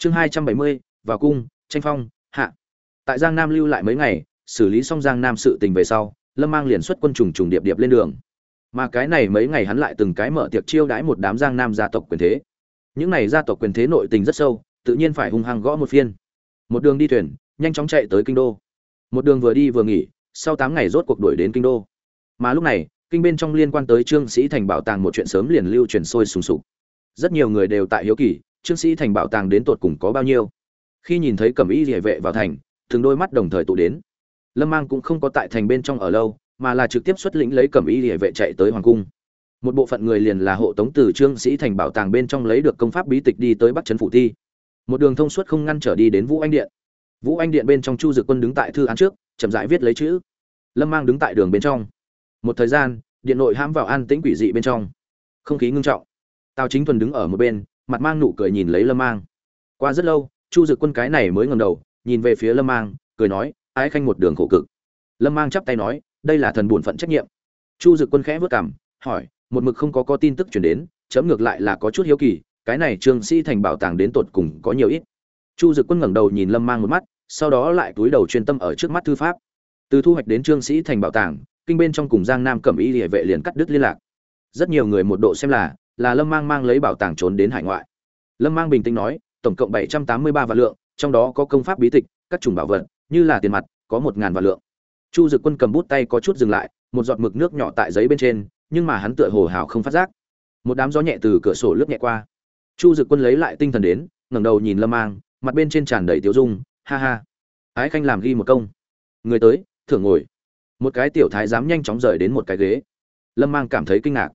chương hai trăm bảy mươi, vào cung, tranh phong, hạ. Tại giang nam lưu lại mấy ngày, xử lý xong giang nam sự tình về sau, lâm mang liền xuất quân trùng trùng điệp điệp lên đường. Mà cái này mấy ngày hắn lại từng cái mở tiệc chiêu đãi một đám giang nam gia tộc quyền thế. Những này gia tộc quyền thế nội tình rất sâu, tự nhiên phải hung hăng gõ một phiên. Một đường đi thuyền, nhanh chóng chạy tới kinh đô. Một đường vừa đi vừa nghỉ, sau tám ngày rốt cuộc đuổi đến kinh đô. Mà lúc này, kinh bên trong liên quan tới trương sĩ thành bảo tàng một chuyện sớm liền lưu truyền sôi sùng sục. Rất nhiều người đều tại hiếu kỳ trương sĩ thành bảo tàng đến tột cùng có bao nhiêu? Khi nhìn thấy cẩm y địa vệ vào thành, từng đôi mắt đồng thời tụ đến. Lâm mang cũng không có tại thành bên trong ở lâu, mà là trực tiếp xuất lĩnh lấy cẩm y địa vệ chạy tới hoàng cung. Một bộ phận người liền là hộ tống từ trương sĩ thành bảo tàng bên trong lấy được công pháp bí tịch đi tới bắc trấn phủ thi. Một đường thông suốt không ngăn trở đi đến vũ anh điện. Vũ anh điện bên trong chu dực quân đứng tại thư án trước, chậm rãi viết lấy chữ. Lâm mang đứng tại đường bên trong. Một thời gian, điện nội hãm vào an tĩnh quỷ dị bên trong. Không khí ngưng trọng. Tào chính thuần đứng ở một bên mặt mang nụ cười nhìn lấy lâm mang. Qua rất lâu, chu dực quân cái này mới ngầm đầu, nhìn về phía lâm mang, cười nói, ái khanh một đường khổ cực. Lâm mang chắp tay nói, đây là thần bổn phận trách nhiệm. Chu dực quân khẽ vất cảm hỏi, một mực không có có tin tức chuyển đến, chấm ngược lại là có chút hiếu kỳ, cái này trương sĩ thành bảo tàng đến tột cùng có nhiều ít? Chu dực quân ngẩng đầu nhìn lâm mang một mắt, sau đó lại túi đầu chuyên tâm ở trước mắt thư pháp. Từ thu hoạch đến trương sĩ thành bảo tàng, kinh bên trong cùng giang nam cẩm y địa vệ liền cắt đứt liên lạc. Rất nhiều người một độ xem là là lâm mang mang lấy bảo tàng trốn đến hải ngoại. Lâm mang bình tĩnh nói, tổng cộng bảy trăm tám mươi ba vạn lượng, trong đó có công pháp bí tịch, các chủng bảo vật, như là tiền mặt, có một ngàn vạn lượng. Chu dực quân cầm bút tay có chút dừng lại, một giọt mực nước nhỏ tại giấy bên trên, nhưng mà hắn tựa hồ hào không phát giác. Một đám gió nhẹ từ cửa sổ lướt nhẹ qua. Chu dực quân lấy lại tinh thần đến, ngẩng đầu nhìn lâm mang, mặt bên trên tràn đầy tiêu dung, ha ha. Ái khanh làm ghi một công. Người tới, thưởng ngồi. Một cái tiểu thái dám nhanh chóng rời đến một cái ghế. Lâm mang cảm thấy kinh ngạc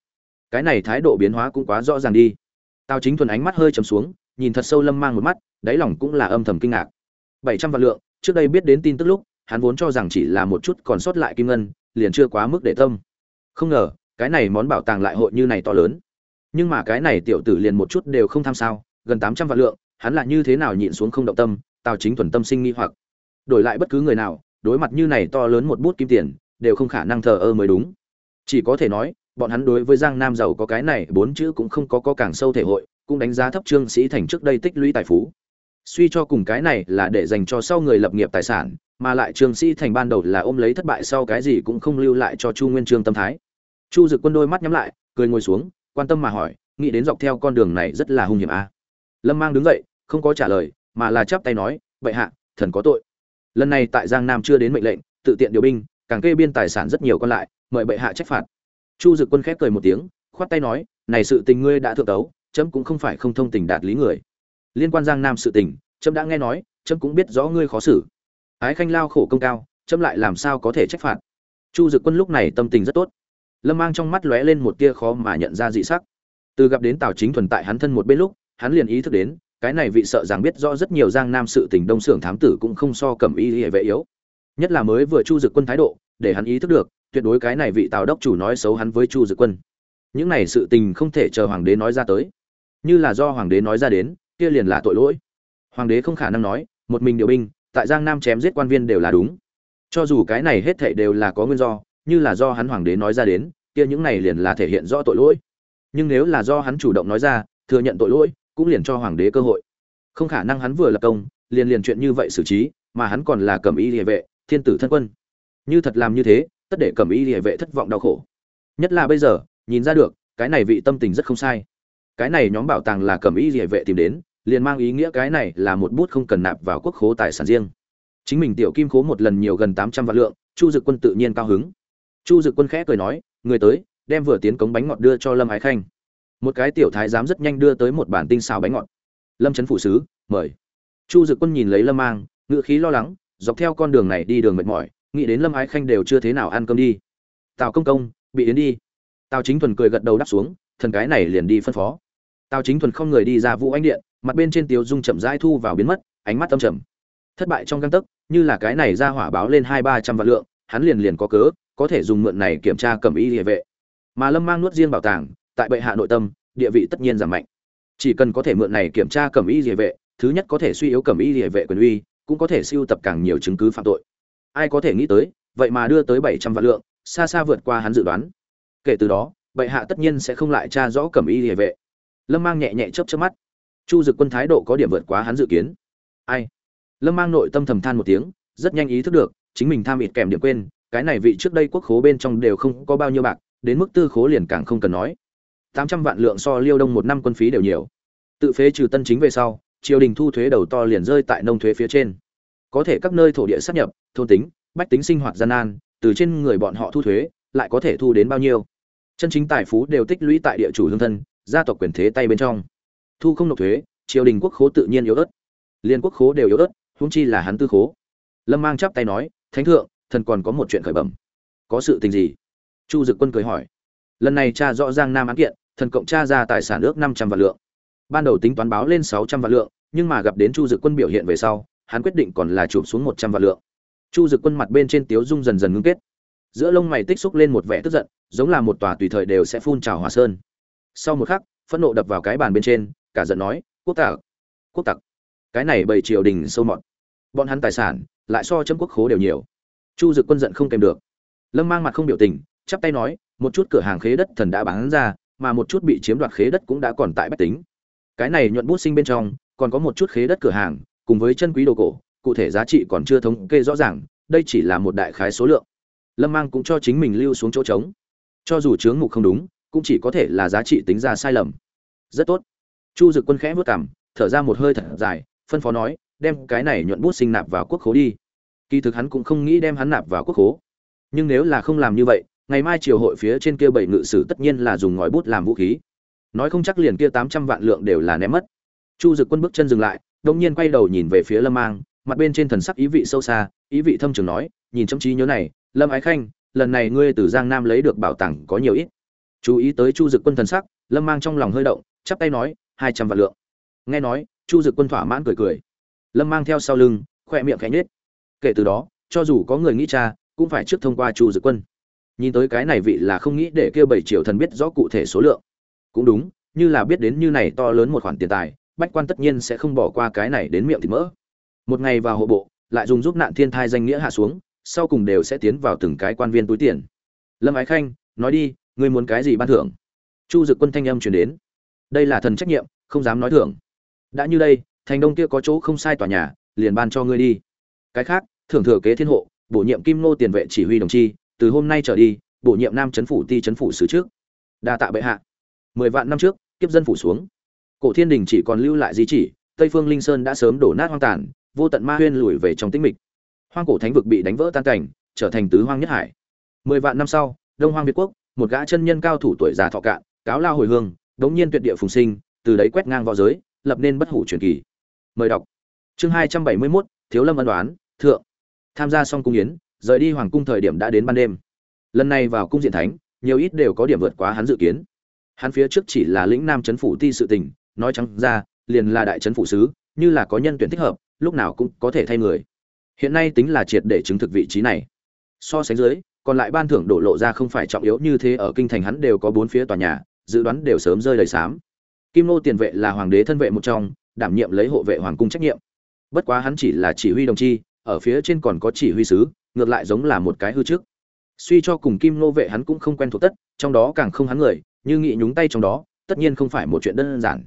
cái này thái độ biến hóa cũng quá rõ ràng đi. Tào chính thuần ánh mắt hơi chầm xuống, nhìn thật sâu lâm mang một mắt, đáy lòng cũng là âm thầm kinh ngạc. Bảy trăm vạn lượng, trước đây biết đến tin tức lúc, hắn vốn cho rằng chỉ là một chút còn sót lại kim ngân, liền chưa quá mức để tâm. Không ngờ, cái này món bảo tàng lại hội như này to lớn. Nhưng mà cái này tiểu tử liền một chút đều không tham sao, gần tám trăm vạn lượng, hắn lại như thế nào nhịn xuống không động tâm, tào chính thuần tâm sinh nghi hoặc. Đổi lại bất cứ người nào, đối mặt như này to lớn một bút kim tiền, đều không khả năng thờ ơ mới đúng. Chỉ có thể nói bọn hắn đối với giang nam giàu có cái này, bốn chữ cũng không có có càng sâu thể hội, cũng đánh giá thấp trương sĩ thành trước đây tích lũy tài phú. Suy cho cùng cái này là để dành cho sau người lập nghiệp tài sản, mà lại trương sĩ thành ban đầu là ôm lấy thất bại sau cái gì cũng không lưu lại cho chu nguyên trương tâm thái. Chu dực quân đôi mắt nhắm lại, cười ngồi xuống, quan tâm mà hỏi, nghĩ đến dọc theo con đường này rất là hung hiểm a à? lâm mang đứng dậy, không có trả lời, mà là chắp tay nói, bệ hạ, thần có tội. Lần này tại giang nam chưa đến mệnh lệnh, tự tiện điều binh, càng kê biên tài sản rất nhiều còn lại, mời bệ hạ trách phạt chu dực quân khép cười một tiếng, khoát tay nói, này sự tình ngươi đã thượng tấu trẫm cũng không phải không thông tình đạt lý người. Liên quan giang nam sự tình trẫm đã nghe nói trẫm cũng biết rõ ngươi khó xử. Ái khanh lao khổ công cao trẫm lại làm sao có thể trách phạt? Chu dực quân lúc này tâm tình rất tốt. Lâm mang trong mắt lóe lên một tia khó mà nhận ra dị sắc. Từ gặp đến tào chính thuần tại hắn thân một bên lúc, hắn liền ý thức đến, cái này vị sợ rằng biết rõ rất nhiều giang nam sự tình đông xưởng thám tử cũng không so cầm y hệ vệ yếu. Nhất là mới vừa chu dực quân thái độ, để hắn ý thức được tuyệt đối cái này vị tào đốc chủ nói xấu hắn với chu dự quân. Những này sự tình không thể chờ hoàng đế nói ra tới. Như là do hoàng đế nói ra đến, kia liền là tội lỗi. Hoàng đế không khả năng nói, một mình điều binh, tại giang nam chém giết quan viên đều là đúng. Cho dù cái này hết thảy đều là có nguyên do, như là do hắn hoàng đế nói ra đến, kia những này liền là thể hiện rõ tội lỗi. Nhưng nếu là do hắn chủ động nói ra, thừa nhận tội lỗi, cũng liền cho hoàng đế cơ hội. Không khả năng hắn vừa lập công, liền liền chuyện như vậy xử trí, mà hắn còn là cầm y địa vệ, thiên tử thân quân. Như thật làm như thế tất để cẩm y địa vệ thất vọng đau khổ. Nhất là bây giờ, nhìn ra được, cái này vị tâm tình rất không sai. Cái này nhóm bảo tàng là cẩm y địa vệ tìm đến, liền mang ý nghĩa cái này là một bút không cần nạp vào quốc khố tài sản riêng. Chính mình tiểu kim khố một lần nhiều gần tám trăm vạn lượng, chu dực quân tự nhiên cao hứng. Chu dực quân khẽ cười nói, người tới, đem vừa tiến cống bánh ngọt đưa cho lâm ái khanh. Một cái tiểu thái giám rất nhanh đưa tới một bản tinh xào bánh ngọt. Lâm trấn phụ sứ, mời. Chu dực quân nhìn lấy lâm mang ngự khí lo lắng, dọc theo con đường này đi đường mệt mỏi nghĩ đến lâm ái khanh đều chưa thế nào ăn cơm đi. Tào công công, bị yến đi. Tào chính thuần cười gật đầu đáp xuống, thần cái này liền đi phân phó. Tào chính thuần không người đi ra vũ ánh điện, mặt bên trên tiếu dung chậm rãi thu vào biến mất, ánh mắt tâm trầm. Thất bại trong găng tấc, như là cái này ra hỏa báo lên hai ba trăm vạn lượng, hắn liền liền có cớ, có thể dùng mượn này kiểm tra cầm y địa vệ. Mà lâm mang nuốt riêng bảo tàng, tại bệ hạ nội tâm, địa vị tất nhiên giảm mạnh. Chỉ cần có thể mượn này kiểm tra cầm y địa vệ, thứ nhất có thể suy yếu cầm y địa vệ quyền uy, cũng có thể siêu tập càng nhiều chứng cứ phạm tội ai có thể nghĩ tới, vậy mà đưa tới bảy trăm vạn lượng, xa xa vượt qua hắn dự đoán. Kể từ đó, bệ hạ tất nhiên sẽ không lại tra rõ cẩm y Liễu vệ. Lâm mang nhẹ nhẹ chớp chớp mắt. Chu dực quân thái độ có điểm vượt quá hắn dự kiến. Ai? Lâm mang nội tâm thầm than một tiếng, rất nhanh ý thức được, chính mình tham ít kèm điểm quên, cái này vị trước đây quốc khố bên trong đều không có bao nhiêu bạc, đến mức tư khố liền càng không cần nói. Tám trăm vạn lượng so liêu đông một năm quân phí đều nhiều. Tự phế trừ tân chính về sau, triều đình thu thuế đầu to liền rơi tại nông thuế phía trên có thể các nơi thổ địa sắp nhập, thôn tính, bách tính sinh hoạt gian nan, từ trên người bọn họ thu thuế, lại có thể thu đến bao nhiêu. Chân chính tài phú đều tích lũy tại địa chủ hương thân, gia tộc quyền thế tay bên trong. Thu không nộp thuế, triều đình quốc khố tự nhiên yếu ớt. Liên quốc khố đều yếu ớt, huống chi là hắn tư khố. Lâm mang chắp tay nói, thánh thượng, thần còn có một chuyện khởi bẩm. Có sự tình gì? Chu dực quân cười hỏi. Lần này cha rõ giang nam án kiện, thần cộng tra ra tài sản ước năm trăm vạn lượng. Ban đầu tính toán báo lên sáu trăm vạn lượng, nhưng mà gặp đến chu dực quân biểu hiện về sau hắn quyết định còn là chụp xuống một trăm vạn lượng. Chu dực quân mặt bên trên tiếu dung dần dần ngưng kết. Giữa lông mày tích xúc lên một vẻ tức giận, giống là một tòa tùy thời đều sẽ phun trào hỏa sơn. Sau một khắc, phẫn nộ đập vào cái bàn bên trên, cả giận nói, quốc tặc quốc tặc. Cái này bầy triều đình sâu mọt. Bọn hắn tài sản, lại so chấm quốc khố đều nhiều. Chu dực quân giận không kèm được. Lâm mang mặt không biểu tình, chắp tay nói, một chút cửa hàng khế đất thần đã bán ra, mà một chút bị chiếm đoạt khế đất cũng đã còn tại bách tính. Cái này nhuận bút sinh bên trong, còn có một chút khế đất cửa hàng cùng với chân quý đồ cổ, cụ thể giá trị còn chưa thống kê rõ ràng, đây chỉ là một đại khái số lượng. Lâm mang cũng cho chính mình lưu xuống chỗ trống. Cho dù chướng mục không đúng, cũng chỉ có thể là giá trị tính ra sai lầm. Rất tốt. Chu dực quân khẽ vớt cảm thở ra một hơi thật dài, phân phó nói, đem cái này nhuận bút sinh nạp vào quốc khố đi. Kỳ thực hắn cũng không nghĩ đem hắn nạp vào quốc khố. Nhưng nếu là không làm như vậy, ngày mai triều hội phía trên kia bảy ngự sử tất nhiên là dùng ngòi bút làm vũ khí. Nói không chắc liền kia tám trăm vạn lượng đều là ném mất. Chu dực quân bước chân dừng lại đông nhiên quay đầu nhìn về phía lâm mang, mặt bên trên thần sắc ý vị sâu xa, ý vị thâm trường nói, nhìn trong trí nhớ này, lâm ái khanh, lần này ngươi từ giang nam lấy được bảo tàng có nhiều ít. Chú ý tới chu dực quân thần sắc, lâm mang trong lòng hơi động, chắp tay nói, hai trăm vạn lượng. Nghe nói, chu dực quân thỏa mãn cười cười. Lâm mang theo sau lưng khoe miệng khẽ nhết kể từ đó, cho dù có người nghĩ cha, cũng phải trước thông qua chu dực quân. Nhìn tới cái này vị là không nghĩ để kêu bảy triệu thần biết rõ cụ thể số lượng. Cũng đúng, như là biết đến như này to lớn một khoản tiền tài bách quan tất nhiên sẽ không bỏ qua cái này đến miệng thịt mỡ. Một ngày vào hộ bộ, lại dùng giúp nạn thiên thai danh nghĩa hạ xuống, sau cùng đều sẽ tiến vào từng cái quan viên túi tiền. Lâm ái khanh, nói đi, ngươi muốn cái gì ban thưởng? Chu dực quân thanh âm truyền đến. Đây là thần trách nhiệm, không dám nói thưởng. Đã như đây, thành đông kia có chỗ không sai tòa nhà, liền ban cho ngươi đi. Cái khác, thưởng thừa kế thiên hộ, bổ nhiệm kim nô tiền vệ chỉ huy đồng chi, từ hôm nay trở đi, bổ nhiệm nam chấn phủ ti chấn phủ sứ trước. Đa tạ bệ hạ. Mười vạn năm trước, kiếp dân phủ xuống cổ thiên đình chỉ còn lưu lại di chỉ tây phương linh sơn đã sớm đổ nát hoang tàn vô tận ma huyên lùi về trong tĩnh mịch. Hoang cổ thánh vực bị đánh vỡ tan cảnh trở thành tứ hoang nhất hải. Mười vạn năm sau đông hoang việt quốc một gã chân nhân cao thủ tuổi già thọ cạn cáo lao hồi hương đống nhiên tuyệt địa phùng sinh từ đấy quét ngang vào giới lập nên bất hủ truyền kỳ. Mời đọc. Chương hai trăm bảy mươi 271, thiếu lâm ân đoán thượng. Tham gia xong cung yến rời đi hoàng cung thời điểm đã đến ban đêm. Lần này vào cung diện thánh nhiều ít đều có điểm vượt quá hắn dự kiến. Hắn phía trước chỉ là lĩnh nam chấn phủ ti sự tình nói trắng ra, liền là đại chấn phụ sứ, như là có nhân tuyển thích hợp, lúc nào cũng có thể thay người. Hiện nay tính là triệt để chứng thực vị trí này. So sánh dưới, còn lại ban thưởng đổ lộ ra không phải trọng yếu như thế, ở kinh thành hắn đều có bốn phía tòa nhà, dự đoán đều sớm rơi đầy sám kim nô tiền vệ là hoàng đế thân vệ một trong, đảm nhiệm lấy hộ vệ hoàng cung trách nhiệm. Bất quá hắn chỉ là chỉ huy đồng chi, ở phía trên còn có chỉ huy sứ, ngược lại giống là một cái hư trước. Suy cho cùng kim nô vệ hắn cũng không quen thuộc tất, trong đó càng không hắn người, như nghị nhúng tay trong đó, tất nhiên không phải một chuyện đơn giản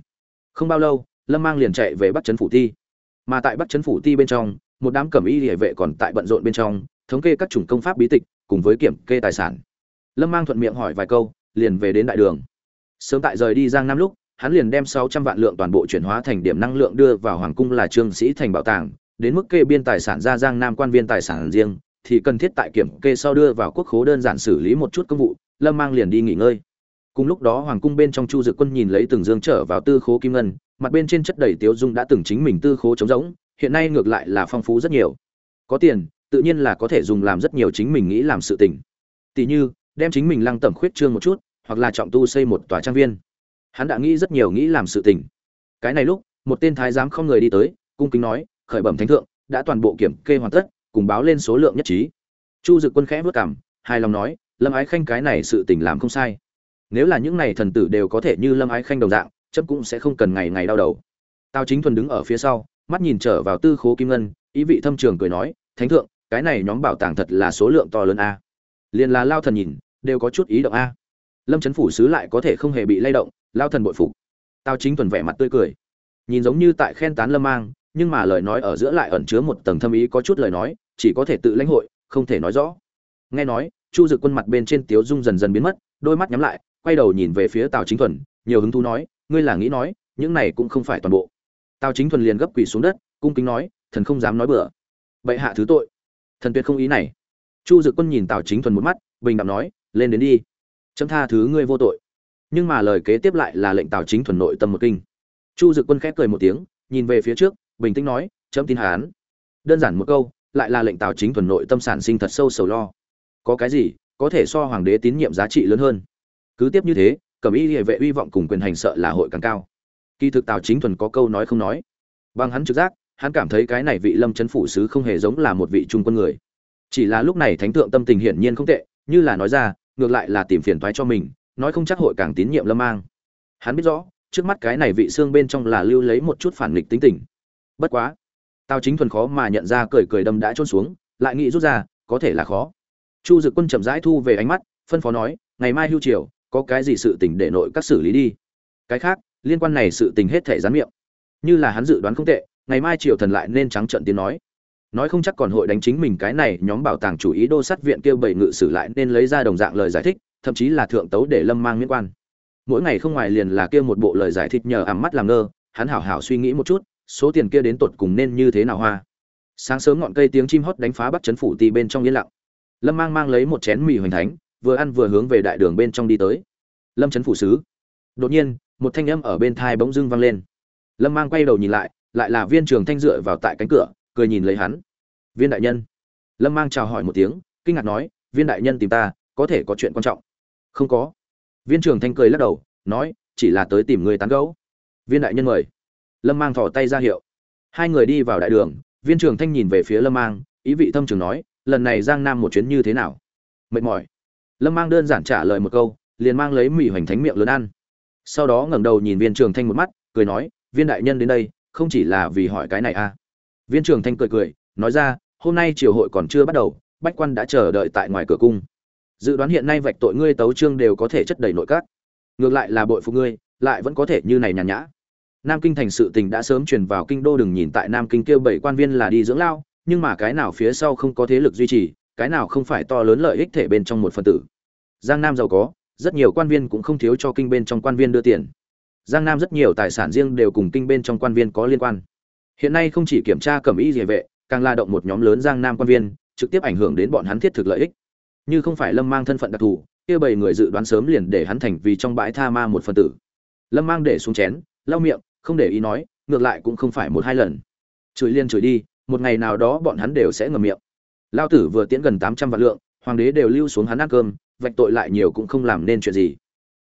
không bao lâu, lâm mang liền chạy về bắt chấn phủ ti. Mà tại bắt chấn phủ ti bên trong, một đám cẩm y địa vệ còn tại bận rộn bên trong, thống kê các chủng công pháp bí tịch, cùng với kiểm kê tài sản. Lâm mang thuận miệng hỏi vài câu, liền về đến đại đường. Sớm tại rời đi giang nam lúc, hắn liền đem sáu trăm vạn lượng toàn bộ chuyển hóa thành điểm năng lượng đưa vào hoàng cung là trương sĩ thành bảo tàng, đến mức kê biên tài sản ra giang nam quan viên tài sản riêng, thì cần thiết tại kiểm kê sau đưa vào quốc khố đơn giản xử lý một chút công vụ, lâm mang liền đi nghỉ ngơi cùng lúc đó hoàng cung bên trong chu dự quân nhìn lấy từng dương trở vào tư khố kim ngân, mặt bên trên chất đầy tiếu dung đã từng chính mình tư khố trống rỗng, hiện nay ngược lại là phong phú rất nhiều. Có tiền, tự nhiên là có thể dùng làm rất nhiều chính mình nghĩ làm sự tình. Tỷ như, đem chính mình lăng tẩm khuyết trương một chút, hoặc là trọng tu xây một tòa trang viên. Hắn đã nghĩ rất nhiều nghĩ làm sự tình. Cái này lúc, một tên thái giám không người đi tới, cung kính nói, khởi bẩm thánh thượng, đã toàn bộ kiểm kê hoàn tất, cùng báo lên số lượng nhất trí. Chu dự quân khẽ vất cảm hài lòng nói, lâm ái khanh cái này sự tình làm không sai nếu là những này thần tử đều có thể như lâm ái khanh đồng dạng, chấm cũng sẽ không cần ngày ngày đau đầu. Tào chính thuần đứng ở phía sau, mắt nhìn trở vào tư khố kim ngân, ý vị thâm trường cười nói, thánh thượng, cái này nhóm bảo tàng thật là số lượng to lớn a. Liền là lao thần nhìn, đều có chút ý động a. Lâm trấn phủ sứ lại có thể không hề bị lay động, lao thần bội phục. Tào chính thuần vẻ mặt tươi cười. Nhìn giống như tại khen tán lâm mang, nhưng mà lời nói ở giữa lại ẩn chứa một tầng thâm ý có chút lời nói, chỉ có thể tự lãnh hội, không thể nói rõ. Nghe nói, chu dực quân mặt bên trên tiếu dung dần dần biến mất, đôi mắt nhắm lại quay đầu nhìn về phía tào chính thuần, nhiều hứng thú nói, ngươi là nghĩ nói, những này cũng không phải toàn bộ. Tào chính thuần liền gấp quỳ xuống đất, cung kính nói, thần không dám nói bừa. Bệ hạ thứ tội. Thần tuyệt không ý này. Chu dực quân nhìn tào chính thuần một mắt, bình đẳng nói, lên đến đi. Chấm tha thứ ngươi vô tội. Nhưng mà lời kế tiếp lại là lệnh tào chính thuần nội tâm một kinh. Chu dực quân khép cười một tiếng, nhìn về phía trước, bình tĩnh nói, chấm tin hán đơn giản một câu, lại là lệnh tào chính thuần nội tâm sản sinh thật sâu sầu lo. Có cái gì, có thể so hoàng đế tín nhiệm giá trị lớn hơn cứ tiếp như thế cẩm y địa vệ uy vọng cùng quyền hành sợ là hội càng cao. Kỳ thực tào chính thuần có câu nói không nói. Bằng hắn trực giác, hắn cảm thấy cái này vị lâm chấn phủ sứ không hề giống là một vị trung quân người. Chỉ là lúc này thánh thượng tâm tình hiển nhiên không tệ, như là nói ra, ngược lại là tìm phiền toái cho mình, nói không chắc hội càng tín nhiệm lâm mang. Hắn biết rõ, trước mắt cái này vị xương bên trong là lưu lấy một chút phản nghịch tính tình. Bất quá, tào chính thuần khó mà nhận ra cười cười đâm đã trôn xuống, lại nghĩ rút ra, có thể là khó. Chu dực quân chậm rãi thu về ánh mắt, phân phó nói, ngày mai hưu triều có cái gì sự tình để nội các xử lý đi. Cái khác, liên quan này sự tình hết thể gián miệng. Như là hắn dự đoán không tệ, ngày mai triều thần lại nên trắng trận tiếng nói. Nói không chắc còn hội đánh chính mình cái này nhóm bảo tàng chủ ý đô sát viện kêu bảy ngự sử lại nên lấy ra đồng dạng lời giải thích, thậm chí là thượng tấu để lâm mang miễn quan. Mỗi ngày không ngoài liền là kêu một bộ lời giải thích nhờ ảm mắt làm ngơ, hắn hảo hảo suy nghĩ một chút, số tiền kia đến tột cùng nên như thế nào hoa. Sáng sớm ngọn cây tiếng chim hót đánh phá bắc chấn phủ tì bên trong yên lặng. Lâm mang mang lấy một chén mì hoành thánh vừa ăn vừa hướng về đại đường bên trong đi tới. Lâm chấn phủ sứ. Đột nhiên, một thanh âm ở bên thai bỗng dưng vang lên. Lâm mang quay đầu nhìn lại lại là viên trường thanh dựa vào tại cánh cửa, cười nhìn lấy hắn. Viên đại nhân. Lâm mang chào hỏi một tiếng, kinh ngạc nói, viên đại nhân tìm ta, có thể có chuyện quan trọng. Không có. Viên trường thanh cười lắc đầu, nói, chỉ là tới tìm người tán gẫu. Viên đại nhân mời. Lâm mang thỏ tay ra hiệu. Hai người đi vào đại đường, viên trường thanh nhìn về phía lâm mang, ý vị thâm trường nói, lần này giang nam một chuyến như thế nào? Mệt mỏi lâm mang đơn giản trả lời một câu, liền mang lấy mì hoành thánh miệng lớn ăn. Sau đó ngẩng đầu nhìn viên trường thanh một mắt, cười nói, viên đại nhân đến đây, không chỉ là vì hỏi cái này à? Viên trường thanh cười cười, nói ra, hôm nay triều hội còn chưa bắt đầu, bách quan đã chờ đợi tại ngoài cửa cung. Dự đoán hiện nay vạch tội ngươi tấu trương đều có thể chất đầy nội các. Ngược lại là bội phục ngươi, lại vẫn có thể như này nhàn nhã. Nam kinh thành sự tình đã sớm truyền vào kinh đô đừng nhìn tại nam kinh kêu bảy quan viên là đi dưỡng lao, nhưng mà cái nào phía sau không có thế lực duy trì cái nào không phải to lớn lợi ích thể bên trong một phần tử. Giang nam giàu có, rất nhiều quan viên cũng không thiếu cho kinh bên trong quan viên đưa tiền. Giang nam rất nhiều tài sản riêng đều cùng kinh bên trong quan viên có liên quan. Hiện nay không chỉ kiểm tra cẩm y địa vệ, càng la động một nhóm lớn giang nam quan viên, trực tiếp ảnh hưởng đến bọn hắn thiết thực lợi ích. Như không phải lâm mang thân phận đặc thù, kia bảy người dự đoán sớm liền để hắn thành vì trong bãi tha ma một phần tử. Lâm mang để xuống chén, lau miệng, không để ý nói, ngược lại cũng không phải một hai lần. Chửi liên chửi đi, một ngày nào đó bọn hắn đều sẽ ngậm miệng lao tử vừa tiễn gần tám trăm vạn lượng, hoàng đế đều lưu xuống hắn ăn cơm, vạch tội lại nhiều cũng không làm nên chuyện gì.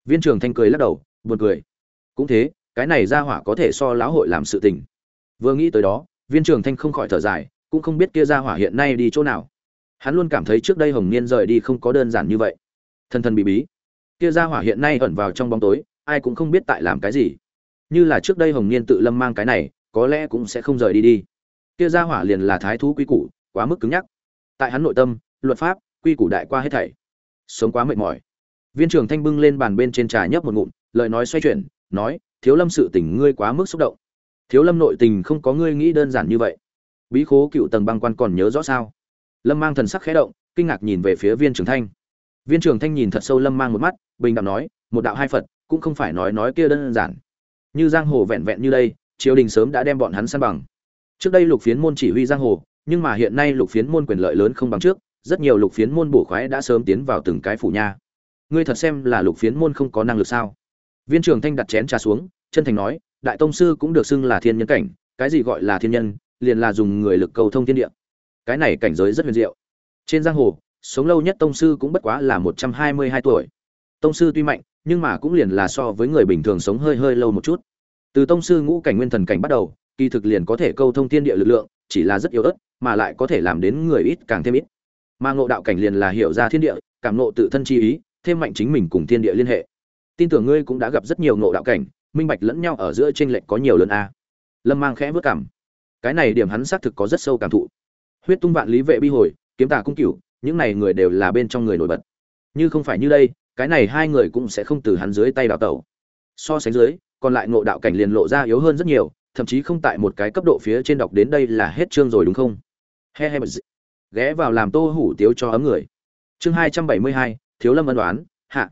Viên trưởng thanh cười lắc đầu, buồn cười. Cũng thế, cái này ra hỏa có thể so lão hội làm sự tình. Vừa nghĩ tới đó, viên trưởng thanh không khỏi thở dài, cũng không biết kia ra hỏa hiện nay đi chỗ nào. Hắn luôn cảm thấy trước đây hồng niên rời đi không có đơn giản như vậy. Thân thân bị bí. Kia ra hỏa hiện nay ẩn vào trong bóng tối, ai cũng không biết tại làm cái gì. Như là trước đây hồng niên tự lâm mang cái này, có lẽ cũng sẽ không rời đi đi. Kia ra hỏa liền là thái thú quý củ, quá mức cứng nhắc tại hắn nội tâm, luật pháp, quy củ đại qua hết thảy. Sống quá mệt mỏi. Viên trưởng thanh bưng lên bàn bên trên trà nhấp một ngụm, lời nói xoay chuyển, nói, thiếu lâm sự tình ngươi quá mức xúc động. Thiếu lâm nội tình không có ngươi nghĩ đơn giản như vậy. Bí khố cựu tầng băng quan còn nhớ rõ sao? Lâm mang thần sắc khẽ động, kinh ngạc nhìn về phía viên trưởng thanh. Viên trưởng thanh nhìn thật sâu lâm mang một mắt, bình đẳng nói, một đạo hai phật, cũng không phải nói nói kia đơn giản. Như giang hồ vẹn vẹn như đây, triều đình sớm đã đem bọn hắn săn bằng. Trước đây lục phiến môn chỉ huy giang hồ nhưng mà hiện nay lục phiến môn quyền lợi lớn không bằng trước, rất nhiều lục phiến môn bổ khoái đã sớm tiến vào từng cái phủ nha. Ngươi thật xem là lục phiến môn không có năng lực sao? Viên trưởng thanh đặt chén trà xuống, chân thành nói, đại tông sư cũng được xưng là thiên nhân cảnh, cái gì gọi là thiên nhân, liền là dùng người lực cầu thông thiên địa. Cái này cảnh giới rất huyền diệu. Trên giang hồ, sống lâu nhất tông sư cũng bất quá là một trăm hai mươi hai tuổi. Tông sư tuy mạnh, nhưng mà cũng liền là so với người bình thường sống hơi hơi lâu một chút. Từ tông sư ngũ cảnh nguyên thần cảnh bắt đầu, kỳ thực liền có thể câu thông thiên địa lực lượng, chỉ là rất yếu ớt mà lại có thể làm đến người ít càng thêm ít. Mà ngộ đạo cảnh liền là hiểu ra thiên địa, cảm ngộ tự thân chi ý, thêm mạnh chính mình cùng thiên địa liên hệ. Tin tưởng ngươi cũng đã gặp rất nhiều ngộ đạo cảnh, minh bạch lẫn nhau ở giữa trên lệch có nhiều lớn a. Lâm mang khẽ vớt cảm cái này điểm hắn xác thực có rất sâu cảm thụ. Huyết tung vạn lý vệ bi hồi, kiếm tà cung cửu, những này người đều là bên trong người nổi bật. Như không phải như đây, cái này hai người cũng sẽ không từ hắn dưới tay đào tẩu. So sánh dưới, còn lại ngộ đạo cảnh liền lộ ra yếu hơn rất nhiều, thậm chí không tại một cái cấp độ phía trên đọc đến đây là hết chương rồi đúng không? He he ghé vào làm tô hủ tiếu cho ấm người. Chương hai trăm bảy mươi hai, thiếu lâm ân đoán hạ.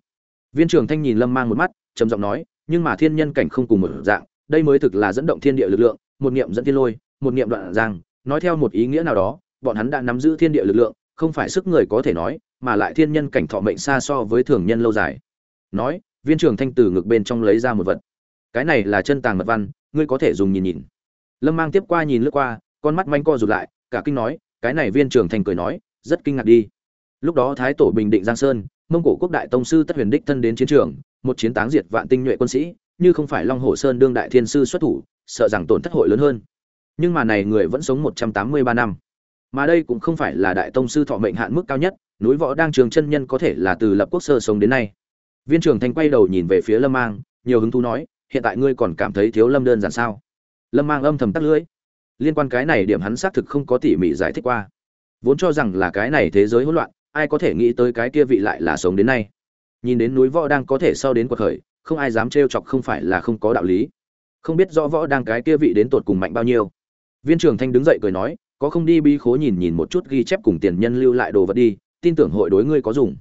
Viên trưởng thanh nhìn lâm mang một mắt, trầm giọng nói, nhưng mà thiên nhân cảnh không cùng một dạng, đây mới thực là dẫn động thiên địa lực lượng, một niệm dẫn thiên lôi, một niệm đoạn giang, nói theo một ý nghĩa nào đó, bọn hắn đã nắm giữ thiên địa lực lượng, không phải sức người có thể nói, mà lại thiên nhân cảnh thọ mệnh xa so với thường nhân lâu dài. Nói, viên trưởng thanh từ ngực bên trong lấy ra một vật. Cái này là chân tàng mật văn, ngươi có thể dùng nhìn nhìn. Lâm mang tiếp qua nhìn lướt qua, con mắt manh co rụt lại cả kinh nói, cái này viên trưởng thành cười nói, rất kinh ngạc đi. Lúc đó thái tổ bình định giang sơn, mông cổ quốc đại tông sư tất huyền đích thân đến chiến trường, một chiến táng diệt vạn tinh nhuệ quân sĩ, như không phải long hồ sơn đương đại thiên sư xuất thủ, sợ rằng tổn thất hội lớn hơn. Nhưng mà này người vẫn sống một trăm tám mươi ba năm. Mà đây cũng không phải là đại tông sư thọ mệnh hạn mức cao nhất, núi võ đang trường chân nhân có thể là từ lập quốc sơ sống đến nay. Viên trưởng thanh quay đầu nhìn về phía lâm mang, nhiều hứng thú nói, hiện tại ngươi còn cảm thấy thiếu lâm đơn giản sao? Lâm mang âm thầm tắt lưỡi liên quan cái này điểm hắn xác thực không có tỉ mỉ giải thích qua. Vốn cho rằng là cái này thế giới hỗn loạn, ai có thể nghĩ tới cái kia vị lại là sống đến nay. Nhìn đến núi võ đang có thể sau đến cuộc khởi, không ai dám trêu chọc không phải là không có đạo lý. Không biết rõ võ đang cái kia vị đến tột cùng mạnh bao nhiêu. Viên trưởng thanh đứng dậy cười nói, có không đi bi khố nhìn nhìn một chút ghi chép cùng tiền nhân lưu lại đồ vật đi, tin tưởng hội đối ngươi có dùng.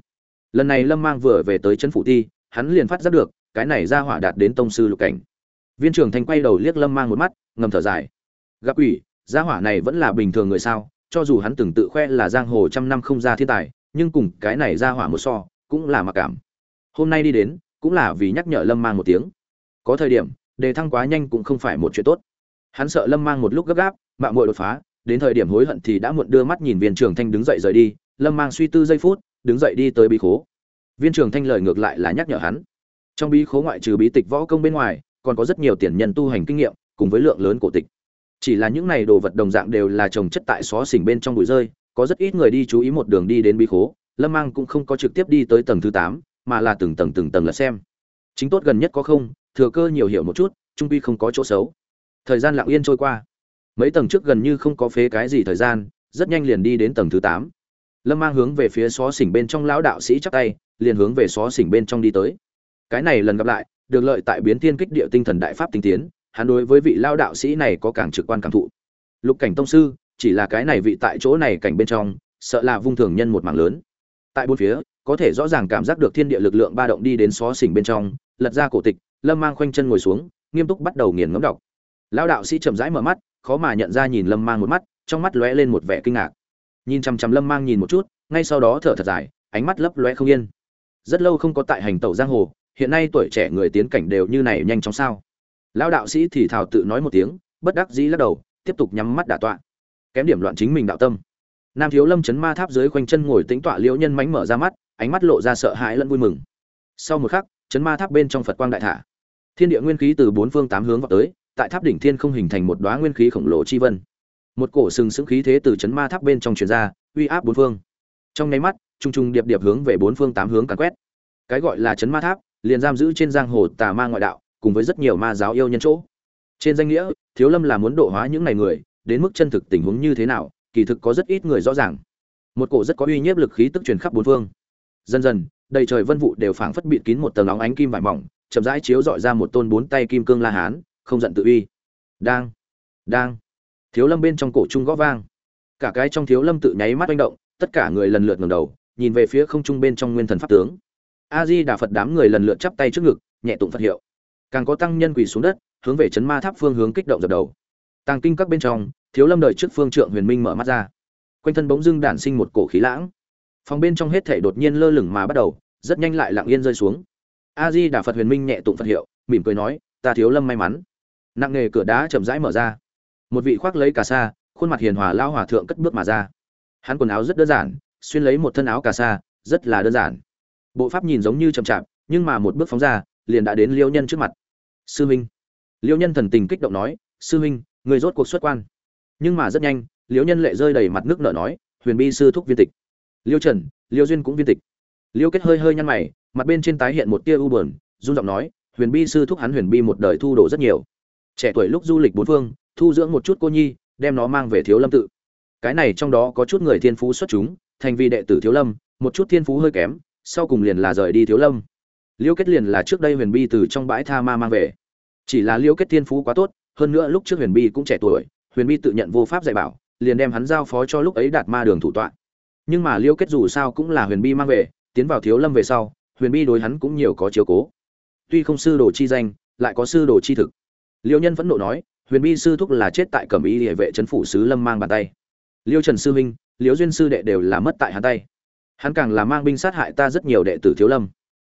Lần này lâm mang vừa về tới chân phủ ti, hắn liền phát giác được, cái này ra hỏa đạt đến tông sư lục cảnh. Viên trưởng thanh quay đầu liếc lâm mang một mắt, ngầm thở dài gặp quỷ, gia hỏa này vẫn là bình thường người sao? Cho dù hắn từng tự khoe là giang hồ trăm năm không ra thiên tài, nhưng cùng cái này gia hỏa một so, cũng là mặc cảm. Hôm nay đi đến, cũng là vì nhắc nhở lâm mang một tiếng. Có thời điểm, đề thăng quá nhanh cũng không phải một chuyện tốt. Hắn sợ lâm mang một lúc gấp gáp, mạng mội đột phá, đến thời điểm hối hận thì đã muộn đưa mắt nhìn viên trưởng thanh đứng dậy rời đi, lâm mang suy tư giây phút, đứng dậy đi tới bí khố. Viên trưởng thanh lời ngược lại là nhắc nhở hắn. Trong bí khố ngoại trừ bí tịch võ công bên ngoài, còn có rất nhiều tiền nhân tu hành kinh nghiệm, cùng với lượng lớn cổ tịch chỉ là những này đồ vật đồng dạng đều là trồng chất tại xó xỉnh bên trong bụi rơi, có rất ít người đi chú ý một đường đi đến bí khố, lâm mang cũng không có trực tiếp đi tới tầng thứ tám, mà là từng tầng từng tầng là xem. Chính tốt gần nhất có không, thừa cơ nhiều hiểu một chút, trung quy không có chỗ xấu. Thời gian lặng yên trôi qua. Mấy tầng trước gần như không có phế cái gì thời gian, rất nhanh liền đi đến tầng thứ tám. Lâm mang hướng về phía xó xỉnh bên trong lão đạo sĩ chắc tay, liền hướng về xó xỉnh bên trong đi tới. Cái này lần gặp lại, được lợi tại biến tiên kích địa tinh thần đại pháp tinh tiến hắn đối với vị lao đạo sĩ này có càng trực quan cảm thụ. Lục cảnh tông sư, chỉ là cái này vị tại chỗ này cảnh bên trong, sợ là vung thường nhân một mảng lớn. Tại bốn phía, có thể rõ ràng cảm giác được thiên địa lực lượng ba động đi đến xó xỉnh bên trong, lật ra cổ tịch, lâm mang khoanh chân ngồi xuống, nghiêm túc bắt đầu nghiền ngẫm đọc. Lao đạo sĩ chậm rãi mở mắt, khó mà nhận ra nhìn lâm mang một mắt, trong mắt lóe lên một vẻ kinh ngạc. Nhìn chằm chằm lâm mang nhìn một chút, ngay sau đó thở thật dài, ánh mắt lấp lóe không yên. Rất lâu không có tại hành tẩu giang hồ, hiện nay tuổi trẻ người tiến cảnh đều như này nhanh chóng sao? Lão đạo sĩ thì thào tự nói một tiếng, bất đắc dĩ lắc đầu, tiếp tục nhắm mắt đả tọa. Kém điểm loạn chính mình đạo tâm. Nam thiếu lâm chấn ma tháp dưới khoanh chân ngồi tĩnh tọa liễu nhân mánh mở ra mắt, ánh mắt lộ ra sợ hãi lẫn vui mừng. Sau một khắc, chấn ma tháp bên trong phật quang đại thả. Thiên địa nguyên khí từ bốn phương tám hướng vào tới, tại tháp đỉnh thiên không hình thành một đóa nguyên khí khổng lồ chi vân. Một cổ sừng sững khí thế từ chấn ma tháp bên trong truyền ra, uy áp bốn phương. Trong nháy mắt trung trung điệp điệp hướng về bốn phương tám hướng càn quét. Cái gọi là chấn ma tháp, liền giam giữ trên giang hồ tà ma ngoại đạo cùng với rất nhiều ma giáo yêu nhân chỗ. Trên danh nghĩa, thiếu lâm là muốn độ hóa những này người, đến mức chân thực tình huống như thế nào, kỳ thực có rất ít người rõ ràng. Một cổ rất có uy nhiếp lực khí tức truyền khắp bốn phương. Dần dần, đầy trời vân vụ đều phảng phất bịt kín một tầng óng ánh kim vải mỏng, chậm rãi chiếu dọi ra một tôn bốn tay kim cương la hán, không giận tự uy. Đang đang. Thiếu lâm bên trong cổ trung gõ vang. Cả cái trong thiếu lâm tự nháy mắt manh động, tất cả người lần lượt ngẩng đầu, nhìn về phía không trung bên trong nguyên thần pháp tướng. A di đà phật đám người lần lượt chắp tay trước ngực, nhẹ tụng phật hiệu càng có tăng nhân quỳ xuống đất, hướng về chấn ma tháp phương hướng kích động dập đầu. Tàng kinh các bên trong, thiếu lâm đợi trước phương trượng huyền minh mở mắt ra. Quanh thân bỗng dưng đản sinh một cổ khí lãng. Phòng bên trong hết thể đột nhiên lơ lửng mà bắt đầu, rất nhanh lại lặng yên rơi xuống. A di đà phật huyền minh nhẹ tụng phật hiệu, mỉm cười nói, ta thiếu lâm may mắn. Nặng nghề cửa đá chậm rãi mở ra. Một vị khoác lấy cà sa, khuôn mặt hiền hòa lao hòa thượng cất bước mà ra. Hắn quần áo rất đơn giản, xuyên lấy một thân áo cà sa, rất là đơn giản. Bộ pháp nhìn giống như chậm chạp, nhưng mà một bước phóng ra liền đã đến liêu nhân trước mặt. Sư huynh. Liêu nhân thần tình kích động nói, sư huynh, người rốt cuộc xuất quan. Nhưng mà rất nhanh, liêu nhân lệ rơi đầy mặt nước nở nói, huyền bi sư thúc viên tịch. Liêu trần, liêu duyên cũng viên tịch. Liêu kết hơi hơi nhăn mày, mặt bên trên tái hiện một tia u buồn, run giọng nói, huyền bi sư thúc hắn huyền bi một đời thu đồ rất nhiều. Trẻ tuổi lúc du lịch bốn phương, thu dưỡng một chút cô nhi, đem nó mang về thiếu lâm tự. Cái này trong đó có chút người thiên phú xuất chúng, thành vì đệ tử thiếu lâm, một chút thiên phú hơi kém, sau cùng liền là rời đi thiếu lâm liêu kết liền là trước đây huyền bi từ trong bãi tha ma mang về. Chỉ là liêu kết thiên phú quá tốt hơn nữa lúc trước huyền bi cũng trẻ tuổi huyền bi tự nhận vô pháp dạy bảo liền đem hắn giao phó cho lúc ấy đạt ma đường thủ tọa. Nhưng mà liêu kết dù sao cũng là huyền bi mang về tiến vào thiếu lâm về sau huyền bi đối hắn cũng nhiều có chiếu cố. Tuy không sư đồ chi danh lại có sư đồ chi thực. Liêu nhân vẫn nộ nói huyền bi sư thúc là chết tại cẩm y địa vệ trấn phủ sứ lâm mang bàn tay. Liêu trần sư huynh, liêu duyên sư đệ đều là mất tại hắn tay. Hắn càng là mang binh sát hại ta rất nhiều đệ tử thiếu lâm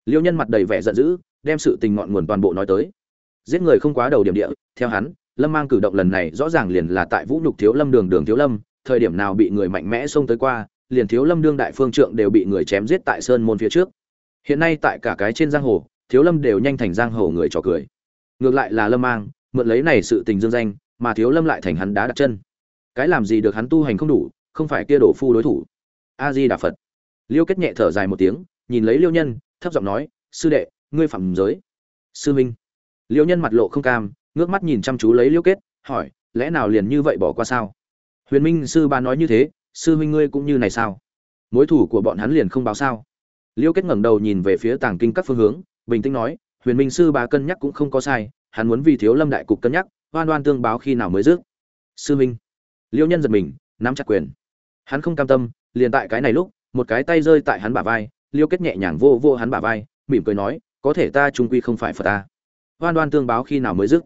liêu nhân mặt đầy vẻ giận dữ, đem sự tình ngọn nguồn toàn bộ nói tới. Giết người không quá đầu điểm địa, theo hắn, lâm mang cử động lần này rõ ràng liền là tại vũ nhục thiếu lâm đường đường thiếu lâm, thời điểm nào bị người mạnh mẽ xông tới qua, liền thiếu lâm đương đại phương trượng đều bị người chém giết tại sơn môn phía trước. Hiện nay tại cả cái trên giang hồ, thiếu lâm đều nhanh thành giang hồ người trò cười. Ngược lại là lâm mang, mượn lấy này sự tình dương danh, mà thiếu lâm lại thành hắn đá đặt chân. Cái làm gì được hắn tu hành không đủ, không phải kia đổ phu đối thủ. A di đà phật. Liêu kết nhẹ thở dài một tiếng, nhìn lấy liêu nhân thấp giọng nói, sư đệ, ngươi phạm giới. Sư minh. Liêu nhân mặt lộ không cam, ngước mắt nhìn chăm chú lấy liêu kết, hỏi, lẽ nào liền như vậy bỏ qua sao? Huyền minh sư ba nói như thế, sư minh ngươi cũng như này sao? Mối thủ của bọn hắn liền không báo sao? Liêu kết ngẩng đầu nhìn về phía tàng kinh các phương hướng, bình tĩnh nói, huyền minh sư ba cân nhắc cũng không có sai, hắn muốn vì thiếu lâm đại cục cân nhắc, oan oan tương báo khi nào mới dứt. Sư minh. Liêu nhân giật mình, nắm chặt quyền. Hắn không cam tâm, liền tại cái này lúc, một cái tay rơi tại hắn bả vai liêu kết nhẹ nhàng vô vô hắn bả vai, mỉm cười nói, có thể ta trung quy không phải phật ta. Hoan đoan tương báo khi nào mới dứt.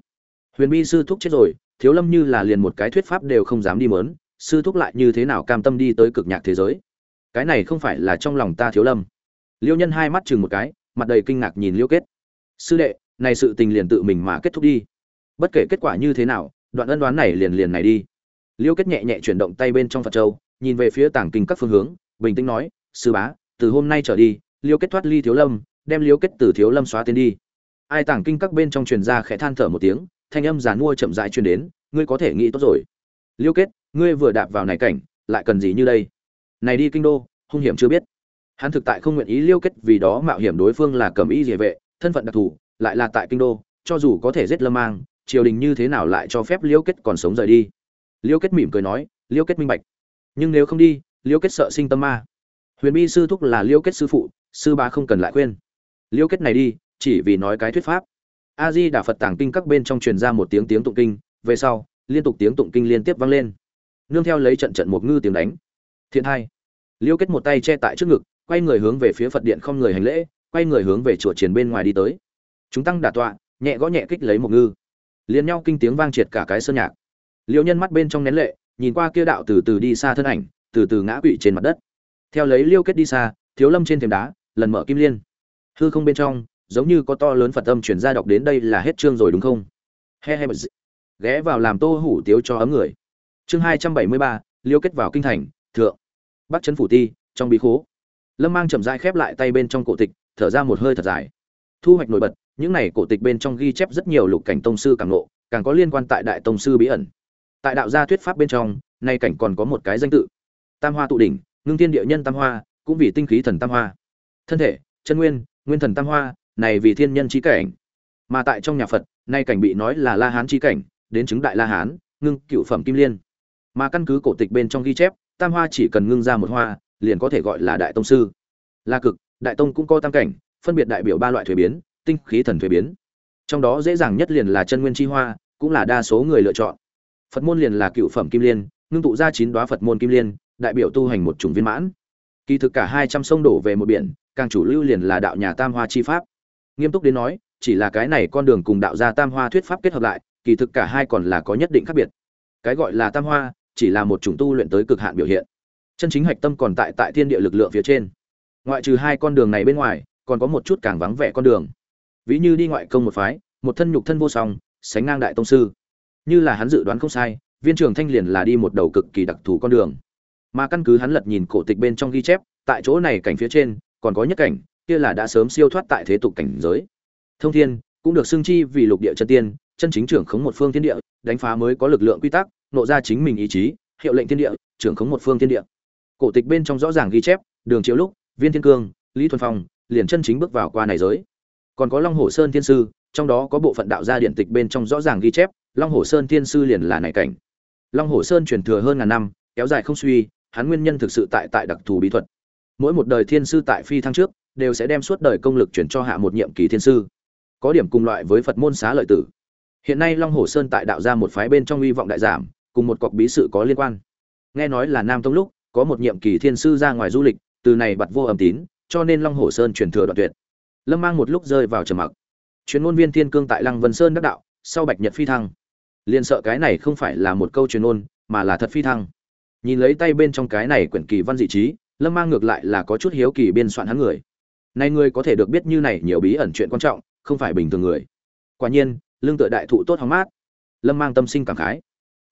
Huyền bi sư thúc chết rồi, thiếu lâm như là liền một cái thuyết pháp đều không dám đi mớn, sư thúc lại như thế nào cam tâm đi tới cực nhạc thế giới? Cái này không phải là trong lòng ta thiếu lâm. Liêu nhân hai mắt chừng một cái, mặt đầy kinh ngạc nhìn liêu kết. Sư đệ, này sự tình liền tự mình mà kết thúc đi. Bất kể kết quả như thế nào, đoạn ân đoán này liền liền này đi. Liêu kết nhẹ nhẹ chuyển động tay bên trong phật châu, nhìn về phía tảng kinh các phương hướng, bình tĩnh nói, sư bá từ hôm nay trở đi, liêu kết thoát ly thiếu lâm, đem liêu kết từ thiếu lâm xóa tên đi. Ai tảng kinh các bên trong truyền ra khẽ than thở một tiếng, thanh âm giàn mua chậm rãi truyền đến, ngươi có thể nghĩ tốt rồi. Liêu kết, ngươi vừa đạp vào này cảnh, lại cần gì như đây? Này đi kinh đô, hung hiểm chưa biết. Hắn thực tại không nguyện ý liêu kết vì đó mạo hiểm đối phương là cầm y địa vệ, thân phận đặc thù, lại là tại kinh đô, cho dù có thể giết lâm mang, triều đình như thế nào lại cho phép liêu kết còn sống rời đi? Liêu kết mỉm cười nói, liêu kết minh bạch. Nhưng nếu không đi, liêu kết sợ sinh tâm ma huyền bi sư thúc là liêu kết sư phụ, sư ba không cần lại khuyên. Liêu kết này đi, chỉ vì nói cái thuyết pháp. A di đà phật tàng kinh các bên trong truyền ra một tiếng tiếng tụng kinh, về sau, liên tục tiếng tụng kinh liên tiếp vang lên. Nương theo lấy trận trận một ngư tiếng đánh. Thiện hai. Liêu kết một tay che tại trước ngực, quay người hướng về phía phật điện không người hành lễ, quay người hướng về chùa triển bên ngoài đi tới. Chúng tăng đả tọa, nhẹ gõ nhẹ kích lấy một ngư. Liền nhau kinh tiếng vang triệt cả cái sơn nhạc. Liêu nhân mắt bên trong nén lệ, nhìn qua kia đạo từ từ đi xa thân ảnh, từ từ ngã quỵ trên mặt đất theo lấy liêu kết đi xa, thiếu lâm trên thềm đá, lần mở kim liên. Hư không bên trong, giống như có to lớn phật âm chuyển ra đọc đến đây là hết chương rồi đúng không? He he ghé vào làm tô hủ tiếu cho ấm người. Chương hai trăm bảy mươi ba, liêu kết vào kinh thành, thượng. Bắc trấn phủ ti, trong bí khố. Lâm mang chậm dai khép lại tay bên trong cổ tịch, thở ra một hơi thật dài. Thu hoạch nổi bật, những này cổ tịch bên trong ghi chép rất nhiều lục cảnh tông sư càng nộ càng có liên quan tại đại tông sư bí ẩn. Tại đạo gia thuyết pháp bên trong, nay cảnh còn có một cái danh tự. Tam hoa tụ đỉnh ngưng thiên địa nhân tam hoa, cũng vì tinh khí thần tam hoa. Thân thể, chân nguyên nguyên thần tam hoa, này vì thiên nhân trí cảnh. Mà tại trong nhà phật, nay cảnh bị nói là la hán trí cảnh, đến chứng đại la hán, ngưng cựu phẩm kim liên. Mà căn cứ cổ tịch bên trong ghi chép, tam hoa chỉ cần ngưng ra một hoa, liền có thể gọi là đại tông sư. La cực, đại tông cũng có tam cảnh, phân biệt đại biểu ba loại thuế biến, tinh khí thần thuế biến. Trong đó dễ dàng nhất liền là chân nguyên chi hoa, cũng là đa số người lựa chọn. Phật môn liền là cựu phẩm kim liên, ngưng tụ ra chín đoá phật môn kim liên đại biểu tu hành một chủng viên mãn. Kỳ thực cả hai trăm sông đổ về một biển, càng chủ lưu liền là đạo nhà tam hoa chi pháp. Nghiêm túc đến nói, chỉ là cái này con đường cùng đạo gia tam hoa thuyết pháp kết hợp lại, kỳ thực cả hai còn là có nhất định khác biệt. Cái gọi là tam hoa, chỉ là một chủng tu luyện tới cực hạn biểu hiện. Chân chính hạch tâm còn tại tại thiên địa lực lượng phía trên. Ngoại trừ hai con đường này bên ngoài, còn có một chút càng vắng vẻ con đường. Ví như đi ngoại công một phái, một thân nhục thân vô song, sánh ngang đại tông sư. Như là hắn dự đoán không sai, viên trường thanh liền là đi một đầu cực kỳ đặc thù con đường mà căn cứ hắn lật nhìn cổ tịch bên trong ghi chép, tại chỗ này cảnh phía trên, còn có nhất cảnh, kia là đã sớm siêu thoát tại thế tục cảnh giới. Thông thiên, cũng được xưng chi vì lục địa chân tiên, chân chính trưởng khống một phương thiên địa, đánh phá mới có lực lượng quy tắc, nộ ra chính mình ý chí, hiệu lệnh thiên địa, trưởng khống một phương thiên địa. Cổ tịch bên trong rõ ràng ghi chép, đường chiếu lúc, viên thiên cương, lý thuần phong, liền chân chính bước vào qua này giới. Còn có long hồ sơn thiên sư, trong đó có bộ phận đạo gia điện tịch bên trong rõ ràng ghi chép, long hồ sơn thiên sư liền là này cảnh. Long hồ sơn truyền thừa hơn ngàn năm, kéo dài không suy hắn nguyên nhân thực sự tại tại đặc thù bí thuật. Mỗi một đời thiên sư tại phi thăng trước, đều sẽ đem suốt đời công lực chuyển cho hạ một nhiệm kỳ thiên sư. Có điểm cùng loại với phật môn xá lợi tử. Hiện nay long hồ sơn tại đạo ra một phái bên trong uy vọng đại giảm, cùng một cọc bí sự có liên quan. Nghe nói là nam tông lúc, có một nhiệm kỳ thiên sư ra ngoài du lịch, từ này bật vô âm tín, cho nên long hồ sơn truyền thừa đoạn tuyệt. Lâm mang một lúc rơi vào trầm mặc. Chuyên môn viên thiên cương tại lăng vân sơn đắc đạo, sau bạch nhật phi thăng. Liền sợ cái này không phải là một câu truyền ôn, mà là thật phi thăng nhìn lấy tay bên trong cái này quyển kỳ văn dị trí, lâm mang ngược lại là có chút hiếu kỳ biên soạn hắn người. Nay người có thể được biết như này nhiều bí ẩn chuyện quan trọng, không phải bình thường người. Quả nhiên lương tựa đại thụ tốt hóng mát. Lâm mang tâm sinh cảm khái.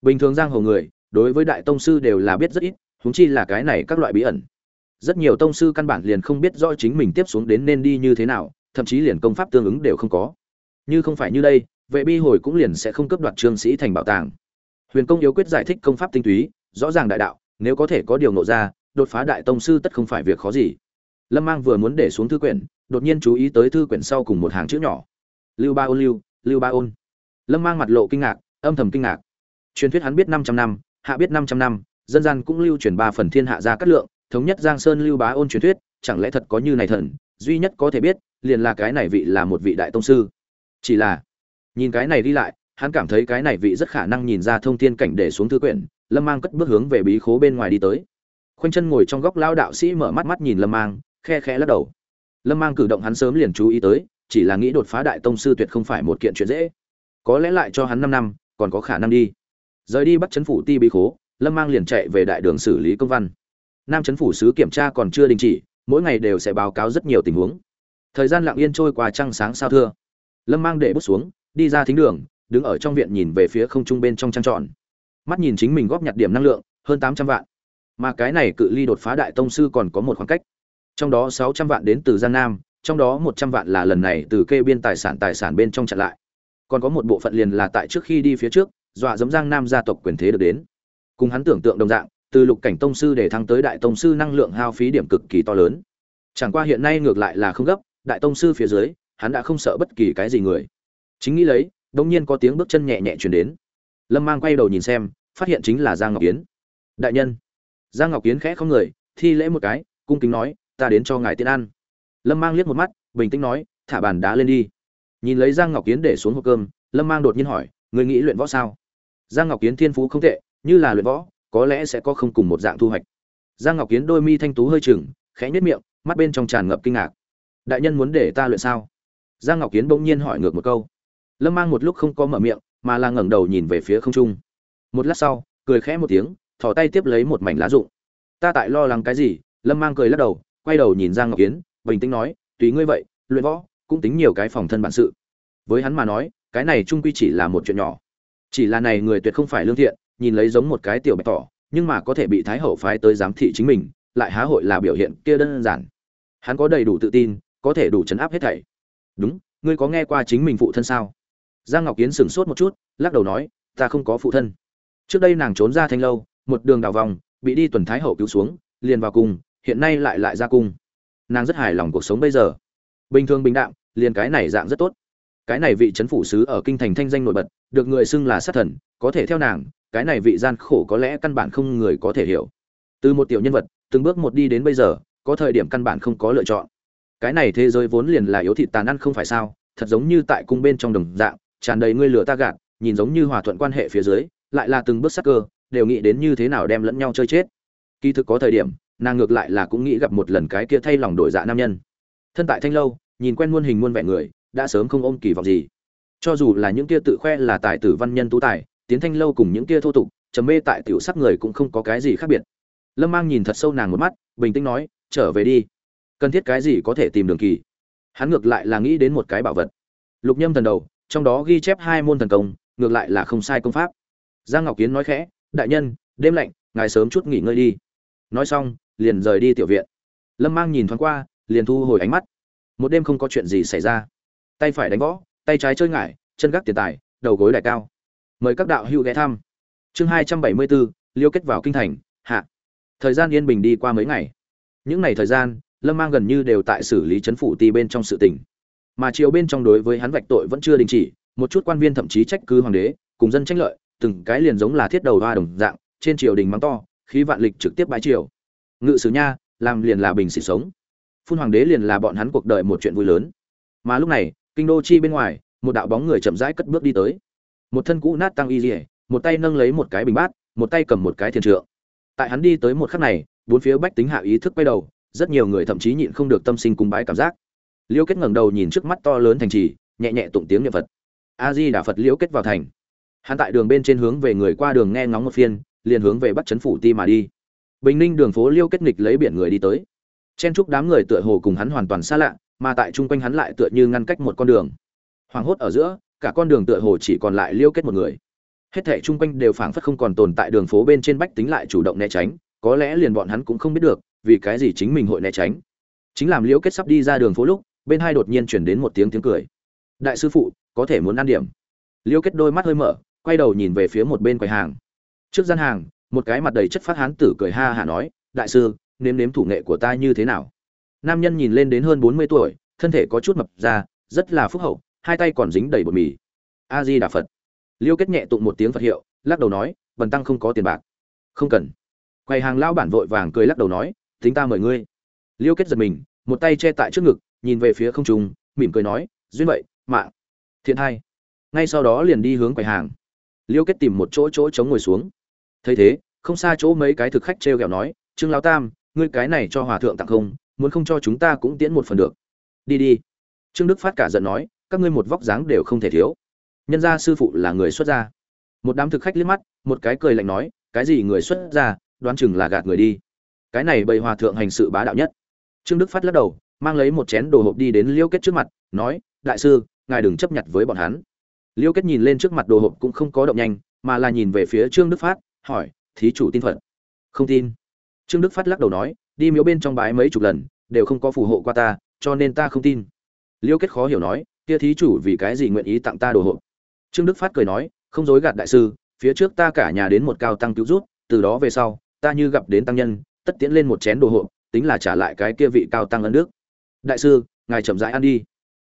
Bình thường giang hồ người, đối với đại tông sư đều là biết rất ít húng chi là cái này các loại bí ẩn. Rất nhiều tông sư căn bản liền không biết rõ chính mình tiếp xuống đến nên đi như thế nào, thậm chí liền công pháp tương ứng đều không có. Như không phải như đây, vệ bi hồi cũng liền sẽ không cấp đoạt trương sĩ thành bảo tàng. Huyền công yếu quyết giải thích công pháp tinh túy rõ ràng đại đạo, nếu có thể có điều nộ ra, đột phá đại tông sư tất không phải việc khó gì. Lâm mang vừa muốn để xuống thư quyển, đột nhiên chú ý tới thư quyển sau cùng một hàng chữ nhỏ. Lưu ba ôn, lưu lưu ba ôn. Lâm mang mặt lộ kinh ngạc, âm thầm kinh ngạc. Truyền thuyết hắn biết năm trăm năm, hạ biết năm trăm năm, dân gian cũng lưu truyền ba phần thiên hạ ra cát lượng, thống nhất giang sơn lưu bá ôn truyền thuyết, chẳng lẽ thật có như này thần, duy nhất có thể biết, liền là cái này vị là một vị đại tông sư. Chỉ là, nhìn cái này đi lại hắn cảm thấy cái này vị rất khả năng nhìn ra thông thiên cảnh để xuống thư quyển, lâm mang cất bước hướng về bí khố bên ngoài đi tới. Khoanh chân ngồi trong góc lao đạo sĩ mở mắt mắt nhìn lâm mang, khe khẽ lắc đầu. Lâm mang cử động hắn sớm liền chú ý tới, chỉ là nghĩ đột phá đại tông sư tuyệt không phải một kiện chuyện dễ. Có lẽ lại cho hắn năm năm, còn có khả năng đi. Rời đi bắt chấn phủ ti bí khố, lâm mang liền chạy về đại đường xử lý công văn. Nam chấn phủ sứ kiểm tra còn chưa đình chỉ, mỗi ngày đều sẽ báo cáo rất nhiều tình huống. Thời gian lặng yên trôi qua trăng sáng sao thưa. Lâm mang để bút xuống, đi ra thính đường đứng ở trong viện nhìn về phía không trung bên trong trăng tròn. Mắt nhìn chính mình góp nhặt điểm năng lượng, hơn tám trăm vạn. Mà cái này cự ly đột phá đại tông sư còn có một khoảng cách. Trong đó sáu trăm vạn đến từ giang nam, trong đó một trăm vạn là lần này từ kê biên tài sản tài sản bên trong chặn lại. Còn có một bộ phận liền là tại trước khi đi phía trước, dọa giống giang nam gia tộc quyền thế được đến. Cùng hắn tưởng tượng đồng dạng, từ lục cảnh tông sư để thăng tới đại tông sư năng lượng hao phí điểm cực kỳ to lớn. Chẳng qua hiện nay ngược lại là không gấp, đại tông sư phía dưới, hắn đã không sợ bất kỳ cái gì người. Chính nghĩ lấy đông nhiên có tiếng bước chân nhẹ nhẹ chuyển đến. Lâm mang quay đầu nhìn xem, phát hiện chính là giang ngọc kiến đại nhân. Giang ngọc kiến khẽ không người, thi lễ một cái, cung kính nói, ta đến cho ngài tiên ăn. Lâm mang liếc một mắt, bình tĩnh nói, thả bàn đá lên đi. Nhìn lấy giang ngọc kiến để xuống hộp cơm, lâm mang đột nhiên hỏi người nghĩ luyện võ sao? Giang ngọc kiến thiên phú không tệ, như là luyện võ, có lẽ sẽ có không cùng một dạng thu hoạch. Giang ngọc kiến đôi mi thanh tú hơi chừng, khẽ nhất miệng, mắt bên trong tràn ngập kinh ngạc. Đại nhân muốn để ta luyện sao? Giang ngọc kiến bỗng nhiên hỏi ngược một câu lâm mang một lúc không có mở miệng, mà là ngẩng đầu nhìn về phía không trung. Một lát sau, cười khẽ một tiếng, thò tay tiếp lấy một mảnh lá rụng. Ta tại lo lắng cái gì? Lâm mang cười lắc đầu, quay đầu nhìn giang ngọc kiến, bình tĩnh nói, tùy ngươi vậy, luyện võ, cũng tính nhiều cái phòng thân bản sự. Với hắn mà nói, cái này trung quy chỉ là một chuyện nhỏ. Chỉ là này người tuyệt không phải lương thiện, nhìn lấy giống một cái tiểu bạch tỏ, nhưng mà có thể bị thái hậu phái tới giám thị chính mình, lại há hội là biểu hiện kia đơn giản. Hắn có đầy đủ tự tin, có thể đủ chấn áp hết thảy. Đúng, ngươi có nghe qua chính mình phụ thân sao? Giang ngọc kiến sửng sốt một chút, lắc đầu nói, ta không có phụ thân. Trước đây nàng trốn ra thanh lâu, một đường đào vòng, bị đi tuần thái hậu cứu xuống, liền vào cung hiện nay lại lại ra cung nàng rất hài lòng cuộc sống bây giờ. Bình thường bình đạm, liền cái này dạng rất tốt. Cái này vị trấn phủ sứ ở kinh thành thanh danh nổi bật, được người xưng là sát thần, có thể theo nàng, cái này vị gian khổ có lẽ căn bản không người có thể hiểu. Từ một tiểu nhân vật, từng bước một đi đến bây giờ, có thời điểm căn bản không có lựa chọn. Cái này thế giới vốn liền là yếu thịt tàn ăn không phải sao, thật giống như tại cung bên trong đồng dạng tràn đầy ngươi lửa ta gạt, nhìn giống như hòa thuận quan hệ phía dưới, lại là từng bước sắc cơ, đều nghĩ đến như thế nào đem lẫn nhau chơi chết. Kỳ thực có thời điểm, nàng ngược lại là cũng nghĩ gặp một lần cái kia thay lòng đổi dạ nam nhân. Thân tại thanh lâu, nhìn quen muôn hình muôn vẻ người, đã sớm không ôm kỳ vọng gì. Cho dù là những kia tự khoe là tài tử văn nhân tú tài, tiến thanh lâu cùng những kia thô tục, trầm mê tại tiểu sắc người cũng không có cái gì khác biệt. Lâm mang nhìn thật sâu nàng một mắt, bình tĩnh nói, trở về đi. Cần thiết cái gì có thể tìm đường kỳ. Hắn ngược lại là nghĩ đến một cái bảo vật. Lục nhâm thần đầu trong đó ghi chép hai môn thần công, ngược lại là không sai công pháp. Giang ngọc kiến nói khẽ, đại nhân, đêm lạnh, ngài sớm chút nghỉ ngơi đi. Nói xong, liền rời đi tiểu viện. Lâm mang nhìn thoáng qua, liền thu hồi ánh mắt. Một đêm không có chuyện gì xảy ra. Tay phải đánh võ, tay trái chơi ngải, chân gác tiền tài, đầu gối đại cao. Mời các đạo hữu ghé thăm. Chương hai trăm bảy mươi bốn, liêu kết vào kinh thành, hạ. Thời gian yên bình đi qua mấy ngày. Những ngày thời gian, lâm mang gần như đều tại xử lý chấn phủ ti bên trong sự tỉnh mà chiều bên trong đối với hắn vạch tội vẫn chưa đình chỉ, một chút quan viên thậm chí trách cứ hoàng đế, cùng dân tranh lợi, từng cái liền giống là thiết đầu hoa đồng dạng, trên triều đình mắng to, khí vạn lịch trực tiếp bãi triều. Ngự sử nha, làm liền là bình xịt sống. Phun hoàng đế liền là bọn hắn cuộc đời một chuyện vui lớn. Mà lúc này, kinh đô chi bên ngoài, một đạo bóng người chậm rãi cất bước đi tới. Một thân cũ nát tăng y dỉa một tay nâng lấy một cái bình bát, một tay cầm một cái thiền trượng. Tại hắn đi tới một khắc này, bốn phía bách tính hạ ý thức quay đầu, rất nhiều người thậm chí nhịn không được tâm sinh cung bái cảm giác liêu kết ngẩng đầu nhìn trước mắt to lớn thành trì, nhẹ nhẹ tụng tiếng niệm phật. A di đà phật liễu kết vào thành. Hắn tại đường bên trên hướng về người qua đường nghe ngóng một phiên, liền hướng về bắt chấn phủ ti mà đi. Bình ninh đường phố liêu kết nghịch lấy biển người đi tới. Chen chúc đám người tựa hồ cùng hắn hoàn toàn xa lạ, mà tại chung quanh hắn lại tựa như ngăn cách một con đường. Hoàng hốt ở giữa, cả con đường tựa hồ chỉ còn lại liêu kết một người. Hết thảy chung quanh đều phảng phất không còn tồn tại đường phố bên trên bách tính lại chủ động né tránh, có lẽ liền bọn hắn cũng không biết được vì cái gì chính mình hội né tránh. Chính làm liễu kết sắp đi ra đường phố lúc bên hai đột nhiên chuyển đến một tiếng tiếng cười. Đại sư phụ, có thể muốn ăn điểm. Liêu kết đôi mắt hơi mở, quay đầu nhìn về phía một bên quầy hàng. Trước gian hàng, một cái mặt đầy chất phát hán tử cười ha hả nói, đại sư, nếm nếm thủ nghệ của ta như thế nào? Nam nhân nhìn lên đến hơn bốn mươi tuổi, thân thể có chút mập ra, rất là phúc hậu, hai tay còn dính đầy bột mì. A di đà phật. Liêu kết nhẹ tụng một tiếng phật hiệu, lắc đầu nói, bần tăng không có tiền bạc. Không cần. Quầy hàng lao bản vội vàng cười lắc đầu nói, tính ta mời ngươi. Liêu kết giật mình một tay che tại trước ngực, nhìn về phía không trung, mỉm cười nói, duyên vậy, mạng, thiện hai ngay sau đó liền đi hướng quầy hàng. Liêu kết tìm một chỗ chỗ chống ngồi xuống. Thấy thế, không xa chỗ mấy cái thực khách t r e o g ẹ o nói, trương lão tam, ngươi cái này cho hòa thượng tặng không, muốn không cho chúng ta cũng tiễn một phần được. Đi đi. Trương đức phát cả giận nói, các ngươi một vóc dáng đều không thể thiếu. Nhân gia sư phụ là người xuất gia. Một đám thực khách liếc mắt, một cái cười lạnh nói, cái gì người xuất gia, đoán chừng là gạt người đi. Cái này bầy hòa thượng hành sự bá đạo nhất trương đức phát lắc đầu, mang lấy một chén đồ hộp đi đến liêu kết trước mặt, nói, đại sư, ngài đừng chấp nhận với bọn hắn. Liêu kết nhìn lên trước mặt đồ hộp cũng không có động nhanh, mà là nhìn về phía trương đức phát, hỏi, thí chủ tin phật? Không tin. Trương đức phát lắc đầu nói, đi miếu bên trong bái mấy chục lần, đều không có phù hộ qua ta, cho nên ta không tin. Liêu kết khó hiểu nói, kia thí chủ vì cái gì nguyện ý tặng ta đồ hộp? Trương đức phát cười nói, không dối gạt đại sư, phía trước ta cả nhà đến một cao tăng cứu rút từ đó về sau, ta như gặp đến tăng nhân, tất tiễn lên một chén đồ hộp tính là trả lại cái kia vị cao tăng ân đức. Đại sư, ngài chậm rãi ăn đi.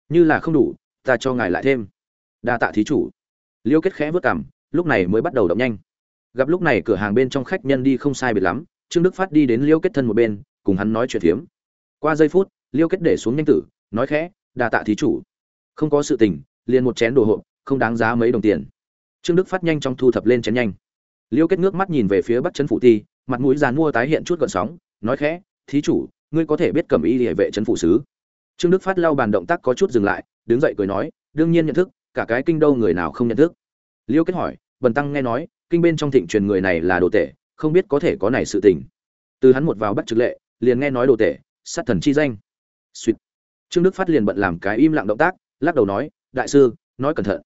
Như là không đủ, ta cho ngài lại thêm. Đa tạ thí chủ. Liêu kết khẽ vớt cảm lúc này mới bắt đầu động nhanh. Gặp lúc này cửa hàng bên trong khách nhân đi không sai biệt lắm, trương đức phát đi đến liêu kết thân một bên, cùng hắn nói chuyện phiếm. Qua giây phút, liêu kết để xuống nhanh tử, nói khẽ, đa tạ thí chủ. Không có sự tình, liền một chén đồ hộp, không đáng giá mấy đồng tiền. Trương đức phát nhanh trong thu thập lên chén nhanh. Liêu kết nước mắt nhìn về phía bắc chân phụ ti, mặt mũi dàn mua tái hiện chút gợn sóng, nói khẽ thí chủ, ngươi có thể biết cầm y địa vệ chân phủ sứ. Trương đức phát lau bàn động tác có chút dừng lại, đứng dậy cười nói, đương nhiên nhận thức, cả cái kinh đâu người nào không nhận thức. Liêu kết hỏi, bần tăng nghe nói, kinh bên trong thịnh truyền người này là đồ tể, không biết có thể có này sự tình. Từ hắn một vào bắt trực lệ, liền nghe nói đồ tể, sát thần chi danh. Suýt trương đức phát liền bận làm cái im lặng động tác, lắc đầu nói, đại sư, nói cẩn thận.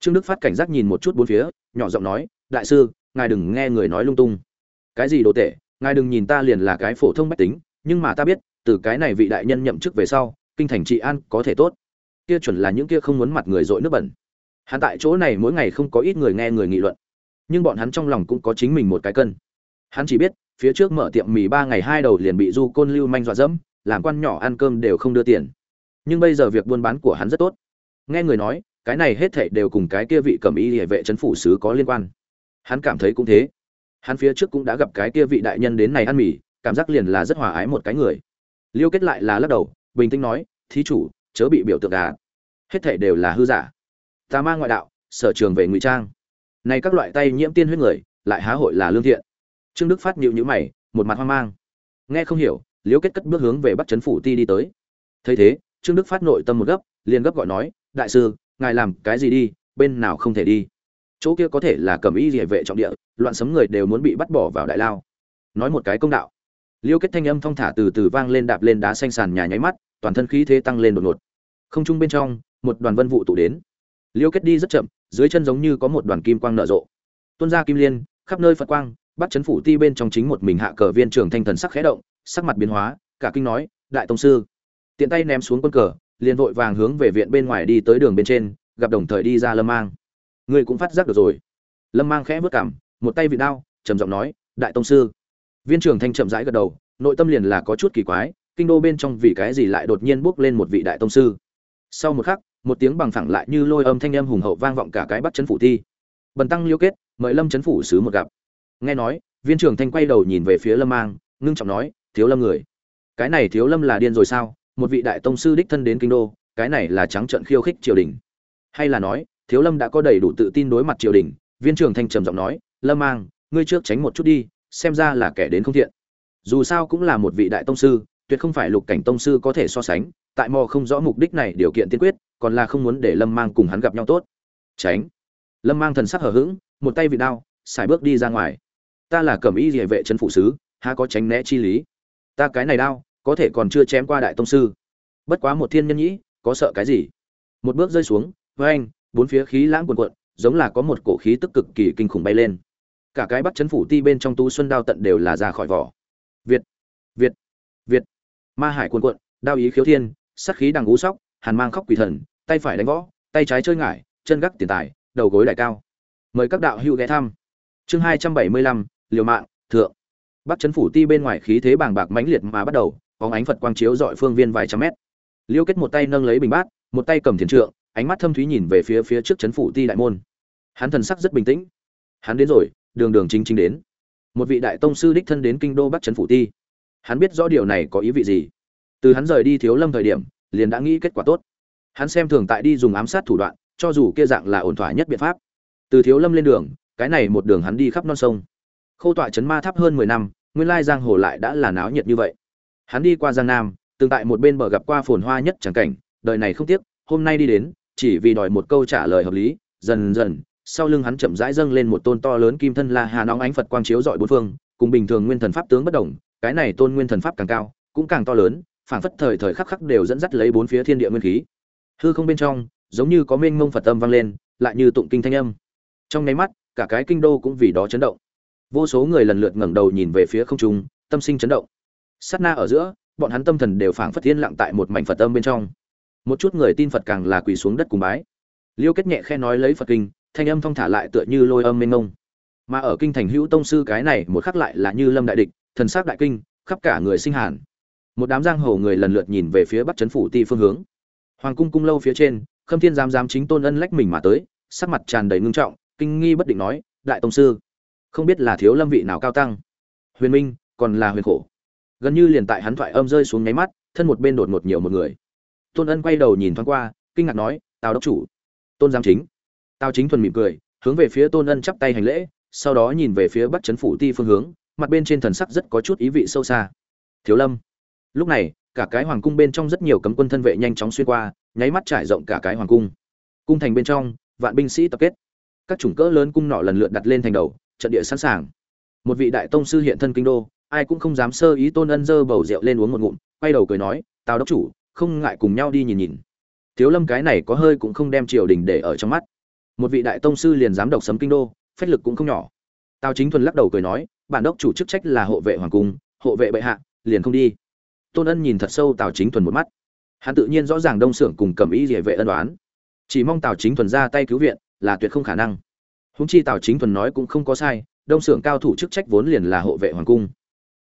Trương đức phát cảnh giác nhìn một chút bốn phía, nhỏ giọng nói, đại sư, ngài đừng nghe người nói lung tung. Cái gì đồ tệ ngài đừng nhìn ta liền là cái phổ thông bách tính, nhưng mà ta biết, từ cái này vị đại nhân nhậm chức về sau, kinh thành trị an có thể tốt. Kia chuẩn là những kia không muốn mặt người dội nước bẩn. Hắn tại chỗ này mỗi ngày không có ít người nghe người nghị luận. Nhưng bọn hắn trong lòng cũng có chính mình một cái cân. Hắn chỉ biết, phía trước mở tiệm mì ba ngày hai đầu liền bị du côn lưu manh dọa dẫm, làm quan nhỏ ăn cơm đều không đưa tiền. Nhưng bây giờ việc buôn bán của hắn rất tốt. Nghe người nói, cái này hết thảy đều cùng cái kia vị cầm y địa vệ chấn phủ sứ có liên quan. Hắn cảm thấy cũng thế hắn phía trước cũng đã gặp cái kia vị đại nhân đến này ăn mì, cảm giác liền là rất hòa ái một cái người. Liêu kết lại là lắc đầu, bình tĩnh nói, thí chủ, chớ bị biểu tượng gà. Hết thể đều là hư giả. Ta mang ngoại đạo, sở trường về ngụy trang. Nay các loại tay nhiễm tiên huyết người, lại há hội là lương thiện. Trương đức phát nhịu nhữ mày, một mặt hoang mang. Nghe không hiểu, liêu kết cất bước hướng về bắt chấn phủ ti đi tới. Thấy thế, trương đức phát nội tâm một gấp, liền gấp gọi nói, đại sư, ngài làm cái gì đi, bên nào không thể đi? Chỗ kia có thể là cầm y địa vệ trọng địa, loạn sấm người đều muốn bị bắt bỏ vào đại lao. Nói một cái công đạo. Liêu kết thanh âm thong thả từ từ vang lên đạp lên đá xanh sàn nhà nháy mắt, toàn thân khí thế tăng lên đột ngột. Không trung bên trong, một đoàn vân vụ tụ đến. Liêu kết đi rất chậm, dưới chân giống như có một đoàn kim quang nở rộ. Tuôn ra kim liên, khắp nơi phật quang, bắt chấn phủ ti bên trong chính một mình hạ cờ viên trưởng thanh thần sắc khẽ động, sắc mặt biến hóa, cả kinh nói, đại tông sư. Tiện tay ném xuống quân cờ, liền vội vàng hướng về viện bên ngoài đi tới đường bên trên, gặp đồng thời đi ra lâm mang ngươi cũng phát giác được rồi. Lâm mang khẽ vớt cảm một tay vị đao, trầm giọng nói, đại tông sư. Viên trưởng thanh chậm rãi gật đầu, nội tâm liền là có chút kỳ quái, kinh đô bên trong vì cái gì lại đột nhiên bước lên một vị đại tông sư? Sau một khắc, một tiếng bằng phẳng lại như lôi âm thanh âm hùng hậu vang vọng cả cái bắt chấn phủ thi. Bần tăng liêu kết, mời lâm chấn phủ sứ một gặp. Nghe nói, viên trưởng thanh quay đầu nhìn về phía lâm mang, ngưng trọng nói, thiếu lâm người, cái này thiếu lâm là điên rồi sao? Một vị đại tông sư đích thân đến kinh đô, cái này là trắng trận khiêu khích triều đình. Hay là nói thiếu lâm đã có đầy đủ tự tin đối mặt triều đình, viên trưởng thanh trầm giọng nói, lâm mang, ngươi trước tránh một chút đi, xem ra là kẻ đến không thiện. Dù sao cũng là một vị đại tông sư, tuyệt không phải lục cảnh tông sư có thể so sánh, tại mò không rõ mục đích này điều kiện tiên quyết, còn là không muốn để lâm mang cùng hắn gặp nhau tốt. Tránh. Lâm mang thần sắc hở h ữ g một tay vị đao, xài bước đi ra ngoài. Ta là cẩm y địa vệ trấn phụ sứ, há có tránh né chi lý? Ta cái này đao, có thể còn chưa chém qua đại tông sư. Bất quá một thiên nhân nhĩ, có sợ cái gì? Một bước rơi xuống với anh bốn phía khí lãng cuồn cuộn, giống là có một cổ khí tức cực kỳ kinh khủng bay lên. Cả cái bắt chấn phủ ti bên trong tú xuân đao tận đều là ra khỏi vỏ. Việt việt việt. Ma hải cuồn cuộn, đao ý khiếu thiên, sát khí đằng ú sóc, hàn mang khóc quỷ thần, tay phải đánh võ, tay trái chơi ngải, chân gác tiền tài, đầu gối đại cao. Mời các đạo hữu ghé thăm. Chương hai trăm bảy mươi lăm, liều mạng, thượng. Bắt chấn phủ ti bên ngoài khí thế bàng bạc mãnh liệt mà bắt đầu, bóng ánh phật quang chiếu dọi phương viên vài trăm mét. Liêu kết một tay nâng lấy bình bát, một tay cầm thiền trượng ánh mắt thâm thúy nhìn về phía phía trước chấn phủ ti đại môn. Hắn thần sắc rất bình tĩnh. Hắn đến rồi, đường đường chính chính đến. Một vị đại tông sư đích thân đến kinh đô bắc trấn phủ ti. Hắn biết rõ điều này có ý vị gì. Từ hắn rời đi thiếu lâm thời điểm, liền đã nghĩ kết quả tốt. Hắn xem thường tại đi dùng ám sát thủ đoạn, cho dù kia dạng là ổn thỏa nhất biện pháp. Từ thiếu lâm lên đường, cái này một đường hắn đi khắp non sông. Khâu tọa chấn ma tháp hơn mười năm, nguyên lai giang hồ lại đã là náo nhiệt như vậy. Hắn đi qua giang nam, từng tại một bên bờ gặp qua phồn hoa nhất chẳng cảnh, đời này không tiếc, hôm nay đi đến chỉ vì đòi một câu trả lời hợp lý, dần dần, sau lưng hắn chậm rãi dâng lên một tôn to lớn kim thân la hà nóng ánh phật quang chiếu dọi bốn phương, cùng bình thường nguyên thần pháp tướng bất đồng, cái này tôn nguyên thần pháp càng cao, cũng càng to lớn, phảng phất thời thời khắc khắc đều dẫn dắt lấy bốn phía thiên địa nguyên khí. Hư không bên trong, giống như có mênh mông phật âm vang lên, lại như tụng kinh thanh âm. Trong nháy mắt, cả cái kinh đô cũng vì đó chấn động. Vô số người lần lượt ngẩng đầu nhìn về phía không trung, tâm sinh chấn động. Sát na ở giữa, bọn hắn tâm thần đều phảng phất thiên lặng tại một mảnh phật âm bên trong một chút người tin phật càng là quỳ xuống đất cùng bái. Liêu kết nhẹ khe nói lấy phật kinh, thanh âm thong thả lại tựa như lôi âm mênh mông. Mà ở kinh thành hữu tông sư cái này một khắc lại là như lâm đại địch, thần sắc đại kinh, khắp cả người sinh hàn. Một đám giang hồ người lần lượt nhìn về phía bắc trấn phủ ti phương hướng. Hoàng cung cung lâu phía trên, khâm thiên giám giám chính tôn ân lách mình mà tới, sắc mặt tràn đầy ngưng trọng, kinh nghi bất định nói, đại tông sư, không biết là thiếu lâm vị nào cao tăng? Huyền minh, còn là huyền khổ. Gần như liền tại hắn thoại âm rơi xuống nháy mắt, thân một bên đột ngột nhiều một người tôn ân quay đầu nhìn thoáng qua, kinh ngạc nói, tào đốc chủ, tôn giám chính. Tào chính thuần mỉm cười, hướng về phía tôn ân chắp tay hành lễ, sau đó nhìn về phía bắc trấn phủ ti phương hướng, mặt bên trên thần sắc rất có chút ý vị sâu xa. Thiếu lâm. Lúc này, cả cái hoàng cung bên trong rất nhiều cấm quân thân vệ nhanh chóng xuyên qua, nháy mắt trải rộng cả cái hoàng cung. Cung thành bên trong, vạn binh sĩ tập kết. Các chủng cỡ lớn cung nọ lần lượt đặt lên thành đầu, trận địa sẵn sàng. Một vị đại tông sư hiện thân kinh đô, ai cũng không dám sơ ý tôn ân dơ bầu rượu lên uống một ngụm, quay đầu cười nói, tào đốc chủ không ngại cùng nhau đi nhìn nhìn. Thiếu lâm cái này có hơi cũng không đem triều đình để ở trong mắt. Một vị đại tông sư liền dám độc sấm kinh đô, phách lực cũng không nhỏ. Tào chính thuần lắc đầu cười nói, bản đốc chủ chức trách là hộ vệ hoàng cung, hộ vệ bệ hạ, liền không đi. Tôn ân nhìn thật sâu tào chính thuần một mắt. Hắn tự nhiên rõ ràng đông xưởng cùng cầm ý địa vệ ân đoán chỉ mong tào chính thuần ra tay cứu viện, là tuyệt không khả năng. Húng chi tào chính thuần nói cũng không có sai, đông xưởng cao thủ chức trách vốn liền là hộ vệ hoàng cung.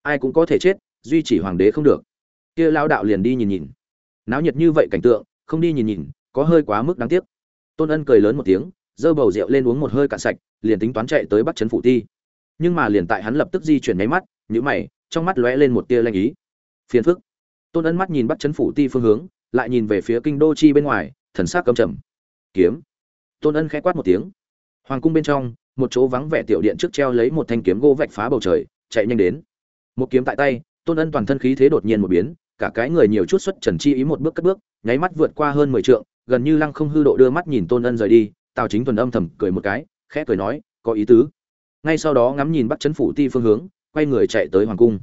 Ai cũng có thể chết, duy chỉ hoàng đế không được. Kia lao đạo liền đi nhìn nhìn náo nhiệt như vậy cảnh tượng, không đi nhìn nhìn, có hơi quá mức đáng tiếc. Tôn ân cười lớn một tiếng dơ bầu rượu lên uống một hơi cạn sạch, liền tính toán chạy tới bắt chấn phủ ti. Nhưng mà liền tại hắn lập tức di chuyển máy mắt nhữ mày, trong mắt lóe lên một tia lanh ý. Phiền phức. Tôn ân mắt nhìn bắt chấn phủ ti phương hướng, lại nhìn về phía kinh đô chi bên ngoài, thần sắc cầm trầm. Kiếm. Tôn ân khẽ quát một tiếng. Hoàng cung bên trong, một chỗ vắng vẻ tiểu điện trước treo lấy một thanh kiếm gỗ vạch phá bầu trời, chạy nhanh đến. Một kiếm tại tay, tôn ân toàn thân khí thế đột nhiên một biến cả cái người nhiều chút xuất trần chi ý một bước cất bước, nháy mắt vượt qua hơn mười trượng, gần như lăng không hư độ đưa mắt nhìn tôn ân rời đi, tào chính thuần âm thầm cười một cái, khẽ cười nói, có ý tứ. Ngay sau đó ngắm nhìn bắt chấn phủ ti phương hướng, quay người chạy tới hoàng cung.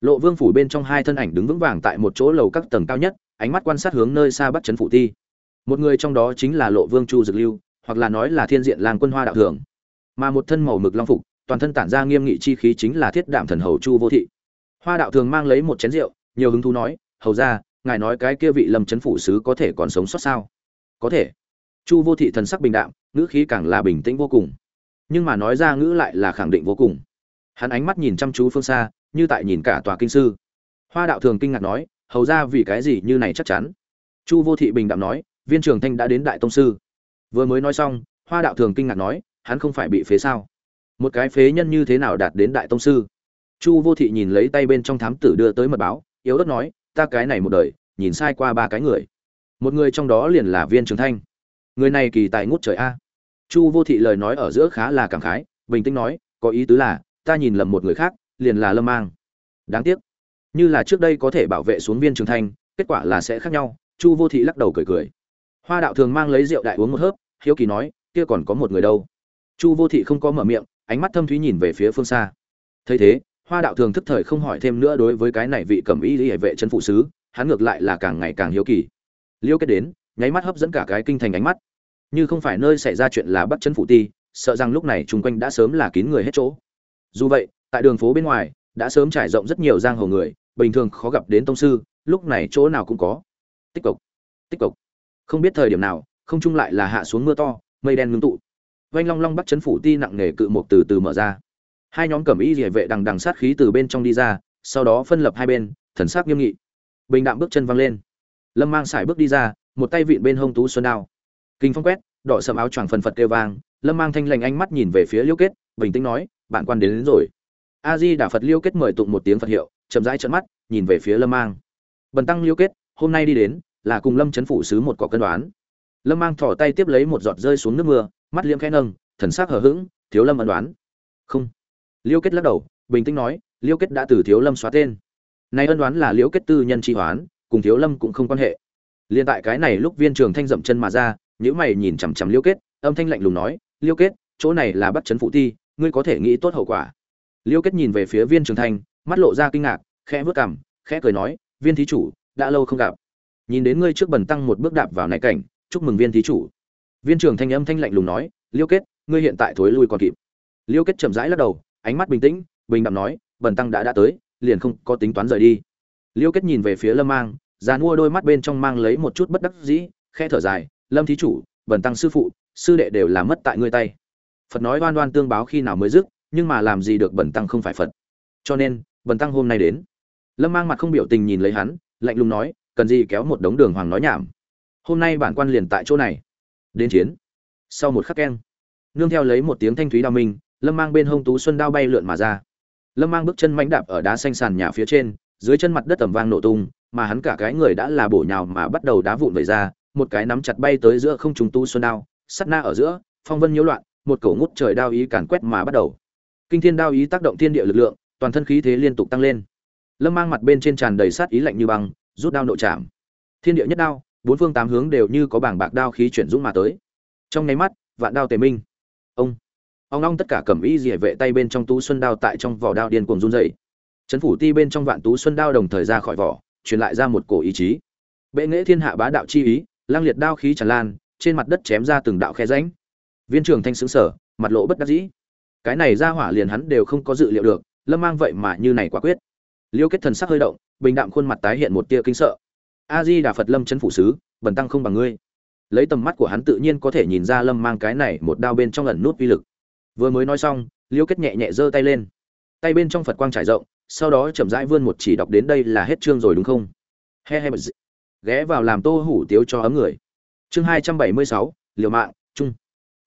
Lộ vương phủ bên trong hai thân ảnh đứng vững vàng tại một chỗ lầu các tầng cao nhất, ánh mắt quan sát hướng nơi xa bắt chấn phủ ti. Một người trong đó chính là lộ vương chu dực lưu, hoặc là nói là thiên diện làng quân hoa đạo thường. Mà một thân màu mực long phục, toàn thân tản ra nghiêm nghị chi khí chính là thiết đạm thần hầu chu vô thị. Hoa đạo thường mang lấy một chén rượu nhiều hứng thú nói, hầu ra, ngài nói cái kia vị lâm chấn phủ sứ có thể còn sống sót sao? Có thể. Chu vô thị thần sắc bình đạm, ngữ khí càng là bình tĩnh vô cùng. Nhưng mà nói ra ngữ lại là khẳng định vô cùng. Hắn ánh mắt nhìn chăm chú phương xa, như tại nhìn cả tòa kinh sư. Hoa đạo thường kinh ngạc nói, hầu ra vì cái gì như này chắc chắn? Chu vô thị bình đạm nói, viên trường thanh đã đến đại tông sư. Vừa mới nói xong, hoa đạo thường kinh ngạc nói, hắn không phải bị phế sao? Một cái phế nhân như thế nào đạt đến đại tông sư? Chu vô thị nhìn lấy tay bên trong thám tử đưa tới mật báo yếu đất nói, ta cái này một đời, nhìn sai qua ba cái người. Một người trong đó liền là viên trường thanh. Người này kỳ tài ngút trời a. Chu vô thị lời nói ở giữa khá là cảm khái, bình tĩnh nói, có ý tứ là, ta nhìn lầm một người khác, liền là lâm mang. Đáng tiếc. Như là trước đây có thể bảo vệ xuống viên trường thanh, kết quả là sẽ khác nhau, chu vô thị lắc đầu cười cười. Hoa đạo thường mang lấy rượu đại uống một hớp, hiếu kỳ nói, kia còn có một người đâu? Chu vô thị không có mở miệng, ánh mắt thâm thúy nhìn về phía phương xa. Thấy thế hoa đạo thường thức thời không hỏi thêm nữa đối với cái này vị cẩm y hệ vệ chân phụ sứ hắn ngược lại là càng ngày càng hiếu kỳ. Liêu kết đến nháy mắt hấp dẫn cả cái kinh thành ánh mắt. Như không phải nơi xảy ra chuyện là bắt chân phụ ti sợ rằng lúc này chung quanh đã sớm là kín người hết chỗ. Dù vậy tại đường phố bên ngoài đã sớm trải rộng rất nhiều giang hồ người bình thường khó gặp đến tông sư lúc này chỗ nào cũng có. Tích cực, tích cực, không biết thời điểm nào không chung lại là hạ xuống mưa to mây đen ngưng tụ. Vanh long long bắt chấn phủ ti nặng nề cự một từ từ mở ra hai nhóm cẩm y địa vệ đằng đằng sát khí từ bên trong đi ra sau đó phân lập hai bên thần sắc nghiêm nghị. Bình đạm bước chân văng lên. Lâm mang sải bước đi ra một tay vịn bên hông tú xuân đao. Kinh phong quét đỏ sầm áo choàng phần phật kêu vang lâm mang thanh lành ánh mắt nhìn về phía liêu kết bình tĩnh nói bạn quan đến, đến rồi. A di đả phật liêu kết mời tụng một tiếng phật hiệu chậm rãi trợn mắt nhìn về phía lâm mang. Bần tăng liêu kết hôm nay đi đến là cùng lâm chấn phủ sứ một cỏ cân đoán. Lâm mang thỏ tay tiếp lấy một giọt rơi xuống nước mưa mắt liễm khẽ nâng thần sắc hờ hững thiếu lâm ẩn đoán. Không liêu kết lắc đầu, bình tĩnh nói, liêu kết đã từ thiếu lâm xóa tên. Nay ân đoán là liêu kết tư nhân tri hoán, cùng thiếu lâm cũng không quan hệ. Liên tại cái này lúc viên trường thanh dậm chân mà ra nhữ mày nhìn chằm chằm liêu kết, âm thanh lạnh lùng nói, liêu kết, chỗ này là bắt chấn phụ ti ngươi có thể nghĩ tốt hậu quả. Liêu kết nhìn về phía viên trường thanh, mắt lộ ra kinh ngạc, khẽ vớt cằm, khẽ cười nói, viên thí chủ, đã lâu không gặp. Nhìn đến ngươi trước bần tăng một bước đạp vào này cảnh, chúc mừng viên thí chủ. Viên trường thanh âm thanh lạnh lùng nói, liêu kết, ngươi hiện tại thối lui còn kịp. Liêu kết chậm rãi lắc đầu ánh mắt bình tĩnh, bình đạm nói, bần tăng đã đã tới, liền không có tính toán rời đi. Liêu kết nhìn về phía lâm mang, già mua đôi mắt bên trong mang lấy một chút bất đắc dĩ khe thở dài, lâm thí chủ, bần tăng sư phụ, sư đệ đều là mất tại ngươi tay. Phật nói oan oan tương báo khi nào mới dứt, nhưng mà làm gì được bần tăng không phải phật. Cho nên, bần tăng hôm nay đến. Lâm mang mặt không biểu tình nhìn lấy hắn, lạnh lùng nói, cần gì kéo một đống đường hoàng nói nhảm? Hôm nay bản quan liền tại chỗ này. Đến chiến. Sau một khắc keng, nương theo lấy một tiếng thanh thúy đao minh lâm mang bên hông tú xuân đao bay lượn mà ra. Lâm mang bước chân mánh đạp ở đá xanh sàn nhà phía trên, dưới chân mặt đất tầm vang nổ tung, mà hắn cả cái người đã là bổ nhào mà bắt đầu đá vụn về ra, một cái nắm chặt bay tới giữa không trùng tu xuân đao, sắt na ở giữa, phong vân nhiễu loạn, một cổ ngút trời đao ý càn quét mà bắt đầu. Kinh thiên đao ý tác động thiên địa lực lượng, toàn thân khí thế liên tục tăng lên. Lâm mang mặt bên trên tràn đầy sát ý lạnh như băng, rút đao nội chạm. Thiên địa nhất đao, bốn phương tám hướng đều như có bảng bạc đao khí chuyển dũng mà tới. Trong nháy mắt, vạn đao tề minh. Ông! Ông long tất cả cầm ý rỉa vệ tay bên trong tú xuân đao tại trong vỏ đao điên cuồng run dày chấn phủ ti bên trong vạn tú xuân đao đồng thời ra khỏi vỏ, truyền lại ra một cổ ý chí. Bệ nghệ thiên hạ bá đạo chi ý, lang liệt đao khí tràn lan, trên mặt đất chém ra từng đạo khe ránh viên trưởng thanh xứng sở mặt lộ bất đắc dĩ. Cái này ra hỏa liền hắn đều không có dự liệu được, lâm mang vậy mà như này quả quyết. Liêu kết thần sắc hơi động, bình đạm khuôn mặt tái hiện một tia kinh sợ. A di đà phật lâm chấn phủ sứ, bần tăng không bằng ngươi. Lấy tầm mắt của hắn tự nhiên có thể nhìn ra lâm mang cái này một đao bên trong ẩn nút vi lực vừa mới nói xong, liêu kết nhẹ nhẹ giơ tay lên. Tay bên trong phật quang trải rộng, sau đó chậm rãi vươn một chỉ đọc đến đây là hết chương rồi đúng không? He he ghé vào làm tô hủ tiếu cho ấm người. Chương hai trăm bảy mươi sáu, liều mạng, chung.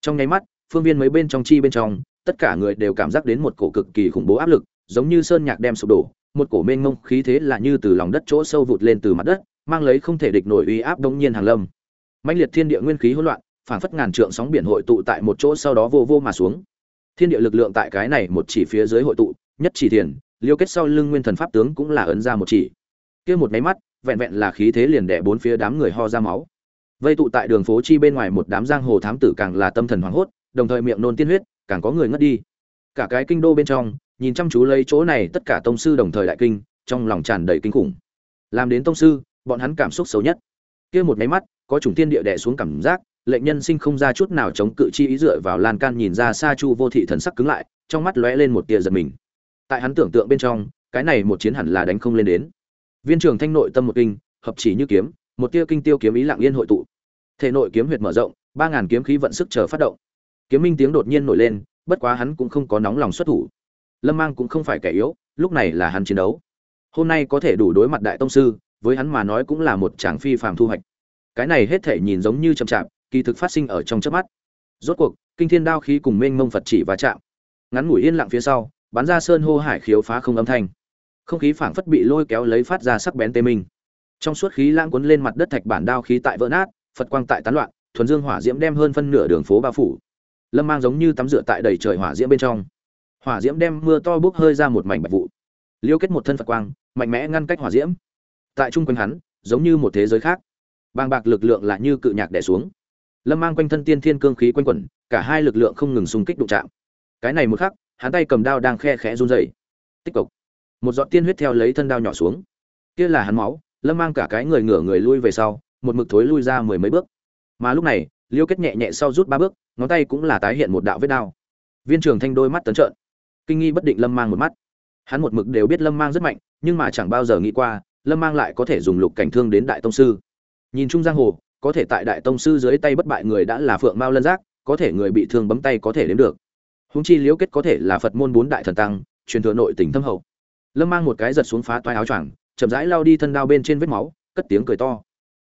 Trong nháy mắt, phương viên mấy bên trong chi bên trong, tất cả người đều cảm giác đến một cổ cực kỳ khủng bố áp lực, giống như sơn nhạc đem sụp đổ, một cổ mênh mông khí thế là như từ lòng đất chỗ sâu vụt lên từ mặt đất, mang lấy không thể địch nổi uy áp đông nhiên hàng lâm. Mãnh liệt thiên địa nguyên khí hỗn loạn, phảng phất ngàn trượng sóng biển hội tụ tại một chỗ sau đó vô vô mà xuống thiên địa lực lượng tại cái này một chỉ phía dưới hội tụ, nhất chỉ thiền, liêu kết sau lưng nguyên thần pháp tướng cũng là ấn ra một chỉ. Kia một máy mắt, vẹn vẹn là khí thế liền đẻ bốn phía đám người ho ra máu. Vây tụ tại đường phố chi bên ngoài một đám giang hồ thám tử càng là tâm thần hoảng hốt, đồng thời miệng nôn tiên huyết, càng có người ngất đi. Cả cái kinh đô bên trong, nhìn chăm chú lấy chỗ này tất cả tông sư đồng thời đại kinh, trong lòng tràn đầy kinh khủng. Làm đến tông sư, bọn hắn cảm xúc xấu nhất. Kia một máy mắt, có chủng tiên địa đè xuống cảm giác lệnh nhân sinh không ra chút nào chống cự chi ý dựa vào lan can nhìn ra xa chu vô thị thần sắc cứng lại, trong mắt lóe lên một tia giật mình. Tại hắn tưởng tượng bên trong, cái này một chiến hẳn là đánh không lên đến. Viên trường thanh nội tâm một kinh, hợp chỉ như kiếm, một tia kinh tiêu kiếm ý lặng yên hội tụ. Thể nội kiếm huyệt mở rộng, ba ngàn kiếm khí vận sức chờ phát động. Kiếm minh tiếng đột nhiên nổi lên, bất quá hắn cũng không có nóng lòng xuất thủ. Lâm mang cũng không phải kẻ yếu, lúc này là hắn chiến đấu. Hôm nay có thể đủ đối mặt đại tông sư, với hắn mà nói cũng là một tràng phi phàm thu hoạch. Cái này hết thể nhìn giống như chậm chạp kỳ thực phát sinh ở trong chớp mắt. Rốt cuộc, kinh thiên đao khí cùng mênh mông phật chỉ va chạm. Ngắn ngủi yên lặng phía sau, bắn ra sơn hô hải khiếu phá không âm thanh. Không khí phảng phất bị lôi kéo lấy phát ra sắc bén tê minh. Trong suốt khí lãng cuốn lên mặt đất thạch bản đao khí tại vỡ nát, phật quang tại tán loạn, thuần dương hỏa diễm đem hơn phân nửa đường phố bao phủ. Lâm mang giống như tắm rửa tại đầy trời hỏa diễm bên trong. Hỏa diễm đem mưa to bốc hơi ra một mảnh bạch vụ. Liêu kết một thân phật quang, mạnh mẽ ngăn cách hỏa diễm. Tại trung quanh hắn, giống như một thế giới khác. Bàng bạc lực lượng lại như cự nhạc đẻ xuống lâm mang quanh thân tiên thiên cương khí quanh quẩn, cả hai lực lượng không ngừng xung kích đụng chạm. Cái này một khắc, hắn tay cầm đao đang khe khẽ run rẩy. Tích cộc một giọt tiên huyết theo lấy thân đao nhỏ xuống. Kia là hắn máu, lâm mang cả cái người ngửa người lui về sau, một mực thối lui ra mười mấy bước. Mà lúc này, liêu kết nhẹ nhẹ sau rút ba bước, ngón tay cũng là tái hiện một đạo vết đao. Viên trường thanh đôi mắt tấn trợn. Kinh nghi bất định lâm mang một mắt. Hắn một mực đều biết lâm mang rất mạnh, nhưng mà chẳng bao giờ nghĩ qua, lâm mang lại có thể dùng lục cảnh thương đến đại tông sư. Nhìn chung giang hồ có thể tại đại tông sư dưới tay bất bại người đã là phượng mao lân giác, có thể người bị thương bấm tay có thể đến được. Húng chi liễu kết có thể là phật môn bốn đại thần tăng, truyền thừa nội tình thâm hậu. Lâm mang một cái giật xuống phá toái áo choàng, chậm rãi lao đi thân đao bên trên vết máu, cất tiếng cười to.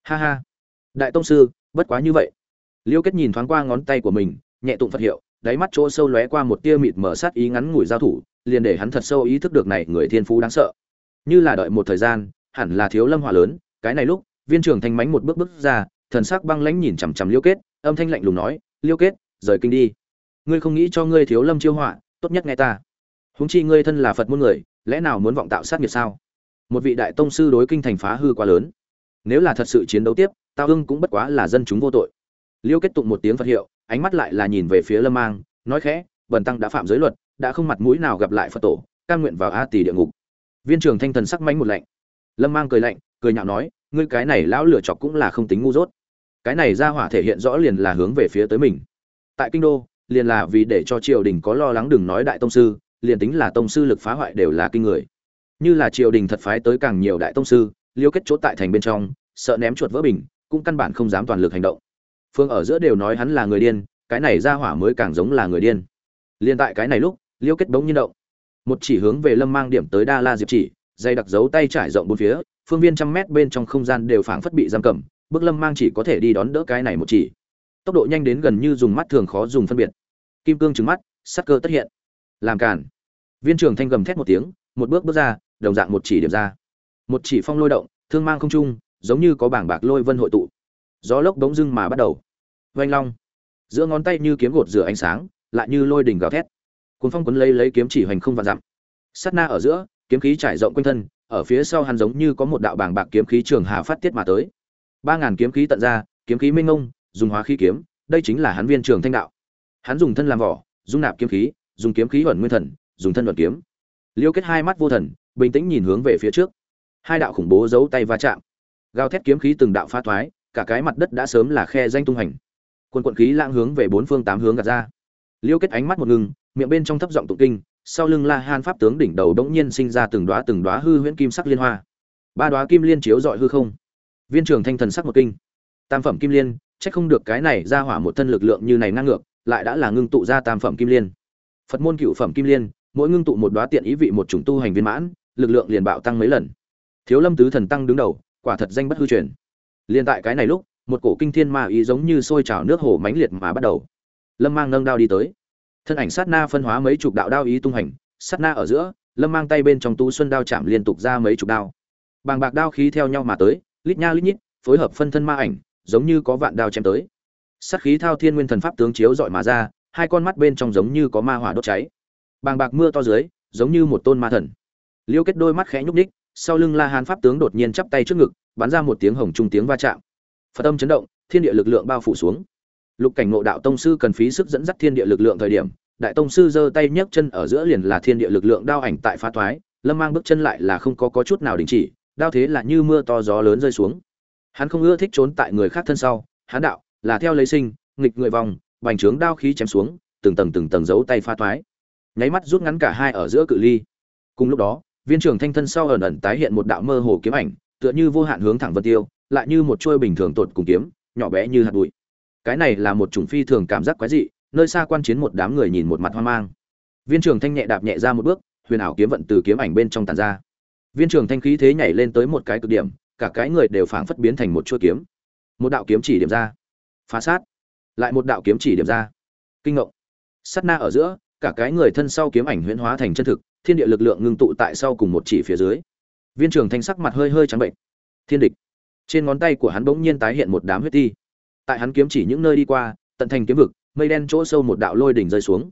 Ha ha. Đại tông sư, bất quá như vậy. Liễu kết nhìn thoáng qua ngón tay của mình, nhẹ tụng phật hiệu, đáy mắt chỗ sâu lóe qua một tia mịt mở sát ý ngắn ngủi giao thủ, liền để hắn thật sâu ý thức được này người thiên phú đáng sợ. Như là đợi một thời gian, hẳn là thiếu lâm hỏa lớn, cái này lúc, viên trưởng thanh mánh một bước bước ra thần sắc băng lãnh nhìn chằm chằm liêu kết, âm thanh lạnh lùng nói, liêu kết, rời kinh đi. Ngươi không nghĩ cho ngươi thiếu lâm chiêu họa, tốt nhất nghe ta. Huống chi ngươi thân là phật môn người, lẽ nào muốn vọng tạo sát nghiệp sao? Một vị đại tông sư đối kinh thành phá hư quá lớn. Nếu là thật sự chiến đấu tiếp, tao hưng cũng bất quá là dân chúng vô tội. Liêu kết tụng một tiếng phật hiệu, ánh mắt lại là nhìn về phía lâm mang, nói khẽ, bần tăng đã phạm giới luật, đã không mặt mũi nào gặp lại phật tổ, cam nguyện vào a tỷ địa ngục. Viên trưởng thanh thần sắc mánh một lạnh. Lâm mang cười lạnh, cười nhạo nói, ngươi cái này lão lửa chọc cũng là không tính ngu dốt cái này ra hỏa thể hiện rõ liền là hướng về phía tới mình. Tại kinh đô, liền là vì để cho triều đình có lo lắng đừng nói đại tông sư, liền tính là tông sư lực phá hoại đều là kinh người. Như là triều đình thật phái tới càng nhiều đại tông sư, liêu kết chỗ tại thành bên trong, sợ ném chuột vỡ bình, cũng căn bản không dám toàn lực hành động. Phương ở giữa đều nói hắn là người điên, cái này ra hỏa mới càng giống là người điên. Liền tại cái này lúc, liêu kết bỗng nhiên động. Một chỉ hướng về lâm mang điểm tới đa la diệp chỉ, dây đặc dấu tay trải rộng bốn phía, phương viên trăm mét bên trong không gian đều phảng phất bị giam cầm bước lâm mang chỉ có thể đi đón đỡ cái này một chỉ. Tốc độ nhanh đến gần như dùng mắt thường khó dùng phân biệt. Kim cương trứng mắt, sắc cơ tất hiện. Làm cản viên trưởng thanh gầm thét một tiếng, một bước bước ra, đồng dạng một chỉ điểm ra. Một chỉ phong lôi động, thương mang không trung, giống như có bảng bạc lôi vân hội tụ. Gió lốc bỗng dưng mà bắt đầu. Vanh long. Giữa ngón tay như kiếm gột rửa ánh sáng, lại như lôi đỉnh gào thét. Cuốn phong quấn lấy lấy kiếm chỉ hoành không vạn dặm. Sát na ở giữa, kiếm khí trải rộng quanh thân, ở phía sau hắn giống như có một đạo bảng bạc kiếm khí trường hà phát tiết mà tới ba ngàn kiếm khí tận ra, kiếm khí minh ngông, dùng hóa khí kiếm, đây chính là hắn viên trường thanh đạo. Hắn dùng thân làm vỏ, dung nạp kiếm khí, dùng kiếm khí ẩn nguyên thần, dùng thân luận kiếm. Liêu kết hai mắt vô thần, bình tĩnh nhìn hướng về phía trước. Hai đạo khủng bố giấu tay va chạm. Gào thét kiếm khí từng đạo pha thoái, cả cái mặt đất đã sớm là khe danh tung hành. Quân quận khí lãng hướng về bốn phương tám hướng gạt ra. Liêu kết ánh mắt một ngừng, miệng bên trong thấp giọng tụng kinh, sau lưng la han pháp tướng đỉnh đầu đống nhiên sinh ra từng đóa từng đóa hư huyễn kim sắc liên hoa. Ba đóa kim liên chiếu dọi hư không viên trưởng thanh thần sắc một kinh. Tam phẩm kim liên, chắc không được cái này ra hỏa một thân lực lượng như này ngang ngược, lại đã là ngưng tụ ra tam phẩm kim liên. Phật môn cựu phẩm kim liên, mỗi ngưng tụ một đóa tiện ý vị một chủng tu hành viên mãn, lực lượng liền bạo tăng mấy lần. Thiếu lâm tứ thần tăng đứng đầu, quả thật danh bất hư truyền. Liền tại cái này lúc, một cổ kinh thiên ma ý giống như sôi trào nước hồ mãnh liệt mà bắt đầu. Lâm mang nâng đao đi tới. Thân ảnh sát na phân hóa mấy chục đạo đao ý tung hành, sát na ở giữa, lâm mang tay bên trong tú xuân đao chạm liên tục ra mấy chục đao. Bàng bạc đao khí theo nhau mà tới lít nha lít nhít phối hợp phân thân ma ảnh giống như có vạn đao chém tới. Sát khí thao thiên nguyên thần pháp tướng chiếu dọi mà ra hai con mắt bên trong giống như có ma hỏa đốt cháy. Bàng bạc mưa to dưới giống như một tôn ma thần. Liêu kết đôi mắt khẽ nhúc ních sau lưng la hán pháp tướng đột nhiên chắp tay trước ngực bắn ra một tiếng hồng trung tiếng va chạm. Phật âm chấn động thiên địa lực lượng bao phủ xuống. Lục cảnh ngộ đạo tông sư cần phí sức dẫn dắt thiên địa lực lượng thời điểm đại tông sư giơ tay nhấc chân ở giữa liền là thiên địa lực lượng đao ảnh tại phá thoái lâm mang bước chân lại là không có, có chút nào đình chỉ đao thế là như mưa to gió lớn rơi xuống. Hắn không ưa thích trốn tại người khác thân sau, hắn đạo, là theo lấy sinh, nghịch người vòng, bành trướng đao khí chém xuống, từng tầng từng tầng giấu tay pha thoái. Nháy mắt rút ngắn cả hai ở giữa cự ly. Cùng lúc đó, viên trưởng thanh thân sau ẩn ẩn tái hiện một đạo mơ hồ kiếm ảnh, tựa như vô hạn hướng thẳng vân tiêu, lại như một chuôi bình thường tột cùng kiếm, nhỏ bé như hạt bụi. Cái này là một chủng phi thường cảm giác quái dị, nơi xa quan chiến một đám người nhìn một mặt hoang mang. Viên trưởng thanh nhẹ đạp nhẹ ra một bước, huyền ảo kiếm vận từ kiếm ảnh bên trong tàn ra viên Trường thanh khí thế nhảy lên tới một cái cực điểm, cả cái người đều phảng phất biến thành một chuôi kiếm. Một đạo kiếm chỉ điểm ra. Phá sát. Lại một đạo kiếm chỉ điểm ra. Kinh ngộng. Sát na ở giữa, cả cái người thân sau kiếm ảnh huyễn hóa thành chân thực, thiên địa lực lượng ngưng tụ tại sau cùng một chỉ phía dưới. Viên Trường thanh sắc mặt hơi hơi trắng bệnh. Thiên địch. Trên ngón tay của hắn bỗng nhiên tái hiện một đám huyết ti tại hắn kiếm chỉ những nơi đi qua, tận thành kiếm vực, mây đen chỗ sâu một đạo lôi đỉnh rơi xuống.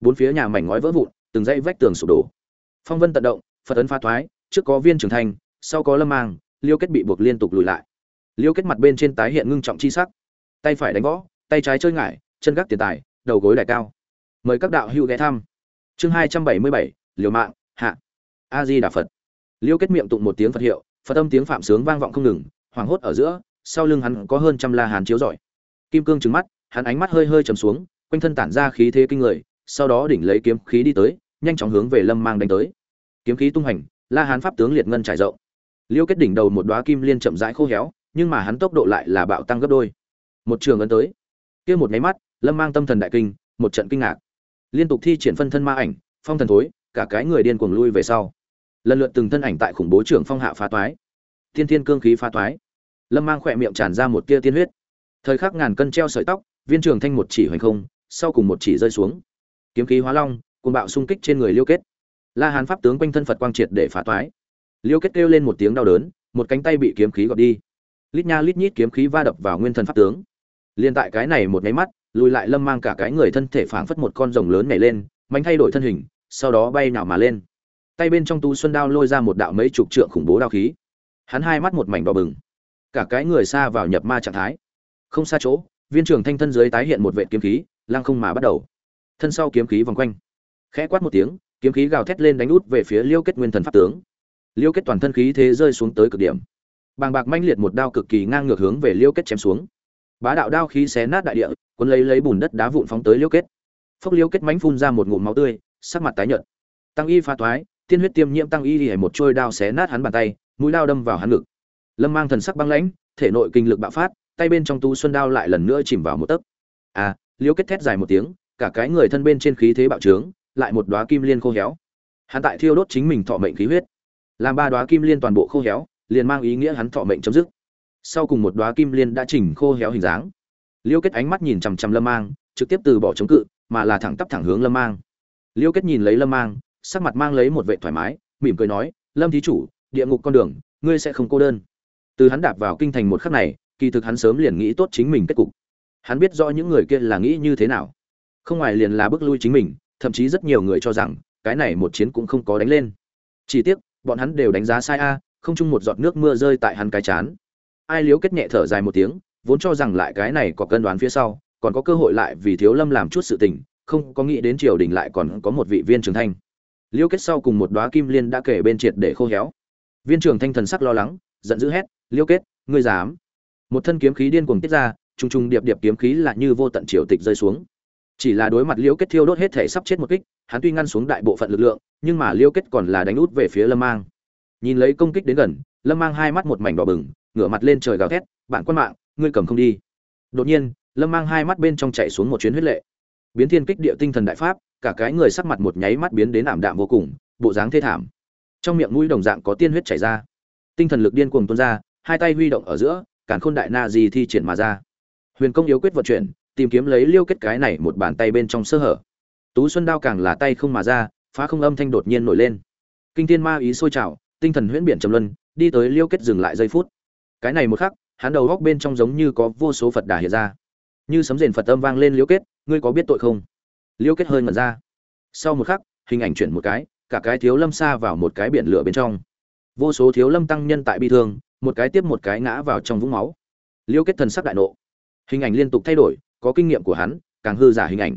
Bốn phía nhà mảnh ngói vỡ vụn, từng dãy vách tường sụp đổ. Phong vân tận động, phật ấn pha thoái trước có viên trưởng thành sau có lâm mang, liêu kết bị buộc liên tục lùi lại. Liêu kết mặt bên trên tái hiện ngưng trọng chi sắc. Tay phải đánh võ, tay trái chơi ngải, chân gác tiền tài, đầu gối đại cao. Mời các đạo hữu ghé thăm. Chương hai trăm bảy mươi bảy, liều mạng, hạ. A di đà phật. Liêu kết miệng tụng một tiếng phật hiệu, phật âm tiếng phạm sướng vang vọng không ngừng, hoảng hốt ở giữa, sau lưng hắn có hơn trăm la hàn chiếu rọi. Kim cương trừng mắt, hắn ánh mắt hơi hơi trầm xuống, quanh thân tản ra khí thế kinh người, sau đó đỉnh lấy kiếm khí đi tới, nhanh chóng hướng về lâm mang đánh tới. Kiếm khí tung hành la hán pháp tướng liệt ngân trải rộng. Liêu kết đỉnh đầu một đoá kim liên chậm rãi khô héo, nhưng mà hắn tốc độ lại là bạo tăng gấp đôi. Một trường ấn tới. Kia một máy mắt, lâm mang tâm thần đại kinh, một trận kinh ngạc. Liên tục thi triển phân thân ma ảnh, phong thần thối, cả cái người điên cuồng lui về sau. Lần lượt từng thân ảnh tại khủng bố trưởng phong hạ phá toái. Thiên thiên cương khí phá toái. Lâm mang khỏe miệng tràn ra một tia tiên huyết. Thời khắc ngàn cân treo sợi tóc, viên trường thanh một chỉ hoành không, sau cùng một chỉ rơi xuống. Kiếm khí hóa long cùng bạo xung kích trên người liêu kết la hán pháp tướng quanh thân phật quang triệt để phá toái. Liêu kết kêu lên một tiếng đau đớn, một cánh tay bị kiếm khí gọt đi. Lít nha lít nhít kiếm khí va đập vào nguyên thần pháp tướng. Liên tại cái này một nháy mắt, lùi lại lâm mang cả cái người thân thể phảng phất một con rồng lớn nhảy lên mánh thay đổi thân hình, sau đó bay nào mà lên. Tay bên trong tu xuân đao lôi ra một đạo mấy chục trượng khủng bố đao khí. Hắn hai mắt một mảnh đỏ bừng. Cả cái người xa vào nhập ma trạng thái. Không xa chỗ, viên trưởng thanh thân dưới tái hiện một vệ kiếm khí, lăng không mà bắt đầu. Thân sau kiếm khí vòng quanh. Khẽ quát một tiếng kiếm khí gào thét lên đánh út về phía liêu kết nguyên thần pháp tướng. Liêu kết toàn thân khí thế rơi xuống tới cực điểm. Bàng bạc manh liệt một đao cực kỳ ngang ngược hướng về liêu kết chém xuống. Bá đạo đao khí xé nát đại địa, cuốn lấy lấy bùn đất đá vụn phóng tới liêu kết. Phốc liêu kết mánh phun ra một ngụm máu tươi, sắc mặt tái nhợt. Tăng y pha toái tiên huyết tiêm nhiễm tăng y hề một trôi đao xé nát hắn bàn tay, mũi lao đâm vào hắn ngực. Lâm mang thần sắc băng lãnh, thể nội kinh lực bạo phát, tay bên trong tu xuân đao lại lần nữa chìm vào một tấc. À liêu kết thét dài một tiếng, cả cái người thân bên trên khí thế bạo trướng lại một đóa kim liên khô héo. Hắn tại thiêu đốt chính mình thọ mệnh khí huyết. Làm ba đóa kim liên toàn bộ khô héo, liền mang ý nghĩa hắn thọ mệnh chấm dứt. Sau cùng một đóa kim liên đã chỉnh khô héo hình dáng. Liêu kết ánh mắt nhìn chằm chằm lâm mang, trực tiếp từ bỏ chống cự, mà là thẳng tắp thẳng hướng lâm mang. Liêu kết nhìn lấy lâm mang, sắc mặt mang lấy một vẻ thoải mái, mỉm cười nói, lâm thí chủ, địa ngục con đường, ngươi sẽ không cô đơn. Từ hắn đạp vào kinh thành một khắc này, kỳ thực hắn sớm liền nghĩ tốt chính mình kết cục. Hắn biết rõ những người kia là nghĩ như thế nào. Không ngoài liền là bước lui chính mình thậm chí rất nhiều người cho rằng, cái này một chiến cũng không có đánh lên. Chỉ tiếc, bọn hắn đều đánh giá sai a, không chung một giọt nước mưa rơi tại hắn cái chán. Ai liếu kết nhẹ thở dài một tiếng, vốn cho rằng lại cái này có cân đoán phía sau, còn có cơ hội lại vì thiếu lâm làm chút sự tình, không có nghĩ đến triều đình lại còn có một vị viên trường thanh. Liêu kết sau cùng một đóa kim liên đã kể bên triệt để khô héo. Viên trường thanh thần sắc lo lắng, giận dữ hét liêu kết, ngươi dám? Một thân kiếm khí điên cuồng tiết ra, trùng trùng điệp điệp kiếm khí lại như vô tận triều tịch rơi xuống chỉ là đối mặt liêu kết thiêu đốt hết thể sắp chết một kích, hắn tuy ngăn xuống đại bộ phận lực lượng, nhưng mà liêu kết còn là đánh út về phía lâm mang. Nhìn lấy công kích đến gần, lâm mang hai mắt một mảnh đỏ bừng, ngửa mặt lên trời gào thét, bạn quân mạng, ngươi cầm không đi. Đột nhiên, lâm mang hai mắt bên trong chạy xuống một chuyến huyết lệ. Biến thiên kích địa tinh thần đại pháp, cả cái người sắc mặt một nháy mắt biến đến ảm đạm vô cùng, bộ dáng thê thảm. Trong miệng mũi đồng dạng có tiên huyết chảy ra. Tinh thần lực điên cuồng tuôn ra, hai tay huy động ở giữa cản khôn đại na di thi triển mà ra. Huyền công yếu quyết vận chuyển tìm kiếm lấy liêu kết cái này một bàn tay bên trong sơ hở. Tú xuân đao càng là tay không mà ra, phá không âm thanh đột nhiên nổi lên. Kinh thiên ma ý sôi trào, tinh thần huyễn biển trầm luân, đi tới liêu kết dừng lại giây phút. Cái này một khắc, hắn đầu góc bên trong giống như có vô số phật đà hiện ra. Như sấm rền phật âm vang lên liêu kết, ngươi có biết tội không? Liêu kết hơi ngẩn ra. Sau một khắc, hình ảnh chuyển một cái, cả cái thiếu lâm xa vào một cái biển lửa bên trong. Vô số thiếu lâm tăng nhân tại bi thương, một cái tiếp một cái ngã vào trong vũng máu. Liêu kết thần sắc đại nộ. Hình ảnh liên tục thay đổi có kinh nghiệm của hắn, càng hư giả hình ảnh.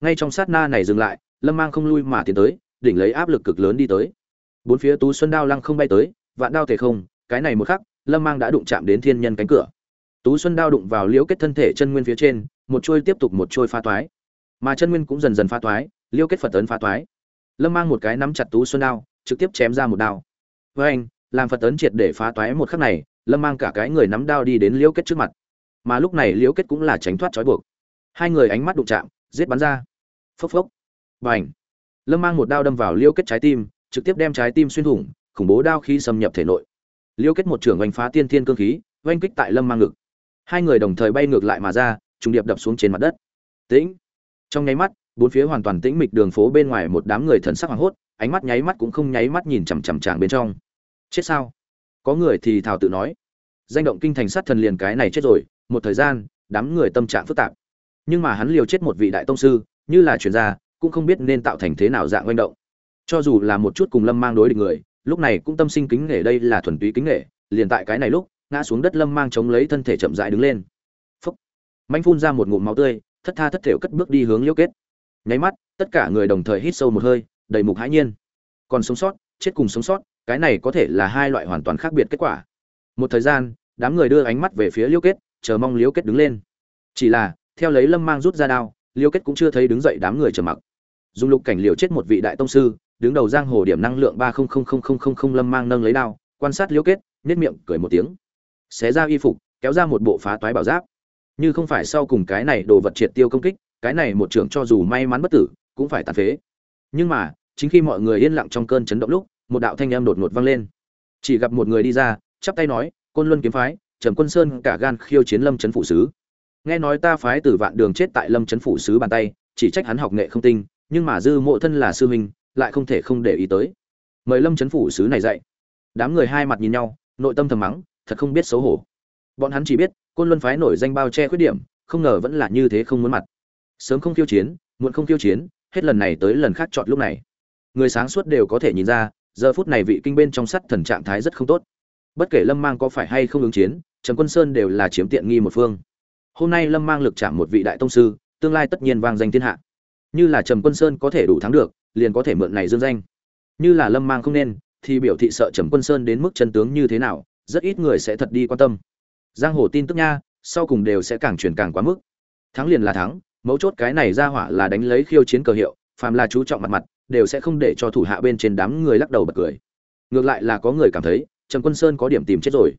Ngay trong sát na này dừng lại, lâm mang không lui mà tiến tới, đỉnh lấy áp lực cực lớn đi tới. Bốn phía tú xuân đao lăng không bay tới, vạn đao thể không, cái này một khắc, lâm mang đã đụng chạm đến thiên nhân cánh cửa. Tú xuân đao đụng vào liễu kết thân thể chân nguyên phía trên, một trôi tiếp tục một trôi pha toái. Mà chân nguyên cũng dần dần pha toái, liễu kết phật tấn pha toái. Lâm mang một cái nắm chặt tú xuân đao, trực tiếp chém ra một đao. Với anh làm phật tấn triệt để phá toái một khắc này, lâm mang cả cái người nắm đao đi đến liễu kết trước mặt mà lúc này liễu kết cũng là tránh thoát trói buộc. Hai người ánh mắt đụng chạm, giết bắn ra. Phốc phốc. Và ảnh lâm mang một đao đâm vào liễu kết trái tim, trực tiếp đem trái tim xuyên thủng, khủng bố đao khí xâm nhập thể nội. Liễu kết một trưởng oanh phá tiên thiên cương khí, oanh kích tại lâm mang ngực. Hai người đồng thời bay ngược lại mà ra, trùng điệp đập xuống trên mặt đất. Tĩnh. Trong nháy mắt, bốn phía hoàn toàn tĩnh mịch đường phố bên ngoài một đám người thần sắc hoảng hốt, ánh mắt nháy mắt cũng không nháy mắt nhìn chằm chằm chàng bên trong. Chết sao? Có người thì thào tự nói. Danh động kinh thành sát thần liền cái này chết rồi một thời gian, đám người tâm trạng phức tạp. Nhưng mà hắn liều chết một vị đại tông sư, như là chuyên gia, cũng không biết nên tạo thành thế nào dạng manh động. Cho dù là một chút cùng lâm mang đối địch người, lúc này cũng tâm sinh kính nể đây là thuần túy kính nể, liền tại cái này lúc, ngã xuống đất lâm mang chống lấy thân thể chậm rãi đứng lên. Phúc. Manh phun ra một ngụm máu tươi, thất tha thất thểu cất bước đi hướng liễu kết. Nháy mắt, tất cả người đồng thời hít sâu một hơi, đầy mục hãi nhiên. Còn sống sót, chết cùng sống sót, cái này có thể là hai loại hoàn toàn khác biệt kết quả. Một thời gian, đám người đưa ánh mắt về phía liễu kết chờ mong liễu kết đứng lên. Chỉ là, theo lấy lâm mang rút ra đao liễu kết cũng chưa thấy đứng dậy đám người trầm mặc. Dùng lục cảnh liều chết một vị đại tông sư, đứng đầu giang hồ điểm năng lượng ba lâm mang nâng lấy đao, quan sát liễu kết nết miệng cười một tiếng. Xé ra y phục, kéo ra một bộ phá toái bảo giáp. Như không phải sau cùng cái này đồ vật triệt tiêu công kích, cái này một trưởng cho dù may mắn bất tử, cũng phải tàn phế. Nhưng mà, chính khi mọi người yên lặng trong cơn chấn động lúc, một đạo thanh âm đột ngột vang lên. Chỉ gặp một người đi ra, chắp tay nói, côn luân kiếm phái trầm quân sơn cả gan khiêu chiến lâm chấn phụ sứ. Nghe nói ta phái từ vạn đường chết tại lâm chấn phụ sứ bàn tay, chỉ trách hắn học nghệ không tinh, nhưng mà dư mộ thân là sư huynh, lại không thể không để ý tới. Mời lâm chấn Phụ sứ này dạy. Đám người hai mặt nhìn nhau, nội tâm thầm mắng, thật không biết xấu hổ. Bọn hắn chỉ biết, côn luân phái nổi danh bao che khuyết điểm, không ngờ vẫn là như thế không muốn mặt. Sớm không khiêu chiến, muộn không khiêu chiến, hết lần này tới lần khác chọn lúc này. Người sáng suốt đều có thể nhìn ra, giờ phút này vị kinh bên trong sắt thần trạng thái rất không tốt bất kể lâm mang có phải hay không ứng chiến, trần quân sơn đều là chiếm tiện nghi một phương. Hôm nay lâm mang lực chạm một vị đại tông sư, tương lai tất nhiên vang danh thiên hạ. Như là trầm quân sơn có thể đủ thắng được, liền có thể mượn này dương danh. Như là lâm mang không nên, thì biểu thị sợ trầm quân sơn đến mức chân tướng như thế nào, rất ít người sẽ thật đi quan tâm. Giang hồ tin tức nha, sau cùng đều sẽ càng chuyển càng quá mức. Thắng liền là thắng, mấu chốt cái này ra hỏa là đánh lấy khiêu chiến cờ hiệu, phàm là chú trọng mặt mặt, đều sẽ không để cho thủ hạ bên trên đám người lắc đầu bật cười. Ngược lại là có người cảm thấy Trần quân sơn có điểm tìm chết rồi.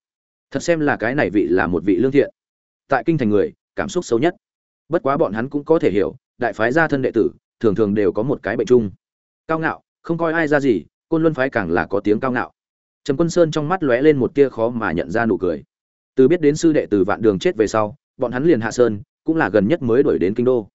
Thật xem là cái này vị là một vị lương thiện. Tại kinh thành người, cảm xúc xấu nhất. Bất quá bọn hắn cũng có thể hiểu, đại phái gia thân đệ tử, thường thường đều có một cái bệnh chung. Cao ngạo, không coi ai ra gì, côn luân phái càng là có tiếng cao ngạo. Trần quân sơn trong mắt lóe lên một tia khó mà nhận ra nụ cười. Từ biết đến sư đệ từ vạn đường chết về sau, bọn hắn liền hạ sơn, cũng là gần nhất mới đuổi đến kinh đô.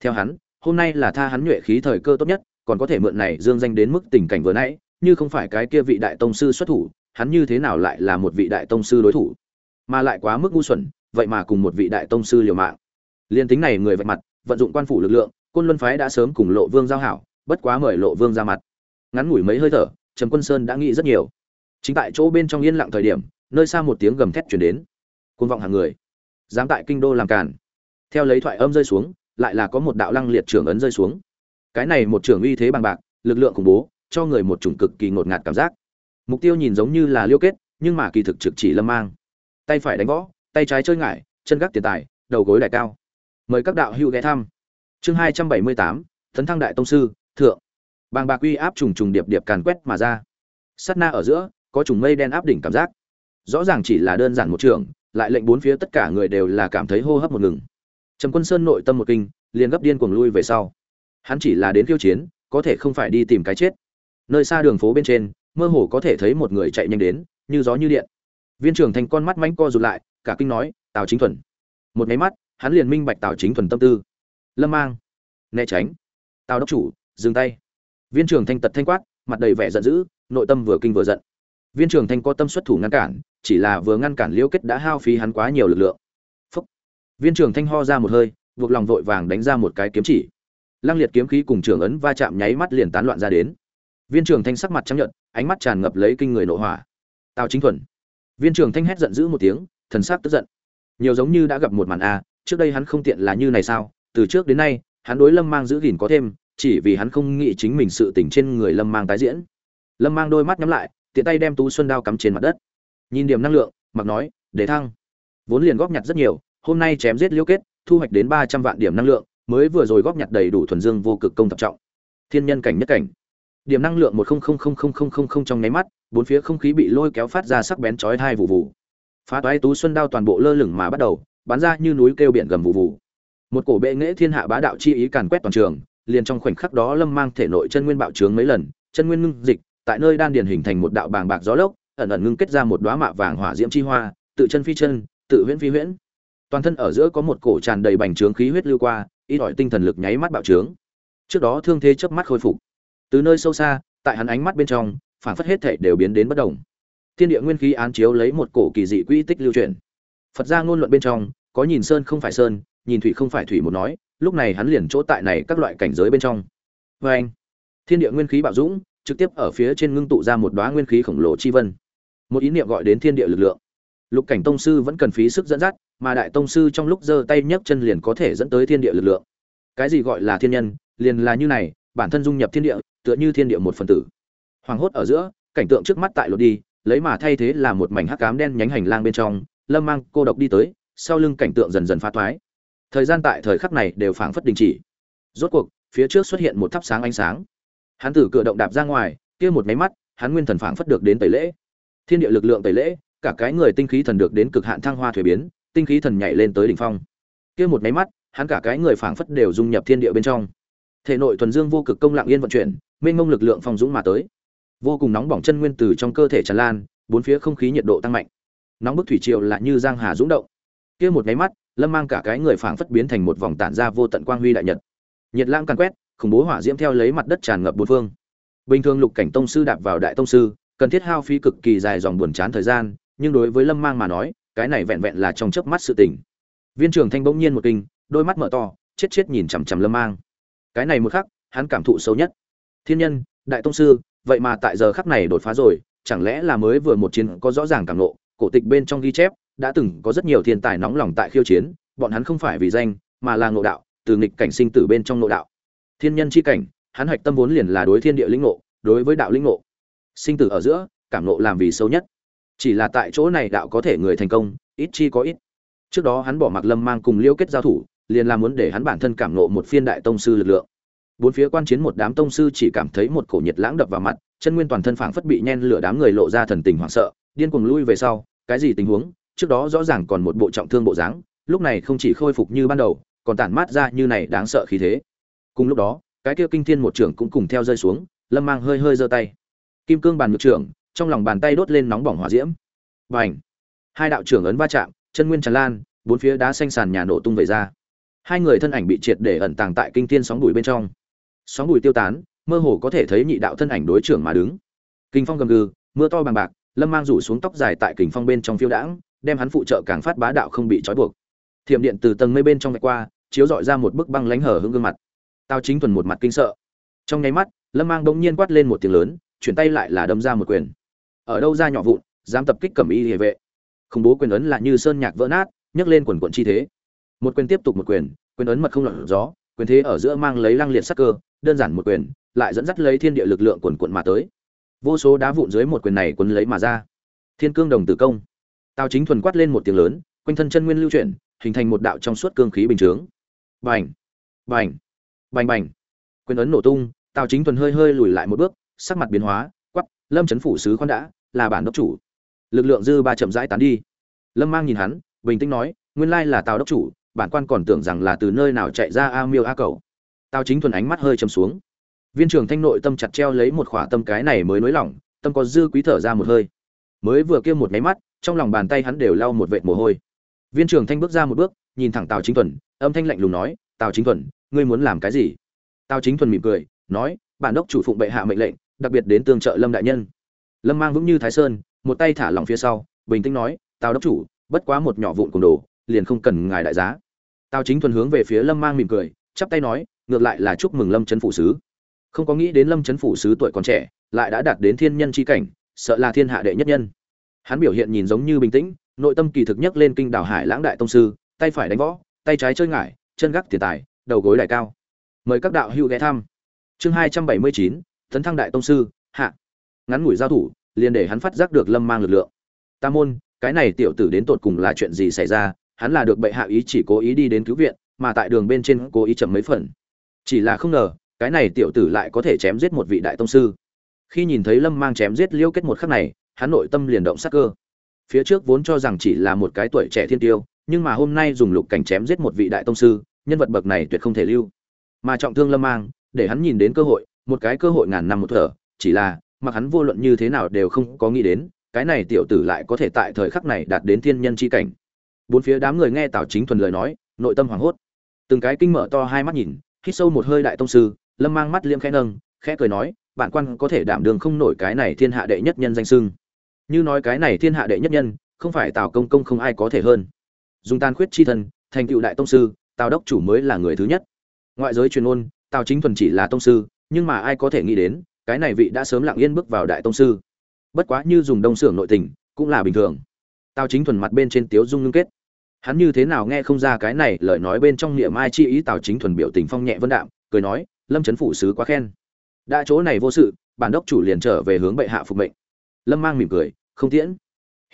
Theo hắn, hôm nay là tha hắn nhuệ khí thời cơ tốt nhất, còn có thể mượn này dương danh đến mức tình cảnh vừa nãy, như không phải cái kia vị đại tông sư xuất thủ hắn như thế nào lại là một vị đại tông sư đối thủ? Mà lại quá mức ngu xuẩn, vậy mà cùng một vị đại tông sư liều mạng. Liên tính này người vạch mặt, vận dụng quan phủ lực lượng, côn luân phái đã sớm cùng lộ vương giao hảo, bất quá mời lộ vương ra mặt. Ngắn ngủi mấy hơi thở, trầm quân sơn đã nghĩ rất nhiều. Chính tại chỗ bên trong yên lặng thời điểm, nơi xa một tiếng gầm thét chuyển đến. Côn vọng hàng người, dám tại kinh đô làm càn. Theo lấy thoại âm rơi xuống, lại là có một đạo lăng liệt trưởng ấn rơi xuống. Cái này một trưởng uy thế bằng bạc, lực lượng khủng bố, cho người một chủng cực kỳ ngột ngạt cảm giác mục tiêu nhìn giống như là liêu kết, nhưng mà kỳ thực trực chỉ lâm mang. Tay phải đánh võ, tay trái chơi ngải, chân gác tiền tài, đầu gối đại cao. Mời các đạo hữu ghé thăm. Chương hai trăm bảy mươi tám thấn thăng đại tông sư, thượng. Bàng bạc uy áp trùng trùng điệp điệp càn quét mà ra. Sắt na ở giữa, có trùng mây đen áp đỉnh cảm giác. Rõ ràng chỉ là đơn giản một trường, lại lệnh bốn phía tất cả người đều là cảm thấy hô hấp một ngừng. Trầm quân sơn nội tâm một kinh, liền gấp điên cuồng lui về sau. Hắn chỉ là đến khiêu chiến, có thể không phải đi tìm cái chết. Nơi xa đường phố bên trên mơ hồ có thể thấy một người chạy nhanh đến, như gió như điện. Viên trưởng thành con mắt mánh co rụt lại, cả kinh nói, tào chính thuần. Một máy mắt, hắn liền minh bạch tào chính thuần tâm tư. Lâm mang, né tránh. Tào đốc chủ, dừng tay. Viên trưởng thanh tật thanh quát, mặt đầy vẻ giận dữ, nội tâm vừa kinh vừa giận. Viên trưởng thanh có tâm xuất thủ ngăn cản, chỉ là vừa ngăn cản liễu kết đã hao phí hắn quá nhiều lực lượng. Phúc. viên trưởng thanh ho ra một hơi, buộc lòng vội vàng đánh ra một cái kiếm chỉ. Lăng liệt kiếm khí cùng trưởng ấn va chạm nháy mắt liền tán loạn ra đến viên trưởng thanh sắc mặt trắng nhận ánh mắt tràn ngập lấy kinh người nội hỏa. Tào chính thuần. Viên trưởng thanh hét giận dữ một tiếng, thần sắc tức giận. Nhiều giống như đã gặp một màn a, trước đây hắn không tiện là như này sao? Từ trước đến nay, hắn đối lâm mang giữ gìn có thêm, chỉ vì hắn không nghĩ chính mình sự tỉnh trên người lâm mang tái diễn. Lâm mang đôi mắt nhắm lại, tiện tay đem tú xuân đao cắm trên mặt đất. Nhìn điểm năng lượng, mặc nói, để thăng. Vốn liền góp nhặt rất nhiều, hôm nay chém giết liêu kết, thu hoạch đến ba trăm vạn điểm năng lượng, mới vừa rồi góp nhặt đầy đủ thuần dương vô cực công tập trọng. Thiên nhân cảnh nhất cảnh điểm năng lượng một trong nháy mắt, bốn phía không khí bị lôi kéo phát ra sắc bén chói hai vụ vụ phá toái tú xuân đao toàn bộ lơ lửng mà bắt đầu, bắn ra như núi kêu biển gầm vụ vụ một cổ bệ nghệ thiên hạ bá đạo chi ý càn quét toàn trường, liền trong khoảnh khắc đó lâm mang thể nội chân nguyên bạo trướng mấy lần, chân nguyên ngưng dịch, tại nơi đan điền hình thành một đạo bàng bạc gió lốc, ẩn ẩn ngưng kết ra một đóa mạ vàng hỏa diễm chi hoa, tự chân phi chân, tự huyễn phi huyễn. Toàn thân ở giữa có một cổ tràn đầy bành trướng khí huyết lưu qua, ít ỏi tinh thần lực nháy mắt bạo trướng. Trước đó thương thế chớp mắt khôi phục từ nơi sâu xa, tại hắn ánh mắt bên trong phản phất hết thể đều biến đến bất động thiên địa nguyên khí án chiếu lấy một cổ kỳ dị quỹ tích lưu truyền. Phật gia ngôn luận bên trong, có nhìn sơn không phải sơn, nhìn thủy không phải thủy một nói, lúc này hắn liền chỗ tại này các loại cảnh giới bên trong. Vê anh, thiên địa nguyên khí bạo dũng, trực tiếp ở phía trên ngưng tụ ra một đoá nguyên khí khổng lồ chi vân. Một ý niệm gọi đến thiên địa lực lượng. Lục cảnh tông sư vẫn cần phí sức dẫn dắt, mà đại tông sư trong lúc giơ tay nhấc chân liền có thể dẫn tới thiên địa lực lượng. Cái gì gọi là thiên nhân, liền là như này, bản thân dung nhập thiên địa tựa như thiên địa một phần tử. Hoàng hốt ở giữa, cảnh tượng trước mắt tại lột đi, lấy mà thay thế là một mảnh hắc cám đen nhánh hành lang bên trong, lâm mang cô độc đi tới, sau lưng cảnh tượng dần dần phá thoái. Thời gian tại thời khắc này đều phảng phất đình chỉ. Rốt cuộc, phía trước xuất hiện một thắp sáng ánh sáng. Hắn từ cửa động đạp ra ngoài, kia một máy mắt, hắn nguyên thần phảng phất được đến tẩy lễ. Thiên địa lực lượng tẩy lễ, cả cái người tinh khí thần được đến cực hạn thăng hoa thuế biến, tinh khí thần nhảy lên tới đỉnh phong. Kia một máy mắt, hắn cả cái người phảng phất đều dung nhập thiên địa bên trong. Thể nội thuần dương vô cực công lặng yên vận chuyển mênh mông lực lượng phong dũng mà tới. Vô cùng nóng bỏng chân nguyên từ trong cơ thể tràn lan, bốn phía không khí nhiệt độ tăng mạnh. Nóng bức thủy triều lại như giang hà dũng động. Kia một nháy mắt, lâm mang cả cái người phảng phất biến thành một vòng tản ra vô tận quang huy đại nhật. Nhiệt lãng càn quét, khủng bố hỏa diễm theo lấy mặt đất tràn ngập bốn phương. Bình thường lục cảnh tông sư đạp vào đại tông sư, cần thiết hao phí cực kỳ dài dòng buồn chán thời gian, nhưng đối với lâm mang mà nói, cái này vẹn vẹn là trong chớp mắt sự tình. Viên trưởng thanh bỗng nhiên một kinh, đôi mắt mở to, chết chết nhìn chằm chằm lâm mang. Cái này một khắc, hắn cảm thụ sâu nhất thiên nhân, đại tông sư, vậy mà tại giờ khắc này đột phá rồi, chẳng lẽ là mới vừa một chiến có rõ ràng cảm nộ cổ tịch bên trong ghi chép, đã từng có rất nhiều thiên tài nóng lòng tại khiêu chiến, bọn hắn không phải vì danh, mà là ngộ đạo, từ nghịch cảnh sinh tử bên trong ngộ đạo. Thiên nhân chi cảnh, hắn hạch tâm vốn liền là đối thiên địa lĩnh ngộ, đối với đạo lĩnh ngộ. Sinh tử ở giữa, cảm ngộ làm vì sâu nhất. Chỉ là tại chỗ này đạo có thể người thành công, ít chi có ít. Trước đó hắn bỏ mặc lâm mang cùng liêu kết giao thủ, liền là muốn để hắn bản thân cảm ngộ một phiên đại tông sư lực lượng bốn phía quan chiến một đám tông sư chỉ cảm thấy một cổ nhiệt lãng đập vào mặt, chân nguyên toàn thân phảng phất bị nhen lửa đám người lộ ra thần tình hoảng sợ, điên cuồng lui về sau, cái gì tình huống, trước đó rõ ràng còn một bộ trọng thương bộ dáng, lúc này không chỉ khôi phục như ban đầu, còn tản mát ra như này đáng sợ khí thế. Cùng lúc đó, cái kia kinh thiên một trưởng cũng cùng theo rơi xuống, lâm mang hơi hơi giơ tay. Kim cương bàn ngược trưởng, trong lòng bàn tay đốt lên nóng bỏng hỏa diễm. Và ảnh hai đạo trưởng ấn va chạm, chân nguyên tràn lan, bốn phía đá xanh sàn nhà nổ tung về ra. Hai người thân ảnh bị triệt để ẩn tàng tại kinh thiên sóng đuổi bên trong sóng bụi tiêu tán, mơ hồ có thể thấy nhị đạo thân ảnh đối trưởng mà đứng. Kinh phong gầm gừ, mưa to bằng bạc, lâm mang rủ xuống tóc dài tại kình phong bên trong phiêu đãng, đem hắn phụ trợ càng phát bá đạo không bị trói buộc. Thiểm điện từ tầng mây bên trong vạch qua, chiếu dọi ra một bức băng lánh hở hưng gương mặt. Tao chính thuần một mặt kinh sợ. Trong nháy mắt, lâm mang bỗng nhiên quát lên một tiếng lớn, chuyển tay lại là đâm ra một quyền. Ở đâu ra nhỏ vụn, dám tập kích cẩm y hệ vệ. Khủng bố quyền ấn là như sơn nhạc vỡ nát, nhấc lên quần quận chi thế. Một quyền tiếp tục một quyền quyền ấn mật không lọt gió, quyền thế ở giữa mang lấy lăng liệt sắc cơ đơn giản một quyền, lại dẫn dắt lấy thiên địa lực lượng cuồn cuộn mà tới. Vô số đá vụn dưới một quyền này cuốn lấy mà ra. Thiên cương đồng tử công. Tào chính thuần quát lên một tiếng lớn, quanh thân chân nguyên lưu chuyển, hình thành một đạo trong suốt cương khí bình chướng. Bành! Bành! Bành bành! Quyền ấn nổ tung, tào chính thuần hơi hơi lùi lại một bước, sắc mặt biến hóa quát lâm chấn phủ sứ khoan đã, là bản đốc chủ. Lực lượng dư ba chậm rãi tán đi. Lâm mang nhìn hắn, bình tĩnh nói, nguyên lai là tào đốc chủ, bản quan còn tưởng rằng là từ nơi nào chạy ra a miêu a cầu tào chính thuần ánh mắt hơi chầm xuống. Viên trưởng thanh nội tâm chặt treo lấy một khỏa tâm cái này mới nới lỏng tâm có dư quý thở ra một hơi. Mới vừa kêu một máy mắt, trong lòng bàn tay hắn đều lau một vệt mồ hôi. Viên trưởng thanh bước ra một bước, nhìn thẳng tào chính thuần, âm thanh lạnh lùng nói, tào chính thuần, ngươi muốn làm cái gì? Tào chính thuần mỉm cười, nói, bản đốc chủ phụng bệ hạ mệnh lệnh, đặc biệt đến tương trợ lâm đại nhân. Lâm mang vững như thái sơn, một tay thả lỏng phía sau, bình tĩnh nói, tào đốc chủ, bất quá một nhỏ vụn cùng đồ, liền không cần ngài đại giá. Tào chính thuần hướng về phía lâm mang mỉm cười, chắp tay nói ngược lại là chúc mừng lâm trấn phủ sứ. Không có nghĩ đến lâm trấn phủ sứ tuổi còn trẻ, lại đã đạt đến thiên nhân c h i cảnh, sợ là thiên hạ đệ nhất nhân. Hắn biểu hiện nhìn giống như bình tĩnh, nội tâm kỳ thực nhất lên kinh đảo hải lãng đại tông sư, tay phải đánh võ, tay trái chơi ngải, chân gác tiền tài, đầu gối đại cao. Mời các đạo hữu ghé thăm. Chương hai trăm bảy mươi chín, tấn thăng đại tông sư, hạ. Ngắn ngủi giao thủ, liền để hắn phát giác được lâm mang lực lượng. Ta môn, cái này tiểu tử đến tột cùng là chuyện gì xảy ra? Hắn là được bệ hạ ý chỉ cố ý đi đến cứu viện, mà tại đường bên trên cố ý chậm mấy phần chỉ là không ngờ, cái này tiểu tử lại có thể chém giết một vị đại tông sư. Khi nhìn thấy lâm mang chém giết liêu kết một khắc này, hắn nội tâm liền động sắc cơ. Phía trước vốn cho rằng chỉ là một cái tuổi trẻ thiên tiêu, nhưng mà hôm nay dùng lục cảnh chém giết một vị đại tông sư, nhân vật bậc này tuyệt không thể lưu. Mà trọng thương lâm mang, để hắn nhìn đến cơ hội, một cái cơ hội ngàn năm một thở, chỉ là, mặc hắn vô luận như thế nào đều không có nghĩ đến, cái này tiểu tử lại có thể tại thời khắc này đạt đến thiên nhân chi cảnh. Bốn phía đám người nghe tào chính thuần lời nói, nội tâm hoảng hốt. Từng cái kinh mở to hai mắt nhìn hít sâu một hơi đại tông sư, lâm mang mắt liêm khẽ nâng, khẽ cười nói, bản quan có thể đảm đường không nổi cái này thiên hạ đệ nhất nhân danh sưng như nói cái này thiên hạ đệ nhất nhân, không phải tào công công không ai có thể hơn. Dùng tan khuyết chi thân, thành cựu đại tông sư, tào đốc chủ mới là người thứ nhất. Ngoại giới truyền ôn tào chính thuần chỉ là tông sư, nhưng mà ai có thể nghĩ đến, cái này vị đã sớm lặng yên bước vào đại tông sư. Bất quá như dùng đông xưởng nội tình, cũng là bình thường. Tào chính thuần mặt bên trên tiếu dung ngưng kết hắn như thế nào nghe không ra cái này, lời nói bên trong niệm ai chi ý tào chính thuần biểu tình phong nhẹ vân đạm, cười nói, lâm trấn phủ sứ quá khen. Đã chỗ này vô sự, bản đốc chủ liền trở về hướng bệ hạ phục mệnh. Lâm mang mỉm cười, không tiễn.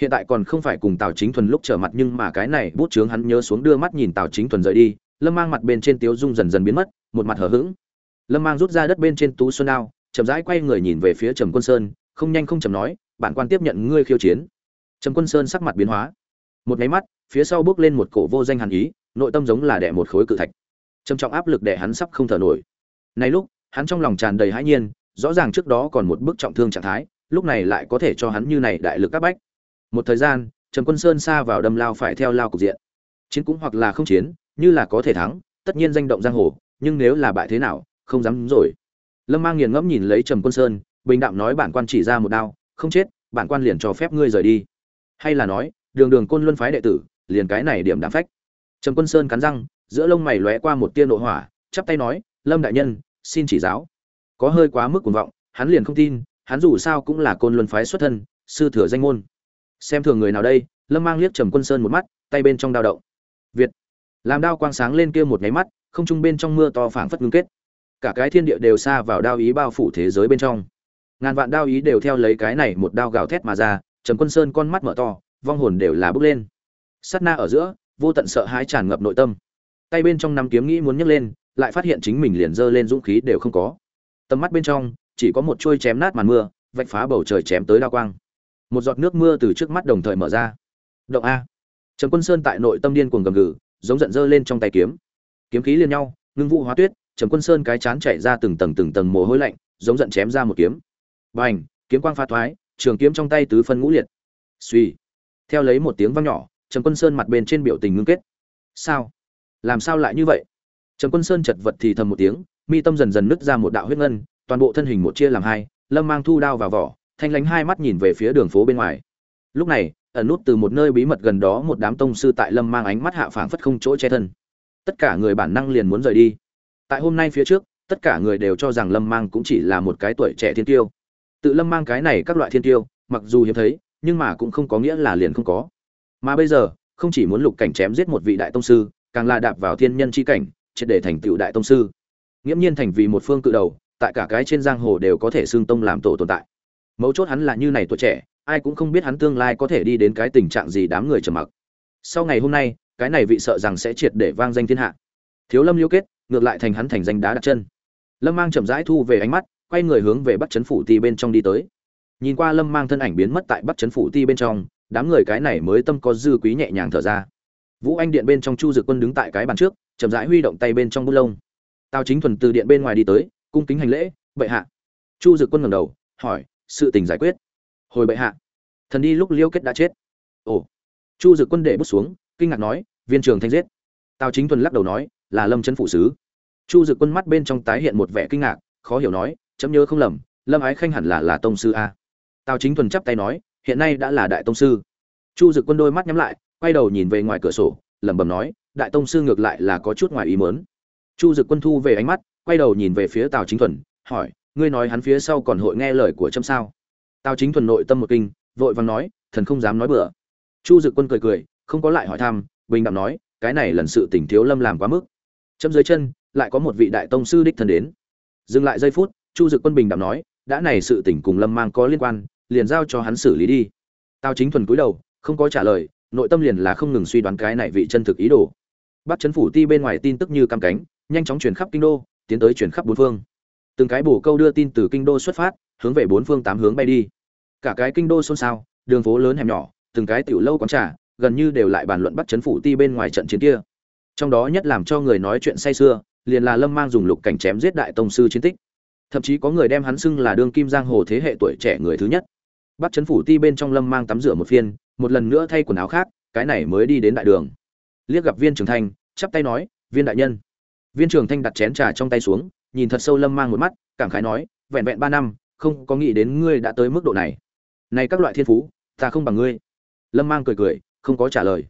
Hiện tại còn không phải cùng tào chính thuần lúc trở mặt nhưng mà cái này, bút chướng hắn nhớ xuống đưa mắt nhìn tào chính thuần rời đi, lâm mang mặt bên trên tiếu dung dần dần biến mất, một mặt hở h ữ g lâm mang rút ra đất bên trên tú xuân ao chậm rãi quay người nhìn về phía trầm quân sơn, không nhanh không chầm nói, bản quan tiếp nhận ngươi khiêu chiến. Trầm quân sơn sắc mặt biến hóa. Một nháy mắt phía sau bước lên một cổ vô danh hàn ý, nội tâm giống là đè một khối cự thạch. Trầm trọng áp lực đè hắn sắp không thở nổi. Nay lúc, hắn trong lòng tràn đầy hãi nhiên, rõ ràng trước đó còn một bức trọng thương trạng thái, lúc này lại có thể cho hắn như này đại lực áp bách. Một thời gian, trầm quân sơn xa vào đâm lao phải theo lao cục diện. Chiến cũng hoặc là không chiến, như là có thể thắng, tất nhiên danh động giang hồ, nhưng nếu là bại thế nào, không dám rồi. Lâm mang nghiền ngẫm nhìn lấy trầm quân sơn, bình đạm nói bản quan chỉ ra một đao, không chết, bản quan liền cho phép ngươi rời đi. Hay là nói, đường đường côn luân phái đệ tử liền cái này điểm đạm phách. Trầm quân sơn cắn răng, giữa lông mày lóe qua một tia nội hỏa, chắp tay nói, lâm đại nhân, xin chỉ giáo. Có hơi quá mức cuồng vọng, hắn liền không tin, hắn dù sao cũng là côn luân phái xuất thân, sư thừa danh môn. Xem thường người nào đây, lâm mang liếc trầm quân sơn một mắt, tay bên trong đao động. Việt. Làm đao quang sáng lên kia một nháy mắt, không trung bên trong mưa to phảng phất ngưng kết. Cả cái thiên địa đều xa vào đao ý bao phủ thế giới bên trong. Ngàn vạn đao ý đều theo lấy cái này một đao gào thét mà ra, trầm quân sơn con mắt mở to, vong hồn đều là bước lên sát na ở giữa, vô tận sợ hãi tràn ngập nội tâm. Tay bên trong năm kiếm nghĩ muốn nhấc lên, lại phát hiện chính mình liền giơ lên dũng khí đều không có. Tầm mắt bên trong, chỉ có một chuôi chém nát màn mưa, vạch phá bầu trời chém tới đa quang. Một giọt nước mưa từ trước mắt đồng thời mở ra. Động a. Trầm quân sơn tại nội tâm điên cuồng gầm gừ, giống giận dơ lên trong tay kiếm. Kiếm khí liền nhau, ngưng vụ hóa tuyết trầm quân sơn cái chán chạy ra từng tầng từng tầng mồ hôi lạnh, giống giận chém ra một kiếm. Bành, kiếm quang pha thoái, trường kiếm trong tay tứ phân ngũ liệt. Suy theo lấy một tiếng vang nhỏ trầm quân sơn mặt bên trên biểu tình ngưng kết. Sao? Làm sao lại như vậy? Trầm quân sơn chật vật thì thầm một tiếng, mi tâm dần dần nứt ra một đạo huyết ngân, toàn bộ thân hình một chia làm hai, lâm mang thu đao vào vỏ, thanh lánh hai mắt nhìn về phía đường phố bên ngoài. Lúc này, ẩn nút từ một nơi bí mật gần đó một đám tông sư tại lâm mang ánh mắt hạ phảng phất không chỗ che thân. Tất cả người bản năng liền muốn rời đi. Tại hôm nay phía trước, tất cả người đều cho rằng lâm mang cũng chỉ là một cái tuổi trẻ thiên tiêu. Tự lâm mang cái này các loại thiên tiêu, mặc dù hiếm thấy, nhưng mà cũng không có nghĩa là liền không có mà bây giờ, không chỉ muốn lục cảnh chém giết một vị đại tông sư, càng là đạp vào thiên nhân c h i cảnh, triệt để thành tựu đại tông sư. Nghiễm nhiên thành vì một phương cự đầu, tại cả cái trên giang hồ đều có thể xương tông làm tổ tồn tại. Mấu chốt hắn là như này tuổi trẻ, ai cũng không biết hắn tương lai có thể đi đến cái tình trạng gì đám người trầm mặc. Sau ngày hôm nay, cái này vị sợ rằng sẽ triệt để vang danh thiên hạ. Thiếu lâm liêu kết, ngược lại thành hắn thành danh đá đặt chân. Lâm mang chậm rãi thu về ánh mắt, quay người hướng về bắc chấn phủ ti bên trong đi tới. Nhìn qua lâm mang thân ảnh biến mất tại bắc chấn phủ ti bên trong đám người cái này mới tâm có dư quý nhẹ nhàng thở ra. Vũ anh điện bên trong chu dực quân đứng tại cái bàn trước, chậm rãi huy động tay bên trong bút lông. Tào chính thuần từ điện bên ngoài đi tới, cung kính hành lễ, bệ hạ. Chu dực quân ngẩng đầu, hỏi, sự tình giải quyết? Hồi bệ hạ. Thần đi lúc liêu kết đã chết. Ồ. Chu dực quân để bút xuống, kinh ngạc nói, viên trường thanh giết. Tào chính thuần lắc đầu nói, là lâm trấn phụ sứ. Chu dực quân mắt bên trong tái hiện một vẻ kinh ngạc, khó hiểu nói, chấm nhớ không lầm, lâm ái khanh hẳn là là tông sư a. Tào chính thuần chắp tay nói, hiện nay đã là đại tông sư chu dực quân đôi mắt nhắm lại, quay đầu nhìn về ngoài cửa sổ, lẩm bẩm nói, đại tông sư ngược lại là có chút ngoài ý mớn chu dực quân thu về ánh mắt, quay đầu nhìn về phía tào chính thuần, hỏi, ngươi nói hắn phía sau còn hội nghe lời của trâm sao? Tào chính thuần nội tâm một kinh, vội vàng nói, thần không dám nói bừa. Chu dực quân cười cười, không có lại hỏi thăm, bình đẳng nói, cái này lần sự tỉnh thiếu lâm làm quá mức. Chấm dưới chân, lại có một vị đại tông sư đích thân đến. Dừng lại giây phút, chu dực quân bình đẳng nói, đã này sự tỉnh cùng lâm mang có liên quan, liền giao cho hắn xử lý đi. Tào chính thuần cúi đầu không có trả lời, nội tâm liền là không ngừng suy đoán cái này vị chân thực ý đồ. Bắt chấn phủ ti bên ngoài tin tức như cam cánh, nhanh chóng chuyển khắp kinh đô, tiến tới chuyển khắp bốn phương. Từng cái bổ câu đưa tin từ kinh đô xuất phát, hướng về bốn phương tám hướng bay đi. Cả cái kinh đô xôn xao, đường phố lớn hẻm nhỏ, từng cái tiểu lâu quán trà, gần như đều lại bàn luận bắt chấn phủ ti bên ngoài trận chiến kia. Trong đó nhất làm cho người nói chuyện say xưa liền là lâm mang dùng lục cảnh chém giết đại tông sư chiến tích. Thậm chí có người đem hắn xưng là đương kim giang hồ thế hệ tuổi trẻ người thứ nhất. Bắt chấn phủ ti bên trong lâm mang tắm rửa một phiên một lần nữa thay quần áo khác, cái này mới đi đến đại đường. Liếc gặp viên trường thanh, chắp tay nói, viên đại nhân. Viên trường thanh đặt chén trà trong tay xuống, nhìn thật sâu lâm mang một mắt, cảm khái nói, vẹn vẹn ba năm, không có nghĩ đến ngươi đã tới mức độ này. Này các loại thiên phú, ta không bằng ngươi. Lâm mang cười cười, không có trả lời.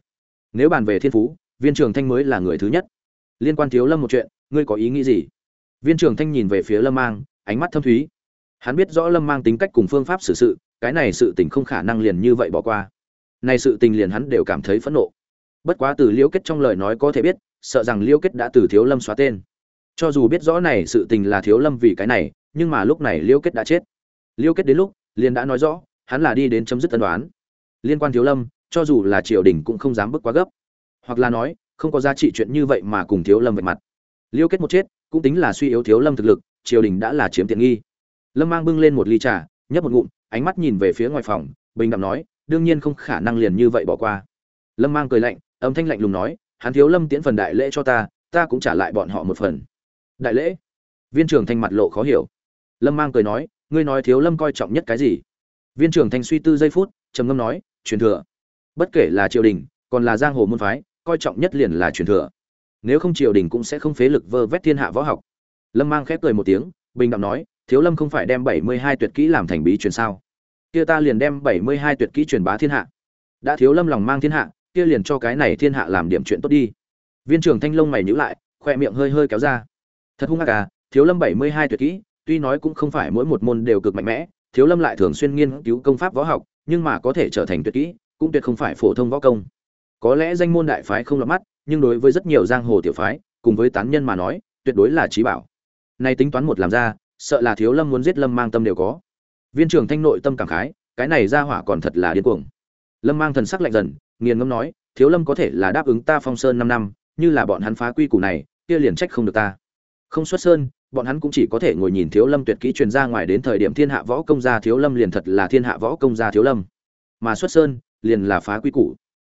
Nếu bàn về thiên phú, viên trường thanh mới là người thứ nhất. Liên quan thiếu lâm một chuyện, ngươi có ý nghĩ gì? Viên trường thanh nhìn về phía lâm mang, ánh mắt thâm thúy. Hắn biết rõ lâm mang tính cách cùng phương pháp xử sự, cái này sự tình không khả năng liền như vậy bỏ qua này sự tình liền hắn đều cảm thấy phẫn nộ. Bất quá từ liễu kết trong lời nói có thể biết, sợ rằng liễu kết đã từ thiếu lâm xóa tên. Cho dù biết rõ này sự tình là thiếu lâm vì cái này, nhưng mà lúc này liễu kết đã chết. Liễu kết đến lúc, liền đã nói rõ, hắn là đi đến chấm dứt tân đoán liên quan thiếu lâm, cho dù là triều đình cũng không dám bước quá gấp. Hoặc là nói, không có giá trị chuyện như vậy mà cùng thiếu lâm vạch mặt. Liêu kết một chết, cũng tính là suy yếu thiếu lâm thực lực, triều đình đã là chiếm tiện nghi. Lâm mang bưng lên một ly trà, nhấp một ngụm, ánh mắt nhìn về phía ngoài phòng, bình đạm nói đương nhiên không khả năng liền như vậy bỏ qua. Lâm mang cười lạnh, âm thanh lạnh lùng nói, hắn thiếu lâm tiễn phần đại lễ cho ta ta cũng trả lại bọn họ một phần. Đại lễ? Viên trưởng thanh mặt lộ khó hiểu. Lâm mang cười nói, ngươi nói thiếu lâm coi trọng nhất cái gì? Viên trưởng thanh suy tư giây phút, trầm ngâm nói, truyền thừa. Bất kể là triều đình, còn là giang hồ môn phái, coi trọng nhất liền là truyền thừa. Nếu không triều đình cũng sẽ không phế lực vơ vét thiên hạ võ học. Lâm mang khép cười một tiếng, bình đạm nói, thiếu lâm không phải đem bảy mươi hai tuyệt kỹ làm thành bí truyền sao? Kia ta liền đem bảy mươi hai tuyệt kỹ truyền bá thiên hạ. Đã thiếu lâm lòng mang thiên hạ, kia liền cho cái này thiên hạ làm điểm chuyện tốt đi. Viên trưởng thanh long mày nhíu lại, khoe miệng hơi hơi kéo ra. Thật hung ác à thiếu lâm bảy mươi hai tuyệt kỹ, tuy nói cũng không phải mỗi một môn đều cực mạnh mẽ, thiếu lâm lại thường xuyên nghiên cứu công pháp võ học, nhưng mà có thể trở thành tuyệt kỹ, cũng tuyệt không phải phổ thông võ công. Có lẽ danh môn đại phái không lọt mắt, nhưng đối với rất nhiều giang hồ tiểu phái, cùng với tán nhân mà nói, tuyệt đối là trí bảo. Nay tính toán một làm ra, sợ là thiếu lâm muốn giết lâm mang tâm đều có viên trưởng thanh nội tâm cảm khái, cái này ra hỏa còn thật là điên cuồng. Lâm mang thần sắc lạnh dần, nghiền ngâm nói, thiếu lâm có thể là đáp ứng ta phong sơn năm năm, như là bọn hắn phá quy củ này, kia liền trách không được ta. Không xuất sơn, bọn hắn cũng chỉ có thể ngồi nhìn thiếu lâm tuyệt kỹ truyền ra ngoài đến thời điểm thiên hạ võ công gia thiếu lâm liền thật là thiên hạ võ công gia thiếu lâm. Mà xuất sơn, liền là phá quy củ.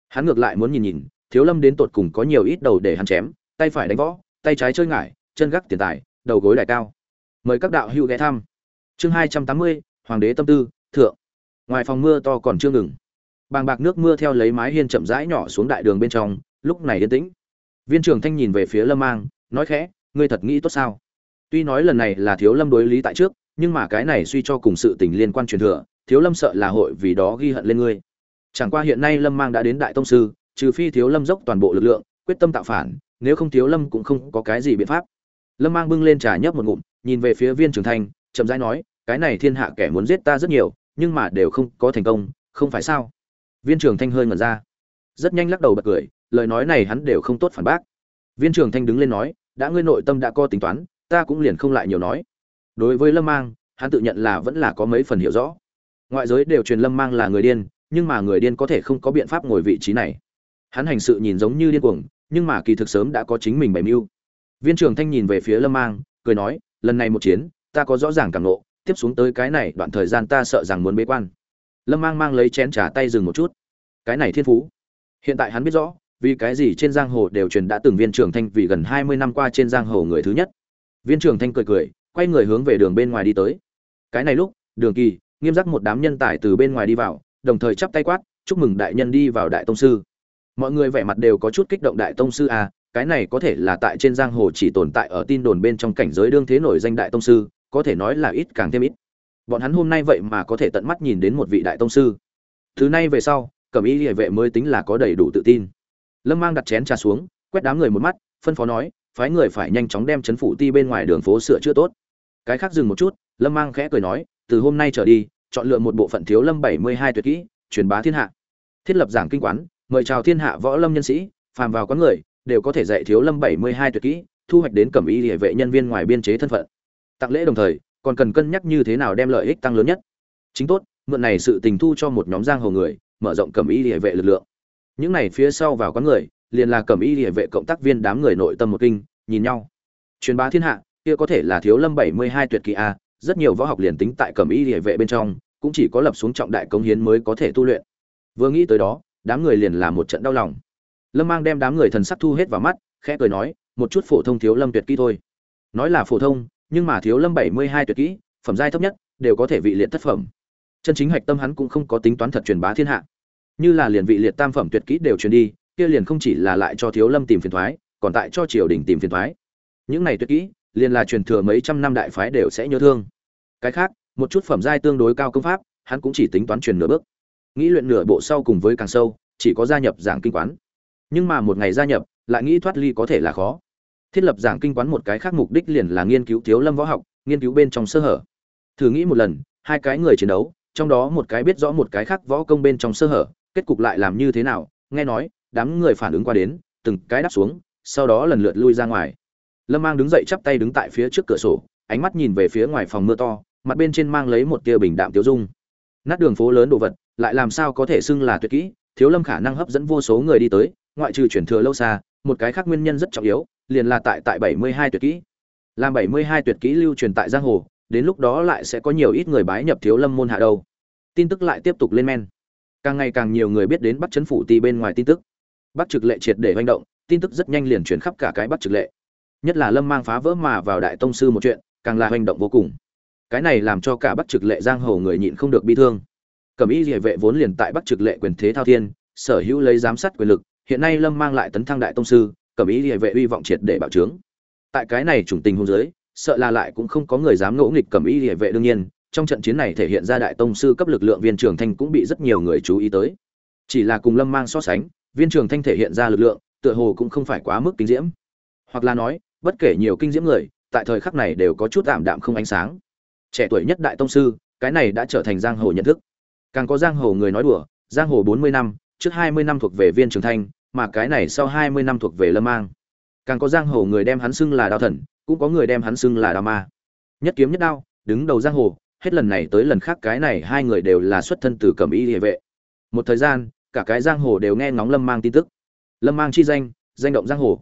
Hắn ngược lại muốn nhìn nhìn, thiếu lâm đến tột cùng có nhiều ít đầu để hắn chém, tay phải đánh võ, tay trái chơi ngải, chân gác tiền tài, đầu gối đại cao. Mời các đạo hữu ghé thăm. Chương hai trăm tám mươi hoàng đế tâm tư, thượng. Ngoài phòng mưa to còn chưa ngừng. Bàng bạc nước mưa theo lấy mái hiên chậm rãi nhỏ xuống đại đường bên trong, lúc này yên tĩnh. Viên trưởng thanh nhìn về phía lâm mang, nói khẽ, ngươi thật nghĩ tốt sao? Tuy nói lần này là thiếu lâm đối lý tại trước, nhưng mà cái này suy cho cùng sự tình liên quan truyền thừa, thiếu lâm sợ là hội vì đó ghi hận lên ngươi. Chẳng qua hiện nay lâm mang đã đến đại tông sư, trừ phi thiếu lâm dốc toàn bộ lực lượng, quyết tâm tạo phản, nếu không thiếu lâm cũng không có cái gì biện pháp. Lâm mang bưng lên trà nhấp một ngụm, nhìn về phía viên trưởng thanh, chậm rãi nói cái này thiên hạ kẻ muốn giết ta rất nhiều, nhưng mà đều không có thành công, không phải sao? Viên trưởng thanh hơi ngẩn ra. Rất nhanh lắc đầu bật cười, lời nói này hắn đều không tốt phản bác. Viên trưởng thanh đứng lên nói, đã ngươi nội tâm đã có tính toán, ta cũng liền không lại nhiều nói. Đối với lâm mang, hắn tự nhận là vẫn là có mấy phần hiểu rõ. Ngoại giới đều truyền lâm mang là người điên, nhưng mà người điên có thể không có biện pháp ngồi vị trí này. Hắn hành sự nhìn giống như điên cuồng, nhưng mà kỳ thực sớm đã có chính mình bày mưu. Viên trưởng thanh nhìn về phía lâm mang, cười nói, lần này một chiến, ta có rõ ràng cảm nộ tiếp xuống tới cái này, đoạn thời gian ta sợ rằng muốn bế quan. Lâm mang mang lấy chén trà tay dừng một chút. Cái này thiên phú. Hiện tại hắn biết rõ, vì cái gì trên giang hồ đều truyền đã từng viên trưởng thanh vì gần hai mươi năm qua trên giang hồ người thứ nhất. Viên trưởng thanh cười cười, quay người hướng về đường bên ngoài đi tới. Cái này lúc, đường kỳ, nghiêm giác một đám nhân tài từ bên ngoài đi vào, đồng thời chắp tay quát, chúc mừng đại nhân đi vào đại tông sư. Mọi người vẻ mặt đều có chút kích động đại tông sư à cái này có thể là tại trên giang hồ chỉ tồn tại ở tin đồn bên trong cảnh giới đương thế nổi danh đại tông sư có thể nói là ít càng thêm ít. Bọn hắn hôm nay vậy mà có thể tận mắt nhìn đến một vị đại tông sư. Thứ nay về sau, cẩm y địa vệ mới tính là có đầy đủ tự tin. Lâm mang đặt chén trà xuống, quét đám người một mắt, phân phó nói, phái người phải nhanh chóng đem chấn phủ ti bên ngoài đường phố sửa chữa tốt. Cái khác dừng một chút, lâm mang khẽ cười nói, từ hôm nay trở đi, chọn lựa một bộ phận thiếu lâm bảy mươi hai tuyệt kỹ, truyền bá thiên hạ. Thiết lập giảng kinh quán, mời chào thiên hạ võ lâm nhân sĩ, phàm vào quán người, đều có thể dạy thiếu lâm bảy mươi hai tuyệt kỹ, thu hoạch đến cẩm y địa vệ nhân viên ngoài biên chế thân phận tặng lễ đồng thời, còn cần cân nhắc như thế nào đem lợi ích tăng lớn nhất. Chính tốt, mượn này sự tình thu cho một nhóm giang hồ người, mở rộng cẩm y địa vệ lực lượng. Những này phía sau vào quán người, liền là cẩm y địa vệ cộng tác viên đám người nội tâm một kinh, nhìn nhau. Truyền bá thiên hạ, kia có thể là thiếu lâm bảy mươi hai tuyệt kỳ a, rất nhiều võ học liền tính tại cẩm y địa vệ bên trong, cũng chỉ có lập xuống trọng đại công hiến mới có thể tu luyện. Vừa nghĩ tới đó, đám người liền là một trận đau lòng. Lâm mang đem đám người thần sắc thu hết vào mắt, khẽ cười nói, một chút phổ thông thiếu lâm tuyệt kỹ thôi. Nói là phổ thông nhưng mà thiếu lâm bảy mươi hai tuyệt kỹ, phẩm giai thấp nhất, đều có thể vị liệt thất phẩm. Chân chính hạch tâm hắn cũng không có tính toán thật truyền bá thiên hạ. Như là liền vị liệt tam phẩm tuyệt kỹ đều truyền đi, kia liền không chỉ là lại cho thiếu lâm tìm phiền thoái, còn tại cho triều đình tìm phiền thoái. Những này tuyệt kỹ, liền là truyền thừa mấy trăm năm đại phái đều sẽ nhớ thương. Cái khác, một chút phẩm giai tương đối cao công pháp, hắn cũng chỉ tính toán truyền nửa bước. Nghĩ luyện nửa bộ sau cùng với càng sâu, chỉ có gia nhập giảng kinh quán. Nhưng mà một ngày gia nhập, lại nghĩ thoát ly có thể là khó thiết lập giảng kinh quán một cái khác mục đích liền là nghiên cứu thiếu lâm võ học, nghiên cứu bên trong sơ hở. Thử nghĩ một lần, hai cái người chiến đấu, trong đó một cái biết rõ một cái khác võ công bên trong sơ hở, kết cục lại làm như thế nào, nghe nói, đám người phản ứng qua đến, từng cái đáp xuống, sau đó lần lượt lui ra ngoài. Lâm mang đứng dậy chắp tay đứng tại phía trước cửa sổ, ánh mắt nhìn về phía ngoài phòng mưa to, mặt bên trên mang lấy một tia bình đạm tiêu dung. Nát đường phố lớn đồ vật, lại làm sao có thể xưng là tuyệt kỹ, thiếu lâm khả năng hấp dẫn vô số người đi tới, ngoại trừ chuyển thừa lâu xa, một cái khác nguyên nhân rất trọng yếu liền là tại tại 72 tuyệt kỹ. Làm 72 tuyệt kỹ lưu truyền tại giang hồ, đến lúc đó lại sẽ có nhiều ít người bái nhập thiếu lâm môn hạ đâu. Tin tức lại tiếp tục lên men. Càng ngày càng nhiều người biết đến Bắc chấn phủ ti bên ngoài tin tức. Bắc trực lệ triệt để hoành động, tin tức rất nhanh liền chuyển khắp cả cái Bắc trực lệ. Nhất là lâm mang phá vỡ mà vào đại tông sư một chuyện, càng là hoành động vô cùng. Cái này làm cho cả Bắc trực lệ giang hồ người nhịn không được bi thương. Cẩm y Liễu vệ vốn liền tại Bắc trực lệ quyền thế thao thiên, sở hữu lấy giám sát quyền lực, hiện nay lâm mang lại tấn thăng đại tông sư cẩm y địa vệ uy vọng triệt để bảo trướng. Tại cái này chủng tình hôn giới sợ là lại cũng không có người dám ngỗ nghịch cẩm y địa vệ đương nhiên, trong trận chiến này thể hiện ra đại tông sư cấp lực lượng viên trường thanh cũng bị rất nhiều người chú ý tới. Chỉ là cùng lâm mang so sánh, viên trường thanh thể hiện ra lực lượng, tựa hồ cũng không phải quá mức kinh diễm. Hoặc là nói, bất kể nhiều kinh diễm người, tại thời khắc này đều có chút ảm đạm không ánh sáng. Trẻ tuổi nhất đại tông sư, cái này đã trở thành giang hồ nhận thức. Càng có giang hồ người nói đùa, giang hồ bốn mươi năm, trước hai mươi năm thuộc về viên trường thanh mà cái này sau hai mươi năm thuộc về lâm mang. Càng có giang hồ người đem hắn xưng là đao thần, cũng có người đem hắn xưng là đao ma. Nhất kiếm nhất đao, đứng đầu giang hồ, hết lần này tới lần khác cái này hai người đều là xuất thân từ cẩm y địa vệ. Một thời gian, cả cái giang hồ đều nghe ngóng lâm mang tin tức. Lâm mang chi danh danh động giang hồ.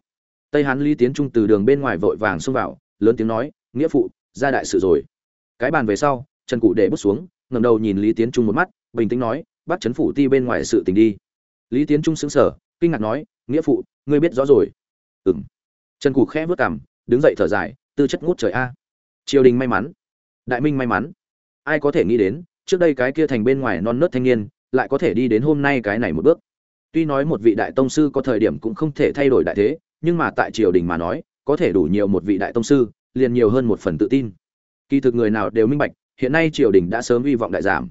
Tây hán lý tiến trung từ đường bên ngoài vội vàng xông vào, lớn tiếng nói, nghĩa phụ, ra đại sự rồi. Cái bàn về sau, trần cụ để bước xuống, ngẩng đầu nhìn lý tiến trung một mắt, bình tĩnh nói, bắt chấn phủ ti bên ngoài sự tình đi. Lý tiến trung sững sờ kinh ngạc nói, nghĩa phụ, ngươi biết rõ rồi. Ừng trần cụ khẽ vớt cằm, đứng dậy thở dài, tư chất ngút trời a. Triều đình may mắn. Đại minh may mắn. Ai có thể nghĩ đến, trước đây cái kia thành bên ngoài non nớt thanh niên, lại có thể đi đến hôm nay cái này một bước. Tuy nói một vị đại tông sư có thời điểm cũng không thể thay đổi đại thế, nhưng mà tại triều đình mà nói, có thể đủ nhiều một vị đại tông sư, liền nhiều hơn một phần tự tin. Kỳ thực người nào đều minh bạch, hiện nay triều đình đã sớm hy vọng đại giảm.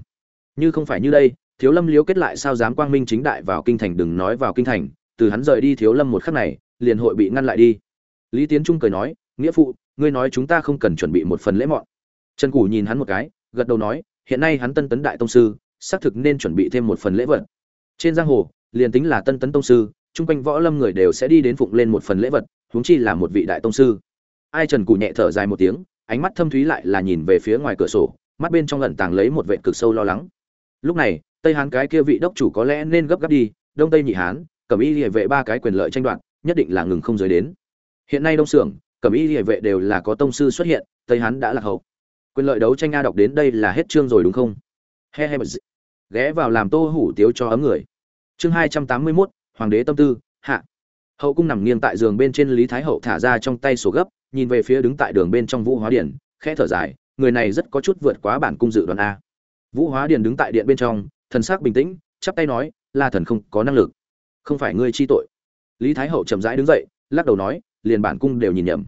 Như không phải như đây thiếu lâm liếu kết lại sao dám quang minh chính đại vào kinh thành đừng nói vào kinh thành, từ hắn rời đi thiếu lâm một khắc này, liền hội bị ngăn lại đi. Lý tiến trung cười nói, nghĩa phụ, ngươi nói chúng ta không cần chuẩn bị một phần lễ mọn. Trần củ nhìn hắn một cái, gật đầu nói, hiện nay hắn tân tấn đại tông sư, xác thực nên chuẩn bị thêm một phần lễ vật. Trên giang hồ, liền tính là tân tấn tông sư, chung quanh võ lâm người đều sẽ đi đến phụng lên một phần lễ vật, huống chi là một vị đại tông sư. Ai trần củ nhẹ thở dài một tiếng, ánh mắt thâm thúy lại là nhìn về phía ngoài cửa sổ, mắt bên trong lẩn tàng lấy một vệ cực sâu lo lắng. Lúc này tây hán cái kia vị đốc chủ có lẽ nên gấp gáp đi, đông tây nhị hán, cẩm y địa vệ ba cái quyền lợi tranh đoạt, nhất định là ngừng không giới đến. Hiện nay đông xưởng cẩm y địa vệ đều là có tông sư xuất hiện, tây hán đã lạc hậu. Quyền lợi đấu tranh a đọc đến đây là hết chương rồi đúng không? He he ghé vào làm tô hủ tiếu cho ấm người. Chương hai trăm tám mươi mốt, hoàng đế tâm tư, hạ. Hậu cung nằm nghiêng tại giường bên trên lý thái hậu thả ra trong tay sổ gấp, nhìn về phía đứng tại đường bên trong vũ hóa điển, khẽ thở dài, người này rất có chút vượt quá bản cung dự đoán a. Vũ hóa điển đứng tại điện bên trong thần sắc bình tĩnh, chắp tay nói là thần không có năng lực. Không phải ngươi chi tội. Lý thái hậu chậm rãi đứng dậy, lắc đầu nói, liền bản cung đều nhìn nhầm.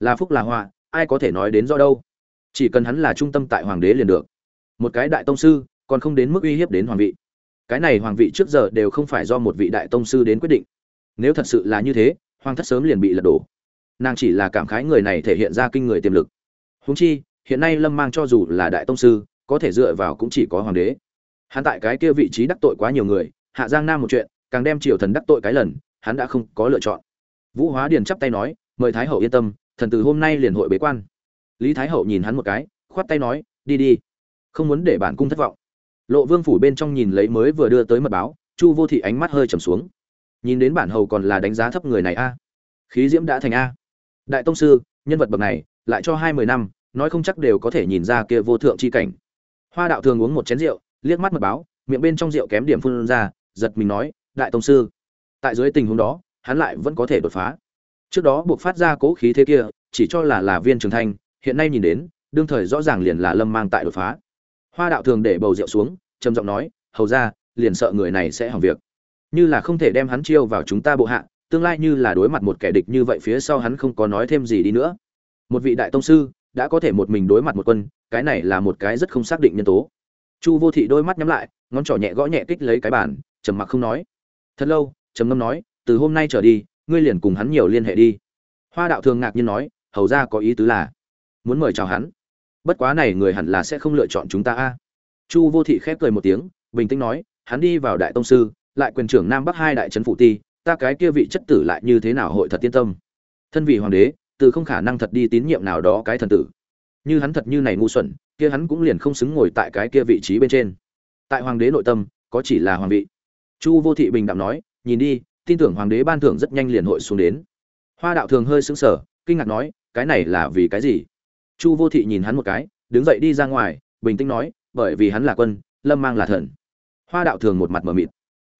Là phúc là họa ai có thể nói đến do đâu? Chỉ cần hắn là trung tâm tại hoàng đế liền được. Một cái đại tông sư, còn không đến mức uy hiếp đến hoàng vị. Cái này hoàng vị trước giờ đều không phải do một vị đại tông sư đến quyết định. Nếu thật sự là như thế, hoàng thất sớm liền bị lật đổ. Nàng chỉ là cảm khái người này thể hiện ra kinh người tiềm lực. Húng chi, hiện nay lâm mang cho dù là đại tông sư, có thể dựa vào cũng chỉ có hoàng đế hắn tại cái kia vị trí đắc tội quá nhiều người, hạ giang nam một chuyện, càng đem triều thần đắc tội cái lần, hắn đã không có lựa chọn. Vũ hóa điền chắp tay nói, mời thái hậu yên tâm, thần từ hôm nay liền hội bế quan. Lý thái hậu nhìn hắn một cái, khoát tay nói, đi đi, không muốn để bản cung thất vọng. Lộ vương phủ bên trong nhìn lấy mới vừa đưa tới mật báo, chu vô thị ánh mắt hơi trầm xuống. Nhìn đến bản hầu còn là đánh giá thấp người này a. Khí diễm đã thành a. Đại tông sư, nhân vật bậc này, lại cho hai mươi năm, nói không chắc đều có thể nhìn ra kia vô thượng c h i cảnh. Hoa đạo thường uống một chén rượu liếc mắt mật báo, miệng bên trong rượu kém điểm phun ra, giật mình nói, đại tông sư. Tại dưới tình huống đó, hắn lại vẫn có thể đột phá. Trước đó buộc phát ra cố khí thế kia, chỉ cho là là viên trường thanh, hiện nay nhìn đến, đương thời rõ ràng liền là lâm mang tại đột phá. Hoa đạo thường để bầu rượu xuống, trầm giọng nói, hầu ra, liền sợ người này sẽ hỏng việc. Như là không thể đem hắn chiêu vào chúng ta bộ hạ, tương lai như là đối mặt một kẻ địch như vậy phía sau hắn không có nói thêm gì đi nữa. Một vị đại tông sư, đã có thể một mình đối mặt một quân, cái này là một cái rất không xác định nhân tố chu vô thị đôi mắt nhắm lại, ngón trỏ nhẹ gõ nhẹ kích lấy cái bàn, trầm mặc không nói. Thật lâu, trầm ngâm nói, từ hôm nay trở đi, ngươi liền cùng hắn nhiều liên hệ đi. Hoa đạo thường ngạc nhiên nói, hầu ra có ý tứ là, muốn mời chào hắn. Bất quá này người hẳn là sẽ không lựa chọn chúng ta a. Chu vô thị khép cười một tiếng, bình tĩnh nói, hắn đi vào đại tông sư, lại quyền trưởng nam bắc hai đại trấn phụ ti, ta cái kia vị chất tử lại như thế nào hội thật tiên tâm? Thân vị hoàng đế, từ không khả năng thật đi tín nhiệm nào đó cái thần tử. Như hắn thật như này ngu xuẩn kia hắn cũng liền không xứng ngồi tại cái kia vị trí bên trên. Tại hoàng đế nội tâm, có chỉ là hoàng vị. Chu vô thị bình đạm nói, nhìn đi, tin tưởng hoàng đế ban thưởng rất nhanh liền hội xuống đến. Hoa đạo thường hơi sững sờ, kinh ngạc nói, cái này là vì cái gì? Chu vô thị nhìn hắn một cái, đứng dậy đi ra ngoài, bình tĩnh nói, bởi vì hắn là quân, lâm mang là thần. Hoa đạo thường một mặt mờ mịt.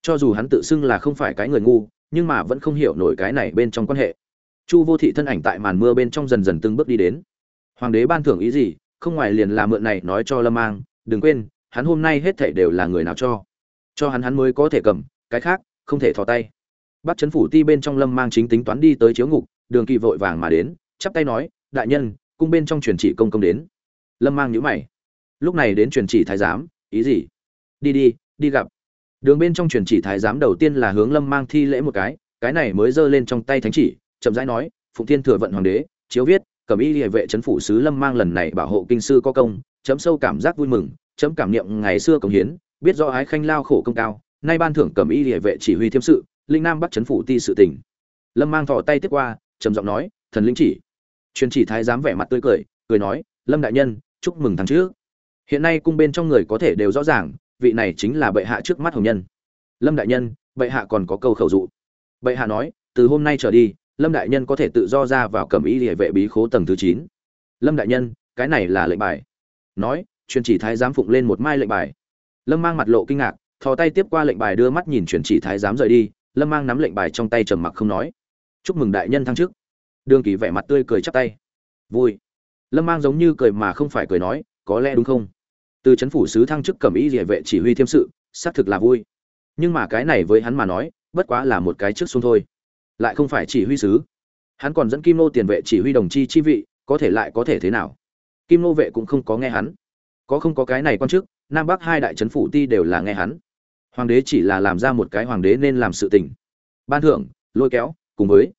Cho dù hắn tự xưng là không phải cái người ngu, nhưng mà vẫn không hiểu nổi cái này bên trong quan hệ. Chu vô thị thân ảnh tại màn mưa bên trong dần dần từng bước đi đến. Hoàng đế ban thưởng ý gì không ngoài liền là mượn này nói cho lâm mang, đừng quên, hắn hôm nay hết thảy đều là người nào cho? Cho hắn hắn mới có thể cầm, cái khác, không thể thò tay. Bắt chấn phủ ti bên trong lâm mang chính tính toán đi tới chiếu ngục, đường kỳ vội vàng mà đến, chắp tay nói, đại nhân, cung bên trong truyền chỉ công công đến. Lâm mang nhíu mày. Lúc này đến truyền chỉ thái giám, ý gì? Đi đi đi gặp. Đường bên trong truyền chỉ thái giám đầu tiên là hướng lâm mang thi lễ một cái cái này mới giơ lên trong tay thánh chỉ, chậm rãi nói, phụng thiên thừa vận hoàng đế, chiếu viết cẩm y địa vệ chấn phủ sứ lâm mang lần này bảo hộ kinh sư có công, chấm sâu cảm giác vui mừng, chấm cảm niệm ngày xưa công hiến, biết rõ ái khanh lao khổ công cao, nay ban thưởng cẩm y địa vệ chỉ huy thiêm sự, linh nam bắt chấn phủ ti sự tỉnh lâm mang thò tay tiếp qua, trầm giọng nói, thần linh chỉ. Truyền chỉ thái giám vẻ mặt tươi cười cười nói, lâm đại nhân, chúc mừng thằng trước. Hiện nay cung bên trong người có thể đều rõ ràng, vị này chính là bệ hạ trước mắt hồng nhân. Lâm đại nhân, bệ hạ còn có câu khẩu dụ. Bệ hạ nói, từ hôm nay trở đi lâm đại nhân có thể tự do ra vào cầm ý địa vệ bí khố tầng thứ chín. Lâm đại nhân, cái này là lệnh bài. Nói truyền chỉ thái giám phụng lên một mai lệnh bài. Lâm mang mặt lộ kinh ngạc, thò tay tiếp qua lệnh bài đưa mắt nhìn truyền chỉ thái giám rời đi. Lâm mang nắm lệnh bài trong tay trầm mặc không nói. Chúc mừng đại nhân thăng chức. Đường kỳ vẻ mặt tươi cười chắp tay. Vui. Lâm mang giống như cười mà không phải cười nói, có lẽ đúng không? Từ c h ấ n phủ sứ thăng chức cầm ý địa vệ chỉ huy thiêm sự, xác thực là vui. Nhưng mà cái này với hắn mà nói, bất quá là một cái trước xuống thôi lại không phải chỉ huy sứ. Hắn còn dẫn kim nô tiền vệ chỉ huy đồng chi chi vị, có thể lại có thể thế nào? Kim nô vệ cũng không có nghe hắn. Có không có cái này quan chức, nam bắc hai đại trấn phủ ti đều là nghe hắn. Hoàng đế chỉ là làm ra một cái hoàng đế nên làm sự tình. Ban thưởng lôi kéo, cùng với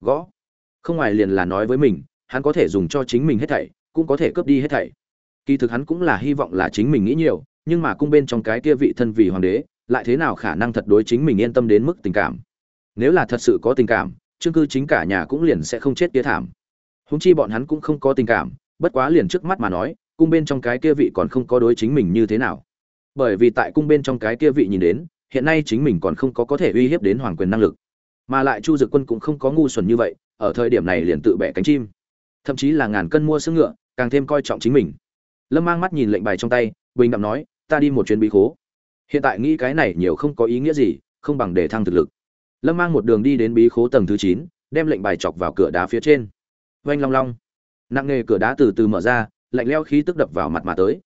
gõ. Không ngoài liền là nói với mình, hắn có thể dùng cho chính mình hết thảy, cũng có thể cướp đi hết thảy. Kỳ thực hắn cũng là hy vọng là chính mình nghĩ nhiều, nhưng mà cung bên trong cái kia vị thân vì hoàng đế, lại thế nào khả năng thật đối chính mình yên tâm đến mức tình cảm? Nếu là thật sự có tình cảm chương cư chính cả nhà cũng liền sẽ không chết tía thảm. Húng chi bọn hắn cũng không có tình cảm, bất quá liền trước mắt mà nói, cung bên trong cái kia vị còn không có đối chính mình như thế nào. Bởi vì tại cung bên trong cái kia vị nhìn đến, hiện nay chính mình còn không có có thể uy hiếp đến hoàng quyền năng lực. Mà lại chu dực quân cũng không có ngu xuẩn như vậy, ở thời điểm này liền tự bẻ cánh chim. Thậm chí là ngàn cân mua sương ngựa, càng thêm coi trọng chính mình. Lâm mang mắt nhìn lệnh bài trong tay, bình đạm nói, ta đi một chuyến bí khố. Hiện tại nghĩ cái này nhiều không có ý nghĩa gì, không bằng để thăng thực lực lâm mang một đường đi đến bí khố tầng thứ chín, đem lệnh bài chọc vào cửa đá phía trên. Oanh long long. Nặng nề cửa đá từ từ mở ra, lạnh leo khí tức đập vào mặt mà tới.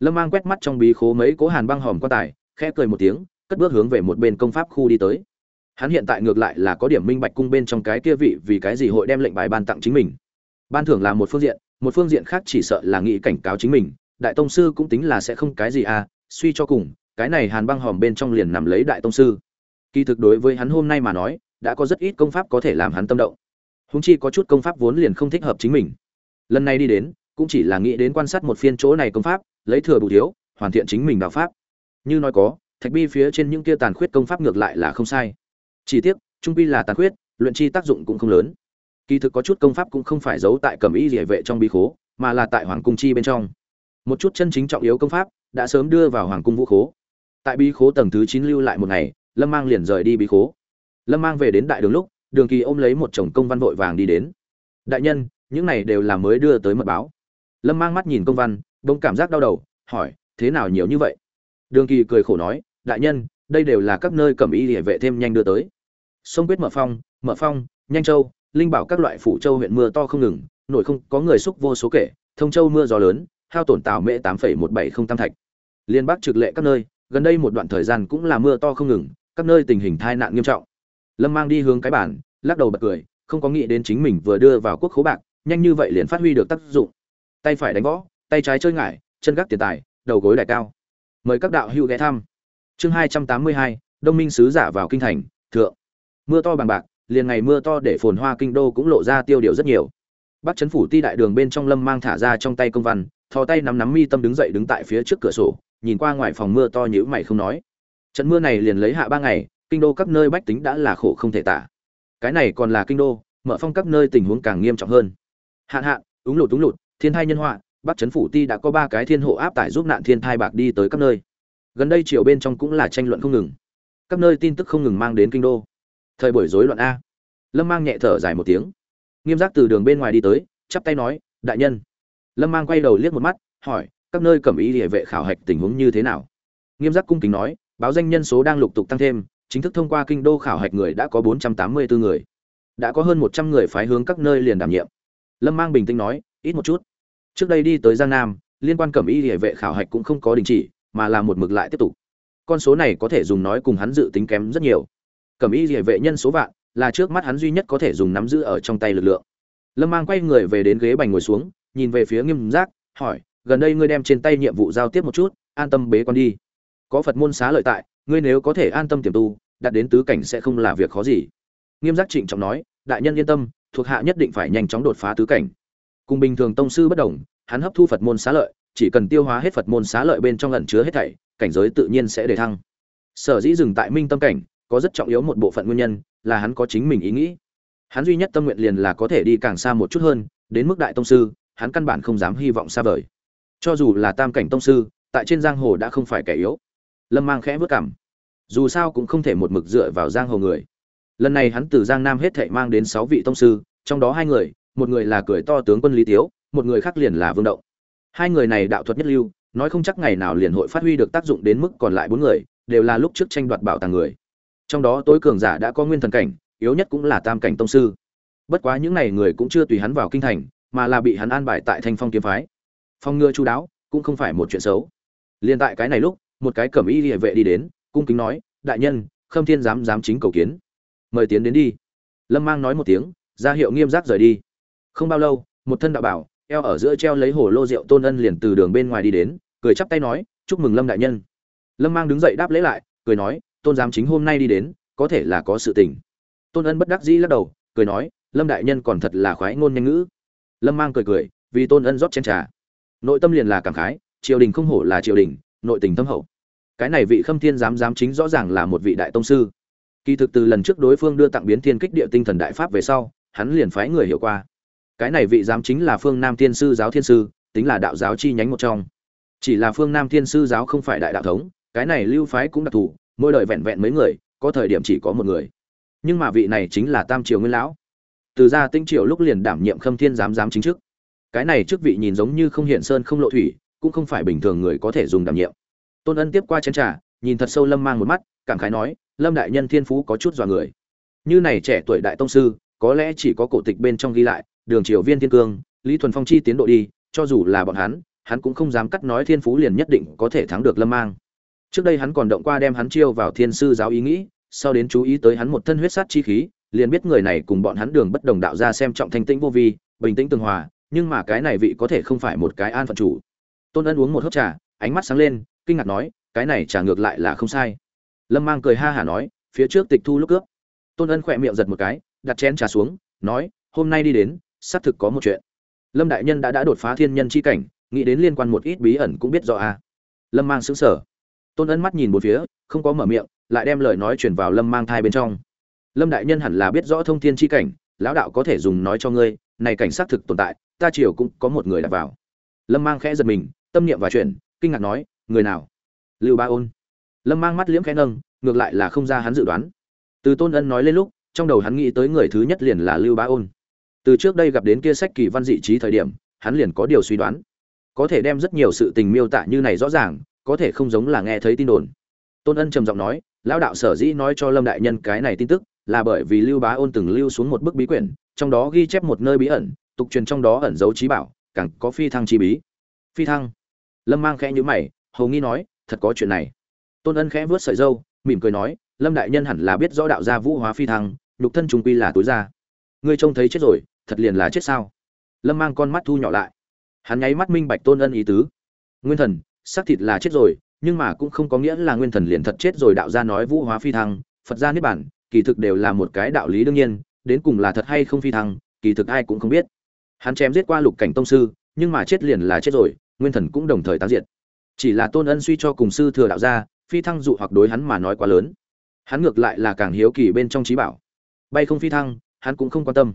Lâm mang quét mắt trong bí khố mấy cố hàn băng hòm quan tài, khẽ cười một tiếng, cất bước hướng về một bên công pháp khu đi tới. Hắn hiện tại ngược lại là có điểm minh bạch cung bên trong cái kia vị vì cái gì hội đem lệnh bài ban tặng chính mình. Ban thưởng là một phương diện, một phương diện khác chỉ sợ là nghĩ cảnh cáo chính mình, đại tông sư cũng tính là sẽ không cái gì à suy cho cùng, cái này hàn băng hòm bên trong liền nằm lấy đại tông sư kỳ thực đối với hắn hôm nay mà nói, đã có rất ít công pháp có thể làm hắn tâm động. Húng chi có chút công pháp vốn liền không thích hợp chính mình. Lần này đi đến, cũng chỉ là nghĩ đến quan sát một phiên chỗ này công pháp, lấy thừa bù thiếu, hoàn thiện chính mình đạo pháp. Như nói có, thạch bi phía trên những kia tàn khuyết công pháp ngược lại là không sai. Chỉ tiếc, trung bi là tàn khuyết, luyện chi tác dụng cũng không lớn. Kỳ thực có chút công pháp cũng không phải giấu tại cẩm y địa vệ trong bí khố, mà là tại hoàng cung chi bên trong. Một chút chân chính trọng yếu công pháp, đã sớm đưa vào hoàng cung vũ khố. Tại bí khố tầng thứ chín lưu lại một ngày lâm mang liền rời đi bí khố. Lâm mang về đến đại đường lúc, đường kỳ ôm lấy một chồng công văn vội vàng đi đến. Đại nhân, những này đều là mới đưa tới mật báo. Lâm mang mắt nhìn công văn, bỗng cảm giác đau đầu, hỏi, thế nào nhiều như vậy? Đường kỳ cười khổ nói, đại nhân, đây đều là các nơi cầm y địa vệ thêm nhanh đưa tới. Sông quyết mở phong mở phong, nhanh châu, linh bảo các loại phủ châu huyện mưa to không ngừng, nổi không, có người xúc vô số kể, thông châu mưa gió lớn, hao tổn tảo mễ tám một bảy không tam thạch. Liên bắc trực lệ các nơi, gần đây một đoạn thời gian cũng là mưa to không ngừng các nơi tình hình tai nạn nghiêm trọng. Lâm mang đi hướng cái bản lắc đầu bật cười, không có nghĩ đến chính mình vừa đưa vào quốc khố bạc, nhanh như vậy liền phát huy được tác dụng. Tay phải đánh võ, tay trái chơi ngải, chân gác tiền tài, đầu gối đại cao. Mời các đạo hữu ghé thăm. Chương hai trăm tám mươi hai, đông minh sứ giả vào kinh thành, thượng. Mưa to bằng bạc, liền ngày mưa to để phồn hoa kinh đô cũng lộ ra tiêu điều rất nhiều. Bắc chấn phủ ti đại đường bên trong lâm mang thả ra trong tay công văn, thò tay nắm nắm mi tâm đứng dậy đứng tại phía trước cửa sổ, nhìn qua ngoài phòng mưa to nhữ mày không nói trận mưa này liền lấy hạ ba ngày, kinh đô các nơi bách tính đã là khổ không thể tả. Cái này còn là kinh đô, mở phong các nơi tình huống càng nghiêm trọng hơn. Hạn hạn, úng lụt úng lụt, thiên thai nhân họa, bắc chấn phủ ti đã có ba cái thiên hộ áp tải giúp nạn thiên thai bạc đi tới các nơi. Gần đây chiều bên trong cũng là tranh luận không ngừng. Các nơi tin tức không ngừng mang đến kinh đô. Thời buổi rối loạn a. Lâm mang nhẹ thở dài một tiếng. Nghiêm giác từ đường bên ngoài đi tới, chắp tay nói, đại nhân. Lâm mang quay đầu liếc một mắt, hỏi, các nơi cẩm ý địa vệ khảo hạch tình huống như thế nào? Nghiêm giác cung kính nói báo danh nhân số đang lục tục tăng thêm, chính thức thông qua kinh đô khảo hạch người đã có bốn trăm tám mươi bốn người. Đã có hơn một trăm người phái hướng các nơi liền đảm nhiệm. Lâm mang bình tĩnh nói, ít một chút. Trước đây đi tới giang nam, liên quan cẩm y địa vệ khảo hạch cũng không có đình chỉ, mà là một mực lại tiếp tục. Con số này có thể dùng nói cùng hắn dự tính kém rất nhiều. Cẩm y địa vệ nhân số vạn, là trước mắt hắn duy nhất có thể dùng nắm giữ ở trong tay lực lượng. Lâm mang quay người về đến ghế bành ngồi xuống, nhìn về phía nghiêm giác, hỏi, gần đây ngươi đem trên tay nhiệm vụ giao tiếp một chút, an tâm bế con đi có phật môn xá lợi tại, ngươi nếu có thể an tâm tiềm tu, đạt đến tứ cảnh sẽ không là việc khó gì. Nghiêm giác trịnh trọng nói, đại nhân yên tâm, thuộc hạ nhất định phải nhanh chóng đột phá tứ cảnh. Cùng bình thường tông sư bất đồng, hắn hấp thu phật môn xá lợi, chỉ cần tiêu hóa hết phật môn xá lợi bên trong ẩn chứa hết thảy, cảnh giới tự nhiên sẽ đề thăng. Sở dĩ dừng tại minh tâm cảnh, có rất trọng yếu một bộ phận nguyên nhân, là hắn có chính mình ý nghĩ. Hắn duy nhất tâm nguyện liền là có thể đi càng xa một chút hơn, đến mức đại tông sư, hắn căn bản không dám hy vọng xa vời. Cho dù là tam cảnh tông sư, tại trên giang hồ đã không phải kẻ yếu lâm mang khẽ vớt cảm dù sao cũng không thể một mực dựa vào giang hồ người. Lần này hắn từ giang nam hết thệ mang đến sáu vị tông sư, trong đó hai người, một người là cười to tướng quân lý tiếu, một người khác liền là vương động. Hai người này đạo thuật nhất lưu, nói không chắc ngày nào liền hội phát huy được tác dụng đến mức còn lại bốn người, đều là lúc trước tranh đoạt bảo tàng người. Trong đó tối cường giả đã có nguyên thần cảnh, yếu nhất cũng là tam cảnh tông sư. Bất quá những n à y người cũng chưa tùy hắn vào kinh thành, mà là bị hắn an bài tại thanh phong kiếm phái. Phong ngựa chú đáo, cũng không phải một chuyện xấu. Liền tại cái này lúc một cái cẩm y địa vệ đi đến, cung kính nói, đại nhân, khâm thiên dám dám chính cầu kiến. Mời tiến đến đi. Lâm mang nói một tiếng, ra hiệu nghiêm giác rời đi. Không bao lâu, một thân đạo bảo, eo ở giữa treo lấy hồ lô rượu tôn ân liền từ đường bên ngoài đi đến, cười chắp tay nói, chúc mừng lâm đại nhân. Lâm mang đứng dậy đáp lễ lại, cười nói, tôn giám chính hôm nay đi đến, có thể là có sự tình. Tôn ân bất đắc dĩ lắc đầu, cười nói, lâm đại nhân còn thật là khoái ngôn nhanh ngữ. Lâm mang cười cười, vì tôn ân rót chén trà. Nội tâm liền là cảm khái, triều đình không hổ là triều đình, nội tình thâm hậu cái này vị khâm thiên giám giám chính rõ ràng là một vị đại tông sư. Kỳ thực từ lần trước đối phương đưa tặng biến thiên kích địa tinh thần đại pháp về sau, hắn liền phái người hiểu qua. Cái này vị giám chính là phương nam thiên sư giáo thiên sư, tính là đạo giáo chi nhánh một trong. Chỉ là phương nam thiên sư giáo không phải đại đạo thống, cái này lưu phái cũng đặc thù, mỗi đời vẹn vẹn mấy người, có thời điểm chỉ có một người. Nhưng mà vị này chính là tam triều nguyên lão. Từ gia tinh triều lúc liền đảm nhiệm khâm thiên giám giám chính chức. Cái này chức vị nhìn giống như không hiện sơn không lộ thủy, cũng không phải bình thường người có thể dùng đảm nhiệm tôn ân tiếp qua chén trà, nhìn thật sâu lâm mang một mắt, cảm khái nói, lâm đại nhân thiên phú có chút dọa người. Như này trẻ tuổi đại tông sư, có lẽ chỉ có cổ tịch bên trong ghi lại, đường triều viên thiên cương, lý thuần phong chi tiến độ đi, cho dù là bọn hắn hắn cũng không dám cắt nói thiên phú liền nhất định có thể thắng được lâm mang. Trước đây hắn còn động qua đem hắn chiêu vào thiên sư giáo ý nghĩ, sau đến chú ý tới hắn một thân huyết sát chi khí, liền biết người này cùng bọn hắn đường bất đồng đạo ra xem trọng thanh tĩnh vô vi, bình tĩnh tường hòa, nhưng mà cái này vị có thể không phải một cái an phận chủ. Tôn ân uống một hớp trà ánh mắt sáng lên, kinh ngạc nói, cái này trả ngược lại là không sai. Lâm mang cười ha hả nói, phía trước tịch thu lúc cướp. Tôn ân khỏe miệng giật một cái, đặt chén trà xuống, nói, hôm nay đi đến, xác thực có một chuyện. Lâm đại nhân đã đã đột phá thiên nhân c h i cảnh, nghĩ đến liên quan một ít bí ẩn cũng biết rõ à. lâm mang xứng sở tôn ân mắt nhìn một phía, không có mở miệng, lại đem lời nói chuyển vào lâm mang thai bên trong. Lâm đại nhân hẳn là biết rõ thông thiên c h i cảnh, lão đạo có thể dùng nói cho ngươi, này cảnh xác thực tồn tại, ta chiều cũng có một người đặt vào. Lâm mang khẽ giật mình, tâm niệm và chuyện kinh ngạc nói, người nào? Lưu ba ôn. Lâm mang mắt liễm khẽ nâng, ngược lại là không ra hắn dự đoán. Từ tôn ân nói lên lúc, trong đầu hắn nghĩ tới người thứ nhất liền là lưu ba ôn. Từ trước đây gặp đến kia sách kỳ văn dị trí thời điểm, hắn liền có điều suy đoán. Có thể đem rất nhiều sự tình miêu tả như này rõ ràng, có thể không giống là nghe thấy tin đồn. Tôn ân trầm giọng nói, lão đạo sở dĩ nói cho lâm đại nhân cái này tin tức, là bởi vì lưu bá ôn từng lưu xuống một bức bí quyển, trong đó ghi chép một nơi bí ẩn, tục truyền trong đó ẩn dấu trí bảo, càng có phi thăng chi bí. Phi thăng? Lâm mang khẽ nhữ mày, hầu nghi nói, thật có chuyện này. Tôn ân khẽ vớt sợi dâu mỉm cười nói, lâm đại nhân hẳn là biết rõ đạo gia vũ hóa phi thăng, nhục thân trung quy là tối ra ngươi trông thấy chết rồi, thật liền là chết sao? Lâm mang con mắt thu nhỏ lại. Hắn nháy mắt minh bạch tôn ân ý tứ. Nguyên thần, xác thịt là chết rồi, nhưng mà cũng không có nghĩa là nguyên thần liền thật chết rồi đạo gia nói vũ hóa phi thăng, phật gia niết bản kỳ thực đều là một cái đạo lý đương nhiên, đến cùng là thật hay không phi thăng, kỳ thực ai cũng không biết. Hắn chém giết qua lục cảnh tông sư, nhưng mà chết liền là chết rồi nguyên thần cũng đồng thời tán diệt. Chỉ là tôn ân suy cho cùng sư thừa đạo ra, phi thăng dụ hoặc đối hắn mà nói quá lớn. Hắn ngược lại là càng hiếu kỳ bên trong trí bảo. Bay không phi thăng hắn cũng không quan tâm.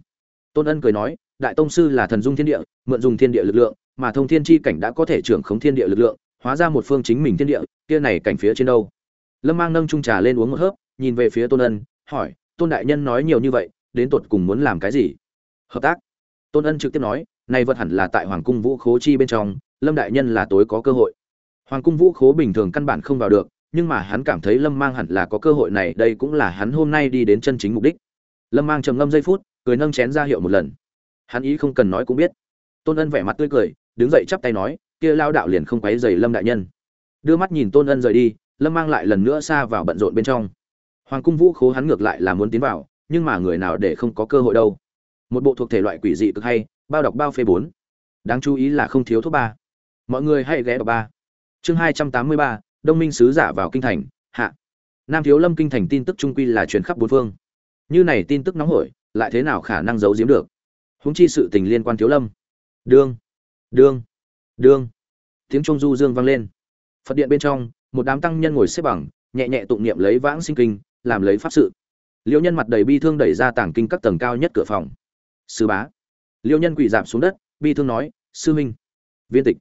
Tôn ân cười nói đại tông sư là thần dung thiên địa mượn dùng thiên địa lực lượng mà thông thiên chi cảnh đã có thể trưởng khống thiên địa lực lượng hóa ra một phương chính mình thiên địa kia này cảnh phía trên đâu? Lâm mang nâng trung trà lên uống một hớp nhìn về phía tôn ân hỏi tôn đại nhân nói nhiều như vậy đến tột cùng muốn làm cái gì? Hợp tác. Tôn ân trực tiếp nói này vật hẳn là tại hoàng cung vũ khố chi bên trong lâm đại nhân là tối có cơ hội. Hoàng cung vũ khố bình thường căn bản không vào được, nhưng mà hắn cảm thấy lâm mang hẳn là có cơ hội này, đây cũng là hắn hôm nay đi đến chân chính mục đích. Lâm mang trầm ngâm giây phút, cười nâng chén ra hiệu một lần. Hắn ý không cần nói cũng biết. Tôn ân vẻ mặt tươi cười, đứng dậy chắp tay nói, kia lao đạo liền không quấy dày lâm đại nhân. Đưa mắt nhìn tôn ân rời đi, lâm mang lại lần nữa xa vào bận rộn bên trong. Hoàng cung vũ khố hắn ngược lại là muốn tiến vào, nhưng mà người nào để không có cơ hội đâu. Một bộ thuộc thể loại quỷ dị cực hay, bao đọc bao phê bốn. Đáng chú ý là không thiếu thuốc ba mọi người hãy ghé vào ba. Chương hai trăm tám mươi ba, đông minh sứ giả vào kinh thành, hạ. Nam thiếu lâm kinh thành tin tức trung quy là truyền khắp bốn phương. Như này tin tức nóng hổi, lại thế nào khả năng giấu giếm được? Húng chi sự tình liên quan thiếu lâm. Đương đương đương. Tiếng trung du dương vang lên. Phật điện bên trong, một đám tăng nhân ngồi xếp bằng, nhẹ nhẹ tụng niệm lấy vãng sinh kinh, làm lấy pháp sự. Liêu nhân mặt đầy bi thương đẩy ra tảng kinh các tầng cao nhất cửa phòng. Sư bá. Liêu nhân quỳ giảm xuống đất, bi thương nói, sư minh. Viên tịch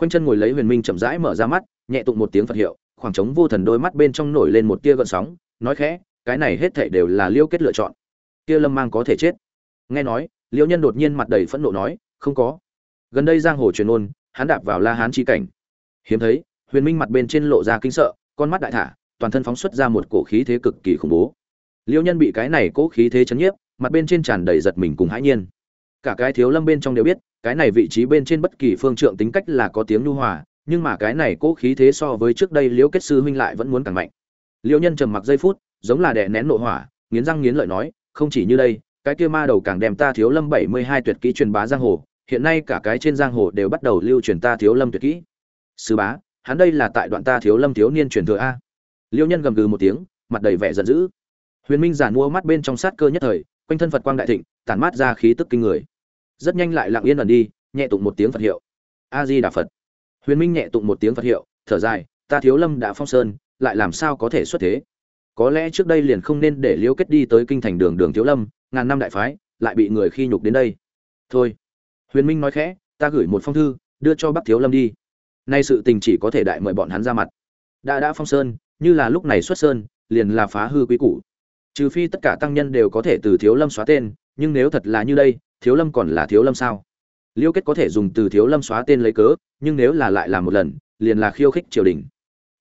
khoanh chân ngồi lấy huyền minh chậm rãi mở ra mắt, nhẹ tụng một tiếng phật hiệu, khoảng trống vô thần đôi mắt bên trong nổi lên một tia gợn sóng, nói khẽ, cái này hết thảy đều là liêu kết lựa chọn. Kia lâm mang có thể chết. Nghe nói, liêu nhân đột nhiên mặt đầy phẫn nộ nói, không có. Gần đây giang hồ truyền ôn, hắn đạp vào la hán chi cảnh. Hiếm thấy, huyền minh mặt bên trên lộ ra kinh sợ, con mắt đại thả, toàn thân phóng xuất ra một cổ khí thế cực kỳ khủng bố. Liêu nhân bị cái này cố khí thế chấn nhiếp, mặt bên trên tràn đầy giật mình cùng hãi nhiên cả cái thiếu lâm bên trong đều biết, cái này vị trí bên trên bất kỳ phương trượng tính cách là có tiếng nhu hòa, nhưng mà cái này cố khí thế so với trước đây liễu kết sư huynh lại vẫn muốn càng mạnh. Liễu nhân trầm mặc giây phút, giống là đè nén nội hỏa, nghiến răng nghiến lợi nói, không chỉ như đây, cái kia ma đầu càng đem ta thiếu lâm bảy mươi hai tuyệt kỹ truyền bá giang hồ, hiện nay cả cái trên giang hồ đều bắt đầu lưu truyền ta thiếu lâm tuyệt kỹ. Sư bá, hắn đây là tại đoạn ta thiếu lâm thiếu niên truyền thừa a? Liễu nhân gầm gừ một tiếng, mặt đầy vẻ giận dữ. Huyền minh giản mua mắt bên trong sát cơ nhất thời, quanh thân phật quang đại thịnh, tản mát ra khí tức kinh người rất nhanh lại lặng yên ẩn đi, nhẹ tụng một tiếng phật hiệu. A di đà phật. Huyền minh nhẹ tụng một tiếng phật hiệu, thở dài, ta thiếu lâm đã phong sơn, lại làm sao có thể xuất thế? Có lẽ trước đây liền không nên để Liễu kết đi tới kinh thành đường đường thiếu lâm, ngàn năm đại phái, lại bị người khi nhục đến đây. Thôi. Huyền minh nói khẽ, ta gửi một phong thư, đưa cho bắc thiếu lâm đi. Nay sự tình chỉ có thể đại mời bọn hắn ra mặt. Đã đã phong sơn, như là lúc này xuất sơn, liền là phá hư quý củ. Trừ phi tất cả tăng nhân đều có thể từ thiếu lâm xóa tên, nhưng nếu thật là như đây thiếu lâm còn là thiếu lâm sao? Liêu kết có thể dùng từ thiếu lâm xóa tên lấy cớ, nhưng nếu là lại làm một lần, liền là khiêu khích triều đình.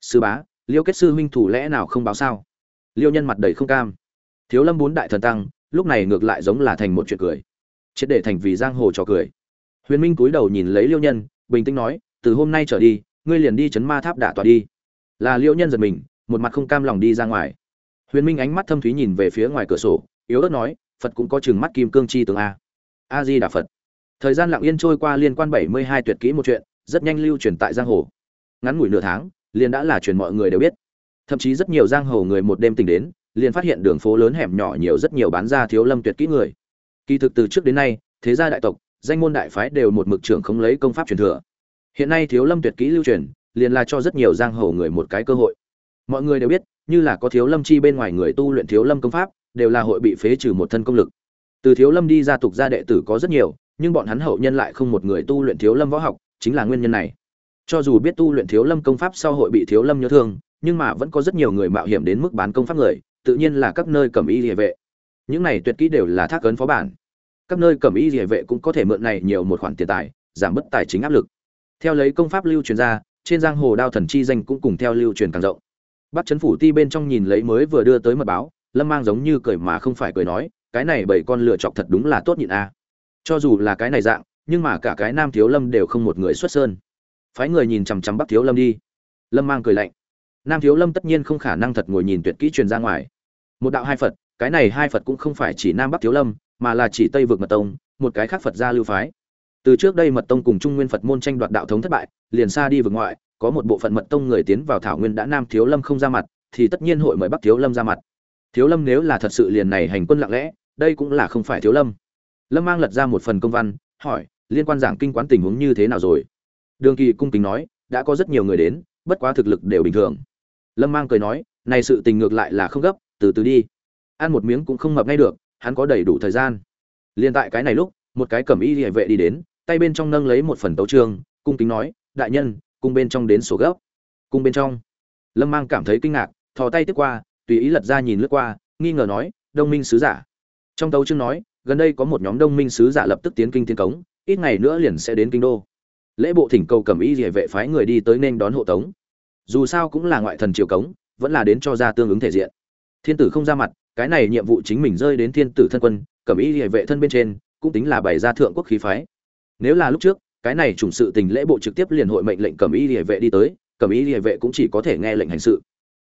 Sư bá, liêu kết sư huynh thủ lẽ nào không báo sao? Liêu nhân mặt đầy không cam. Thiếu lâm bốn đại thần tăng, lúc này ngược lại giống là thành một chuyện cười. Triệt để thành vì giang hồ trò cười. Huyền minh cúi đầu nhìn lấy liêu nhân, bình tĩnh nói, từ hôm nay trở đi, ngươi liền đi chấn ma tháp đả tọa đi. Là liêu nhân giật mình, một mặt không cam lòng đi ra ngoài. Huyền minh ánh mắt thâm thúy nhìn về phía ngoài cửa sổ, yếu ớt nói, phật cũng có chừng mắt kim cương chi tướng a a di đà phật. Thời gian lặng yên trôi qua liên quan bảy mươi hai tuyệt kỹ một chuyện, rất nhanh lưu truyền tại giang hồ. Ngắn ngủi nửa tháng, liền đã là truyền mọi người đều biết. Thậm chí rất nhiều giang hồ người một đêm tỉnh đến, liền phát hiện đường phố lớn hẻm nhỏ nhiều rất nhiều bán ra thiếu lâm tuyệt kỹ người. Kỳ thực từ trước đến nay, thế gia đại tộc, danh môn đại phái đều một mực trưởng không lấy công pháp truyền thừa. Hiện nay thiếu lâm tuyệt kỹ lưu truyền, liền là cho rất nhiều giang hồ người một cái cơ hội. Mọi người đều biết, như là có thiếu lâm chi bên ngoài người tu luyện thiếu lâm công pháp, đều là hội bị phế trừ một thân công lực từ thiếu lâm đi ra tục gia đệ tử có rất nhiều, nhưng bọn hắn hậu nhân lại không một người tu luyện thiếu lâm võ học, chính là nguyên nhân này. Cho dù biết tu luyện thiếu lâm công pháp sau hội bị thiếu lâm nhớ thương, nhưng mà vẫn có rất nhiều người mạo hiểm đến mức bán công pháp người, tự nhiên là các nơi cầm y địa vệ. Những này tuyệt kỹ đều là thác ấn phó bản. Các nơi cầm y địa vệ cũng có thể mượn này nhiều một khoản tiền tài, giảm bớt tài chính áp lực. Theo lấy công pháp lưu truyền ra, trên giang hồ đao thần chi danh cũng cùng theo lưu truyền càng rộng. Bắt chấn phủ ti bên trong nhìn lấy mới vừa đưa tới mật báo, lâm mang giống như cười mà không phải cười nói cái này bảy con lựa chọc thật đúng là tốt nhịn a. Cho dù là cái này dạng, nhưng mà cả cái nam thiếu lâm đều không một người xuất sơn. Phái người nhìn chằm chằm bắc thiếu lâm đi. Lâm mang cười lạnh. Nam thiếu lâm tất nhiên không khả năng thật ngồi nhìn tuyệt kỹ truyền ra ngoài. Một đạo hai phật, cái này hai phật cũng không phải chỉ nam bắc thiếu lâm, mà là chỉ tây vực mật tông, một cái khác phật gia lưu phái. Từ trước đây mật tông cùng trung nguyên phật môn tranh đoạt đạo thống thất bại, liền xa đi vực ngoại, có một bộ phận mật tông người tiến vào thảo nguyên đã nam thiếu lâm không ra mặt, thì tất nhiên hội mời bắc thiếu lâm ra mặt. Thiếu lâm nếu là thật sự liền này hành quân lặng lẽ đây cũng là không phải thiếu lâm. Lâm mang lật ra một phần công văn, hỏi, liên quan giảng kinh quán tình huống như thế nào rồi? Đường kỳ cung kính nói, đã có rất nhiều người đến, bất quá thực lực đều bình thường. Lâm mang cười nói, này sự tình ngược lại là không gấp, từ từ đi. Ăn một miếng cũng không mập ngay được, hắn có đầy đủ thời gian. Liền tại cái này lúc, một cái cẩm y địa vệ đi đến, tay bên trong nâng lấy một phần tấu trương cung kính nói, đại nhân, cung bên trong đến sổ gấp cung bên trong. Lâm mang cảm thấy kinh ngạc, thò tay tiếp qua, tùy ý lật ra nhìn lướt qua, nghi ngờ nói, đông minh sứ giả trong tấu chương nói, gần đây có một nhóm đông minh sứ giả lập tức tiến kinh tiến cống, ít ngày nữa liền sẽ đến kinh đô. Lễ bộ thỉnh cầu cẩm y địa vệ phái người đi tới nên đón hộ tống. Dù sao cũng là ngoại thần triều cống, vẫn là đến cho ra tương ứng thể diện. Thiên tử không ra mặt, cái này nhiệm vụ chính mình rơi đến thiên tử thân quân, cẩm y địa vệ thân bên trên, cũng tính là bày ra thượng quốc khí phái. Nếu là lúc trước, cái này chủng sự tình lễ bộ trực tiếp liền hội mệnh lệnh cẩm y địa vệ đi tới, cẩm y địa vệ cũng chỉ có thể nghe lệnh hành sự.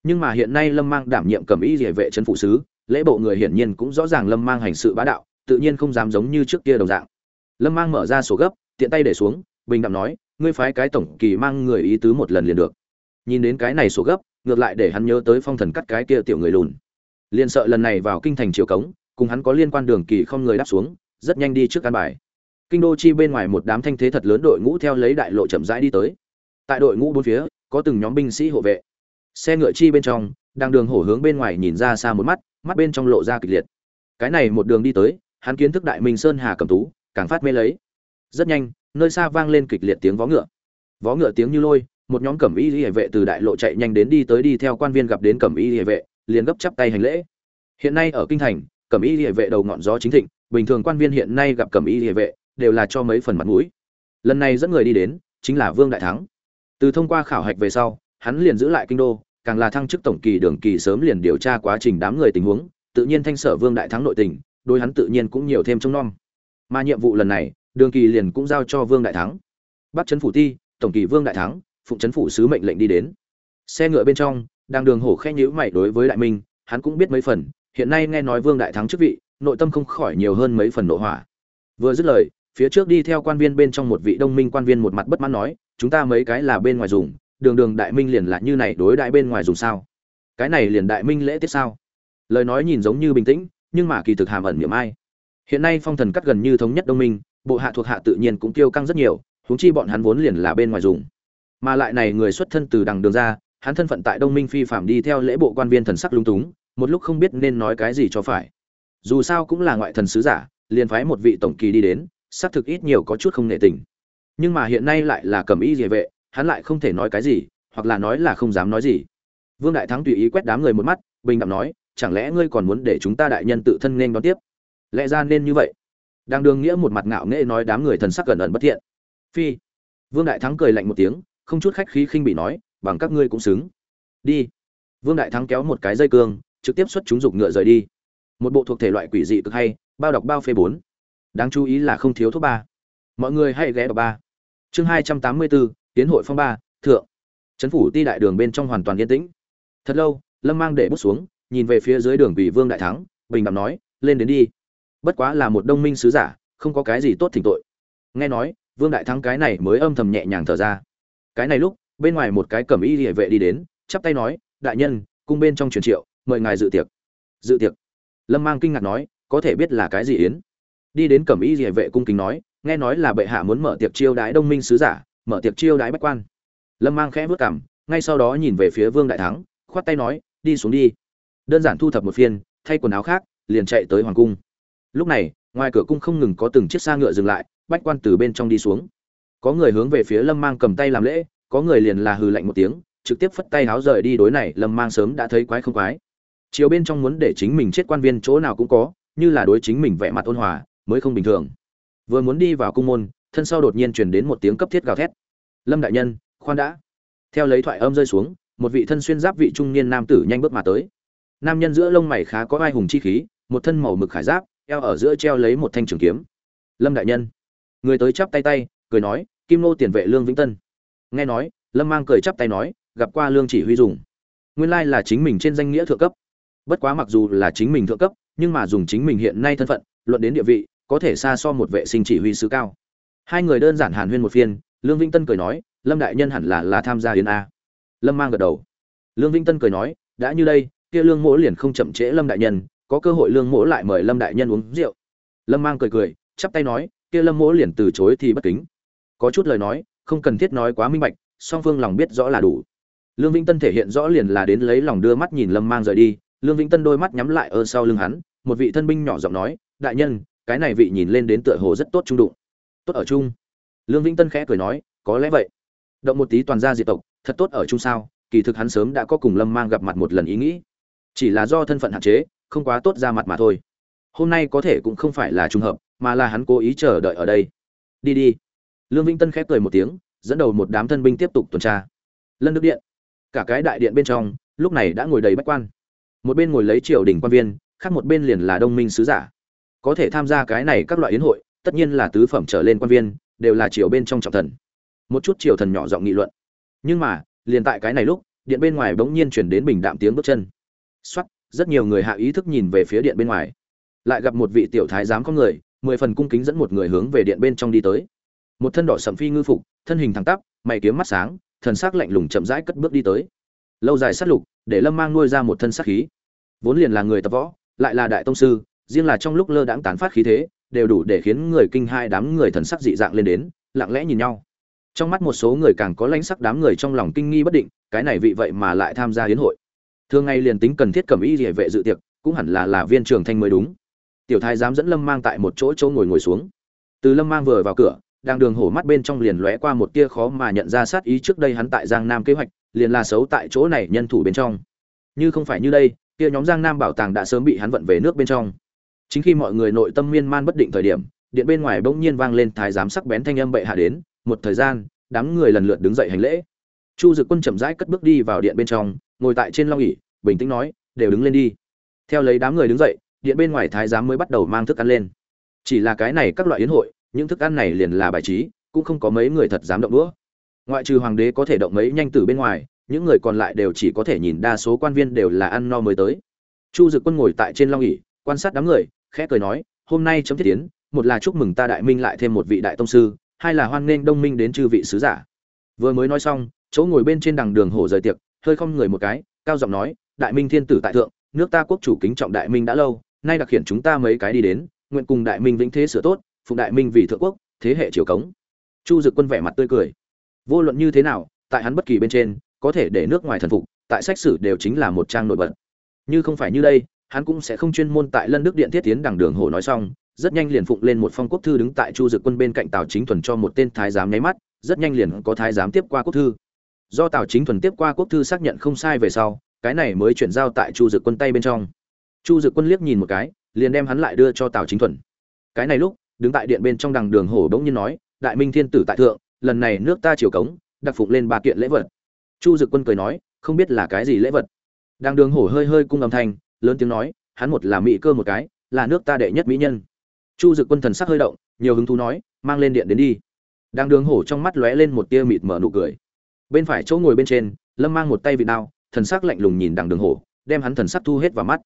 Nhưng mà hiện nay lâm mang đảm nhiệm cẩm y địa vệ trấn phụ sứ lễ bộ người hiển nhiên cũng rõ ràng lâm mang hành sự bá đạo, tự nhiên không dám giống như trước kia đồng dạng. Lâm mang mở ra sổ gấp, tiện tay để xuống, bình đạm nói, ngươi phái cái tổng kỳ mang người ý tứ một lần liền được. Nhìn đến cái này sổ gấp, ngược lại để hắn nhớ tới phong thần cắt cái kia tiểu người lùn. Liền sợ lần này vào kinh thành triều cống, cùng hắn có liên quan đường kỳ không người đáp xuống, rất nhanh đi trước căn bài. Kinh đô chi bên ngoài một đám thanh thế thật lớn đội ngũ theo lấy đại lộ chậm rãi đi tới. Tại đội ngũ bốn phía, có từng nhóm binh sĩ hộ vệ. Xe ngựa chi bên trong, đang đường hổ hướng bên ngoài nhìn ra xa một mắt mắt bên trong lộ ra kịch liệt. Cái này một đường đi tới, hắn kiến thức đại minh sơn hà cầm tú, càng phát mê lấy. Rất nhanh, nơi xa vang lên kịch liệt tiếng vó ngựa. Vó ngựa tiếng như lôi, một nhóm cẩm y hệ vệ từ đại lộ chạy nhanh đến đi tới đi theo quan viên gặp đến cẩm y hệ vệ, liền gấp chắp tay hành lễ. Hiện nay ở kinh thành, cẩm y hệ vệ đầu ngọn gió chính thịnh, bình thường quan viên hiện nay gặp cẩm y hệ vệ, đều là cho mấy phần mặt mũi. Lần này dẫn người đi đến, chính là vương đại thắng. Từ thông qua khảo hạch về sau, hắn liền giữ lại kinh đô càng là thăng chức tổng kỳ đường kỳ sớm liền điều tra quá trình đám người tình huống, tự nhiên thanh sở vương đại thắng nội tình, đối hắn tự nhiên cũng nhiều thêm trông nom. Mà nhiệm vụ lần này, đường kỳ liền cũng giao cho vương đại thắng. Bắt chấn phủ ti, tổng kỳ vương đại thắng, phụng chấn phủ sứ mệnh lệnh đi đến. Xe ngựa bên trong, đang đường hổ khen nhữ mày đối với đại minh, hắn cũng biết mấy phần, hiện nay nghe nói vương đại thắng chức vị, nội tâm không khỏi nhiều hơn mấy phần nội hỏa. Vừa dứt lời, phía trước đi theo quan viên bên trong một vị đông minh quan viên một mặt bất mãn nói, chúng ta mấy cái là bên ngoài dùng đường đường đại minh liền là như này đối đại bên ngoài dùng sao? Cái này liền đại minh lễ tiết sao? Lời nói nhìn giống như bình tĩnh, nhưng mà kỳ thực hàm ẩn miệng ai. Hiện nay phong thần cắt gần như thống nhất đông minh, bộ hạ thuộc hạ tự nhiên cũng tiêu căng rất nhiều, huống chi bọn hắn vốn liền là bên ngoài dùng. Mà lại này người xuất thân từ đằng đường ra, hắn thân phận tại đông minh phi phạm đi theo lễ bộ quan viên thần sắc lung túng, một lúc không biết nên nói cái gì cho phải. Dù sao cũng là ngoại thần sứ giả, liền phái một vị tổng kỳ đi đến, xác thực ít nhiều có chút không nệ tình. Nhưng mà hiện nay lại là cầm ý địa vệ hắn lại không thể nói cái gì, hoặc là nói là không dám nói gì. Vương đại thắng tùy ý quét đám người một mắt, bình đẳng nói, chẳng lẽ ngươi còn muốn để chúng ta đại nhân tự thân nên đón tiếp? Lẽ ra nên như vậy. Đang đường nghĩa một mặt ngạo nghễ nói đám người thần sắc gần ẩn bất thiện. Phi. Vương đại thắng cười lạnh một tiếng, không chút khách khí khinh bị nói, bằng các ngươi cũng xứng. Đi. Vương đại thắng kéo một cái dây cương, trực tiếp xuất chúng dục ngựa rời đi. Một bộ thuộc thể loại quỷ dị cực hay, bao đọc bao phê bốn. Đáng chú ý là không thiếu thuốc ba. Mọi người hãy ghé vào ba. Chương hai trăm tám mươi bốn tiến hội phong ba, thượng. Trấn phủ ti đại đường bên trong hoàn toàn yên tĩnh. Thật lâu, lâm mang để bút xuống, nhìn về phía dưới đường vì vương đại thắng, bình đẳng nói, lên đến đi. Bất quá là một đông minh sứ giả, không có cái gì tốt thỉnh tội. Nghe nói, vương đại thắng cái này mới âm thầm nhẹ nhàng thở ra. Cái này lúc, bên ngoài một cái cẩm y địa vệ đi đến, chắp tay nói, đại nhân, cung bên trong truyền triệu, mời ngài dự tiệc. Dự tiệc. Lâm mang kinh ngạc nói, có thể biết là cái gì yến? Đi đến cẩm y địa vệ cung kính nói, nghe nói là bệ hạ muốn mở tiệc chiêu đái đông minh sứ giả mở tiệc chiêu đái bách quan. Lâm mang khẽ vớt cảm ngay sau đó nhìn về phía vương đại thắng, khoát tay nói, đi xuống đi. Đơn giản thu thập một phiên, thay quần áo khác, liền chạy tới hoàng cung. Lúc này, ngoài cửa cung không ngừng có từng chiếc xa ngựa dừng lại, bách quan từ bên trong đi xuống. Có người hướng về phía lâm mang cầm tay làm lễ, có người liền là hừ lạnh một tiếng, trực tiếp phất tay háo rời đi đối này, lâm mang sớm đã thấy quái không quái. Chiều bên trong muốn để chính mình chết quan viên chỗ nào cũng có, như là đối chính mình vẻ mặt ôn hòa, mới không bình thường. Vừa muốn đi vào cung môn thân sau đột nhiên truyền đến một tiếng cấp thiết gào thét. Lâm đại nhân, khoan đã. Theo lấy thoại âm rơi xuống, một vị thân xuyên giáp vị trung niên nam tử nhanh bước mà tới. Nam nhân giữa lông mày khá có ai hùng chi khí, một thân màu mực khải giáp, eo ở giữa treo lấy một thanh trường kiếm. Lâm đại nhân. Người tới chắp tay tay, cười nói, kim nô tiền vệ lương vĩnh tân. Nghe nói, lâm mang cười chắp tay nói, gặp qua lương chỉ huy dùng. Nguyên lai là chính mình trên danh nghĩa thượng cấp. Bất quá mặc dù là chính mình thượng cấp, nhưng mà dùng chính mình hiện nay thân phận, luận đến địa vị, có thể xa so một vệ sinh chỉ huy sứ cao hai người đơn giản hàn huyên một phiên, lương vĩnh tân cười nói, lâm đại nhân hẳn là là tham gia hiến a. Lâm mang gật đầu. Lương vĩnh tân cười nói, đã như đây, kia lương mỗ liền không chậm trễ lâm đại nhân, có cơ hội lương mỗ lại mời lâm đại nhân uống rượu. Lâm mang cười cười, chắp tay nói, kia lâm mỗ liền từ chối thì bất kính. Có chút lời nói, không cần thiết nói quá minh bạch, song phương lòng biết rõ là đủ. Lương vĩnh tân thể hiện rõ liền là đến lấy lòng đưa mắt nhìn lâm mang rời đi, lương vĩnh tân đôi mắt nhắm lại ở sau lưng hắn, một vị thân binh nhỏ giọng nói, đại nhân, cái này vị nhìn lên đến tựa hồ rất tốt trung đụng tốt ở chung. Lương vĩnh tân khẽ cười nói, có lẽ vậy. Động một tí toàn gia diệt tộc, thật tốt ở chung sao, kỳ thực hắn sớm đã có cùng lâm mang gặp mặt một lần ý nghĩ. Chỉ là do thân phận hạn chế, không quá tốt ra mặt mà thôi. Hôm nay có thể cũng không phải là trùng hợp, mà là hắn cố ý chờ đợi ở đây. Đi đi. Lương vĩnh tân khép cười một tiếng, dẫn đầu một đám thân binh tiếp tục tuần tra. Lân nước điện. Cả cái đại điện bên trong, lúc này đã ngồi đầy bách quan. Một bên ngồi lấy triều đình quan viên, khác một bên liền là đông minh sứ giả. Có thể tham gia cái này các loại yến hội tất nhiên là tứ phẩm trở lên quan viên, đều là triều bên trong trọng thần. Một chút triều thần nhỏ giọng nghị luận. Nhưng mà, liền tại cái này lúc, điện bên ngoài bỗng nhiên chuyển đến bình đạm tiếng bước chân. Xuất rất nhiều người hạ ý thức nhìn về phía điện bên ngoài. Lại gặp một vị tiểu thái giám có người, mười phần cung kính dẫn một người hướng về điện bên trong đi tới. Một thân đỏ sầm phi ngư phục, thân hình thẳng tắp, mày kiếm mắt sáng, thần sắc lạnh lùng chậm rãi cất bước đi tới. Lâu dài sát lục, để lâm mang nuôi ra một thân sát khí. Vốn liền là người tập võ, lại là đại tông sư riêng là trong lúc lơ đãng tán phát khí thế, đều đủ để khiến người kinh hai đám người thần sắc dị dạng lên đến, lặng lẽ nhìn nhau. Trong mắt một số người càng có lãnh sắc đám người trong lòng kinh nghi bất định, cái này vị vậy mà lại tham gia hiến hội. Thường ngày liền tính cần thiết cầm ý liễu vệ dự tiệc, cũng hẳn là là viên trưởng thanh mới đúng. Tiểu thái giám dẫn lâm mang tại một chỗ chỗ ngồi ngồi xuống. Từ lâm mang vừa vào cửa, đang đường hổ mắt bên trong liền lóe qua một tia khó mà nhận ra sát ý trước đây hắn tại giang nam kế hoạch, liền là xấu tại chỗ này nhân thủ bên trong. Như không phải như đây, kia nhóm giang nam bảo tàng đã sớm bị hắn vận về nước bên trong chính khi mọi người nội tâm miên man bất định thời điểm, điện bên ngoài bỗng nhiên vang lên thái giám sắc bén thanh âm bệ hạ đến, một thời gian, đám người lần lượt đứng dậy hành lễ. Chu dực quân chậm rãi cất bước đi vào điện bên trong, ngồi tại trên long ỉ bình tĩnh nói, đều đứng lên đi. Theo lấy đám người đứng dậy, điện bên ngoài thái giám mới bắt đầu mang thức ăn lên. Chỉ là cái này các loại yến hội, những thức ăn này liền là bài trí, cũng không có mấy người thật dám động đũa. Ngoại trừ hoàng đế có thể động mấy nhanh từ bên ngoài, những người còn lại đều chỉ có thể nhìn đa số quan viên đều là ăn no mới tới. Chu dực quân ngồi tại trên long ỉ quan sát đám người khẽ cười nói, hôm nay chấm thiết tiến một là chúc mừng ta đại minh lại thêm một vị đại tông sư, hai là hoan nghênh đông minh đến chư vị sứ giả. Vừa mới nói xong, chỗ ngồi bên trên đằng đường hổ rời tiệc, hơi không người một cái, cao giọng nói, đại minh thiên tử tại thượng, nước ta quốc chủ kính trọng đại minh đã lâu, nay đặc khiển chúng ta mấy cái đi đến, nguyện cùng đại minh vĩnh thế sửa tốt, phụng đại minh vì thượng quốc, thế hệ triều cống. Chu dực quân vẻ mặt tươi cười. Vô luận như thế nào, tại hắn bất kỳ bên trên, có thể để nước ngoài thần phục, tại sách sử đều chính là một trang nổi bật. Như không phải như đây hắn cũng sẽ không chuyên môn tại lân đức điện thiết tiến đằng đường hồ nói xong, rất nhanh liền phụng lên một phong quốc thư đứng tại chu dực quân bên cạnh tào chính thuần cho một tên thái giám nháy mắt, rất nhanh liền có thái giám tiếp qua quốc thư. Do tào chính thuần tiếp qua quốc thư xác nhận không sai về sau, cái này mới chuyển giao tại chu dực quân tay bên trong. Chu dực quân liếc nhìn một cái, liền đem hắn lại đưa cho tào chính thuần. Cái này lúc, đứng tại điện bên trong đằng đường hổ bỗng nhiên nói, đại minh thiên tử tại thượng, lần này nước ta triều cống, đặc phụng lên ba kiện lễ vật. Chu dực quân cười nói, không biết là cái gì lễ vật? Đằng đường hổ hơi hơi cung âm thanh lớn tiếng nói, hắn một là mỹ cơ một cái, là nước ta đệ nhất mỹ nhân. Chu dực quân thần sắc hơi động, nhiều hứng thú nói, mang lên điện đến đi. Đang đường hổ trong mắt lóe lên một tia mịt mở nụ cười. Bên phải chỗ ngồi bên trên, lâm mang một tay vị đao, thần sắc lạnh lùng nhìn đằng đường hổ, đem hắn thần sắc thu hết vào mắt.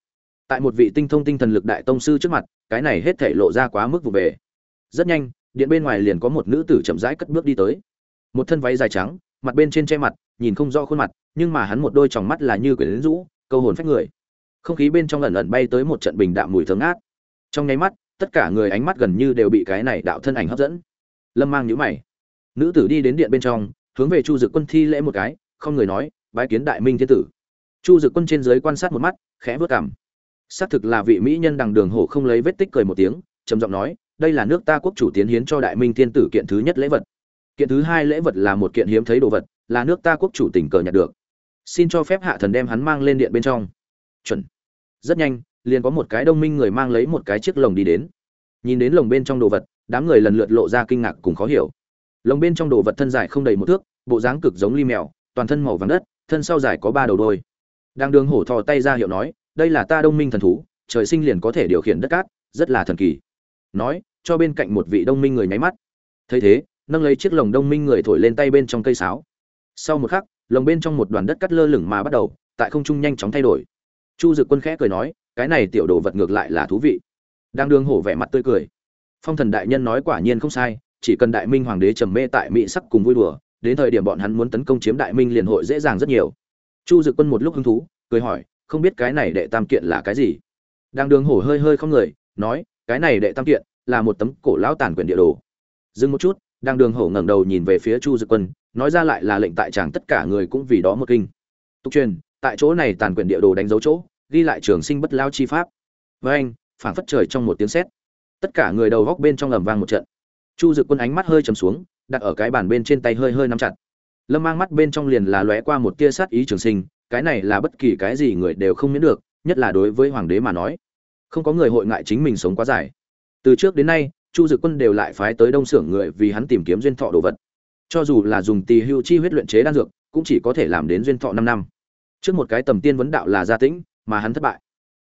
Tại một vị tinh thông tinh thần lực đại tông sư trước mặt, cái này hết thể lộ ra quá mức vụ về rất nhanh, điện bên ngoài liền có một nữ tử chậm rãi cất bước đi tới. Một thân váy dài trắng, mặt bên trên che mặt, nhìn không rõ khuôn mặt, nhưng mà hắn một đôi tròng mắt là như quyển rũ, câu hồn phách người không khí bên trong lần lần bay tới một trận bình đạm mùi thơm ngát. Trong nháy mắt, tất cả người ánh mắt gần như đều bị cái này đạo thân ảnh hấp dẫn. Lâm mang nhũ mày. Nữ tử đi đến điện bên trong, hướng về chu dực quân thi lễ một cái, không người nói, bái kiến đại minh thiên tử. Chu dực quân trên giới quan sát một mắt, khẽ vớt cảm xác thực là vị mỹ nhân đằng đường hổ không lấy vết tích cười một tiếng, trầm giọng nói, đây là nước ta quốc chủ tiến hiến cho đại minh thiên tử kiện thứ nhất lễ vật. Kiện thứ hai lễ vật là một kiện hiếm thấy đồ vật, là nước ta quốc chủ tình cờ nhặt được. Xin cho phép hạ thần đem hắn mang lên điện bên trong. Chuẩn rất nhanh, liền có một cái đông minh người mang lấy một cái chiếc lồng đi đến. Nhìn đến lồng bên trong đồ vật, đám người lần lượt lộ ra kinh ngạc cùng khó hiểu. Lồng bên trong đồ vật thân dài không đầy một thước, bộ dáng cực giống ly mèo, toàn thân màu vàng đất, thân sau dài có ba đầu đôi. Đang đường hổ thò tay ra hiệu nói, đây là ta đông minh thần thú, trời sinh liền có thể điều khiển đất cát, rất là thần kỳ. Nói, cho bên cạnh một vị đông minh người nháy mắt. Thấy thế, nâng lấy chiếc lồng đông minh người thổi lên tay bên trong cây sáo. Sau một khắc, lồng bên trong một đoàn đất cắt lơ lửng mà bắt đầu, tại không trung nhanh chóng thay đổi chu dực quân khẽ cười nói, cái này tiểu đồ vật ngược lại là thú vị. Đang đương hổ vẻ mặt tươi cười. Phong thần đại nhân nói quả nhiên không sai, chỉ cần đại minh hoàng đế trầm mê tại mỹ sắc cùng vui đùa, đến thời điểm bọn hắn muốn tấn công chiếm đại minh liền hội dễ dàng rất nhiều. Chu dực quân một lúc hứng thú, cười hỏi, không biết cái này đệ tam kiện là cái gì? Đang đường hổ hơi hơi không người, nói, cái này đệ tam kiện là một tấm cổ lão tàn quyển địa đồ. Dừng một chút, đang đường hổ ngẩng đầu nhìn về phía chu dực quân, nói ra lại là lệnh tại chàng tất cả người cũng vì đó một kinh. Tục truyền, tại chỗ này tàn quyển địa đồ đánh dấu chỗ ghi lại trường sinh bất lao chi pháp. Với anh, phảng phất trời trong một tiếng sét. Tất cả người đầu góc bên trong ầm vang một trận. Chu dực quân ánh mắt hơi trầm xuống, đặt ở cái bàn bên trên tay hơi hơi nắm chặt. Lâm mang mắt bên trong liền là lóe qua một tia sát ý trường sinh, cái này là bất kỳ cái gì người đều không miễn được, nhất là đối với hoàng đế mà nói. Không có người hội ngại chính mình sống quá dài. Từ trước đến nay, chu dực quân đều lại phái tới đông xưởng người vì hắn tìm kiếm duyên thọ đồ vật. Cho dù là dùng tỳ hưu chi huyết luyện chế đan dược, cũng chỉ có thể làm đến duyên thọ năm năm. Trước một cái tầm tiên vấn đạo là gia tĩnh mà hắn thất bại.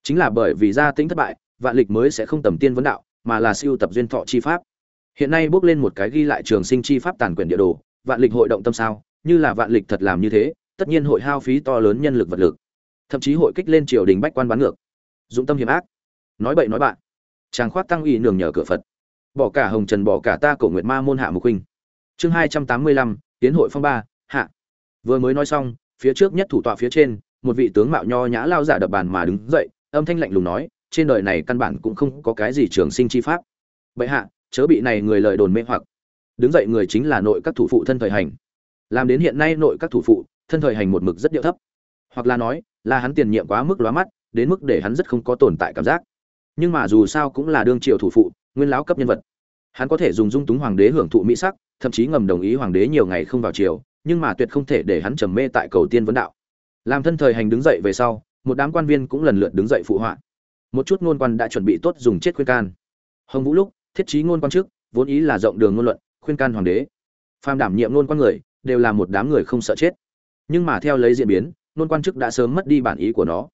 Chính là bởi vì gia tĩnh thất bại, vạn lịch mới sẽ không tầm tiên vấn đạo, mà là siêu tập duyên thọ chi pháp. Hiện nay bước lên một cái ghi lại trường sinh chi pháp tàn quyền địa đồ, vạn lịch hội động tâm sao? Như là vạn lịch thật làm như thế, tất nhiên hội hao phí to lớn nhân lực vật lực. Thậm chí hội kích lên triều đình bách quan bán ngược. Dũng tâm hiểm ác. Nói bậy nói bạn. Chàng khoát tăng ủy nường nhờ cửa phật. Bỏ cả hồng trần bỏ cả ta cổ nguyệt ma môn hạ mục huynh. Chương hai trăm tám mươi lăm, tiến hội phong ba, hạ. Vừa mới nói xong, phía trước nhất thủ tọa phía trên một vị tướng mạo nho nhã lao giả đập bàn mà đứng dậy, âm thanh lạnh lùng nói, trên đời này căn bản cũng không có cái gì trường sinh chi pháp. Bệ hạ, chớ bị này người lời đồn mê hoặc. Đứng dậy người chính là nội các thủ phụ thân thời hành. Làm đến hiện nay nội các thủ phụ, thân thời hành một mực rất điệu thấp. Hoặc là nói, là hắn tiền nhiệm quá mức lóa mắt, đến mức để hắn rất không có tồn tại cảm giác. Nhưng mà dù sao cũng là đương triều thủ phụ, nguyên lão cấp nhân vật. Hắn có thể dùng dung túng hoàng đế hưởng thụ mỹ sắc, thậm chí ngầm đồng ý hoàng đế nhiều ngày không vào triều, nhưng mà tuyệt không thể để hắn trầm mê tại cầu tiên vấn đạo làm thân thời hành đứng dậy về sau, một đám quan viên cũng lần lượt đứng dậy phụ họa. Một chút ngôn quan đã chuẩn bị tốt dùng chết khuyên can. Hồng vũ lúc, thiết trí ngôn quan trước, vốn ý là rộng đường ngôn luận, khuyên can hoàng đế. Phàm đảm nhiệm ngôn quan người, đều là một đám người không sợ chết. Nhưng mà theo lấy diễn biến, ngôn quan chức đã sớm mất đi bản ý của nó.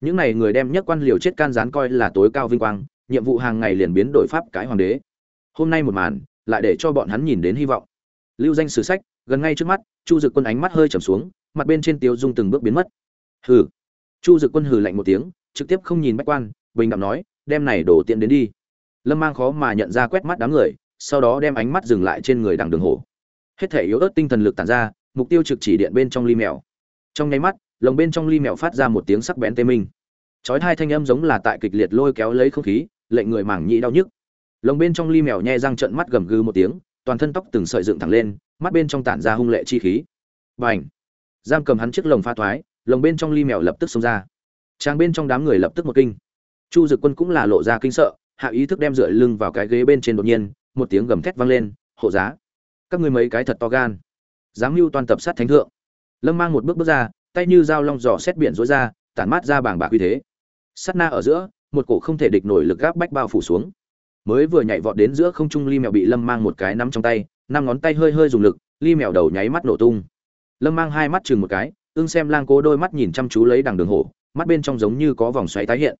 Những này người đem nhất quan liều chết can gián coi là tối cao vinh quang, nhiệm vụ hàng ngày liền biến đổi pháp cái hoàng đế. Hôm nay một màn, lại để cho bọn hắn nhìn đến hy vọng. Lưu danh sử sách, gần ngay trước mắt, chu dực quân ánh mắt hơi trầm xuống mặt bên trên tiêu dung từng bước biến mất. Hừ. Chu dực quân hừ lạnh một tiếng, trực tiếp không nhìn bách quan, bình đẳng nói, đem này đổ tiện đến đi. Lâm mang khó mà nhận ra quét mắt đám người, sau đó đem ánh mắt dừng lại trên người đằng đường hổ. Hết thể yếu ớt tinh thần lực tản ra, mục tiêu trực chỉ điện bên trong ly mèo. Trong nháy mắt, lồng bên trong ly mèo phát ra một tiếng sắc bén tê minh. Chói hai thanh âm giống là tại kịch liệt lôi kéo lấy không khí, lệnh người mảng nhĩ đau nhức. Lồng bên trong ly mèo nhe răng trận mắt gầm gừ một tiếng, toàn thân tóc từng sợi dựng thẳng lên, mắt bên trong tản ra hung lệ chi khí. Và ảnh giam cầm hắn chiếc lồng pha thoái, lồng bên trong ly mèo lập tức xông ra. Trang bên trong đám người lập tức một kinh. Chu dực quân cũng là lộ ra kinh sợ, hạ ý thức đem dựa lưng vào cái ghế bên trên đột nhiên, một tiếng gầm thét vang lên, hộ giá, các ngươi mấy cái thật to gan. Dám mưu toàn tập sát thánh thượng. Lâm mang một bước bước ra, tay như dao long giò xét biển rối ra, tản mát ra bảng bạc uy thế. Sát na ở giữa, một cổ không thể địch nổi lực gáp bách bao phủ xuống. Mới vừa nhảy vọt đến giữa không trung ly mèo bị lâm mang một cái nắm trong tay, năm ngón tay hơi hơi dùng lực, ly mèo đầu nháy mắt nổ tung lâm mang hai mắt chừng một cái, ưng xem lang cố đôi mắt nhìn chăm chú lấy đằng đường hổ, mắt bên trong giống như có vòng xoáy tái hiện.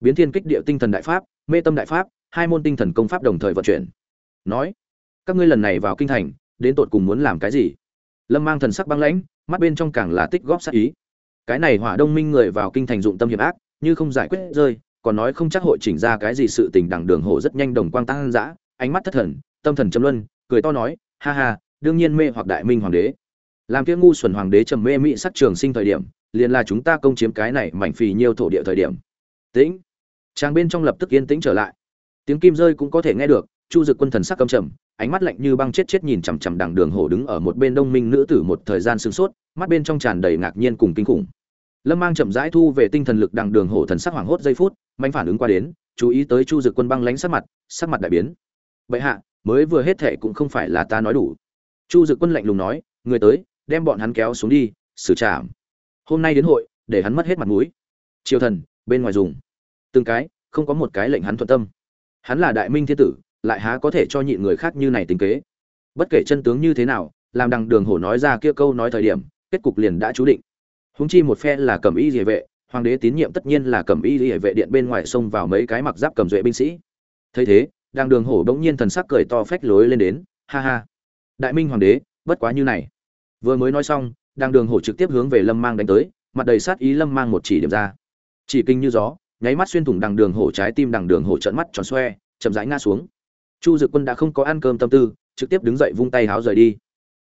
Biến thiên kích địa tinh thần đại pháp, mê tâm đại pháp, hai môn tinh thần công pháp đồng thời vận chuyển. Nói, các ngươi lần này vào kinh thành, đến tột cùng muốn làm cái gì? Lâm mang thần sắc băng lãnh, mắt bên trong càng là tích góp sát ý. Cái này hỏa đông minh người vào kinh thành dụng tâm hiểm ác, như không giải quyết rơi, còn nói không chắc hội chỉnh ra cái gì sự tình đằng đường hổ rất nhanh đồng quang tăng dã, ánh mắt thất thần, tâm thần châm luân, cười to nói, ha ha, đương nhiên mê hoặc đại minh hoàng đế làm kia ngu xuẩn hoàng đế trầm mê mỹ sắc trường sinh thời điểm, liền là chúng ta công chiếm cái này mảnh phì nhiều thổ địa thời điểm. Tĩnh. Trang bên trong lập tức yên tĩnh trở lại. Tiếng kim rơi cũng có thể nghe được, chu dực quân thần sắc căm trầm, ánh mắt lạnh như băng chết chết nhìn chằm chằm đằng đường hổ đứng ở một bên đông minh nữ tử một thời gian sương sốt, mắt bên trong tràn đầy ngạc nhiên cùng kinh khủng. Lâm mang chậm rãi thu về tinh thần lực đằng đường hổ thần sắc hoảng hốt giây phút, mạnh phản ứng qua đến, chú ý tới chu dực quân băng lánh sắc mặt sắc mặt đại biến. Vậy hạ, mới vừa hết thệ cũng không phải là ta nói đủ. Chu dực quân lạnh lùng nói, người tới đem bọn hắn kéo xuống đi, xử trảm. Hôm nay đến hội, để hắn mất hết mặt mũi. Triều thần, bên ngoài dùng. Từng cái, không có một cái lệnh hắn thuận tâm. Hắn là đại minh thiên tử, lại há có thể cho nhịn người khác như này tính kế? Bất kể chân tướng như thế nào, làm đằng đường hổ nói ra kia câu nói thời điểm, kết cục liền đã chú định. Húng chi một phe là cầm y địa vệ, hoàng đế tín nhiệm tất nhiên là cầm y địa vệ điện bên ngoài xông vào mấy cái mặc giáp cầm duệ binh sĩ. Thấy thế, đằng đường hổ bỗng nhiên thần sắc cười to phách lối lên đến, ha ha, đại minh hoàng đế, bất quá như này vừa mới nói xong, đằng đường hổ trực tiếp hướng về lâm mang đánh tới, mặt đầy sát ý lâm mang một chỉ điểm ra. Chỉ kinh như gió, nháy mắt xuyên thủng đằng đường hổ trái tim đằng đường hổ trợn mắt tròn xoe, chậm rãi ngã xuống. Chu dực quân đã không có ăn cơm tâm tư, trực tiếp đứng dậy vung tay háo rời đi.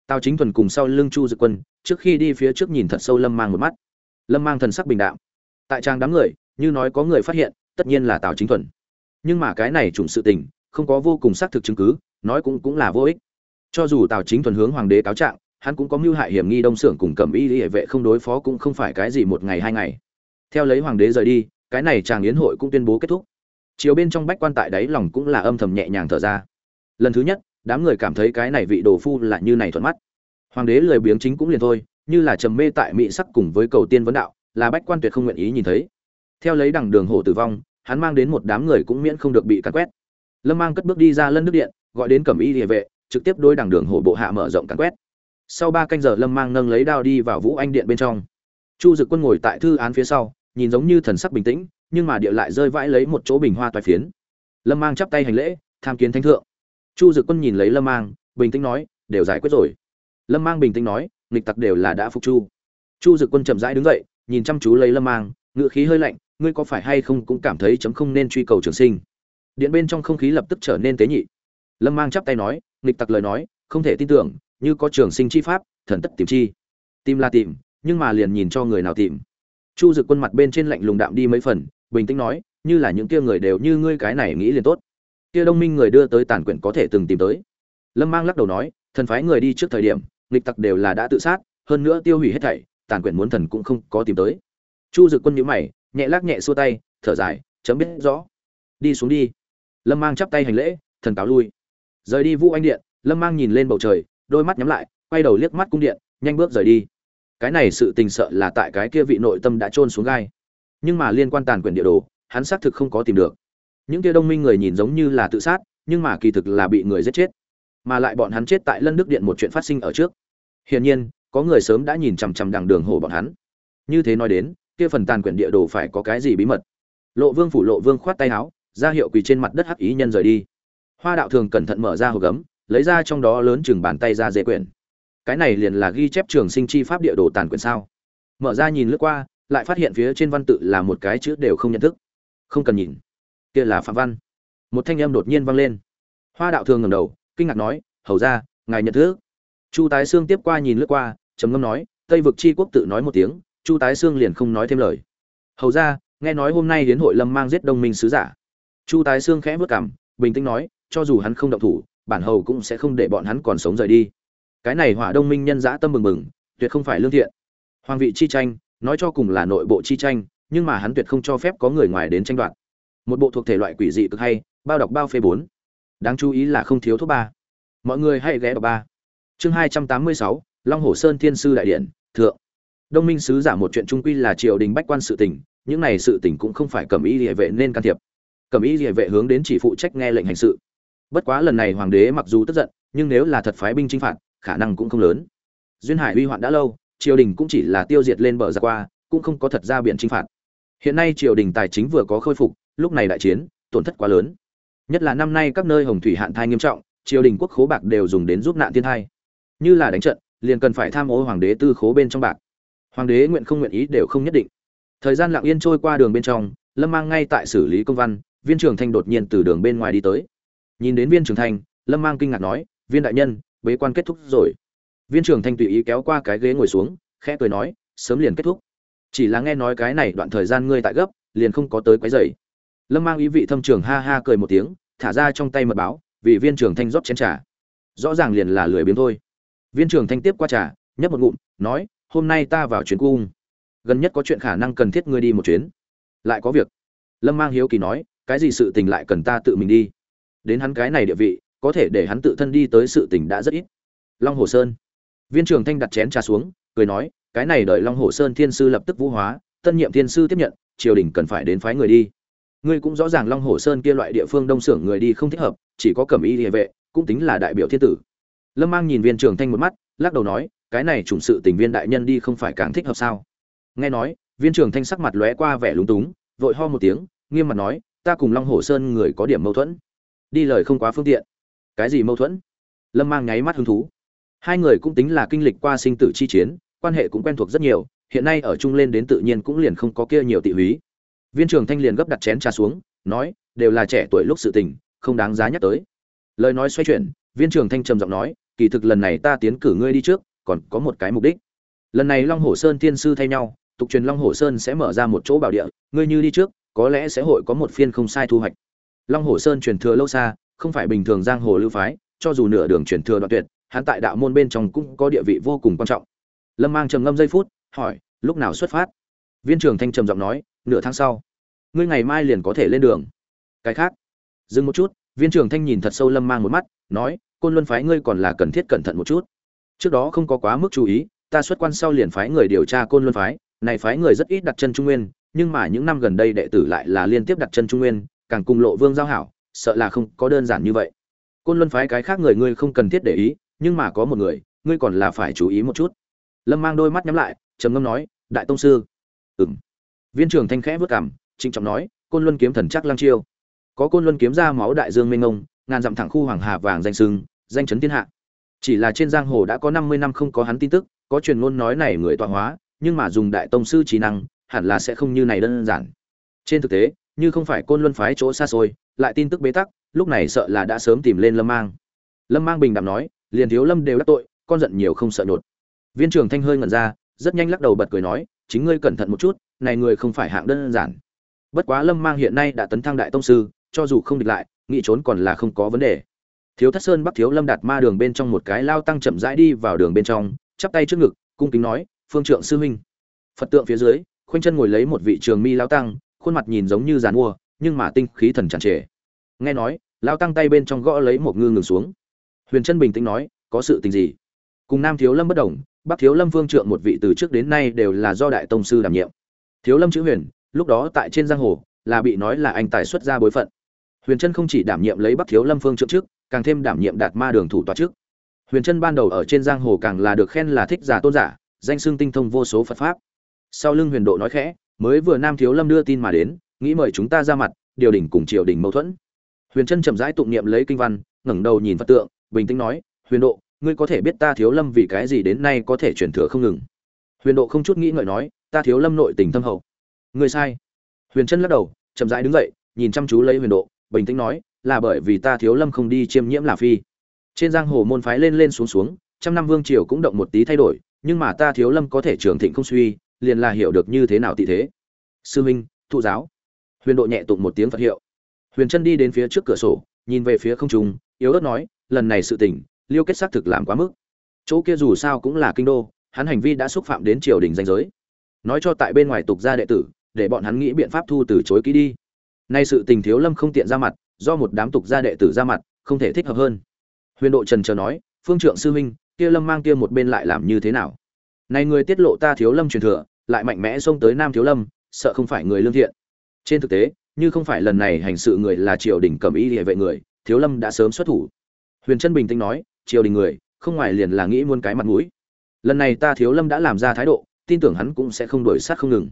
Tào chính thuần cùng sau lưng chu dực quân, trước khi đi phía trước nhìn thật sâu lâm mang một mắt. Lâm mang thần sắc bình đạo tại trang đám người, như nói có người phát hiện, tất nhiên là tào chính thuần. Nhưng mà cái này trùng sự tình, không có vô cùng xác thực chứng cứ, nói cũng cũng là vô ích. Cho dù tào chính thuần hướng hoàng đế cáo trạng hắn cũng có mưu hại hiểm nghi đông xưởng cùng cẩm y hệ vệ không đối phó cũng không phải cái gì một ngày hai ngày. Theo lấy hoàng đế rời đi, cái này chàng yến hội cũng tuyên bố kết thúc. Chiều bên trong bách quan tại đáy lòng cũng là âm thầm nhẹ nhàng thở ra. Lần thứ nhất, đám người cảm thấy cái này vị đồ phu là như này thuận mắt. Hoàng đế lười biếng chính cũng liền thôi, như là trầm mê tại mỹ sắc cùng với cầu tiên vấn đạo, là bách quan tuyệt không nguyện ý nhìn thấy. Theo lấy đằng đường hổ tử vong, hắn mang đến một đám người cũng miễn không được bị cắn quét. Lâm mang cất bước đi ra lân nước điện, gọi đến cẩm y địa vệ, trực tiếp đôi đằng đường hổ bộ hạ mở rộng cắn quét sau ba canh giờ lâm mang nâng lấy đao đi vào vũ anh điện bên trong. Chu dực quân ngồi tại thư án phía sau, nhìn giống như thần sắc bình tĩnh, nhưng mà địa lại rơi vãi lấy một chỗ bình hoa toài phiến. Lâm mang chắp tay hành lễ, tham kiến thánh thượng. Chu dực quân nhìn lấy lâm mang, bình tĩnh nói, đều giải quyết rồi. Lâm mang bình tĩnh nói, nghịch tặc đều là đã phục chu. Chu dực quân chậm rãi đứng dậy, nhìn chăm chú lấy lâm mang ngựa khí hơi lạnh, ngươi có phải hay không cũng cảm thấy chấm không nên truy cầu trường sinh? Điện bên trong không khí lập tức trở nên tế nhị. Lâm mang chắp tay nói, nghịch tặc lời nói, không thể tin tưởng như có trường sinh chi pháp, thần tất tìm chi. Tìm là tìm, nhưng mà liền nhìn cho người nào tìm. Chu dực quân mặt bên trên lạnh lùng đạm đi mấy phần, bình tĩnh nói, như là những kia người đều như ngươi cái này nghĩ liền tốt. Kia đông minh người đưa tới tàn quyển có thể từng tìm tới. Lâm mang lắc đầu nói, thần phái người đi trước thời điểm, nghịch tặc đều là đã tự sát, hơn nữa tiêu hủy hết thảy, tàn quyển muốn thần cũng không có tìm tới. Chu dực quân nhíu mày, nhẹ lắc nhẹ xua tay, thở dài, chấm biết rõ. Đi xuống đi. Lâm mang chắp tay hành lễ, thần cáo lui. Rời đi vũ anh điện, lâm mang nhìn lên bầu trời đôi mắt nhắm lại, quay đầu liếc mắt cung điện, nhanh bước rời đi. Cái này sự tình sợ là tại cái kia vị nội tâm đã trôn xuống gai. Nhưng mà liên quan tàn quyền địa đồ, hắn xác thực không có tìm được. Những kia đông minh người nhìn giống như là tự sát, nhưng mà kỳ thực là bị người giết chết. Mà lại bọn hắn chết tại lân đức điện một chuyện phát sinh ở trước. Hiển nhiên, có người sớm đã nhìn chằm chằm đằng đường hổ bọn hắn. Như thế nói đến, kia phần tàn quyển địa đồ phải có cái gì bí mật? Lộ vương phủ lộ vương khoát tay áo, ra hiệu quỳ trên mặt đất hắc ý nhân rời đi. Hoa đạo thường cẩn thận mở ra hộp gấm lấy ra trong đó lớn chừng bàn tay ra dễ quyển. Cái này liền là ghi chép trường sinh chi pháp địa đồ tàn quyển sao? Mở ra nhìn lướt qua, lại phát hiện phía trên văn tự là một cái chữ đều không nhận thức. Không cần nhìn. Kia là phạm văn. Một thanh âm đột nhiên vang lên. Hoa đạo thường ngẩng đầu, kinh ngạc nói, hầu ra ngài nhận thức? Chu tái xương tiếp qua nhìn lướt qua, trầm ngâm nói, tây vực chi quốc tự nói một tiếng, chu tái xương liền không nói thêm lời. Hầu ra nghe nói hôm nay đến hội lâm mang giết đông minh sứ giả. Chu tái xương khẽ vất cảm bình tĩnh nói, cho dù hắn không động thủ bản hầu cũng sẽ không để bọn hắn còn sống rời đi. Cái này hỏa đông minh nhân dã tâm mừng mừng, tuyệt không phải lương thiện. Hoàng vị chi tranh, nói cho cùng là nội bộ chi tranh, nhưng mà hắn tuyệt không cho phép có người ngoài đến tranh đoạt. Một bộ thuộc thể loại quỷ dị cực hay, bao đọc bao phê bốn. Đáng chú ý là không thiếu thuốc ba. Mọi người hãy ghé đọc ba. Chương hai trăm tám mươi sáu, long hồ sơn thiên sư đại điện, thượng. Đông minh sứ giả một chuyện trung quy là triều đình bách quan sự tỉnh những này sự tỉnh cũng không phải cầm ý địa vệ nên can thiệp. Cầm ý địa vệ hướng đến chỉ phụ trách nghe lệnh hành sự bất quá lần này hoàng đế mặc dù tức giận, nhưng nếu là thật phái binh chinh phạt, khả năng cũng không lớn. Duyên hải uy hoạn đã lâu, triều đình cũng chỉ là tiêu diệt lên bờ ra qua, cũng không có thật ra biển chinh phạt. Hiện nay triều đình tài chính vừa có khôi phục, lúc này đại chiến, tổn thất quá lớn. Nhất là năm nay các nơi hồng thủy hạn thai nghiêm trọng, triều đình quốc khố bạc đều dùng đến giúp nạn thiên thai. Như là đánh trận, liền cần phải tham ô hoàng đế tư khố bên trong bạc. Hoàng đế nguyện không nguyện ý đều không nhất định. Thời gian lặng yên trôi qua đường bên trong, lâm mang ngay tại xử lý công văn, viên trưởng thanh đột nhiên từ đường bên ngoài đi tới nhìn đến viên trưởng thành, lâm mang kinh ngạc nói viên đại nhân bế quan kết thúc rồi. Viên trưởng thanh tùy ý kéo qua cái ghế ngồi xuống khẽ cười nói sớm liền kết thúc. Chỉ là nghe nói cái này đoạn thời gian ngươi tại gấp liền không có tới quấy rầy. Lâm mang ý vị thâm trường ha ha cười một tiếng thả ra trong tay mật báo vì viên trưởng thanh rót chén trà. Rõ ràng liền là lười biếng thôi. Viên trưởng thanh tiếp qua trà nhấp một ngụm nói hôm nay ta vào chuyến cung. Gần nhất có chuyện khả năng cần thiết ngươi đi một chuyến. Lại có việc. Lâm mang hiếu kỳ nói cái gì sự tình lại cần ta tự mình đi? Đến hắn cái này địa vị, có thể để hắn tự thân đi tới sự tình đã rất ít. Long hồ sơn. Viên trưởng thanh đặt chén trà xuống, cười nói, cái này đợi long hồ sơn thiên sư lập tức vũ hóa, tân nhiệm thiên sư tiếp nhận, triều đình cần phải đến phái người đi. Ngươi cũng rõ ràng long hồ sơn kia loại địa phương đông xưởng người đi không thích hợp, chỉ có cẩm y địa vệ, cũng tính là đại biểu thiên tử. Lâm mang nhìn viên trưởng thanh một mắt, lắc đầu nói, cái này chủng sự tình viên đại nhân đi không phải càng thích hợp sao? Nghe nói, viên trưởng thanh sắc mặt lóe qua vẻ lúng túng, vội ho một tiếng, nghiêm mặt nói, ta cùng long hồ sơn người có điểm mâu thuẫn đi lời không quá phương tiện. Cái gì mâu thuẫn? Lâm mang nháy mắt hứng thú. Hai người cũng tính là kinh lịch qua sinh tử chi chiến, quan hệ cũng quen thuộc rất nhiều, hiện nay ở chung lên đến tự nhiên cũng liền không có kia nhiều tị húy. Viên trưởng thanh liền gấp đặt chén trà xuống, nói, đều là trẻ tuổi lúc sự tình, không đáng giá nhắc tới. Lời nói xoay chuyển, viên trưởng thanh trầm giọng nói, kỳ thực lần này ta tiến cử ngươi đi trước, còn có một cái mục đích. Lần này long hồ sơn Tiên sư thay nhau, tục truyền long hồ sơn sẽ mở ra một chỗ bảo địa, ngươi như đi trước, có lẽ sẽ hội có một phiên không sai thu hoạch long hồ sơn truyền thừa lâu xa, không phải bình thường giang hồ lưu phái, cho dù nửa đường truyền thừa đoạn tuyệt, hắn tại đạo môn bên trong cũng có địa vị vô cùng quan trọng. Lâm mang trầm ngâm giây phút, hỏi, lúc nào xuất phát? Viên trưởng thanh trầm giọng nói, nửa tháng sau. Ngươi ngày mai liền có thể lên đường. Cái khác? Dừng một chút, viên trưởng thanh nhìn thật sâu lâm mang một mắt, nói, côn luân phái ngươi còn là cần thiết cẩn thận một chút. Trước đó không có quá mức chú ý, ta xuất quan sau liền phái người điều tra côn luân phái, này phái người rất ít đặt chân trung nguyên, nhưng mà những năm gần đây đệ tử lại là liên tiếp đặt chân trung nguyên càng cùng lộ vương giao hảo, sợ là không có đơn giản như vậy. Côn luân phái cái khác người ngươi không cần thiết để ý, nhưng mà có một người, ngươi còn là phải chú ý một chút. Lâm mang đôi mắt nhắm lại, trầm ngâm nói, đại tông sư. Ừng viên trưởng thanh khẽ vất cảm trịnh trọng nói, côn luân kiếm thần chắc lăng chiêu. Có côn luân kiếm ra máu đại dương mênh ngông ngàn dặm thẳng khu hoàng hà vàng danh sưng, danh chấn thiên hạ. Chỉ là trên giang hồ đã có năm mươi năm không có hắn tin tức, có truyền ngôn nói này người tọa hóa, nhưng mà dùng đại tông sư trí năng, hẳn là sẽ không như này đơn giản. Trên thực tế như không phải côn luân phái chỗ xa xôi, lại tin tức bế tắc, lúc này sợ là đã sớm tìm lên lâm mang. Lâm mang bình đạm nói, liền thiếu lâm đều đắc tội, con giận nhiều không sợ nhột. viên trưởng thanh hơi ngẩn ra, rất nhanh lắc đầu bật cười nói, chính ngươi cẩn thận một chút, này người không phải hạng đơn giản. Bất quá lâm mang hiện nay đã tấn thăng đại tông sư, cho dù không địch lại nghị trốn còn là không có vấn đề. Thiếu thất sơn bắc thiếu lâm đạt ma đường bên trong một cái lao tăng chậm rãi đi vào đường bên trong, chắp tay trước ngực, cung kính nói, phương trượng sư huynh. Phật tượng phía dưới, khoanh chân ngồi lấy một vị trường mi lao tăng khuôn mặt nhìn giống như giàn mua, nhưng mà tinh khí thần tràn trề. Nghe nói lao tăng tay bên trong gõ lấy một ngư ngừng xuống. Huyền chân bình tĩnh nói, có sự tình gì? Cùng nam thiếu lâm bất đồng, bắc thiếu lâm vương trượng một vị từ trước đến nay đều là do đại tông sư đảm nhiệm. Thiếu lâm chữ huyền, lúc đó tại trên giang hồ, là bị nói là anh tài xuất ra bối phận. Huyền trân không chỉ đảm nhiệm lấy bắc thiếu lâm phương trượng trước, càng thêm đảm nhiệm đạt ma đường thủ tòa trước. Huyền trân ban đầu ở trên giang hồ càng là được khen là thích giả tôn giả, danh xưng tinh thông vô số phật pháp. Sau lưng huyền độ nói khẽ mới vừa nam thiếu lâm đưa tin mà đến, nghĩ mời chúng ta ra mặt, điều đình cùng triều đình mâu thuẫn. Huyền trân chậm rãi tụng niệm lấy kinh văn, ngẩng đầu nhìn phật tượng, bình tĩnh nói, huyền độ, ngươi có thể biết ta thiếu lâm vì cái gì đến nay có thể truyền thừa không ngừng? Huyền độ không chút nghĩ ngợi nói, ta thiếu lâm nội tình thâm hậu. Ngươi sai. Huyền trân lắc đầu, chậm rãi đứng dậy, nhìn chăm chú lấy huyền độ, bình tĩnh nói, là bởi vì ta thiếu lâm không đi chiêm nhiễm là phi. Trên giang hồ môn phái lên lên xuống xuống, trăm năm vương triều cũng động một tí thay đổi, nhưng mà ta thiếu lâm có thể trường thịnh không suy liền là hiểu được như thế nào tị thế. Sư minh, thụ giáo. Huyền độ nhẹ tụng một tiếng phật hiệu. Huyền chân đi đến phía trước cửa sổ, nhìn về phía không trung, yếu ớt nói, lần này sự tình, liêu kết xác thực làm quá mức. Chỗ kia dù sao cũng là kinh đô, hắn hành vi đã xúc phạm đến triều đình danh giới. Nói cho tại bên ngoài tục gia đệ tử, để bọn hắn nghĩ biện pháp thu từ chối ký đi. Nay sự tình thiếu lâm không tiện ra mặt, do một đám tục gia đệ tử ra mặt, không thể thích hợp hơn. Huyền độ trần chờ nói, phương trượng sư huynh kia lâm mang kia một bên lại làm như thế nào? Này người tiết lộ ta thiếu lâm truyền thừa lại mạnh mẽ xông tới nam thiếu lâm, sợ không phải người lương thiện. Trên thực tế, như không phải lần này hành sự người là triều đình cầm ý địa vệ người, thiếu lâm đã sớm xuất thủ. Huyền trân bình tĩnh nói, triều đình người, không ngoài liền là nghĩ muôn cái mặt mũi. Lần này ta thiếu lâm đã làm ra thái độ, tin tưởng hắn cũng sẽ không đổi sát không ngừng.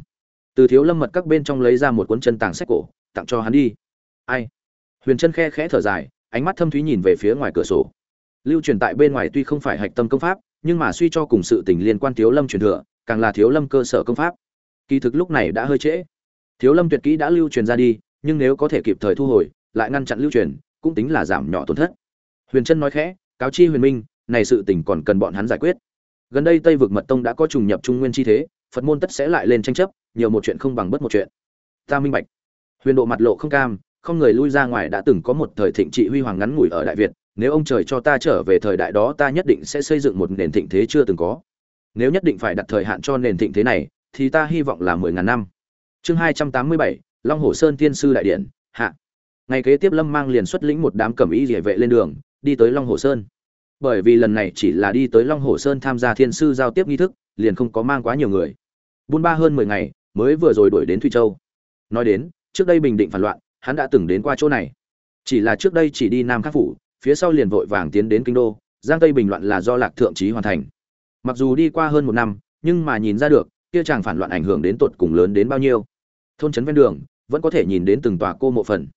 Từ thiếu lâm mật các bên trong lấy ra một cuốn chân tàng sách cổ, tặng cho hắn đi. Ai? Huyền trân khe khẽ thở dài, ánh mắt thâm thúy nhìn về phía ngoài cửa sổ. Lưu truyền tại bên ngoài tuy không phải hạch tâm công pháp, nhưng mà suy cho cùng sự tình liên quan thiếu lâm truyền thừa càng là thiếu lâm cơ sở công pháp. Kỳ thực lúc này đã hơi trễ. Thiếu lâm tuyệt kỹ đã lưu truyền ra đi, nhưng nếu có thể kịp thời thu hồi, lại ngăn chặn lưu truyền, cũng tính là giảm nhỏ tổn thất. Huyền trân nói khẽ, cáo chi huyền minh, này sự tình còn cần bọn hắn giải quyết. Gần đây tây vực mật tông đã có trùng nhập trung nguyên chi thế, phật môn tất sẽ lại lên tranh chấp, nhiều một chuyện không bằng bất một chuyện. Ta minh bạch. Huyền độ mặt lộ không cam, không người lui ra ngoài đã từng có một thời thịnh trị huy hoàng ngắn ngủi ở đại việt, nếu ông trời cho ta trở về thời đại đó, ta nhất định sẽ xây dựng một nền thịnh thế chưa từng có nếu nhất định phải đặt thời hạn cho nền thịnh thế này, thì ta hy vọng là mười ngàn năm. Chương hai trăm tám mươi bảy, long hồ sơn tiên sư đại điện, hạ. Ngày kế tiếp lâm mang liền xuất lĩnh một đám cẩm ý địa vệ lên đường, đi tới long hồ sơn. Bởi vì lần này chỉ là đi tới long hồ sơn tham gia thiên sư giao tiếp nghi thức, liền không có mang quá nhiều người. Buôn ba hơn mười ngày, mới vừa rồi đuổi đến thụy châu. Nói đến, trước đây bình định phản loạn, hắn đã từng đến qua chỗ này. Chỉ là trước đây chỉ đi nam khắc phủ, phía sau liền vội vàng tiến đến kinh đô, giang tây bình loạn là do lạc thượng trí hoàn thành mặc dù đi qua hơn một năm, nhưng mà nhìn ra được, kia chàng phản loạn ảnh hưởng đến tột cùng lớn đến bao nhiêu. Thôn trấn ven đường, vẫn có thể nhìn đến từng tòa cô mộ phần.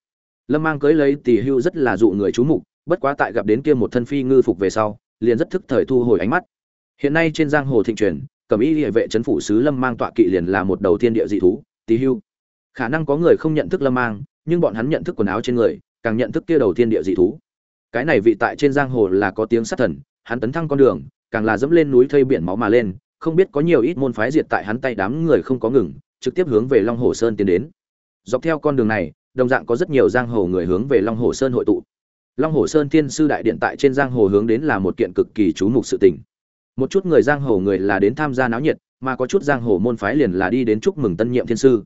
Lâm mang cưới lấy tỷ hưu rất là dụ người chú mục, bất quá tại gặp đến kia một thân phi ngư phục về sau, liền rất thức thời thu hồi ánh mắt. Hiện nay trên giang hồ thịnh truyền cẩm y địa vệ trấn phủ sứ lâm mang tọa kỵ liền là một đầu tiên địa dị thú tỷ hưu. Khả năng có người không nhận thức lâm mang, nhưng bọn hắn nhận thức quần áo trên người, càng nhận thức kia đầu tiên địa dị thú. Cái này vị tại trên giang hồ là có tiếng sát thần, hắn tấn thăng con đường càng là dẫm lên núi thây biển máu mà lên, không biết có nhiều ít môn phái diệt tại hắn tay đám người không có ngừng, trực tiếp hướng về long hồ sơn tiến đến. Dọc theo con đường này, đồng dạng có rất nhiều giang hồ người hướng về long hồ sơn hội tụ. Long hồ sơn thiên sư đại điện tại trên giang hồ hướng đến là một kiện cực kỳ chú mục sự tình. Một chút người giang hồ người là đến tham gia náo nhiệt, mà có chút giang hồ môn phái liền là đi đến chúc mừng tân nhiệm thiên sư.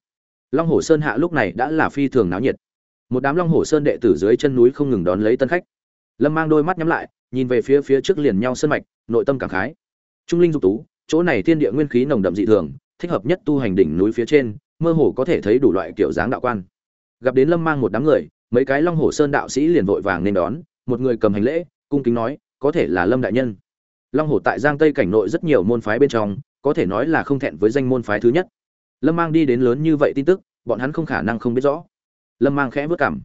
Long hồ sơn hạ lúc này đã là phi thường náo nhiệt. Một đám long hồ sơn đệ tử dưới chân núi không ngừng đón lấy tân khách. Lâm mang đôi mắt nhắm lại nhìn về phía phía trước liền nhau sân mạch, nội tâm cảm khái. Trung linh dục tú, chỗ này thiên địa nguyên khí nồng đậm dị thường, thích hợp nhất tu hành đỉnh núi phía trên, mơ hồ có thể thấy đủ loại kiểu dáng đạo quan. Gặp đến lâm mang một đám người, mấy cái long hồ sơn đạo sĩ liền vội vàng nên đón, một người cầm hành lễ, cung kính nói, có thể là lâm đại nhân. Long hồ tại giang tây cảnh nội rất nhiều môn phái bên trong, có thể nói là không thẹn với danh môn phái thứ nhất. Lâm mang đi đến lớn như vậy tin tức, bọn hắn không khả năng không biết rõ. Lâm mang khẽ vất cảm.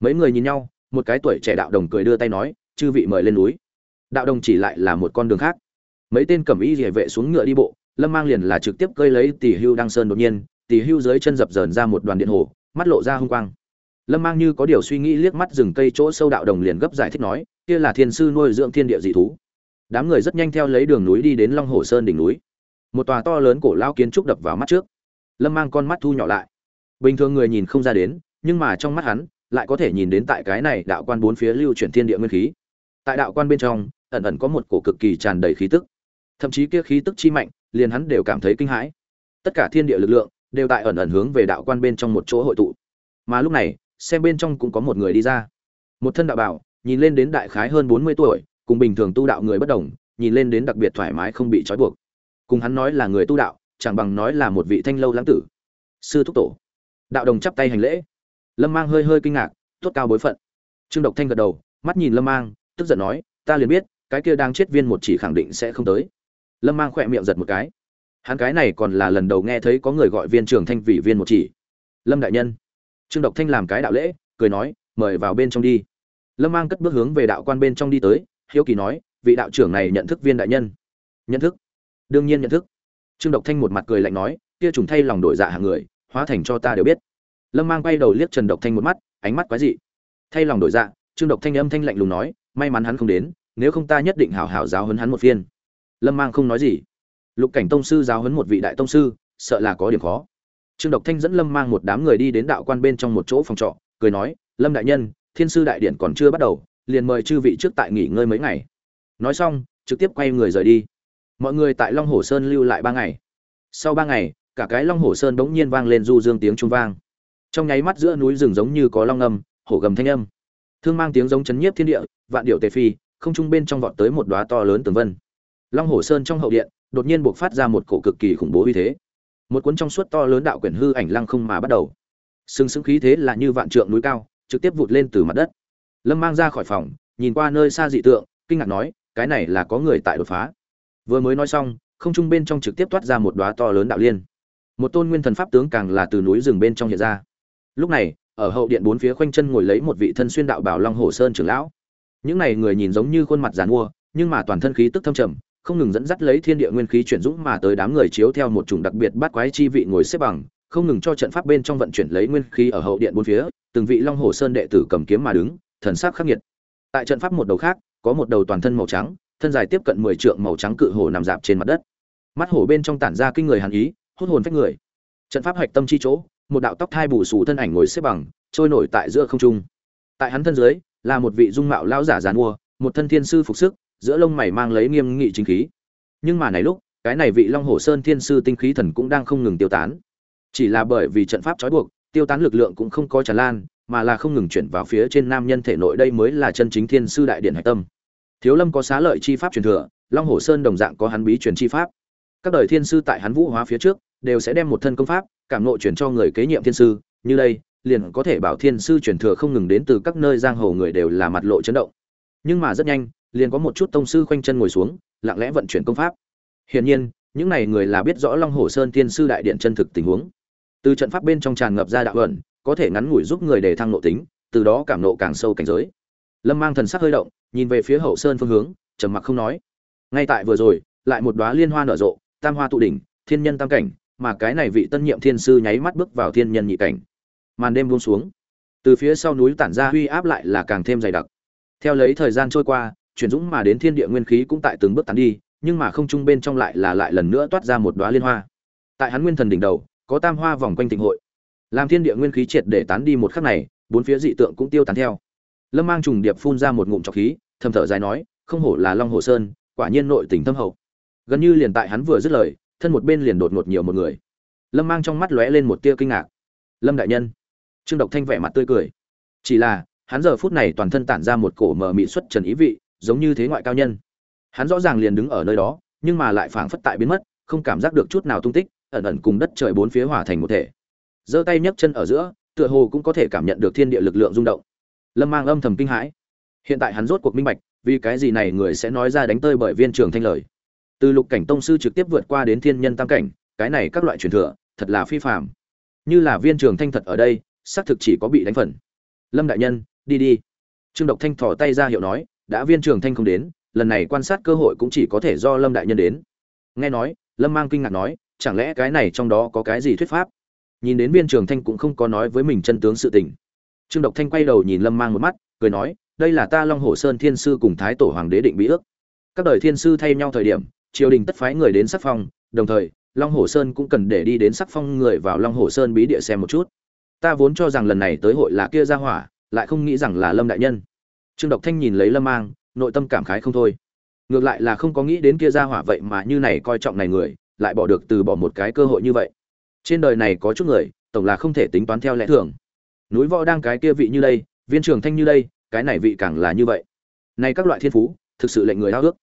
Mấy người nhìn nhau, một cái tuổi trẻ đạo đồng cười đưa tay nói chư vị mời lên núi. Đạo đồng chỉ lại là một con đường khác. Mấy tên cẩm y rỉa vệ xuống ngựa đi bộ, lâm mang liền là trực tiếp cơi lấy tỷ hưu đăng sơn đột nhiên tỷ hưu dưới chân dập dờn ra một đoàn điện hồ, mắt lộ ra hung quang. Lâm mang như có điều suy nghĩ liếc mắt rừng cây chỗ sâu đạo đồng liền gấp giải thích nói, kia là thiên sư nuôi dưỡng thiên địa dị thú. Đám người rất nhanh theo lấy đường núi đi đến long hồ sơn đỉnh núi. Một tòa to lớn cổ lao kiến trúc đập vào mắt trước. Lâm mang con mắt thu nhỏ lại. Bình thường người nhìn không ra đến, nhưng mà trong mắt hắn, lại có thể nhìn đến tại cái này đạo quan bốn phía lưu chuyển thiên địa nguyên khí tại đạo quan bên trong, ẩn ẩn có một cổ cực kỳ tràn đầy khí tức. Thậm chí kia khí tức chi mạnh, liền hắn đều cảm thấy kinh hãi. Tất cả thiên địa lực lượng đều tại ẩn ẩn hướng về đạo quan bên trong một chỗ hội tụ. Mà lúc này, xem bên trong cũng có một người đi ra. Một thân đạo bảo, nhìn lên đến đại khái hơn bốn mươi tuổi, cùng bình thường tu đạo người bất đồng, nhìn lên đến đặc biệt thoải mái không bị trói buộc. Cùng hắn nói là người tu đạo, chẳng bằng nói là một vị thanh lâu lãng tử. Sư thúc tổ. Đạo đồng chắp tay hành lễ. Lâm mang hơi hơi kinh ngạc tốt cao bối phận. Trương độc thanh gật đầu, mắt nhìn lâm mang tức giận nói, ta liền biết, cái kia đang chết viên một chỉ khẳng định sẽ không tới. Lâm mang khỏe miệng giật một cái. Hắn cái này còn là lần đầu nghe thấy có người gọi viên trưởng thanh vị viên một chỉ. Lâm đại nhân. Trương độc thanh làm cái đạo lễ, cười nói, mời vào bên trong đi. Lâm mang cất bước hướng về đạo quan bên trong đi tới, hiếu kỳ nói, vị đạo trưởng này nhận thức viên đại nhân. Nhận thức? Đương nhiên nhận thức. Trương độc thanh một mặt cười lạnh nói, kia trùng thay lòng đổi dạ hàng người, hóa thành cho ta đều biết. Lâm mang quay đầu liếc trần độc thanh một mắt, ánh mắt quái dị. Thay lòng đổi dạ? Trương độc thanh âm thanh lạnh lùng nói may mắn hắn không đến, nếu không ta nhất định hảo hảo giáo huấn hắn một phiên. Lâm mang không nói gì. Lục cảnh tông sư giáo huấn một vị đại tông sư, sợ là có điểm khó. Trương độc thanh dẫn lâm mang một đám người đi đến đạo quan bên trong một chỗ phòng trọ, cười nói, lâm đại nhân, thiên sư đại điện còn chưa bắt đầu, liền mời chư vị trước tại nghỉ ngơi mấy ngày. Nói xong, trực tiếp quay người rời đi. Mọi người tại long hồ sơn lưu lại ba ngày. Sau ba ngày, cả cái long hồ sơn bỗng nhiên vang lên du dương tiếng trung vang. Trong nháy mắt giữa núi rừng giống như có long âm, hổ gầm thanh âm thương mang tiếng giống chấn nhiếp thiên địa, vạn điệu tề phi, không trung bên trong vọt tới một đóa to lớn tường vân. Long hồ sơn trong hậu điện, đột nhiên buộc phát ra một cổ cực kỳ khủng bố uy thế. Một cuốn trong suốt to lớn đạo quyển hư ảnh lăng không mà bắt đầu. Sừng sững khí thế là như vạn trượng núi cao, trực tiếp vụt lên từ mặt đất. Lâm mang ra khỏi phòng, nhìn qua nơi xa dị tượng, kinh ngạc nói, cái này là có người tại đột phá. Vừa mới nói xong, không trung bên trong trực tiếp toát ra một đóa to lớn đạo liên. Một tôn nguyên thần pháp tướng càng là từ núi rừng bên trong hiện ra. Lúc này ở hậu điện bốn phía khoanh chân ngồi lấy một vị thân xuyên đạo bảo long hồ sơn trưởng lão. Những này người nhìn giống như khuôn mặt giàn mua nhưng mà toàn thân khí tức thâm trầm, không ngừng dẫn dắt lấy thiên địa nguyên khí chuyển dũng mà tới đám người chiếu theo một chủng đặc biệt bắt quái chi vị ngồi xếp bằng, không ngừng cho trận pháp bên trong vận chuyển lấy nguyên khí ở hậu điện bốn phía, từng vị long hồ sơn đệ tử cầm kiếm mà đứng, thần sắc khắc nghiệt. Tại trận pháp một đầu khác, có một đầu toàn thân màu trắng, thân dài tiếp cận mười trượng màu trắng cự hổ nằm dạp trên mặt đất. Mắt hổ bên trong tản ra kinh người hàn ý, hút hồn phách người. Trận pháp hạch tâm chi chỗ một đạo tóc thai bù xù thân ảnh ngồi xếp bằng, trôi nổi tại giữa không trung. Tại hắn thân dưới, là một vị dung mạo lão giả giàn mua một thân thiên sư phục sức, giữa lông mày mang lấy nghiêm nghị chính khí. Nhưng mà này lúc, cái này vị long hồ sơn thiên sư tinh khí thần cũng đang không ngừng tiêu tán. Chỉ là bởi vì trận pháp trói buộc, tiêu tán lực lượng cũng không có tràn lan, mà là không ngừng chuyển vào phía trên nam nhân thể nội đây mới là chân chính thiên sư đại điện hạch tâm. Thiếu lâm có xá lợi chi pháp truyền thừa, long hồ sơn đồng dạng có hắn bí truyền chi pháp. Các đời thiên sư tại hắn vũ hóa phía trước đều sẽ đem một thân công pháp, cảm nội truyền cho người kế nhiệm thiên sư, như đây, liền có thể bảo thiên sư truyền thừa không ngừng đến từ các nơi giang hồ người đều là mặt lộ chấn động. Nhưng mà rất nhanh, liền có một chút tông sư khoanh chân ngồi xuống, lặng lẽ vận chuyển công pháp. Hiển nhiên, những này người là biết rõ long hồ sơn thiên sư đại điện chân thực tình huống. Từ trận pháp bên trong tràn ngập ra đạo ẩn, có thể ngắn ngủi giúp người để thăng nội tính, từ đó cảm nộ càng sâu cảnh giới. Lâm mang thần sắc hơi động, nhìn về phía hậu sơn phương hướng, trầm mặc không nói. Ngay tại vừa rồi, lại một đóa liên hoa nở rộ, tam hoa tụ đỉnh, thiên nhân tam cảnh mà cái này vị tân nhiệm thiên sư nháy mắt bước vào thiên nhân nhị cảnh. Màn đêm buông xuống. Từ phía sau núi tản ra huy áp lại là càng thêm dày đặc. Theo lấy thời gian trôi qua, chuyển dũng mà đến thiên địa nguyên khí cũng tại từng bước tán đi, nhưng mà không trung bên trong lại là lại lần nữa toát ra một đóa liên hoa. Tại hắn nguyên thần đỉnh đầu, có tam hoa vòng quanh tịnh hội. Làm thiên địa nguyên khí triệt để tán đi một khắc này, bốn phía dị tượng cũng tiêu tán theo. Lâm mang trùng điệp phun ra một ngụm trọc khí, thầm thở dài nói, không hổ là long hồ sơn, quả nhiên nội tình thâm hậu. Gần như liền tại hắn vừa dứt lời thân một bên liền đột ngột nhiều một người. Lâm mang trong mắt lóe lên một tia kinh ngạc. Lâm đại nhân, trương độc thanh vẻ mặt tươi cười. Chỉ là, hắn giờ phút này toàn thân tản ra một cổ mờ mị xuất trần ý vị, giống như thế ngoại cao nhân. Hắn rõ ràng liền đứng ở nơi đó, nhưng mà lại phảng phất tại biến mất, không cảm giác được chút nào tung tích, ẩn ẩn cùng đất trời bốn phía hòa thành một thể. Giơ tay nhấc chân ở giữa, tựa hồ cũng có thể cảm nhận được thiên địa lực lượng rung động. Lâm mang âm thầm kinh hãi. Hiện tại hắn rốt cuộc minh bạch, vì cái gì này người sẽ nói ra đánh tơi bởi viên trường thanh lời từ lục cảnh tông sư trực tiếp vượt qua đến thiên nhân tam cảnh, cái này các loại truyền thừa, thật là phi phạm như là viên trường thanh thật ở đây, xác thực chỉ có bị đánh phần. Lâm đại nhân, đi đi. Trương độc thanh thỏ tay ra hiệu nói, đã viên trường thanh không đến, lần này quan sát cơ hội cũng chỉ có thể do lâm đại nhân đến. Nghe nói, lâm mang kinh ngạc nói, chẳng lẽ cái này trong đó có cái gì thuyết pháp? Nhìn đến viên trường thanh cũng không có nói với mình chân tướng sự tình. Trương độc thanh quay đầu nhìn lâm mang một mắt, cười nói, đây là ta long hồ sơn thiên sư cùng thái tổ hoàng đế định bí ước. Các đời thiên sư thay nhau thời điểm triều đình tất phái người đến sắc phong, đồng thời, long hồ sơn cũng cần để đi đến sắc phong người vào long hồ sơn bí địa xem một chút. Ta vốn cho rằng lần này tới hội là kia ra hỏa, lại không nghĩ rằng là lâm đại nhân. Trương độc thanh nhìn lấy lâm mang, nội tâm cảm khái không thôi. Ngược lại là không có nghĩ đến kia ra hỏa vậy mà như này coi trọng này người, lại bỏ được từ bỏ một cái cơ hội như vậy. Trên đời này có chút người, tổng là không thể tính toán theo lẽ thường. Núi võ đang cái kia vị như đây, viên trường thanh như đây, cái này vị càng là như vậy. Nay các loại thiên phú, thực sự lệnh người háo ước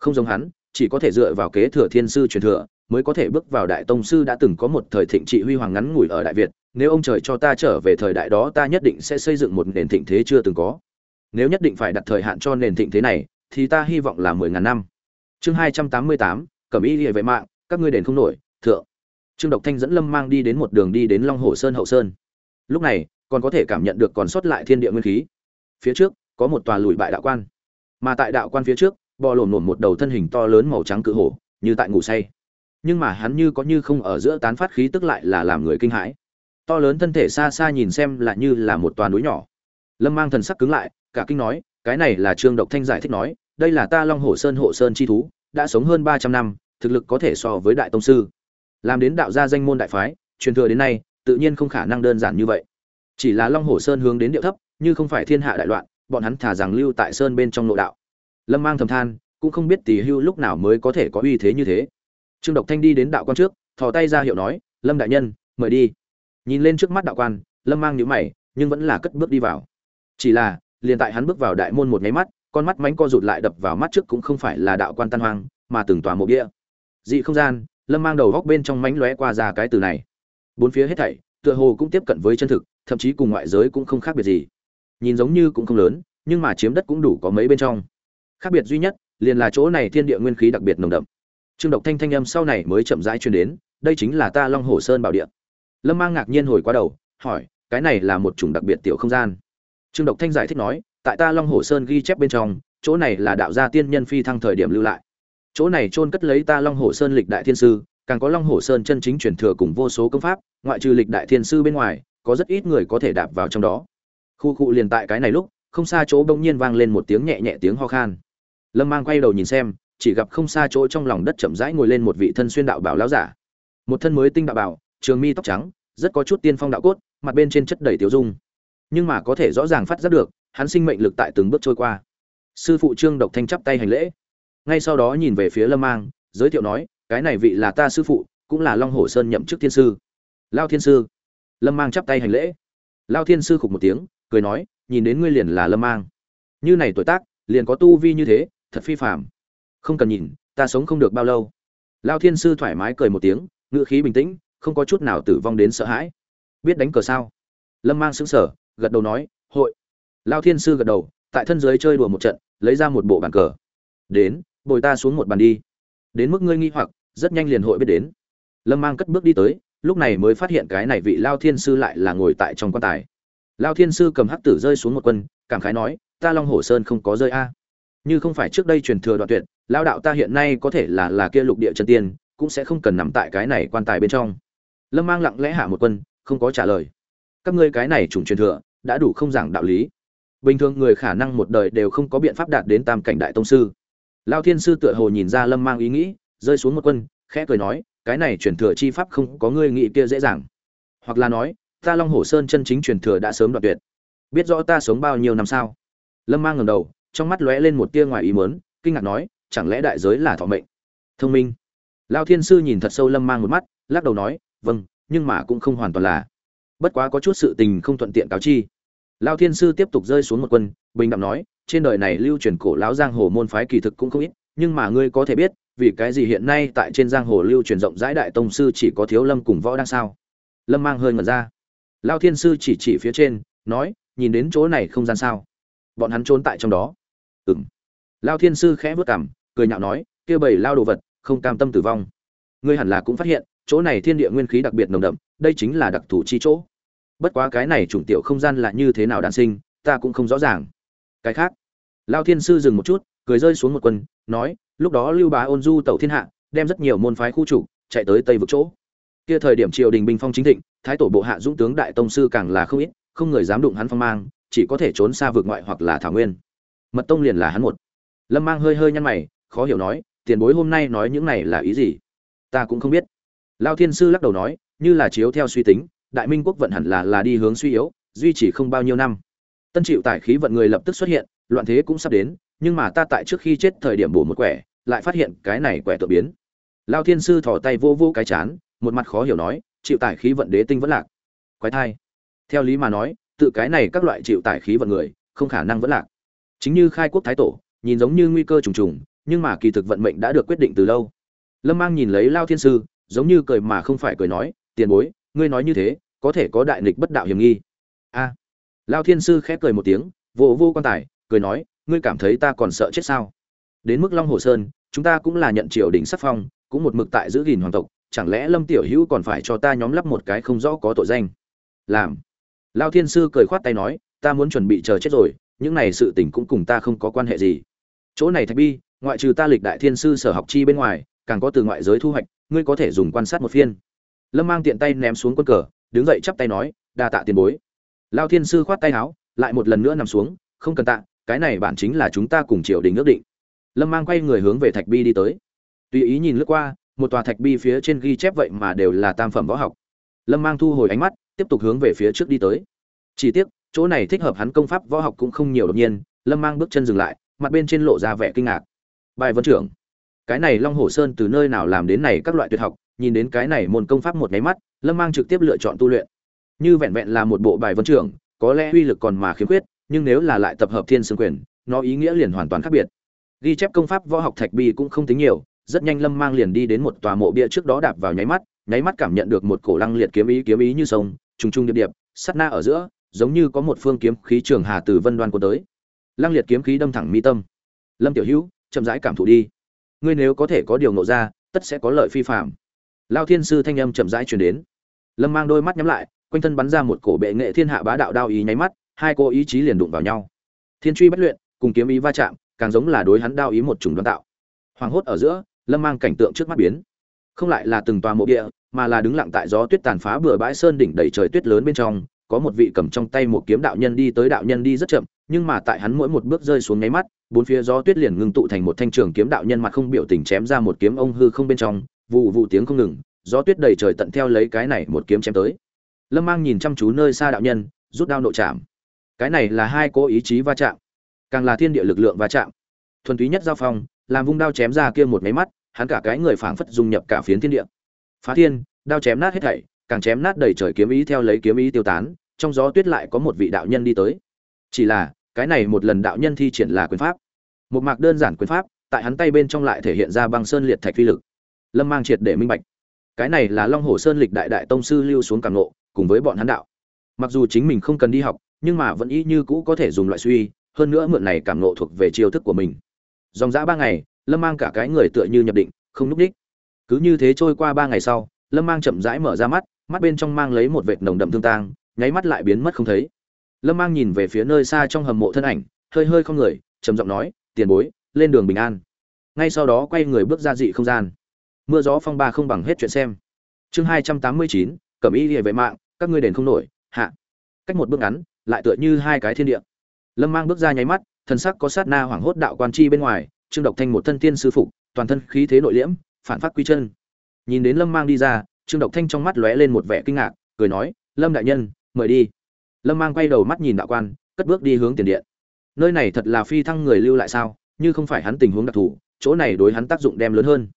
không giống hắn chỉ có thể dựa vào kế thừa thiên sư truyền thừa, mới có thể bước vào đại tông sư đã từng có một thời thịnh trị huy hoàng ngắn ngủi ở đại việt. Nếu ông trời cho ta trở về thời đại đó, ta nhất định sẽ xây dựng một nền thịnh thế chưa từng có. Nếu nhất định phải đặt thời hạn cho nền thịnh thế này, thì ta hy vọng là mười ngàn năm. Chương hai trăm tám mươi tám, cẩm y địa vệ mạng, các ngươi đền không nổi, thượng. Trương độc thanh dẫn lâm mang đi đến một đường đi đến long hồ sơn hậu sơn. Lúc này, còn có thể cảm nhận được còn sót lại thiên địa nguyên khí. Phía trước, có một tòa lùi bại đạo quan. Mà tại đạo quan phía trước bò lổn lổn một đầu thân hình to lớn màu trắng cự hổ, như tại ngủ say. Nhưng mà hắn như có như không ở giữa tán phát khí tức lại là làm người kinh hãi. To lớn thân thể xa xa nhìn xem lại như là một toà núi nhỏ. Lâm mang thần sắc cứng lại, cả kinh nói, cái này là trương độc thanh giải thích nói, đây là ta long hổ sơn hộ sơn chi thú, đã sống hơn ba trăm năm, thực lực có thể so với đại tông sư. Làm đến đạo gia danh môn đại phái, truyền thừa đến nay, tự nhiên không khả năng đơn giản như vậy. Chỉ là long hổ sơn hướng đến điệu thấp, như không phải thiên hạ đại loạn, bọn hắn thả rằng lưu tại sơn bên trong nội đạo lâm mang thầm than, cũng không biết tỷ hưu lúc nào mới có thể có uy thế như thế. Trương độc thanh đi đến đạo quan trước, thò tay ra hiệu nói, lâm đại nhân, mời đi. Nhìn lên trước mắt đạo quan, lâm mang nhíu mày, nhưng vẫn là cất bước đi vào. Chỉ là, liền tại hắn bước vào đại môn một nháy mắt, con mắt mánh co rụt lại đập vào mắt trước cũng không phải là đạo quan tan hoang, mà từng tòa mộ bia. Dị không gian, lâm mang đầu góc bên trong mánh lóe qua ra cái từ này. Bốn phía hết thảy, tựa hồ cũng tiếp cận với chân thực, thậm chí cùng ngoại giới cũng không khác biệt gì. Nhìn giống như cũng không lớn, nhưng mà chiếm đất cũng đủ có mấy bên trong khác biệt duy nhất liền là chỗ này thiên địa nguyên khí đặc biệt nồng đậm. Trương độc thanh thanh âm sau này mới chậm rãi truyền đến, đây chính là ta long hồ sơn bảo địa. Lâm mang ngạc nhiên hồi qua đầu, hỏi, cái này là một chủng đặc biệt tiểu không gian. Trương độc thanh giải thích nói, tại ta long hồ sơn ghi chép bên trong, chỗ này là đạo gia tiên nhân phi thăng thời điểm lưu lại. Chỗ này chôn cất lấy ta long hồ sơn lịch đại thiên sư, càng có long hồ sơn chân chính truyền thừa cùng vô số công pháp, ngoại trừ lịch đại thiên sư bên ngoài, có rất ít người có thể đạp vào trong đó. Khu cụ liền tại cái này lúc, không xa chỗ bỗng nhiên vang lên một tiếng nhẹ nhẹ tiếng ho khan lâm mang quay đầu nhìn xem, chỉ gặp không xa chỗ trong lòng đất chậm rãi ngồi lên một vị thân xuyên đạo bảo lão giả. Một thân mới tinh đạo bảo, trường mi tóc trắng, rất có chút tiên phong đạo cốt, mặt bên trên chất đầy tiểu dung. Nhưng mà có thể rõ ràng phát giác được, hắn sinh mệnh lực tại từng bước trôi qua. Sư phụ trương độc thanh chắp tay hành lễ. Ngay sau đó nhìn về phía lâm mang, giới thiệu nói, cái này vị là ta sư phụ, cũng là long hồ sơn nhậm chức thiên sư. Lao thiên sư. Lâm mang chắp tay hành lễ. Lao thiên sư khục một tiếng, cười nói, nhìn đến ngươi liền là lâm mang. Như này tuổi tác, liền có tu vi như thế thật phi phạm không cần nhìn, ta sống không được bao lâu. Lao thiên sư thoải mái cười một tiếng ngựa khí bình tĩnh, không có chút nào tử vong đến sợ hãi. Biết đánh cờ sao? Lâm mang xứng sở gật đầu nói, hội. Lao thiên sư gật đầu, tại thân giới chơi đùa một trận, lấy ra một bộ bàn cờ. Đến, bồi ta xuống một bàn đi. Đến mức ngươi nghi hoặc, rất nhanh liền hội biết đến. Lâm mang cất bước đi tới, lúc này mới phát hiện cái này vị lao thiên sư lại là ngồi tại trong quan tài. Lao thiên sư cầm hắc tử rơi xuống một quân, cảm khái nói, ta long hồ sơn không có rơi a như không phải trước đây truyền thừa đoạn tuyệt lao đạo ta hiện nay có thể là là kia lục địa chân tiên, cũng sẽ không cần nằm tại cái này quan tài bên trong. Lâm mang lặng lẽ hạ một quân, không có trả lời. Các ngươi cái này chủng truyền thừa, đã đủ không giảng đạo lý. Bình thường người khả năng một đời đều không có biện pháp đạt đến tam cảnh đại tông sư. Lao thiên sư tựa hồ nhìn ra lâm mang ý nghĩ, rơi xuống một quân, khẽ cười nói, cái này truyền thừa chi pháp không có ngươi nghĩ kia dễ dàng. Hoặc là nói, ta long hồ sơn chân chính truyền thừa đã sớm đoạt tuyệt. Biết rõ ta sống bao nhiêu năm sao? Lâm mang ngầm đầu trong mắt lóe lên một tia ngoài ý mớn kinh ngạc nói, chẳng lẽ đại giới là thọ mệnh? Thông minh. Lao thiên sư nhìn thật sâu lâm mang một mắt, lắc đầu nói vâng nhưng mà cũng không hoàn toàn là. Bất quá có chút sự tình không thuận tiện cáo chi. Lao thiên sư tiếp tục rơi xuống một quân, bình đẳng nói, trên đời này lưu truyền cổ lão giang hồ môn phái kỳ thực cũng không ít, nhưng mà ngươi có thể biết, vì cái gì hiện nay tại trên giang hồ lưu truyền rộng rãi đại tông sư chỉ có thiếu lâm cùng võ đang sao? Lâm mang hơi ngẩn ra. Lao thiên sư chỉ chỉ phía trên, nói, nhìn đến chỗ này không gian sao? Bọn hắn trốn tại trong đó ừng lao thiên sư khẽ vớt cảm cười nhạo nói, kia bầy lao đồ vật, không cam tâm tử vong. Ngươi hẳn là cũng phát hiện, chỗ này thiên địa nguyên khí đặc biệt nồng đậm, đây chính là đặc thù chi chỗ. Bất quá cái này chủng tiểu không gian là như thế nào đàn sinh, ta cũng không rõ ràng. Cái khác, lao thiên sư dừng một chút, cười rơi xuống một quân nói, lúc đó lưu bá ôn du tẩu thiên hạ, đem rất nhiều môn phái khu chủ chạy tới tây vực chỗ. Kia thời điểm triều đình binh phong chính thịnh, thái tổ bộ hạ dũng tướng đại tông sư càng là không ít, không người dám đụng hắn phong mang, chỉ có thể trốn xa vượt ngoại hoặc là thảo nguyên mật tông liền là hắn một. Lâm mang hơi hơi nhăn mày, khó hiểu nói, tiền bối hôm nay nói những này là ý gì? Ta cũng không biết. Lao thiên sư lắc đầu nói, như là chiếu theo suy tính, đại minh quốc vận hẳn là là đi hướng suy yếu, duy trì không bao nhiêu năm. Tân chịu tải khí vận người lập tức xuất hiện, loạn thế cũng sắp đến, nhưng mà ta tại trước khi chết thời điểm bổ một quẻ, lại phát hiện cái này quẻ tự biến. Lao thiên sư thò tay vô vô cái chán, một mặt khó hiểu nói chịu tải khí vận đế tinh vẫn lạc. Quái thai. Theo lý mà nói, tự cái này các loại chịu tải khí vận người, không khả năng vẫn lạc chính như khai quốc thái tổ nhìn giống như nguy cơ trùng trùng nhưng mà kỳ thực vận mệnh đã được quyết định từ lâu. Lâm mang nhìn lấy lao thiên sư giống như cười mà không phải cười nói tiền bối ngươi nói như thế có thể có đại nghịch bất đạo hiểm nghi. A. À, lao thiên sư khép cười một tiếng vô vô quan tài cười nói ngươi cảm thấy ta còn sợ chết sao? Đến mức long hồ sơn chúng ta cũng là nhận triều đình sắc phong cũng một mực tại giữ gìn hoàng tộc chẳng lẽ lâm tiểu hữu còn phải cho ta nhóm lắp một cái không rõ có tội danh? Làm. Lao thiên sư cười khoát tay nói ta muốn chuẩn bị chờ chết rồi những này sự tình cũng cùng ta không có quan hệ gì. Chỗ này thạch bi, ngoại trừ ta lịch đại thiên sư sở học chi bên ngoài, càng có từ ngoại giới thu hoạch, ngươi có thể dùng quan sát một phiên. Lâm mang tiện tay ném xuống quân cờ, đứng dậy chắp tay nói, đa tạ tiền bối. Lao thiên sư khoát tay áo, lại một lần nữa nằm xuống, không cần tạ, cái này bản chính là chúng ta cùng triều đình ước định. Lâm mang quay người hướng về thạch bi đi tới. Tùy ý nhìn lướt qua, một tòa thạch bi phía trên ghi chép vậy mà đều là tam phẩm võ học. Lâm mang thu hồi ánh mắt, tiếp tục hướng về phía trước đi tới. Chỉ tiếc chỗ này thích hợp hắn công pháp võ học cũng không nhiều đột nhiên, lâm mang bước chân dừng lại, mặt bên trên lộ ra vẻ kinh ngạc. Bài vân trưởng, cái này long hồ sơn từ nơi nào làm đến này các loại tuyệt học, nhìn đến cái này môn công pháp một nháy mắt, lâm mang trực tiếp lựa chọn tu luyện. Như vẹn vẹn là một bộ bài vân trưởng, có lẽ uy lực còn mà khiếm khuyết, nhưng nếu là lại tập hợp thiên sương quyền, nó ý nghĩa liền hoàn toàn khác biệt. Ghi chép công pháp võ học thạch bi cũng không tính nhiều, rất nhanh lâm mang liền đi đến một tòa mộ bia trước đó đạp vào nháy mắt nháy mắt cảm nhận được một cổ lăng liệt kiếm ý kiếm ý như sông, trùng trùng điệp điệp, sắt na ở giữa giống như có một phương kiếm khí trường hà từ vân đoan của tới. Lăng liệt kiếm khí đâm thẳng mi tâm. Lâm tiểu hữu, chậm rãi cảm thụ đi. Ngươi nếu có thể có điều nộ ra, tất sẽ có lợi phi phạm lao thiên sư thanh âm chậm rãi truyền đến. Lâm mang đôi mắt nhắm lại, quanh thân bắn ra một cổ bệ nghệ thiên hạ bá đạo đao ý nháy mắt, hai cô ý chí liền đụng vào nhau. Thiên truy bất luyện, cùng kiếm ý va chạm, càng giống là đối hắn đao ý một chủng đoán tạo. Hoàng hốt ở giữa, lâm mang cảnh tượng trước mắt biến. Không lại là từng tòa mộ địa, mà là đứng lặng tại gió tuyết tàn phá bừa bãi sơn đỉnh đầy trời tuyết lớn bên trong có một vị cầm trong tay một kiếm đạo nhân đi tới đạo nhân đi rất chậm, nhưng mà tại hắn mỗi một bước rơi xuống nháy mắt, bốn phía gió tuyết liền ngưng tụ thành một thanh trường kiếm đạo nhân mặt không biểu tình chém ra một kiếm ông hư không bên trong vụ vụ tiếng không ngừng, gió tuyết đầy trời tận theo lấy cái này một kiếm chém tới. Lâm mang nhìn chăm chú nơi xa đạo nhân, rút đao nội chạm. Cái này là hai cố ý chí va chạm, càng là thiên địa lực lượng va chạm. Thuần túy nhất giao phong, làm vung đao chém ra kia một máy mắt, hắn cả cái người phảng phất dung nhập cả phiến thiên địa. Phá thiên, đao chém nát hết thảy càng chém nát đầy trời kiếm ý theo lấy kiếm ý tiêu tán, trong gió tuyết lại có một vị đạo nhân đi tới. Chỉ là, cái này một lần đạo nhân thi triển là quyền pháp. Một mạc đơn giản quyền pháp, tại hắn tay bên trong lại thể hiện ra băng sơn liệt thạch phi lực. Lâm mang triệt để minh bạch. Cái này là long hồ sơn lịch đại đại tông sư lưu xuống càng nộ cùng với bọn hắn đạo. Mặc dù chính mình không cần đi học, nhưng mà vẫn y như cũ có thể dùng loại suy, hơn nữa mượn này cảm nộ thuộc về chiêu thức của mình. Dòng dã ba ngày, lâm mang cả cái người tựa như nhập định, không núp đích. Cứ như thế trôi qua ba ngày sau, lâm mang chậm rãi mở ra mắt mắt bên trong mang lấy một vệt nồng đậm thương tang, nháy mắt lại biến mất không thấy. Lâm mang nhìn về phía nơi xa trong hầm mộ thân ảnh, hơi hơi không người, trầm giọng nói, tiền bối, lên đường bình an. Ngay sau đó quay người bước ra dị không gian. Mưa gió phong ba không bằng hết chuyện xem. Chương hai trăm tám mươi chín, cẩm y địa vệ mạng, các ngươi đền không nổi, hạ. Cách một bước ngắn, lại tựa như hai cái thiên địa. Lâm mang bước ra nháy mắt, thần sắc có sát na hoảng hốt đạo quan chi bên ngoài, trương độc thanh một thân tiên sư phục, toàn thân khí thế nội liễm, phản phát quy chân. Nhìn đến lâm mang đi ra trương độc thanh trong mắt lóe lên một vẻ kinh ngạc, cười nói, lâm đại nhân, mời đi. Lâm mang quay đầu mắt nhìn đạo quan, cất bước đi hướng tiền điện. Nơi này thật là phi thăng người lưu lại sao, như không phải hắn tình huống đặc thù, chỗ này đối hắn tác dụng đem lớn hơn.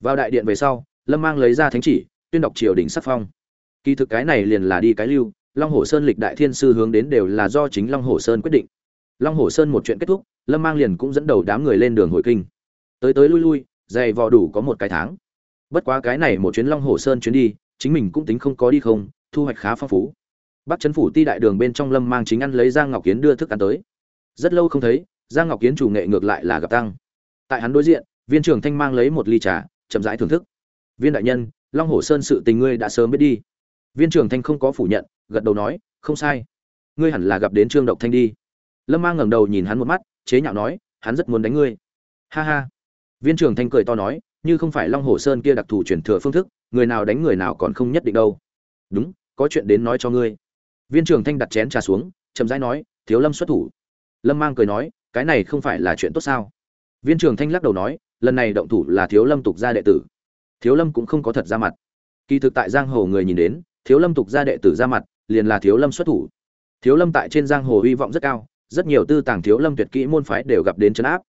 Vào đại điện về sau, lâm mang lấy ra thánh chỉ, tuyên đọc triều đình sắc phong. Kỳ thực cái này liền là đi cái lưu, long hồ sơn lịch đại thiên sư hướng đến đều là do chính long hồ sơn quyết định. Long hồ sơn một chuyện kết thúc, lâm mang liền cũng dẫn đầu đám người lên đường hồi kinh. Tới tới lui lui dày vò đủ có một cái tháng bất quá cái này một chuyến long hồ sơn chuyến đi, chính mình cũng tính không có đi không, thu hoạch khá phong phú. Bắc trấn phủ ti đại đường bên trong lâm mang chính ăn lấy giang ngọc kiến đưa thức ăn tới. Rất lâu không thấy, giang ngọc kiến chủ nghệ ngược lại là gặp tăng. Tại hắn đối diện, viên trưởng thanh mang lấy một ly trà, chậm rãi thưởng thức. Viên đại nhân, long hồ sơn sự tình ngươi đã sớm biết đi. Viên trưởng thanh không có phủ nhận, gật đầu nói, không sai. Ngươi hẳn là gặp đến trương độc thanh đi. Lâm mang ngẩng đầu nhìn hắn một mắt, chế nhạo nói, hắn rất muốn đánh ngươi. Ha ha. Viên trưởng thanh cười to nói như không phải long hồ sơn kia đặc thù truyền thừa phương thức, người nào đánh người nào còn không nhất định đâu. Đúng, có chuyện đến nói cho ngươi. Viên trưởng thanh đặt chén trà xuống, chậm rãi nói, thiếu lâm xuất thủ. Lâm mang cười nói, cái này không phải là chuyện tốt sao? Viên trưởng thanh lắc đầu nói, lần này động thủ là thiếu lâm tục gia đệ tử. Thiếu lâm cũng không có thật ra mặt. Kỳ thực tại giang hồ người nhìn đến, thiếu lâm tục gia đệ tử ra mặt, liền là thiếu lâm xuất thủ. Thiếu lâm tại trên giang hồ hy vọng rất cao, rất nhiều tư tàng thiếu lâm tuyệt kỹ môn phái đều gặp đến chấn áp.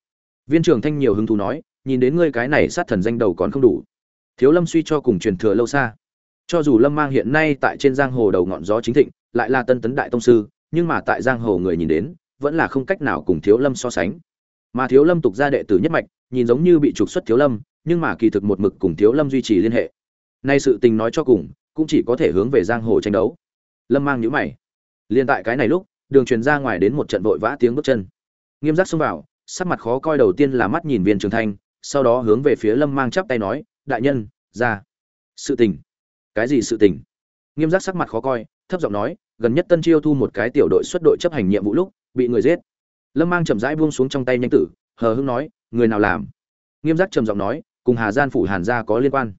Viên trưởng thanh nhiều hứng thú nói nhìn đến ngươi cái này sát thần danh đầu còn không đủ. Thiếu lâm suy cho cùng truyền thừa lâu xa. Cho dù lâm mang hiện nay tại trên giang hồ đầu ngọn gió chính thịnh, lại là tân tấn đại tông sư, nhưng mà tại giang hồ người nhìn đến, vẫn là không cách nào cùng thiếu lâm so sánh. Mà thiếu lâm tục gia đệ tử nhất mạch, nhìn giống như bị trục xuất thiếu lâm, nhưng mà kỳ thực một mực cùng thiếu lâm duy trì liên hệ. Nay sự tình nói cho cùng, cũng chỉ có thể hướng về giang hồ tranh đấu. Lâm mang nhữ mày. Liên tại cái này lúc, đường truyền ra ngoài đến một trận vội vã tiếng bước chân. Nghiêm giác xông vào, sắc mặt khó coi đầu tiên là mắt nhìn viên trường thanh sau đó hướng về phía lâm mang chắp tay nói, đại nhân, ra. Sự tình. Cái gì sự tình? Nghiêm giác sắc mặt khó coi, thấp giọng nói, gần nhất tân chiêu thu một cái tiểu đội xuất đội chấp hành nhiệm vụ lúc, bị người giết. Lâm mang chậm rãi buông xuống trong tay nhanh tử, hờ hưng nói, người nào làm? Nghiêm giác trầm giọng nói, cùng hà gian phủ hàn gia có liên quan.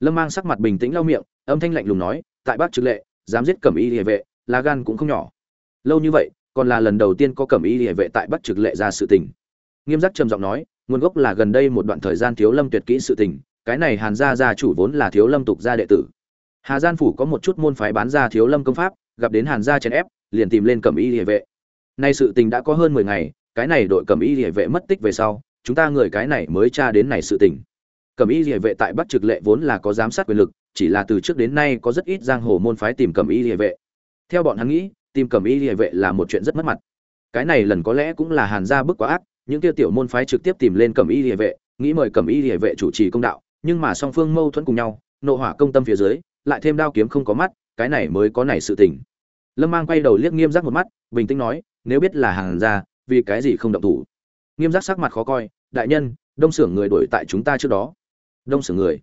Lâm mang sắc mặt bình tĩnh lau miệng, âm thanh lạnh lùng nói, tại bắc trực lệ, dám giết cẩm y địa vệ, là gan cũng không nhỏ. Lâu như vậy, còn là lần đầu tiên có cẩm y địa vệ tại bắc trực lệ ra sự tình. Nghiêm giác trầm giọng nói nguồn gốc là gần đây một đoạn thời gian thiếu lâm tuyệt kỹ sự tình, cái này hàn gia gia chủ vốn là thiếu lâm tục gia đệ tử. Hà gian phủ có một chút môn phái bán ra thiếu lâm công pháp, gặp đến hàn gia chèn ép, liền tìm lên cẩm y địa vệ. Nay sự tình đã có hơn mười ngày, cái này đội cẩm y địa vệ mất tích về sau, chúng ta người cái này mới tra đến này sự tình. Cẩm y địa vệ tại bắc trực lệ vốn là có giám sát quyền lực, chỉ là từ trước đến nay có rất ít giang hồ môn phái tìm cẩm y địa vệ. Theo bọn hắn nghĩ, tìm cẩm y địa vệ là một chuyện rất mất mặt. Cái này lần có lẽ cũng là hàn gia bức quá ác những tiêu tiểu môn phái trực tiếp tìm lên cẩm y địa vệ, nghĩ mời cẩm y địa vệ chủ trì công đạo, nhưng mà song phương mâu thuẫn cùng nhau, nộ hỏa công tâm phía dưới, lại thêm đao kiếm không có mắt, cái này mới có này sự tình. Lâm mang quay đầu liếc nghiêm giác một mắt, bình tĩnh nói, nếu biết là hàng gia, vì cái gì không động thủ? Nghiêm giác sắc mặt khó coi, đại nhân, đông xưởng người đuổi tại chúng ta trước đó. Đông xưởng người?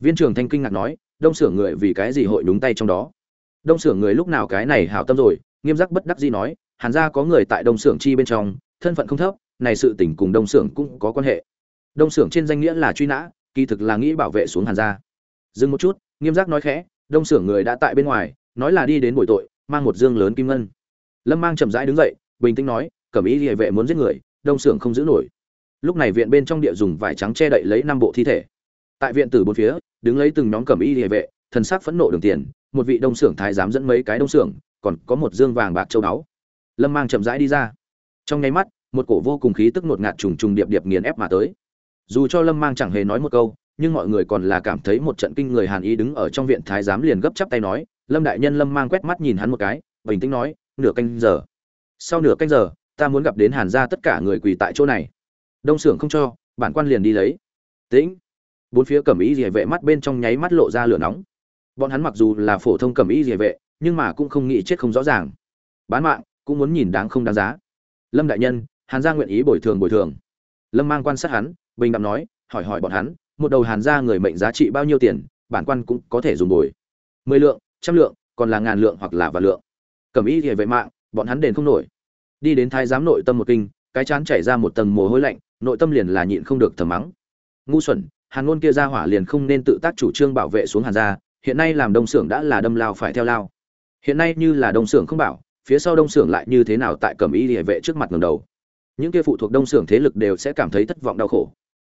Viên trưởng thanh kinh ngạc nói, đông xưởng người vì cái gì hội đúng tay trong đó? Đông xưởng người lúc nào cái này hảo tâm rồi? Nghiêm giác bất đắc dĩ nói, hàn gia có người tại đông xưởng chi bên trong, thân phận không thấp này sự tình cùng đông xưởng cũng có quan hệ. Đông xưởng trên danh nghĩa là truy nã, kỳ thực là nghĩ bảo vệ xuống hàn gia. Dừng một chút, nghiêm giác nói khẽ, đông xưởng người đã tại bên ngoài, nói là đi đến buổi tội, mang một dương lớn kim ngân. Lâm mang chậm rãi đứng dậy, bình tĩnh nói, cẩm ý địa vệ muốn giết người, đông xưởng không giữ nổi. Lúc này viện bên trong địa dùng vải trắng che đậy lấy năm bộ thi thể. Tại viện tử bốn phía, đứng lấy từng nhóm cẩm y địa vệ, thần sắc phẫn nộ đường tiền, một vị đông xưởng thái giám dẫn mấy cái đông xưởng còn có một dương vàng bạc châu báu. Lâm mang chậm rãi đi ra. Trong nháy mắt một cổ vô cùng khí tức nột ngạt trùng trùng điệp điệp nghiền ép mà tới. Dù cho lâm mang chẳng hề nói một câu, nhưng mọi người còn là cảm thấy một trận kinh người hàn ý đứng ở trong viện thái giám liền gấp chắp tay nói, lâm đại nhân. Lâm mang quét mắt nhìn hắn một cái, bình tĩnh nói, nửa canh giờ. Sau nửa canh giờ, ta muốn gặp đến hàn gia tất cả người quỳ tại chỗ này. Đông xưởng không cho, bản quan liền đi lấy. Tĩnh. Bốn phía cẩm ý rỉa vệ mắt bên trong nháy mắt lộ ra lửa nóng. Bọn hắn mặc dù là phổ thông cẩm ý rỉa vệ, nhưng mà cũng không nghĩ chết không rõ ràng. Bán mạng, cũng muốn nhìn đáng không đáng giá. Lâm đại nhân hàn gia nguyện ý bồi thường bồi thường. Lâm mang quan sát hắn, bình đạm nói, hỏi hỏi bọn hắn, một đầu hàn gia người mệnh giá trị bao nhiêu tiền, bản quan cũng có thể dùng bồi. Mười lượng, trăm lượng, còn là ngàn lượng hoặc là vạn lượng. Cẩm ý thì vệ mạng, bọn hắn đền không nổi. Đi đến thái giám nội tâm một kinh, cái chán chảy ra một tầng mồ hôi lạnh, nội tâm liền là nhịn không được thầm mắng. Ngu xuẩn, hàn ngôn kia ra hỏa liền không nên tự tác chủ trương bảo vệ xuống hàn gia, hiện nay làm đông xưởng đã là đâm lao phải theo lao. Hiện nay như là đông xưởng không bảo, phía sau đông xưởng lại như thế nào tại cẩm y địa vệ trước mặt ngầm đầu những kia phụ thuộc đông xưởng thế lực đều sẽ cảm thấy thất vọng đau khổ.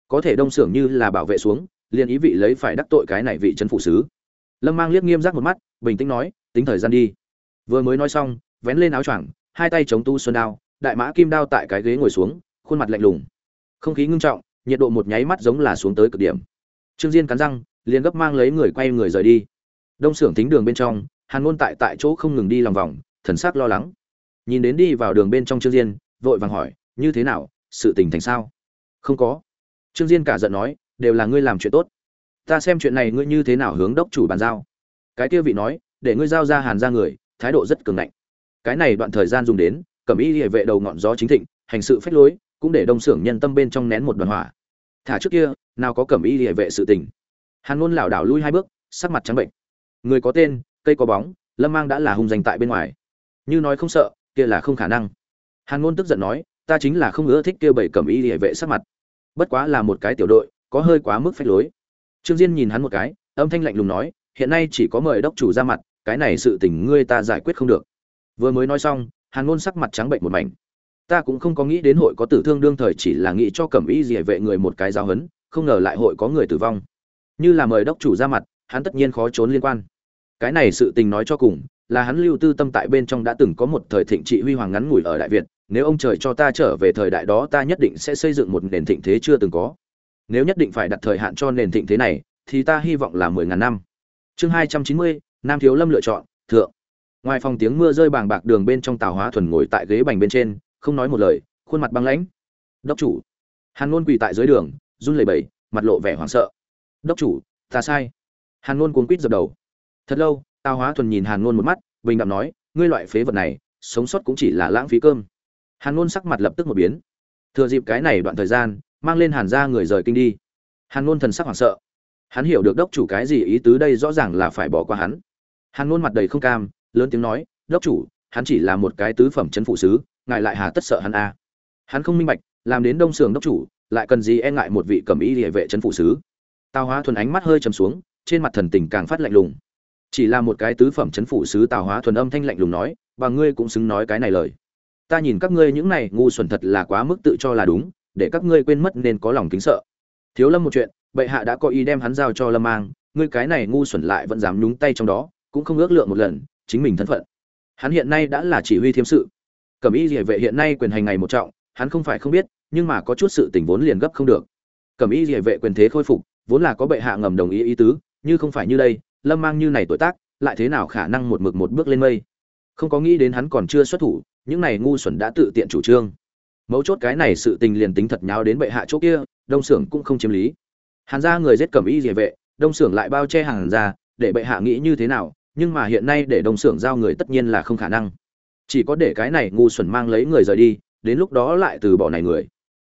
Có thể đông xưởng như là bảo vệ xuống, liền ý vị lấy phải đắc tội cái này vị trấn phụ sứ. Lâm mang liếc nghiêm giác một mắt, bình tĩnh nói, tính thời gian đi. Vừa mới nói xong, vén lên áo choàng, hai tay chống tu xuân đao, đại mã kim đao tại cái ghế ngồi xuống, khuôn mặt lạnh lùng. Không khí ngưng trọng, nhiệt độ một nháy mắt giống là xuống tới cực điểm. Trương diên cắn răng, liền gấp mang lấy người quay người rời đi. Đông xưởng thính đường bên trong, hàn ngôn tại tại chỗ không ngừng đi lòng vòng, thần sắc lo lắng. Nhìn đến đi vào đường bên trong trương diên, vội vàng hỏi như thế nào? Sự tình thành sao? Không có. Trương diên cả giận nói, đều là ngươi làm chuyện tốt. Ta xem chuyện này ngươi như thế nào hướng đốc chủ bàn giao. Cái kia vị nói, để ngươi giao ra hàn ra người, thái độ rất cường ngạnh. Cái này đoạn thời gian dùng đến cẩm y hệ vệ đầu ngọn gió chính thịnh, hành sự phách lối, cũng để đông xưởng nhân tâm bên trong nén một đoàn hỏa. Thả trước kia, nào có cẩm y hệ vệ sự tình. Hàn ngôn lảo đảo lui hai bước, sắc mặt trắng bệnh. Người có tên, cây có bóng, lâm mang đã là hung danh tại bên ngoài. Như nói không sợ, kia là không khả năng. Hàn ngôn tức giận nói ta chính là không ưa thích kia bảy cẩm y hệ vệ sắc mặt. Bất quá là một cái tiểu đội, có hơi quá mức phách lối. Trương diên nhìn hắn một cái, âm thanh lạnh lùng nói, hiện nay chỉ có mời đốc chủ ra mặt, cái này sự tình ngươi ta giải quyết không được. Vừa mới nói xong, hàn ngôn sắc mặt trắng bệnh một mảnh. Ta cũng không có nghĩ đến hội có tử thương đương thời chỉ là nghĩ cho cẩm y dỉa vệ người một cái giáo hấn không ngờ lại hội có người tử vong. Như là mời đốc chủ ra mặt, hắn tất nhiên khó trốn liên quan. Cái này sự tình nói cho cùng, là hắn lưu tư tâm tại bên trong đã từng có một thời thịnh trị huy hoàng ngắn ngủi ở đại việt nếu ông trời cho ta trở về thời đại đó, ta nhất định sẽ xây dựng một nền thịnh thế chưa từng có. Nếu nhất định phải đặt thời hạn cho nền thịnh thế này, thì ta hy vọng là mười ngàn năm. Chương hai trăm chín mươi, nam thiếu lâm lựa chọn, thượng. Ngoài phòng tiếng mưa rơi bàng bạc đường bên trong tàu hóa thuần ngồi tại ghế bành bên trên, không nói một lời, khuôn mặt băng lãnh. Đốc chủ. Hàn ngôn quỳ tại dưới đường, run lẩy bẩy, mặt lộ vẻ hoảng sợ. Đốc chủ, ta sai. Hàn ngôn cuốn quýt dập đầu. Thật lâu, tào hóa thuần nhìn hàn ngôn một mắt, bình đạm nói, ngươi loại phế vật này, sống sót cũng chỉ là lãng phí cơm hàn ngôn sắc mặt lập tức một biến. Thừa dịp cái này đoạn thời gian, mang lên hàn ra người rời kinh đi. Hàn ngôn thần sắc hoảng sợ. Hắn hiểu được đốc chủ cái gì ý tứ đây rõ ràng là phải bỏ qua hắn. Hàn ngôn mặt đầy không cam, lớn tiếng nói, đốc chủ, hắn chỉ là một cái tứ phẩm c h ấ n phụ sứ, ngài lại hà tất sợ hắn a? À. hắn không minh bạch, làm đến đông sường đốc chủ, lại cần gì e ngại một vị cầm ý địa vệ c h ấ n phụ sứ? Tào hóa thuần ánh mắt hơi chầm xuống, trên mặt thần tình càng phát lạnh lùng. Chỉ là một cái tứ phẩm c h ấ n phụ sứ tào hóa thuần âm thanh lạnh lùng nói và ngươi cũng xứng nói cái này lời ta nhìn các ngươi những này ngu xuẩn thật là quá mức tự cho là đúng, để các ngươi quên mất nên có lòng kính sợ. Thiếu lâm một chuyện, bệ hạ đã có ý đem hắn giao cho lâm mang, ngươi cái này ngu xuẩn lại vẫn dám nhúng tay trong đó, cũng không ước lượng một lần, chính mình thân phận. Hắn hiện nay đã là chỉ huy thiêm sự. Cẩm y địa vệ hiện nay quyền hành ngày một trọng, hắn không phải không biết, nhưng mà có chút sự tình vốn liền gấp không được. Cẩm y địa vệ quyền thế khôi phục, vốn là có bệ hạ ngầm đồng ý ý tứ, như không phải như đây, lâm mang như này tuổi tác, lại thế nào khả năng một mực một bước lên mây? Không có nghĩ đến hắn còn chưa xuất thủ những này ngu xuẩn đã tự tiện chủ trương. Mấu chốt cái này sự tình liền tính thật nháo đến bệ hạ chỗ kia, đông xưởng cũng không chiếm lý. Hàn ra người giết cẩm y địa vệ, đông xưởng lại bao che hàng ra để bệ hạ nghĩ như thế nào, nhưng mà hiện nay để Đông xưởng giao người tất nhiên là không khả năng. Chỉ có để cái này ngu xuẩn mang lấy người rời đi, đến lúc đó lại từ bỏ này người.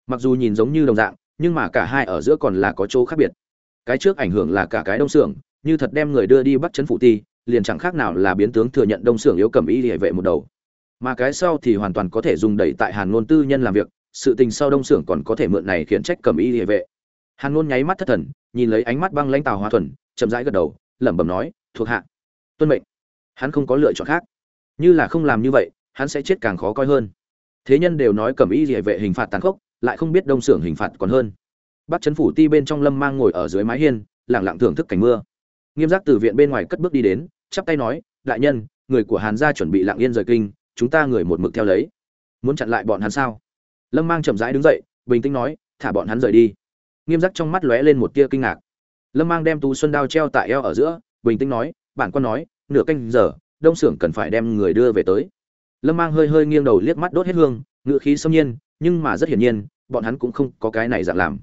Mặc dù nhìn giống như đồng dạng, nhưng mà cả hai ở giữa còn là có chỗ khác biệt. Cái trước ảnh hưởng là cả cái đông xưởng như thật đem người đưa đi bắt chấn phụ ti, liền chẳng khác nào là biến tướng thừa nhận đông xưởng yếu cầm y địa vệ một đầu mà cái sau thì hoàn toàn có thể dùng đẩy tại hàn ngôn tư nhân làm việc, sự tình sau đông xưởng còn có thể mượn này khiển trách cầm Y địa vệ. Hàn ngôn nháy mắt thất thần, nhìn lấy ánh mắt băng lãnh tào hoa thuần, chậm rãi gật đầu, lẩm bẩm nói, thuộc hạ, tuân mệnh. Hắn không có lựa chọn khác. Như là không làm như vậy, hắn sẽ chết càng khó coi hơn. Thế nhân đều nói cẩm y địa vệ hình phạt tàn khốc, lại không biết đông xưởng hình phạt còn hơn. Bắt chấn phủ ti bên trong lâm mang ngồi ở dưới mái hiên lẳng lặng thưởng thức cảnh mưa. Nghiêm giác từ viện bên ngoài cất bước đi đến, chắp tay nói, đại nhân, người của hàn gia chuẩn bị lặng yên rời kinh chúng ta người một mực theo lấy. Muốn chặn lại bọn hắn sao? Lâm mang chậm rãi đứng dậy, bình tĩnh nói, thả bọn hắn rời đi. Nghiêm giác trong mắt lóe lên một tia kinh ngạc. Lâm mang đem tú xuân đao treo tại eo ở giữa, bình tĩnh nói, bản quan nói, nửa canh giờ, đông xưởng cần phải đem người đưa về tới. Lâm mang hơi hơi nghiêng đầu liếc mắt đốt hết hương, ngựa khí xâm nhiên, nhưng mà rất hiển nhiên, bọn hắn cũng không có cái này dạng làm.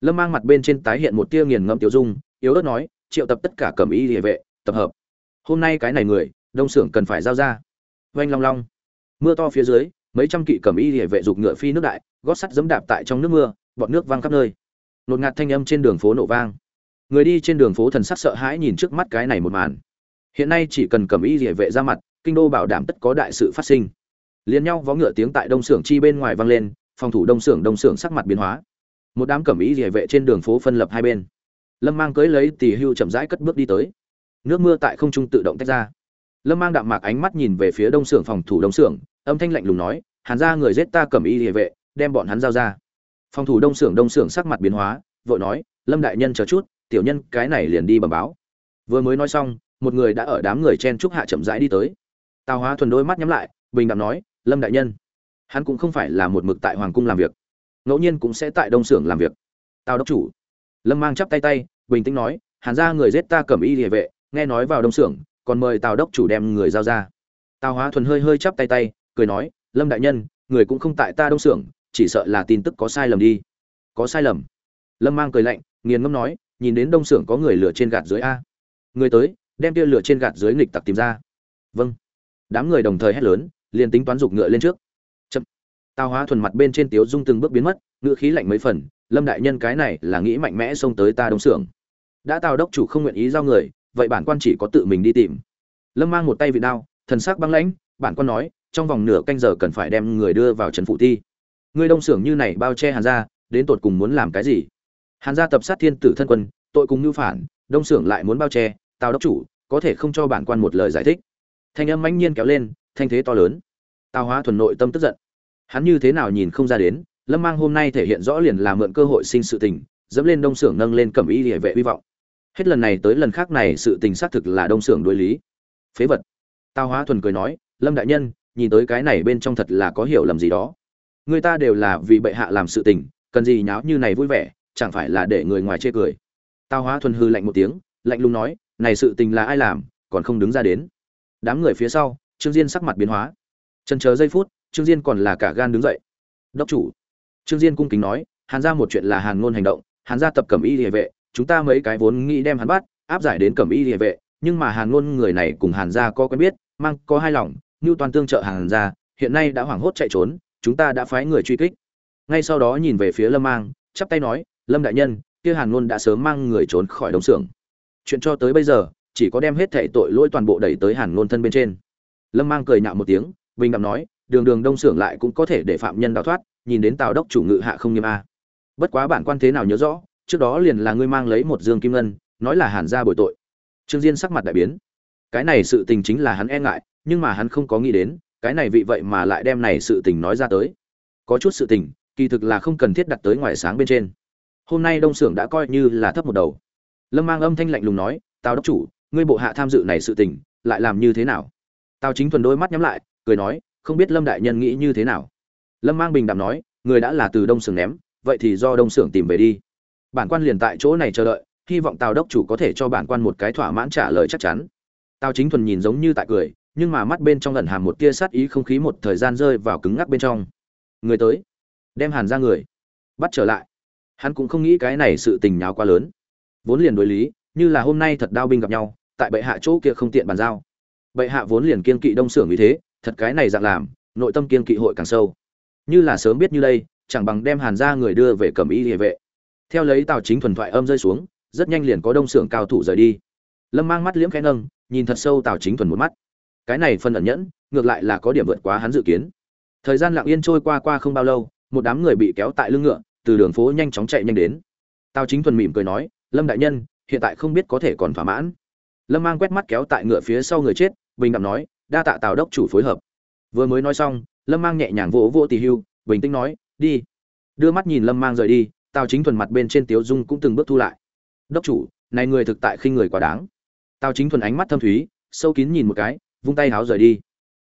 Lâm mang mặt bên trên tái hiện một tia nghiền ngẫm tiêu dung, yếu ớt nói, triệu tập tất cả cầm ý địa vệ, tập hợp. Hôm nay cái này người, đông xưởng cần phải giao ra oanh long long. Mưa to phía dưới, mấy trăm kỵ cầm y hệ vệ dục ngựa phi nước đại, gót sắt dẫm đạp tại trong nước mưa, bọt nước văng khắp nơi. Nột ngạt thanh âm trên đường phố nổ vang. Người đi trên đường phố thần sắc sợ hãi nhìn trước mắt cái này một màn. Hiện nay chỉ cần cầm y hệ vệ ra mặt, kinh đô bảo đảm tất có đại sự phát sinh. Liền nhau vó ngựa tiếng tại đông xưởng chi bên ngoài vang lên, phòng thủ đông xưởng đông xưởng sắc mặt biến hóa. Một đám cẩm y rỉa vệ trên đường phố phân lập hai bên. Lâm mang cưới lấy tỷ hưu chậm rãi cất bước đi tới. Nước mưa tại không trung tự động tách ra lâm mang đạm mạc ánh mắt nhìn về phía đông xưởng phòng thủ đông xưởng, âm thanh lạnh lùng nói, hàn ra người giết ta cẩm y địa vệ, đem bọn hắn giao ra. Phòng thủ đông xưởng đông xưởng sắc mặt biến hóa, vội nói, lâm đại nhân chờ chút, tiểu nhân cái này liền đi bẩm báo. Vừa mới nói xong, một người đã ở đám người chen trúc hạ chậm rãi đi tới. Tào hóa thuần đôi mắt nhắm lại, bình đạm nói, lâm đại nhân, hắn cũng không phải là một mực tại hoàng cung làm việc, ngẫu nhiên cũng sẽ tại đông xưởng làm việc. Tào đốc chủ, lâm mang chắp tay tay, bình tĩnh nói, hàn ra người giết ta cầm y địa vệ, nghe nói vào đông xưởng còn mời tào đốc chủ đem người giao ra. Tào hóa thuần hơi hơi chắp tay tay, cười nói, lâm đại nhân, người cũng không tại ta đông xưởng, chỉ sợ là tin tức có sai lầm đi. Có sai lầm? Lâm mang cười lạnh, nghiền ngâm nói, nhìn đến đông xưởng có người lửa trên gạt dưới a. Người tới, đem tia lửa trên gạt dưới nghịch tặc tìm ra. Vâng. Đám người đồng thời hét lớn, liền tính toán dục ngựa lên trước. Chậm. Tào hóa thuần mặt bên trên tiếu dung từng bước biến mất, ngựa khí lạnh mấy phần, lâm đại nhân cái này là nghĩ mạnh mẽ xông tới ta đông xưởng. Đã tào đốc chủ không nguyện ý giao người vậy bản quan chỉ có tự mình đi tìm. Lâm mang một tay vị đao, thần sắc băng lãnh, bản quan nói, trong vòng nửa canh giờ cần phải đem người đưa vào trần phụ thi. Ngươi đông xưởng như này bao che hàn gia, đến tột cùng muốn làm cái gì? Hàn gia tập sát thiên tử thân quân, tội cùng mưu phản, đông xưởng lại muốn bao che, tào đốc chủ, có thể không cho bản quan một lời giải thích. Thanh âm mãnh nhiên kéo lên, thanh thế to lớn. Tào hóa thuần nội tâm tức giận. Hắn như thế nào nhìn không ra đến, lâm mang hôm nay thể hiện rõ liền là mượn cơ hội sinh sự tình, dẫm lên đông xưởng nâng lên cẩm y địa vệ hy vọng hết lần này tới lần khác này sự tình xác thực là đông xưởng đối lý. Phế vật. Tao hóa thuần cười nói, lâm đại nhân, nhìn tới cái này bên trong thật là có hiểu lầm gì đó. Người ta đều là vì bệ hạ làm sự tình, cần gì nháo như này vui vẻ, chẳng phải là để người ngoài chê cười. Tao hóa thuần hư lạnh một tiếng, lạnh lùng nói, này sự tình là ai làm, còn không đứng ra đến. Đám người phía sau, trương diên sắc mặt biến hóa. Trần chờ giây phút, trương diên còn là cả gan đứng dậy. Đốc chủ. Trương diên cung kính nói, hàn ra một chuyện là hàn ngôn hành động, hàn gia tập cẩm y địa vệ chúng ta mấy cái vốn nghĩ đem hắn bắt, áp giải đến cẩm y địa vệ, nhưng mà hàn ngôn người này cùng hàn gia có quen biết, mang có hai lòng như toàn tương trợ hàn gia, hiện nay đã hoảng hốt chạy trốn, chúng ta đã phái người truy kích. Ngay sau đó nhìn về phía lâm mang, chắp tay nói, lâm đại nhân, kia hàn ngôn đã sớm mang người trốn khỏi đống xưởng. Chuyện cho tới bây giờ, chỉ có đem hết thảy tội lỗi toàn bộ đẩy tới hàn ngôn thân bên trên. Lâm mang cười nhạo một tiếng, bình đạm nói, đường đường đông xưởng lại cũng có thể để phạm nhân đào thoát, nhìn đến tào đốc chủ ngự hạ không nghiêm a. Bất quá bản quan thế nào nhớ rõ trước đó liền là ngươi mang lấy một dương kim ngân, nói là hàn gia bồi tội. Trương diên sắc mặt đại biến. Cái này sự tình chính là hắn e ngại, nhưng mà hắn không có nghĩ đến, cái này vị vậy mà lại đem này sự tình nói ra tới. Có chút sự tình, kỳ thực là không cần thiết đặt tới ngoài sáng bên trên. Hôm nay đông xưởng đã coi như là thấp một đầu. Lâm mang âm thanh lạnh lùng nói, tào đốc chủ, ngươi bộ hạ tham dự này sự tình, lại làm như thế nào? Tào chính thuần đôi mắt nhắm lại, cười nói, không biết lâm đại nhân nghĩ như thế nào? Lâm mang bình đạm nói, người đã là từ đông xưởng ném, vậy thì do đông xưởng tìm về đi bản quan liền tại chỗ này chờ đợi, hy vọng tào đốc chủ có thể cho bản quan một cái thỏa mãn trả lời chắc chắn. Tào chính thuần nhìn giống như tại cười, nhưng mà mắt bên trong lần hàm một tia sát ý không khí một thời gian rơi vào cứng ngắc bên trong. Người tới. Đem hàn ra người. Bắt trở lại. Hắn cũng không nghĩ cái này sự tình nháo quá lớn. Vốn liền đối lý, như là hôm nay thật đao binh gặp nhau, tại bệ hạ chỗ kia không tiện bàn giao. Bệ hạ vốn liền kiên kỵ đông xưởng như thế, thật cái này dạng làm, nội tâm kiên kỵ hội càng sâu. Như là sớm biết như đây, chẳng bằng đem hàn ra người đưa về cầm y địa vệ theo lấy tào chính thuần thoại âm rơi xuống, rất nhanh liền có đông xưởng cao thủ rời đi. Lâm mang mắt liễm khẽ nâng, nhìn thật sâu tào chính thuần một mắt. Cái này phân ẩn nhẫn, ngược lại là có điểm vượt quá hắn dự kiến. Thời gian lặng yên trôi qua qua không bao lâu, một đám người bị kéo tại lưng ngựa, từ đường phố nhanh chóng chạy nhanh đến. Tào chính thuần mỉm cười nói, lâm đại nhân, hiện tại không biết có thể còn thỏa mãn. Lâm mang quét mắt kéo tại ngựa phía sau người chết, bình đẳng nói, đa tạ tào đốc chủ phối hợp. Vừa mới nói xong, lâm mang nhẹ nhàng vỗ vỗ tỉ hưu, bình tĩnh nói, đi. Đưa mắt nhìn lâm mang rời đi tào chính thuần mặt bên trên tiếu dung cũng từng bước thu lại. Đốc chủ, này người thực tại khinh người quá đáng. Tào chính thuần ánh mắt thâm thúy, sâu kín nhìn một cái, vung tay háo rời đi.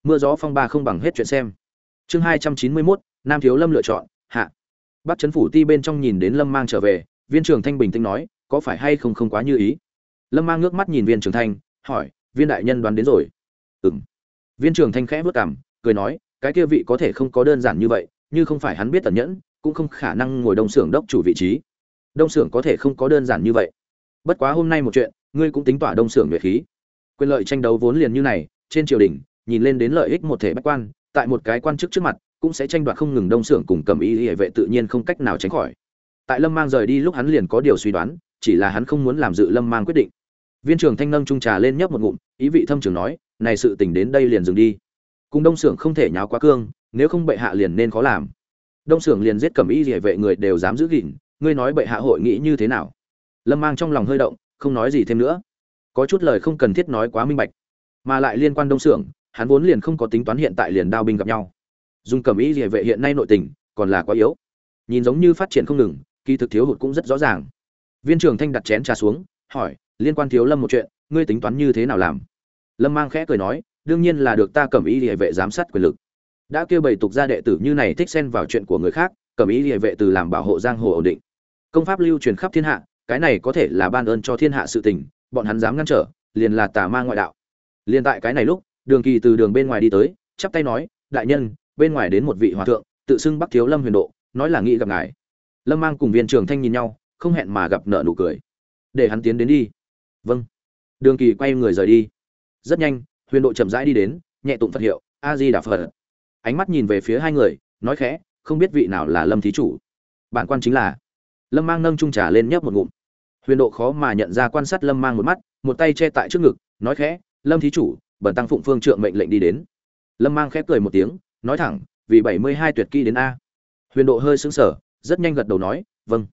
Mưa gió phong ba không bằng hết chuyện xem. Chương hai trăm chín mươi mốt, nam thiếu lâm lựa chọn, hạ. Bắt chấn phủ ti bên trong nhìn đến lâm mang trở về, viên trưởng thanh bình tĩnh nói, có phải hay không không quá như ý? Lâm mang ngước mắt nhìn viên trưởng thanh, hỏi, viên đại nhân đoán đến rồi. Ừ m viên trưởng thanh khẽ vất cảm cười nói, cái kia vị có thể không có đơn giản như vậy, như không phải hắn biết tẩn nhẫn cũng không khả năng ngồi đông xưởng đốc chủ vị trí. Đông xưởng có thể không có đơn giản như vậy. Bất quá hôm nay một chuyện, ngươi cũng tính tỏa đông xưởng nhuệ khí. Quyền lợi tranh đấu vốn liền như này, trên triều đình, nhìn lên đến lợi ích một thể bách quan, tại một cái quan chức trước mặt, cũng sẽ tranh đoạt không ngừng đông xưởng cùng cầm ý hệ vệ tự nhiên không cách nào tránh khỏi. Tại lâm mang rời đi lúc hắn liền có điều suy đoán, chỉ là hắn không muốn làm dự lâm mang quyết định. Viên trưởng thanh nâng trung trà lên nhấp một ngụm, ý vị thâm trường nói, này sự tình đến đây liền dừng đi. Cùng đông xưởng không thể nháo quá cương, nếu không bệ hạ liền nên khó làm đông xưởng liền giết cầm Y địa vệ người đều dám giữ gìn, ngươi nói bệ hạ hội nghĩ như thế nào? Lâm mang trong lòng hơi động, không nói gì thêm nữa. Có chút lời không cần thiết nói quá minh bạch. Mà lại liên quan đông xưởng hắn vốn liền không có tính toán hiện tại liền đao binh gặp nhau. Dùng cầm Y địa vệ hiện nay nội tình, còn là quá yếu. Nhìn giống như phát triển không ngừng, kỳ thực thiếu hụt cũng rất rõ ràng. Viên trưởng thanh đặt chén trà xuống, hỏi, liên quan thiếu lâm một chuyện, ngươi tính toán như thế nào làm? Lâm mang khẽ cười nói, đương nhiên là được ta cầm Y địa vệ giám sát quyền lực đã kêu bày tục gia đệ tử như này thích xen vào chuyện của người khác, cầm ý địa vệ từ làm bảo hộ giang hồ ổn định. Công pháp lưu truyền khắp thiên hạ, cái này có thể là ban ơn cho thiên hạ sự tình, bọn hắn dám ngăn trở, liền là tà ma ngoại đạo. Liền tại cái này lúc, đường kỳ từ đường bên ngoài đi tới, chắp tay nói, đại nhân, bên ngoài đến một vị hòa thượng, tự xưng bắc thiếu lâm huyền độ, nói là nghĩ gặp ngài. Lâm mang cùng viên trường thanh nhìn nhau, không hẹn mà gặp nợ nụ cười. Để hắn tiến đến đi. Vâng. Đường kỳ quay người rời đi. Rất nhanh, huyền độ chậm rãi đi đến, nhẹ tụng phật hiệu, a di đà phật ánh mắt nhìn về phía hai người, nói khẽ, không biết vị nào là lâm thí chủ. Bản quan chính là lâm mang nâng trung trà lên nhấp một ngụm. Huyền độ khó mà nhận ra quan sát lâm mang một mắt, một tay che tại trước ngực, nói khẽ, lâm thí chủ bẩn tăng phụng phương trượng mệnh lệnh đi đến. Lâm mang khẽ cười một tiếng, nói thẳng, vì bảy mươi hai tuyệt kỹ đến a. Huyền độ hơi sững sờ, rất nhanh gật đầu nói vâng.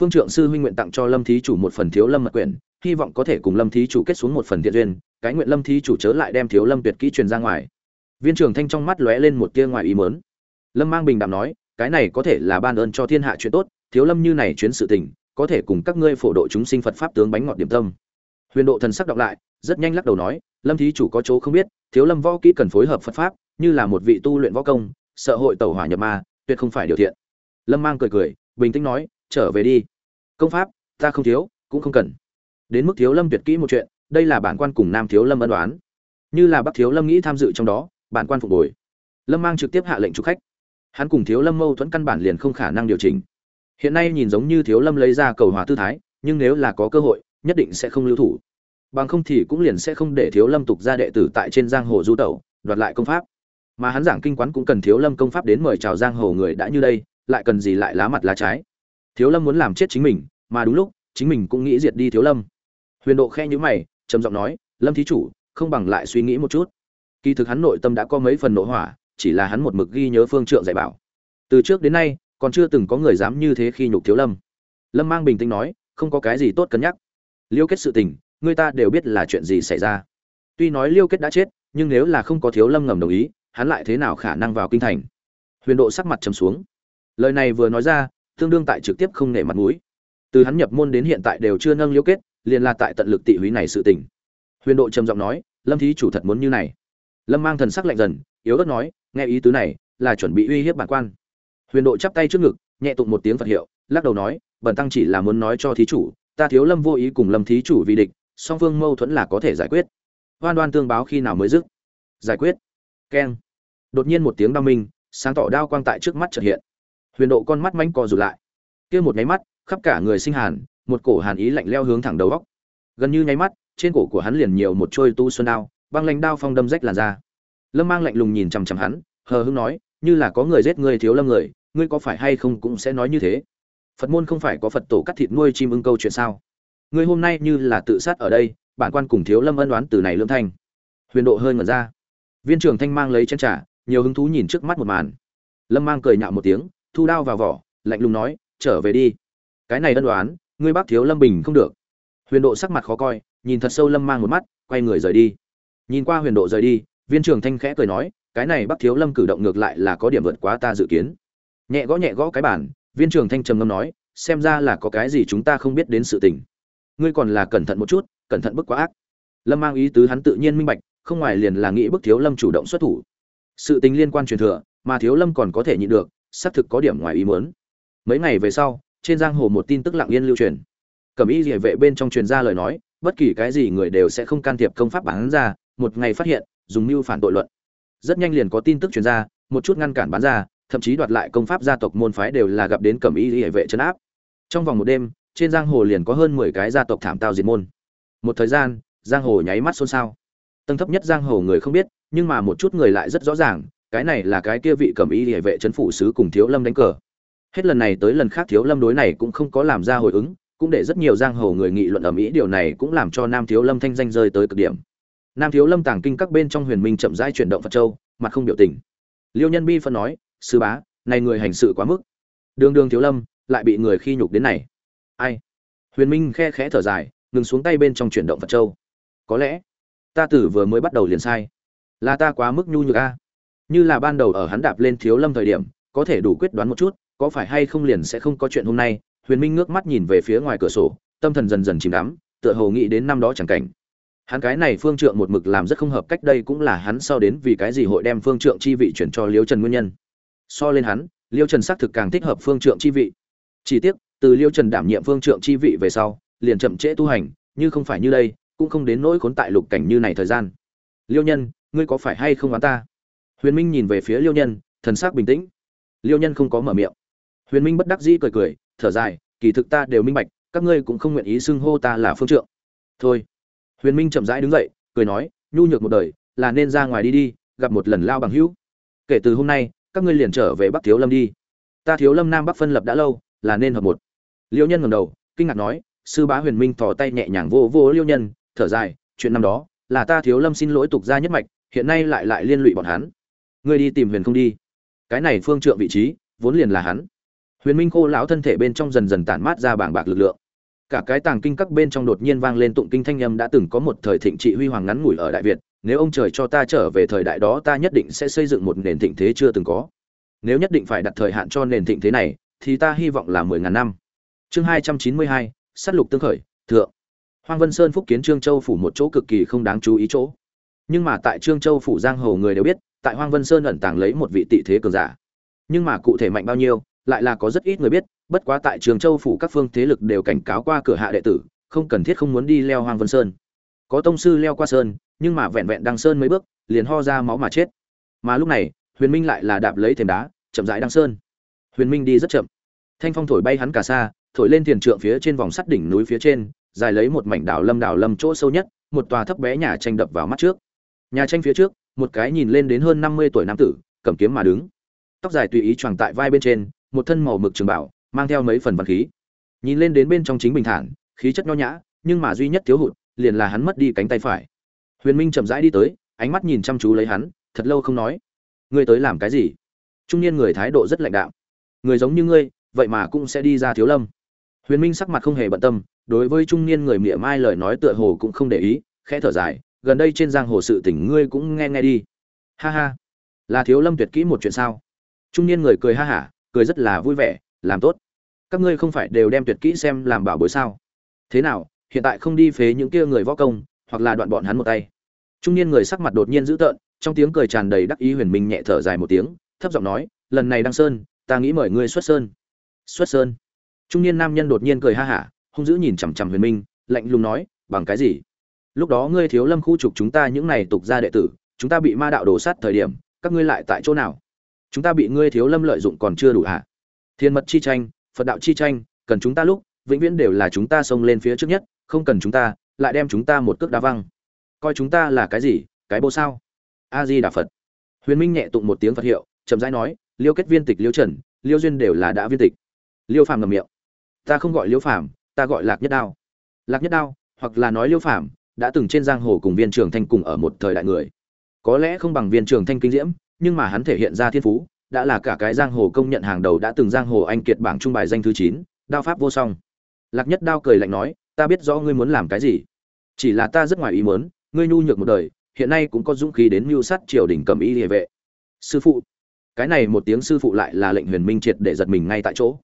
Phương trượng sư huynh nguyện tặng cho lâm thí chủ một phần thiếu lâm mật quyển, hy vọng có thể cùng lâm thí chủ kết xuống một phần thiện duyên, cái nguyện lâm thí chủ chớ lại đem thiếu lâm tuyệt kỹ truyền ra ngoài viên trưởng thanh trong mắt lóe lên một tia ngoài ý mớn lâm mang bình đạm nói, cái này có thể là ban ơn cho thiên hạ chuyện tốt, thiếu lâm như này chuyến sự tình, có thể cùng các ngươi phổ độ chúng sinh phật pháp tướng bánh ngọt điểm tâm. Huyền độ thần sắc đọc lại, rất nhanh lắc đầu nói, lâm thí chủ có chỗ không biết, thiếu lâm võ kỹ cần phối hợp phật pháp, như là một vị tu luyện võ công, sợ hội tẩu hỏa nhập ma, tuyệt không phải điều thiện. Lâm mang cười cười, bình tĩnh nói, trở về đi. Công pháp, ta không thiếu, cũng không cần. Đến mức thiếu lâm tuyệt kỹ một chuyện, đây là bản quan cùng nam thiếu lâm ân đoán như là bắc thiếu lâm nghĩ tham dự trong đó bản quan phục hồi lâm mang trực tiếp hạ lệnh chủ khách. Hắn cùng thiếu lâm mâu thuẫn căn bản liền không khả năng điều chỉnh. Hiện nay nhìn giống như thiếu lâm lấy ra cầu hòa tư thái, nhưng nếu là có cơ hội, nhất định sẽ không lưu thủ. Bằng không thì cũng liền sẽ không để thiếu lâm tục ra đệ tử tại trên giang hồ du tẩu, đoạt lại công pháp. Mà hắn giảng kinh quán cũng cần thiếu lâm công pháp đến mời chào giang hồ người đã như đây, lại cần gì lại lá mặt lá trái. Thiếu lâm muốn làm chết chính mình, mà đúng lúc, chính mình cũng nghĩ diệt đi thiếu lâm. Huyền độ khe nhữ mày, trầm giọng nói, lâm thí chủ, không bằng lại suy nghĩ một chút kỳ thực hắn nội tâm đã có mấy phần nội hỏa, chỉ là hắn một mực ghi nhớ phương trượng dạy bảo. Từ trước đến nay, còn chưa từng có người dám như thế khi nhục thiếu lâm. Lâm mang bình tĩnh nói, không có cái gì tốt cân nhắc. Liêu kết sự tình, người ta đều biết là chuyện gì xảy ra. Tuy nói liêu kết đã chết, nhưng nếu là không có thiếu lâm ngầm đồng ý, hắn lại thế nào khả năng vào kinh thành? Huyền độ sắc mặt trầm xuống. Lời này vừa nói ra, tương đương tại trực tiếp không nể mặt mũi. Từ hắn nhập môn đến hiện tại đều chưa nâng liêu kết, liền là tại tận lực tị húy này sự tình. Huyền độ trầm giọng nói, lâm thí chủ thật muốn như này lâm mang thần sắc lạnh dần, yếu ớt nói, nghe ý tứ này, là chuẩn bị uy hiếp bản quan. Huyền độ chắp tay trước ngực, nhẹ tụng một tiếng phật hiệu, lắc đầu nói, bần tăng chỉ là muốn nói cho thí chủ, ta thiếu lâm vô ý cùng lâm thí chủ vì địch, song phương mâu thuẫn là có thể giải quyết. Hoan đoan tương báo khi nào mới dứt? Giải quyết. Keng. Đột nhiên một tiếng đau minh, sáng tỏ đao quang tại trước mắt chợt hiện. Huyền độ con mắt mánh co rụt lại. Kia một nháy mắt, khắp cả người sinh hàn, một cổ hàn ý lạnh leo hướng thẳng đầu góc. Gần như nháy mắt, trên cổ của hắn liền nhiều một trôi tu xuân đao băng lãnh đao phong đâm rách làn da. Lâm mang lạnh lùng nhìn chằm chằm hắn, hờ hững nói, như là có người giết người thiếu lâm người, ngươi có phải hay không cũng sẽ nói như thế? Phật môn không phải có phật tổ cắt thịt nuôi chim ưng câu chuyện sao? Ngươi hôm nay như là tự sát ở đây, bản quan cùng thiếu lâm ân đoán từ này lương thanh. Huyền độ hơi ngẩn ra. Viên trưởng thanh mang lấy chân trả nhiều hứng thú nhìn trước mắt một màn. Lâm mang cười nhạo một tiếng, thu đao vào vỏ, lạnh lùng nói, trở về đi. Cái này ân đoán ngươi bác thiếu lâm bình không được. Huyền độ sắc mặt khó coi, nhìn thật sâu lâm mang một mắt, quay người rời đi nhìn qua huyền độ rời đi, viên trưởng thanh khẽ cười nói, cái này bắc thiếu lâm cử động ngược lại là có điểm vượt quá ta dự kiến. Nhẹ gõ nhẹ gõ cái bản viên trưởng thanh trầm ngâm nói, xem ra là có cái gì chúng ta không biết đến sự tình. Ngươi còn là cẩn thận một chút, cẩn thận bức quá ác. Lâm mang ý tứ hắn tự nhiên minh bạch, không ngoài liền là nghĩ bức thiếu lâm chủ động xuất thủ. Sự tình liên quan truyền thừa, mà thiếu lâm còn có thể nhịn được, xác thực có điểm ngoài ý muốn. Mấy ngày về sau, trên giang hồ một tin tức lặng yên lưu truyền. Cẩm y địa vệ bên trong truyền ra lời nói, bất kỳ cái gì người đều sẽ không can thiệp công pháp bán ra một ngày phát hiện, dùng mưu phản tội luận. Rất nhanh liền có tin tức truyền ra, một chút ngăn cản bán ra, thậm chí đoạt lại công pháp gia tộc môn phái đều là gặp đến cẩm y hệ vệ chấn áp. Trong vòng một đêm, trên giang hồ liền có hơn mười cái gia tộc thảm tao diệt môn. Một thời gian, giang hồ nháy mắt xôn xao. Tầng thấp nhất giang hồ người không biết, nhưng mà một chút người lại rất rõ ràng, cái này là cái kia vị cẩm y hệ vệ chấn phủ sứ cùng thiếu lâm đánh cờ. Hết lần này tới lần khác thiếu lâm đối này cũng không có làm ra hồi ứng, cũng để rất nhiều giang hồ người nghị luận ầm ĩ, điều này cũng làm cho nam thiếu lâm thanh danh rơi tới cực điểm nam thiếu lâm tàng kinh các bên trong huyền minh chậm rãi chuyển động phật châu, mặt không biểu tình. Liêu nhân bi phân nói, sư bá, này người hành sự quá mức. Đường đường thiếu lâm lại bị người khi nhục đến này. Ai? Huyền minh khe khẽ thở dài, ngừng xuống tay bên trong chuyển động phật châu. Có lẽ ta tử vừa mới bắt đầu liền sai. Là ta quá mức nhu nhược a. Như là ban đầu ở hắn đạp lên thiếu lâm thời điểm, có thể đủ quyết đoán một chút, có phải hay không liền sẽ không có chuyện hôm nay? Huyền minh ngước mắt nhìn về phía ngoài cửa sổ, tâm thần dần dần chìm đắm, tựa hồ nghĩ đến năm đó chẳng cảnh hắn cái này phương trượng một mực làm rất không hợp cách, đây cũng là hắn sau đến vì cái gì hội đem phương trượng chi vị chuyển cho liêu trần nguyên nhân. So lên hắn, liêu trần xác thực càng thích hợp phương trượng chi vị. Chỉ tiếc, từ liêu trần đảm nhiệm phương trượng chi vị về sau, liền chậm trễ tu hành, như không phải như đây, cũng không đến nỗi khốn tại lục cảnh như này thời gian. Liêu nhân, ngươi có phải hay không oán ta? Huyền minh nhìn về phía liêu nhân, thần sắc bình tĩnh. Liêu nhân không có mở miệng. Huyền minh bất đắc dĩ cười cười, thở dài, kỳ thực ta đều minh bạch, các ngươi cũng không nguyện ý xưng hô ta là phương trượng. Thôi huyền minh chậm rãi đứng dậy, cười nói, nhu nhược một đời, là nên ra ngoài đi đi, gặp một lần lao bằng hữu. Kể từ hôm nay, các ngươi liền trở về bắc thiếu lâm đi. Ta thiếu lâm nam bắc phân lập đã lâu, là nên hợp một. Liêu nhân ngầm đầu, kinh ngạc nói, sư bá huyền minh thò tay nhẹ nhàng vô vô liêu nhân, thở dài, chuyện năm đó, là ta thiếu lâm xin lỗi tục gia nhất mạch, hiện nay lại lại liên lụy bọn hắn. Ngươi đi tìm huyền không đi. Cái này phương trượng vị trí, vốn liền là hắn. Huyền minh khô lão thân thể bên trong dần dần tản mát ra bảng bạc lực lượng cả cái tàng kinh các bên trong đột nhiên vang lên tụng kinh thanh âm đã từng có một thời thịnh trị huy hoàng ngắn ngủi ở đại việt nếu ông trời cho ta trở về thời đại đó ta nhất định sẽ xây dựng một nền thịnh thế chưa từng có nếu nhất định phải đặt thời hạn cho nền thịnh thế này thì ta hy vọng là mười ngàn năm chương hai trăm chín mươi hai sắt lục tương khởi thượng Hoang Vân Sơn phúc kiến Trương Châu phủ một chỗ cực kỳ không đáng chú ý chỗ. Nhưng mà tại Trương Châu phủ giang hồ người đều biết, tại Hoang Vân Sơn ẩn tàng lấy một vị tị thế cường giả. Nhưng mà cụ thể mạnh bao nhiêu, lại là có rất ít người biết, bất quá tại trường Châu phủ các phương thế lực đều cảnh cáo qua cửa hạ đệ tử, không cần thiết không muốn đi leo Hoang Vân Sơn. Có tông sư leo qua sơn, nhưng mà vẹn vẹn đăng sơn mấy bước, liền ho ra máu mà chết. Mà lúc này, Huyền Minh lại là đạp lấy thềm đá, chậm rãi đăng sơn. Huyền Minh đi rất chậm. Thanh phong thổi bay hắn cả xa, thổi lên thiền trượng phía trên vòng sắt đỉnh núi phía trên, dài lấy một mảnh đảo lâm đảo lâm chỗ sâu nhất, một tòa thấp bé nhà tranh đập vào mắt trước. Nhà tranh phía trước, một cái nhìn lên đến hơn năm mươi tuổi nam tử, cầm kiếm mà đứng. Tóc dài tùy ý choàng tại vai bên trên, một thân màu mực trường bảo, mang theo mấy phần văn khí. Nhìn lên đến bên trong chính bình thản, khí chất nho nhã, nhưng mà duy nhất thiếu hụt, liền là hắn mất đi cánh tay phải. Huyền Minh chậm rãi đi tới, ánh mắt nhìn chăm chú lấy hắn, thật lâu không nói. Ngươi tới làm cái gì? Trung niên người thái độ rất lạnh đạo, Người giống như ngươi, vậy mà cũng sẽ đi ra thiếu lâm. Huyền Minh sắc mặt không hề bận tâm, đối với trung niên người mỉa mai lời nói tựa hồ cũng không để ý khẽ thở dài gần đây trên giang hồ sự tình ngươi cũng nghe nghe đi ha ha là thiếu lâm tuyệt kỹ một chuyện sao trung niên người cười ha hả cười rất là vui vẻ làm tốt các ngươi không phải đều đem tuyệt kỹ xem làm bảo bối sao? Thế nào, hiện tại không đi phế những kia người võ công, hoặc là đoạn bọn hắn một tay? Trung niên người sắc mặt đột nhiên dữ tợn, trong tiếng cười tràn đầy đắc ý huyền minh nhẹ thở dài một tiếng, thấp giọng nói, lần này đăng sơn, ta nghĩ mời ngươi xuất sơn. Xuất sơn? Trung niên nam nhân đột nhiên cười ha hả, hung dữ nhìn chằm chằm huyền minh, lạnh lùng nói, bằng cái gì? Lúc đó ngươi thiếu lâm khu trục chúng ta những này tục gia đệ tử, chúng ta bị ma đạo đổ sát thời điểm, các ngươi lại tại chỗ nào? Chúng ta bị ngươi thiếu lâm lợi dụng còn chưa đủ hả? Thiên mật chi tranh phật đạo chi tranh, cần chúng ta lúc, vĩnh viễn đều là chúng ta xông lên phía trước nhất, không cần chúng ta, lại đem chúng ta một cước đá văng. Coi chúng ta là cái gì, cái bô sao? A di đà phật. Huyền minh nhẹ tụng một tiếng phật hiệu, chậm rãi nói, liêu kết viên tịch liêu trần, liêu duyên đều là đã viên tịch. Liêu phàm ngầm miệng. Ta không gọi liêu phàm, ta gọi lạc nhất đao. Lạc nhất đao, hoặc là nói liêu phàm, đã từng trên giang hồ cùng viên trường thanh cùng ở một thời đại người. Có lẽ không bằng viên trường thanh kinh diễm, nhưng mà hắn thể hiện ra thiên phú đã là cả cái giang hồ công nhận hàng đầu đã từng giang hồ anh kiệt bảng trung bài danh thứ chín, đao pháp vô song. Lạc nhất đao cười lạnh nói, ta biết rõ ngươi muốn làm cái gì. Chỉ là ta rất ngoài ý muốn, ngươi nhu nhược một đời, hiện nay cũng có dũng khí đến mưu sát triều đình cầm y địa vệ. Sư phụ. Cái này một tiếng sư phụ lại là lệnh huyền minh triệt để giật mình ngay tại chỗ.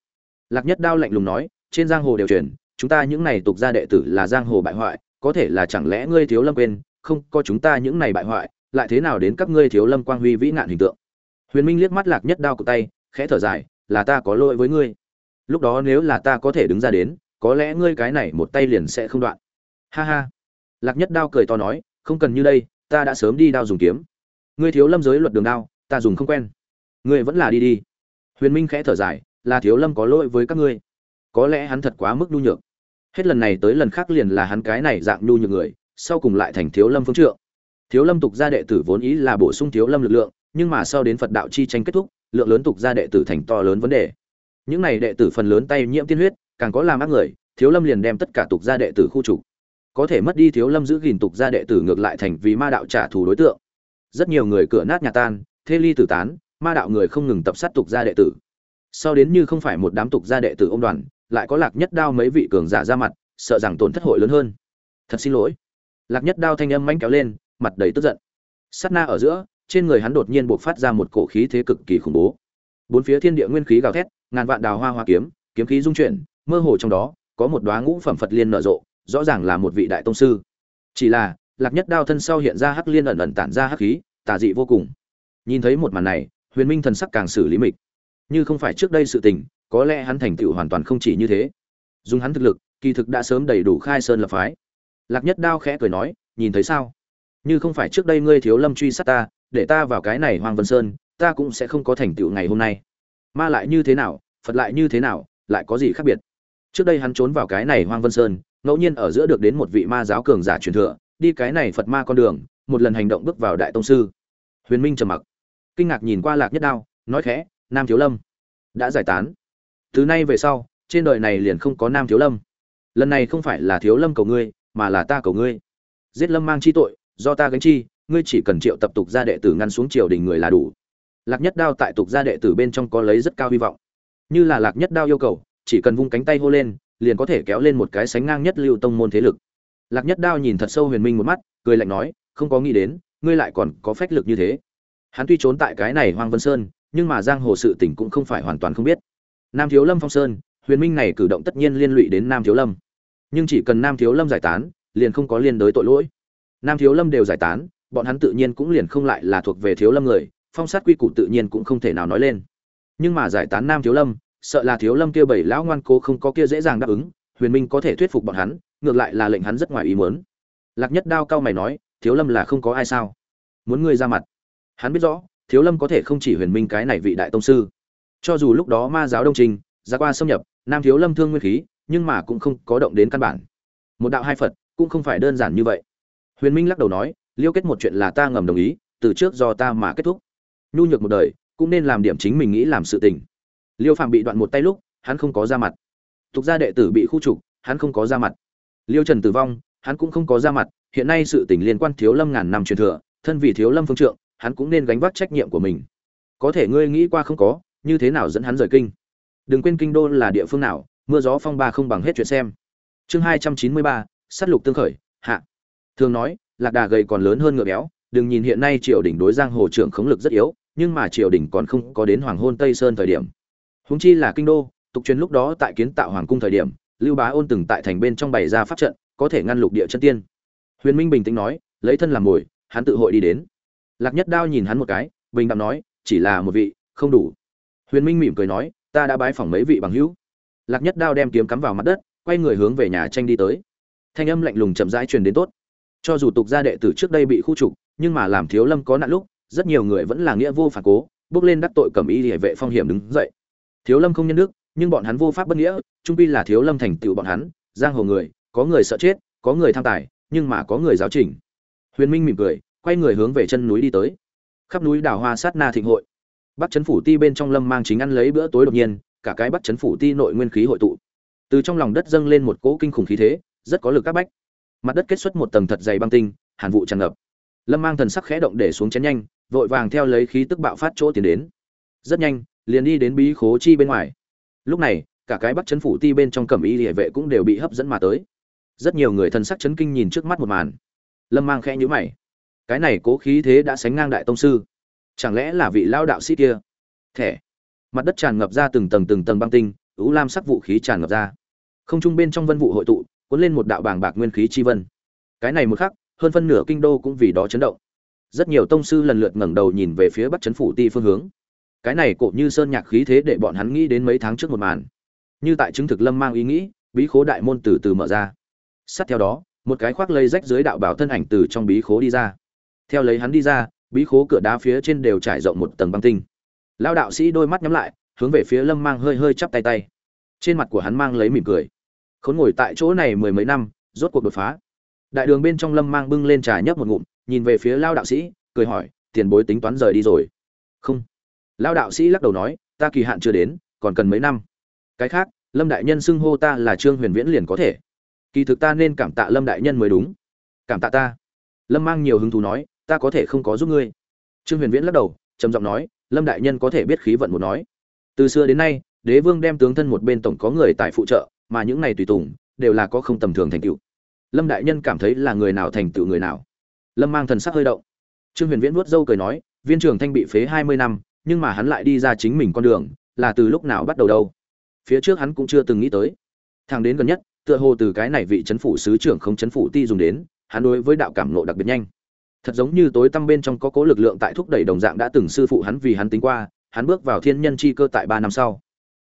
Lạc nhất đao lạnh lùng nói, trên giang hồ đều truyền, chúng ta những này tục gia đệ tử là giang hồ bại hoại, có thể là chẳng lẽ ngươi thiếu lâm quên, không, có chúng ta những này bại hoại, lại thế nào đến các ngươi thiếu lâm quang huy vĩ nạn hình tượng? Huyền minh liếc mắt lạc nhất đao của tay, khẽ thở dài, là ta có lỗi với ngươi. Lúc đó nếu là ta có thể đứng ra đến, có lẽ ngươi cái này một tay liền sẽ không đoạn. Ha ha. Lạc nhất đao cười to nói, không cần như đây, ta đã sớm đi đao dùng kiếm. Ngươi thiếu lâm giới luật đường đao, ta dùng không quen. Ngươi vẫn là đi đi. Huyền minh khẽ thở dài, là thiếu lâm có lỗi với các ngươi. Có lẽ hắn thật quá mức nhu nhược. Hết lần này tới lần khác liền là hắn cái này dạng nhu nhược người, sau cùng lại thành thiếu lâm phương trượng. Thiếu lâm tục gia đệ tử vốn ý là bổ sung thiếu lâm lực lượng nhưng mà sau đến phật đạo chi tranh kết thúc, lượng lớn tục gia đệ tử thành to lớn vấn đề. Những này đệ tử phần lớn tay nhiễm tiên huyết, càng có làm ác người, thiếu lâm liền đem tất cả tục gia đệ tử khu trục. Có thể mất đi thiếu lâm giữ gìn tục gia đệ tử ngược lại thành vì ma đạo trả thù đối tượng. Rất nhiều người cửa nát nhà tan, thê ly tử tán, ma đạo người không ngừng tập sát tục gia đệ tử. Sau đến như không phải một đám tục gia đệ tử ông đoàn, lại có lạc nhất đao mấy vị cường giả ra mặt, sợ rằng tổn thất hội lớn hơn. Thật xin lỗi. Lạc nhất đao thanh âm mãnh kéo lên, mặt đầy tức giận. Sát na ở giữa trên người hắn đột nhiên buộc phát ra một cổ khí thế cực kỳ khủng bố. Bốn phía thiên địa nguyên khí gào thét, ngàn vạn đào hoa hoa kiếm kiếm khí dung chuyển, mơ hồ trong đó, có một đóa ngũ phẩm phật liên nở rộ, rõ ràng là một vị đại tông sư. Chỉ là, lạc nhất đao thân sau hiện ra hắc liên ẩn ẩn tản ra hắc khí, tà dị vô cùng. Nhìn thấy một màn này, huyền minh thần sắc càng xử lý mịch. Như không phải trước đây sự tình, có lẽ hắn thành tựu hoàn toàn không chỉ như thế. Dùng hắn thực lực, kỳ thực đã sớm đầy đủ khai sơn lập phái. Lạc nhất đao khẽ cười nói, nhìn thấy sao? Như không phải trước đây ngươi thiếu lâm truy sát ta để ta vào cái này Hoang vân sơn, ta cũng sẽ không có thành tựu ngày hôm nay. Ma lại như thế nào, phật lại như thế nào, lại có gì khác biệt? Trước đây hắn trốn vào cái này hoang vân sơn, ngẫu nhiên ở giữa được đến một vị ma giáo cường giả truyền thừa, đi cái này phật ma con đường, một lần hành động bước vào đại tông sư. Huyền minh trầm mặc. Kinh ngạc nhìn qua lạc nhất đao, nói khẽ, nam thiếu lâm, đã giải tán. Từ nay về sau, trên đời này liền không có nam thiếu lâm. Lần này không phải là thiếu lâm cầu ngươi, mà là ta cầu ngươi. Giết lâm mang chi tội, do ta gánh chi ngươi chỉ cần triệu tập tục gia đệ tử ngăn xuống triều đình người là đủ. Lạc nhất đao tại tục gia đệ tử bên trong có lấy rất cao hy vọng. Như là lạc nhất đao yêu cầu, chỉ cần vung cánh tay hô lên, liền có thể kéo lên một cái sánh ngang nhất lưu tông môn thế lực. Lạc nhất đao nhìn thật sâu huyền minh một mắt, cười lạnh nói, không có nghĩ đến, ngươi lại còn có phách lực như thế. Hắn tuy trốn tại cái này hoang vân sơn, nhưng mà giang hồ sự tỉnh cũng không phải hoàn toàn không biết. Nam thiếu lâm phong sơn, huyền minh này cử động tất nhiên liên lụy đến nam thiếu lâm. Nhưng chỉ cần nam thiếu lâm giải tán, liền không có liên đới tội lỗi. Nam thiếu lâm đều giải tán bọn hắn tự nhiên cũng liền không lại là thuộc về thiếu lâm người, phong sát quy củ tự nhiên cũng không thể nào nói lên. Nhưng mà giải tán nam thiếu lâm, sợ là thiếu lâm kia bảy lão ngoan cố không có kia dễ dàng đáp ứng, huyền minh có thể thuyết phục bọn hắn, ngược lại là lệnh hắn rất ngoài ý muốn. Lạc nhất đao cao mày nói, thiếu lâm là không có ai sao? Muốn ngươi ra mặt. Hắn biết rõ, thiếu lâm có thể không chỉ huyền minh cái này vị đại tông sư. Cho dù lúc đó ma giáo đông trình ra qua xâm nhập, nam thiếu lâm thương nguyên khí, nhưng mà cũng không có động đến căn bản. Một đạo hai phật, cũng không phải đơn giản như vậy. Huyền minh lắc đầu nói liêu kết một chuyện là ta ngầm đồng ý, từ trước do ta mà kết thúc. Nhu nhược một đời, cũng nên làm điểm chính mình nghĩ làm sự tình. Liêu phạm bị đoạn một tay lúc, hắn không có ra mặt. Tục gia đệ tử bị khu trục, hắn không có ra mặt. Liêu trần tử vong, hắn cũng không có ra mặt, hiện nay sự tình liên quan thiếu lâm ngàn năm truyền thừa, thân vì thiếu lâm phương trượng, hắn cũng nên gánh vác trách nhiệm của mình. Có thể ngươi nghĩ qua không có, như thế nào dẫn hắn rời kinh? Đừng quên kinh đô là địa phương nào, mưa gió phong ba không bằng hết chuyện xem. Chương hai trăm chín mươi ba s á t lục tương khởi, hạ. Thường nói lạc đà gầy còn lớn hơn ngựa béo, đừng nhìn hiện nay triều đình đối giang hồ trưởng khống lực rất yếu, nhưng mà triều đình còn không có đến hoàng hôn tây sơn thời điểm. Húng chi là kinh đô, tục truyền lúc đó tại kiến tạo hoàng cung thời điểm, lưu bá ôn từng tại thành bên trong bày ra pháp trận, có thể ngăn lục địa chân tiên. Huyền minh bình tĩnh nói, lấy thân làm mồi, hắn tự hội đi đến. Lạc nhất đao nhìn hắn một cái, bình đạm nói, chỉ là một vị, không đủ. Huyền minh mỉm cười nói, ta đã bái phỏng mấy vị bằng hữu. Lạc nhất đao đem kiếm cắm vào mặt đất, quay người hướng về nhà tranh đi tới. Thanh âm lạnh lùng chậm rãi truyền đến tốt cho dù tục gia đệ tử trước đây bị khu trục, nhưng mà làm thiếu lâm có nạn lúc, rất nhiều người vẫn là nghĩa vô phản cố, bước lên đắc tội cầm y hệ vệ phong hiểm đứng dậy. Thiếu lâm không nhân đức, nhưng bọn hắn vô pháp bất nghĩa, trung pi là thiếu lâm thành tựu bọn hắn, giang hồ người, có người sợ chết, có người tham tài, nhưng mà có người giáo trình. Huyền minh mỉm cười, quay người hướng về chân núi đi tới. Khắp núi đào hoa sát na thịnh hội. Bắc chấn phủ ti bên trong lâm mang chính ăn lấy bữa tối đột nhiên, cả cái bắc chấn phủ ti nội nguyên khí hội tụ. Từ trong lòng đất dâng lên một cỗ kinh khủng khí thế, rất có lực các bách mặt đất kết xuất một tầng thật dày băng tinh, hàn vụ tràn ngập. Lâm mang thần sắc khẽ động để xuống chén nhanh, vội vàng theo lấy khí tức bạo phát chỗ tiến đến. Rất nhanh, liền đi đến bí khố chi bên ngoài. Lúc này, cả cái bắc chấn phủ ti bên trong cẩm y địa vệ cũng đều bị hấp dẫn mà tới. Rất nhiều người thần sắc chấn kinh nhìn trước mắt một màn. Lâm mang khẽ nhíu mày. Cái này cố khí thế đã sánh ngang đại tông sư. Chẳng lẽ là vị lao đạo sĩ kia? Thẻ. Mặt đất tràn ngập ra từng tầng từng tầng băng tinh ứ lam sắc vũ khí tràn ngập ra. Không trung bên trong vân vụ hội tụ cuốn lên một đạo bàng bạc nguyên khí chi vân. Cái này một khắc, hơn phân nửa kinh đô cũng vì đó chấn động. Rất nhiều tông sư lần lượt ngẩng đầu nhìn về phía bắc chấn phủ ti phương hướng. Cái này cổ như sơn nhạc khí thế để bọn hắn nghĩ đến mấy tháng trước một màn. Như tại chứng thực lâm mang ý nghĩ, bí khố đại môn từ từ mở ra. Sát theo đó, một cái khoác lây rách dưới đạo bảo thân ảnh từ trong bí khố đi ra. Theo lấy hắn đi ra, bí khố cửa đá phía trên đều trải rộng một tầng băng tinh. Lão đạo sĩ đôi mắt nhắm lại, hướng về phía lâm mang hơi hơi chắp tay tay. Trên mặt của hắn mang lấy mỉm cười khốn ngồi tại chỗ này mười mấy năm, rốt cuộc đột phá. Đại đường bên trong lâm mang bưng lên trà nhấp một ngụm, nhìn về phía lao đạo sĩ, cười hỏi, tiền bối tính toán rời đi rồi? Không. Lao đạo sĩ lắc đầu nói, ta kỳ hạn chưa đến, còn cần mấy năm. Cái khác, lâm đại nhân xưng hô ta là trương huyền viễn liền có thể. Kỳ thực ta nên cảm tạ lâm đại nhân mới đúng. Cảm tạ ta. Lâm mang nhiều hứng thú nói, ta có thể không có giúp ngươi. Trương huyền viễn lắc đầu, trầm giọng nói, lâm đại nhân có thể biết khí vận một nói. Từ xưa đến nay, đế vương đem tướng thân một bên tổng có người tại phụ trợ mà những này tùy tùng đều là có không tầm thường thành tựu. Lâm đại nhân cảm thấy là người nào thành tựu người nào. Lâm mang thần sắc hơi động. Trương huyền viễn vuốt râu cười nói, viên trưởng thanh bị phế hai mươi năm, nhưng mà hắn lại đi ra chính mình con đường, là từ lúc nào bắt đầu đâu? Phía trước hắn cũng chưa từng nghĩ tới. Thằng đến gần nhất, tựa hồ từ cái này vị chấn phủ sứ trưởng không chấn phủ ti dùng đến, hắn đối với đạo cảm nộ đặc biệt nhanh. Thật giống như tối tăm bên trong có cố lực lượng tại thúc đẩy đồng dạng đã từng sư phụ hắn vì hắn tính qua, hắn bước vào thiên nhân chi cơ tại ba năm sau.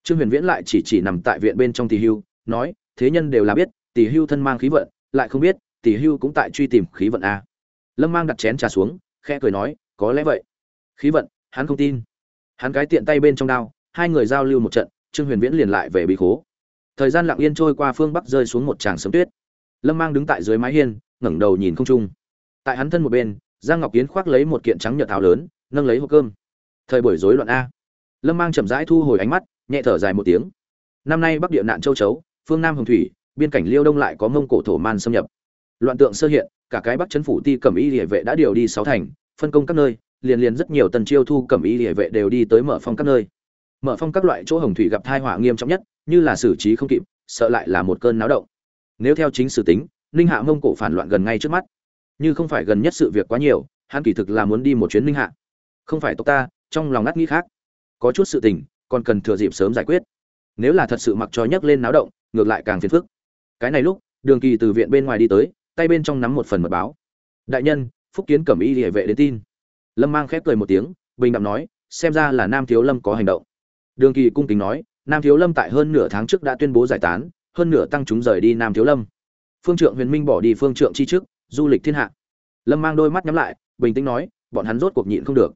Trương huyền viễn lại chỉ chỉ nằm tại viện bên trong thì hưu nói, thế nhân đều là biết, tỷ hưu thân mang khí vận, lại không biết, tỷ hưu cũng tại truy tìm khí vận a lâm mang đặt chén trà xuống, khẽ cười nói, có lẽ vậy. Khí vận, hắn không tin. Hắn cái tiện tay bên trong đao, hai người giao lưu một trận, trương huyền viễn liền lại về bị khố. Thời gian lặng yên trôi qua phương bắc rơi xuống một tràng sấm tuyết. Lâm mang đứng tại dưới mái hiên, ngẩng đầu nhìn không trung. Tại hắn thân một bên, giang ngọc kiến khoác lấy một kiện trắng nhợt tháo lớn, nâng lấy hộp cơm. Thời buổi rối loạn a. Lâm mang chậm rãi thu hồi ánh mắt, nhẹ thở dài một tiếng. Năm nay bắc địa nạn châu chấu phương nam hồng thủy, biên cảnh liêu đông lại có mông cổ thổ man xâm nhập. Loạn tượng sơ hiện, cả cái bắc chấn phủ ti cẩm y địa vệ đã điều đi sáu thành, phân công các nơi, liền liền rất nhiều tần chiêu thu cẩm y địa vệ đều đi tới mở phong các nơi. Mở phong các loại chỗ hồng thủy gặp tai họa nghiêm trọng nhất, như là xử trí không kịp, sợ lại là một cơn náo động. Nếu theo chính sử tính, ninh hạ mông cổ phản loạn gần ngay trước mắt. Như không phải gần nhất sự việc quá nhiều, hắn kỳ thực là muốn đi một chuyến ninh hạ. Không phải tộc ta, trong lòng ngắt nghĩ khác. Có chút sự tình, còn cần thừa dịp sớm giải quyết. Nếu là thật sự mặc cho nhấc lên náo động ngược lại càng phiền phức. Cái này lúc, đường kỳ từ viện bên ngoài đi tới, tay bên trong nắm một phần mật báo. Đại nhân, phúc kiến cẩm y địa vệ đến tin. Lâm mang khép cười một tiếng, bình đạm nói, xem ra là nam thiếu lâm có hành động. Đường kỳ cung kính nói, nam thiếu lâm tại hơn nửa tháng trước đã tuyên bố giải tán, hơn nửa tăng chúng rời đi nam thiếu lâm. Phương trượng huyền minh bỏ đi phương trượng chi trước, du lịch thiên hạ. Lâm mang đôi mắt nhắm lại, bình tĩnh nói, bọn hắn rốt cuộc nhịn không được.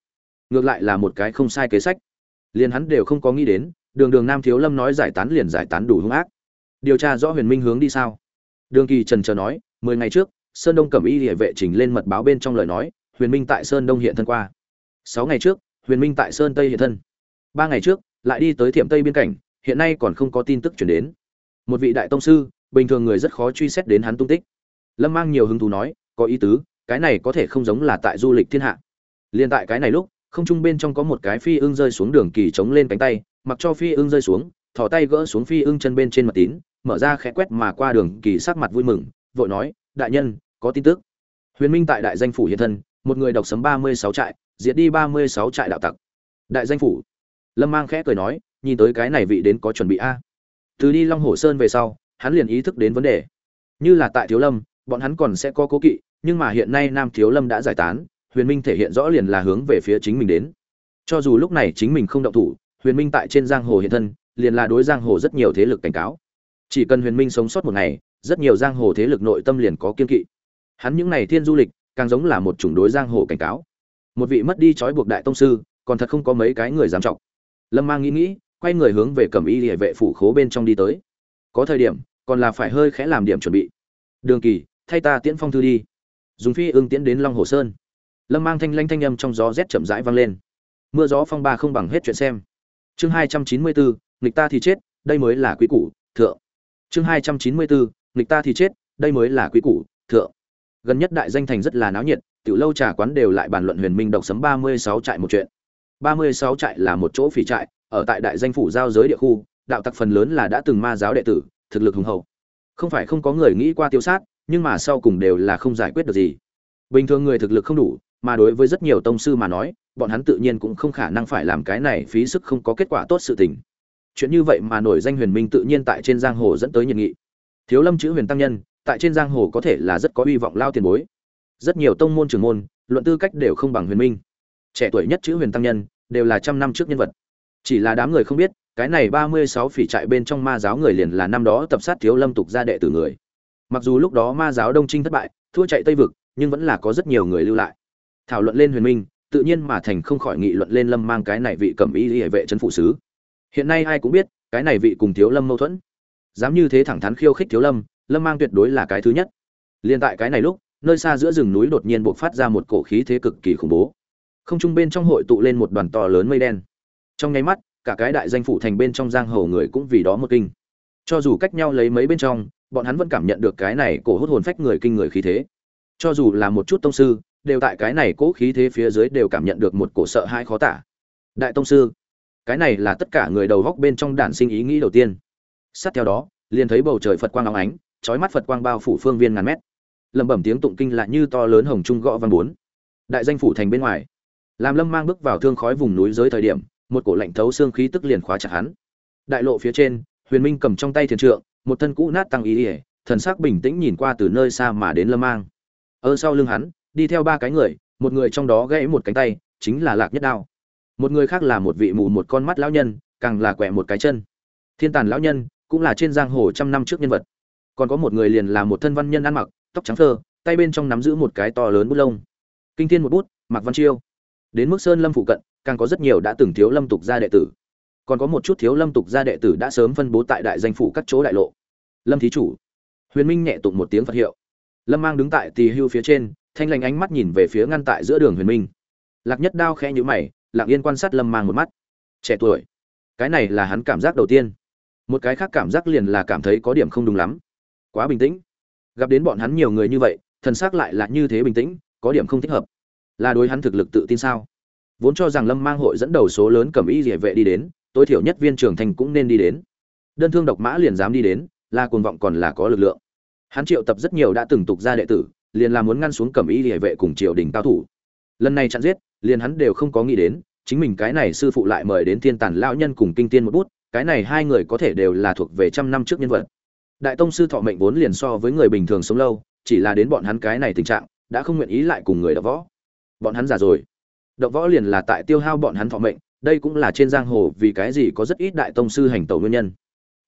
Ngược lại là một cái không sai kế sách. Liền hắn đều không có nghĩ đến, đường đường nam thiếu lâm nói giải tán liền giải tán đủ hung ác điều tra rõ huyền minh hướng đi sao? Đường kỳ trần chờ nói, mười ngày trước, sơn đông cẩm y địa vệ trình lên mật báo bên trong lời nói, huyền minh tại sơn đông hiện thân qua. Sáu ngày trước, huyền minh tại sơn tây hiện thân. Ba ngày trước, lại đi tới thiểm tây biên cảnh, hiện nay còn không có tin tức chuyển đến. Một vị đại tông sư, bình thường người rất khó truy xét đến hắn tung tích. Lâm mang nhiều hứng thú nói, có ý tứ, cái này có thể không giống là tại du lịch thiên hạ. Liền tại cái này lúc, không trung bên trong có một cái phi ưng rơi xuống đường kỳ chống lên cánh tay, mặc cho phi ưng rơi xuống thò tay gỡ xuống phi ưng chân bên trên mặt tín, mở ra khẽ quét mà qua đường kỳ sắc mặt vui mừng, vội nói, đại nhân, có tin tức. Huyền minh tại đại danh phủ hiện thân, một người độc sấm ba mươi sáu trại, diệt đi ba mươi sáu trại đạo tặc. Đại danh phủ. Lâm mang khẽ cười nói, nhìn tới cái này vị đến có chuẩn bị a. Từ đi long hồ sơn về sau, hắn liền ý thức đến vấn đề. Như là tại thiếu lâm, bọn hắn còn sẽ có cố kỵ, nhưng mà hiện nay nam thiếu lâm đã giải tán, huyền minh thể hiện rõ liền là hướng về phía chính mình đến. Cho dù lúc này chính mình không động thủ, huyền minh tại trên giang hồ hiện thân liền là đối giang hồ rất nhiều thế lực cảnh cáo. Chỉ cần huyền minh sống sót một ngày, rất nhiều giang hồ thế lực nội tâm liền có kiên kỵ. Hắn những này thiên du lịch, càng giống là một chủng đối giang hồ cảnh cáo. Một vị mất đi trói buộc đại tông sư, còn thật không có mấy cái người dám trọng. Lâm mang nghĩ nghĩ, quay người hướng về cẩm y địa vệ phủ khố bên trong đi tới. Có thời điểm, còn là phải hơi khẽ làm điểm chuẩn bị. Đường kỳ, thay ta tiễn phong thư đi. Dùng phi ưng tiễn đến long hồ sơn. Lâm mang thanh lanh thanh âm trong gió rét chậm rãi vang lên. Mưa gió phong ba không bằng hết chuyện xem. Chương hai trăm chín mươi bốn nghịch ta thì chết, đây mới là quý củ, thượng. Chương hai trăm chín mươi bốn nghịch ta thì chết, đây mới là quý củ, thượng. Gần nhất đại danh thành rất là náo nhiệt, tiểu lâu trà quán đều lại bàn luận huyền minh độc sấm ba mươi sáu trại một chuyện. ba mươi sáu trại là một chỗ phỉ trại, ở tại đại danh phủ giao giới địa khu, đạo tặc phần lớn là đã từng ma giáo đệ tử, thực lực hùng hậu. Không phải không có người nghĩ qua tiêu sát, nhưng mà sau cùng đều là không giải quyết được gì. Bình thường người thực lực không đủ, mà đối với rất nhiều tông sư mà nói, bọn hắn tự nhiên cũng không khả năng phải làm cái này phí sức không có kết quả tốt sự tình chuyện như vậy mà nổi danh huyền minh tự nhiên tại trên giang hồ dẫn tới nhiệt nghị. Thiếu lâm chữ huyền tăng nhân, tại trên giang hồ có thể là rất có hy vọng lao tiền bối. Rất nhiều tông môn trường môn, luận tư cách đều không bằng huyền minh. Trẻ tuổi nhất chữ huyền tăng nhân, đều là trăm năm trước nhân vật. Chỉ là đám người không biết, cái này ba mươi sáu phỉ trại bên trong ma giáo người liền là năm đó tập sát thiếu lâm tục gia đệ tử người. Mặc dù lúc đó ma giáo đông trinh thất bại, thua chạy tây vực, nhưng vẫn là có rất nhiều người lưu lại. Thảo luận lên huyền minh, tự nhiên mà thành không khỏi nghị luận lên lâm mang cái này vị cẩm ý hệ vệ trấn phụ sứ hiện nay ai cũng biết, cái này vị cùng thiếu lâm mâu thuẫn. Dám như thế thẳng thắn khiêu khích thiếu lâm lâm mang tuyệt đối là cái thứ nhất. Liên tại cái này lúc, nơi xa giữa rừng núi đột nhiên bộc phát ra một cổ khí thế cực kỳ khủng bố. Không trung bên trong hội tụ lên một đoàn to lớn mây đen. Trong nháy mắt, cả cái đại danh phủ thành bên trong giang hồ người cũng vì đó một kinh. Cho dù cách nhau lấy mấy bên trong, bọn hắn vẫn cảm nhận được cái này cổ hút hồn phách người kinh người khí thế. Cho dù là một chút tông sư, đều tại cái này cố khí thế phía dưới đều cảm nhận được một cổ sợ hãi khó tả. Đại tông sư cái này là tất cả người đầu góc bên trong đản sinh ý nghĩ đầu tiên. Sát theo đó, liền thấy bầu trời phật quang óng ánh trói mắt phật quang bao phủ phương viên ngàn mét. Lẩm bẩm tiếng tụng kinh lại như to lớn hồng trung gõ văn bốn. Đại danh phủ thành bên ngoài. Làm lâm mang bước vào thương khói vùng núi dưới thời điểm, một cổ lạnh thấu xương khí tức liền khóa chặt hắn. Đại lộ phía trên, huyền minh cầm trong tay thiền trượng, một thân cũ nát tăng ý ỉa thần sắc bình tĩnh nhìn qua từ nơi xa mà đến lâm mang. Ở sau lưng hắn, đi theo ba cái người, một người trong đó gãy một cánh tay, chính là lạc nhất đao một người khác là một vị mù một con mắt lão nhân, càng là quẹ một cái chân. Thiên tàn lão nhân cũng là trên giang hồ trăm năm trước nhân vật. Còn có một người liền là một thân văn nhân ăn mặc, tóc trắng thơ tay bên trong nắm giữ một cái to lớn bút lông. Kinh thiên một bút mặc văn chiêu. Đến mức sơn lâm phụ cận, càng có rất nhiều đã từng thiếu lâm tục gia đệ tử. Còn có một chút thiếu lâm tục gia đệ tử đã sớm phân bố tại đại danh phủ các chỗ đại lộ. Lâm thí chủ. Huyền minh nhẹ tụng một tiếng phật hiệu. Lâm mang đứng tại tỳ hưu phía trên, thanh lành ánh mắt nhìn về phía ngăn tại giữa đường huyền minh. Lạc nhất đao khẽ nhữ mày lặng yên quan sát lâm mang một mắt. Trẻ tuổi. Cái này là hắn cảm giác đầu tiên. Một cái khác cảm giác liền là cảm thấy có điểm không đúng lắm. Quá bình tĩnh. Gặp đến bọn hắn nhiều người như vậy, thần xác lại là như thế bình tĩnh, có điểm không thích hợp. Là đối hắn thực lực tự tin sao? Vốn cho rằng lâm mang hội dẫn đầu số lớn cầm y địa vệ đi đến, tối thiểu nhất viên trưởng thành cũng nên đi đến. Đơn thương độc mã liền dám đi đến, là cuồng vọng còn là có lực lượng. Hắn triệu tập rất nhiều đã từng tục ra đệ tử, liền là muốn ngăn xuống cầm y địa vệ cùng triều đình cao thủ. Lần này chặn giết liền hắn đều không có nghĩ đến, chính mình cái này sư phụ lại mời đến thiên tản lão nhân cùng kinh tiên một bút, cái này hai người có thể đều là thuộc về trăm năm trước nhân vật. Đại tông sư thọ mệnh vốn liền so với người bình thường sống lâu, chỉ là đến bọn hắn cái này tình trạng, đã không nguyện ý lại cùng người đọc võ. Bọn hắn già rồi. Đọc võ liền là tại tiêu hao bọn hắn thọ mệnh, đây cũng là trên giang hồ vì cái gì có rất ít đại tông sư hành tẩu nguyên nhân.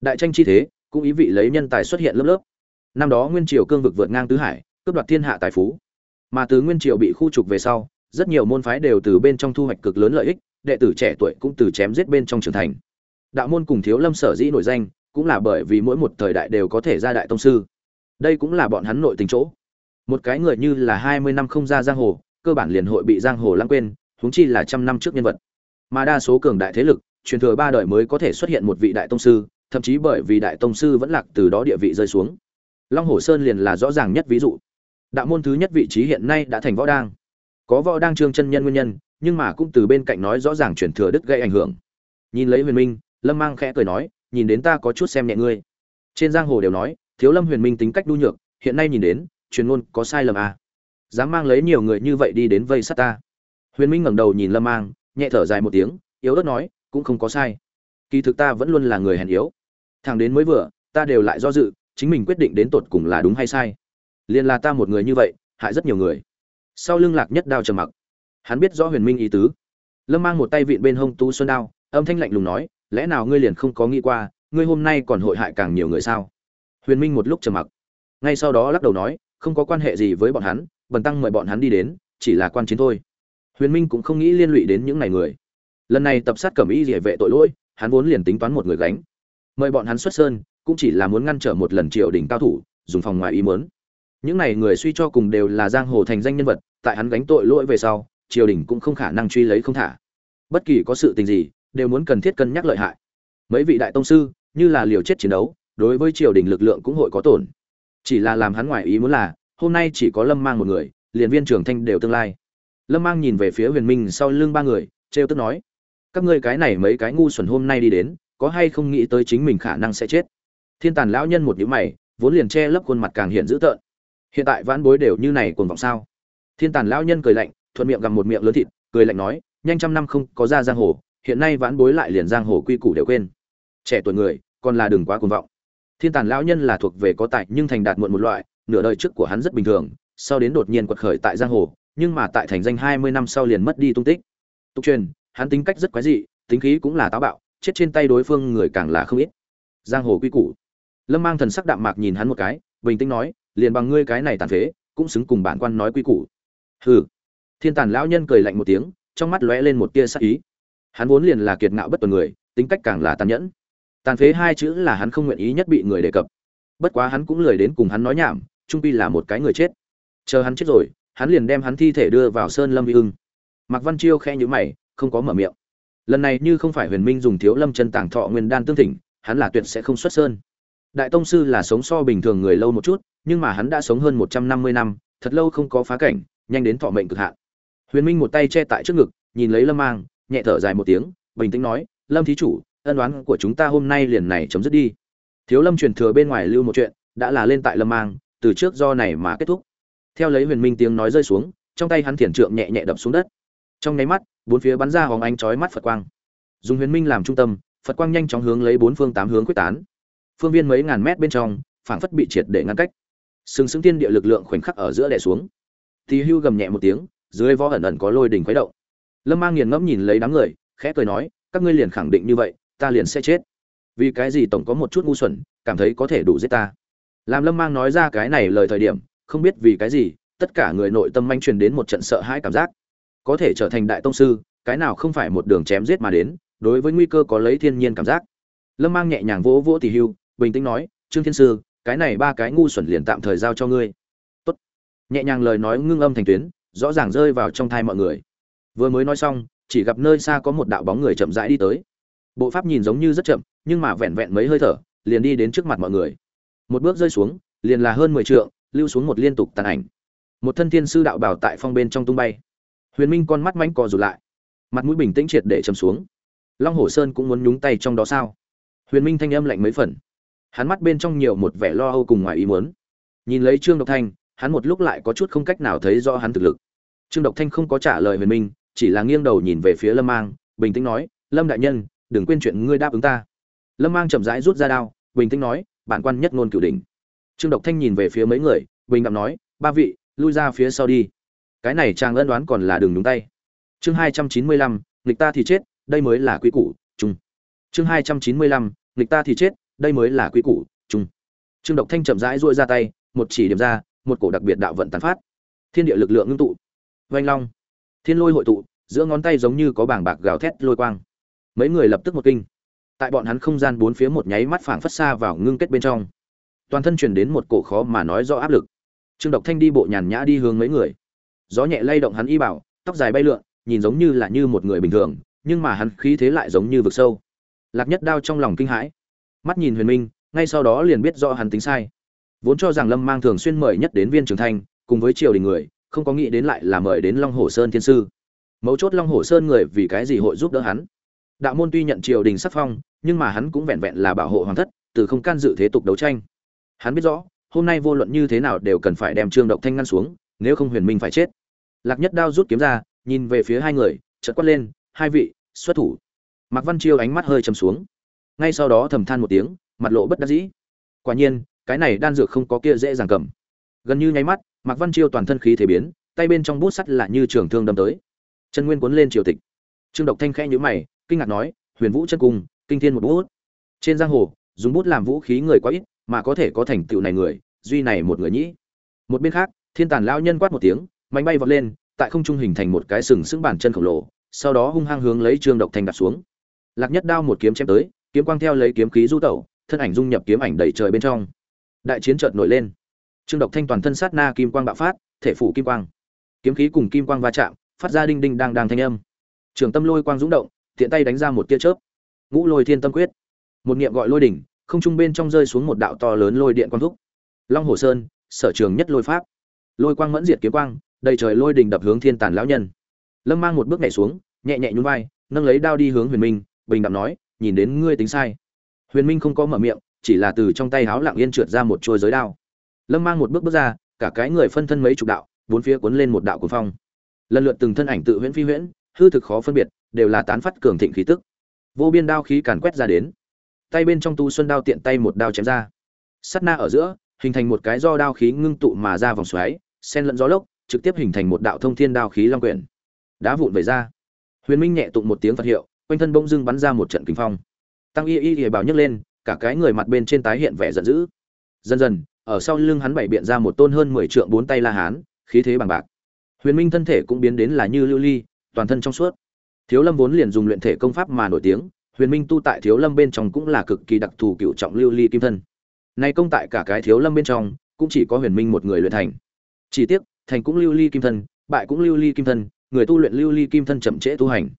Đại tranh chi thế, cũng ý vị lấy nhân tài xuất hiện lớp lớp. Năm đó nguyên triều cương vực vượt ngang tứ hải, cướp đoạt thiên hạ tài phú. Mà từ nguyên triều bị khu trục về sau rất nhiều môn phái đều từ bên trong thu hoạch cực lớn lợi ích, đệ tử trẻ tuổi cũng từ chém giết bên trong trưởng thành. Đạo môn cùng thiếu lâm sở dĩ nổi danh cũng là bởi vì mỗi một thời đại đều có thể ra đại tông sư. Đây cũng là bọn hắn nội tình chỗ. Một cái người như là hai mươi năm không ra giang hồ, cơ bản liền hội bị giang hồ lãng quên, huống chi là trăm năm trước nhân vật. Mà đa số cường đại thế lực, truyền thừa ba đời mới có thể xuất hiện một vị đại tông sư, thậm chí bởi vì đại tông sư vẫn lạc từ đó địa vị rơi xuống. Long hồ sơn liền là rõ ràng nhất ví dụ. Đạo môn thứ nhất vị trí hiện nay đã thành võ đang có võ đang trương chân nhân nguyên nhân, nhưng mà cũng từ bên cạnh nói rõ ràng chuyển thừa đứt gây ảnh hưởng. Nhìn lấy huyền minh, lâm mang khẽ cười nói, nhìn đến ta có chút xem nhẹ ngươi. Trên giang hồ đều nói, thiếu lâm huyền minh tính cách đu nhược, hiện nay nhìn đến, truyền ngôn có sai lầm à. dám mang lấy nhiều người như vậy đi đến vây sát ta. Huyền minh ngẩng đầu nhìn lâm mang, nhẹ thở dài một tiếng, yếu ớt nói, cũng không có sai. Kỳ thực ta vẫn luôn là người hèn yếu. Thằng đến mới vừa, ta đều lại do dự, chính mình quyết định đến tột cùng là đúng hay sai. Liền là ta một người như vậy, hại rất nhiều người sau lưng lạc nhất đao trầm mặc. Hắn biết rõ huyền minh ý tứ. Lâm mang một tay vịn bên hông tú xuân đao, âm thanh lạnh lùng nói, lẽ nào ngươi liền không có nghĩ qua, ngươi hôm nay còn hội hại càng nhiều người sao? Huyền minh một lúc trầm mặc. Ngay sau đó lắc đầu nói, không có quan hệ gì với bọn hắn, bần tăng mời bọn hắn đi đến, chỉ là quan chiến thôi. Huyền minh cũng không nghĩ liên lụy đến những này người. Lần này tập sát cẩm y địa vệ tội lỗi, hắn vốn liền tính toán một người gánh. Mời bọn hắn xuất sơn, cũng chỉ là muốn ngăn trở một lần triều đình cao thủ, dùng phòng ngoài ý mớn những này người suy cho cùng đều là giang hồ thành danh nhân vật, tại hắn gánh tội lỗi về sau, triều đình cũng không khả năng truy lấy không thả. Bất kỳ có sự tình gì, đều muốn cần thiết cân nhắc lợi hại. Mấy vị đại tông sư, như là liều chết chiến đấu, đối với triều đình lực lượng cũng hội có tổn. Chỉ là làm hắn ngoài ý muốn là, hôm nay chỉ có lâm mang một người, liền viên trưởng thanh đều tương lai. Lâm mang nhìn về phía huyền minh sau lưng ba người, trêu tức nói, các ngươi cái này mấy cái ngu xuẩn hôm nay đi đến, có hay không nghĩ tới chính mình khả năng sẽ chết? Thiên tàn lão nhân một nhữ mày, vốn liền che lấp khuôn mặt càng hiện dữ tợn hiện tại vãn bối đều như này cuồng vọng sao? Thiên tàn lão nhân cười lạnh, thuận miệng gặm một miệng lớn thịt, cười lạnh nói, nhanh trăm năm không có ra giang hồ, hiện nay vãn bối lại liền giang hồ quy củ đều quên. Trẻ tuổi người, còn là đừng quá cuồng vọng. Thiên tàn lão nhân là thuộc về có tài nhưng thành đạt muộn một loại, nửa đời trước của hắn rất bình thường, sau đến đột nhiên quật khởi tại giang hồ, nhưng mà tại thành danh hai mươi năm sau liền mất đi tung tích. Tục truyền, hắn tính cách rất quái dị, tính khí cũng là táo bạo, chết trên tay đối phương người càng là không ít. Giang hồ quy củ lâm mang thần sắc đạm mạc nhìn hắn một cái, bình tĩnh nói, liền bằng ngươi cái này tàn phế, cũng xứng cùng bản quan nói quy củ. Hừ. Thiên tàn lão nhân cười lạnh một tiếng, trong mắt lóe lên một tia sắc ý. Hắn vốn liền là kiệt ngạo bất tuần người, tính cách càng là tàn nhẫn. Tàn phế hai chữ là hắn không nguyện ý nhất bị người đề cập. Bất quá hắn cũng lười đến cùng hắn nói nhảm, trung pi là một cái người chết. Chờ hắn chết rồi, hắn liền đem hắn thi thể đưa vào sơn lâm vi ưng. Mạc văn chiêu khe nhữ mày, không có mở miệng. Lần này như không phải huyền minh dùng thiếu lâm chân tàng thọ nguyên đan tương thỉnh, hắn là tuyệt sẽ không xuất sơn đại tông sư là sống so bình thường người lâu một chút, nhưng mà hắn đã sống hơn một trăm năm mươi năm, thật lâu không có phá cảnh, nhanh đến thọ mệnh cực hạn. Huyền minh một tay che tại trước ngực, nhìn lấy lâm mang, nhẹ thở dài một tiếng, bình tĩnh nói, lâm thí chủ, ân đoán của chúng ta hôm nay liền này chấm dứt đi. Thiếu lâm truyền thừa bên ngoài lưu một chuyện, đã là lên tại lâm mang, từ trước do này mà kết thúc. Theo lấy huyền minh tiếng nói rơi xuống, trong tay hắn thiền trượng nhẹ nhẹ đập xuống đất. Trong nháy mắt, bốn phía bắn ra hóng ánh chói mắt phật quang. Dùng huyền minh làm trung tâm, phật quang nhanh chóng hướng lấy bốn phương tám hướng quyết tán phương viên mấy ngàn mét bên trong, phảng phất bị triệt để ngăn cách. Sừng sững tiên địa lực lượng khoảnh khắc ở giữa đè xuống. Thì hưu gầm nhẹ một tiếng, dưới võ ẩn ẩn có lôi đỉnh khuấy động. Lâm mang nghiền ngẫm nhìn lấy đám người, khẽ cười nói, các ngươi liền khẳng định như vậy, ta liền sẽ chết. Vì cái gì tổng có một chút ngu xuẩn, cảm thấy có thể đủ giết ta? Làm lâm mang nói ra cái này lời thời điểm, không biết vì cái gì, tất cả người nội tâm manh truyền đến một trận sợ hãi cảm giác. Có thể trở thành đại tông sư, cái nào không phải một đường chém giết mà đến, đối với nguy cơ có lấy thiên nhiên cảm giác. Lâm mang nhẹ nhàng vỗ vỗ tỷ hưu bình tĩnh nói, trương thiên sư, cái này ba cái ngu xuẩn liền tạm thời giao cho ngươi. Tốt. nhẹ nhàng lời nói ngưng âm thành tuyến, rõ ràng rơi vào trong thai mọi người. Vừa mới nói xong, chỉ gặp nơi xa có một đạo bóng người chậm rãi đi tới. Bộ pháp nhìn giống như rất chậm, nhưng mà vẹn vẹn mấy hơi thở, liền đi đến trước mặt mọi người. Một bước rơi xuống, liền là hơn mười trượng, lưu xuống một liên tục tàn ảnh. Một thân thiên sư đạo bảo tại phong bên trong tung bay. Huyền minh con mắt mánh cò rụt lại. Mặt mũi bình tĩnh triệt để chầm xuống. Long hồ sơn cũng muốn nhúng tay trong đó sao? Huyền minh thanh âm lạnh mấy phần hắn mắt bên trong nhiều một vẻ lo âu cùng ngoài ý muốn. Nhìn lấy trương độc thanh, hắn một lúc lại có chút không cách nào thấy rõ hắn thực lực. Trương độc thanh không có trả lời huyền minh, chỉ là nghiêng đầu nhìn về phía lâm mang, bình tĩnh nói, lâm đại nhân, đừng quên chuyện ngươi đáp ứng ta. Lâm mang chậm rãi rút ra đao, bình tĩnh nói, bản quan nhất ngôn cửu đỉnh. Trương độc thanh nhìn về phía mấy người, bình đạm nói, ba vị, lui ra phía sau đi. Cái này chàng ân đoán còn là đường đúng tay. Chương hai trăm chín mươi lăm, nghịch ta thì chết, đây mới là quy củ, chung. Chương hai trăm chín mươi lăm, nghịch ta thì chết đây mới là quy củ, chung. Trương độc thanh chậm rãi duỗi ra tay, một chỉ điểm ra, một cổ đặc biệt đạo vận tán phát. Thiên địa lực lượng ngưng tụ. Vanh long. Thiên lôi hội tụ, giữa ngón tay giống như có bảng bạc gào thét lôi quang. Mấy người lập tức một kinh. Tại bọn hắn không gian bốn phía một nháy mắt phảng phất xa vào ngưng kết bên trong. Toàn thân truyền đến một cổ khó mà nói do áp lực. Trương độc thanh đi bộ nhàn nhã đi hướng mấy người. Gió nhẹ lay động hắn y bảo, tóc dài bay lượn, nhìn giống như là như một người bình thường, nhưng mà hắn khí thế lại giống như vực sâu. Lạc nhất đao trong lòng kinh hãi mắt nhìn huyền minh, ngay sau đó liền biết rõ hắn tính sai. Vốn cho rằng lâm mang thường xuyên mời nhất đến viên trường thanh cùng với triều đình người, không có nghĩ đến lại là mời đến long hồ sơn thiên sư. Mấu chốt long hồ sơn người vì cái gì hội giúp đỡ hắn? Đạo môn tuy nhận triều đình sắc phong, nhưng mà hắn cũng vẹn vẹn là bảo hộ hoàng thất, từ không can dự thế tục đấu tranh. Hắn biết rõ, hôm nay vô luận như thế nào đều cần phải đem trương độc thanh ngăn xuống, nếu không huyền minh phải chết. Lạc nhất đao rút kiếm ra, nhìn về phía hai người, chợt quát lên, hai vị, xuất thủ. Mạc văn chiêu ánh mắt hơi chầm xuống ngay sau đó thầm than một tiếng, mặt lộ bất đắc dĩ. Quả nhiên, cái này đan dược không có kia dễ dàng cầm. Gần như nháy mắt, mạc văn chiêu toàn thân khí thể biến, tay bên trong bút sắt là như trường thương đâm tới. Chân nguyên cuốn lên triều tịch. Trương độc thanh khẽ nhíu mày, kinh ngạc nói, huyền vũ chân cung, kinh thiên một bút. Trên giang hồ, dùng bút làm vũ khí người quá ít, mà có thể có thành tựu này người, duy này một người nhĩ. Một bên khác, thiên tàn lão nhân quát một tiếng máy bay vọt lên, tại không trung hình thành một cái sừng sững bàn chân khổng lồ, sau đó hung hăng hướng lấy trương độc thanh đặt xuống. Lạc nhất đao một kiếm chém tới kiếm quang theo lấy kiếm khí du tẩu, thân ảnh dung nhập kiếm ảnh đầy trời bên trong. Đại chiến chợt nổi lên. Trương độc thanh toàn thân sát na kim quang bạo phát, thể phủ kim quang. Kiếm khí cùng kim quang va chạm, phát ra đinh đinh đang đang thanh âm. Trường tâm lôi quang dũng động, tiện tay đánh ra một tia chớp. Ngũ lôi thiên tâm quyết. Một niệm gọi lôi đỉnh, không trung bên trong rơi xuống một đạo to lớn lôi điện quang thúc. Long hồ sơn, sở trường nhất lôi pháp. Lôi quang mẫn diệt kiếm quang, đầy trời lôi đỉnh đập hướng thiên tàn lão nhân. Lâm mang một bước nhảy xuống, nhẹ nhẹ nhún vai, nâng lấy đao đi hướng huyền minh, bình đạm nói nhìn đến ngươi tính sai. Huyền minh không có mở miệng, chỉ là từ trong tay háo lặng yên trượt ra một trôi giới đao. Lâm mang một bước bước ra, cả cái người phân thân mấy chục đạo, bốn phía cuốn lên một đạo cuồng phong. Lần lượt từng thân ảnh tự huyễn phi huyễn, hư thực khó phân biệt, đều là tán phát cường thịnh khí tức. Vô biên đao khí càn quét ra đến. Tay bên trong tu xuân đao tiện tay một đao chém ra. Sắt na ở giữa, hình thành một cái do đao khí ngưng tụ mà ra vòng xoáy sen lẫn gió lốc, trực tiếp hình thành một đạo thông thiên đao khí long quyển. Đá vụn về ra. Huyền minh nhẹ tụng một tiếng phật hiệu quanh thân bỗng dưng bắn ra một trận kinh phong. Tăng y y y bảo nhấc lên, cả cái người mặt bên trên tái hiện vẻ giận dữ. Dần dần, ở sau lưng hắn bảy biện ra một tôn hơn mười trượng bốn tay la hán, khí thế bằng bạc. Huyền minh thân thể cũng biến đến là như lưu ly, toàn thân trong suốt. Thiếu lâm vốn liền dùng luyện thể công pháp mà nổi tiếng, huyền minh tu tại thiếu lâm bên trong cũng là cực kỳ đặc thù cựu trọng lưu ly kim thân. Nay công tại cả cái thiếu lâm bên trong, cũng chỉ có huyền minh một người luyện thành. Chỉ tiếc, thành cũng lưu ly kim thân, bại cũng lưu ly kim thân, người tu luyện lưu ly kim thân chậm trễ tu hành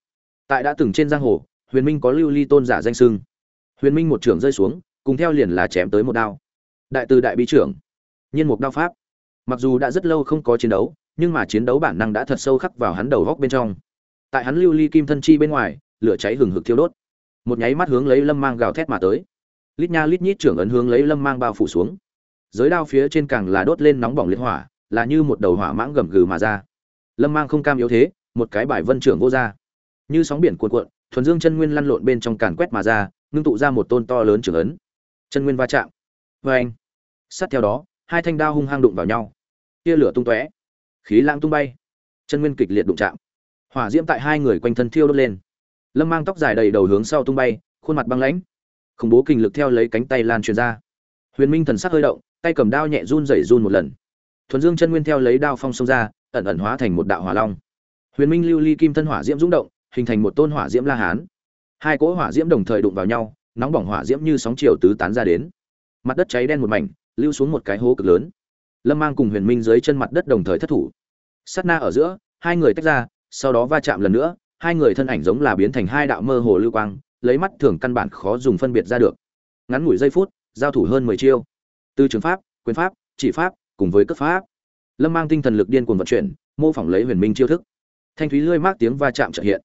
tại đã từng trên giang hồ, huyền minh có lưu ly tôn giả danh sưng huyền minh một trưởng rơi xuống, cùng theo liền là chém tới một đao. Đại từ đại bí trưởng, nhiên mục đao pháp. Mặc dù đã rất lâu không có chiến đấu, nhưng mà chiến đấu bản năng đã thật sâu khắc vào hắn đầu góc bên trong. Tại hắn lưu ly kim thân chi bên ngoài, lửa cháy hừng hực thiêu đốt. Một nháy mắt hướng lấy lâm mang gào thét mà tới. Lít nha lít nhít trưởng ấn hướng lấy lâm mang bao phủ xuống. Giới đao phía trên càng là đốt lên nóng bỏng liệt hỏa, là như một đầu hỏa mãng gầm gừ mà ra. Lâm mang không cam yếu thế, một cái bài vân trưởng vô ra như sóng biển cuộn cuộn, thuần dương chân nguyên lăn lộn bên trong càn quét mà ra, ngưng tụ ra một tôn to lớn trưởng ấn. Chân nguyên va chạm. Vê anh, sát theo đó, hai thanh đao hung hăng đụng vào nhau. Tia lửa tung tóe, khí lãng tung bay. Chân nguyên kịch liệt đụng chạm. Hỏa diễm tại hai người quanh thân thiêu đốt lên. Lâm mang tóc dài đầy đầu hướng sau tung bay, khuôn mặt băng lãnh. Khủng bố kình lực theo lấy cánh tay lan truyền ra. Huyền minh thần sắc hơi động, tay cầm đao nhẹ run rẩy run một lần. Thuần dương chân nguyên theo lấy đao phong xông ra, ẩn ẩn hóa thành một đạo hỏa long. Huyền minh lưu ly kim thân hỏa diễm rung động hình thành một tôn hỏa diễm la hán. Hai cỗ hỏa diễm đồng thời đụng vào nhau, nóng bỏng hỏa diễm như sóng chiều tứ tán ra đến. Mặt đất cháy đen một mảnh, lưu xuống một cái hố cực lớn. Lâm mang cùng huyền minh dưới chân mặt đất đồng thời thất thủ. Sát na ở giữa, hai người tách ra, sau đó va chạm lần nữa, hai người thân ảnh giống là biến thành hai đạo mơ hồ lưu quang, lấy mắt thường căn bản khó dùng phân biệt ra được. Ngắn ngủi giây phút, giao thủ hơn mười chiêu. Từ trường pháp, quyền pháp, chỉ pháp, cùng với cấp pháp. Lâm mang tinh thần lực điên cuồng vận chuyển, mô phỏng lấy huyền minh chiêu thức. Thanh thúy lươi mát tiếng va chạm trợ hiện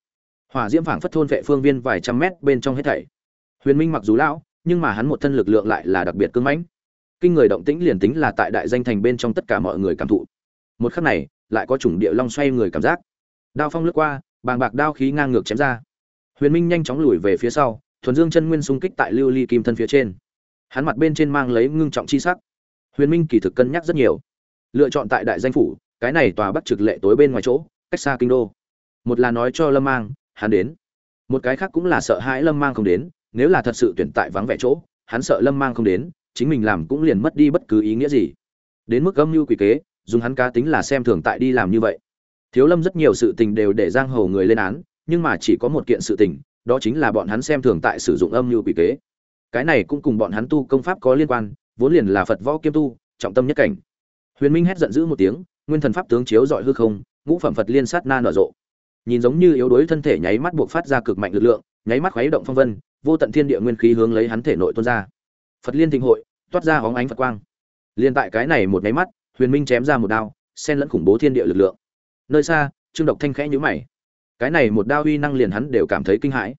hỏa diễm phảng phất thôn vệ phương viên vài trăm mét bên trong hết thảy. Huyền minh mặc dù lão, nhưng mà hắn một thân lực lượng lại là đặc biệt cứng mãnh. Kinh người động tĩnh liền tính là tại đại danh thành bên trong tất cả mọi người cảm thụ. Một khắc này, lại có chủng địa long xoay người cảm giác. Đao phong lướt qua, bàng bạc đao khí ngang ngược chém ra. Huyền minh nhanh chóng lùi về phía sau, thuần dương chân nguyên xung kích tại lưu ly kim thân phía trên. Hắn mặt bên trên mang lấy ngưng trọng chi sắc. Huyền minh kỳ thực cân nhắc rất nhiều. Lựa chọn tại đại danh phủ, cái này tòa bắt trực lệ tối bên ngoài chỗ, cách xa kinh đô. Một là nói cho lâm mang hắn đến. Một cái khác cũng là sợ hãi lâm mang không đến, nếu là thật sự tuyển tại vắng vẻ chỗ, hắn sợ lâm mang không đến, chính mình làm cũng liền mất đi bất cứ ý nghĩa gì. Đến mức âm mưu quỷ kế, dùng hắn cá tính là xem thường tại đi làm như vậy. Thiếu lâm rất nhiều sự tình đều để giang hầu người lên án, nhưng mà chỉ có một kiện sự tình, đó chính là bọn hắn xem thường tại sử dụng âm mưu quỷ kế. Cái này cũng cùng bọn hắn tu công pháp có liên quan, vốn liền là phật võ kiêm tu, trọng tâm nhất cảnh. Huyền minh hét giận dữ một tiếng, nguyên thần pháp tướng chiếu dọi hư không, ngũ phẩm phật liên sát na nở rộ nhìn giống như yếu đuối thân thể nháy mắt buộc phát ra cực mạnh lực lượng, nháy mắt khuấy động phong vân, vô tận thiên địa nguyên khí hướng lấy hắn thể nội tuôn ra. Phật liên thịnh hội, toát ra hóng ánh phật quang. Liên tại cái này một nháy mắt, huyền minh chém ra một đao, xen lẫn khủng bố thiên địa lực lượng. Nơi xa, trương độc thanh khẽ nhíu mày. Cái này một đao uy năng liền hắn đều cảm thấy kinh hãi.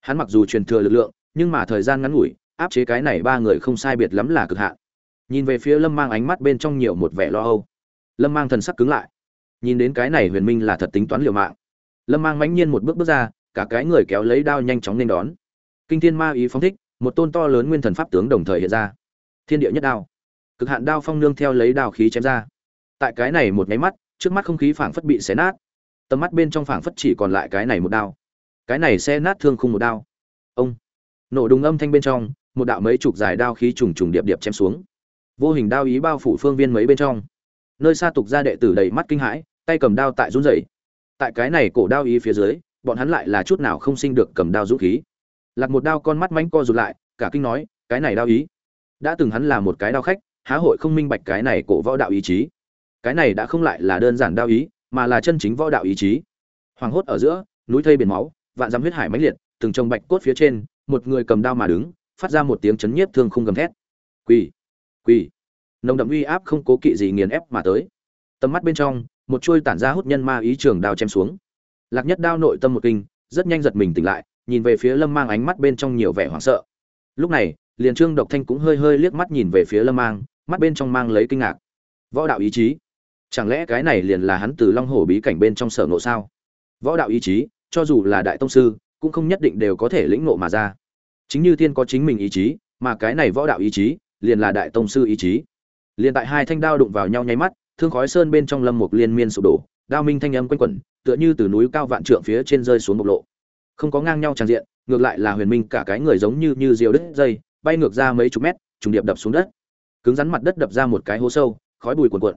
Hắn mặc dù truyền thừa lực lượng, nhưng mà thời gian ngắn ngủi, áp chế cái này ba người không sai biệt lắm là cực hạn. Nhìn về phía lâm mang ánh mắt bên trong nhiều một vẻ lo âu. Lâm mang thần sắc cứng lại. Nhìn đến cái này huyền minh là thật tính toán liều mạng lâm mang mãnh nhiên một bước bước ra, cả cái người kéo lấy đao nhanh chóng nên đón. Kinh thiên ma ý phóng thích, một tôn to lớn nguyên thần pháp tướng đồng thời hiện ra. Thiên địa nhất đao. Cực hạn đao phong nương theo lấy đao khí chém ra. Tại cái này một nháy mắt, trước mắt không khí phảng phất bị xé nát. Tầm mắt bên trong phảng phất chỉ còn lại cái này một đao. Cái này xe nát thương khung một đao. Ông. Nổ đùng âm thanh bên trong, một đạo mấy chục dài đao khí trùng trùng điệp điệp chém xuống. Vô hình đao ý bao phủ phương viên mấy bên trong. Nơi xa tục ra đệ tử đầy mắt kinh hãi, tay cầm đao tại run rẩy tại cái này cổ đao ý phía dưới, bọn hắn lại là chút nào không sinh được cầm đao dũng khí. Lạc một đao con mắt mánh co rụt lại, cả kinh nói, cái này đao ý? Đã từng hắn là một cái đao khách, há hội không minh bạch cái này cổ võ đạo ý chí? Cái này đã không lại là đơn giản đao ý, mà là chân chính võ đạo ý chí. Hoàng hốt ở giữa, núi thây biển máu, vạn dám huyết hải mãnh liệt, từng trồng bạch cốt phía trên, một người cầm đao mà đứng, phát ra một tiếng chấn nhiếp thương không gầm thét. Quỳ quỳ. Nồng đậm uy áp không cố kỵ gì nghiền ép mà tới. Tầm mắt bên trong một chuôi tản ra hút nhân ma ý trường đao chém xuống. Lạc nhất đao nội tâm một kinh, rất nhanh giật mình tỉnh lại, nhìn về phía lâm mang ánh mắt bên trong nhiều vẻ hoảng sợ. Lúc này, liền trương độc thanh cũng hơi hơi liếc mắt nhìn về phía lâm mang, mắt bên trong mang lấy kinh ngạc. Võ đạo ý chí? Chẳng lẽ cái này liền là hắn từ long hổ bí cảnh bên trong sở ngộ sao? Võ đạo ý chí, cho dù là đại tông sư, cũng không nhất định đều có thể lĩnh ngộ mà ra. Chính như tiên có chính mình ý chí, mà cái này võ đạo ý chí, liền là đại tông sư ý chí. Liền tại hai thanh đao đụng vào nhau nháy mắt thương khói sơn bên trong lâm mục liên miên sụp đổ, đao minh thanh âm quanh quẩn, tựa như từ núi cao vạn trượng phía trên rơi xuống bộc lộ. Không có ngang nhau tràn diện, ngược lại là huyền minh cả cái người giống như như diều đứt dây, bay ngược ra mấy chục mét, trùng điệp đập xuống đất. Cứng rắn mặt đất đập ra một cái hố sâu, khói bùi cuồn cuộn.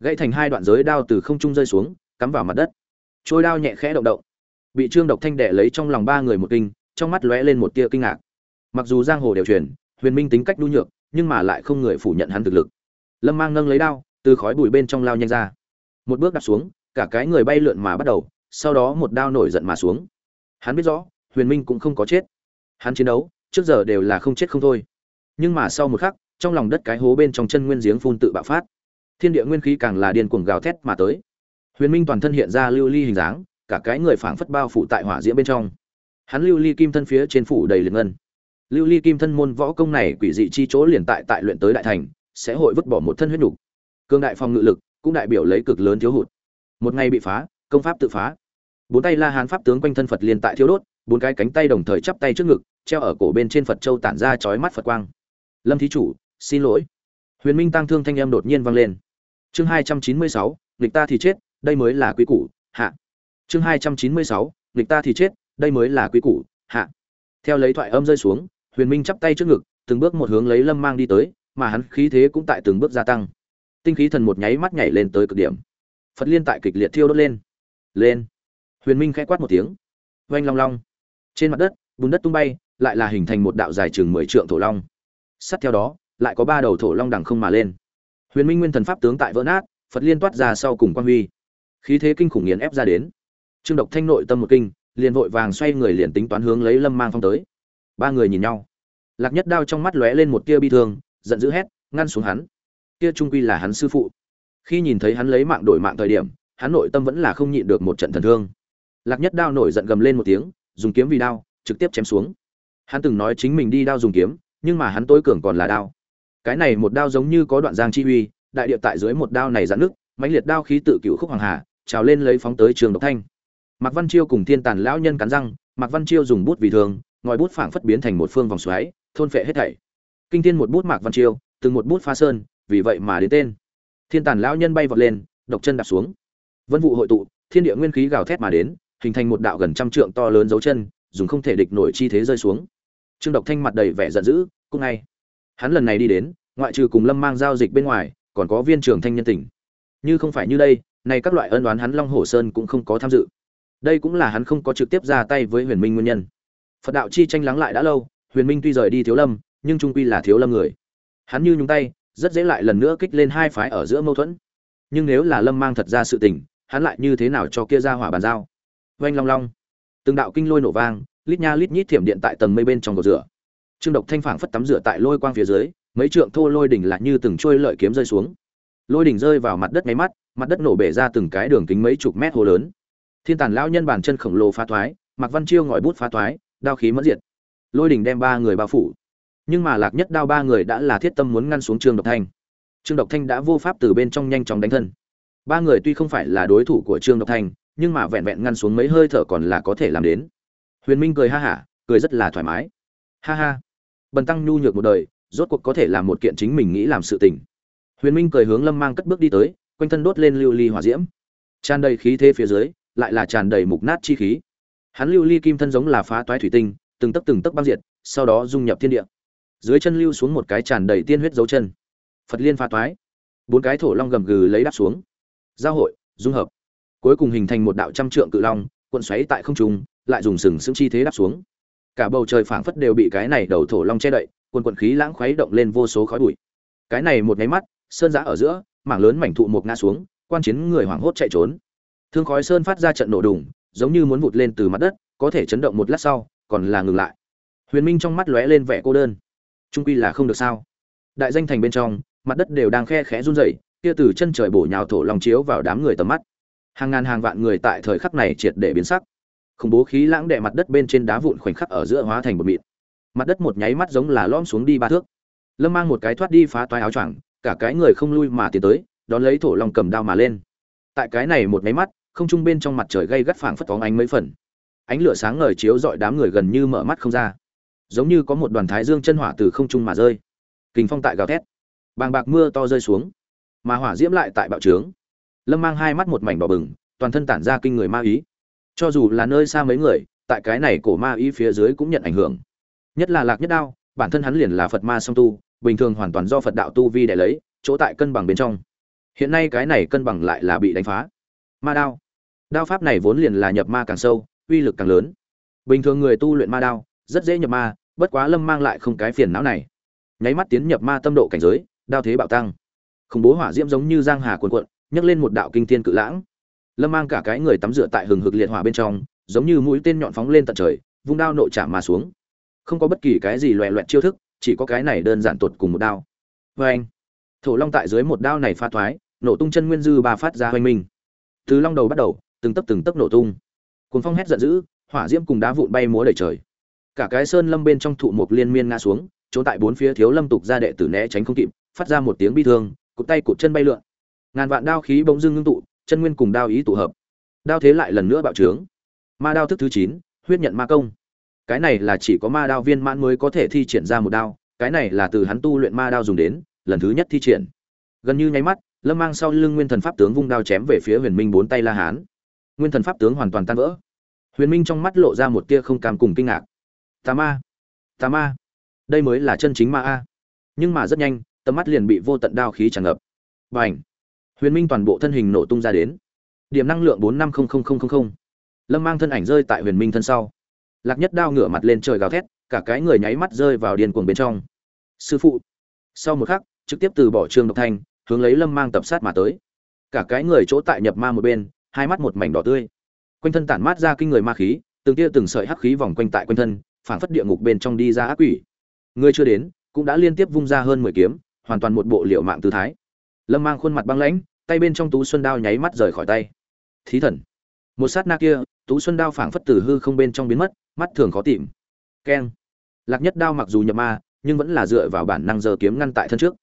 Gãy thành hai đoạn giới đao từ không trung rơi xuống, cắm vào mặt đất. Trôi đao nhẹ khẽ động động. Bị trương độc thanh đệ lấy trong lòng ba người một kinh, trong mắt lóe lên một tia kinh ngạc. Mặc dù giang hồ đều truyền, huyền minh tính cách nhu nhược, nhưng mà lại không người phủ nhận hắn thực lực. Lâm mang nâng lấy đao từ khói bụi bên trong lao nhanh ra. Một bước đặt xuống, cả cái người bay lượn mà bắt đầu, sau đó một đao nổi giận mà xuống. Hắn biết rõ, huyền minh cũng không có chết. Hắn chiến đấu, trước giờ đều là không chết không thôi. Nhưng mà sau một khắc, trong lòng đất cái hố bên trong chân nguyên giếng phun tự bạo phát. Thiên địa nguyên khí càng là điên cuồng gào thét mà tới. Huyền minh toàn thân hiện ra lưu ly hình dáng, cả cái người phảng phất bao phủ tại hỏa diễm bên trong. Hắn lưu ly kim thân phía trên phủ đầy liệt ngân. Lưu ly kim thân môn võ công này quỷ dị chi chỗ liền tại tại luyện tới đại thành, sẽ hội vứt bỏ một thân huyết đủ cương đại phòng ngự lực, cũng đại biểu lấy cực lớn thiếu hụt. Một ngày bị phá, công pháp tự phá. Bốn tay la hán pháp tướng quanh thân phật liên tại thiếu đốt, bốn cái cánh tay đồng thời chắp tay trước ngực, treo ở cổ bên trên phật châu tản ra chói mắt phật quang. Lâm thí chủ, xin lỗi. Huyền minh tăng thương thanh em đột nhiên vang lên. Chương hai trăm chín mươi sáu, nghịch ta thì chết, đây mới là quý củ, hạ. Chương hai trăm chín mươi sáu, nghịch ta thì chết, đây mới là quý củ, hạ. Theo lấy thoại âm rơi xuống, huyền minh chắp tay trước ngực, từng bước một hướng lấy lâm mang đi tới, mà hắn khí thế cũng tại từng bước gia tăng tinh khí thần một nháy mắt nhảy lên tới cực điểm. Phật liên tại kịch liệt thiêu đốt lên. Lên. Huyền minh khẽ quát một tiếng. Oanh long long. Trên mặt đất, bùn đất tung bay, lại là hình thành một đạo dài chừng mười trượng thổ long. Sát theo đó, lại có ba đầu thổ long đằng không mà lên. Huyền minh nguyên thần pháp tướng tại vỡ nát, phật liên toát ra sau cùng quan huy. Khí thế kinh khủng nghiền ép ra đến. Trương độc thanh nội tâm một kinh, liền vội vàng xoay người liền tính toán hướng lấy lâm mang phong tới. Ba người nhìn nhau. Lạc nhất đao trong mắt lóe lên một tia bi thương, giận dữ hét, ngăn xuống hắn kia trung quy là hắn sư phụ. Khi nhìn thấy hắn lấy mạng đổi mạng thời điểm, hắn nội tâm vẫn là không nhịn được một trận thần thương. Lạc nhất đao nổi giận gầm lên một tiếng, dùng kiếm vì đao, trực tiếp chém xuống. Hắn từng nói chính mình đi đao dùng kiếm, nhưng mà hắn tối cường còn là đao. Cái này một đao giống như có đoạn giang chi uy, đại địa tại dưới một đao này giãn nước mãnh liệt đao khí tự cựu khúc hoàng hà, trào lên lấy phóng tới trường độc thanh. Mạc văn chiêu cùng thiên tàn lão nhân cắn răng, mạc văn chiêu dùng bút vì thường, ngòi bút phảng phất biến thành một phương vòng xoáy, thôn phệ hết thảy. Kinh thiên một bút mạc văn chiêu, từng một bút phá sơn vì vậy mà đến tên. Thiên tàn lão nhân bay vọt lên, độc chân đạp xuống. Vân vụ hội tụ, thiên địa nguyên khí gào thét mà đến, hình thành một đạo gần trăm trượng to lớn dấu chân, dùng không thể địch nổi chi thế rơi xuống. Trương độc thanh mặt đầy vẻ giận dữ, cũng ngay. Hắn lần này đi đến, ngoại trừ cùng lâm mang giao dịch bên ngoài, còn có viên trưởng thanh nhân tỉnh. Như không phải như đây này các loại ân đoán hắn long hồ sơn cũng không có tham dự. Đây cũng là hắn không có trực tiếp ra tay với huyền minh nguyên nhân. Phật đạo chi tranh lắng lại đã lâu, huyền minh tuy rời đi thiếu lâm, nhưng trung quy là thiếu lâm người. Hắn như nhúng tay rất dễ lại lần nữa kích lên hai phái ở giữa mâu thuẫn. Nhưng nếu là lâm mang thật ra sự tình, hắn lại như thế nào cho kia ra hỏa bàn giao? Vanh long long. Từng đạo kinh lôi nổ vang, lít nha lít nhít thiểm điện tại tầng mây bên trong cột rửa. Trương độc thanh phảng phất tắm rửa tại lôi quang phía dưới, mấy trượng thô lôi đỉnh lại như từng trôi lợi kiếm rơi xuống. Lôi đỉnh rơi vào mặt đất máy mắt, mặt đất nổ bể ra từng cái đường kính mấy chục mét hồ lớn. Thiên tàn lão nhân bàn chân khổng lồ phá thoái mặc văn chiêu ngòi bút phá thoái, đao khí mất diệt. Lôi đỉnh đem ba người bao phủ nhưng mà lạc nhất đao ba người đã là thiết tâm muốn ngăn xuống trương độc thanh. Trương độc thanh đã vô pháp từ bên trong nhanh chóng đánh thân. Ba người tuy không phải là đối thủ của trương độc thanh, nhưng mà vẹn vẹn ngăn xuống mấy hơi thở còn là có thể làm đến. Huyền minh cười ha hả, cười rất là thoải mái. Ha ha. Bần tăng nhu nhược một đời, rốt cuộc có thể làm một kiện chính mình nghĩ làm sự tình. Huyền minh cười hướng lâm mang cất bước đi tới, quanh thân đốt lên lưu ly hỏa diễm. Tràn đầy khí thế phía dưới, lại là tràn đầy mục nát chi khí. Hắn lưu ly kim thân giống là phá toái thủy tinh, từng tấc từng tấc băng diệt, sau đó dung nhập thiên địa dưới chân lưu xuống một cái tràn đầy tiên huyết dấu chân. Phật liên pha toái. Bốn cái thổ long gầm gừ lấy đáp xuống. Giao hội, dung hợp. Cuối cùng hình thành một đạo trăm trượng cự long, cuộn xoáy tại không trung, lại dùng sừng sững chi thế đáp xuống. Cả bầu trời phảng phất đều bị cái này đầu thổ long che đậy quần quần khí lãng khuấy động lên vô số khói bụi. Cái này một nháy mắt, sơn giã ở giữa, mảng lớn mảnh thụ một ngã xuống, quan chiến người hoảng hốt chạy trốn. Thương khói sơn phát ra trận nổ đùng, giống như muốn vụt lên từ mặt đất, có thể chấn động một lát sau, còn là ngừng lại. Huyền minh trong mắt lóe lên vẻ cô đơn trung quy là không được sao. Đại danh thành bên trong, mặt đất đều đang khe khẽ run rẩy, kia từ chân trời bổ nhào thổ long chiếu vào đám người tầm mắt. Hàng ngàn hàng vạn người tại thời khắc này triệt để biến sắc. Khủng bố khí lãng đè mặt đất bên trên đá vụn khoảnh khắc ở giữa hóa thành một mịn. Mặt đất một nháy mắt giống là lõm xuống đi ba thước. Lâm mang một cái thoát đi phá toái áo choàng, cả cái người không lui mà tiến tới, đón lấy thổ long cầm đao mà lên. Tại cái này một nháy mắt, không trung bên trong mặt trời gây gắt phảng phất phóng ánh mấy phần. Ánh lửa sáng ngời chiếu dọi đám người gần như mở mắt không ra giống như có một đoàn thái dương chân hỏa từ không trung mà rơi. Kình phong tại gào thét. Bàng bạc mưa to rơi xuống. Mà hỏa diễm lại tại bạo trướng. Lâm mang hai mắt một mảnh đỏ bừng, toàn thân tản ra kinh người ma ý. Cho dù là nơi xa mấy người, tại cái này cổ ma ý phía dưới cũng nhận ảnh hưởng. Nhất là lạc nhất đao, bản thân hắn liền là phật ma song tu, bình thường hoàn toàn do phật đạo tu vi để lấy, chỗ tại cân bằng bên trong. Hiện nay cái này cân bằng lại là bị đánh phá. Ma đao. Đao pháp này vốn liền là nhập ma càng sâu, uy lực càng lớn. Bình thường người tu luyện ma đao rất dễ nhập ma, bất quá lâm mang lại không cái phiền não này. Nháy mắt tiến nhập ma tâm độ cảnh giới, đao thế bạo tăng. Khủng bố hỏa diễm giống như giang hà cuồn cuộn, nhấc lên một đạo kinh thiên cự lãng. Lâm mang cả cái người tắm rửa tại hừng hực liệt hỏa bên trong, giống như mũi tên nhọn phóng lên tận trời, vung đao nộ chạm mà xuống. Không có bất kỳ cái gì loẹ loẹt chiêu thức, chỉ có cái này đơn giản tuột cùng một đao. Vê anh, thổ long tại dưới một đao này pha thoái, nổ tung chân nguyên dư ba phát ra hoành minh. Từ long đầu bắt đầu, từng tấc từng tấc nổ tung. Cuốn phong hét giận dữ, hỏa diễm cùng đá vụn bay múa đầy trời cả cái sơn lâm bên trong thụ một liên miên ngã xuống, trốn tại bốn phía thiếu lâm tục ra đệ tử né tránh không kịp, phát ra một tiếng bi thương, cụt tay cụt chân bay lượn. Ngàn vạn đao khí bỗng dưng ngưng tụ, chân nguyên cùng đao ý tụ hợp. Đao thế lại lần nữa bạo trướng. Ma đao thức thứ chín, huyết nhận ma công. Cái này là chỉ có ma đao viên mãn mới có thể thi triển ra một đao, cái này là từ hắn tu luyện ma đao dùng đến, lần thứ nhất thi triển. Gần như nháy mắt, lâm mang sau lưng nguyên thần pháp tướng vung đao chém về phía huyền minh bốn tay la hán. Nguyên thần pháp tướng hoàn toàn tan vỡ. Huyền minh trong mắt lộ ra một tia không cam cùng kinh ngạc tà ma. Tà ma. Đây mới là chân chính ma a. Nhưng mà rất nhanh, tầm mắt liền bị vô tận đao khí tràn ngập. Và ảnh huyền minh toàn bộ thân hình nổ tung ra đến. Điểm năng lượng bốn năm lâm mang thân ảnh rơi tại huyền minh thân sau. Lạc nhất đao ngửa mặt lên trời gào thét, cả cái người nháy mắt rơi vào điền cuồng bên trong. Sư phụ. Sau một khắc, trực tiếp từ bỏ trường độc thanh hướng lấy lâm mang tập sát mà tới. Cả cái người chỗ tại nhập ma một bên, hai mắt một mảnh đỏ tươi. Quanh thân tản mát ra kinh người ma khí, từng tia từng sợi hắc khí vòng quanh tại quanh thân phảng phất địa ngục bên trong đi ra ác quỷ. Người chưa đến, cũng đã liên tiếp vung ra hơn mười kiếm, hoàn toàn một bộ liệu mạng tư thái. Lâm mang khuôn mặt băng lãnh, tay bên trong tú xuân đao nháy mắt rời khỏi tay. Thí thần. Một sát na kia, tú xuân đao phảng phất từ hư không bên trong biến mất, mắt thường khó tìm. Keng. Lạc nhất đao mặc dù nhập ma, nhưng vẫn là dựa vào bản năng giờ kiếm ngăn tại thân trước.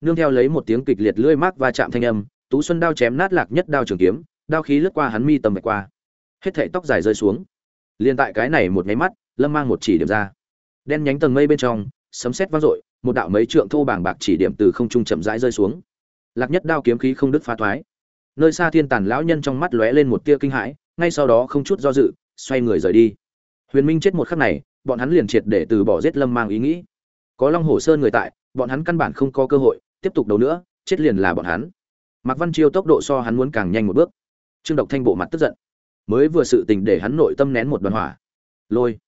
Nương theo lấy một tiếng kịch liệt lưỡi mác va chạm thanh âm, tú xuân đao chém nát lạc nhất đao trường kiếm, đao khí lướt qua hắn mi tầm vạch qua. Hết thảy tóc dài rơi xuống. Liền tại cái này một nháy mắt lâm mang một chỉ điểm ra. Đen nhánh tầng mây bên trong, sấm sét vang dội, một đạo mấy trượng thô bảng bạc chỉ điểm từ không trung chậm rãi rơi xuống. Lạc nhất đao kiếm khí không đứt phá thoái. Nơi xa thiên tàn lão nhân trong mắt lóe lên một tia kinh hãi, ngay sau đó không chút do dự, xoay người rời đi. Huyền minh chết một khắc này, bọn hắn liền triệt để từ bỏ giết lâm mang ý nghĩ. Có long hồ sơn người tại, bọn hắn căn bản không có cơ hội, tiếp tục đấu nữa, chết liền là bọn hắn. Mạc văn chiêu tốc độ so hắn muốn càng nhanh một bước. Trương độc thanh bộ mặt tức giận. Mới vừa sự tình để hắn nội tâm nén một đoàn hỏa. Lôi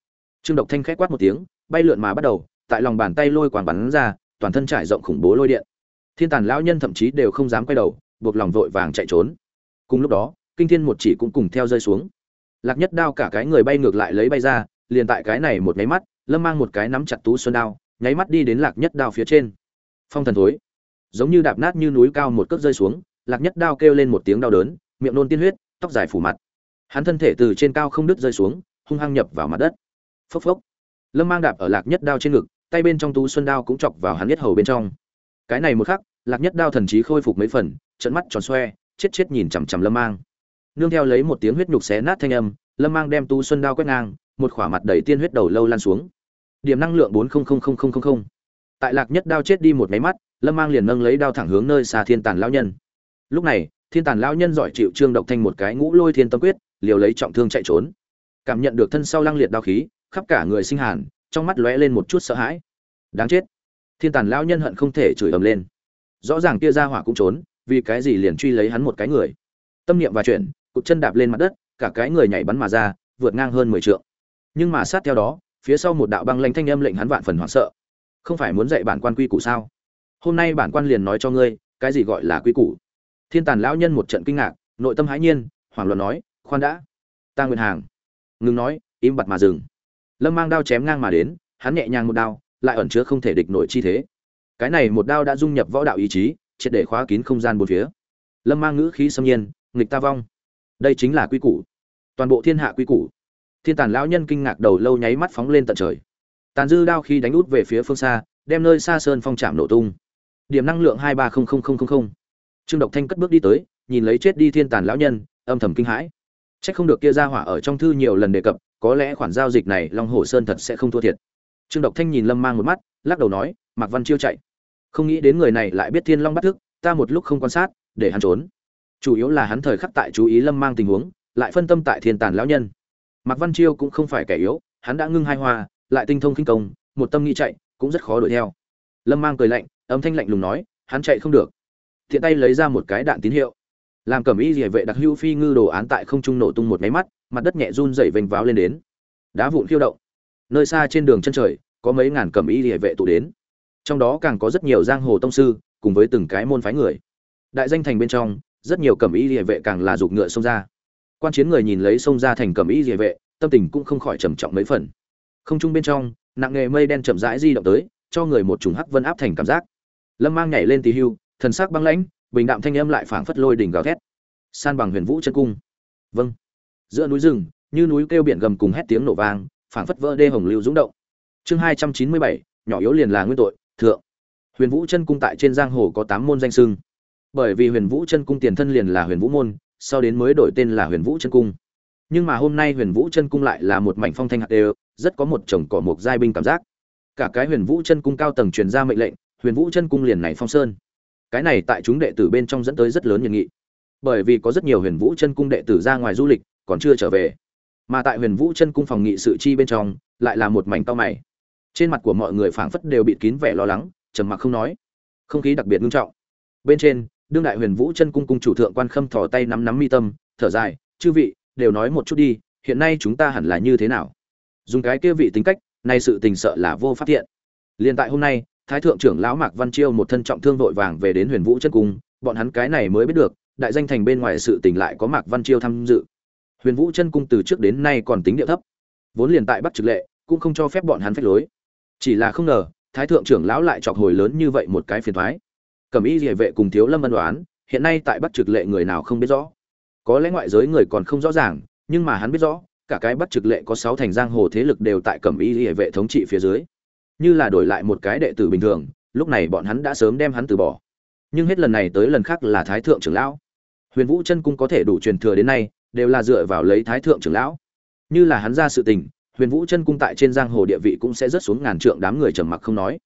trương độc thanh khẽ quát một tiếng, bay lượn mà bắt đầu, tại lòng bàn tay lôi quàng bắn ra, toàn thân trải rộng khủng bố lôi điện. Thiên tàn lão nhân thậm chí đều không dám quay đầu, buộc lòng vội vàng chạy trốn. Cùng lúc đó, kinh thiên một chỉ cũng cùng theo rơi xuống. Lạc nhất đao cả cái người bay ngược lại lấy bay ra, liền tại cái này một nháy mắt, lâm mang một cái nắm chặt tú xuân đao, nháy mắt đi đến lạc nhất đao phía trên. Phong thần thối. Giống như đạp nát như núi cao một cước rơi xuống, lạc nhất đao kêu lên một tiếng đau đớn, miệng nôn tiên huyết, tóc dài phủ mặt. Hắn thân thể từ trên cao không đứt rơi xuống, hung hăng nhập vào mặt đất phốc phốc. Lâm mang đạp ở lạc nhất đao trên ngực, tay bên trong tú xuân đao cũng chọc vào hắn nhất hầu bên trong. Cái này một khắc, lạc nhất đao thần trí khôi phục mấy phần trận mắt tròn xoe, chết chết nhìn chằm chằm lâm mang. Nương theo lấy một tiếng huyết nhục xé nát thanh âm, lâm mang đem tú xuân đao quét ngang, một khỏa mặt đầy tiên huyết đầu lâu lan xuống. Điểm năng lượng bốn tại lạc nhất đao chết đi một máy mắt, lâm mang liền nâng lấy đao thẳng hướng nơi xa thiên tàn lão nhân. Lúc này, thiên tàn lão nhân giỏi chịu trương độc thanh một cái ngũ lôi thiên tâm quyết, liều lấy trọng thương chạy trốn. Cảm nhận được thân sau lăng liệt đao khí khắp cả người sinh hàn, trong mắt lóe lên một chút sợ hãi. Đáng chết. Thiên tàn lão nhân hận không thể chửi ầm lên. Rõ ràng kia ra hỏa cũng trốn, vì cái gì liền truy lấy hắn một cái người. Tâm niệm và chuyển, cụt chân đạp lên mặt đất, cả cái người nhảy bắn mà ra, vượt ngang hơn mười trượng. Nhưng mà sát theo đó, phía sau một đạo băng lanh thanh âm lệnh hắn vạn phần hoảng sợ. Không phải muốn dạy bản quan quy củ sao? Hôm nay bản quan liền nói cho ngươi, cái gì gọi là quy củ? Thiên tàn lão nhân một trận kinh ngạc, nội tâm hãi nhiên, hoảng loạn nói, khoan đã, ta nguyện hàng. Ngừng nói, im bặt mà dừng lâm mang đao chém ngang mà đến, hắn nhẹ nhàng một đao, lại ẩn chứa không thể địch nổi chi thế. Cái này một đao đã dung nhập võ đạo ý chí, triệt để khóa kín không gian bốn phía. Lâm mang ngữ khí xâm nhiên, nghịch ta vong. Đây chính là quy củ. Toàn bộ thiên hạ quy củ. Thiên tàn lão nhân kinh ngạc đầu lâu nháy mắt phóng lên tận trời. Tàn dư đao khi đánh út về phía phương xa, đem nơi xa sơn phong trạm nổ tung. Điểm năng lượng hai ba trương độc thanh cất bước đi tới, nhìn lấy chết đi thiên tàn lão nhân, âm thầm kinh hãi. C h ắ c không được kia ra hỏa ở trong thư nhiều lần đề cập có lẽ khoản giao dịch này long hồ sơn thật sẽ không thua thiệt. Trương độc thanh nhìn lâm mang một mắt, lắc đầu nói, mạc văn chiêu chạy. Không nghĩ đến người này lại biết thiên long bắt thức, ta một lúc không quan sát, để hắn trốn. Chủ yếu là hắn thời khắc tại chú ý lâm mang tình huống, lại phân tâm tại thiên tàn lão nhân. Mạc văn chiêu cũng không phải kẻ yếu, hắn đã ngưng hai hoa, lại tinh thông khinh công, một tâm nghĩ chạy, cũng rất khó đuổi theo. Lâm mang cười lạnh, âm thanh lạnh lùng nói, hắn chạy không được. Thiện tay lấy ra một cái đạn tín hiệu làm cẩm y địa vệ đặc hữu phi ngư đồ án tại không trung nổ tung một máy mắt, mặt đất nhẹ run dày vênh váo lên đến. Đá vụn khiêu động. Nơi xa trên đường chân trời, có mấy ngàn cẩm y địa vệ tụ đến. Trong đó càng có rất nhiều giang hồ tông sư, cùng với từng cái môn phái người. Đại danh thành bên trong, rất nhiều cẩm y địa vệ càng là giục ngựa xông ra. Quan chiến người nhìn lấy xông ra thành cẩm y địa vệ, tâm tình cũng không khỏi trầm trọng mấy phần. Không trung bên trong, nặng nghề mây đen chậm rãi di động tới, cho người một trùng hắc vân áp thành cảm giác. Lâm mang nhảy lên tì hưu, thần sắc băng lãnh bình đạm thanh âm lại phảng phất lôi đỉnh gào thét. San bằng huyền vũ chân cung. Vâng. Giữa núi rừng, như núi kêu biển gầm cùng hét tiếng nổ vang, phảng phất vỡ đê hồng lưu dũng động. Chương hai trăm chín mươi bảy, nhỏ yếu liền là nguyên tội, thượng. Huyền vũ chân cung tại trên giang hồ có tám môn danh sưng bởi vì huyền vũ chân cung tiền thân liền là huyền vũ môn, sau đến mới đổi tên là huyền vũ chân cung. Nhưng mà hôm nay huyền vũ chân cung lại là một mảnh phong thanh hạt đều, rất có một chồng cỏ mộc giai binh cảm giác. Cả cái huyền vũ chân cung cao tầng truyền ra mệnh lệnh, huyền vũ chân cung liền này phong sơn cái này tại chúng đệ tử bên trong dẫn tới rất lớn nhiệt nghị. Bởi vì có rất nhiều huyền vũ chân cung đệ tử ra ngoài du lịch, còn chưa trở về. Mà tại huyền vũ chân cung phòng nghị sự chi bên trong, lại là một mảnh to mày. Trên mặt của mọi người phảng phất đều bịt kín vẻ lo lắng, trầm mặc không nói. Không khí đặc biệt nghiêm trọng. Bên trên, đương đại huyền vũ chân cung cung chủ thượng quan khâm thò tay nắm nắm mi tâm, thở dài, chư vị, đều nói một chút đi, hiện nay chúng ta hẳn là như thế nào? Dùng cái kia vị tính cách, nay sự tình sợ là vô phát hiện liền tại hôm nay thái thượng trưởng lão mạc văn chiêu một thân trọng thương vội vàng về đến huyền vũ chân cung, bọn hắn cái này mới biết được, đại danh thành bên ngoài sự tình lại có mạc văn chiêu tham dự. Huyền vũ chân cung từ trước đến nay còn tính địa thấp, vốn liền tại bắt trực lệ, cũng không cho phép bọn hắn phách lối. Chỉ là không ngờ, thái thượng trưởng lão lại chọc hồi lớn như vậy một cái phiền thoái cẩm y địa vệ cùng thiếu lâm ân đoán hiện nay tại bắt trực lệ người nào không biết rõ. Có lẽ ngoại giới người còn không rõ ràng, nhưng mà hắn biết rõ, cả cái bắt trực lệ có sáu thành giang hồ thế lực đều tại cẩm y địa vệ thống trị phía dưới như là đổi lại một cái đệ tử bình thường, lúc này bọn hắn đã sớm đem hắn từ bỏ. Nhưng hết lần này tới lần khác là thái thượng trưởng lão. Huyền vũ chân cung có thể đủ truyền thừa đến nay, đều là dựa vào lấy thái thượng trưởng lão. Như là hắn ra sự tình, huyền vũ chân cung tại trên giang hồ địa vị cũng sẽ rớt xuống ngàn trượng đám người trầm mặc không nói.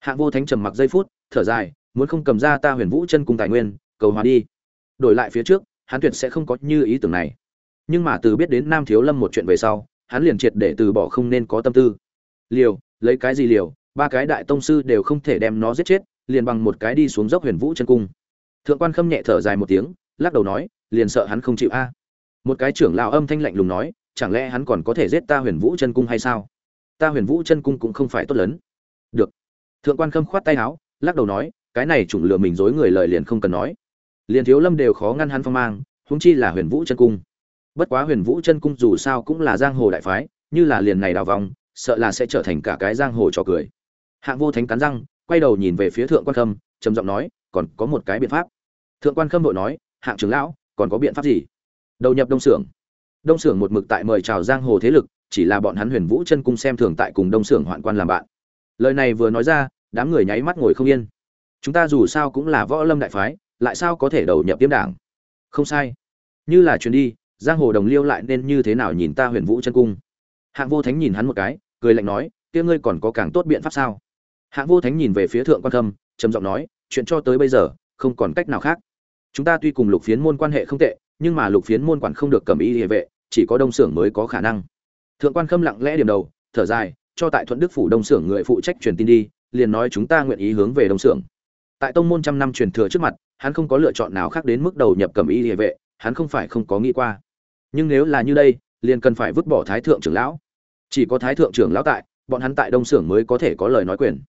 Hạng vô thánh trầm mặc giây phút, thở dài, muốn không cầm ra ta huyền vũ chân cung tài nguyên, cầu hòa đi. Đổi lại phía trước, hắn tuyệt sẽ không có như ý tưởng này. Nhưng mà từ biết đến nam thiếu lâm một chuyện về sau, hắn liền triệt để từ bỏ không nên có tâm tư. Liều lấy cái gì liều, ba cái đại tông sư đều không thể đem nó giết chết, liền bằng một cái đi xuống dốc huyền vũ chân cung. Thượng quan khâm nhẹ thở dài một tiếng, lắc đầu nói, liền sợ hắn không chịu a. Một cái trưởng lão âm thanh lạnh lùng nói, chẳng lẽ hắn còn có thể giết ta huyền vũ chân cung hay sao? Ta huyền vũ chân cung cũng không phải tốt lớn. Được. Thượng quan khâm khoát tay áo, lắc đầu nói, cái này chủng lừa mình dối người lời liền không cần nói. Liền thiếu lâm đều khó ngăn hắn phong mang, huống chi là huyền vũ chân cung. Bất quá huyền vũ chân cung dù sao cũng là giang hồ đại phái, như là liền này đào vòng sợ là sẽ trở thành cả cái giang hồ trò cười. Hạng vô thánh cắn răng, quay đầu nhìn về phía thượng quan khâm, trầm giọng nói, còn có một cái biện pháp. Thượng quan khâm vội nói, hạng trưởng lão, còn có biện pháp gì? Đầu nhập đông xưởng đông xưởng một mực tại mời chào giang hồ thế lực, chỉ là bọn hắn huyền vũ chân cung xem thường tại cùng đông xưởng hoạn quan làm bạn. Lời này vừa nói ra, đám người nháy mắt ngồi không yên. Chúng ta dù sao cũng là võ lâm đại phái, lại sao có thể đầu nhập tiêm đảng? Không sai. Như là chuyến đi, giang hồ đồng liêu lại nên như thế nào nhìn ta huyền vũ chân cung? Hạng vô thánh nhìn hắn một cái cười lạnh nói, kia ngươi còn có càng tốt biện pháp sao? Hạng vô thánh nhìn về phía thượng quan thâm, trầm giọng nói, chuyện cho tới bây giờ, không còn cách nào khác. Chúng ta tuy cùng lục phiến môn quan hệ không tệ, nhưng mà lục phiến môn quản không được cầm y địa vệ, chỉ có đông xưởng mới có khả năng. Thượng quan khâm lặng lẽ điểm đầu, thở dài, cho tại thuận đức phủ đông xưởng người phụ trách truyền tin đi, liền nói chúng ta nguyện ý hướng về đông xưởng tại tông môn trăm năm truyền thừa trước mặt, hắn không có lựa chọn nào khác đến mức đầu nhập cầm y địa vệ, hắn không phải không có nghĩ qua. Nhưng nếu là như đây, liền cần phải vứt bỏ thái thượng trưởng lão chỉ có thái thượng trưởng lão tại, bọn hắn tại đông xưởng mới có thể có lời nói quyền.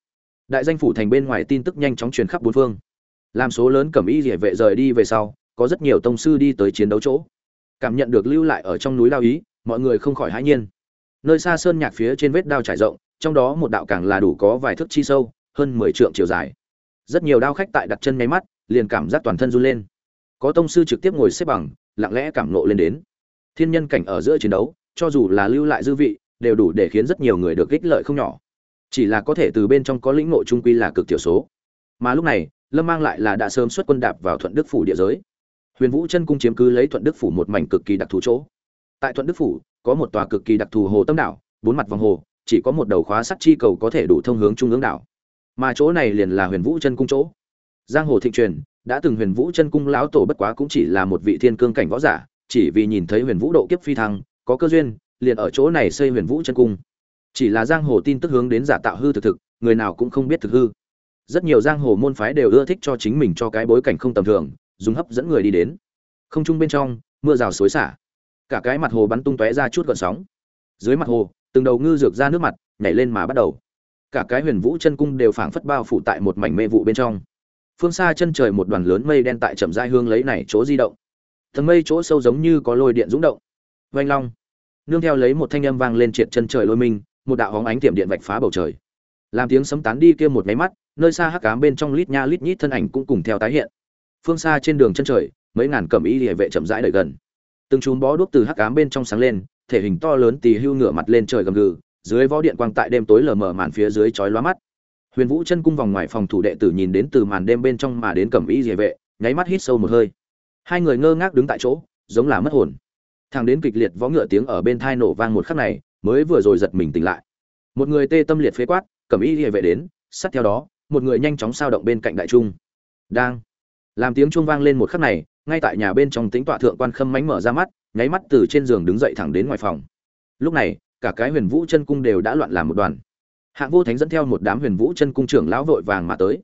Đại danh phủ thành bên ngoài tin tức nhanh chóng truyền khắp bốn phương. Làm số lớn cẩm y địa vệ rời đi về sau, có rất nhiều tông sư đi tới chiến đấu chỗ. Cảm nhận được lưu lại ở trong núi lao ý, mọi người không khỏi hãi nhiên. Nơi xa sơn nhạc phía trên vết đao trải rộng, trong đó một đạo càng là đủ có vài thước chi sâu, hơn mười trượng chiều dài. Rất nhiều đao khách tại đặt chân nháy mắt, liền cảm giác toàn thân run lên. Có tông sư trực tiếp ngồi xếp bằng, lặng lẽ cảm nộ lên đến. Thiên nhân cảnh ở giữa chiến đấu, cho dù là lưu lại dư vị đều đủ để khiến rất nhiều người được ích lợi không nhỏ. Chỉ là có thể từ bên trong có lĩnh ngộ trung quy là cực thiểu số. Mà lúc này, lâm mang lại là đã sớm xuất quân đạp vào thuận đức phủ địa giới. Huyền vũ chân cung chiếm cứ lấy thuận đức phủ một mảnh cực kỳ đặc thù chỗ. Tại thuận đức phủ, có một tòa cực kỳ đặc thù hồ tâm đảo, bốn mặt vòng hồ, chỉ có một đầu khóa sắt chi cầu có thể đủ thông hướng trung ương đảo. Mà chỗ này liền là huyền vũ chân cung chỗ. Giang hồ thịnh truyền, đã từng huyền vũ chân cung lão tổ bất quá cũng chỉ là một vị thiên cương cảnh võ giả, chỉ vì nhìn thấy huyền vũ độ kiếp phi thăng, có cơ duyên liền ở chỗ này xây huyền vũ chân cung. Chỉ là giang hồ tin tức hướng đến giả tạo hư thực thực, người nào cũng không biết thực hư. Rất nhiều giang hồ môn phái đều ưa thích cho chính mình cho cái bối cảnh không tầm thường, dùng hấp dẫn người đi đến. Không trung bên trong, mưa rào xối xả. Cả cái mặt hồ bắn tung tóe ra chút gợn sóng. Dưới mặt hồ, từng đầu ngư dược ra nước mặt, nhảy lên mà bắt đầu. Cả cái huyền vũ chân cung đều phảng phất bao phủ tại một mảnh mê vụ bên trong. Phương xa chân trời một đoàn lớn mây đen tại chậm rãi hương lấy này chỗ di động. Thần mây chỗ sâu giống như có lôi điện rung động. Vanh long nương theo lấy một thanh âm vang lên triệt chân trời lôi minh một đạo hóng ánh tiệm điện vạch phá bầu trời. Làm tiếng sấm tán đi kia một máy mắt, nơi xa hắc cám bên trong lít nha lít nhít thân ảnh cũng cùng theo tái hiện. Phương xa trên đường chân trời, mấy ngàn cẩm y địa vệ chậm rãi đợi gần. Từng chùm bó đuốc từ hắc cám bên trong sáng lên, thể hình to lớn tì hưu ngửa mặt lên trời gầm gừ, dưới võ điện quang tại đêm tối lờ mờ màn phía dưới chói lóa mắt. Huyền vũ chân cung vòng ngoài phòng thủ đệ tử nhìn đến từ màn đêm bên trong mà đến cẩm y địa vệ, nháy mắt hít sâu một hơi. Hai người ngơ ngác đứng tại chỗ, giống là mất hồn thằng đến kịch liệt vó ngựa tiếng ở bên thai nổ vang một khắc này, mới vừa rồi giật mình tỉnh lại. Một người tê tâm liệt phế quát, cầm y hệ vệ đến, sát theo đó, một người nhanh chóng sao động bên cạnh đại trung. Đang. Làm tiếng chuông vang lên một khắc này, ngay tại nhà bên trong tính tọa thượng quan khâm mánh mở ra mắt, nháy mắt từ trên giường đứng dậy thẳng đến ngoài phòng. Lúc này, cả cái huyền vũ chân cung đều đã loạn làm một đoàn. Hạng vô thánh dẫn theo một đám huyền vũ chân cung trưởng lão vội vàng mà tới.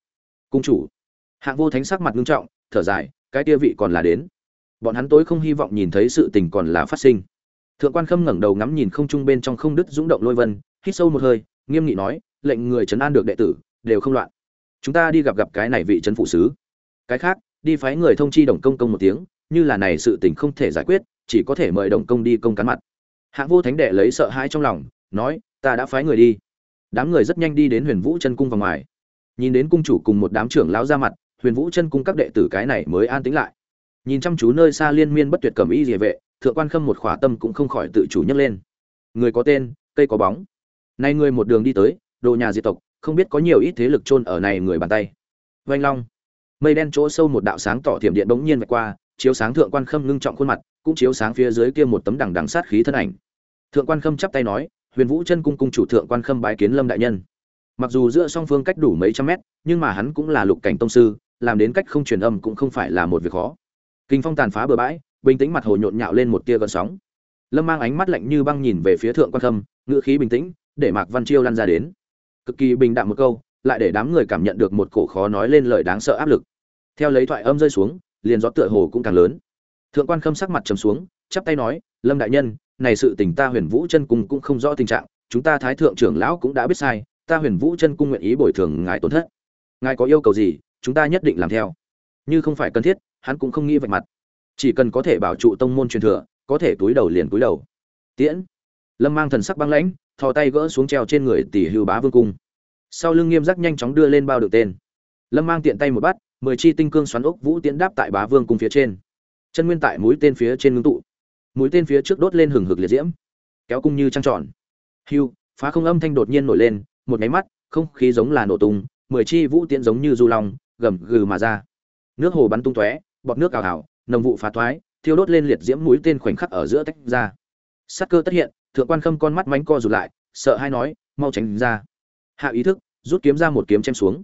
Cung chủ. Hạng vô thánh sắc mặt nghiêm trọng, thở dài, cái kia vị còn là đến bọn hắn tối không hy vọng nhìn thấy sự tình còn là phát sinh. Thượng quan khâm ngẩng đầu ngắm nhìn không trung bên trong không đứt rung động lôi vân, hít sâu một hơi, nghiêm nghị nói, lệnh người trấn an được đệ tử, đều không loạn. Chúng ta đi gặp gặp cái này vị trấn phụ sứ. Cái khác, đi phái người thông chi đồng công công một tiếng, như là này sự tình không thể giải quyết, chỉ có thể mời đồng công đi công cán mặt. Hạng vô thánh đệ lấy sợ hãi trong lòng, nói, ta đã phái người đi. Đám người rất nhanh đi đến huyền vũ chân cung vào ngoài. Nhìn đến cung chủ cùng một đám trưởng lão ra mặt, huyền vũ chân cung các đệ tử cái này mới an tĩnh lại nhìn chăm chú nơi xa liên miên bất tuyệt cầm y địa vệ, thượng quan khâm một khỏa tâm cũng không khỏi tự chủ nhấc lên. Người có tên, cây có bóng. Nay người một đường đi tới, đồ nhà diệt tộc, không biết có nhiều ít thế lực chôn ở này người bàn tay. Vanh long. Mây đen chỗ sâu một đạo sáng tỏ thiểm điện bỗng nhiên vạch qua, chiếu sáng thượng quan khâm ngưng trọng khuôn mặt, cũng chiếu sáng phía dưới kia một tấm đằng đằng sát khí thân ảnh. Thượng quan khâm chắp tay nói, huyền vũ chân cung cung chủ thượng quan khâm bái kiến lâm đại nhân. Mặc dù giữa song phương cách đủ mấy trăm mét, nhưng mà hắn cũng là lục cảnh tông sư, làm đến cách không truyền âm cũng không phải là một việc khó kinh phong tàn phá bờ bãi, bình tĩnh mặt hồ nhộn nhạo lên một tia gợn sóng. Lâm mang ánh mắt lạnh như băng nhìn về phía thượng quan khâm, ngữ khí bình tĩnh, để mạc văn chiêu lăn ra đến. Cực kỳ bình đạm một câu, lại để đám người cảm nhận được một cổ khó nói lên lời đáng sợ áp lực. Theo lấy thoại âm rơi xuống, liền gió tựa hồ cũng càng lớn. Thượng quan khâm sắc mặt trầm xuống, chắp tay nói, lâm đại nhân, này sự tình ta huyền vũ chân cung cũng không rõ tình trạng, chúng ta thái thượng trưởng lão cũng đã biết sai, ta huyền vũ chân cung nguyện ý bồi thường ngài tổn thất. Ngài có yêu cầu gì, chúng ta nhất định làm theo. Như không phải cần thiết hắn cũng không nghĩ vạch mặt. Chỉ cần có thể bảo trụ tông môn truyền thừa, có thể túi đầu liền túi đầu. Tiễn. Lâm mang thần sắc băng lãnh, thò tay gỡ xuống treo trên người tỷ hưu bá vương cung. Sau lưng nghiêm giác nhanh chóng đưa lên bao được tên. Lâm mang tiện tay một bắt, mười chi tinh cương xoắn ốc vũ tiễn đáp tại bá vương cung phía trên. Chân nguyên tại mũi tên phía trên ngưng tụ. Mũi tên phía trước đốt lên hừng hực liệt diễm. Kéo cung như trăng tròn. Hưu, phá không âm thanh đột nhiên nổi lên, một máy mắt, không khí giống là nổ tung, mười chi vũ tiễn giống như du long, gầm gừ mà ra. Nước hồ bắn tung tóe bọt nước cao hào, nồng vụ phá thoái thiêu đốt lên liệt diễm mũi tên khoảnh khắc ở giữa tách ra. Sát cơ tất hiện thượng quan khâm con mắt mánh co rụt lại sợ hai nói mau tránh ra. Hạ ý thức rút kiếm ra một kiếm chém xuống.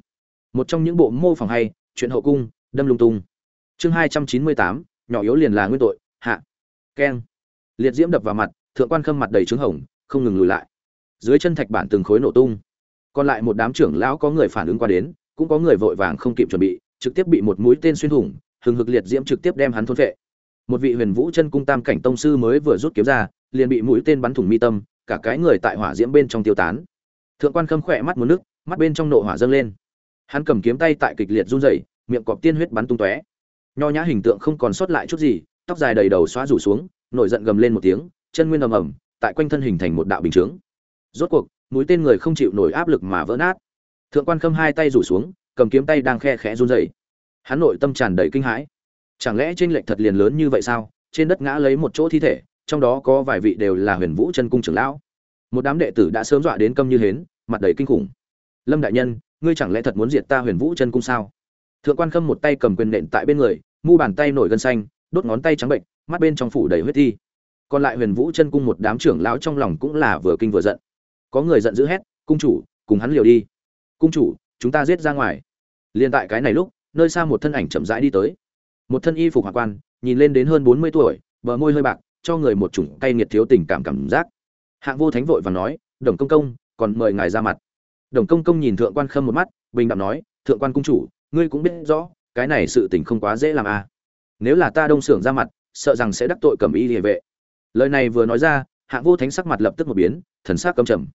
Một trong những bộ mô phỏng hay chuyện hậu cung đâm lung tung. Chương hai trăm chín mươi tám nhỏ yếu liền là nguyên tội hạ. Keng. Liệt diễm đập vào mặt thượng quan khâm mặt đầy trứng hồng không ngừng lùi lại. Dưới chân thạch bản từng khối nổ tung. Còn lại một đám trưởng lão có người phản ứng qua đến cũng có người vội vàng không kịp chuẩn bị trực tiếp bị một mũi tên xuyên thủng hừng hực liệt diễm trực tiếp đem hắn thôn phệ. Một vị huyền vũ chân cung tam cảnh tông sư mới vừa rút kiếm ra, liền bị mũi tên bắn thủng mi tâm, cả cái người tại hỏa diễm bên trong tiêu tán. Thượng quan khâm khỏe mắt muốn nước, mắt bên trong nộ hỏa dâng lên. Hắn cầm kiếm tay tại kịch liệt run rẩy, miệng cọp tiên huyết bắn tung tóe. Nho nhã hình tượng không còn sót lại chút gì, tóc dài đầy đầu xóa rủ xuống, nổi giận gầm lên một tiếng, chân nguyên ầm ầm, tại quanh thân hình thành một đạo bình chướng. Rốt cuộc, mũi tên người không chịu nổi áp lực mà vỡ nát. Thượng quan khâm hai tay rủ xuống, cầm kiếm tay đang khe khẽ run rẩy hắn nội tâm tràn đầy kinh hãi. Chẳng lẽ trên lệnh thật liền lớn như vậy sao? Trên đất ngã lấy một chỗ thi thể, trong đó có vài vị đều là huyền vũ chân cung trưởng lão. Một đám đệ tử đã sớm dọa đến câm như hến, mặt đầy kinh khủng. Lâm đại nhân, ngươi chẳng lẽ thật muốn diệt ta huyền vũ chân cung sao? Thượng quan khâm một tay cầm quyền nện tại bên người, mu bàn tay nổi gân xanh, đốt ngón tay trắng bệnh, mắt bên trong phủ đầy huyết thi. Còn lại huyền vũ chân cung một đám trưởng lão trong lòng cũng là vừa kinh vừa giận. Có người giận dữ hét, cung chủ, cùng hắn liều đi. Cung chủ, chúng ta giết ra ngoài. Liền tại cái này lúc nơi xa một thân ảnh chậm rãi đi tới. Một thân y phục hoàng quan, nhìn lên đến hơn bốn mươi tuổi, bờ môi hơi bạc, cho người một chủng cay nghiệt thiếu tình cảm cảm giác. Hạng vô thánh vội và nói, đồng công công, còn mời ngài ra mặt. Đồng công công nhìn thượng quan khâm một mắt, bình đạm nói, thượng quan cung chủ, ngươi cũng biết rõ, cái này sự tình không quá dễ làm à. Nếu là ta đông xưởng ra mặt, sợ rằng sẽ đắc tội cầm y địa vệ. Lời này vừa nói ra, hạng vô thánh sắc mặt lập tức một biến, thần sắc căm trầm.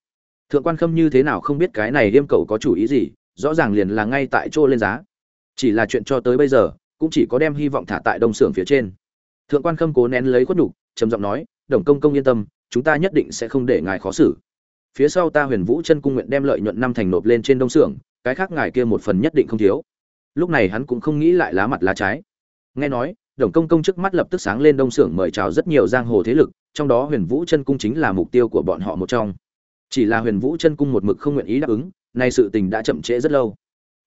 Thượng quan khâm như thế nào không biết cái này liêm cầu có chủ ý gì, rõ ràng liền là ngay tại chỗ lên giá chỉ là chuyện cho tới bây giờ, cũng chỉ có đem hy vọng thả tại đông xưởng phía trên. Thượng quan khâm cố nén lấy khuất nhục, trầm giọng nói, đồng công công yên tâm, chúng ta nhất định sẽ không để ngài khó xử. Phía sau ta huyền vũ chân cung nguyện đem lợi nhuận năm thành nộp lên trên đông xưởng, cái khác ngài kia một phần nhất định không thiếu. Lúc này hắn cũng không nghĩ lại lá mặt lá trái. Nghe nói, đồng công công trước mắt lập tức sáng lên đông xưởng mời chào rất nhiều giang hồ thế lực, trong đó huyền vũ chân cung chính là mục tiêu của bọn họ một trong. Chỉ là huyền vũ chân cung một mực không nguyện ý đáp ứng, nay sự tình đã chậm trễ rất lâu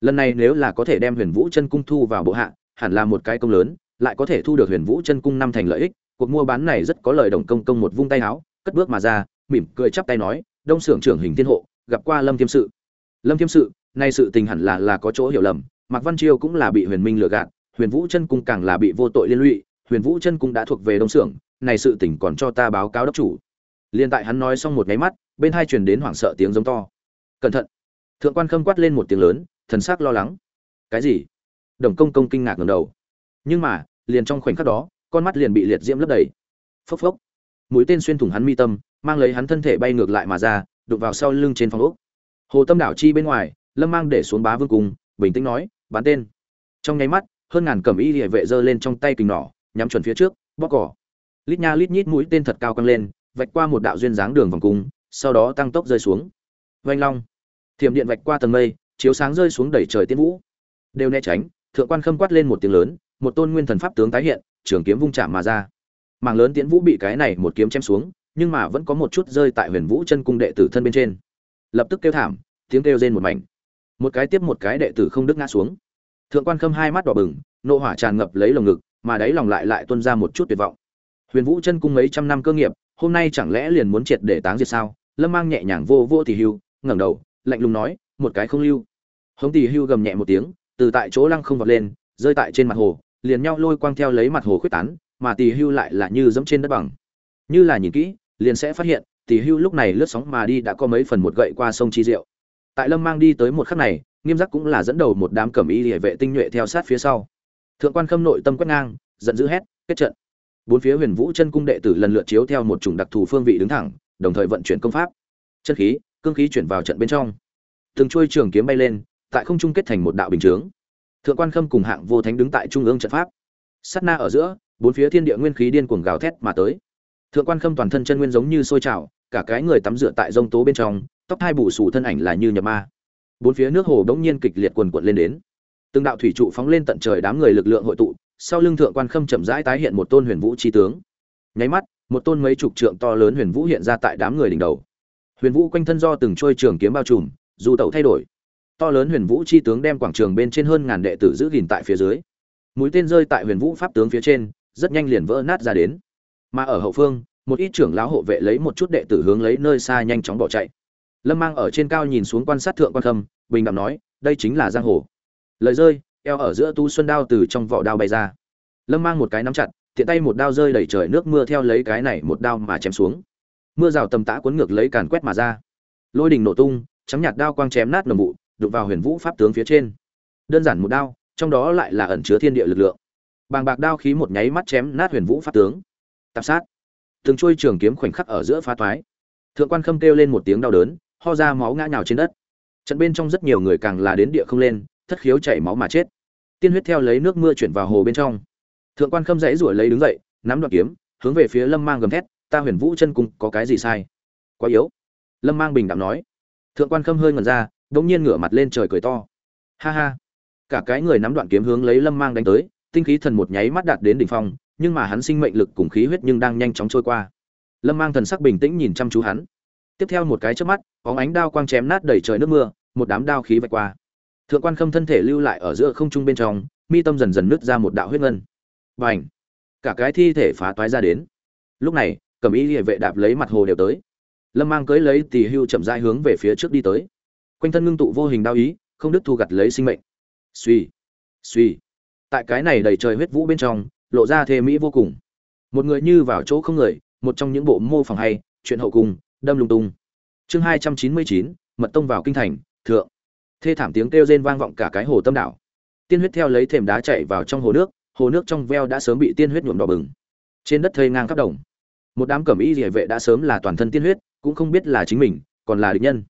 lần này nếu là có thể đem huyền vũ chân cung thu vào bộ hạ, hẳn là một cái công lớn, lại có thể thu được huyền vũ chân cung năm thành lợi ích, cuộc mua bán này rất có lời đồng công công một vung tay áo cất bước mà ra, mỉm cười chắp tay nói, đông xưởng trưởng hình thiên hộ, gặp qua lâm thiêm sự. Lâm thiêm sự, nay sự tình hẳn là là có chỗ hiểu lầm, mạc văn chiêu cũng là bị huyền minh lừa gạt, huyền vũ chân cung càng là bị vô tội liên lụy, huyền vũ chân cung đã thuộc về đông xưởng này sự tình còn cho ta báo cáo đốc chủ. Liên tại hắn nói xong một nháy mắt, bên hai truyền đến hoảng sợ tiếng giống to. Cẩn thận. Thượng quan khâm quát lên một tiếng lớn thần sắc lo lắng. Cái gì? Đồng công công kinh ngạc ngẩng đầu. Nhưng mà, liền trong khoảnh khắc đó, con mắt liền bị liệt diễm lấp đầy. Phốc phốc. Mũi tên xuyên thủng hắn mi tâm, mang lấy hắn thân thể bay ngược lại mà ra, đụng vào sau lưng trên phòng ốc. Hồ tâm đảo chi bên ngoài, lâm mang để xuống bá vương cung bình tĩnh nói, bán tên. Trong nháy mắt, hơn ngàn cẩm y địa vệ giơ lên trong tay kình nỏ, nhắm chuẩn phía trước bóc cỏ. Lít nha lít nhít mũi tên thật cao căng lên, vạch qua một đạo duyên dáng đường vòng cung, sau đó tăng tốc rơi xuống. Vanh long. Thiểm điện vạch qua tầng mây chiếu sáng rơi xuống đẩy trời tiên vũ. Đều né tránh, thượng quan khâm quát lên một tiếng lớn, một tôn nguyên thần pháp tướng tái hiện, trường kiếm vung chạm mà ra. Mảng lớn tiễn vũ bị cái này một kiếm chém xuống, nhưng mà vẫn có một chút rơi tại huyền vũ chân cung đệ tử thân bên trên. Lập tức kêu thảm, tiếng kêu rên một mảnh. Một cái tiếp một cái đệ tử không đứt ngã xuống. Thượng quan khâm hai mắt đỏ bừng, nộ hỏa tràn ngập lấy lồng ngực, mà đáy lòng lại lại tuôn ra một chút tuyệt vọng. Huyền vũ chân cung mấy trăm năm cơ nghiệp, hôm nay chẳng lẽ liền muốn triệt để táng diệt sao? Lâm mang nhẹ nhàng vô vô thì hưu, ngẩng đầu, lạnh lùng nói, một cái không lưu hống tỷ hưu gầm nhẹ một tiếng, từ tại chỗ lăng không vọt lên, rơi tại trên mặt hồ, liền nhau lôi quang theo lấy mặt hồ khuyết tán, mà tỷ hưu lại là như dẫm trên đất bằng. Như là nhìn kỹ, liền sẽ phát hiện tỷ hưu lúc này lướt sóng mà đi đã có mấy phần một gậy qua sông chi diệu. Tại lâm mang đi tới một khắc này, nghiêm giác cũng là dẫn đầu một đám cẩm y địa vệ tinh nhuệ theo sát phía sau. Thượng quan khâm nội tâm quét ngang, giận dữ hét, kết trận. Bốn phía huyền vũ chân cung đệ tử lần lượt chiếu theo một chủng đặc thù phương vị đứng thẳng, đồng thời vận chuyển công pháp. Chân khí, cương khí chuyển vào trận bên trong. Từng chuôi trường kiếm bay lên tại không trung kết thành một đạo bình chướng. Thượng quan khâm cùng hạng vô thánh đứng tại trung ương trận pháp. Sát na ở giữa, bốn phía thiên địa nguyên khí điên cuồng gào thét mà tới. Thượng quan khâm toàn thân chân nguyên giống như sôi trào, cả cái người tắm rửa tại rông tố bên trong, tóc hai bù sù thân ảnh là như nhập ma. Bốn phía nước hồ bỗng nhiên kịch liệt quần quận lên đến. Từng đạo thủy trụ phóng lên tận trời đám người lực lượng hội tụ, sau lưng thượng quan khâm chậm rãi tái hiện một tôn huyền vũ chi tướng. Nháy mắt, một tôn mấy chục trượng to lớn huyền vũ hiện ra tại đám người đỉnh đầu. Huyền vũ quanh thân do từng trôi trường kiếm bao trùm, dù tẩu thay đổi to lớn huyền vũ chi tướng đem quảng trường bên trên hơn ngàn đệ tử giữ gìn tại phía dưới. Mũi tên rơi tại huyền vũ pháp tướng phía trên, rất nhanh liền vỡ nát ra đến. Mà ở hậu phương, một ít trưởng lão hộ vệ lấy một chút đệ tử hướng lấy nơi xa nhanh chóng bỏ chạy. Lâm mang ở trên cao nhìn xuống quan sát thượng quan khâm, bình đẳng nói, đây chính là giang hồ. Lời rơi, eo ở giữa tu xuân đao từ trong vỏ đao bay ra. Lâm mang một cái nắm chặt, tiện tay một đao rơi đẩy trời nước mưa theo lấy cái này một đao mà chém xuống. Mưa rào tầm tã cuốn ngược lấy càn quét mà ra. Lôi đình nổ tung trắng nhạt đao quang chém nát nồng bụ đụng vào huyền vũ pháp tướng phía trên. Đơn giản một đao, trong đó lại là ẩn chứa thiên địa lực lượng. Bàng bạc đao khí một nháy mắt chém nát huyền vũ pháp tướng. Tạp sát. Từng trôi trường kiếm khoảnh khắc ở giữa phá toái. Thượng quan khâm kêu lên một tiếng đau đớn, ho ra máu ngã nhào trên đất. Trận bên trong rất nhiều người càng là đến địa không lên, thất khiếu chảy máu mà chết. Tiên huyết theo lấy nước mưa chuyển vào hồ bên trong. Thượng quan khâm dãy rủi lấy đứng dậy, nắm đoạn kiếm, hướng về phía lâm mang gầm thét, ta huyền vũ chân cung có cái gì sai? Quá yếu. Lâm mang bình đẳng nói. Thượng quan khâm hơi ngần ra đông nhiên ngửa mặt lên trời cười to. Ha ha. Cả cái người nắm đoạn kiếm hướng lấy lâm mang đánh tới tinh khí thần một nháy mắt đạt đến đỉnh phong nhưng mà hắn sinh mệnh lực cùng khí huyết nhưng đang nhanh chóng trôi qua. Lâm mang thần sắc bình tĩnh nhìn chăm chú hắn. Tiếp theo một cái chớp mắt có ánh đao quang chém nát đầy trời nước mưa một đám đao khí vạch qua. Thượng quan khâm thân thể lưu lại ở giữa không trung bên trong mi tâm dần dần nứt ra một đạo huyết ngân. Bành, cả cái thi thể phá toái ra đến. Lúc này cầm ý địa vệ đạp lấy mặt hồ đều tới. Lâm mang cưới lấy tỳ hưu chậm rãi hướng về phía trước đi tới quanh thân ngưng tụ vô hình đao ý, không đứt thu gặt lấy sinh mệnh. Suy suy tại cái này đầy trời huyết vũ bên trong, lộ ra thê mỹ vô cùng. Một người như vào chỗ không người, một trong những bộ mô phỏng hay, chuyện hậu cùng đâm lung tung. Chương hai trăm chín mươi chín, mật tông vào kinh thành, thượng. Thê thảm tiếng kêu rên vang vọng cả cái hồ tâm đảo. Tiên huyết theo lấy thềm đá chạy vào trong hồ nước hồ nước trong veo đã sớm bị tiên huyết nhuộm đỏ bừng. Trên đất thây ngang khắp đồng. Một đám cẩm y địa vệ đã sớm là toàn thân tiên huyết, cũng không biết là chính mình, còn là địch nhân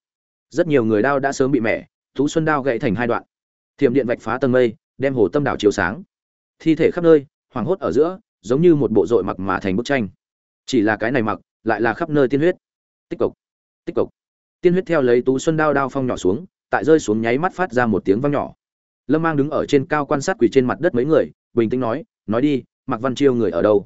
rất nhiều người đao đã sớm bị mẻ, thú xuân đao gãy thành hai đoạn. Thiểm điện vạch phá tầng mây, đem hồ tâm đảo chiếu sáng. Thi thể khắp nơi, hoảng hốt ở giữa, giống như một bộ dội mặc mà thành bức tranh. Chỉ là cái này mặc, lại là khắp nơi tiên huyết. Tích cực tích cực tiên huyết theo lấy tú xuân đao đao phong nhỏ xuống, tại rơi xuống nháy mắt phát ra một tiếng vang nhỏ. Lâm mang đứng ở trên cao quan sát quỳ trên mặt đất mấy người, bình tĩnh nói nói đi mặc văn chiêu người ở đâu?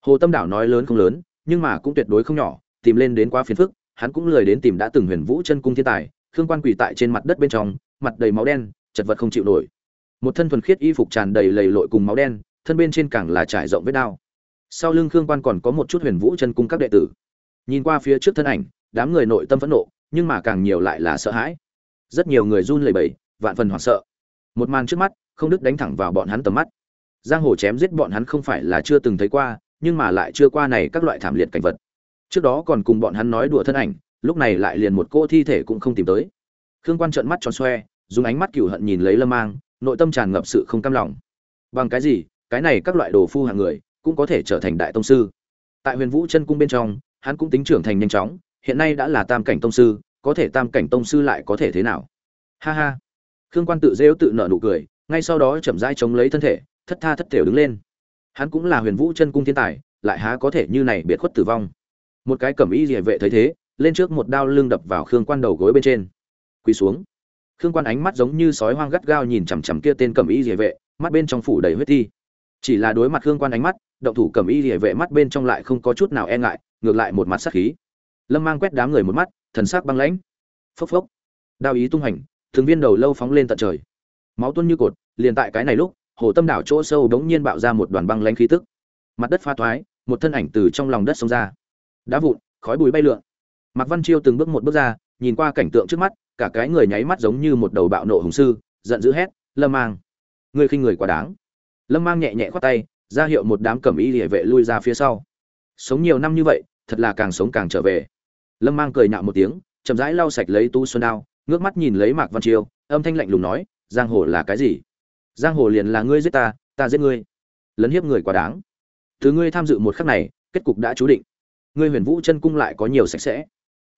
Hồ tâm đảo nói lớn không lớn, nhưng mà cũng tuyệt đối không nhỏ, tìm lên đến quá phiền phức hắn cũng lười đến tìm đã từng huyền vũ chân cung thiên tài, khương quan quỳ tại trên mặt đất bên trong, mặt đầy máu đen, chật vật không chịu nổi. Một thân thuần khiết y phục tràn đầy lầy lội cùng máu đen, thân bên trên càng là trải rộng vết đao. Sau lưng khương quan còn có một chút huyền vũ chân cung các đệ tử. Nhìn qua phía trước thân ảnh, đám người nội tâm phẫn nộ, nhưng mà càng nhiều lại là sợ hãi. Rất nhiều người run lẩy bẩy, vạn phần hoảng sợ. Một màn trước mắt, không đứt đánh thẳng vào bọn hắn tầm mắt. Giang hồ chém giết bọn hắn không phải là chưa từng thấy qua, nhưng mà lại chưa qua này các loại thảm liệt cảnh vật trước đó còn cùng bọn hắn nói đùa thân ảnh, lúc này lại liền một cô thi thể cũng không tìm tới. Khương quan trợn mắt tròn xoe, dùng ánh mắt cửu hận nhìn lấy lâm mang, nội tâm tràn ngập sự không cam lòng. Bằng cái gì, cái này các loại đồ phu hàng người, cũng có thể trở thành đại tông sư. Tại huyền vũ chân cung bên trong, hắn cũng tính trưởng thành nhanh chóng, hiện nay đã là tam cảnh tông sư, có thể tam cảnh tông sư lại có thể thế nào? Ha ha. Khương quan tự rêu tự nợ nụ cười, ngay sau đó chậm rãi chống lấy thân thể, thất tha thất thểu đứng lên. Hắn cũng là huyền vũ chân cung thiên tài, lại há có thể như này biệt khuất tử vong một cái cẩm y rìa vệ thấy thế, lên trước một đao lưng đập vào khương quan đầu gối bên trên. Quỳ xuống. Khương quan ánh mắt giống như sói hoang gắt gao nhìn chằm chằm kia tên cẩm y rìa vệ, mắt bên trong phủ đầy huyết thi. Chỉ là đối mặt khương quan ánh mắt, động thủ cẩm y rìa vệ mắt bên trong lại không có chút nào e ngại, ngược lại một mặt sắc khí. Lâm mang quét đám người một mắt, thần sắc băng lãnh. Phốc phốc. Đao ý tung hành, thường viên đầu lâu phóng lên tận trời. Máu tuôn như cột, liền tại cái này lúc, hồ tâm đảo chỗ sâu đống nhiên bạo ra một đoàn băng lãnh khí tức. Mặt đất pha thoái, một thân ảnh từ trong lòng đất xông ra đá vụn, khói bụi bay lượn. Mạc văn chiêu từng bước một bước ra, nhìn qua cảnh tượng trước mắt, cả cái người nháy mắt giống như một đầu bạo nộ hùng sư, giận dữ hét, lâm mang, ngươi khinh người quá đáng. Lâm mang nhẹ nhẹ khoát tay, ra hiệu một đám cẩm y địa vệ lui ra phía sau. Sống nhiều năm như vậy, thật là càng sống càng trở về. Lâm mang cười nhạo một tiếng, chậm rãi lau sạch lấy tu xuân đao, ngước mắt nhìn lấy mạc văn chiêu, âm thanh lạnh lùng nói, giang hồ là cái gì? Giang hồ liền là ngươi giết ta ta giết ngươi. Lấn hiếp người quá đáng. Thứ ngươi tham dự một khắc này, kết cục đã chú định ngươi huyền vũ chân cung lại có nhiều sạch sẽ.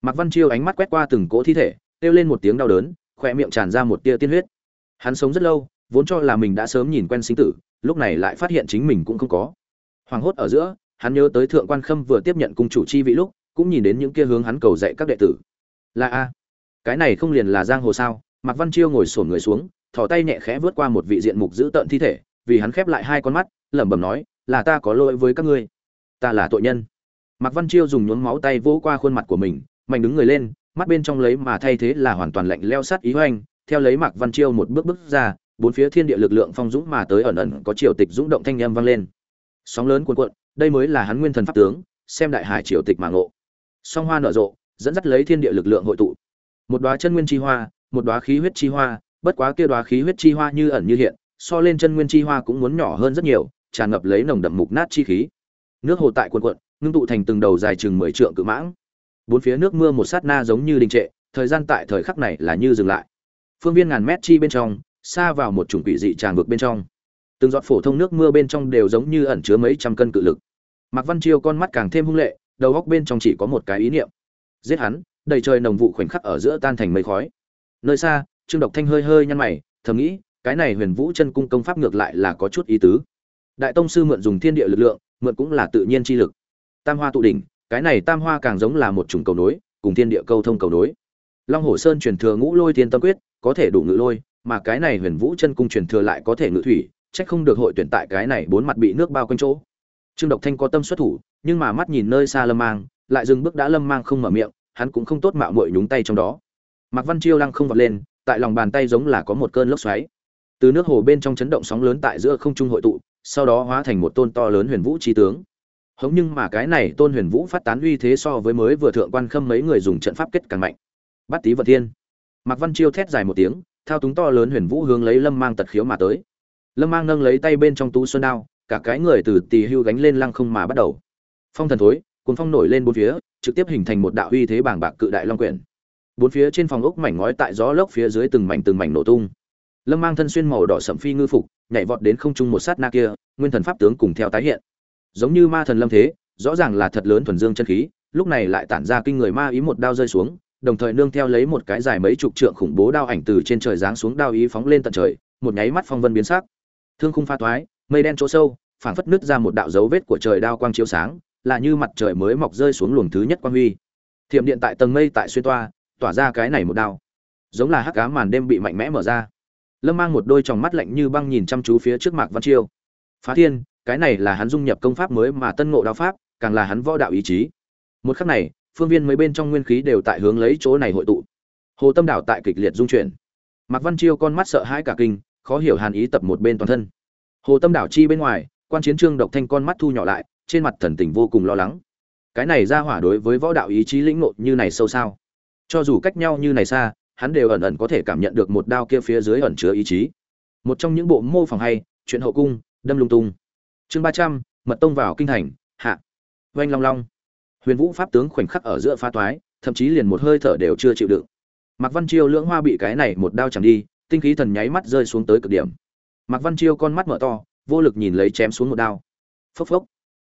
Mạc văn chiêu ánh mắt quét qua từng cỗ thi thể, kêu lên một tiếng đau đớn, khỏe miệng tràn ra một tia tiên huyết. Hắn sống rất lâu, vốn cho là mình đã sớm nhìn quen sinh tử, lúc này lại phát hiện chính mình cũng không có. Hoàng hốt ở giữa, hắn nhớ tới thượng quan khâm vừa tiếp nhận cung chủ chi vị lúc, cũng nhìn đến những kia hướng hắn cầu dạy các đệ tử. Là a, cái này không liền là giang hồ sao? Mạc văn chiêu ngồi sổn người xuống, thò tay nhẹ khẽ vớt qua một vị diện mục giữ tợn thi thể, vì hắn khép lại hai con mắt, lẩm bẩm nói, là ta có lỗi với các ngươi. Ta là tội nhân mạc văn chiêu dùng nhuốm máu tay vỗ qua khuôn mặt của mình mạnh đứng người lên, mắt bên trong lấy mà thay thế là hoàn toàn lạnh leo sát ý hoành. Theo lấy mạc văn chiêu một bước bước ra, bốn phía thiên địa lực lượng phong dũng mà tới ẩn ẩn có triều tịch dũng động thanh âm vang lên. Sóng lớn cuồn cuộn, đây mới là hắn nguyên thần pháp tướng, xem đại hải triều tịch mà ngộ. Song hoa nở rộ, dẫn dắt lấy thiên địa lực lượng hội tụ. Một đóa chân nguyên chi hoa, một đóa khí huyết chi hoa, bất quá kia đóa khí huyết chi hoa như ẩn như hiện, so lên chân nguyên chi hoa cũng muốn nhỏ hơn rất nhiều, tràn ngập lấy nồng đậm mục nát chi khí. Nước hồ tại cuồn cuộn ngưng tụ thành từng đầu dài chừng mười trượng cự mãng. Bốn phía nước mưa một sát na giống như đình trệ, thời gian tại thời khắc này là như dừng lại. Phương viên ngàn mét chi bên trong, xa vào một chủng quỷ dị tràn vực bên trong. Từng giọt phổ thông nước mưa bên trong đều giống như ẩn chứa mấy trăm cân cự lực. Mạc văn chiêu con mắt càng thêm hung lệ, đầu góc bên trong chỉ có một cái ý niệm. Giết hắn, đầy trời nồng vụ khoảnh khắc ở giữa tan thành mây khói. Nơi xa, trương độc thanh hơi hơi nhăn mày, thầm nghĩ, cái này huyền vũ chân cung công pháp ngược lại là có chút ý tứ. Đại tông sư mượn dùng thiên địa lực lượng, mượn cũng là tự nhiên chi lực tam hoa tụ đỉnh, cái này tam hoa càng giống là một chủng cầu nối, cùng thiên địa câu thông cầu nối. Long hồ sơn truyền thừa ngũ lôi thiên tâm quyết, có thể đủ ngự lôi, mà cái này huyền vũ chân cung truyền thừa lại có thể ngự thủy trách không được hội tuyển tại cái này bốn mặt bị nước bao quanh chỗ. Trương độc thanh có tâm xuất thủ, nhưng mà mắt nhìn nơi xa lâm mang, lại dừng bước đã lâm mang không mở miệng, hắn cũng không tốt mạo muội nhúng tay trong đó. Mạc văn chiêu lăng không vọt lên, tại lòng bàn tay giống là có một cơn lốc xoáy. Từ nước hồ bên trong chấn động sóng lớn tại giữa không trung hội tụ, sau đó hóa thành một tôn to lớn huyền vũ chi tướng hống nhưng mà cái này tôn huyền vũ phát tán uy thế so với mới vừa thượng quan khâm mấy người dùng trận pháp kết càng mạnh. Bắt tý vật thiên. Mạc văn chiêu thét dài một tiếng, thao túng to lớn huyền vũ hướng lấy lâm mang tật khiếu mà tới. Lâm mang nâng lấy tay bên trong tú xuân đao, cả cái người từ tỳ hưu gánh lên lăng không mà bắt đầu. Phong thần thối cuốn phong nổi lên bốn phía, trực tiếp hình thành một đạo uy thế bảng bạc cự đại long quyển. Bốn phía trên phòng ốc mảnh ngói tại gió lốc phía dưới từng mảnh từng mảnh nổ tung. Lâm mang thân xuyên màu đỏ sẩm phi ngư phục, nhảy vọt đến không trung một sát na kia, nguyên thần pháp tướng cùng theo tái hiện giống như ma thần lâm thế, rõ ràng là thật lớn thuần dương chân khí, lúc này lại tản ra kinh người ma ý một đao rơi xuống, đồng thời nương theo lấy một cái dài mấy chục trượng khủng bố đao ảnh từ trên trời giáng xuống đao ý phóng lên tận trời, một nháy mắt phong vân biến sắc. Thương khung pha toái, mây đen chỗ sâu, phảng phất nứt ra một đạo dấu vết của trời đao quang chiếu sáng, là như mặt trời mới mọc rơi xuống luồng thứ nhất quang huy. Thiểm điện tại tầng mây tại xuyên toa, tỏa ra cái này một đao. Giống là hắc ám màn đêm bị mạnh mẽ mở ra. Lâm mang một đôi tròng mắt lạnh như băng nhìn chăm chú phía trước mạc văn chiêu. Phá thiên cái này là hắn dung nhập công pháp mới mà tân ngộ đao pháp, càng là hắn võ đạo ý chí. Một khắc này, phương viên mấy bên trong nguyên khí đều tại hướng lấy chỗ này hội tụ. Hồ tâm đảo tại kịch liệt dung chuyển. Mạc văn chiêu con mắt sợ hãi cả kinh, khó hiểu hàn ý tập một bên toàn thân. Hồ tâm đảo chi bên ngoài, quan chiến trương độc thanh con mắt thu nhỏ lại, trên mặt thần tình vô cùng lo lắng. Cái này ra hỏa đối với võ đạo ý chí lĩnh ngộ như này sâu sao? Cho dù cách nhau như này xa, hắn đều ẩn ẩn có thể cảm nhận được một đao kia phía dưới ẩn chứa ý chí. Một trong những bộ mô phỏng hay, chuyện hậu cung, đâm lung tung chương ba trăm, mật tông vào kinh thành, hạ. Oanh long long. Huyền vũ pháp tướng khoảnh khắc ở giữa pha toái, thậm chí liền một hơi thở đều chưa chịu đựng. Mạc văn chiêu lưỡng hoa bị cái này một đao chẳng đi, tinh khí thần nháy mắt rơi xuống tới cực điểm. Mạc văn chiêu con mắt mở to, vô lực nhìn lấy chém xuống một đao. Phốc phốc.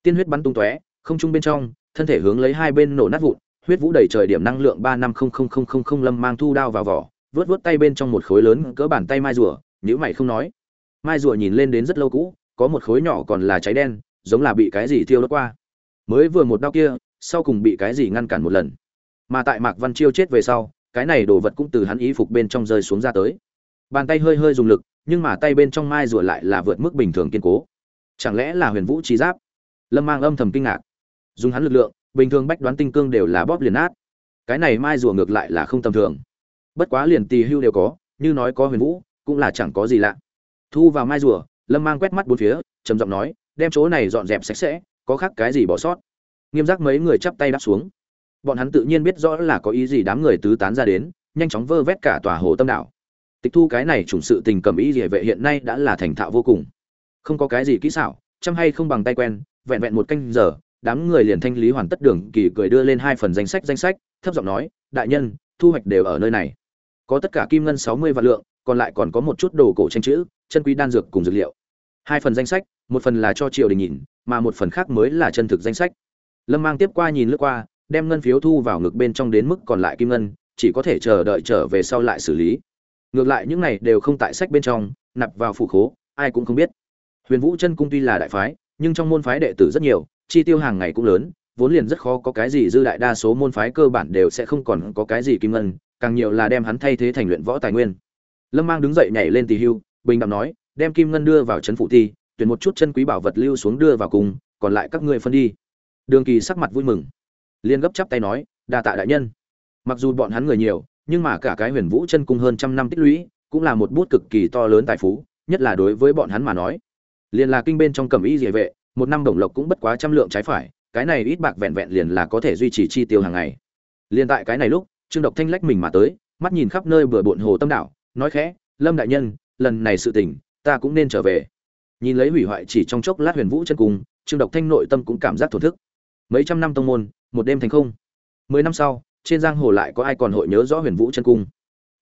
Tiên huyết bắn tung tóe, không trung bên trong, thân thể hướng lấy hai bên nổ nát vụn, huyết vũ đầy trời điểm năng lượng ba năm không không không không không lâm mang thu đao vào vỏ, vớt vớt tay bên trong một khối lớn cỡ bàn tay mai rùa nhữ mày không nói. Mai rùa nhìn lên đến rất lâu cũ có một khối nhỏ còn là cháy đen, giống là bị cái gì thiêu đốt qua. Mới vừa một đao kia, sau cùng bị cái gì ngăn cản một lần. Mà tại mạc văn chiêu chết về sau, cái này đồ vật cũng từ hắn ý phục bên trong rơi xuống ra tới. Bàn tay hơi hơi dùng lực, nhưng mà tay bên trong mai rùa lại là vượt mức bình thường kiên cố. Chẳng lẽ là huyền vũ trí giáp? Lâm mang âm thầm kinh ngạc. Dùng hắn lực lượng, bình thường bách đoán tinh cương đều là bóp liền nát. Cái này mai rùa ngược lại là không tầm thường. Bất quá liền tì hưu đều có, như nói có huyền vũ, cũng là chẳng có gì lạ. Thu vào mai rùa lâm mang quét mắt bốn phía, trầm giọng nói, đem chỗ này dọn dẹp sạch sẽ, có khác cái gì bỏ sót? Nghiêm giác mấy người chắp tay đáp xuống. Bọn hắn tự nhiên biết rõ là có ý gì đám người tứ tán ra đến, nhanh chóng vơ vét cả tòa hồ tâm đảo. Tịch thu cái này chủng sự tình cầm ý địa vệ hiện nay đã là thành thạo vô cùng. Không có cái gì kỹ xảo, chăm hay không bằng tay quen, vẹn vẹn một canh giờ, đám người liền thanh lý hoàn tất đường kỳ cười đưa lên hai phần danh sách danh sách, thấp giọng nói, đại nhân, thu hoạch đều ở nơi này. Có tất cả kim ngân sáu mươi vạn lượng, còn lại còn có một chút đồ cổ tranh chữ chân quý đan dược cùng dược liệu. Hai phần danh sách, một phần là cho triều đình nhìn, mà một phần khác mới là chân thực danh sách. Lâm mang tiếp qua nhìn lướt qua, đem ngân phiếu thu vào ngực bên trong đến mức còn lại kim ngân, chỉ có thể chờ đợi trở về sau lại xử lý. Ngược lại những này đều không tại sách bên trong, nạp vào phủ khố, ai cũng không biết. Huyền vũ chân cung tuy là đại phái, nhưng trong môn phái đệ tử rất nhiều, chi tiêu hàng ngày cũng lớn, vốn liền rất khó có cái gì dư đại đa số môn phái cơ bản đều sẽ không còn có cái gì kim ngân, càng nhiều là đem hắn thay thế thành luyện võ tài nguyên. Lâm mang đứng dậy nhảy lên tỳ hưu bình đạm nói, đem kim ngân đưa vào trấn phụ thi, tuyển một chút chân quý bảo vật lưu xuống đưa vào cùng, còn lại các ngươi phân đi. Đường kỳ sắc mặt vui mừng. Liên gấp chắp tay nói, đa tạ đại nhân. Mặc dù bọn hắn người nhiều, nhưng mà cả cái huyền vũ chân cung hơn trăm năm tích lũy, cũng là một bút cực kỳ to lớn tài phú, nhất là đối với bọn hắn mà nói. Liền là kinh bên trong cẩm y địa vệ, một năm đồng lộc cũng bất quá trăm lượng trái phải, cái này ít bạc vẹn vẹn liền là có thể duy trì chi tiêu hàng ngày. Liền tại cái này lúc, trương độc thanh lách mình mà tới, mắt nhìn khắp nơi bừa bộn hồ tâm đảo nói khẽ, lâm đại nhân lần này sự tình, ta cũng nên trở về. Nhìn lấy hủy hoại chỉ trong chốc lát huyền vũ chân cung, trương độc thanh nội tâm cũng cảm giác thổn thức. Mấy trăm năm tông môn, một đêm thành không. Mười năm sau, trên giang hồ lại có ai còn hội nhớ rõ huyền vũ chân cung?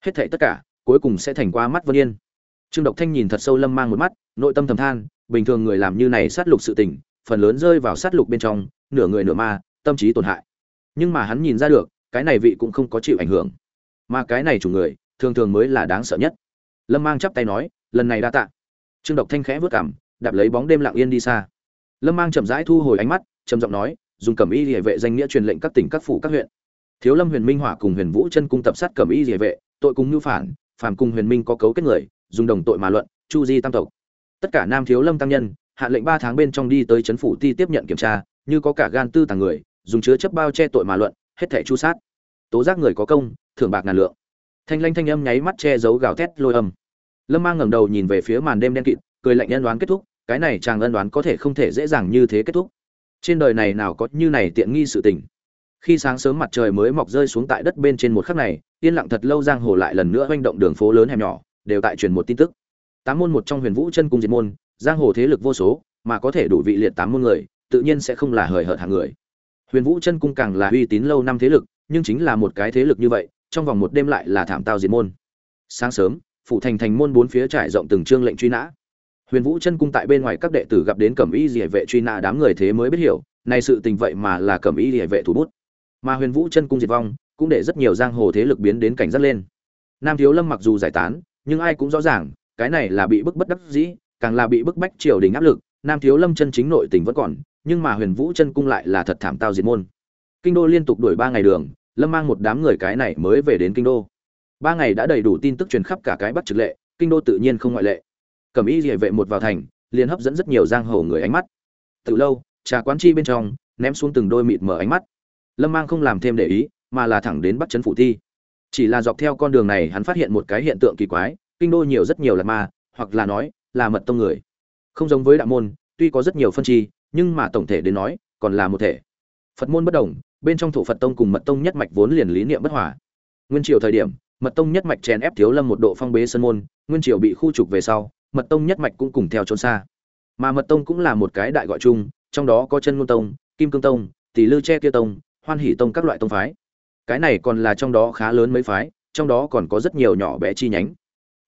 Hết thảy tất cả, cuối cùng sẽ thành qua mắt vân yên. Trương độc thanh nhìn thật sâu lâm mang một mắt, nội tâm thầm than, bình thường người làm như này sát lục sự tình, phần lớn rơi vào sát lục bên trong, nửa người nửa ma, tâm trí tổn hại. Nhưng mà hắn nhìn ra được, cái này vị cũng không có chịu ảnh hưởng. Mà cái này chủ người, thường thường mới là đáng sợ nhất lâm mang chắp tay nói, lần này đa tạ. Trương độc thanh khẽ vớt cảm đạp lấy bóng đêm lặng yên đi xa. Lâm mang chậm rãi thu hồi ánh mắt, trầm giọng nói, dùng cẩm y địa vệ danh nghĩa truyền lệnh các tỉnh, các phủ, các huyện. Thiếu lâm huyền minh hỏa cùng huyền vũ chân cung tập sát cẩm y địa vệ, tội cùng nhu phản phản cùng huyền minh có cấu kết người, dùng đồng tội mà luận, chu di tam tộc. Tất cả nam thiếu lâm tăng nhân, hạ lệnh ba tháng bên trong đi tới chấn phủ ti tiếp nhận kiểm tra, như có cả gan tư tàng người, dùng chứa chấp bao che tội mà luận, hết thẻ chu sát. Tố giác người có công, thưởng bạc ngàn lượng. Thanh lanh thanh âm nháy mắt che giấu gào thét lôi âm lâm mang ngẩng đầu nhìn về phía màn đêm đen kịt, cười lạnh ân đoán kết thúc, cái này chàng ân đoán có thể không thể dễ dàng như thế kết thúc. Trên đời này nào có như này tiện nghi sự tình. Khi sáng sớm mặt trời mới mọc rơi xuống tại đất bên trên một khắc này, yên lặng thật lâu giang hồ lại lần nữa oanh động đường phố lớn hẻm nhỏ, đều tại truyền một tin tức. Tám môn một trong huyền vũ chân cung diệt môn, giang hồ thế lực vô số, mà có thể đủ vị liệt tám môn người, tự nhiên sẽ không là hời hợt hàng người. Huyền vũ chân cung càng là uy tín lâu năm thế lực, nhưng chính là một cái thế lực như vậy, trong vòng một đêm lại là thảm tao diệt môn. Sáng sớm phụ thành thành môn bốn phía trải rộng từng chương lệnh truy nã. Huyền vũ chân cung tại bên ngoài các đệ tử gặp đến cẩm y địa vệ truy nã đám người thế mới biết hiểu này sự tình vậy mà là cẩm y địa vệ thủ bút. Mà huyền vũ chân cung diệt vong, cũng để rất nhiều giang hồ thế lực biến đến cảnh giác lên. Nam thiếu lâm mặc dù giải tán, nhưng ai cũng rõ ràng, cái này là bị bức bất đắc dĩ, càng là bị bức bách triều đình áp lực, nam thiếu lâm chân chính nội tình vẫn còn, nhưng mà huyền vũ chân cung lại là thật thảm tao diệt môn. Kinh đô liên tục đuổi ba ngày đường, lâm mang một đám người cái này mới về đến kinh đô ba ngày đã đầy đủ tin tức truyền khắp cả cái bắc trực lệ, kinh đô tự nhiên không ngoại lệ. Cẩm y địa vệ một vào thành, liền hấp dẫn rất nhiều giang hồ người ánh mắt. Từ lâu, trà quán chi bên trong, ném xuống từng đôi mịt mở ánh mắt. Lâm mang không làm thêm để ý, mà là thẳng đến bắt chấn phủ thi. Chỉ là dọc theo con đường này hắn phát hiện một cái hiện tượng kỳ quái, kinh đô nhiều rất nhiều là ma, hoặc là nói, là mật tông người. Không giống với đạo môn, tuy có rất nhiều phân chi, nhưng mà tổng thể đến nói, còn là một thể. Phật môn bất đồng, bên trong thổ phật tông cùng mật tông nhất mạch vốn liền lý niệm bất hòa. Nguyên triều thời điểm mật tông nhất mạch chèn ép thiếu lâm một độ phong bế sân môn, nguyên triều bị khu trục về sau, mật tông nhất mạch cũng cùng theo trốn xa. Mà mật tông cũng là một cái đại gọi chung, trong đó có chân ngôn tông, kim cương tông, tỷ lư che kia tông, hoan hỷ tông các loại tông phái. Cái này còn là trong đó khá lớn mấy phái, trong đó còn có rất nhiều nhỏ bé chi nhánh.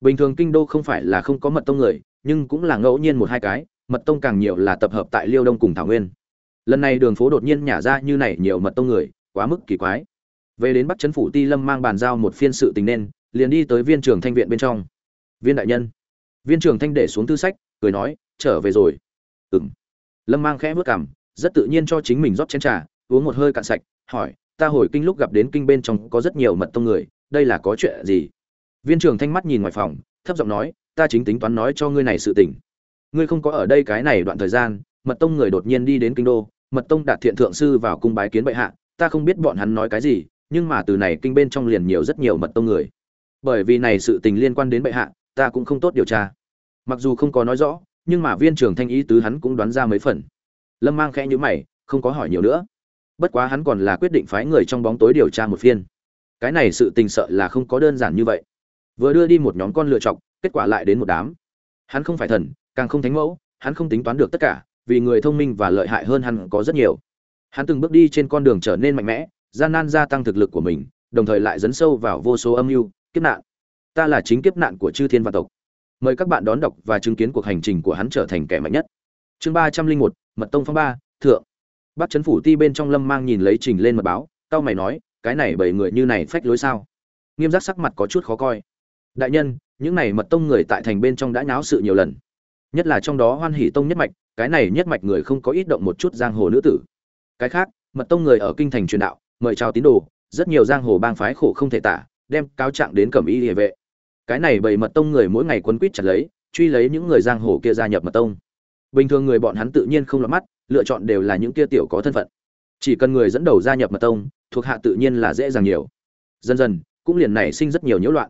Bình thường kinh đô không phải là không có mật tông người, nhưng cũng là ngẫu nhiên một hai cái, mật tông càng nhiều là tập hợp tại liêu đông cùng thảo nguyên. Lần này đường phố đột nhiên nhả ra như này nhiều mật tông người, quá mức kỳ quái về đến bắc trấn phủ ti lâm mang bàn giao một phiên sự tình nên, liền đi tới viên trưởng thanh viện bên trong. Viên đại nhân. Viên trưởng thanh để xuống thư sách, cười nói, trở về rồi. Ừng lâm mang khẽ vớt cảm rất tự nhiên cho chính mình rót chén trà, uống một hơi cạn sạch, hỏi, ta hồi kinh lúc gặp đến kinh bên trong có rất nhiều mật tông người, đây là có chuyện gì? Viên trưởng thanh mắt nhìn ngoài phòng, thấp giọng nói, ta chính tính toán nói cho ngươi này sự tình. Ngươi không có ở đây cái này đoạn thời gian, mật tông người đột nhiên đi đến kinh đô, mật tông đạt thiện thượng sư vào cung bái kiến bệ hạ, ta không biết bọn hắn nói cái gì nhưng mà từ này kinh bên trong liền nhiều rất nhiều mật tông người. Bởi vì này sự tình liên quan đến bệ hạ, ta cũng không tốt điều tra. Mặc dù không có nói rõ, nhưng mà viên trưởng thanh ý tứ hắn cũng đoán ra mấy phần. Lâm mang khẽ nhữ mày, không có hỏi nhiều nữa. Bất quá hắn còn là quyết định phái người trong bóng tối điều tra một phiên. Cái này sự tình sợ là không có đơn giản như vậy. Vừa đưa đi một nhóm con lựa chọc, kết quả lại đến một đám. Hắn không phải thần, càng không thánh mẫu, hắn không tính toán được tất cả, vì người thông minh và lợi hại hơn hắn có rất nhiều. Hắn từng bước đi trên con đường trở nên mạnh mẽ gian nan gia tăng thực lực của mình, đồng thời lại dấn sâu vào vô số âm mưu, kiếp nạn. Ta là chính kiếp nạn của chư thiên văn tộc. Mời các bạn đón đọc và chứng kiến cuộc hành trình của hắn trở thành kẻ mạnh nhất. Chương ba trăm linh một, mật tông phong ba, thượng. Bắc trấn phủ ti bên trong lâm mang nhìn lấy trình lên mật báo tao mày nói, cái này bảy người như này phách lối sao? Nghiêm giác sắc mặt có chút khó coi. Đại nhân, những này mật tông người tại thành bên trong đã nháo sự nhiều lần. Nhất là trong đó hoan hỷ tông nhất mạch, cái này nhất mạch người không có ít động một chút giang hồ nữ tử. Cái khác, mật tông người ở kinh thành truyền đạo mời chào tín đồ, rất nhiều giang hồ bang phái khổ không thể tả, đem cáo trạng đến cẩm y địa vệ. Cái này bầy mật tông người mỗi ngày quấn quýt chặt lấy, truy lấy những người giang hồ kia gia nhập mật tông. Bình thường người bọn hắn tự nhiên không lọt mắt, lựa chọn đều là những kia tiểu có thân phận. Chỉ cần người dẫn đầu gia nhập mật tông, thuộc hạ tự nhiên là dễ dàng nhiều. Dần dần, cũng liền nảy sinh rất nhiều nhiễu loạn.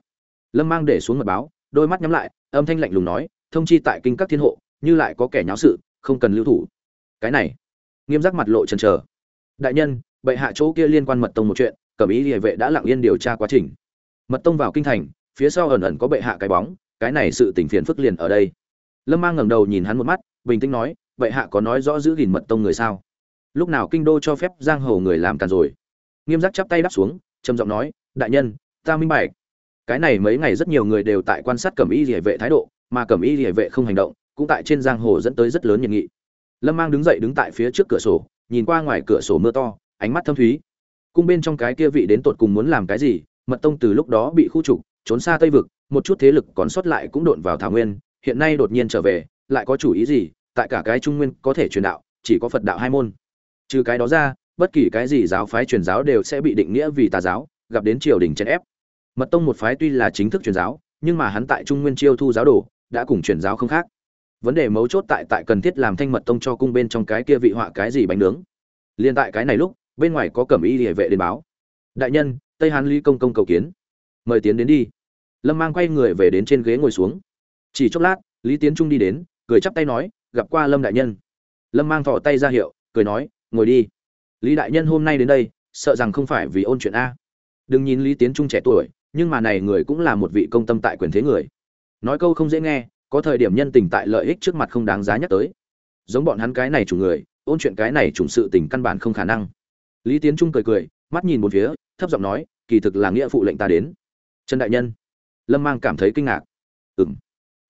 Lâm mang để xuống mật báo, đôi mắt nhắm lại, âm thanh lạnh lùng nói, thông chi tại kinh các thiên hộ, như lại có kẻ nháo sự, không cần lưu thủ. Cái này, nghiêm giác mặt lộ trần trờ đại nhân bệ hạ chỗ kia liên quan mật tông một chuyện, cẩm ý địa vệ đã lặng yên điều tra quá trình. Mật tông vào kinh thành, phía sau ẩn ẩn có bệ hạ cái bóng, cái này sự tình phiền phức liền ở đây. Lâm mang ngẩng đầu nhìn hắn một mắt, bình tĩnh nói, bệ hạ có nói rõ giữ gìn mật tông người sao? Lúc nào kinh đô cho phép giang hồ người làm càn rồi? Nghiêm giác chắp tay đắp xuống, trầm giọng nói, đại nhân, ta minh bạch. Cái này mấy ngày rất nhiều người đều tại quan sát cẩm y địa vệ thái độ, mà cẩm y địa vệ không hành động, cũng tại trên giang hồ dẫn tới rất lớn nhiệt nghị. Lâm mang đứng dậy đứng tại phía trước cửa sổ, nhìn qua ngoài cửa sổ mưa to ánh mắt thâm thúy. Cung bên trong cái kia vị đến tột cùng muốn làm cái gì, mật tông từ lúc đó bị khu trục, trốn xa tây vực, một chút thế lực còn sót lại cũng đột vào thảo nguyên, hiện nay đột nhiên trở về, lại có chủ ý gì, tại cả cái trung nguyên có thể truyền đạo, chỉ có phật đạo hai môn. Trừ cái đó ra, bất kỳ cái gì giáo phái truyền giáo đều sẽ bị định nghĩa vì tà giáo, gặp đến triều đình chèn ép. Mật tông một phái tuy là chính thức truyền giáo, nhưng mà hắn tại trung nguyên chiêu thu giáo đồ, đã cùng truyền giáo không khác. Vấn đề mấu chốt tại tại cần thiết làm thanh mật tông cho cung bên trong cái kia vị họa cái gì bánh nướng. Liên tại cái này lúc bên ngoài có cẩm y địa vệ đến báo. Đại nhân, tây hán lý công công cầu kiến. Mời tiến đến đi. Lâm mang quay người về đến trên ghế ngồi xuống. Chỉ chốc lát, lý tiến trung đi đến, cười chắp tay nói, gặp qua lâm đại nhân. Lâm mang thọ tay ra hiệu, cười nói, ngồi đi. Lý đại nhân hôm nay đến đây, sợ rằng không phải vì ôn chuyện a. Đừng nhìn lý tiến trung trẻ tuổi, nhưng mà này người cũng là một vị công tâm tại quyền thế người. Nói câu không dễ nghe, có thời điểm nhân tình tại lợi ích trước mặt không đáng giá nhắc tới. Giống bọn hắn cái này chủ người, ôn chuyện cái này chủng sự tình căn bản không khả năng lý tiến trung cười cười, mắt nhìn một phía, thấp giọng nói, kỳ thực là nghĩa phụ lệnh ta đến. Trần đại nhân. Lâm mang cảm thấy kinh ngạc. Ừ m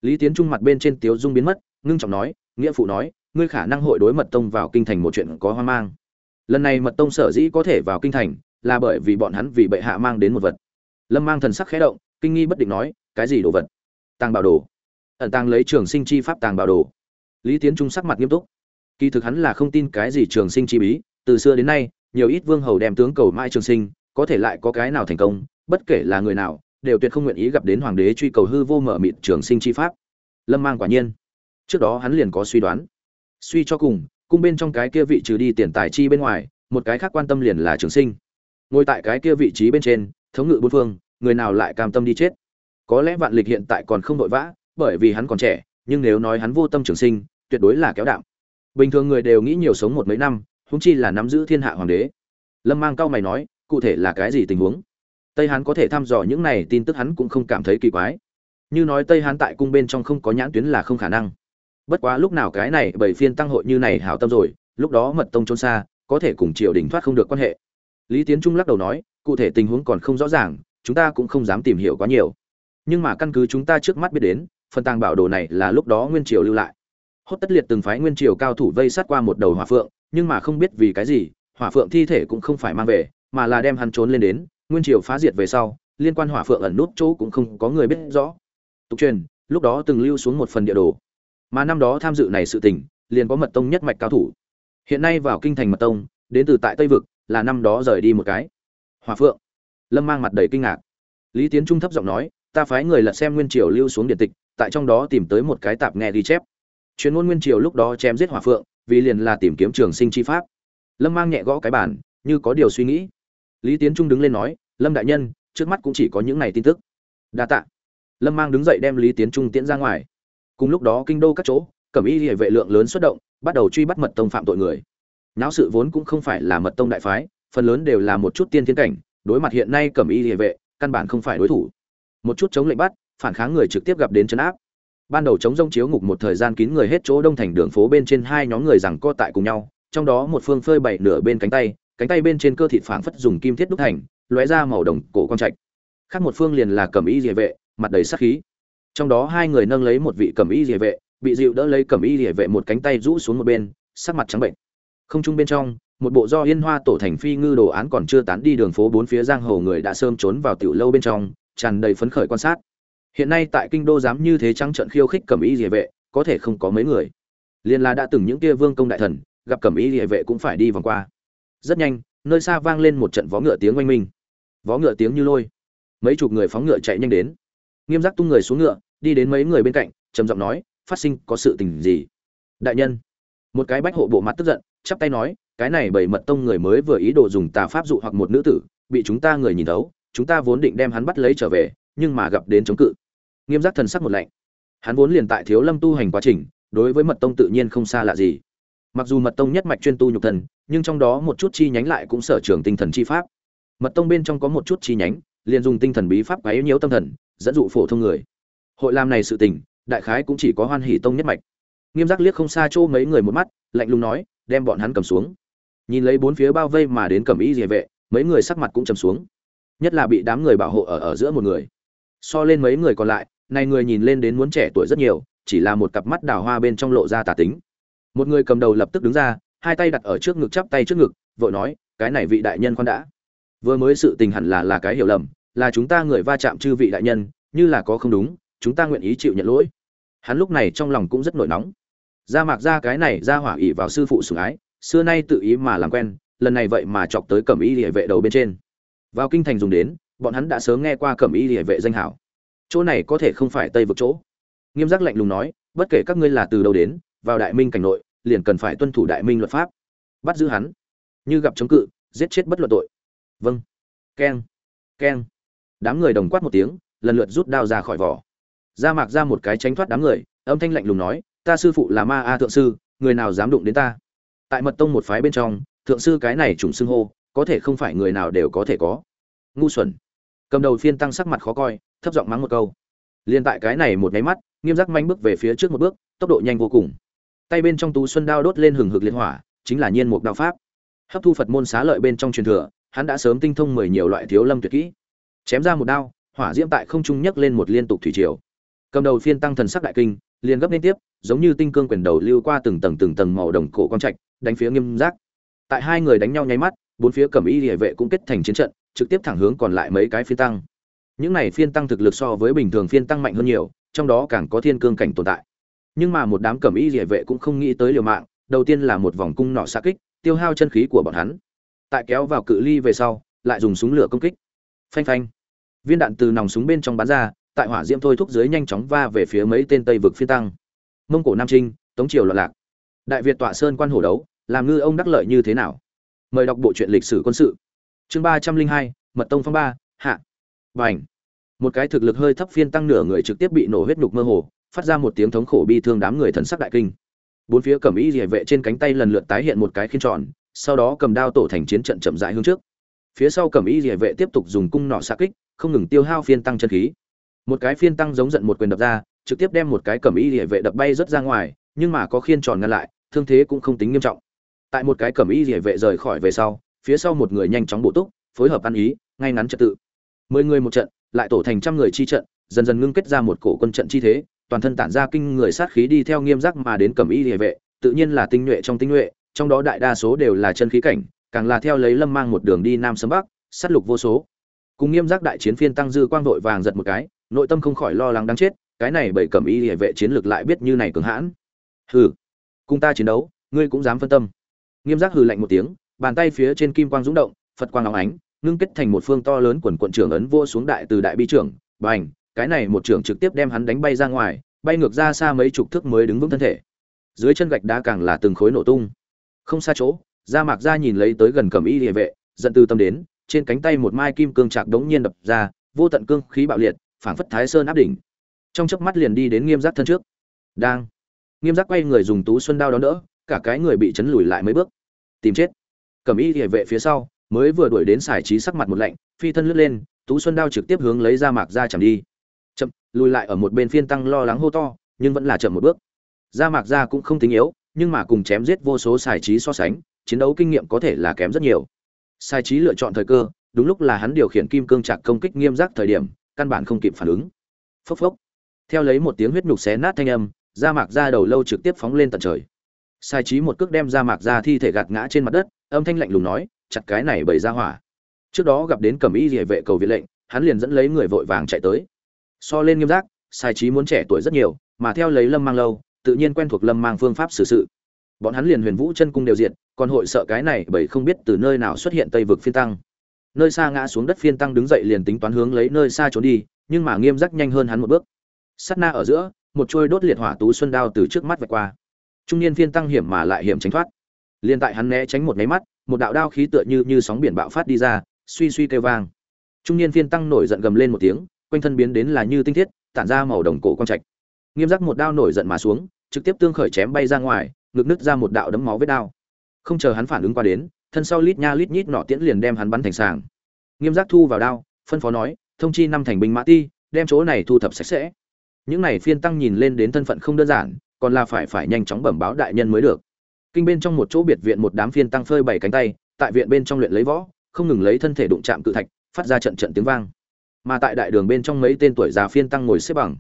lý tiến trung mặt bên trên tiếu dung biến mất, ngưng trọng nói, nghĩa phụ nói, ngươi khả năng hội đối mật tông vào kinh thành một chuyện có hoang mang. Lần này mật tông sở dĩ có thể vào kinh thành, là bởi vì bọn hắn vì bệ hạ mang đến một vật. Lâm mang thần sắc khẽ động, kinh nghi bất định nói, cái gì đồ vật? Tàng bảo đồ. Ẩn tàng lấy trường sinh chi pháp tàng bảo đồ. Lý tiến trung sắc mặt nghiêm túc. Kỳ thực hắn là không tin cái gì trường sinh chi bí, từ xưa đến nay nhiều ít vương hầu đem tướng cầu mai trường sinh, có thể lại có cái nào thành công, bất kể là người nào, đều tuyệt không nguyện ý gặp đến hoàng đế truy cầu hư vô mở mịt trường sinh chi pháp. Lâm mang quả nhiên. Trước đó hắn liền có suy đoán. Suy cho cùng, cung bên trong cái kia vị trừ đi tiền tài chi bên ngoài, một cái khác quan tâm liền là trường sinh. Ngồi tại cái kia vị trí bên trên, thống ngự bốn phương, người nào lại cam tâm đi chết? Có lẽ vạn lịch hiện tại còn không vội vã, bởi vì hắn còn trẻ, nhưng nếu nói hắn vô tâm trường sinh, tuyệt đối là kéo đạm. Bình thường người đều nghĩ nhiều sống một mấy năm huống chi là nắm giữ thiên hạ hoàng đế. Lâm mang cao mày nói, cụ thể là cái gì tình huống? Tây hán có thể thăm dò những này tin tức hắn cũng không cảm thấy kỳ quái. Như nói tây hán tại cung bên trong không có nhãn tuyến là không khả năng. Bất quá lúc nào cái này bảy phiên tăng hội như này hảo tâm rồi, lúc đó mật tông trốn xa, có thể cùng triều đình thoát không được quan hệ. Lý tiến trung lắc đầu nói, cụ thể tình huống còn không rõ ràng, chúng ta cũng không dám tìm hiểu quá nhiều. Nhưng mà căn cứ chúng ta trước mắt biết đến, phần tàng bảo đồ này là lúc đó nguyên triều lưu lại. Hốt tất liệt từng phái nguyên triều cao thủ vây sát qua một đầu hỏa phượng nhưng mà không biết vì cái gì, hỏa phượng thi thể cũng không phải mang về, mà là đem hắn trốn lên đến, nguyên triều phá diệt về sau, liên quan hỏa phượng ẩn nút chỗ cũng không có người biết rõ. Tục truyền, lúc đó từng lưu xuống một phần địa đồ. Mà năm đó tham dự này sự tình, liền có mật tông nhất mạch cao thủ. Hiện nay vào kinh thành mật tông, đến từ tại tây vực, là năm đó rời đi một cái. Hỏa phượng. Lâm mang mặt đầy kinh ngạc. Lý tiến trung thấp giọng nói, ta phái người lật xem nguyên triều lưu xuống điện tịch, tại trong đó tìm tới một cái tạp nghe ghi chép. Chuyên ngôn nguyên triều lúc đó chém giết hỏa phượng vì liền là tìm kiếm trường sinh chi pháp. Lâm mang nhẹ gõ cái bản như có điều suy nghĩ. Lý tiến trung đứng lên nói, lâm đại nhân, trước mắt cũng chỉ có những này tin tức. Đa tạ. Lâm mang đứng dậy đem lý tiến trung tiễn ra ngoài. Cùng lúc đó kinh đô các chỗ, cẩm y hệ vệ lượng lớn xuất động, bắt đầu truy bắt mật tông phạm tội người. Náo sự vốn cũng không phải là mật tông đại phái, phần lớn đều là một chút tiên thiên cảnh, đối mặt hiện nay cẩm y hệ vệ, căn bản không phải đối thủ. Một chút chống lệnh bắt, phản kháng người trực tiếp gặp đến chấn áp ban đầu chống rông chiếu ngục một thời gian kín người hết chỗ đông thành đường phố bên trên hai nhóm người rằng co tại cùng nhau, trong đó một phương phơi bảy nửa bên cánh tay cánh tay bên trên cơ thịt phảng phất dùng kim thiết đúc thành, lóe ra màu đồng cổ con trạch. Khác một phương liền là cẩm y địa vệ, mặt đầy sắc khí. Trong đó hai người nâng lấy một vị cẩm y địa vệ, bị dịu đỡ lấy cẩm y địa vệ một cánh tay rũ xuống một bên, sắc mặt trắng bệnh. Không trung bên trong, một bộ do yên hoa tổ thành phi ngư đồ án còn chưa tán đi đường phố bốn phía giang hồ người đã sớm trốn vào tiểu lâu bên trong, tràn đầy phấn khởi quan sát hiện nay tại kinh đô dám như thế trắng trận khiêu khích cẩm y địa vệ, có thể không có mấy người. Liên la đã từng những kia vương công đại thần, gặp cẩm y địa vệ cũng phải đi vòng qua. Rất nhanh, nơi xa vang lên một trận vó ngựa tiếng oanh minh. Vó ngựa tiếng như lôi. Mấy chục người phóng ngựa chạy nhanh đến. Nghiêm giác tung người xuống ngựa, đi đến mấy người bên cạnh, trầm giọng nói, phát sinh có sự tình gì? Đại nhân. Một cái bách hộ bộ mặt tức giận, chắp tay nói, cái này bởi mật tông người mới vừa ý đồ dùng tà pháp dụ hoặc một nữ tử, bị chúng ta người nhìn thấu, chúng ta vốn định đem hắn bắt lấy trở về, nhưng mà gặp đến chống cự nghiêm giác thần sắc một lạnh. Hắn vốn liền tại thiếu lâm tu hành quá trình, đối với mật tông tự nhiên không xa lạ gì. Mặc dù mật tông nhất mạch chuyên tu nhục thần, nhưng trong đó một chút chi nhánh lại cũng sở trường tinh thần chi pháp. Mật tông bên trong có một chút chi nhánh, liền dùng tinh thần bí pháp quấy nhiễu tâm thần, dẫn dụ phổ thông người. Hội làm này sự tình, đại khái cũng chỉ có hoan hỷ tông nhất mạch. Nghiêm giác liếc không xa chỗ mấy người một mắt, lạnh lùng nói, đem bọn hắn cầm xuống. Nhìn lấy bốn phía bao vây mà đến cầm ý địa vệ, mấy người sắc mặt cũng trầm xuống. Nhất là bị đám người bảo hộ ở ở giữa một người so lên mấy người còn lại, này người nhìn lên đến muốn trẻ tuổi rất nhiều, chỉ là một cặp mắt đào hoa bên trong lộ ra tà tính. Một người cầm đầu lập tức đứng ra, hai tay đặt ở trước ngực chắp tay trước ngực, vội nói, cái này vị đại nhân khoan đã. Vừa mới sự tình hẳn là là cái hiểu lầm, là chúng ta người va chạm chư vị đại nhân, như là có không đúng, chúng ta nguyện ý chịu nhận lỗi. Hắn lúc này trong lòng cũng rất nổi nóng. Ra mạc ra cái này ra hỏa ỉ vào sư phụ sủng ái, xưa nay tự ý mà làm quen, lần này vậy mà chọc tới cẩm y địa vệ đầu bên trên. Vào kinh thành dùng đến bọn hắn đã sớm nghe qua cẩm y địa vệ danh hảo. Chỗ này có thể không phải tây vực chỗ. Nghiêm giác lạnh lùng nói, bất kể các ngươi là từ đâu đến, vào đại minh cảnh nội, liền cần phải tuân thủ đại minh luật pháp. Bắt giữ hắn. Như gặp chống cự, giết chết bất luận tội. Vâng. Keng. Keng. Đám người đồng quát một tiếng, lần lượt rút đao ra khỏi vỏ. Ra mạc ra một cái tránh thoát đám người, âm thanh lạnh lùng nói, ta sư phụ là ma a thượng sư, người nào dám đụng đến ta? Tại mật tông một phái bên trong, thượng sư cái này trùng xưng hô, có thể không phải người nào đều có thể có. Ngu xuẩn cầm đầu phiên tăng sắc mặt khó coi, thấp giọng mắng một câu. Liên tại cái này một nháy mắt, nghiêm giác manh bước về phía trước một bước, tốc độ nhanh vô cùng. Tay bên trong tú xuân đao đốt lên hừng hực liên hỏa, chính là nhiên mục đạo pháp. Hấp thu phật môn xá lợi bên trong truyền thừa, hắn đã sớm tinh thông mười nhiều loại thiếu lâm tuyệt kỹ. Chém ra một đao, hỏa diễm tại không trung nhấc lên một liên tục thủy triều. Cầm đầu phiên tăng thần sắc đại kinh, liền gấp liên tiếp, giống như tinh cương quyền đầu lưu qua từng tầng từng tầng màu đồng cổ quang trạch, đánh phía nghiêm giác. Tại hai người đánh nhau nháy mắt, bốn phía cẩm y địa vệ cũng kết thành chiến trận trực tiếp thẳng hướng còn lại mấy cái phiên tăng. Những này phiên tăng thực lực so với bình thường phiên tăng mạnh hơn nhiều, trong đó càng có thiên cương cảnh tồn tại. Nhưng mà một đám cẩm y địa vệ cũng không nghĩ tới liều mạng, đầu tiên là một vòng cung nọ xa kích, tiêu hao chân khí của bọn hắn. Tại kéo vào cự ly về sau, lại dùng súng lửa công kích. Phanh phanh. Viên đạn từ nòng súng bên trong bắn ra, tại hỏa diễm thôi thúc dưới nhanh chóng va về phía mấy tên tây vực phiên tăng. Mông cổ nam trinh, tống triều loạn lạc. Đại việt tọa sơn quan hổ đấu, làm ngư ông đắc lợi như thế nào? Mời đọc bộ truyện lịch sử quân sự chương ba trăm linh hai, mật tông phong ba, hạ. Và ảnh một cái thực lực hơi thấp phiên tăng nửa người trực tiếp bị nổ huyết nhục mơ hồ, phát ra một tiếng thống khổ bi thương đám người thần sắc đại kinh. Bốn phía cầm y địa vệ trên cánh tay lần lượt tái hiện một cái khiên tròn, sau đó cầm đao tổ thành chiến trận chậm rãi hướng trước. Phía sau cầm y địa vệ tiếp tục dùng cung nọ xa kích, không ngừng tiêu hao phiên tăng chân khí. Một cái phiên tăng giống giận một quyền đập ra, trực tiếp đem một cái cầm y địa vệ đập bay rất ra ngoài, nhưng mà có khiên tròn ngăn lại, thương thế cũng không tính nghiêm trọng. Tại một cái cầm y địa vệ rời khỏi về sau phía sau một người nhanh chóng bổ túc, phối hợp ăn ý, ngay ngắn trật tự. Mười người một trận, lại tổ thành trăm người chi trận, dần dần ngưng kết ra một cổ quân trận chi thế, toàn thân tản ra kinh người sát khí đi theo nghiêm giác mà đến cầm y địa vệ, tự nhiên là tinh nhuệ trong tinh nhuệ, trong đó đại đa số đều là chân khí cảnh, càng là theo lấy lâm mang một đường đi nam sấm bắc, sát lục vô số. Cùng nghiêm giác đại chiến phiên tăng dư quang vội vàng giật một cái, nội tâm không khỏi lo lắng đáng chết, cái này bởi cầm y địa vệ chiến lược lại biết như này cường hãn. Hừ, cùng ta chiến đấu, ngươi cũng dám phân tâm. Nghiêm giác hừ lạnh một tiếng bàn tay phía trên kim quang dũng động, phật quang óng ánh, ngưng kết thành một phương to lớn quần quận trưởng ấn vô xuống đại từ đại bi trưởng, bành, cái này một trưởng trực tiếp đem hắn đánh bay ra ngoài, bay ngược ra xa mấy chục thước mới đứng vững thân thể. Dưới chân gạch đá càng là từng khối nổ tung. Không xa chỗ, gia mạc ra nhìn lấy tới gần cầm y địa vệ, giận từ tâm đến, trên cánh tay một mai kim cương trạc đống nhiên đập ra, vô tận cương khí bạo liệt, phảng phất thái sơn áp đỉnh. Trong chớp mắt liền đi đến nghiêm giác thân trước. Đang. Nghiêm giác quay người dùng tú xuân đao đón đỡ, cả cái người bị chấn lùi lại mấy bước. Tìm chết cầm y địa vệ phía sau, mới vừa đuổi đến xài trí sắc mặt một lạnh, phi thân lướt lên, tú xuân đao trực tiếp hướng lấy ra mạc ra chạm đi. Chậm, lùi lại ở một bên phiên tăng lo lắng hô to, nhưng vẫn là chậm một bước. Ra mạc ra cũng không tính yếu, nhưng mà cùng chém giết vô số xài trí so sánh, chiến đấu kinh nghiệm có thể là kém rất nhiều. Sai trí lựa chọn thời cơ, đúng lúc là hắn điều khiển kim cương chặt công kích nghiêm giác thời điểm, căn bản không kịp phản ứng. Phốc phốc. Theo lấy một tiếng huyết nhục xé nát thanh âm da mạc ra đầu lâu trực tiếp phóng lên tận trời sai trí một cước đem ra mạc ra thi thể gạt ngã trên mặt đất, âm thanh lạnh lùng nói, chặt cái này bày ra hỏa. Trước đó gặp đến cẩm y địa vệ cầu viện lệnh, hắn liền dẫn lấy người vội vàng chạy tới. So lên nghiêm giác, sai trí muốn trẻ tuổi rất nhiều, mà theo lấy lâm mang lâu, tự nhiên quen thuộc lâm mang phương pháp xử sự. Bọn hắn liền huyền vũ chân cung đều diện còn hội sợ cái này bởi không biết từ nơi nào xuất hiện tây vực phiên tăng. Nơi xa ngã xuống đất phiên tăng đứng dậy liền tính toán hướng lấy nơi xa trốn đi, nhưng mà nghiêm giác nhanh hơn hắn một bước. Sắt na ở giữa, một trôi đốt liệt hỏa tú xuân đao từ trước mắt vạch qua trung niên phiên tăng hiểm mà lại hiểm tránh thoát. Liền tại hắn né tránh một máy mắt, một đạo đao khí tựa như như sóng biển bạo phát đi ra, suy suy kêu vang. Trung niên phiên tăng nổi giận gầm lên một tiếng, quanh thân biến đến là như tinh thiết, tản ra màu đồng cổ quang trạch. Nghiêm giác một đao nổi giận mà xuống, trực tiếp tương khởi chém bay ra ngoài, ngực nứt ra một đạo đấm máu vết đao. Không chờ hắn phản ứng qua đến, thân sau lít nha lít nhít nọ tiễn liền đem hắn bắn thành sàng. Nghiêm giác thu vào đao, phân phó nói, thông chi năm thành binh mã ti, đem chỗ này thu thập sạch sẽ. Những này phiên tăng nhìn lên đến thân phận không đơn giản còn là phải phải nhanh chóng bẩm báo đại nhân mới được. Kinh bên trong một chỗ biệt viện một đám phiên tăng phơi bảy cánh tay, tại viện bên trong luyện lấy võ, không ngừng lấy thân thể đụng chạm cự thạch, phát ra trận trận tiếng vang. Mà tại đại đường bên trong mấy tên tuổi già phiên tăng ngồi xếp bằng.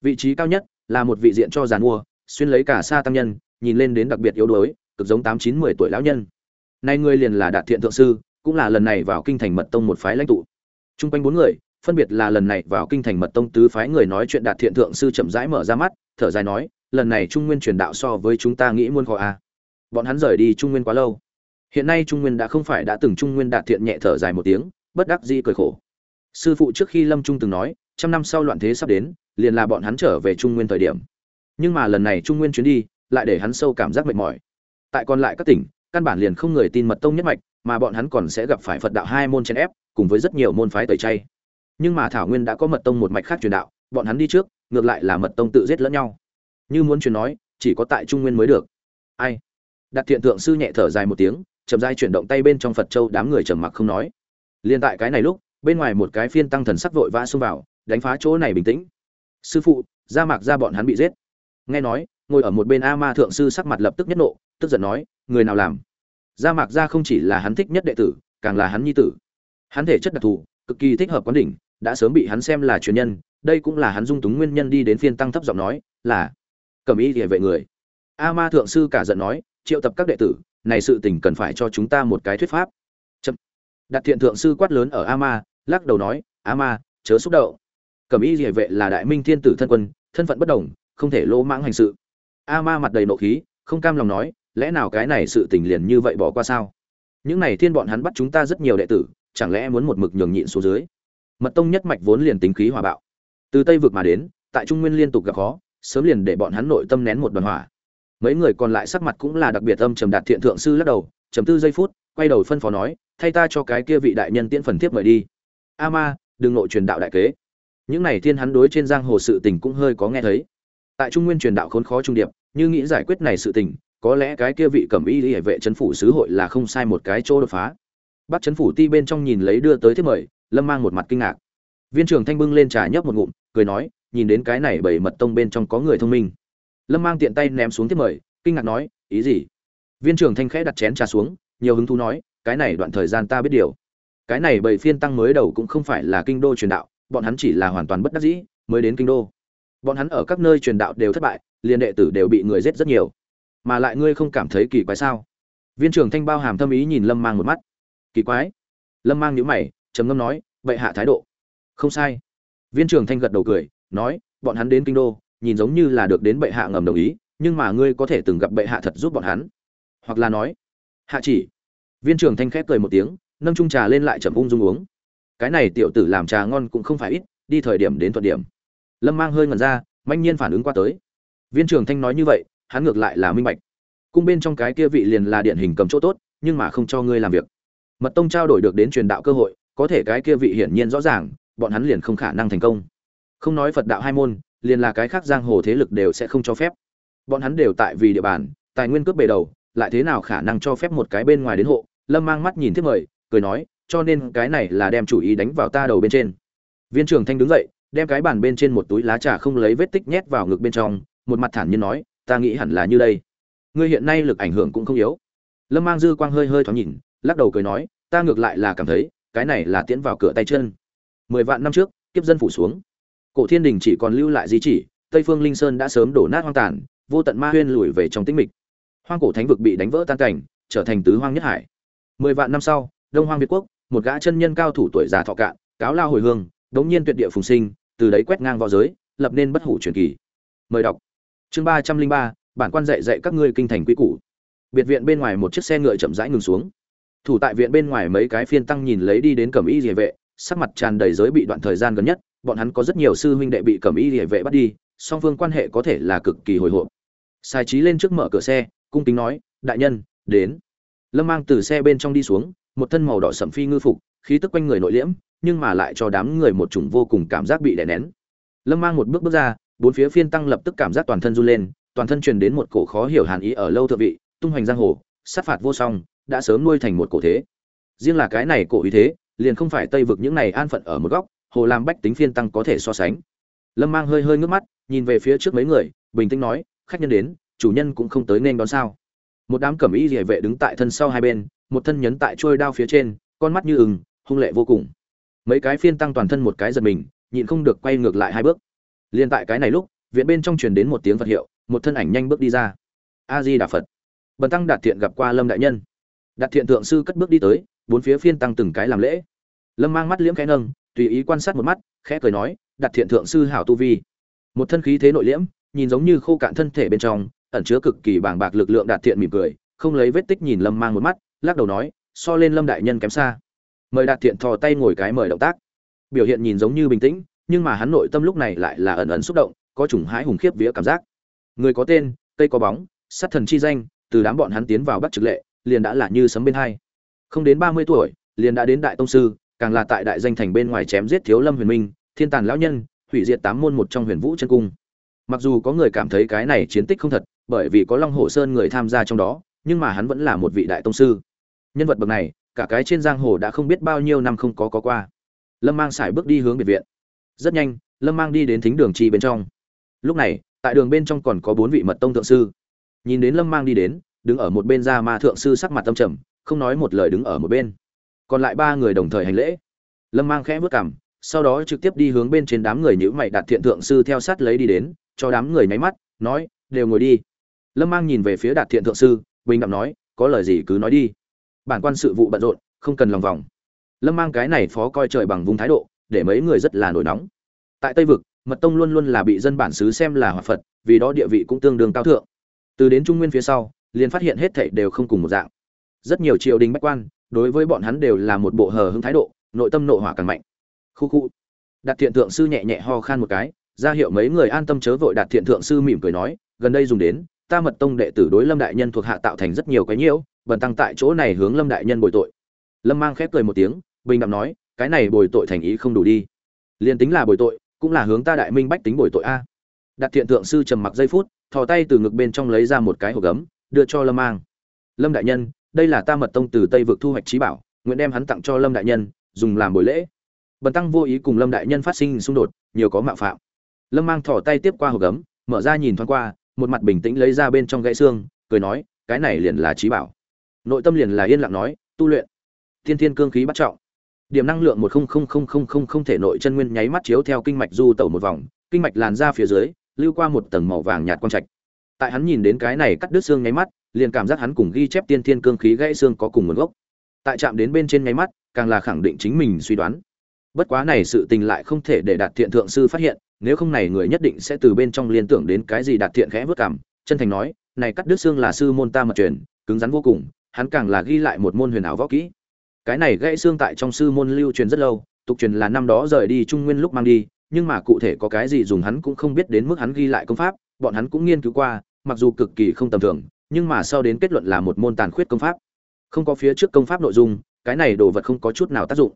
Vị trí cao nhất là một vị diện cho giàn mua, xuyên lấy cả xa tăng nhân, nhìn lên đến đặc biệt yếu đuối, cực giống tám chín mười tuổi lão nhân. Nay ngươi liền là đạt thiện thượng sư, cũng là lần này vào kinh thành mật tông một phái lãnh tụ. Trung quanh bốn người, phân biệt là lần này vào kinh thành mật tông tứ phái người nói chuyện đạt thiện thượng sư chậm rãi mở ra mắt, thở dài nói lần này trung nguyên truyền đạo so với chúng ta nghĩ muôn khó a à. bọn hắn rời đi trung nguyên quá lâu. Hiện nay trung nguyên đã không phải đã từng trung nguyên đạt thiện nhẹ thở dài một tiếng, bất đắc dĩ cười khổ. Sư phụ trước khi lâm trung từng nói, trăm năm sau loạn thế sắp đến, liền là bọn hắn trở về trung nguyên thời điểm. Nhưng mà lần này trung nguyên chuyến đi, lại để hắn sâu cảm giác mệt mỏi. Tại còn lại các tỉnh, căn bản liền không người tin mật tông nhất mạch, mà bọn hắn còn sẽ gặp phải phật đạo hai môn chen ép, cùng với rất nhiều môn phái tẩy chay. Nhưng mà thảo nguyên đã có mật tông một mạch khác truyền đạo, bọn hắn đi trước, ngược lại là mật tông tự giết lẫn nhau như muốn truyền nói, chỉ có tại trung nguyên mới được. Ai? Đặt thiện thượng sư nhẹ thở dài một tiếng, chậm rãi chuyển động tay bên trong phật châu, đám người trầm mặc không nói. Liên tại cái này lúc, bên ngoài một cái phiên tăng thần sắc vội vã xông vào, đánh phá chỗ này bình tĩnh. Sư phụ ra mạc ra bọn hắn bị giết. Nghe nói, ngồi ở một bên a ma thượng sư sắc mặt lập tức nhất nộ, tức giận nói, người nào làm? Gia mạc gia không chỉ là hắn thích nhất đệ tử, càng là hắn nhi tử. Hắn thể chất đặc thù, cực kỳ thích hợp quán đỉnh, đã sớm bị hắn xem là truyền nhân, đây cũng là hắn dung túng nguyên nhân đi đến phiên tăng thấp giọng nói, là cầm ý địa vệ người. A ma thượng sư cả giận nói, triệu tập các đệ tử, này sự tình cần phải cho chúng ta một cái thuyết pháp. Chậm. đặt thiện thượng sư quát lớn ở a ma lắc đầu nói a ma chớ xúc động. Cầm ý địa vệ là đại minh thiên tử thân quân, thân phận bất đồng, không thể lỗ mãng hành sự. A ma mặt đầy nộ khí, không cam lòng nói, lẽ nào cái này sự tình liền như vậy bỏ qua sao? Những này thiên bọn hắn bắt chúng ta rất nhiều đệ tử, chẳng lẽ muốn một mực nhường nhịn xuống dưới? Mật tông nhất mạch vốn liền tính khí hòa bạo. Từ tây vực mà đến, tại trung nguyên liên tục gặp khó sớm liền để bọn hắn nội tâm nén một đoàn hỏa. Mấy người còn lại sắc mặt cũng là đặc biệt âm trầm đạt thiện thượng sư lắc đầu chấm tư giây phút, quay đầu phân phó nói, thay ta cho cái kia vị đại nhân tiễn phần tiếp mời đi. A ma, đừng nội truyền đạo đại kế. Những này thiên hắn đối trên giang hồ sự tình cũng hơi có nghe thấy. Tại trung nguyên truyền đạo khốn khó trung điệp, như nghĩ giải quyết này sự tình, có lẽ cái kia vị cẩm y hệ vệ chấn phủ sứ hội là không sai một cái chỗ đột phá. Bắt chấn phủ ti bên trong nhìn lấy đưa tới thiết mời, lâm mang một mặt kinh ngạc. Viên trưởng thanh bưng lên trà nhấp một ngụm, cười nói nhìn đến cái này bảy mật tông bên trong có người thông minh. Lâm mang tiện tay ném xuống tiếp mời, kinh ngạc nói, ý gì? Viên trưởng thanh khẽ đặt chén trà xuống, nhiều hứng thú nói, cái này đoạn thời gian ta biết điều. Cái này bảy phiên tăng mới đầu cũng không phải là kinh đô truyền đạo, bọn hắn chỉ là hoàn toàn bất đắc dĩ, mới đến kinh đô. Bọn hắn ở các nơi truyền đạo đều thất bại, liền đệ tử đều bị người giết rất nhiều. Mà lại ngươi không cảm thấy kỳ quái sao? Viên trưởng thanh bao hàm thâm ý nhìn lâm mang một mắt. Kỳ quái. Lâm mang nhíu mày, trầm ngâm nói vậy hạ thái độ. Không sai. Viên trưởng thanh gật đầu cười nói, bọn hắn đến kinh đô, nhìn giống như là được đến bệ hạ ngầm đồng ý, nhưng mà ngươi có thể từng gặp bệ hạ thật giúp bọn hắn. Hoặc là nói, hạ chỉ. Viên trưởng thanh khép cười một tiếng, nâng chung trà lên lại chậm ung dung uống. Cái này tiểu tử làm trà ngon cũng không phải ít, đi thời điểm đến thuận điểm. Lâm mang hơi ngẩn ra, manh nhiên phản ứng qua tới. Viên trưởng thanh nói như vậy, hắn ngược lại là minh bạch. Cung bên trong cái kia vị liền là điển hình cầm chỗ tốt, nhưng mà không cho ngươi làm việc. Mật tông trao đổi được đến truyền đạo cơ hội, có thể cái kia vị hiển nhiên rõ ràng, bọn hắn liền không khả năng thành công không nói phật đạo hai môn, liền là cái khác giang hồ thế lực đều sẽ không cho phép. Bọn hắn đều tại vì địa bàn, tài nguyên cướp bề đầu, lại thế nào khả năng cho phép một cái bên ngoài đến hộ? Lâm mang mắt nhìn thiết mời, cười nói, cho nên cái này là đem chủ ý đánh vào ta đầu bên trên. Viên trưởng thanh đứng dậy, đem cái bàn bên trên một túi lá trà không lấy vết tích nhét vào ngực bên trong, một mặt thản nhiên nói, ta nghĩ hẳn là như đây. Ngươi hiện nay lực ảnh hưởng cũng không yếu. Lâm mang dư quang hơi hơi thoáng nhìn, lắc đầu cười nói, ta ngược lại là cảm thấy, cái này là tiến vào cửa tay chân. Mười vạn năm trước, kiếp dân phủ xuống cổ thiên đình chỉ còn lưu lại di chỉ, tây phương linh sơn đã sớm đổ nát hoang tàn, vô tận ma huyên lùi về trong tĩnh mịch. Hoang cổ thánh vực bị đánh vỡ tan cảnh, trở thành tứ hoang nhất hải. Mười vạn năm sau, đông hoang việt quốc, một gã chân nhân cao thủ tuổi già thọ cạn, cáo lao hồi hương, đống nhiên tuyệt địa phùng sinh, từ đấy quét ngang vào giới, lập nên bất hủ truyền kỳ. Mời đọc. Chương ba trăm linh ba, bản quan dạy dạy các ngươi kinh thành quy củ. Biệt viện bên ngoài một chiếc xe ngựa chậm rãi ngừng xuống. Thủ tại viện bên ngoài mấy cái phiên tăng nhìn lấy đi đến cẩm y địa vệ, sắc mặt tràn đầy giới bị đoạn thời gian gần nhất bọn hắn có rất nhiều sư huynh đệ bị cẩm y địa vệ bắt đi, song phương quan hệ có thể là cực kỳ hồi hộp. Sai trí lên trước mở cửa xe, cung kính nói, đại nhân, đến. Lâm mang từ xe bên trong đi xuống, một thân màu đỏ sẩm phi ngư phục, khí tức quanh người nội liễm, nhưng mà lại cho đám người một chủng vô cùng cảm giác bị đè nén. Lâm mang một bước bước ra, bốn phía phiên tăng lập tức cảm giác toàn thân run lên, toàn thân truyền đến một cổ khó hiểu hàn ý ở lâu thượng vị, tung hoành giang hồ, sát phạt vô song, đã sớm nuôi thành một cổ thế. Riêng là cái này cổ ý thế, liền không phải tây vực những này an phận ở một góc hồ làm bách tính phiên tăng có thể so sánh. Lâm mang hơi hơi ngước mắt, nhìn về phía trước mấy người, bình tĩnh nói, khách nhân đến, chủ nhân cũng không tới nên đón sao. Một đám cẩm y địa vệ đứng tại thân sau hai bên, một thân nhấn tại trôi đao phía trên, con mắt như ừng hung lệ vô cùng. Mấy cái phiên tăng toàn thân một cái giật mình, nhịn không được quay ngược lại hai bước. Liền tại cái này lúc, viện bên trong truyền đến một tiếng phật hiệu, một thân ảnh nhanh bước đi ra. A di đà phật bần tăng đạt thiện gặp qua lâm đại nhân. Đạt thiện thượng sư cất bước đi tới, bốn phía phiên tăng từng cái làm lễ. Lâm mang mắt liễm khẽ nâng tùy ý quan sát một mắt, khẽ cười nói, đặt thiện thượng sư hảo tu vi. Một thân khí thế nội liễm, nhìn giống như khô cạn thân thể bên trong, ẩn chứa cực kỳ bàng bạc lực lượng đạt thiện mỉm cười, không lấy vết tích nhìn lâm mang một mắt, lắc đầu nói, so lên lâm đại nhân kém xa. Mời đạt thiện thò tay ngồi cái mời động tác. Biểu hiện nhìn giống như bình tĩnh, nhưng mà hắn nội tâm lúc này lại là ẩn ẩn xúc động, có chủng hãi hùng khiếp vía cảm giác. Người có tên, cây có bóng, sát thần chi danh, từ đám bọn hắn tiến vào bắt trực lệ, liền đã là như sấm bên hai. Không đến ba mươi tuổi, liền đã đến đại tông sư càng là tại đại danh thành bên ngoài chém giết thiếu lâm huyền minh, thiên tàn lão nhân, hủy diệt tám môn một trong huyền vũ chân cung. Mặc dù có người cảm thấy cái này chiến tích không thật, bởi vì có long hồ sơn người tham gia trong đó, nhưng mà hắn vẫn là một vị đại tông sư. Nhân vật bậc này, cả cái trên giang hồ đã không biết bao nhiêu năm không có có qua. Lâm mang sải bước đi hướng biệt viện. Rất nhanh, lâm mang đi đến thính đường chi bên trong. Lúc này, tại đường bên trong còn có bốn vị mật tông thượng sư. Nhìn đến lâm mang đi đến, đứng ở một bên ra ma thượng sư sắc mặt tâm trầm, không nói một lời đứng ở một bên còn lại ba người đồng thời hành lễ. Lâm mang khẽ bước cảm sau đó trực tiếp đi hướng bên trên đám người nhữ mày đạt thiện thượng sư theo sát lấy đi đến, cho đám người nháy mắt, nói, đều ngồi đi. Lâm mang nhìn về phía đạt thiện thượng sư, bình đẳng nói, có lời gì cứ nói đi. Bản quan sự vụ bận rộn, không cần lòng vòng. Lâm mang cái này phó coi trời bằng vùng thái độ, để mấy người rất là nổi nóng. Tại tây vực, mật tông luôn luôn là bị dân bản xứ xem là hòa phật, vì đó địa vị cũng tương đương cao thượng. Từ đến trung nguyên phía sau, liền phát hiện hết thảy đều không cùng một dạng. Rất nhiều triều đình bách quan đối với bọn hắn đều là một bộ hờ hững thái độ, nội tâm nộ hỏa càng mạnh. Khu khu. Đạt thiện thượng sư nhẹ nhẹ ho khan một cái, ra hiệu mấy người an tâm chớ vội, đạt thiện thượng sư mỉm cười nói, gần đây dùng đến, ta mật tông đệ tử đối lâm đại nhân thuộc hạ tạo thành rất nhiều cái nhiễu, bần tăng tại chỗ này hướng lâm đại nhân bồi tội. Lâm mang khép cười một tiếng, bình đẳng nói, cái này bồi tội thành ý không đủ đi. Liền tính là bồi tội, cũng là hướng ta đại minh bách tính bồi tội a. Đặt thiện thượng sư trầm mặc giây phút, thò tay từ ngực bên trong lấy ra một cái hộp gấm, đưa cho lâm mang. Lâm đại nhân đây là ta mật tông từ tây vực thu hoạch trí bảo, nguyện đem hắn tặng cho lâm đại nhân, dùng làm buổi lễ. Bần tăng vô ý cùng lâm đại nhân phát sinh xung đột, nhiều có mạo phạm. Lâm mang thò tay tiếp qua hộp gấm, mở ra nhìn thoáng qua, một mặt bình tĩnh lấy ra bên trong gãy xương, cười nói, cái này liền là trí bảo. Nội tâm liền là yên lặng nói, tu luyện, thiên thiên cương khí bắt trọng. Điểm năng lượng một không không không không không không thể nội chân nguyên nháy mắt chiếu theo kinh mạch du tẩu một vòng, kinh mạch làn ra phía dưới, lưu qua một tầng màu vàng nhạt quang trạch. Tại hắn nhìn đến cái này cắt đứt xương nháy mắt liền cảm giác hắn cùng ghi chép tiên thiên cương khí gãy xương có cùng nguồn gốc. Tại chạm đến bên trên nháy mắt, càng là khẳng định chính mình suy đoán. Bất quá này sự tình lại không thể để đạt thiện thượng sư phát hiện, nếu không này người nhất định sẽ từ bên trong liên tưởng đến cái gì đạt thiện khẽ vớt cảm, chân thành nói, này cắt đứt xương là sư môn ta mật truyền, cứng rắn vô cùng, hắn càng là ghi lại một môn huyền ảo võ kỹ. Cái này gãy xương tại trong sư môn lưu truyền rất lâu, tục truyền là năm đó rời đi trung nguyên lúc mang đi, nhưng mà cụ thể có cái gì dùng hắn cũng không biết đến mức hắn ghi lại công pháp, bọn hắn cũng nghiên cứu qua, mặc dù cực kỳ không tầm thường nhưng mà sau đến kết luận là một môn tàn khuyết công pháp, không có phía trước công pháp nội dung, cái này đồ vật không có chút nào tác dụng.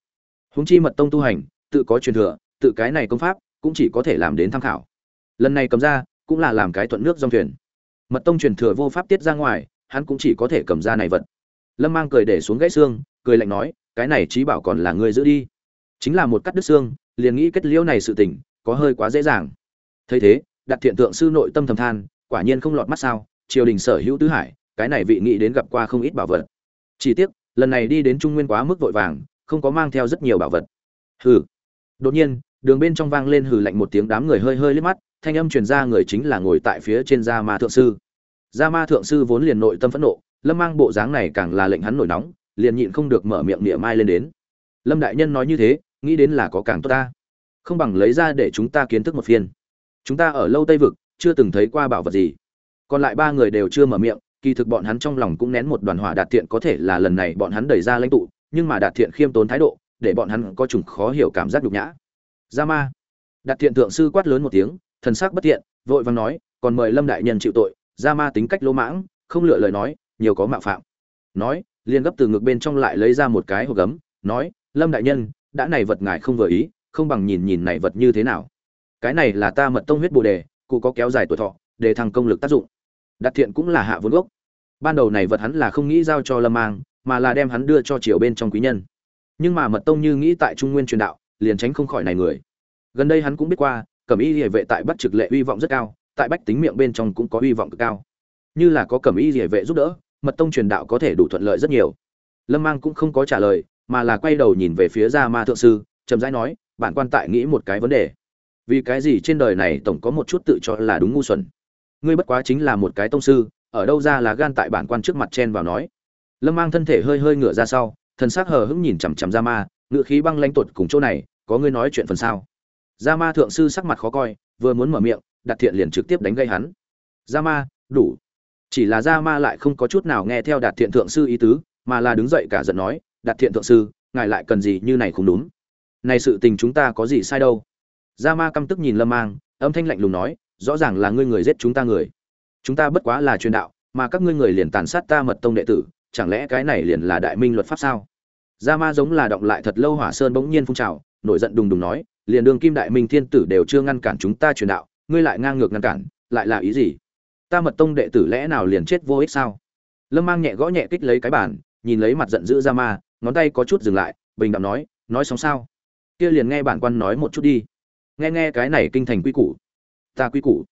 Húng chi mật tông tu hành, tự có truyền thừa, tự cái này công pháp cũng chỉ có thể làm đến tham khảo. Lần này cầm ra, cũng là làm cái thuận nước dòng thuyền. Mật tông truyền thừa vô pháp tiết ra ngoài, hắn cũng chỉ có thể cầm ra này vật. Lâm mang cười để xuống gãy xương, cười lạnh nói, cái này trí bảo còn là người giữ đi. Chính là một cắt đứt xương, liền nghĩ kết liễu này sự tình, có hơi quá dễ dàng. Thấy thế, đặt thiện tượng sư nội tâm thầm than, quả nhiên không lọt mắt sao triều đình sở hữu tứ hải, cái này vị nghĩ đến gặp qua không ít bảo vật. Chỉ tiếc, lần này đi đến trung nguyên quá mức vội vàng, không có mang theo rất nhiều bảo vật. Hừ. Đột nhiên, đường bên trong vang lên hừ lạnh một tiếng đám người hơi hơi liếc mắt, thanh âm truyền ra người chính là ngồi tại phía trên gia ma thượng sư. Gia ma thượng sư vốn liền nội tâm phẫn nộ, lâm mang bộ dáng này càng là lệnh hắn nổi nóng, liền nhịn không được mở miệng niệm mai lên đến. Lâm đại nhân nói như thế, nghĩ đến là có càng tốt ta. Không bằng lấy ra để chúng ta kiến thức một phiên. Chúng ta ở lâu tây vực, chưa từng thấy qua bảo vật gì còn lại ba người đều chưa mở miệng, kỳ thực bọn hắn trong lòng cũng nén một đoàn hỏa đạt thiện có thể là lần này bọn hắn đẩy ra lãnh tụ, nhưng mà đạt thiện khiêm tốn thái độ, để bọn hắn có chủng khó hiểu cảm giác nhục nhã. Ra ma. Đạt thiện thượng sư quát lớn một tiếng, thần sắc bất tiện vội vàng nói, còn mời lâm đại nhân chịu tội. Ra ma tính cách lỗ mãng, không lựa lời nói, nhiều có mạo phạm. Nói, liền gấp từ ngực bên trong lại lấy ra một cái hộp gấm, nói, lâm đại nhân, đã này vật ngài không vừa ý, không bằng nhìn nhìn này vật như thế nào. Cái này là ta mật tông huyết bồ đề, cụ có kéo dài tuổi thọ, để thăng công lực tác dụng đặt thiện cũng là hạ vốn gốc. Ban đầu này vật hắn là không nghĩ giao cho lâm mang, mà là đem hắn đưa cho triều bên trong quý nhân. Nhưng mà mật tông như nghĩ tại trung nguyên truyền đạo, liền tránh không khỏi này người. Gần đây hắn cũng biết qua, cẩm y địa vệ tại bắt trực lệ uy vọng rất cao, tại bách tính miệng bên trong cũng có uy vọng cực cao. Như là có cẩm y địa vệ giúp đỡ, mật tông truyền đạo có thể đủ thuận lợi rất nhiều. Lâm mang cũng không có trả lời, mà là quay đầu nhìn về phía gia ma thượng sư, chậm rãi nói, bản quan tại nghĩ một cái vấn đề. Vì cái gì trên đời này tổng có một chút tự cho là đúng ngu xuẩn? Ngươi bất quá chính là một cái tông sư, ở đâu ra là gan tại bản quan trước mặt chen vào nói. Lâm mang thân thể hơi hơi ngửa ra sau, thần s ắ c hờ hững nhìn chằm chằm ra ma ngự khí băng lanh tuột cùng chỗ này, có ngươi nói chuyện phần sao? Ra ma thượng sư sắc mặt khó coi, vừa muốn mở miệng đặt thiện liền trực tiếp đánh gây hắn. Ra ma, đủ. Chỉ là ra ma lại không có chút nào nghe theo đạt thiện thượng sư ý tứ, mà là đứng dậy cả giận nói, đạt thiện thượng sư, ngài lại cần gì như này không đúng? Này sự tình chúng ta có gì sai đâu? Ra ma căm tức nhìn lâm mang, âm thanh lạnh lùng nói rõ ràng là ngươi người giết chúng ta người. Chúng ta bất quá là truyền đạo, mà các ngươi người liền tàn sát ta mật tông đệ tử, chẳng lẽ cái này liền là đại minh luật pháp sao? Gia ma giống là động lại thật lâu hỏa sơn bỗng nhiên phun trào, nổi giận đùng đùng nói, liền đường kim đại minh thiên tử đều chưa ngăn cản chúng ta truyền đạo, ngươi lại ngang ngược ngăn cản, lại là ý gì? Ta mật tông đệ tử lẽ nào liền chết vô ích sao? Lâm mang nhẹ gõ nhẹ kích lấy cái bản nhìn lấy mặt giận dữ gia ma, ngón tay có chút dừng lại, bình đạm nói nói xong sao? Kia liền nghe bản quan nói một chút đi. Nghe nghe cái này kinh thành quy củ ta quy củ.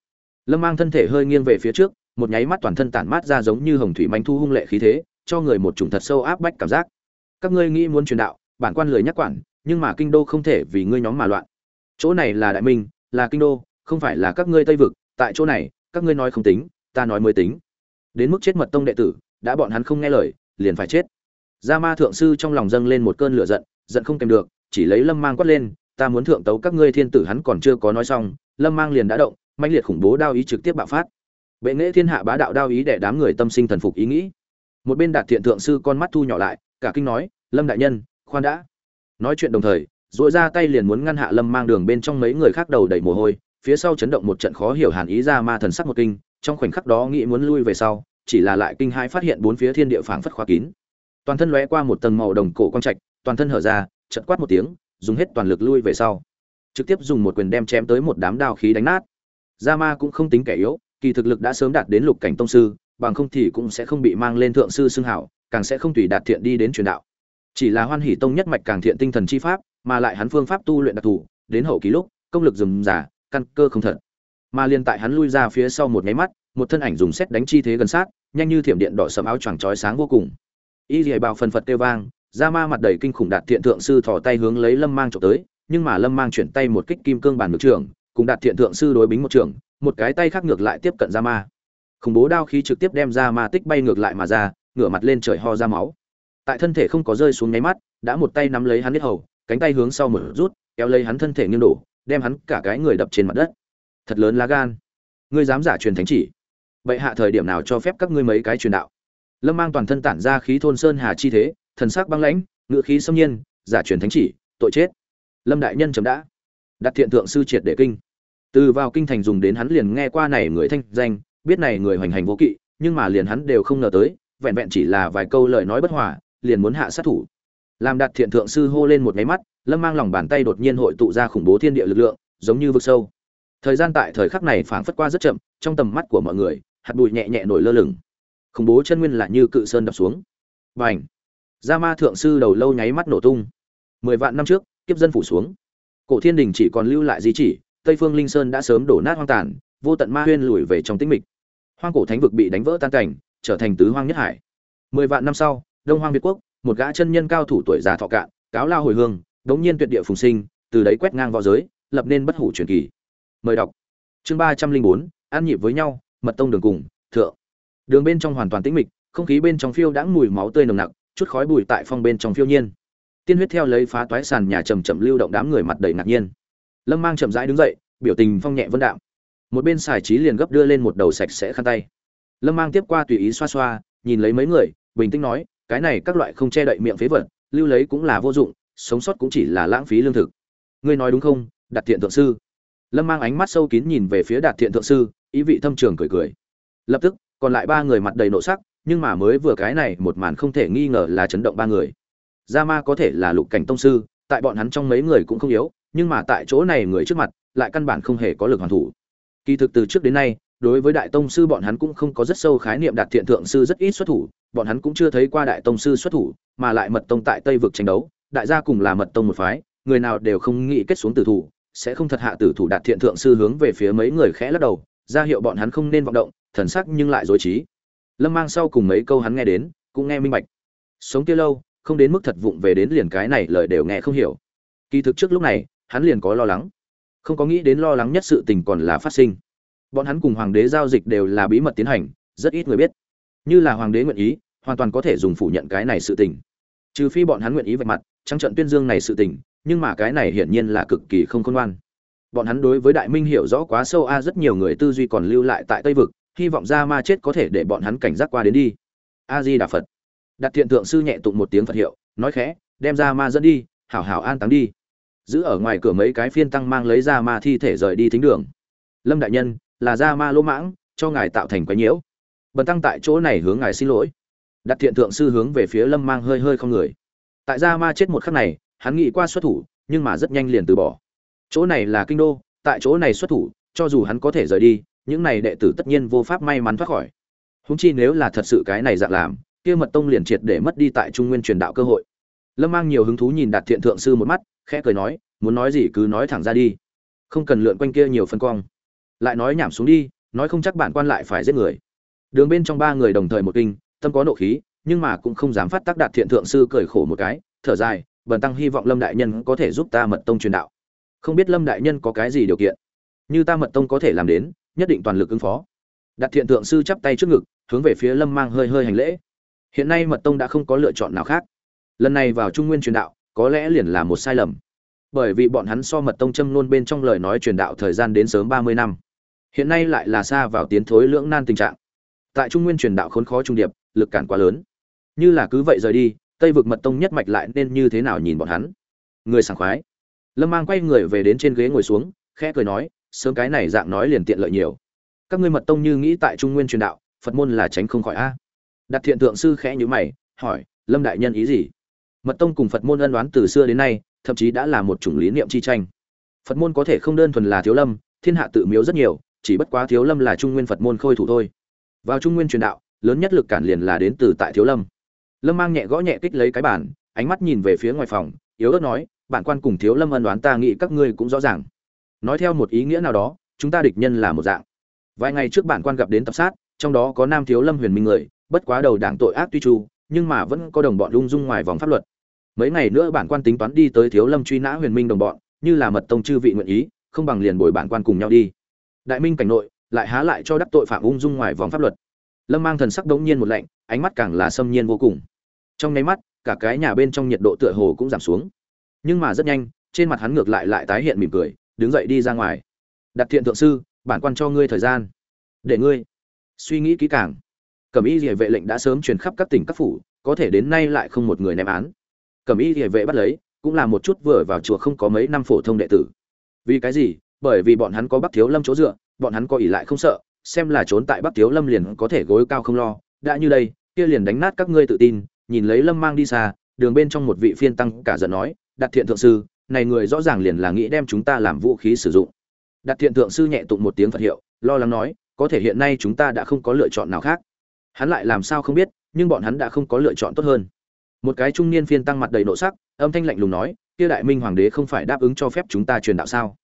Lâm mang thân thể hơi nghiêng về phía trước, một nháy mắt toàn thân tản mát ra giống như hồng thủy manh thu hung lệ khí thế, cho người một chủng thật sâu áp bách cảm giác. Các ngươi nghĩ muốn truyền đạo, bản quan lười nhắc quản, nhưng mà kinh đô không thể vì ngươi nhóm mà loạn. Chỗ này là đại minh, là kinh đô, không phải là các ngươi tây vực, tại chỗ này, các ngươi nói không tính, ta nói mới tính. Đến mức chết mật tông đệ tử, đã bọn hắn không nghe lời, liền phải chết. Gia ma thượng sư trong lòng dâng lên một cơn lửa giận giận không kèm được, chỉ lấy lâm mang quát lên, ta muốn thượng tấu các ngươi thiên tử hắn còn chưa có nói xong lâm mang liền đã động, mãnh liệt khủng bố đao ý trực tiếp bạo phát. Bệ nghệ thiên hạ bá đạo đao ý để đám người tâm sinh thần phục ý nghĩ. Một bên đạt thiện thượng sư con mắt thu nhỏ lại, cả kinh nói, lâm đại nhân, khoan đã. Nói chuyện đồng thời dội ra tay liền muốn ngăn hạ lâm mang đường bên trong mấy người khác đầu đầy mồ hôi, phía sau chấn động một trận khó hiểu hàn ý ra ma thần sắc một kinh, trong khoảnh khắc đó nghĩ muốn lui về sau, chỉ là lại kinh hãi phát hiện bốn phía thiên địa phảng phất khóa kín. Toàn thân lóe qua một tầng màu đồng cổ quang trạch, toàn thân hở ra chật quát một tiếng, dùng hết toàn lực lui về sau trực tiếp dùng một quyền đem chém tới một đám đao khí đánh nát. Gia Ma cũng không tính kẻ yếu, kỳ thực lực đã sớm đạt đến lục cảnh tông sư bằng không thì cũng sẽ không bị mang lên thượng sư xưng hảo càng sẽ không tùy đạt thiện đi đến truyền đạo. Chỉ là hoan hỉ tông nhất mạch càng thiện tinh thần chi pháp mà lại hắn phương pháp tu luyện đặc thù đến hậu kỳ lúc công lực dừng giả căn cơ không thật. Mà liên tại hắn lui ra phía sau một mấy mắt một thân ảnh dùng xét đánh chi thế gần sát nhanh như thiểm điện đỏ sầm áo choàng chói sáng vô cùng. Y dì bào phần phật tiêu vang Gia ma mặt đầy kinh khủng đạt thiện thượng sư thò tay hướng lấy lâm mang chụp tới nhưng mà lâm mang chuyển tay một kích kim cương bản ngược trưởng cùng đạt thiện thượng sư đối bính một trưởng một cái tay khác ngược lại tiếp cận ra ma. Khủng bố đao khí trực tiếp đem ra ma tích bay ngược lại mà ra, ngửa mặt lên trời ho ra máu. Tại thân thể không có rơi xuống nháy mắt, đã một tay nắm lấy hắn biết hầu, cánh tay hướng sau một rút, kéo lấy hắn thân thể nghiêng đổ, đem hắn cả cái người đập trên mặt đất. Thật lớn lá gan. Ngươi dám giả truyền thánh chỉ. Vậy hạ thời điểm nào cho phép các ngươi mấy cái truyền đạo? Lâm mang toàn thân tản ra khí thôn sơn hà chi thế, thần sắc băng lãnh ngự khí xâm nhiên, giả truyền thánh chỉ, tội chết lâm đại nhân chấm đã. Đặt thiện thượng sư triệt để kinh. Từ vào kinh thành dùng đến hắn liền nghe qua này người thanh danh, biết này người hoành hành vô kỵ, nhưng mà liền hắn đều không ngờ tới, vẹn vẹn chỉ là vài câu lời nói bất hòa, liền muốn hạ sát thủ. Làm đặt thiện thượng sư hô lên một máy mắt, lâm mang lòng bàn tay đột nhiên hội tụ ra khủng bố thiên địa lực lượng, giống như vực sâu. Thời gian tại thời khắc này phảng phất qua rất chậm, trong tầm mắt của mọi người, hạt bụi nhẹ nhẹ nổi lơ lửng. Khủng bố chân nguyên lại như cự sơn đập xuống. Và ảnh gia ma thượng sư đầu lâu nháy mắt nổ tung. Mười vạn năm trước kiếp dân phủ xuống. Cổ thiên đình chỉ còn lưu lại di chỉ, tây phương linh sơn đã sớm đổ nát hoang tàn, vô tận ma huyên lùi về trong tĩnh mịch. Hoang cổ thánh vực bị đánh vỡ tan cảnh, trở thành tứ hoang nhất hải. Mười vạn năm sau, đông hoang việt quốc, một gã chân nhân cao thủ tuổi già thọ cạn, cáo lao hồi hương, đống nhiên tuyệt địa phùng sinh, từ đấy quét ngang võ giới, lập nên bất hủ truyền kỳ. Mời đọc. Chương ba trăm linh bốn an nhịp với nhau, mật tông đường cùng, thượng. Đường bên trong hoàn toàn tĩnh mịch, không khí bên trong phiêu đãng mùi máu tươi nồng nặc, chút khói bụi tại phong bên trong phiêu nhiên tiên huyết theo lấy phá toái sàn nhà chầm chậm lưu động đám người mặt đầy ngạc nhiên. Lâm mang chậm rãi đứng dậy, biểu tình phong nhẹ vân đạm. Một bên xài trí liền gấp đưa lên một đầu sạch sẽ khăn tay. Lâm mang tiếp qua tùy ý xoa xoa, nhìn lấy mấy người, bình tĩnh nói, cái này các loại không che đậy miệng phế vật, lưu lấy cũng là vô dụng, sống sót cũng chỉ là lãng phí lương thực. Ngươi nói đúng không đặt thiện thượng sư? Lâm mang ánh mắt sâu kín nhìn về phía đạt thiện thượng sư, ý vị thâm trường cười cười. Lập tức, còn lại ba người mặt đầy nộ sắc, nhưng mà mới vừa cái này một màn không thể nghi ngờ là chấn động ba người gia ma có thể là lục cảnh tông sư, tại bọn hắn trong mấy người cũng không yếu, nhưng mà tại chỗ này người trước mặt, lại căn bản không hề có lực hoàn thủ. Kỳ thực từ trước đến nay, đối với đại tông sư bọn hắn cũng không có rất sâu khái niệm đạt thiện thượng sư rất ít xuất thủ, bọn hắn cũng chưa thấy qua đại tông sư xuất thủ, mà lại mật tông tại tây vực tranh đấu, đại gia cùng là mật tông một phái, người nào đều không nghĩ kết xuống tử thủ, sẽ không thật hạ tử thủ đạt thiện thượng sư hướng về phía mấy người khẽ lắc đầu, ra hiệu bọn hắn không nên vọng động, thần sắc nhưng lại dối trí. Lâm mang sau cùng mấy câu hắn nghe đến, cũng nghe minh bạch. Sống kia lâu không đến mức thật vụng về đến liền cái này lời đều nghe không hiểu. Kỳ thực trước lúc này, hắn liền có lo lắng. Không có nghĩ đến lo lắng nhất sự tình còn là phát sinh. Bọn hắn cùng hoàng đế giao dịch đều là bí mật tiến hành, rất ít người biết. Như là hoàng đế nguyện ý, hoàn toàn có thể dùng phủ nhận cái này sự tình. Trừ phi bọn hắn nguyện ý vạch mặt trắng trận tuyên dương này sự tình, nhưng mà cái này hiển nhiên là cực kỳ không khôn ngoan. Bọn hắn đối với đại minh hiểu rõ quá sâu a, rất nhiều người tư duy còn lưu lại tại tây vực, hy vọng ra ma chết có thể để bọn hắn cảnh giác qua đến đi. A di đà phật đặt thiện thượng sư nhẹ tụng một tiếng phật hiệu, nói khẽ, đem ra ma dẫn đi, hảo hảo an táng đi. Giữ ở ngoài cửa mấy cái phiên tăng mang lấy ra ma thi thể rời đi thính đường. Lâm đại nhân, là ra ma lỗ mãng, cho ngài tạo thành quái nhiễu. Bần tăng tại chỗ này hướng ngài xin lỗi. Đặt thiện thượng sư hướng về phía lâm mang hơi hơi không người. Tại ra ma chết một khắc này, hắn nghĩ qua xuất thủ, nhưng mà rất nhanh liền từ bỏ. Chỗ này là kinh đô, tại chỗ này xuất thủ, cho dù hắn có thể rời đi, những này đệ tử tất nhiên vô pháp may mắn thoát khỏi. Húng chi nếu là thật sự cái này dạng làm kia mật tông liền triệt để mất đi tại trung nguyên truyền đạo cơ hội. Lâm mang nhiều hứng thú nhìn đạt thiện thượng sư một mắt, khẽ cười nói, muốn nói gì cứ nói thẳng ra đi. Không cần lượn quanh kia nhiều phân cong. Lại nói nhảm xuống đi, nói không chắc bản quan lại phải giết người. Đường bên trong ba người đồng thời một kinh, tâm có nộ khí, nhưng mà cũng không dám phát tác đạt thiện thượng sư cười khổ một cái, thở dài, bần tăng hy vọng lâm đại nhân có thể giúp ta mật tông truyền đạo. Không biết lâm đại nhân có cái gì điều kiện? Như ta mật tông có thể làm đến, nhất định toàn lực ứng phó. Đạt thiện thượng sư chắp tay trước ngực, hướng về phía lâm mang hơi hơi hành lễ hiện nay mật tông đã không có lựa chọn nào khác. Lần này vào trung nguyên truyền đạo, có lẽ liền là một sai lầm. Bởi vì bọn hắn so mật tông châm luôn bên trong lời nói truyền đạo thời gian đến sớm ba mươi năm. Hiện nay lại là xa vào tiến thối lưỡng nan tình trạng. Tại trung nguyên truyền đạo khốn khó trung điệp, lực cản quá lớn. Như là cứ vậy rời đi, tây vực mật tông nhất mạch lại nên như thế nào nhìn bọn hắn? Người sảng khoái. Lâm mang quay người về đến trên ghế ngồi xuống, khẽ cười nói, sớm cái này dạng nói liền tiện lợi nhiều. Các ngươi mật tông như nghĩ tại trung nguyên truyền đạo, phật môn là tránh không khỏi a đặt thiện thượng sư khẽ nhíu mày, hỏi, lâm đại nhân ý gì? Mật tông cùng phật môn ân đoán từ xưa đến nay, thậm chí đã là một chủng lý niệm chi tranh. Phật môn có thể không đơn thuần là thiếu lâm, thiên hạ tự miếu rất nhiều, chỉ bất quá thiếu lâm là trung nguyên phật môn khôi thủ thôi. Vào trung nguyên truyền đạo, lớn nhất lực cản liền là đến từ tại thiếu lâm. Lâm mang nhẹ gõ nhẹ kích lấy cái bản ánh mắt nhìn về phía ngoài phòng, yếu ớt nói, bản quan cùng thiếu lâm ân đoán ta nghĩ các ngươi cũng rõ ràng. Nói theo một ý nghĩa nào đó, chúng ta địch nhân là một dạng. Vài ngày trước bản quan gặp đến tập sát, trong đó có nam thiếu lâm huyền minh người bất quá đầu đảng tội ác tuy tru nhưng mà vẫn có đồng bọn lung dung ngoài vòng pháp luật. Mấy ngày nữa bản quan tính toán đi tới thiếu lâm truy nã huyền minh đồng bọn, như là mật tông chư vị nguyện ý, không bằng liền bồi bản quan cùng nhau đi. Đại minh cảnh nội, lại há lại cho đắc tội phạm ung dung ngoài vòng pháp luật. Lâm mang thần sắc đống nhiên một lạnh, ánh mắt càng là xâm nhiên vô cùng. Trong nháy mắt, cả cái nhà bên trong nhiệt độ tựa hồ cũng giảm xuống. Nhưng mà rất nhanh, trên mặt hắn ngược lại lại tái hiện mỉm cười, đứng dậy đi ra ngoài. Đặt thiện thượng sư, bản quan cho ngươi thời gian. Để ngươi. Suy nghĩ kỹ càng cẩm y địa vệ lệnh đã sớm truyền khắp các tỉnh các phủ, có thể đến nay lại không một người ném án. Cẩm y địa vệ bắt lấy, cũng là một chút vừa vào chùa không có mấy năm phổ thông đệ tử. Vì cái gì? Bởi vì bọn hắn có bắc thiếu lâm chỗ dựa, bọn hắn có ỷ lại không sợ, xem là trốn tại bắc thiếu lâm liền có thể gối cao không lo. Đã như đây, kia liền đánh nát các ngươi tự tin, nhìn lấy lâm mang đi xa, đường bên trong một vị phiên tăng cả giận nói, đặt thiện thượng sư, này người rõ ràng liền là nghĩ đem chúng ta làm vũ khí sử dụng. Đặt thiện thượng sư nhẹ tụng một tiếng phật hiệu, lo lắng nói, có thể hiện nay chúng ta đã không có lựa chọn nào khác hắn lại làm sao không biết, nhưng bọn hắn đã không có lựa chọn tốt hơn. Một cái trung niên phiên tăng mặt đầy nộ sắc, âm thanh lạnh lùng nói, kia đại minh hoàng đế không phải đáp ứng cho phép chúng ta truyền đạo sao?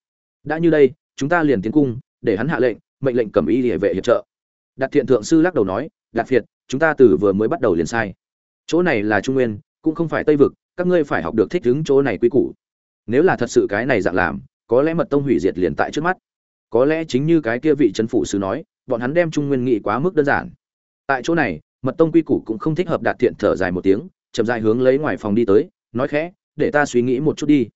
Đã như đây, chúng ta liền tiến cung, để hắn hạ lệnh, mệnh lệnh cầm y địa vệ hiệp trợ. Đặt thiện thượng sư lắc đầu nói đạt việt chúng ta từ vừa mới bắt đầu liền sai. Chỗ này là trung nguyên, cũng không phải tây vực, các ngươi phải học được thích ứng chỗ này quy củ. Nếu là thật sự cái này dạng làm, có lẽ mật tông hủy diệt liền tại trước mắt. Có lẽ chính như cái kia vị trấn phủ sứ nói, bọn hắn đem trung nguyên nghị quá mức đơn giản tại chỗ này, mật tông quy củ cũng không thích hợp đạt thiện thở dài một tiếng, chậm dài hướng lấy ngoài phòng đi tới, nói khẽ, để ta suy nghĩ một chút đi.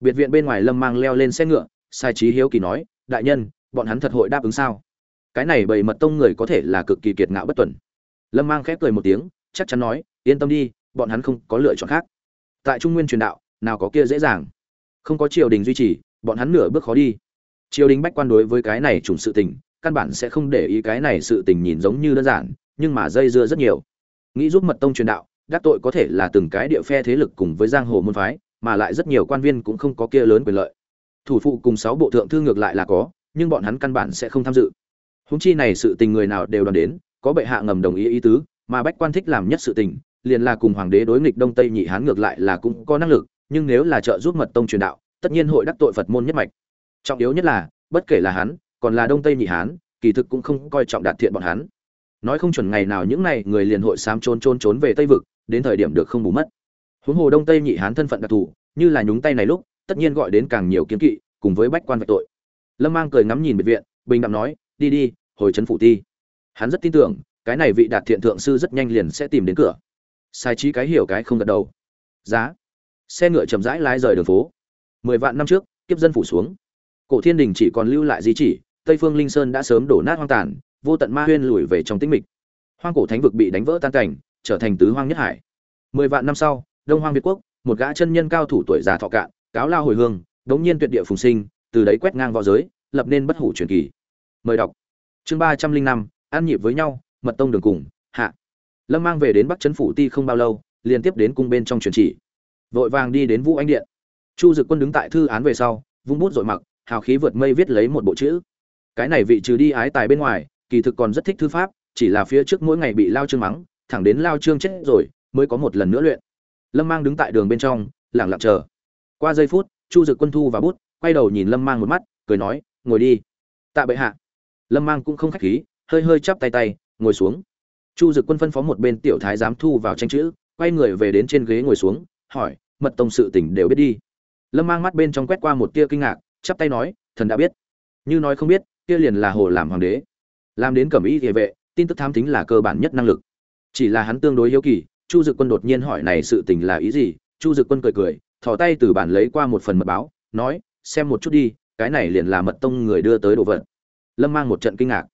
Biệt viện bên ngoài lâm mang leo lên xe ngựa, sai trí hiếu kỳ nói, đại nhân, bọn hắn thật hội đáp ứng sao? Cái này bầy mật tông người có thể là cực kỳ kiệt ngạo bất tuần. Lâm mang khép cười một tiếng, chắc chắn nói, yên tâm đi, bọn hắn không có lựa chọn khác. Tại trung nguyên truyền đạo, nào có kia dễ dàng. Không có triều đình duy trì, bọn hắn nửa bước khó đi. Triều đình bách quan đối với cái này trùng sự tình, căn bản sẽ không để ý cái này sự tình nhìn giống như đơn giản nhưng mà dây dưa rất nhiều. Nghĩ giúp mật tông truyền đạo, đắc tội có thể là từng cái địa phe thế lực cùng với giang hồ môn phái, mà lại rất nhiều quan viên cũng không có kia lớn quyền lợi. Thủ phụ cùng sáu bộ thượng thư ngược lại là có, nhưng bọn hắn căn bản sẽ không tham dự. Húng chi này sự tình người nào đều đoàn đến, có bệ hạ ngầm đồng ý ý tứ, mà bách quan thích làm nhất sự tình, liền là cùng hoàng đế đối nghịch đông tây nhị hán ngược lại là cũng có năng lực, nhưng nếu là trợ giúp mật tông truyền đạo, tất nhiên hội đắc tội phật môn nhất mạch. Trọng yếu nhất là, bất kể là hắn, còn là đông tây nhị hán, kỳ thực cũng không coi trọng đạt thiện bọn hắn nói không chuẩn ngày nào những này người liền hội sám trốn trốn trốn về tây vực, đến thời điểm được không bù mất. Huống hồ đông tây nhị hán thân phận đặc thù, như là nhúng tay này lúc, tất nhiên gọi đến càng nhiều kiến kỵ, cùng với bách quan vạch tội. Lâm mang cười ngắm nhìn biệt viện, bình đạm nói, đi đi, hồi trấn phủ ti. Hắn rất tin tưởng, cái này vị đạt thiện thượng sư rất nhanh liền sẽ tìm đến cửa. Sai trí cái hiểu cái không gật đầu. Giá. Xe ngựa chậm rãi lái rời đường phố. Mười vạn năm trước, kiếp dân phủ xuống. Cổ thiên đình chỉ còn lưu lại di chỉ, tây phương linh sơn đã sớm đổ nát hoang tàn vô tận ma huyên lùi về trong tĩnh mịch. Hoang cổ thánh vực bị đánh vỡ tan cảnh, trở thành tứ hoang nhất hải. Mười vạn năm sau, đông hoang việt quốc, một gã chân nhân cao thủ tuổi già thọ cạn, cáo lao hồi hương, đống nhiên tuyệt địa phùng sinh, từ đấy quét ngang võ giới, lập nên bất hủ truyền kỳ. Mời đọc. Chương ba trăm linh năm an nhịp với nhau, mật tông đường cùng, hạ. Lâm mang về đến bắc trấn phủ ti không bao lâu, liên tiếp đến cung bên trong truyền chỉ. Vội vàng đi đến vũ anh điện. Chu dực quân đứng tại thư án về sau, vung bút dội mặc, hào khí vượt mây viết lấy một bộ chữ. Cái này vị trừ đi ái tài bên ngoài kỳ thực còn rất thích thư pháp, chỉ là phía trước mỗi ngày bị lao trương mắng, thẳng đến lao trương chết rồi, mới có một lần nữa luyện. Lâm mang đứng tại đường bên trong lẳng lặng chờ. Qua giây phút, chu dực quân thu và bút, quay đầu nhìn lâm mang một mắt, cười nói, ngồi đi. Tạ bệ hạ. Lâm mang cũng không khách khí, hơi hơi chắp tay tay, ngồi xuống. Chu dực quân phân phó một bên tiểu thái giám thu vào tranh chữ, quay người về đến trên ghế ngồi xuống, hỏi, mật tông sự tỉnh đều biết đi? Lâm mang mắt bên trong quét qua một tia kinh ngạc, chắp tay nói, thần đã biết. Như nói không biết, kia liền là hồ làm hoàng đế làm đến cẩm y địa vệ, tin tức tham tính là cơ bản nhất năng lực. Chỉ là hắn tương đối hiếu kỳ, chu dực quân đột nhiên hỏi này sự tình là ý gì? Chu dực quân cười cười, thò tay từ bản lấy qua một phần mật báo, nói, xem một chút đi, cái này liền là mật tông người đưa tới đồ vật. Lâm mang một trận kinh ngạc.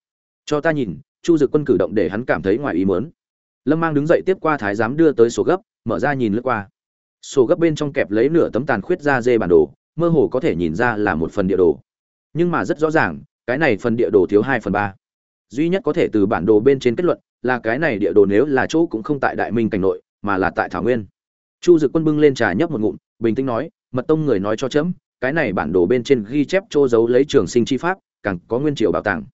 Cho ta nhìn. Chu dực quân cử động để hắn cảm thấy ngoài ý mớn lâm mang đứng dậy tiếp qua thái giám đưa tới sổ gấp, mở ra nhìn lướt qua. Sổ gấp bên trong kẹp lấy nửa tấm tàn khuyết ra dê bản đồ, mơ hồ có thể nhìn ra là một phần địa đồ. Nhưng mà rất rõ ràng, cái này phần địa đồ thiếu hai phần ba duy nhất có thể từ bản đồ bên trên kết luận là cái này địa đồ nếu là chỗ cũng không tại đại minh cảnh nội, mà là tại thảo nguyên. Chu dực quân bưng lên trà nhấp một ngụm, bình tĩnh nói, mật tông người nói cho chấm, cái này bản đồ bên trên ghi chép chỗ giấu lấy trường sinh chi pháp, càng có nguyên triều bảo tàng.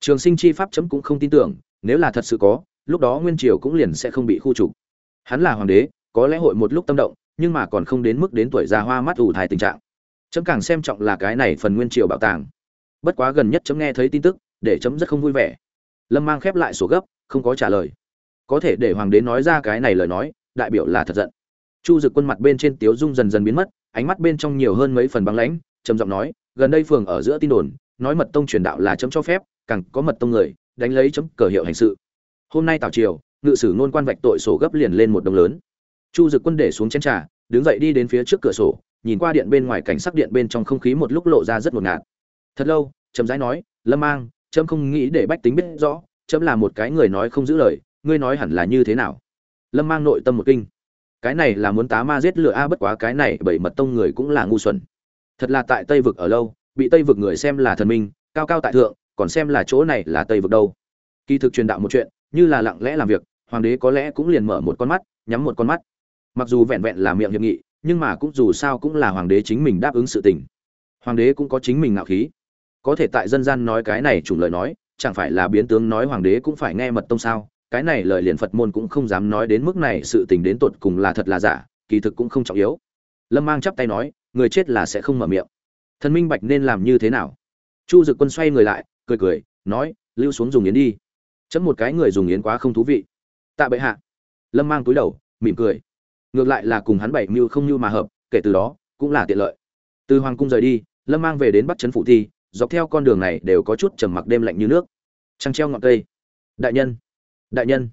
Trường sinh chi pháp chấm cũng không tin tưởng, nếu là thật sự có, lúc đó nguyên triều cũng liền sẽ không bị khu trục. Hắn là hoàng đế, có lẽ hội một lúc tâm động, nhưng mà còn không đến mức đến tuổi già hoa mắt ủ thai tình trạng. Chấm càng xem trọng là cái này phần nguyên triều bảo tàng. Bất quá gần nhất chấm nghe thấy tin tức để chấm rất không vui vẻ. Lâm mang khép lại sổ gấp, không có trả lời. Có thể để hoàng đế nói ra cái này lời nói, đại biểu là thật giận. Chu dực quân mặt bên trên tiếu dung dần dần biến mất, ánh mắt bên trong nhiều hơn mấy phần băng lãnh, trầm giọng nói, gần đây phường ở giữa tin đồn, nói mật tông truyền đạo là chấm cho phép, càng có mật tông người, đánh lấy chấm cờ hiệu hành sự. Hôm nay tào triều, ngự sử nôn quan vạch tội sổ gấp liền lên một đồng lớn. Chu dực quân để xuống chén trà, đứng dậy đi đến phía trước cửa sổ, nhìn qua điện bên ngoài cảnh sắc điện bên trong không khí một lúc lộ ra rất ngột ngạt. Thật lâu chấm rãi nói, lâm mang trâm không nghĩ để bách tính biết rõ trâm là một cái người nói không giữ lời, ngươi nói hẳn là như thế nào? Lâm mang nội tâm một kinh. Cái này là muốn tá ma giết lựa a, bất quá cái này bởi mật tông người cũng là ngu xuẩn. Thật là tại tây vực ở lâu, bị tây vực người xem là thần minh, cao cao tại thượng, còn xem là chỗ này là tây vực đâu. Kỳ thực truyền đạo một chuyện, như là lặng lẽ làm việc, hoàng đế có lẽ cũng liền mở một con mắt, nhắm một con mắt. Mặc dù vẹn vẹn là miệng hiệp nghị, nhưng mà cũng dù sao cũng là hoàng đế chính mình đáp ứng sự tình. Hoàng đế cũng có chính mình ngạo khí có thể tại dân gian nói cái này chủng lời nói, chẳng phải là biến tướng nói hoàng đế cũng phải nghe mật tông sao? Cái này lời liền phật môn cũng không dám nói đến mức này, sự tình đến tột cùng là thật là giả, kỳ thực cũng không trọng yếu. Lâm mang chắp tay nói, người chết là sẽ không mở miệng. Thần minh bạch nên làm như thế nào? Chu dực quân xoay người lại, cười cười, nói, lưu xuống dùng yến đi. Chấm một cái người dùng yến quá không thú vị. Tạ bệ hạ. Lâm mang túi đầu, mỉm cười. Ngược lại là cùng hắn bảy mưu không mưu mà hợp, kể từ đó, cũng là tiện lợi. Từ hoàng cung rời đi, lâm mang về đến bắc trấn phụ thi dọc theo con đường này đều có chút trầm mặc đêm lạnh như nước. Trăng treo ngọn cây. Đại nhân. Đại nhân.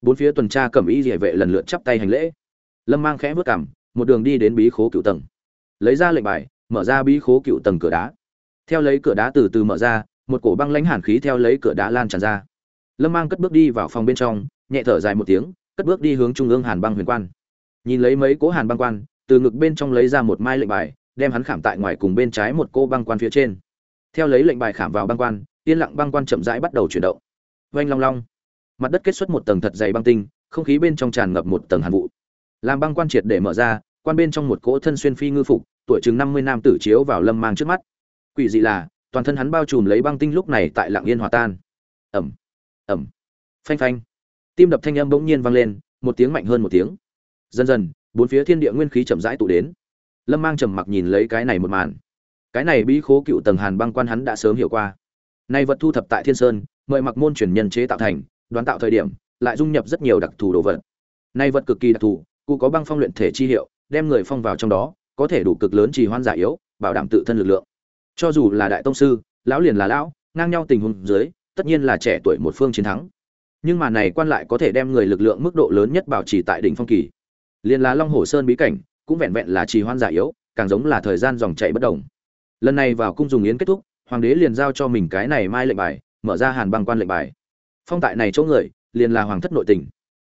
Bốn phía tuần tra cẩm y địa vệ lần lượt chắp tay hành lễ. Lâm mang khẽ vớt cảm một đường đi đến bí khố cựu tầng. Lấy ra lệnh bài, mở ra bí khố cựu tầng cửa đá. Theo lấy cửa đá từ từ mở ra, một cổ băng lãnh hàn khí theo lấy cửa đá lan tràn ra. Lâm mang cất bước đi vào phòng bên trong, nhẹ thở dài một tiếng, cất bước đi hướng trung ương hàn băng huyền quan. Nhìn lấy mấy cố hàn băng quan, từ ngực bên trong lấy ra một mai lệnh bài, đem hắn khảm tại ngoài cùng bên trái một cô băng quan phía trên theo lấy lệnh bài khảm vào băng quan, yên lặng băng quan chậm rãi bắt đầu chuyển động. Vanh long long. Mặt đất kết xuất một tầng thật dày băng tinh, không khí bên trong tràn ngập một tầng hàn vụ. Làm băng quan triệt để mở ra, quan bên trong một cỗ thân xuyên phi ngư phục, tuổi chừng năm mươi nam tử chiếu vào lâm mang trước mắt. Quỷ dị là, toàn thân hắn bao trùm lấy băng tinh lúc này tại lạng yên hòa tan. Ẩm ẩm phanh phanh. Tim đập thanh âm bỗng nhiên vang lên, một tiếng mạnh hơn một tiếng. Dần dần, bốn phía thiên địa nguyên khí chậm rãi tụ đến. Lâm mang trầm mặc nhìn lấy cái này một màn cái này bí khố cựu tầng hàn băng quan hắn đã sớm hiểu qua. Nay vật thu thập tại thiên sơn, mời mặc môn chuyển nhân chế tạo thành, đoán tạo thời điểm, lại dung nhập rất nhiều đặc thù đồ vật. Nay vật cực kỳ đặc thù, cụ có băng phong luyện thể chi hiệu, đem người phong vào trong đó, có thể đủ cực lớn trì hoan giả yếu, bảo đảm tự thân lực lượng. Cho dù là đại tông sư, lão liền là lão, ngang nhau tình huống dưới, tất nhiên là trẻ tuổi một phương chiến thắng. Nhưng mà này quan lại có thể đem người lực lượng mức độ lớn nhất bảo trì tại đỉnh phong kỳ. Liền là long hồ sơn bí cảnh, cũng vẹn vẹn là trì hoan giả yếu, càng giống là thời gian dòng chảy bất động lần này vào cung dùng yến kết thúc, hoàng đế liền giao cho mình cái này mai lệnh bài, mở ra hàn băng quan lệnh bài. Phong tại này chỗ người, liền là hoàng thất nội tình.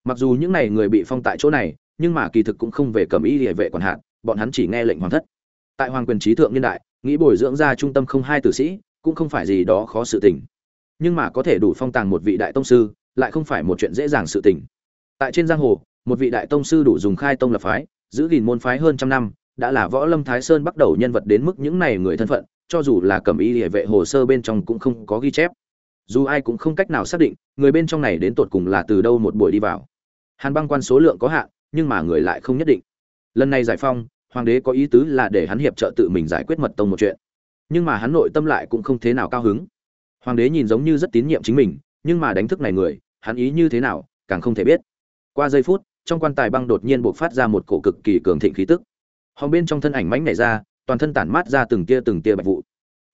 Mặc dù những này người bị phong tại chỗ này, nhưng mà kỳ thực cũng không về cầm ý địa vệ quản hạn bọn hắn chỉ nghe lệnh hoàng thất. Tại hoàng quyền trí thượng niên đại, nghĩ bồi dưỡng ra trung tâm không hai tử sĩ, cũng không phải gì đó khó sự tình. Nhưng mà có thể đủ phong tàng một vị đại tông sư, lại không phải một chuyện dễ dàng sự tình. Tại trên giang hồ, một vị đại tông sư đủ dùng khai tông lập phái, giữ gìn môn phái hơn trăm năm đã là võ lâm thái sơn bắt đầu nhân vật đến mức những này người thân phận, cho dù là cầm y địa vệ hồ sơ bên trong cũng không có ghi chép. Dù ai cũng không cách nào xác định, người bên trong này đến tột cùng là từ đâu một buổi đi vào. Hàn băng quan số lượng có hạn, nhưng mà người lại không nhất định. Lần này giải phong, hoàng đế có ý tứ là để hắn hiệp trợ tự mình giải quyết mật tông một chuyện. Nhưng mà hắn nội tâm lại cũng không thế nào cao hứng. Hoàng đế nhìn giống như rất tín nhiệm chính mình, nhưng mà đánh thức này người, hắn ý như thế nào, càng không thể biết. Qua giây phút, trong quan tài băng đột nhiên buộc phát ra một cổ cực kỳ cường thịnh khí tức hòng bên trong thân ảnh mánh nảy ra, toàn thân tản mát ra từng tia từng tia bạch vụ.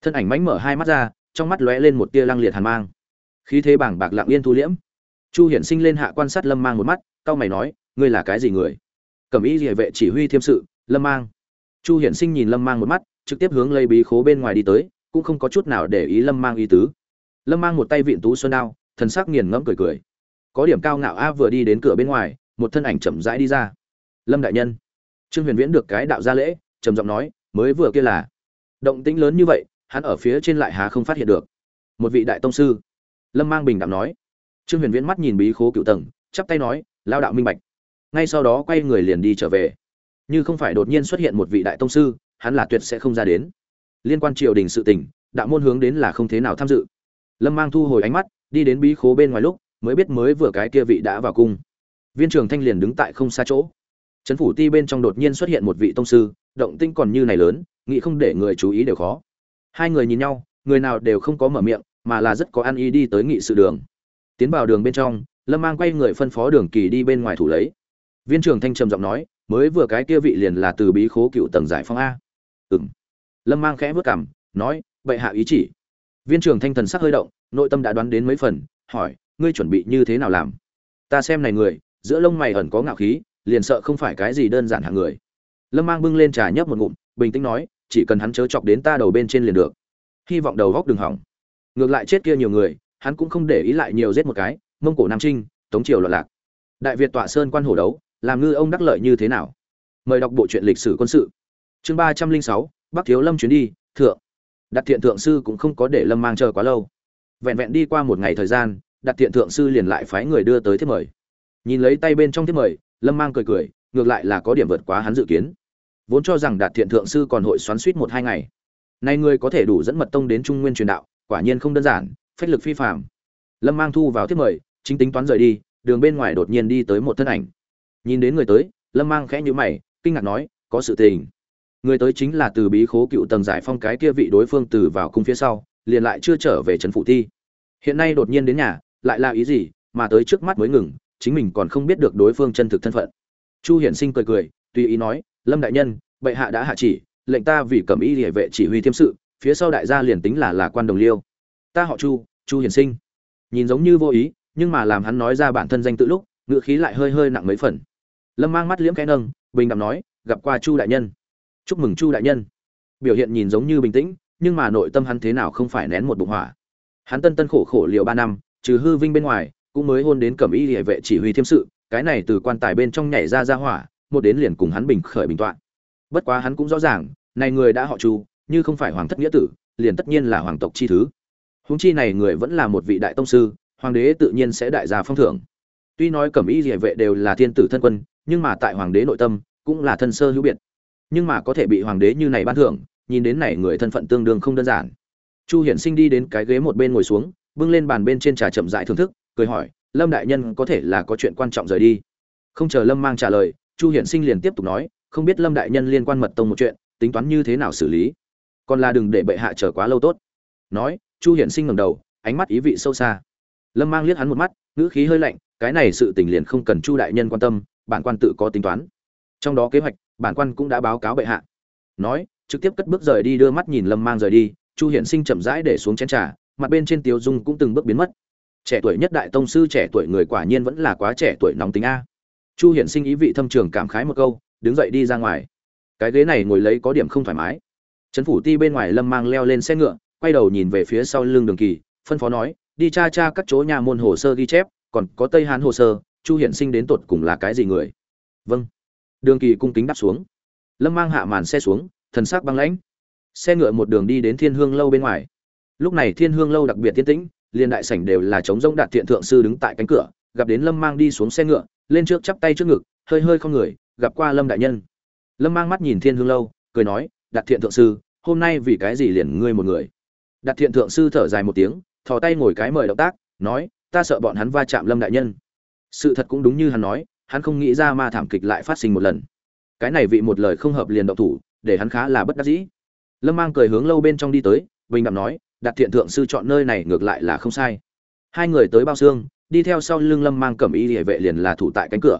Thân ảnh mánh mở hai mắt ra, trong mắt lóe lên một tia lăng liệt hàn mang. Khí thế bảng bạc lặng yên thu liễm. Chu hiển sinh lên hạ quan sát lâm mang một mắt, cau mày nói, ngươi là cái gì người? Cẩm ý địa vệ chỉ huy thiêm sự, lâm mang. Chu hiển sinh nhìn lâm mang một mắt, trực tiếp hướng lấy bí khố bên ngoài đi tới, cũng không có chút nào để ý lâm mang ý tứ. Lâm mang một tay vịn tú xuân đao, thần sắc nghiền ngẫm cười cười. Có điểm cao ngạo a vừa đi đến cửa bên ngoài, một thân ảnh chậm rãi đi ra. Lâm đại nhân trương huyền viễn được cái đạo gia lễ, trầm giọng nói, mới vừa kia là. Động tĩnh lớn như vậy, hắn ở phía trên lại há không phát hiện được. Một vị đại tông sư. Lâm mang bình đạm nói. Trương huyền viễn mắt nhìn bí khố cựu tầng, chắp tay nói, lao đạo minh bạch. Ngay sau đó quay người liền đi trở về. Như không phải đột nhiên xuất hiện một vị đại tông sư, hắn là tuyệt sẽ không ra đến. Liên quan triều đình sự tình, đạo môn hướng đến là không thế nào tham dự. Lâm mang thu hồi ánh mắt, đi đến bí khố bên ngoài lúc, mới biết mới vừa cái kia vị đã vào cung. Viên trường thanh liền đứng tại không xa chỗ trấn phủ ti bên trong đột nhiên xuất hiện một vị tông sư động tinh còn như này lớn nghĩ không để người chú ý đều khó. Hai người nhìn nhau người nào đều không có mở miệng mà là rất có ăn ý đi tới nghị sự đường. Tiến vào đường bên trong lâm mang quay người phân phó đường kỳ đi bên ngoài thủ lấy. Viên trưởng thanh trầm giọng nói mới vừa cái kia vị liền là từ bí khố cựu tầng giải phong a. Ừm. lâm mang khẽ bước cằm, nói bệ hạ ý chỉ. Viên trưởng thanh thần sắc hơi động nội tâm đã đoán đến mấy phần hỏi ngươi chuẩn bị như thế nào làm? Ta xem này người giữa lông mày ẩn có ngạo khí liền sợ không phải cái gì đơn giản hạng người. Lâm mang bưng lên trà nhấp một ngụm, bình tĩnh nói, chỉ cần hắn chớ chọc đến ta đầu bên trên liền được. Hy vọng đầu góc đừng hỏng. Ngược lại chết kia nhiều người, hắn cũng không để ý lại nhiều giết một cái, mông cổ nam trinh, tống triều loạn lạc. Đại việt tọa sơn quan hổ đấu, làm ngư ông đắc lợi như thế nào? Mời đọc bộ truyện lịch sử quân sự. Chương ba trăm linh sáu, bắc thiếu lâm chuyến đi, thượng. Đặt thiện thượng sư cũng không có để lâm mang chờ quá lâu. Vẹn vẹn đi qua một ngày thời gian, đặt thiện thượng sư liền lại phái người đưa tới thiết mời. Nhìn lấy tay bên trong thiết mời lâm mang cười cười, ngược lại là có điểm vượt quá hắn dự kiến. Vốn cho rằng đạt thiện thượng sư còn hội xoắn suýt một hai ngày. Nay ngươi có thể đủ dẫn mật tông đến trung nguyên truyền đạo, quả nhiên không đơn giản, phách lực phi phạm lâm mang thu vào thiết mời, chính tính toán rời đi, đường bên ngoài đột nhiên đi tới một thân ảnh. Nhìn đến người tới, lâm mang khẽ nhữ mày, kinh ngạc nói, có sự tình. Người tới chính là từ bí khố cựu tầng giải phong cái kia vị đối phương từ vào cung phía sau, liền lại chưa trở về trấn Phụ thi. Hiện nay đột nhiên đến nhà, lại là ý gì, mà tới trước mắt mới ngừng chính mình còn không biết được đối phương chân thực thân phận. Chu hiển sinh cười cười, tùy ý nói, lâm đại nhân, bệ hạ đã hạ chỉ, lệnh ta vì cầm y địa vệ chỉ huy thiêm sự, phía sau đại gia liền tính là là quan đồng liêu. Ta họ chu chu hiển sinh. Nhìn giống như vô ý, nhưng mà làm hắn nói ra bản thân danh tự lúc ngựa khí lại hơi hơi nặng mấy phần. Lâm mang mắt liễm cái nâng, bình đạm nói, gặp qua chu đại nhân. Chúc mừng chu đại nhân. Biểu hiện nhìn giống như bình tĩnh, nhưng mà nội tâm hắn thế nào không phải nén một bụng hỏa. Hắn tân tân khổ khổ liều ba năm, trừ hư vinh bên ngoài cũng mới hôn đến cẩm y địa vệ chỉ huy thiêm sự, cái này từ quan tài bên trong nhảy ra ra hỏa, một đến liền cùng hắn bình khởi bình toạn. Bất quá hắn cũng rõ ràng, này người đã họ chu, như không phải hoàng thất nghĩa tử, liền tất nhiên là hoàng tộc chi thứ. Huống chi này người vẫn là một vị đại tông sư, hoàng đế tự nhiên sẽ đại gia phong thưởng. Tuy nói cẩm y địa vệ đều là thiên tử thân quân, nhưng mà tại hoàng đế nội tâm, cũng là thân sơ hữu biệt. Nhưng mà có thể bị hoàng đế như này ban thưởng, nhìn đến này người thân phận tương đương không đơn giản. Chu hiển sinh đi đến cái ghế một bên ngồi xuống, bưng lên bàn bên trên trà chậm rãi thưởng thức cười hỏi, lâm đại nhân có thể là có chuyện quan trọng rời đi? Không chờ lâm mang trả lời, chu hiển sinh liền tiếp tục nói, không biết lâm đại nhân liên quan mật tông một chuyện, tính toán như thế nào xử lý? Còn là đừng để bệ hạ chờ quá lâu tốt. Nói, chu hiển sinh ngẩng đầu, ánh mắt ý vị sâu xa. Lâm mang liếc hắn một mắt, ngữ khí hơi lạnh, cái này sự tình liền không cần chu đại nhân quan tâm, bản quan tự có tính toán. Trong đó kế hoạch, bản quan cũng đã báo cáo bệ hạ. Nói, trực tiếp cất bước rời đi, đưa mắt nhìn lâm mang rời đi, chu hiển sinh chậm rãi để xuống chén trà, mặt bên trên tiếu dung cũng từng bước biến mất trẻ tuổi nhất đại tông sư trẻ tuổi người quả nhiên vẫn là quá trẻ tuổi nóng tính a. Chu hiển sinh ý vị thâm trường cảm khái một câu, đứng dậy đi ra ngoài. Cái ghế này ngồi lấy có điểm không thoải mái. Trấn phủ ti bên ngoài lâm mang leo lên xe ngựa, quay đầu nhìn về phía sau lưng đường kỳ, phân phó nói, đi tra tra các chỗ nhà môn hồ sơ ghi chép, còn có tây hán hồ sơ, chu hiển sinh đến tột cùng là cái gì người? Vâng. Đường kỳ cung kính đáp xuống. Lâm mang hạ màn xe xuống, thần sắc băng lãnh. Xe ngựa một đường đi đến thiên hương lâu bên ngoài. Lúc này thiên hương lâu đặc biệt tiên tĩnh liền đại sảnh đều là trống rỗng đạt thiện thượng sư đứng tại cánh cửa, gặp đến lâm mang đi xuống xe ngựa, lên trước chắp tay trước ngực, hơi hơi không người, gặp qua lâm đại nhân. Lâm mang mắt nhìn thiên hương lâu, cười nói, đạt thiện thượng sư, hôm nay vì cái gì liền ngươi một người? Đạt thiện thượng sư thở dài một tiếng, thò tay ngồi cái mời động tác, nói, ta sợ bọn hắn va chạm lâm đại nhân. Sự thật cũng đúng như hắn nói, hắn không nghĩ ra ma thảm kịch lại phát sinh một lần. Cái này vị một lời không hợp liền động thủ, để hắn khá là bất đắc dĩ. Lâm mang cười hướng lâu bên trong đi tới, bình đạm nói đặt thiện thượng sư chọn nơi này ngược lại là không sai. Hai người tới bao xương, đi theo sau lưng lâm mang cẩm y địa vệ liền là thủ tại cánh cửa.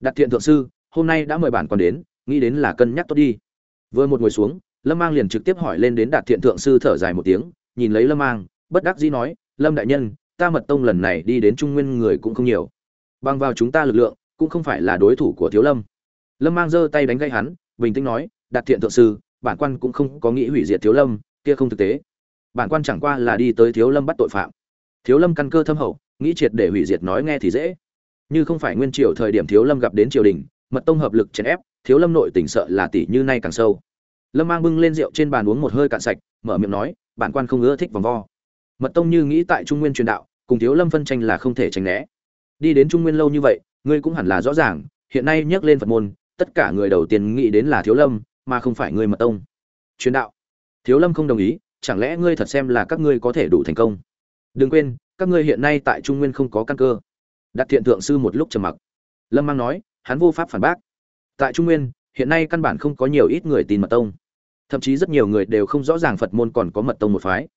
Đặt thiện thượng sư, hôm nay đã mời bản còn đến, nghĩ đến là cân nhắc tốt đi. Vừa một ngồi xuống, lâm mang liền trực tiếp hỏi lên đến đạt thiện thượng sư thở dài một tiếng, nhìn lấy lâm mang, bất đắc dĩ nói, lâm đại nhân, ta mật tông lần này đi đến trung nguyên người cũng không nhiều. Bằng vào chúng ta lực lượng, cũng không phải là đối thủ của thiếu lâm. Lâm mang giơ tay đánh gây hắn, bình tĩnh nói đạt thiện thượng sư, bản quan cũng không có nghĩ hủy diệt thiếu lâm, kia không thực tế bản quan chẳng qua là đi tới thiếu lâm bắt tội phạm. Thiếu lâm căn cơ thâm hậu, nghĩ triệt để hủy diệt nói nghe thì dễ. Như không phải nguyên triều thời điểm thiếu lâm gặp đến triều đình, mật tông hợp lực chèn ép, thiếu lâm nội tỉnh sợ là tỷ như nay càng sâu. Lâm mang bưng lên rượu trên bàn uống một hơi cạn sạch, mở miệng nói, bản quan không ưa thích vòng vo. Mật tông như nghĩ tại trung nguyên truyền đạo, cùng thiếu lâm phân tranh là không thể tránh né. Đi đến trung nguyên lâu như vậy, ngươi cũng hẳn là rõ ràng, hiện nay nhắc lên phật môn, tất cả người đầu tiên nghĩ đến là thiếu lâm, mà không phải người mật tông. Truyền đạo. Thiếu lâm không đồng ý chẳng lẽ ngươi thật xem là các ngươi có thể đủ thành công? Đừng quên, các ngươi hiện nay tại trung nguyên không có căn cơ. Đặt thiện thượng sư một lúc trầm mặc. Lâm mang nói, hắn vô pháp phản bác. Tại trung nguyên, hiện nay căn bản không có nhiều ít người tin mật tông. Thậm chí rất nhiều người đều không rõ ràng phật môn còn có mật tông một phái.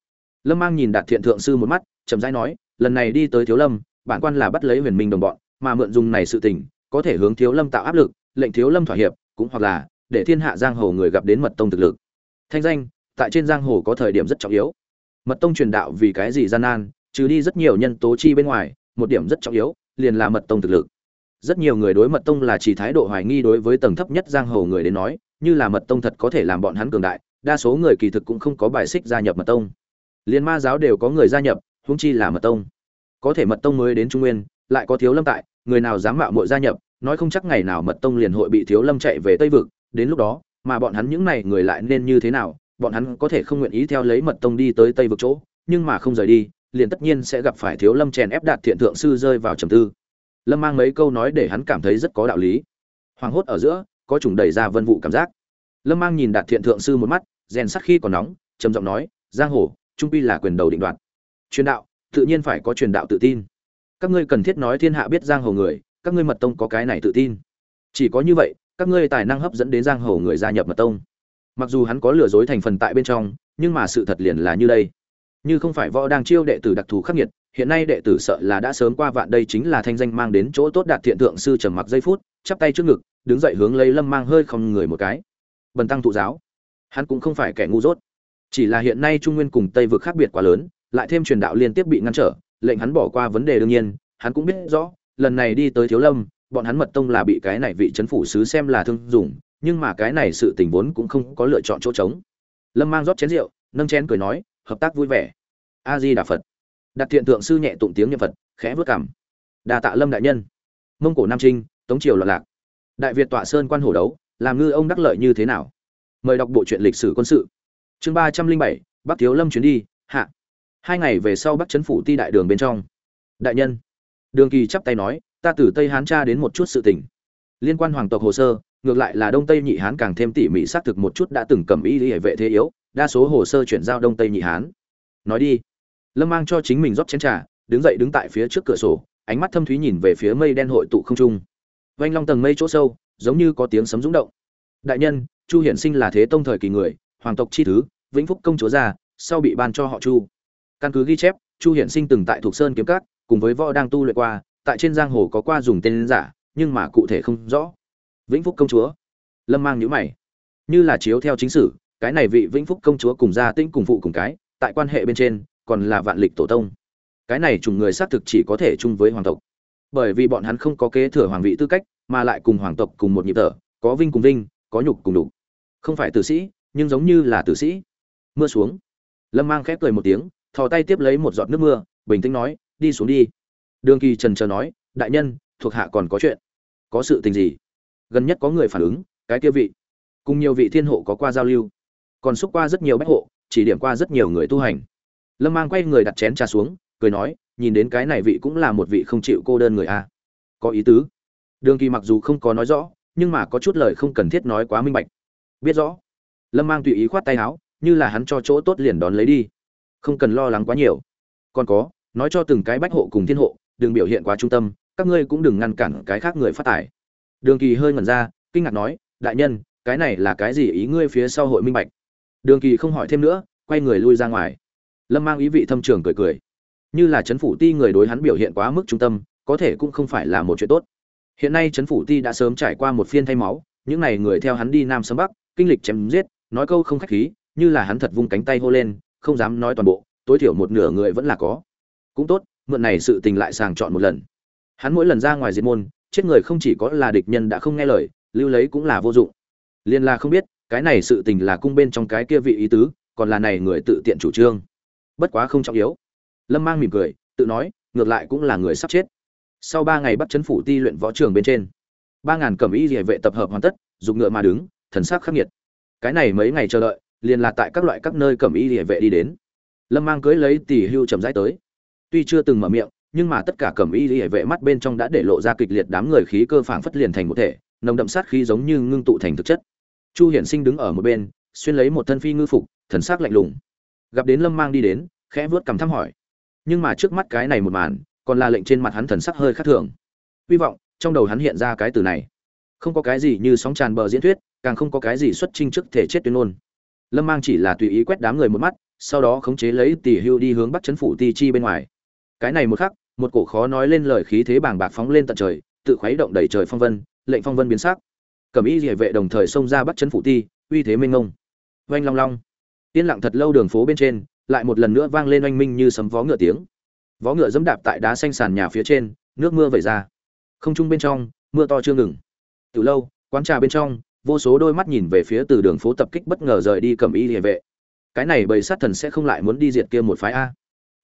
Lâm mang nhìn đạt thiện thượng sư một mắt, chậm rãi nói, lần này đi tới thiếu lâm, bản quan là bắt lấy huyền minh đồng bọn, mà mượn dùng này sự tình, có thể hướng thiếu lâm tạo áp lực, lệnh thiếu lâm thỏa hiệp, cũng hoặc là để thiên hạ giang hồ người gặp đến mật tông thực lực. Thanh danh tại trên giang hồ có thời điểm rất trọng yếu. Mật tông truyền đạo vì cái gì gian nan, trừ đi rất nhiều nhân tố chi bên ngoài, một điểm rất trọng yếu, liền là mật tông thực lực. Rất nhiều người đối mật tông là chỉ thái độ hoài nghi đối với tầng thấp nhất giang hồ người đến nói, như là mật tông thật có thể làm bọn hắn cường đại, đa số người kỳ thực cũng không có bài xích gia nhập mật tông. Liền ma giáo đều có người gia nhập, huống chi là mật tông. Có thể mật tông mới đến trung nguyên, lại có thiếu lâm tại, người nào dám mạo muội gia nhập, nói không chắc ngày nào mật tông liền hội bị thiếu lâm chạy về tây vực, đến lúc đó, mà bọn hắn những này người lại nên như thế nào bọn hắn có thể không nguyện ý theo lấy mật tông đi tới tây vực chỗ, nhưng mà không rời đi, liền tất nhiên sẽ gặp phải thiếu lâm chèn ép đạt thiện thượng sư rơi vào trầm tư. Lâm mang mấy câu nói để hắn cảm thấy rất có đạo lý. Hoàng hốt ở giữa, có chủng đẩy ra vân vụ cảm giác. Lâm mang nhìn đạt thiện thượng sư một mắt, rèn sắt khi còn nóng, trầm giọng nói, giang hồ, trung pi là quyền đầu định đoạt. Truyền đạo, tự nhiên phải có truyền đạo tự tin. Các ngươi cần thiết nói thiên hạ biết giang hồ người, các ngươi mật tông có cái này tự tin. Chỉ có như vậy, các ngươi tài năng hấp dẫn đến giang hồ người gia nhập mật tông mặc dù hắn có lừa dối thành phần tại bên trong, nhưng mà sự thật liền là như đây. Như không phải võ đang chiêu đệ tử đặc thù khắc nghiệt, hiện nay đệ tử sợ là đã sớm qua vạn đây chính là thanh danh mang đến chỗ tốt đạt thiện tượng sư trầm mặc giây phút, chắp tay trước ngực, đứng dậy hướng lấy lâm mang hơi không người một cái. Bần tăng thụ giáo. Hắn cũng không phải kẻ ngu dốt. Chỉ là hiện nay trung nguyên cùng tây vực khác biệt quá lớn, lại thêm truyền đạo liên tiếp bị ngăn trở, lệnh hắn bỏ qua vấn đề đương nhiên, hắn cũng biết rõ, lần này đi tới thiếu lâm, bọn hắn mật tông là bị cái này vị c phủ sứ xem là thương dùng nhưng mà cái này sự tình vốn cũng không có lựa chọn chỗ trống. Lâm mang rót chén rượu, nâng chén cười nói, hợp tác vui vẻ. A di đà phật đặt thiện tượng sư nhẹ tụng tiếng niệm phật, khẽ vớt cảm đà tạ lâm đại nhân. Mông cổ nam trinh, tống triều loạn lạc. Đại việt tọa sơn quan hổ đấu, làm ngư ông đắc lợi như thế nào? Mời đọc bộ truyện lịch sử quân sự. Chương ba trăm linh bảy, bắc thiếu lâm chuyến đi, hạ. Hai ngày về sau bắc chấn phủ ti đại đường bên trong. Đại nhân. Đường kỳ chắp tay nói, ta từ tây hán tra đến một chút sự tình. Liên quan hoàng tộc hồ sơ ngược lại là đông tây nhị hán càng thêm tỉ mỉ xác thực một chút đã từng cầm ý hệ vệ thế yếu, đa số hồ sơ chuyển giao đông tây nhị hán. Nói đi. Lâm mang cho chính mình rót chén trà, đứng dậy đứng tại phía trước cửa sổ, ánh mắt thâm thúy nhìn về phía mây đen hội tụ không trung. Vanh long tầng mây chỗ sâu, giống như có tiếng sấm rúng động. Đại nhân, chu hiển sinh là thế tông thời kỳ người, hoàng tộc chi thứ, vĩnh phúc công chúa gia, sau bị ban cho họ chu. Căn cứ ghi chép, chu hiển sinh từng tại thuộc sơn kiếm cát cùng với võ đang tu luyện qua, tại trên giang hồ có qua dùng tên giả, nhưng mà cụ thể không rõ vĩnh phúc công chúa. Lâm mang nhữ mày. Như là chiếu theo chính sử, cái này vị vĩnh phúc công chúa cùng gia tĩnh cùng phụ cùng cái, tại quan hệ bên trên, còn là vạn lịch tổ tông. Cái này chủng người xác thực chỉ có thể chung với hoàng tộc. Bởi vì bọn hắn không có kế thừa hoàng vị tư cách, mà lại cùng hoàng tộc cùng một nhịp thở, có vinh cùng vinh, có nhục cùng đục không phải tử sĩ, nhưng giống như là tử sĩ. Mưa xuống. Lâm mang khép cười một tiếng, thò tay tiếp lấy một giọt nước mưa, bình tĩnh nói, đi xuống đi. Đường kỳ trần trờ nói, đại nhân, thuộc hạ còn có chuyện. Có sự tình gì? Gần nhất có người phản ứng, cái kia vị. Cùng nhiều vị thiên hộ có qua giao lưu. Còn xúc qua rất nhiều bách hộ, chỉ điểm qua rất nhiều người tu hành. Lâm mang quay người đặt chén trà xuống, cười nói, nhìn đến cái này vị cũng là một vị không chịu cô đơn người a. Có ý tứ. Đường kỳ mặc dù không có nói rõ, nhưng mà có chút lời không cần thiết nói quá minh bạch. Biết rõ. Lâm mang tùy ý khoát tay áo, như là hắn cho chỗ tốt liền đón lấy đi. Không cần lo lắng quá nhiều. Còn có, nói cho từng cái bách hộ cùng thiên hộ, đừng biểu hiện quá trung tâm, các ngươi cũng đừng ngăn cản cái khác người phát tài đường kỳ hơi ngẩn ra, kinh ngạc nói, đại nhân, cái này là cái gì ý ngươi phía sau hội minh bạch? Đường kỳ không hỏi thêm nữa, quay người lui ra ngoài. Lâm mang ý vị thâm trường cười cười. Như là chấn phủ ti người đối hắn biểu hiện quá mức trung tâm, có thể cũng không phải là một chuyện tốt. Hiện nay chấn phủ ti đã sớm trải qua một phiên thay máu, những này người theo hắn đi nam sâm bắc, kinh lịch chém giết, nói câu không khách khí, như là hắn thật vung cánh tay hô lên, không dám nói toàn bộ, tối thiểu một nửa người vẫn là có. Cũng tốt, mượn này sự tình lại sàng chọn một lần. Hắn mỗi lần ra ngoài diệt môn chết người không chỉ có là địch nhân đã không nghe lời, lưu lấy cũng là vô dụng. Liên là không biết, cái này sự tình là cung bên trong cái kia vị ý tứ, còn là này người tự tiện chủ trương. Bất quá không trọng yếu. Lâm mang mỉm cười, tự nói, ngược lại cũng là người sắp chết. Sau ba ngày bắt chấn phủ ti luyện võ trường bên trên, ba ngàn cẩm y địa vệ tập hợp hoàn tất dùng ngựa mà đứng, thần sắc khắc nghiệt. Cái này mấy ngày chờ đợi, liền là tại các loại các nơi cẩm y địa vệ đi đến. Lâm mang cưới lấy tỷ hưu chậm rãi tới. Tuy chưa từng mở miệng nhưng mà tất cả cẩm y lìa vệ mắt bên trong đã để lộ ra kịch liệt đám người khí cơ phảng phất liền thành một thể, nồng đậm sát khí giống như ngưng tụ thành thực chất. Chu hiển sinh đứng ở một bên, xuyên lấy một thân phi ngư phục, thần sắc lạnh lùng. Gặp đến lâm mang đi đến, khẽ vớt cầm thăm hỏi. Nhưng mà trước mắt cái này một màn, còn là lệnh trên mặt hắn thần sắc hơi khác thường. Hy vọng, trong đầu hắn hiện ra cái từ này. Không có cái gì như sóng tràn bờ diễn thuyết, càng không có cái gì xuất trình trước thể chết tuyên ngôn. Lâm mang chỉ là tùy ý quét đám người một mắt, sau đó khống chế lấy tỷ hưu đi hướng bắc Trấn phủ ti chi bên ngoài. Cái này một khắc một cổ khó nói lên lời khí thế bàng bạc phóng lên tận trời, tự khuấy động đẩy trời phong vân, lệnh phong vân biến sắc. Cẩm y địa vệ đồng thời xông ra bắt chấn phủ ti, uy thế minh ngông oanh long long. Yên lặng thật lâu đường phố bên trên, lại một lần nữa vang lên oanh minh như sấm vó ngựa tiếng. Vó ngựa dẫm đạp tại đá xanh sàn nhà phía trên, nước mưa vẩy ra. Không trung bên trong, mưa to chưa ngừng. Từ lâu, quán trà bên trong, vô số đôi mắt nhìn về phía từ đường phố tập kích bất ngờ rời đi cầm y địa vệ. Cái này bầy sát thần sẽ không lại muốn đi diệt kia một phái a.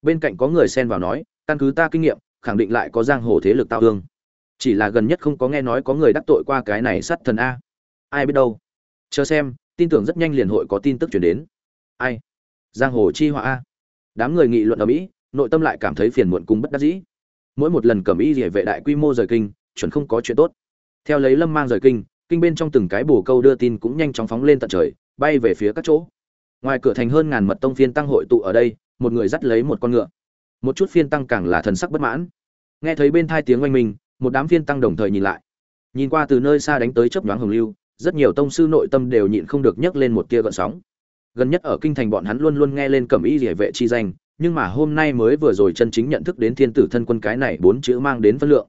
Bên cạnh có người xen vào nói căn cứ ta kinh nghiệm, khẳng định lại có giang hồ thế lực tạo thương. Chỉ là gần nhất không có nghe nói có người đắc tội qua cái này sát thần a. Ai biết đâu? Chờ xem, tin tưởng rất nhanh liền hội có tin tức chuyển đến. Ai? Giang hồ chi họa a. Đám người nghị luận ở mỹ, nội tâm lại cảm thấy phiền muộn cùng bất đắc dĩ. Mỗi một lần cầm y địa vệ đại quy mô rời kinh, chuẩn không có chuyện tốt. Theo lấy lâm mang rời kinh kinh bên trong từng cái bồ câu đưa tin cũng nhanh chóng phóng lên tận trời, bay về phía các chỗ. Ngoài cửa thành hơn ngàn mật tông phiên tăng hội tụ ở đây, một người dắt lấy một con ngựa một chút phiên tăng càng là thần sắc bất mãn. Nghe thấy bên thai tiếng oanh minh, một đám phiên tăng đồng thời nhìn lại. Nhìn qua từ nơi xa đánh tới chớp nhoáng hồng lưu, rất nhiều tông sư nội tâm đều nhịn không được nhấc lên một tia gợn sóng. Gần nhất ở kinh thành bọn hắn luôn luôn nghe lên cẩm y rỉa vệ chi danh, nhưng mà hôm nay mới vừa rồi chân chính nhận thức đến thiên tử thân quân cái này bốn chữ mang đến phân lượng.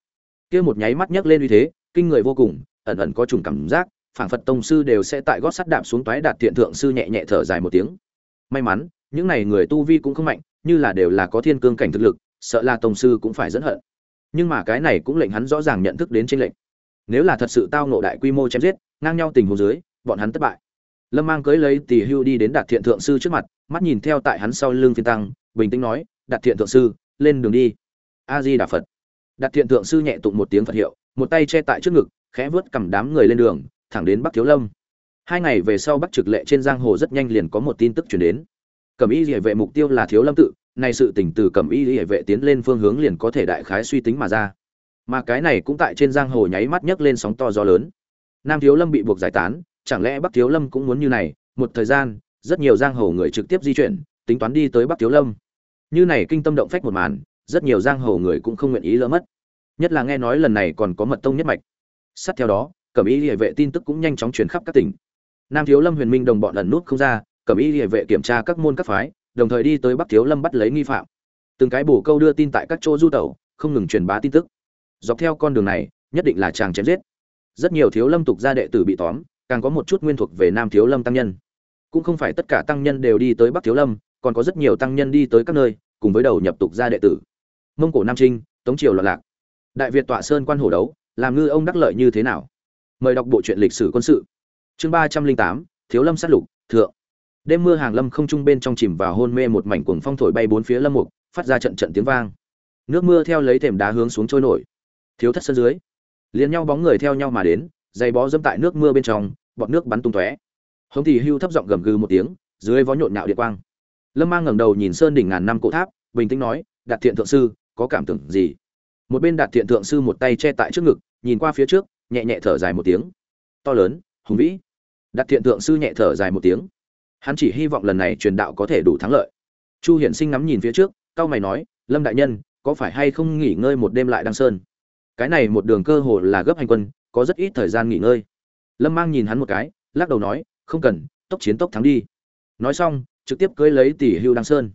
Kia một nháy mắt nhấc lên uy thế, kinh người vô cùng, ẩn ẩn có trùng cảm giác, phảng phật tông sư đều sẽ tại gót sắt đạp xuống toái đạt thiện thượng sư nhẹ nhẹ thở dài một tiếng. May mắn, những này người tu vi cũng không mạnh như là đều là có thiên cương cảnh thực lực, sợ là tông sư cũng phải dẫn hận. Nhưng mà cái này cũng lệnh hắn rõ ràng nhận thức đến tranh lệnh nếu là thật sự tao nộ đại quy mô chém giết, ngang nhau tình huống dưới, bọn hắn thất bại. Lâm mang cưới lấy tỷ hưu đi đến đạt thiện thượng sư trước mặt, mắt nhìn theo tại hắn sau lưng phiên tăng, bình tĩnh nói, đạt thiện thượng sư, lên đường đi. A di đà phật. Đạt thiện thượng sư nhẹ tụng một tiếng phật hiệu, một tay che tại trước ngực, khẽ vớt cầm đám người lên đường, thẳng đến bắc thiếu lâm. Hai ngày về sau bắc trực lệ trên giang hồ rất nhanh liền có một tin tức chuyển đến cẩm y địa vệ mục tiêu là thiếu lâm tự này sự tỉnh từ cẩm y địa vệ tiến lên phương hướng liền có thể đại khái suy tính mà ra. Mà cái này cũng tại trên giang hồ nháy mắt nhấc lên sóng to gió lớn. Nam thiếu lâm bị buộc giải tán, chẳng lẽ bắc thiếu lâm cũng muốn như này, một thời gian, rất nhiều giang hồ người trực tiếp di chuyển, tính toán đi tới bắc thiếu lâm. Như này kinh tâm động phách một màn, rất nhiều giang hồ người cũng không nguyện ý lỡ mất. Nhất là nghe nói lần này còn có mật tông nhất mạch. Sát theo đó, cẩm y địa vệ tin tức cũng nhanh chóng truyền khắp các tỉnh. Nam thiếu lâm huyền minh đồng bọn lần nút không ra cẩm y địa vệ kiểm tra các môn các phái, đồng thời đi tới bắc thiếu lâm bắt lấy nghi phạm. Từng cái bổ câu đưa tin tại các chỗ du tẩu, không ngừng truyền bá tin tức. Dọc theo con đường này, nhất định là chàng chém giết. Rất nhiều thiếu lâm tục gia đệ tử bị tóm, càng có một chút nguyên thuộc về nam thiếu lâm tăng nhân. Cũng không phải tất cả tăng nhân đều đi tới bắc thiếu lâm, còn có rất nhiều tăng nhân đi tới các nơi, cùng với đầu nhập tục gia đệ tử. Mông cổ nam trinh, tống triều loạn lạc. Đại việt tọa sơn quan hổ đấu, làm ngư ông đắc lợi như thế nào? Mời đọc bộ truyện lịch sử quân sự. Chương ba trăm linh tám, thiếu lâm sát lục, thượng đêm mưa hàng lâm không trung bên trong chìm vào hôn mê một mảnh cuồng phong thổi bay bốn phía lâm mục, phát ra trận trận tiếng vang. Nước mưa theo lấy thềm đá hướng xuống trôi nổi. Thiếu thất sân dưới. Liền nhau bóng người theo nhau mà đến, dày bó dâm tại nước mưa bên trong, bọt nước bắn tung tóe. Hống thì hưu thấp giọng gầm gừ một tiếng, dưới vó nhộn nhạo điện quang. Lâm mang ngẩng đầu nhìn sơn đỉnh ngàn năm cổ tháp, bình tĩnh nói, đạt thiện thượng sư, có cảm tưởng gì? Một bên đạt thiện thượng sư một tay che tại trước ngực, nhìn qua phía trước, nhẹ nhẹ thở dài một tiếng. To lớn, hùng vĩ. Đạt thiện thượng sư nhẹ thở dài một tiếng hắn chỉ hy vọng lần này truyền đạo có thể đủ thắng lợi. Chu hiển sinh ngắm nhìn phía trước, cao mày nói, lâm đại nhân, có phải hay không nghỉ ngơi một đêm lại đăng sơn? Cái này một đường cơ hồ là gấp hành quân, có rất ít thời gian nghỉ ngơi. Lâm mang nhìn hắn một cái, lắc đầu nói, không cần, tốc chiến tốc thắng đi. Nói xong, trực tiếp cưới lấy tỷ hưu đăng sơn.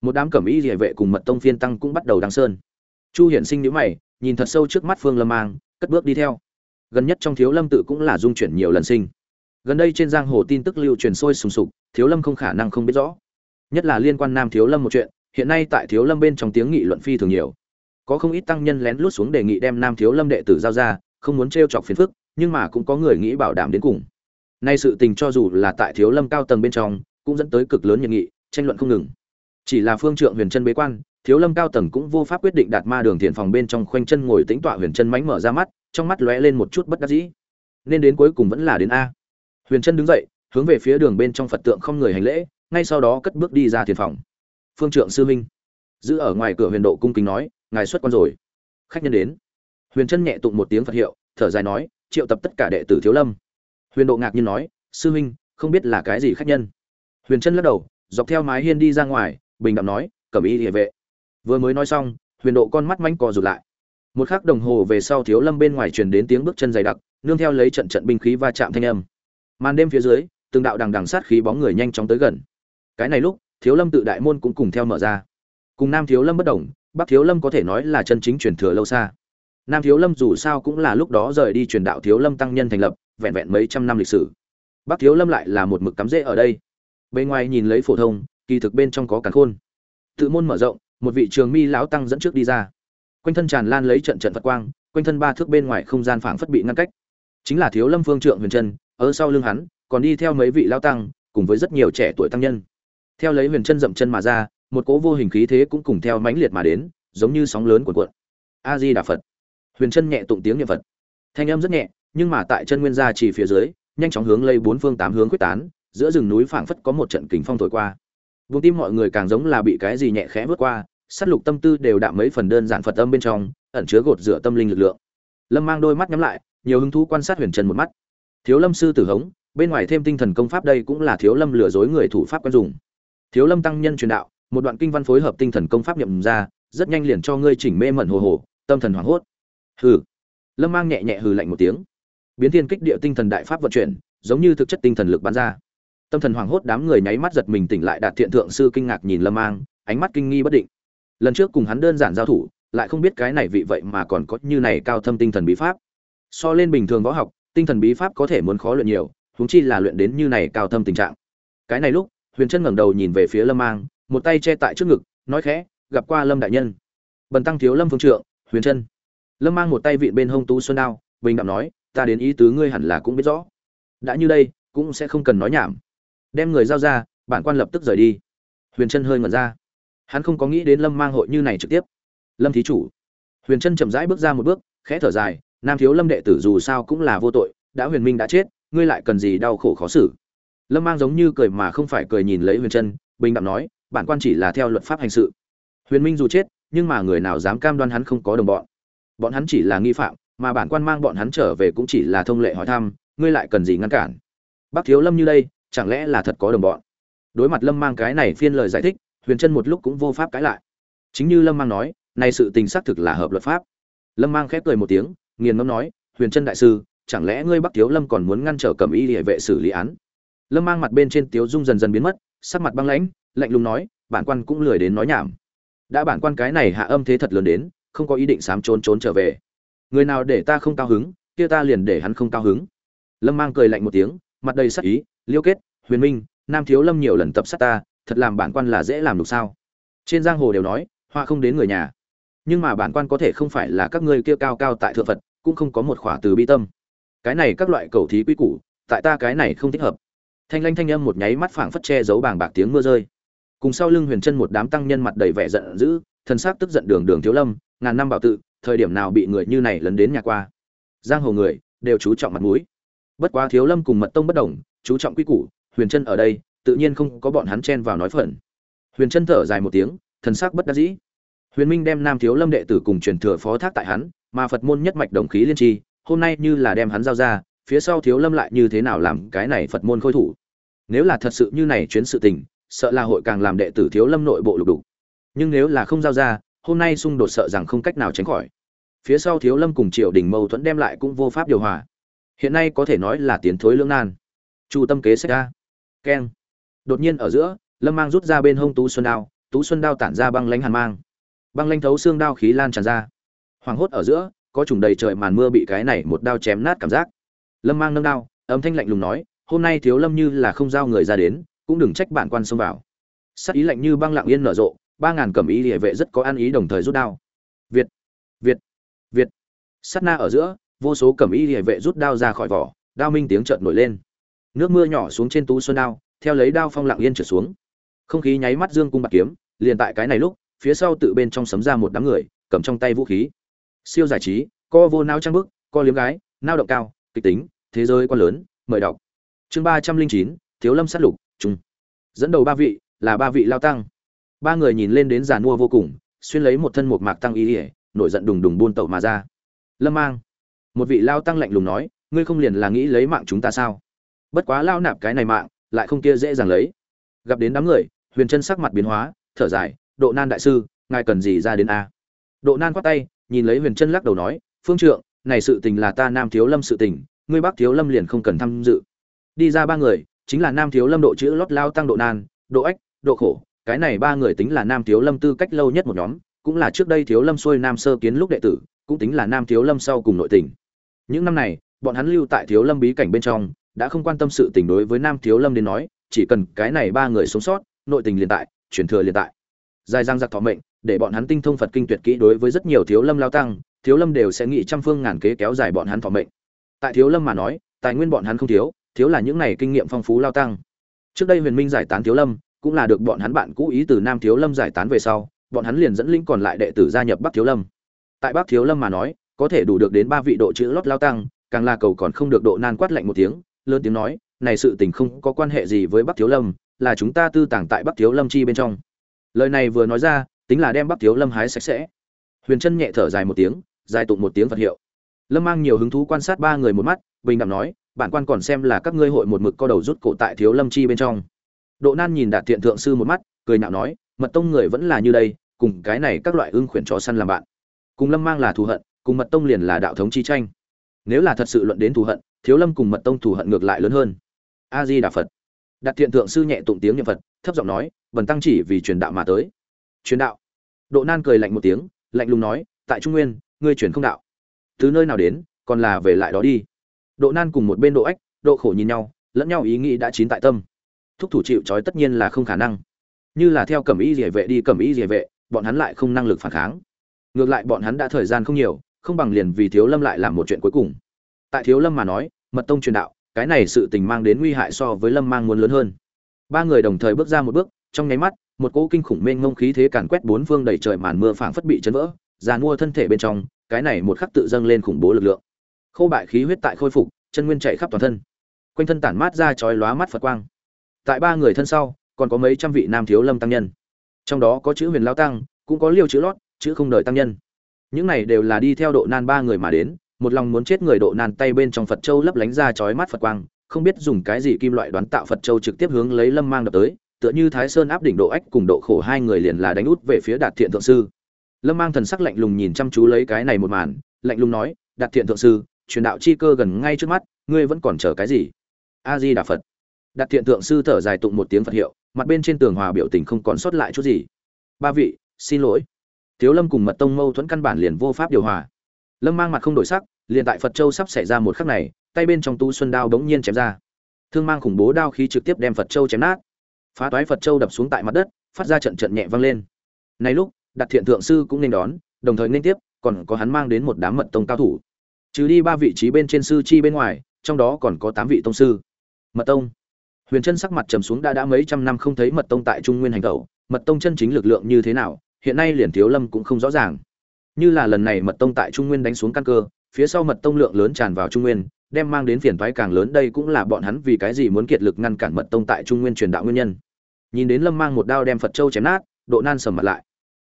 Một đám cẩm y địa vệ cùng mật tông phiên tăng cũng bắt đầu đăng sơn. Chu hiển sinh nhíu mày, nhìn thật sâu trước mắt phương lâm mang, cất bước đi theo. Gần nhất trong thiếu lâm tự cũng là dung chuyển nhiều lần sinh gần đây trên giang hồ tin tức lưu truyền sôi sùng sục, thiếu lâm không khả năng không biết rõ. Nhất là liên quan nam thiếu lâm một chuyện, hiện nay tại thiếu lâm bên trong tiếng nghị luận phi thường nhiều. Có không ít tăng nhân lén lút xuống đề nghị đem nam thiếu lâm đệ tử giao ra, không muốn t chọc phiền phức, nhưng mà cũng có người nghĩ bảo đảm đến cùng. Nay sự tình cho dù là tại thiếu lâm cao tầng bên trong, cũng dẫn tới cực lớn nhiệt nghị, tranh luận không ngừng. Chỉ là phương trượng huyền chân bế quan, thiếu lâm cao tầng cũng vô pháp quyết định đạt ma đường thiền phòng bên trong khoanh chân ngồi tĩnh tọa huyền chân mánh mở ra mắt, trong mắt lóe lên một chút bất đắc dĩ. Nên đến cuối cùng vẫn là đến a huyền chân đứng dậy, hướng về phía đường bên trong phật tượng không người hành lễ, ngay sau đó cất bước đi ra thiền phòng. Phương trượng sư minh giữ ở ngoài cửa huyền độ cung kính nói, ngài xuất quan rồi. Khách nhân đến. Huyền chân nhẹ tụng một tiếng phật hiệu, thở dài nói, triệu tập tất cả đệ tử thiếu lâm. Huyền độ ngạc nhiên nói, sư minh, không biết là cái gì khách nhân? Huyền chân lắc đầu, dọc theo mái hiên đi ra ngoài, bình đạm nói, cẩm y địa vệ. Vừa mới nói xong, huyền độ con mắt manh cò rụt lại. Một khắc đồng hồ về sau thiếu lâm bên ngoài truyền đến tiếng bước chân dày đặc, nương theo lấy trận trận binh khí va chạm thanh âm màn đêm phía dưới, từng đạo đằng đằng sát khí bóng người nhanh chóng tới gần. Cái này lúc, thiếu lâm tự đại môn cũng cùng theo mở ra. Cùng nam thiếu lâm bất đồng, bắc thiếu lâm có thể nói là chân chính truyền thừa lâu xa. Nam thiếu lâm dù sao cũng là lúc đó rời đi truyền đạo thiếu lâm tăng nhân thành lập, vẹn vẹn mấy trăm năm lịch sử. Bắc thiếu lâm lại là một mực cắm rễ ở đây. Bên ngoài nhìn lấy phổ thông, kỳ thực bên trong có cản khôn. Tự môn mở rộng, một vị trường mi lão tăng dẫn trước đi ra. Quanh thân tràn lan lấy trận trận phật quang, quanh thân ba thước bên ngoài không gian phảng phất bị ngăn cách. Chính là thiếu lâm phương trượng huyền chân ở sau lưng hắn, còn đi theo mấy vị lão tăng, cùng với rất nhiều trẻ tuổi tăng nhân. Theo lấy huyền chân dậm chân mà ra, một cỗ vô hình khí thế cũng cùng theo mãnh liệt mà đến, giống như sóng lớn của cuộn. A di đà phật. Huyền chân nhẹ tụng tiếng niệm phật. Thanh âm rất nhẹ, nhưng mà tại chân nguyên gia chỉ phía dưới, nhanh chóng hướng lây bốn phương tám hướng quyết tán, giữa rừng núi phảng phất có một trận kính phong thổi qua. Vùng tim mọi người càng giống là bị cái gì nhẹ khẽ vượt qua, sát lục tâm tư đều đạm mấy phần đơn giản phật âm bên trong, ẩn chứa gột rửa tâm linh lực lượng. Lâm mang đôi mắt nhắm lại, nhiều hứng thú quan sát huyền trần một mắt thiếu lâm sư tử hống, bên ngoài thêm tinh thần công pháp đây cũng là thiếu lâm lừa dối người thủ pháp quen dùng. Thiếu lâm tăng nhân truyền đạo, một đoạn kinh văn phối hợp tinh thần công pháp nhậm ra, rất nhanh liền cho ngươi chỉnh mê mẩn hồ hồ, tâm thần hoảng hốt. Hừ. Lâm mang nhẹ nhẹ hừ lạnh một tiếng. Biến thiên kích địa tinh thần đại pháp vận chuyển, giống như thực chất tinh thần lực bắn ra. Tâm thần hoảng hốt đám người nháy mắt giật mình tỉnh lại, đạt thiện thượng sư kinh ngạc nhìn lâm mang, ánh mắt kinh nghi bất định. Lần trước cùng hắn đơn giản giao thủ, lại không biết cái này vị vậy mà còn có như này cao thâm tinh thần bí pháp. So lên bình thường võ học tinh thần bí pháp có thể muốn khó luyện nhiều, huống chi là luyện đến như này cao thâm tình trạng. Cái này lúc, huyền chân ngẩng đầu nhìn về phía lâm mang, một tay che tại trước ngực, nói khẽ, gặp qua lâm đại nhân. Bần tăng thiếu lâm phương trượng, huyền chân. Lâm mang một tay vịn bên hông tú xuân đao, bình đạm nói, ta đến ý tứ ngươi hẳn là cũng biết rõ. Đã như đây, cũng sẽ không cần nói nhảm. Đem người giao ra, bản quan lập tức rời đi. Huyền chân hơi ngẩn ra. Hắn không có nghĩ đến lâm mang hội như này trực tiếp. Lâm thí chủ. Huyền chân chậm rãi bước ra một bước, khẽ thở dài nam thiếu lâm đệ tử dù sao cũng là vô tội, đã huyền minh đã chết, ngươi lại cần gì đau khổ khó xử? Lâm mang giống như cười mà không phải cười nhìn lấy huyền chân, bình đạm nói, bản quan chỉ là theo luật pháp hành sự. Huyền minh dù chết, nhưng mà người nào dám cam đoan hắn không có đồng bọn? Bọn hắn chỉ là nghi phạm, mà bản quan mang bọn hắn trở về cũng chỉ là thông lệ hỏi thăm, ngươi lại cần gì ngăn cản? Bác thiếu lâm như đây, chẳng lẽ là thật có đồng bọn? Đối mặt lâm mang cái này phiên lời giải thích, huyền chân một lúc cũng vô pháp cãi lại. Chính như lâm mang nói này sự tình xác thực là hợp luật pháp. Lâm mang khép cười một tiếng nghiền ngẫm nói, huyền chân đại sư, chẳng lẽ ngươi bắc thiếu lâm còn muốn ngăn trở cầm y địa vệ xử lý án? Lâm mang mặt bên trên tiếu dung dần dần biến mất, sắc mặt băng lãnh, lạnh lùng nói, bản quan cũng lười đến nói nhảm. Đã bản quan cái này hạ âm thế thật lớn đến, không có ý định sám trốn trốn trở về. Người nào để ta không cao hứng, kia ta liền để hắn không cao hứng. Lâm mang cười lạnh một tiếng, mặt đầy sắc ý, liêu kết, huyền minh, nam thiếu lâm nhiều lần tập sát ta, thật làm bản quan là dễ làm được sao? Trên giang hồ đều nói hoa không đến người nhà nhưng mà bản quan có thể không phải là các ngươi kia cao cao tại thượng phật, cũng không có một khỏa từ bi tâm. Cái này các loại cầu thí quy củ, tại ta cái này không thích hợp. Thanh lanh thanh âm một nháy mắt phảng phất che giấu bàng bạc tiếng mưa rơi. Cùng sau lưng huyền chân một đám tăng nhân mặt đầy vẻ giận dữ thân xác tức giận đường đường thiếu lâm, ngàn năm bảo tự, thời điểm nào bị người như này lấn đến nhà qua. Giang hồ người, đều chú trọng mặt mũi. Bất quá thiếu lâm cùng mật tông bất đồng, chú trọng quy củ, huyền chân ở đây, tự nhiên không có bọn hắn chen vào nói phận. Huyền chân thở dài một tiếng, thần sắc bất đắc dĩ huyền minh đem nam thiếu lâm đệ tử cùng truyền thừa phó thác tại hắn, mà phật môn nhất mạch đồng khí liên tri, hôm nay như là đem hắn giao ra, phía sau thiếu lâm lại như thế nào làm cái này phật môn khôi thủ? Nếu là thật sự như này chuyến sự tình, sợ là hội càng làm đệ tử thiếu lâm nội bộ lục đục. Nhưng nếu là không giao ra, hôm nay xung đột sợ rằng không cách nào tránh khỏi. Phía sau thiếu lâm cùng triều đình mâu thuẫn đem lại cũng vô pháp điều hòa. Hiện nay có thể nói là tiến thối lưỡng nan. Chu tâm kế sách ra keng. Đột nhiên ở giữa, lâm mang rút ra bên hông tú xuân đao, tú xuân đao tản ra băng lãnh hàn mang băng lanh thấu xương đao khí lan tràn ra. Hoàng hốt ở giữa, có trùng đầy trời màn mưa bị cái này một đao chém nát cảm giác. Lâm mang nâng đao, âm thanh lạnh lùng nói, hôm nay thiếu lâm như là không giao người ra đến, cũng đừng trách bản quan xông vào. Sắc ý lạnh như băng lặng yên nở rộ, ba ngàn cẩm ý địa vệ rất có ăn ý đồng thời rút đao. Việt việt việt. Sát na ở giữa, vô số cẩm ý địa vệ rút đao ra khỏi vỏ, đao minh tiếng chợt nổi lên. Nước mưa nhỏ xuống trên tú xuân đao, theo lấy đao phong lặng yên trở xuống. Không khí nháy mắt dương cung bạc kiếm, liền tại cái này lúc phía sau tự bên trong sấm ra một đám người, cầm trong tay vũ khí. Siêu giải trí, co vô nao trang bức, co liếm gái, nao động cao, kịch tính, thế giới quá lớn, mời đọc. Chương ba trăm linh chín, thiếu lâm sát lục trung dẫn đầu ba vị, là ba vị lao tăng. Ba người nhìn lên đến giàn mua vô cùng, xuyên lấy một thân một mạc tăng y ỉa nổi giận đùng đùng buôn tẩu mà ra. Lâm mang. Một vị lao tăng lạnh lùng nói, ngươi không liền là nghĩ lấy mạng chúng ta sao? Bất quá lao nạp cái này mạng, lại không kia dễ dàng lấy. Gặp đến đám người, huyền chân sắc mặt biến hóa, thở dài độ nan đại sư, ngài cần gì ra đến a? Độ nan quát tay, nhìn lấy huyền chân lắc đầu nói, phương trượng, này sự tình là ta nam thiếu lâm sự tình, ngươi bắc thiếu lâm liền không cần tham dự. Đi ra ba người, chính là nam thiếu lâm độ chữ lót lao tăng độ nan, độ ách, độ khổ. Cái này ba người tính là nam thiếu lâm tư cách lâu nhất một nhóm, cũng là trước đây thiếu lâm xuôi nam sơ kiến lúc đệ tử, cũng tính là nam thiếu lâm sau cùng nội tình. Những năm này, bọn hắn lưu tại thiếu lâm bí cảnh bên trong, đã không quan tâm sự tình đối với nam thiếu lâm đến nói, chỉ cần cái này ba người sống sót, nội tình liền tại, truyền thừa liền tại dài răng giặc thọ mệnh, để bọn hắn tinh thông phật kinh tuyệt kỹ đối với rất nhiều thiếu lâm lao tăng, thiếu lâm đều sẽ nghĩ trăm phương ngàn kế kéo dài bọn hắn thọ mệnh. Tại thiếu lâm mà nói, tài nguyên bọn hắn không thiếu thiếu là những này kinh nghiệm phong phú lao tăng. Trước đây huyền minh giải tán thiếu lâm, cũng là được bọn hắn bạn cũ ý từ nam thiếu lâm giải tán về sau, bọn hắn liền dẫn linh còn lại đệ tử gia nhập bắc thiếu lâm. Tại bắc thiếu lâm mà nói, có thể đủ được đến ba vị độ chữ lót lao tăng, càng là cầu còn không được độ nan quát lạnh một tiếng, lớn tiếng nói, này sự tình không có quan hệ gì với bắc thiếu lâm, là chúng ta tư tàng tại bắc thiếu lâm chi bên trong lời này vừa nói ra, tính là đem bắc thiếu lâm hái sạch sẽ. Huyền chân nhẹ thở dài một tiếng, dài tụng một tiếng phật hiệu. Lâm mang nhiều hứng thú quan sát ba người một mắt, bình đẳng nói, bản quan còn xem là các ngươi hội một mực co đầu rút cổ tại thiếu lâm chi bên trong. Độ nan nhìn đạt thiện thượng sư một mắt, cười nhạo nói, mật tông người vẫn là như đây, cùng cái này các loại ưng khuyển chó săn làm bạn. Cùng lâm mang là thù hận, cùng mật tông liền là đạo thống chi tranh. Nếu là thật sự luận đến thù hận, thiếu lâm cùng mật tông thù hận ngược lại lớn hơn. A di đà phật đạt thiện thượng sư nhẹ tụng tiếng niệm phật, thấp giọng nói, bần tăng chỉ vì truyền đạo mà tới. Truyền đạo? Độ nan cười lạnh một tiếng, lạnh lùng nói, tại trung nguyên, ngươi truyền không đạo. Từ nơi nào đến, còn là về lại đó đi. Độ nan cùng một bên độ ách, độ khổ nhìn nhau, lẫn nhau ý nghĩ đã chín tại tâm. Thúc thủ chịu trói tất nhiên là không khả năng. Như là theo cẩm y rỉa vệ đi cẩm y rỉa vệ, bọn hắn lại không năng lực phản kháng. Ngược lại bọn hắn đã thời gian không nhiều, không bằng liền vì thiếu lâm lại làm một chuyện cuối cùng. Tại thiếu lâm mà nói, mật tông truyền đạo cái này sự tình mang đến nguy hại so với lâm mang muốn lớn hơn. Ba người đồng thời bước ra một bước, trong nháy mắt, một cỗ kinh khủng mênh ngông khí thế càn quét bốn phương đầy trời màn mưa phảng phất bị chấn vỡ, giàn mua thân thể bên trong, cái này một khắc tự dâng lên khủng bố lực lượng. Khâu bại khí huyết tại khôi phục, chân nguyên chạy khắp toàn thân. Quanh thân tản mát ra chói lóa mắt phật quang. Tại ba người thân sau, còn có mấy trăm vị nam thiếu lâm tăng nhân. Trong đó có chữ huyền lao tăng, cũng có liêu chữ lót, chữ không đời tăng nhân. Những này đều là đi theo độ nan ba người mà đến một lòng muốn chết người độ nan tay bên trong phật châu lấp lánh ra chói mắt phật quang, không biết dùng cái gì kim loại đoán tạo phật châu trực tiếp hướng lấy lâm mang đập tới, tựa như thái sơn áp đỉnh độ ách cùng độ khổ hai người liền là đánh út về phía đạt thiện thượng sư. Lâm mang thần sắc lạnh lùng nhìn chăm chú lấy cái này một màn, lạnh lùng nói, đạt thiện thượng sư, truyền đạo chi cơ gần ngay trước mắt, ngươi vẫn còn chờ cái gì? A di đà phật. Đạt thiện thượng sư thở dài tụng một tiếng phật hiệu, mặt bên trên tường hòa biểu tình không còn sót lại chút gì. Ba vị, xin lỗi. Thiếu lâm cùng mật tông mâu thuẫn căn bản liền vô pháp điều hòa. Lâm mang mặt không đổi sắc liền tại phật châu sắp xảy ra một khắc này, tay bên trong tu xuân đao bỗng nhiên chém ra. Thương mang khủng bố đao khí trực tiếp đem phật châu chém nát. Phá toái phật châu đập xuống tại mặt đất, phát ra trận trận nhẹ vang lên. Này lúc đặt thiện thượng sư cũng nên đón, đồng thời nên tiếp, còn có hắn mang đến một đám mật tông cao thủ. Trừ đi ba vị trí bên trên sư chi bên ngoài, trong đó còn có tám vị tông sư. Mật tông. Huyền chân sắc mặt trầm xuống đã đã mấy trăm năm không thấy mật tông tại trung nguyên hành tẩu, mật tông chân chính lực lượng như thế nào, hiện nay liền thiếu lâm cũng không rõ ràng. Như là lần này mật tông tại trung nguyên đánh xuống căn cơ phía sau mật tông lượng lớn tràn vào trung nguyên, đem mang đến phiền toái càng lớn, đây cũng là bọn hắn vì cái gì muốn kiệt lực ngăn cản mật tông tại trung nguyên truyền đạo nguyên nhân. Nhìn đến lâm mang một đao đem phật châu chém nát, độ nan sầm mặt lại.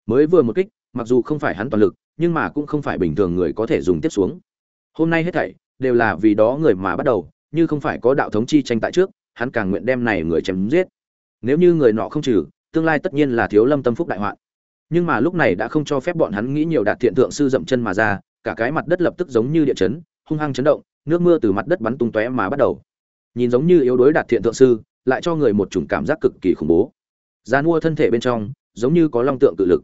Mới vừa một kích, mặc dù không phải hắn toàn lực, nhưng mà cũng không phải bình thường người có thể dùng tiếp xuống. Hôm nay hết thảy đều là vì đó người mà bắt đầu, như không phải có đạo thống chi tranh tại trước, hắn càng nguyện đem này người chém giết. Nếu như người nọ không trừ, tương lai tất nhiên là thiếu lâm tâm phúc đại hoạn. Nhưng mà lúc này đã không cho phép bọn hắn nghĩ nhiều đạt thiện thượng sư dậm chân mà ra cả cái mặt đất lập tức giống như địa chấn, hung hăng chấn động, nước mưa từ mặt đất bắn tung tóe mà bắt đầu. Nhìn giống như yếu đuối đạt thiện thượng sư, lại cho người một chủng cảm giác cực kỳ khủng bố. Gian mua thân thể bên trong, giống như có long tượng tự lực.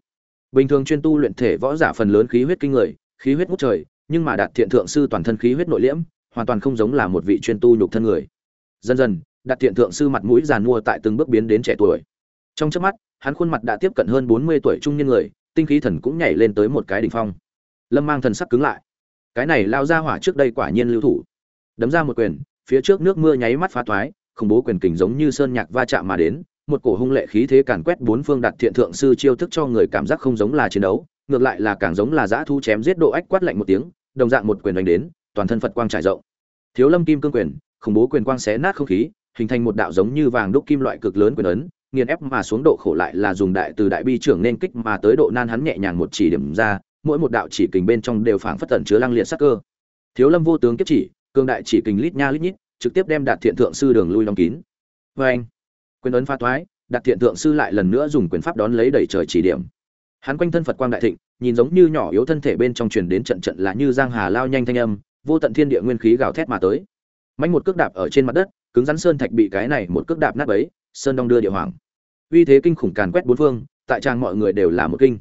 Bình thường chuyên tu luyện thể võ giả phần lớn khí huyết kinh người, khí huyết ngút trời, nhưng mà đạt thiện thượng sư toàn thân khí huyết nội liễm, hoàn toàn không giống là một vị chuyên tu nhục thân người. Dần dần, đạt thiện thượng sư mặt mũi giàn mua tại từng bước biến đến trẻ tuổi. Trong chớp mắt, hắn khuôn mặt đã tiếp cận hơn bốn mươi tuổi trung niên người, tinh khí thần cũng nhảy lên tới một cái đỉnh phong lâm mang thần sắc cứng lại. Cái này lao ra hỏa trước đây quả nhiên lưu thủ. Đấm ra một quyền, phía trước nước mưa nháy mắt phá toái khủng bố quyền kình giống như sơn nhạc va chạm mà đến, một cổ hung lệ khí thế càn quét bốn phương đặt thiện thượng sư chiêu thức cho người cảm giác không giống là chiến đấu, ngược lại là càng giống là dã thu chém giết độ ách quát lạnh một tiếng, đồng dạng một quyền đánh đến, toàn thân phật quang trải rộng. Thiếu lâm kim cương quyền, khủng bố quyền quang xé nát không khí, hình thành một đạo giống như vàng đúc kim loại cực lớn quyền ấn, nghiền ép mà xuống độ khổ lại là dùng đại từ đại bi trưởng nên kích mà tới độ nan hắn nhẹ nhàng một chỉ điểm ra mỗi một đạo chỉ kình bên trong đều phảng phất tẩn chứa lăng liệt sắc cơ. Thiếu lâm vô tướng kiếp chỉ cường đại chỉ kình lít nha lít nhít trực tiếp đem đạt thiện thượng sư đường lui đóng kín. Vê quyền ấn phá toái đạt thiện tượng sư lại lần nữa dùng quyền pháp đón lấy đẩy trời chỉ điểm. Hắn quanh thân phật quang đại thịnh nhìn giống như nhỏ yếu thân thể bên trong truyền đến trận trận là như giang hà lao nhanh thanh âm vô tận thiên địa nguyên khí gào thét mà tới. Mạnh một cước đạp ở trên mặt đất cứng rắn sơn thạch bị cái này một cước đạp nát bấy, sơn đông đưa địa hoàng uy thế kinh khủng càn quét bốn phương tại trang mọi người đều là một kinh.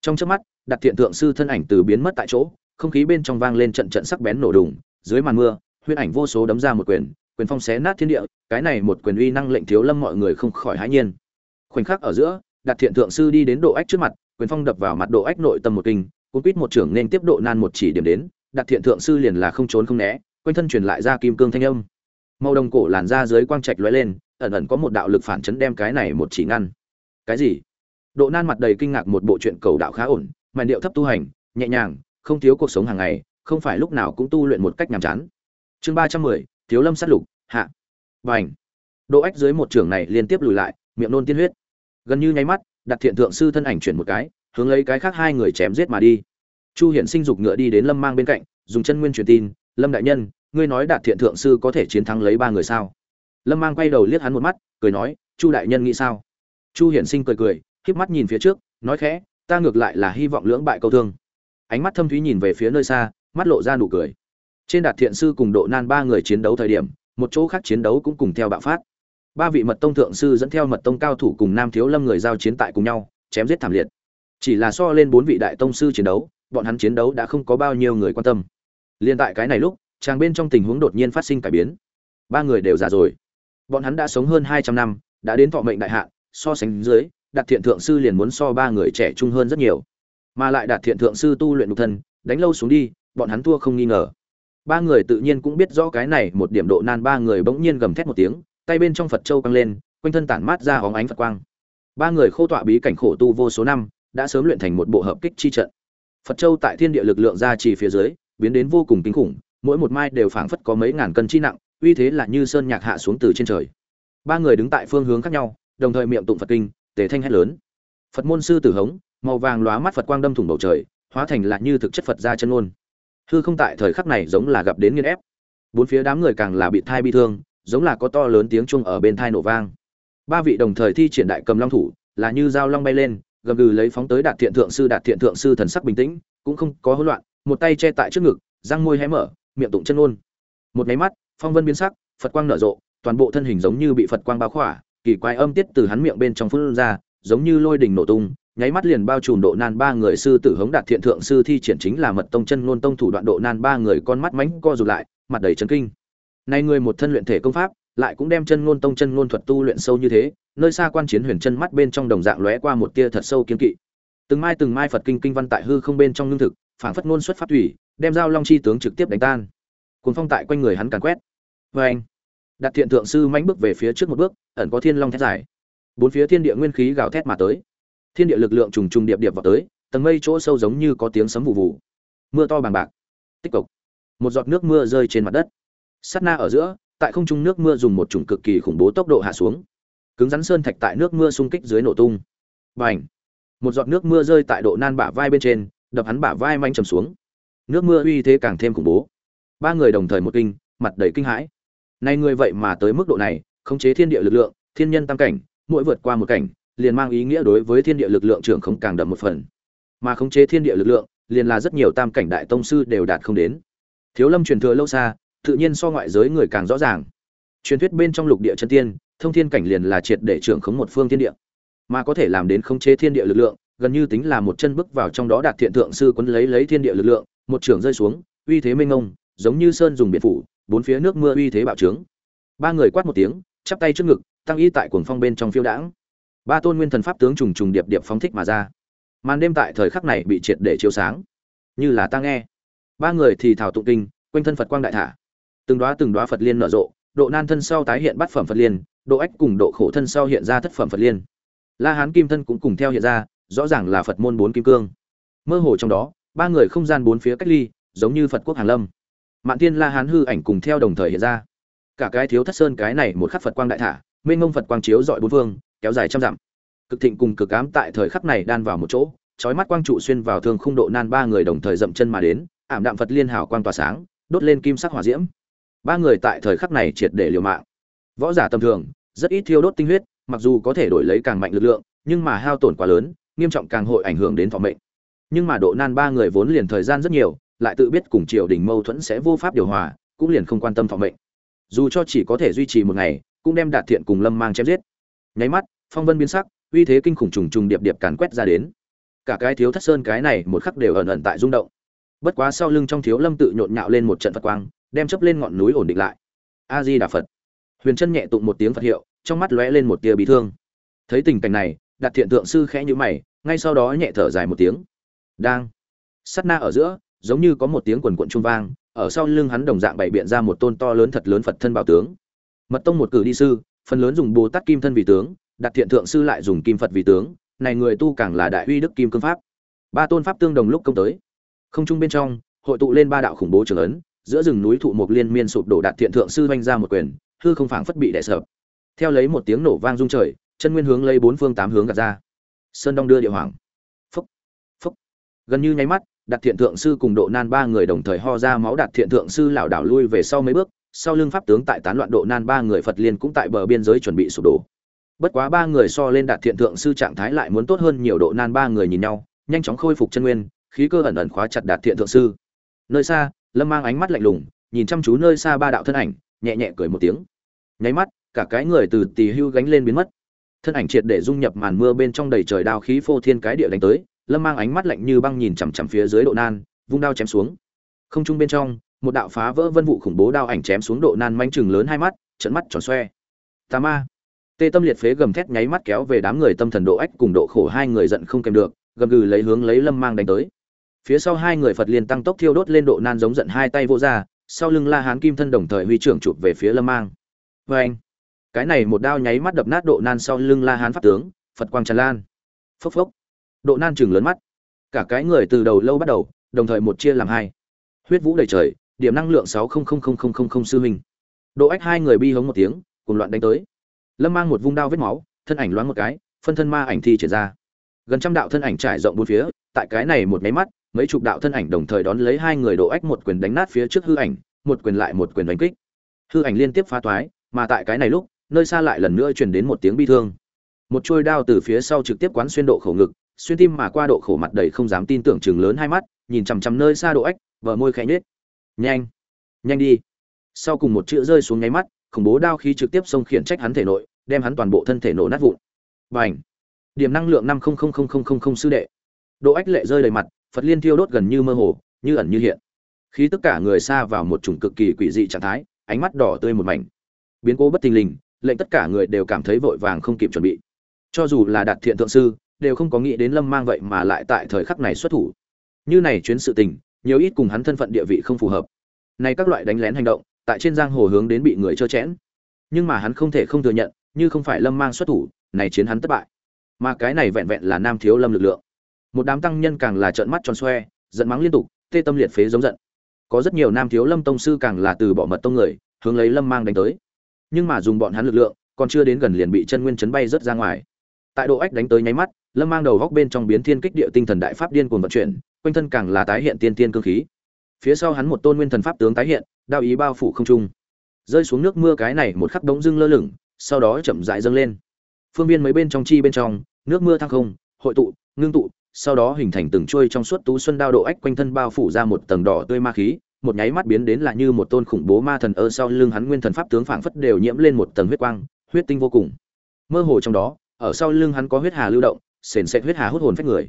Trong chớp mắt đặt thiện thượng sư thân ảnh từ biến mất tại chỗ, không khí bên trong vang lên trận trận sắc bén nổ đùng, dưới màn mưa, huyễn ảnh vô số đấm ra một quyền quyền phong xé nát thiên địa, cái này một quyền uy năng lệnh thiếu lâm mọi người không khỏi hãi nhiên. Khoảnh khắc ở giữa, đặt thiện thượng sư đi đến độ ách trước mặt, quyền phong đập vào mặt độ ách nội tâm một kinh, cuốn quýt một trưởng nên tiếp độ nan một chỉ điểm đến, đặt thiện thượng sư liền là không trốn không né, quanh thân truyền lại ra kim cương thanh âm. Màu đồng cổ làn ra dưới quang trạch lóe lên, ẩn ẩn có một đạo lực phản chấn đem cái này một chỉ ngăn. Cái gì? Độ nan mặt đầy kinh ngạc một bộ chuyện cầu đạo khá ổn mà điệu thấp tu hành, nhẹ nhàng, không thiếu cuộc sống hàng ngày, không phải lúc nào cũng tu luyện một cách nhàm chán. Chương ba trăm mười, thiếu lâm sát lục, hạ. Bành. Độ ách dưới một trường này liên tiếp lùi lại, miệng nôn tiên huyết. Gần như nháy mắt, đặt thiện thượng sư thân ảnh chuyển một cái, hướng lấy cái khác hai người chém giết mà đi. Chu hiển sinh dục ngựa đi đến lâm mang bên cạnh, dùng chân nguyên truyền tin, lâm đại nhân, ngươi nói đạt thiện thượng sư có thể chiến thắng lấy ba người sao? Lâm mang quay đầu liếc hắn một mắt, cười nói, chu đại nhân nghĩ sao? Chu hiển sinh cười cười, híp mắt nhìn phía trước, nói khẽ ta ngược lại là hy vọng lưỡng bại câu thương. Ánh mắt thâm thúy nhìn về phía nơi xa, mắt lộ ra nụ cười. Trên đạt thiện sư cùng độ nan ba người chiến đấu thời điểm, một chỗ khác chiến đấu cũng cùng theo bạo phát. Ba vị mật tông thượng sư dẫn theo mật tông cao thủ cùng nam thiếu lâm người giao chiến tại cùng nhau, chém giết thảm liệt. Chỉ là so lên bốn vị đại tông sư chiến đấu, bọn hắn chiến đấu đã không có bao nhiêu người quan tâm. Liên tại cái này lúc, chàng bên trong tình huống đột nhiên phát sinh cải biến. Ba người đều già rồi. Bọn hắn đã sống hơn hai trăm năm, đã đến thọ mệnh đại hạn, so sánh dưới đạt thiện thượng sư liền muốn so ba người trẻ trung hơn rất nhiều. Mà lại đạt thiện thượng sư tu luyện nhục thân, đánh lâu xuống đi, bọn hắn thua không nghi ngờ. Ba người tự nhiên cũng biết rõ cái này, một điểm độ nan ba người bỗng nhiên gầm thét một tiếng, tay bên trong phật châu căng lên, quanh thân tản mát ra hóng ánh phật quang. Ba người khô tọa bí cảnh khổ tu vô số năm, đã sớm luyện thành một bộ hợp kích chi trận. Phật châu tại thiên địa lực lượng ra chỉ phía dưới, biến đến vô cùng kinh khủng, mỗi một mai đều phảng phất có mấy ngàn cân chi nặng, uy thế là như sơn nhạc hạ xuống từ trên trời. Ba người đứng tại phương hướng khác nhau, đồng thời miệng tụng phật kinh tề thanh hét lớn. Phật môn sư tử hống, màu vàng lóa mắt phật quang đâm thủng bầu trời, hóa thành là như thực chất phật ra chân ngôn. Hư không tại thời khắc này giống là gặp đến nghiên ép. Bốn phía đám người càng là bị thai bi thương, giống là có to lớn tiếng chuông ở bên thai nổ vang. Ba vị đồng thời thi triển đại cầm long thủ, là như dao long bay lên, gầm gừ lấy phóng tới đạt thiện thượng sư, đạt thiện thượng sư thần sắc bình tĩnh, cũng không có hỗn loạn, một tay che tại trước ngực, răng môi hé mở, miệng tụng chân ngôn. một máy mắt, phong vân biến sắc, phật quang nở rộ, toàn bộ thân hình giống như bị phật quang bao khỏa kỳ quái âm tiết từ hắn miệng bên trong phun ra, giống như lôi đình nổ tung, nháy mắt liền bao trùm độ nan ba người sư tử hống đạt thiện thượng sư thi triển chính là mật tông chân ngôn tông thủ đoạn độ nan ba người con mắt mánh co rụt lại, mặt đầy chấn kinh. Nay người một thân luyện thể công pháp, lại cũng đem chân ngôn tông chân ngôn thuật tu luyện sâu như thế, nơi xa quan chiến huyền chân mắt bên trong đồng dạng lóe qua một tia thật sâu kiến kỵ. Từng mai từng mai phật kinh kinh văn tại hư không bên trong lương thực, phảng phất ngôn xuất phát thủy, đem giao long chi tướng trực tiếp đánh tan. Cuốn phong tại quanh người hắn càn quét. Vâng. anh đặt thiện thượng sư mánh bước về phía trước một bước ẩn có thiên long thét dài. Bốn phía thiên địa nguyên khí gào thét mà tới. Thiên địa lực lượng trùng trùng điệp điệp vào tới tầng mây chỗ sâu giống như có tiếng sấm vụ vụ mưa to bằng bạc tích cực, một giọt nước mưa rơi trên mặt đất. Sắt na ở giữa tại không trung nước mưa dùng một chủng cực kỳ khủng bố tốc độ hạ xuống. Cứng rắn sơn thạch tại nước mưa xung kích dưới nổ tung. B à n h một giọt nước mưa rơi tại độ nan bả vai bên trên đập hắn bả vai manh trầm xuống. Nước mưa uy thế càng thêm khủng bố. Ba người đồng thời một kinh mặt đầy kinh hãi nay người vậy mà tới mức độ này, khống chế thiên địa lực lượng, thiên nhân tam cảnh, mỗi vượt qua một cảnh, liền mang ý nghĩa đối với thiên địa lực lượng trưởng không càng đậm một phần. Mà khống chế thiên địa lực lượng, liền là rất nhiều tam cảnh đại tông sư đều đạt không đến. Thiếu lâm truyền thừa lâu xa, tự nhiên so ngoại giới người càng rõ ràng. Truyền thuyết bên trong lục địa chân tiên, thông thiên cảnh liền là triệt để trưởng khống một phương thiên địa. Mà có thể làm đến khống chế thiên địa lực lượng, gần như tính là một chân bước vào trong đó đạt thiện thượng sư quấn lấy lấy thiên địa lực lượng, một trường rơi xuống, uy thế mênh ngông giống như sơn dùng biển phủ bốn phía nước mưa uy thế bạo trướng. Ba người quát một tiếng, chắp tay trước ngực, tăng y tại cuồng phong bên trong phiêu đãng. Ba tôn nguyên thần pháp tướng trùng trùng điệp điệp phóng thích mà ra. Màn đêm tại thời khắc này bị triệt để chiếu sáng. Như là ta nghe. Ba người thì thảo tụng kinh, quanh thân phật quang đại thả. Từng đóa từng đóa phật liên nở rộ, độ nan thân sau tái hiện bát phẩm phật liên, độ ách cùng độ khổ thân sau hiện ra thất phẩm phật liên. La hán kim thân cũng cùng theo hiện ra, rõ ràng là phật môn bốn kim cương. Mơ hồ trong đó, ba người không gian bốn phía cách ly, giống như phật quốc hàn lâm mạn tiên la hán hư ảnh cùng theo đồng thời hiện ra. Cả cái thiếu thất sơn cái này một khắc phật quang đại thả mênh mông phật quang chiếu dọi bốn vương, kéo dài trăm dặm. Cực thịnh cùng cực ám tại thời khắc này đan vào một chỗ trói mắt quang trụ xuyên vào thương khung độ nan ba người đồng thời dậm chân mà đến ảm đạm phật liên hào quang tỏa sáng đốt lên kim sắc hỏa diễm. Ba người tại thời khắc này triệt để liều mạng. Võ giả tầm thường rất ít thiêu đốt tinh huyết mặc dù có thể đổi lấy càng mạnh lực lượng nhưng mà hao tổn quá lớn nghiêm trọng càng hội ảnh hưởng đến thọ mệnh. Nhưng mà độ nan ba người vốn liền thời gian rất nhiều lại tự biết cùng triều đình mâu thuẫn sẽ vô pháp điều hòa, cũng liền không quan tâm thọ mệnh. Dù cho chỉ có thể duy trì một ngày, cũng đem đạt thiện cùng lâm mang chém giết. Nháy mắt, phong vân biến sắc, uy thế kinh khủng trùng trùng điệp điệp càn quét ra đến. Cả cái thiếu thất sơn cái này một khắc đều ẩn ẩn tại rung động. Bất quá sau lưng trong thiếu lâm tự nhộn nhạo lên một trận phật quang, đem chấp lên ngọn núi ổn định lại. A di đà phật. Huyền chân nhẹ tụng một tiếng phật hiệu, trong mắt lóe lên một tia bị thương. Thấy tình cảnh này, đạt thiện thượng sư khẽ nhíu mày, ngay sau đó nhẹ thở dài một tiếng. Đang. Sát na ở giữa giống như có một tiếng quần quận trung vang, ở sau lưng hắn đồng dạng bày biện ra một tôn to lớn thật lớn phật thân bảo tướng. Mật tông một cử đi sư, phần lớn dùng bồ tát kim thân vì tướng, đặt thiện thượng sư lại dùng kim phật vì tướng, này người tu càng là đại uy đức kim cương pháp. Ba tôn pháp tương đồng lúc công tới. Không trung bên trong, hội tụ lên ba đạo khủng bố trường ấn, giữa rừng núi thụ một liên miên sụp đổ đạt thiện thượng sư vanh ra một quyền, hư không phảng phất bị đè sập. Theo lấy một tiếng nổ vang rung trời, chân nguyên hướng lấy bốn phương tám hướng gạt ra. Sơn đông đưa địa hoàng phúc phúc gần như nháy mắt đạt thiện thượng sư cùng độ nan ba người đồng thời ho ra máu đạt thiện thượng sư lảo đảo lui về sau mấy bước, sau lưng pháp tướng tại tán loạn độ nan ba người phật liên cũng tại bờ biên giới chuẩn bị sụp đổ. Bất quá ba người so lên đạt thiện thượng sư trạng thái lại muốn tốt hơn nhiều độ nan ba người nhìn nhau, nhanh chóng khôi phục chân nguyên, khí cơ ẩn ẩn khóa chặt đạt thiện thượng sư. Nơi xa, lâm mang ánh mắt lạnh lùng, nhìn chăm chú nơi xa ba đạo thân ảnh, nhẹ nhẹ cười một tiếng. Nháy mắt, cả cái người từ tì hưu gánh lên biến mất. Thân ảnh triệt để dung nhập màn mưa bên trong đầy trời đao khí phô thiên cái địa đánh tới lâm mang ánh mắt lạnh như băng nhìn chằm chằm phía dưới độ nan, vung đao chém xuống. Không trung bên trong, một đạo phá vỡ vân vụ khủng bố đao ảnh chém xuống độ nan manh chừng lớn hai mắt trận mắt tròn xoe. Tà ma. Tê tâm liệt phế gầm thét nháy mắt kéo về đám người tâm thần độ ách cùng độ khổ hai người giận không kèm được, gầm gừ lấy hướng lấy lâm mang đánh tới. Phía sau hai người phật liền tăng tốc thiêu đốt lên độ nan giống giận hai tay vô ra, sau lưng la hán kim thân đồng thời huy trưởng chụp về phía lâm mang. Vê anh cái này một đao nháy mắt đập nát độ nan sau lưng la hán pháp tướng, phật quang tràn lan. Phốc phốc độ nan chừng lớn mắt. Cả cái người từ đầu lâu bắt đầu, đồng thời một chia làm hai. Huyết vũ đầy trời, điểm năng lượng sáu sư huynh. Độ ách hai người bi hống một tiếng, cùng loạn đánh tới. Lâm mang một vung đao vết máu, thân ảnh loáng một cái, phân thân ma ảnh thi triển ra. Gần trăm đạo thân ảnh trải rộng bốn phía, tại cái này một máy mắt, mấy chục đạo thân ảnh đồng thời đón lấy hai người độ ách một quyền đánh nát phía trước hư ảnh, một quyền lại một quyền đánh kích. Hư ảnh liên tiếp phá toái, mà tại cái này lúc, nơi xa lại lần nữa truyền đến một tiếng bi thương. Một chuôi đao từ phía sau trực tiếp quán xuyên độ khổ ngực xuyên tim mà qua độ khổ mặt đầy không dám tin tưởng chừng lớn hai mắt, nhìn chằm chằm nơi xa độ ách vợ môi khẽ nhếch. Nhanh nhanh đi. Sau cùng một chữ rơi xuống nháy mắt, khủng bố đao khí trực tiếp xông khiển trách hắn thể nội, đem hắn toàn bộ thân thể nổ nát vụn. Và điểm năng lượng năm sư đệ. Độ ách lệ rơi đầy mặt, phật liên thiêu đốt gần như mơ hồ, như ẩn như hiện. Khi tất cả người xa vào một chủng cực kỳ quỷ dị trạng thái, ánh mắt đỏ tươi một mảnh. Biến cố bất thình lình, lệnh tất cả người đều cảm thấy vội vàng không kịp chuẩn bị. Cho dù là đạt thiện thượng sư đều không có nghĩ đến lâm mang vậy mà lại tại thời khắc này xuất thủ. Như này chuyến sự tình, nhiều ít cùng hắn thân phận địa vị không phù hợp. Nay các loại đánh lén hành động, tại trên giang hồ hướng đến bị người trơ chẽn. Nhưng mà hắn không thể không thừa nhận, như không phải lâm mang xuất thủ, này chiến hắn thất bại. Mà cái này vẹn vẹn là nam thiếu lâm lực lượng. Một đám tăng nhân càng là trợn mắt tròn xoe, giận mắng liên tục, tê tâm liệt phế giống giận. Có rất nhiều nam thiếu lâm tông sư càng là từ bỏ mật tông người, hướng lấy lâm mang đánh tới. Nhưng mà dùng bọn hắn lực lượng, còn chưa đến gần liền bị chân nguyên chấn bay rớt ra ngoài. Tại độ ách đánh tới nháy mắt lâm mang đầu góc bên trong biến thiên kích địa tinh thần đại pháp điên cuồng vận chuyển, quanh thân càng là tái hiện tiên tiên cơ khí. Phía sau hắn một tôn nguyên thần pháp tướng tái hiện, đao ý bao phủ không trung. Rơi xuống nước mưa cái này một khắc đống dưng lơ lửng, sau đó chậm rãi dâng lên. Phương viên mấy bên trong chi bên trong, nước mưa thăng không, hội tụ, ngưng tụ, sau đó hình thành từng chuôi trong suốt tú xuân đao độ ách quanh thân bao phủ ra một tầng đỏ tươi ma khí, một nháy mắt biến đến là như một tôn khủng bố ma thần ơ sau lưng hắn nguyên thần pháp tướng phảng phất đều nhiễm lên một tầng huyết quang, huyết tinh vô cùng. Mơ hồ trong đó, ở sau lưng hắn có huyết hà lưu động sền sệt huyết hà hút hồn phách người.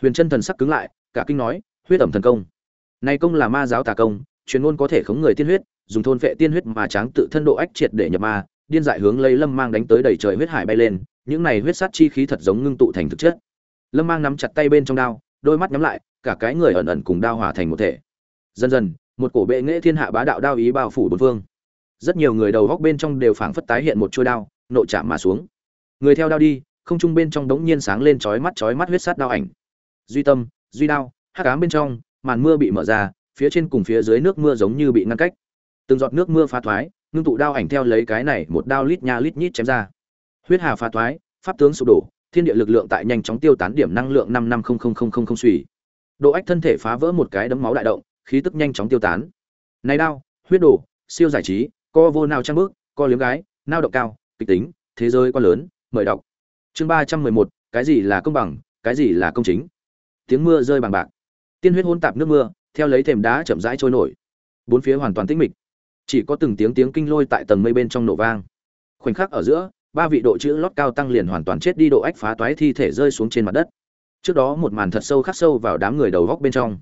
Huyền chân thần sắc cứng lại, cả kinh nói, huyết ẩm thần công. Này công là ma giáo tà công, chuyên môn có thể khống người tiên huyết, dùng thôn vệ tiên huyết mà tráng tự thân độ ách triệt để nhập ma, điên dại hướng lấy lâm mang đánh tới đầy trời huyết hải bay lên, những này huyết sát chi khí thật giống ngưng tụ thành thực chất. Lâm mang nắm chặt tay bên trong đao, đôi mắt nhắm lại, cả cái người ẩn ẩn cùng đao hòa thành một thể. Dần dần, một cổ bệ nghệ thiên hạ bá đạo đao ý bao phủ bốn phương. Rất nhiều người đầu góc bên trong đều phảng phất tái hiện một chuôi đao, nộ chạm mà xuống. Người theo đao đi không trung bên trong đống nhiên sáng lên chói mắt chói mắt huyết sát đao ảnh. Duy tâm, duy đao, hắc ám bên trong, màn mưa bị mở ra, phía trên cùng phía dưới nước mưa giống như bị ngăn cách. Từng giọt nước mưa phá thoái, ngưng tụ đao ảnh theo lấy cái này một đao lít nha lít nhít chém ra. Huyết hà phá thoái, pháp tướng sụp đổ, thiên địa lực lượng tại nhanh chóng tiêu tán điểm năng lượng năm năm không không không không không suy. Độ ách thân thể phá vỡ một cái đấm máu đại động, khí tức nhanh chóng tiêu tán. Này đao, huyết đổ siêu giải trí, co vô nào trang bước, co liếm gái, nao động cao, kịch tính, thế giới quá lớn, mời đọc chương ba trăm mười một, cái gì là công bằng, cái gì là công chính? Tiếng mưa rơi bằng bạc. Tiên huyết hôn tạp nước mưa, theo lấy thềm đá chậm rãi trôi nổi. Bốn phía hoàn toàn tĩnh mịch. Chỉ có từng tiếng tiếng kinh lôi tại tầng mây bên trong nổ vang. Khoảnh khắc ở giữa, ba vị độ chữ lót cao tăng liền hoàn toàn chết đi, độ ách phá toái thi thể rơi xuống trên mặt đất. Trước đó một màn thật sâu khắc sâu vào đám người đầu góc bên trong.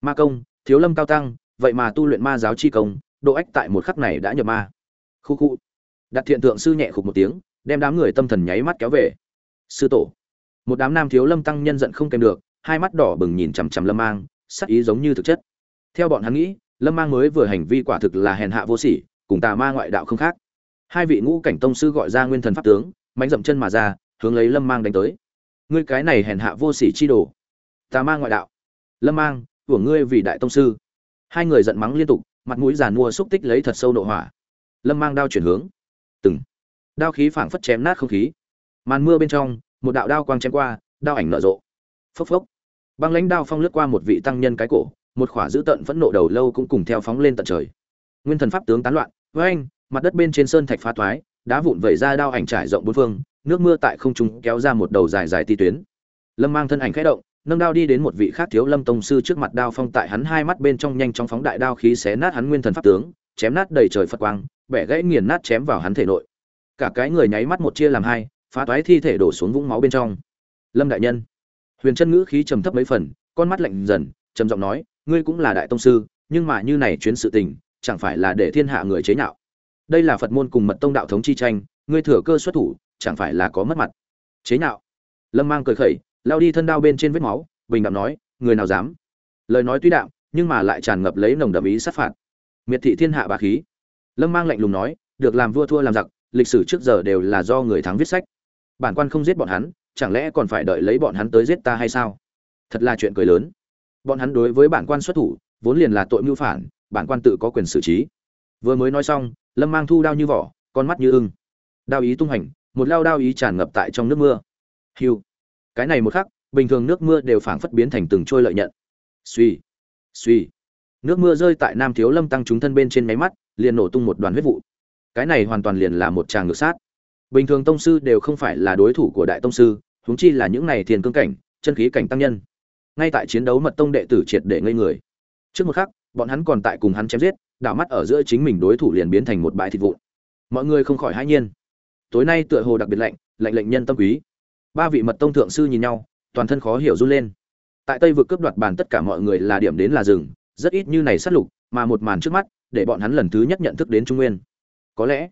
Ma công, thiếu lâm cao tăng, vậy mà tu luyện ma giáo chi công, độ ách tại một khắc này đã nhập ma. Khu khu. Đặt thiện thượng sư nhẹ khục một tiếng, đem đám người tâm thần nháy mắt kéo về sư tổ. Một đám nam thiếu lâm tăng nhân giận không kèm được, hai mắt đỏ bừng nhìn chằm chằm lâm mang, sắc ý giống như thực chất. Theo bọn hắn nghĩ, lâm mang mới vừa hành vi quả thực là hèn hạ vô sỉ, cùng tà ma ngoại đạo không khác. Hai vị ngũ cảnh tông sư gọi ra nguyên thần pháp tướng mánh dậm chân mà ra, hướng lấy lâm mang đánh tới. Ngươi cái này hèn hạ vô sỉ chi đồ. Tà ma ngoại đạo. Lâm mang, của ngươi vì đại tông sư. Hai người giận mắng liên tục, mặt mũi giàn mua xúc tích lấy thật sâu nộ hỏa. Lâm mang đao chuyển hướng. Từng. Đao khí phảng phất chém nát không khí màn mưa bên trong, một đạo đao quang chém qua, đao ảnh nở rộ. Phốc phốc. Băng lãnh đao phong lướt qua một vị tăng nhân cái cổ, một khỏa dữ tận phẫn nộ đầu lâu cũng cùng theo phóng lên tận trời. Nguyên thần pháp tướng tán loạn, với anh, mặt đất bên trên sơn thạch phá thoái đá vụn vẩy ra đao ảnh trải rộng bốn phương, nước mưa tại không trung kéo ra một đầu dài dài ti tuyến. Lâm mang thân ảnh khẽ động, nâng đao đi đến một vị khác thiếu lâm tông sư trước mặt đao phong tại hắn hai mắt bên trong nhanh chóng phóng đại đao khí xé nát hắn nguyên thần pháp tướng, chém nát đầy trời phật quang, bẻ gãy nghiền nát chém vào hắn thể nội. Cả cái người nháy mắt một chia làm hai phá toái thi thể đổ xuống vũng máu bên trong. Lâm đại nhân. Huyền chân ngữ khí trầm thấp mấy phần, con mắt lạnh dần, trầm giọng nói, ngươi cũng là đại tông sư, nhưng mà như này chuyến sự tình, chẳng phải là để thiên hạ người chế nhạo. Đây là phật môn cùng mật tông đạo thống chi tranh, ngươi thừa cơ xuất thủ, chẳng phải là có mất mặt. Chế nhạo. Lâm mang cười khẩy, lao đi thân đao bên trên vết máu, bình đạm nói, người nào dám? Lời nói tuy đạm, nhưng mà lại tràn ngập lấy nồng đậm ý sát phạt. Miệt thị thiên hạ bà khí. Lâm mang lạnh lùng nói, được làm vua thua làm giặc, lịch sử trước giờ đều là do người thắng viết sách bản quan không giết bọn hắn, chẳng lẽ còn phải đợi lấy bọn hắn tới giết ta hay sao? Thật là chuyện cười lớn. Bọn hắn đối với bản quan xuất thủ, vốn liền là tội mưu phản, bản quan tự có quyền xử trí. Vừa mới nói xong, lâm mang thu đao như vỏ, con mắt như ưng. Đao ý tung hành, một lao đao ý tràn ngập tại trong nước mưa. Hiu. Cái này một khắc, bình thường nước mưa đều phảng phất biến thành từng trôi lợi nhận. Suy suy nước mưa rơi tại nam thiếu lâm tăng chúng thân bên trên máy mắt, liền nổ tung một đoàn huyết vụ. Cái này hoàn toàn liền là một tràng ngược sát bình thường tông sư đều không phải là đối thủ của đại tông sư, huống chi là những này thiền cương cảnh, chân khí cảnh tăng nhân. Ngay tại chiến đấu mật tông đệ tử triệt để ngây người. Trước một khắc, bọn hắn còn tại cùng hắn chém giết, đảo mắt ở giữa chính mình đối thủ liền biến thành một bãi thịt vụn. Mọi người không khỏi hãi nhiên. Tối nay tựa hồ đặc biệt lạnh lạnh lệnh nhân tâm quý. Ba vị mật tông thượng sư nhìn nhau, toàn thân khó hiểu run lên. Tại tây vực cướp đoạt bàn tất cả mọi người là điểm đến là rừng rất ít như này sát lục, mà một màn trước mắt, để bọn hắn lần thứ nhất nhận thức đến trung nguyên. Có lẽ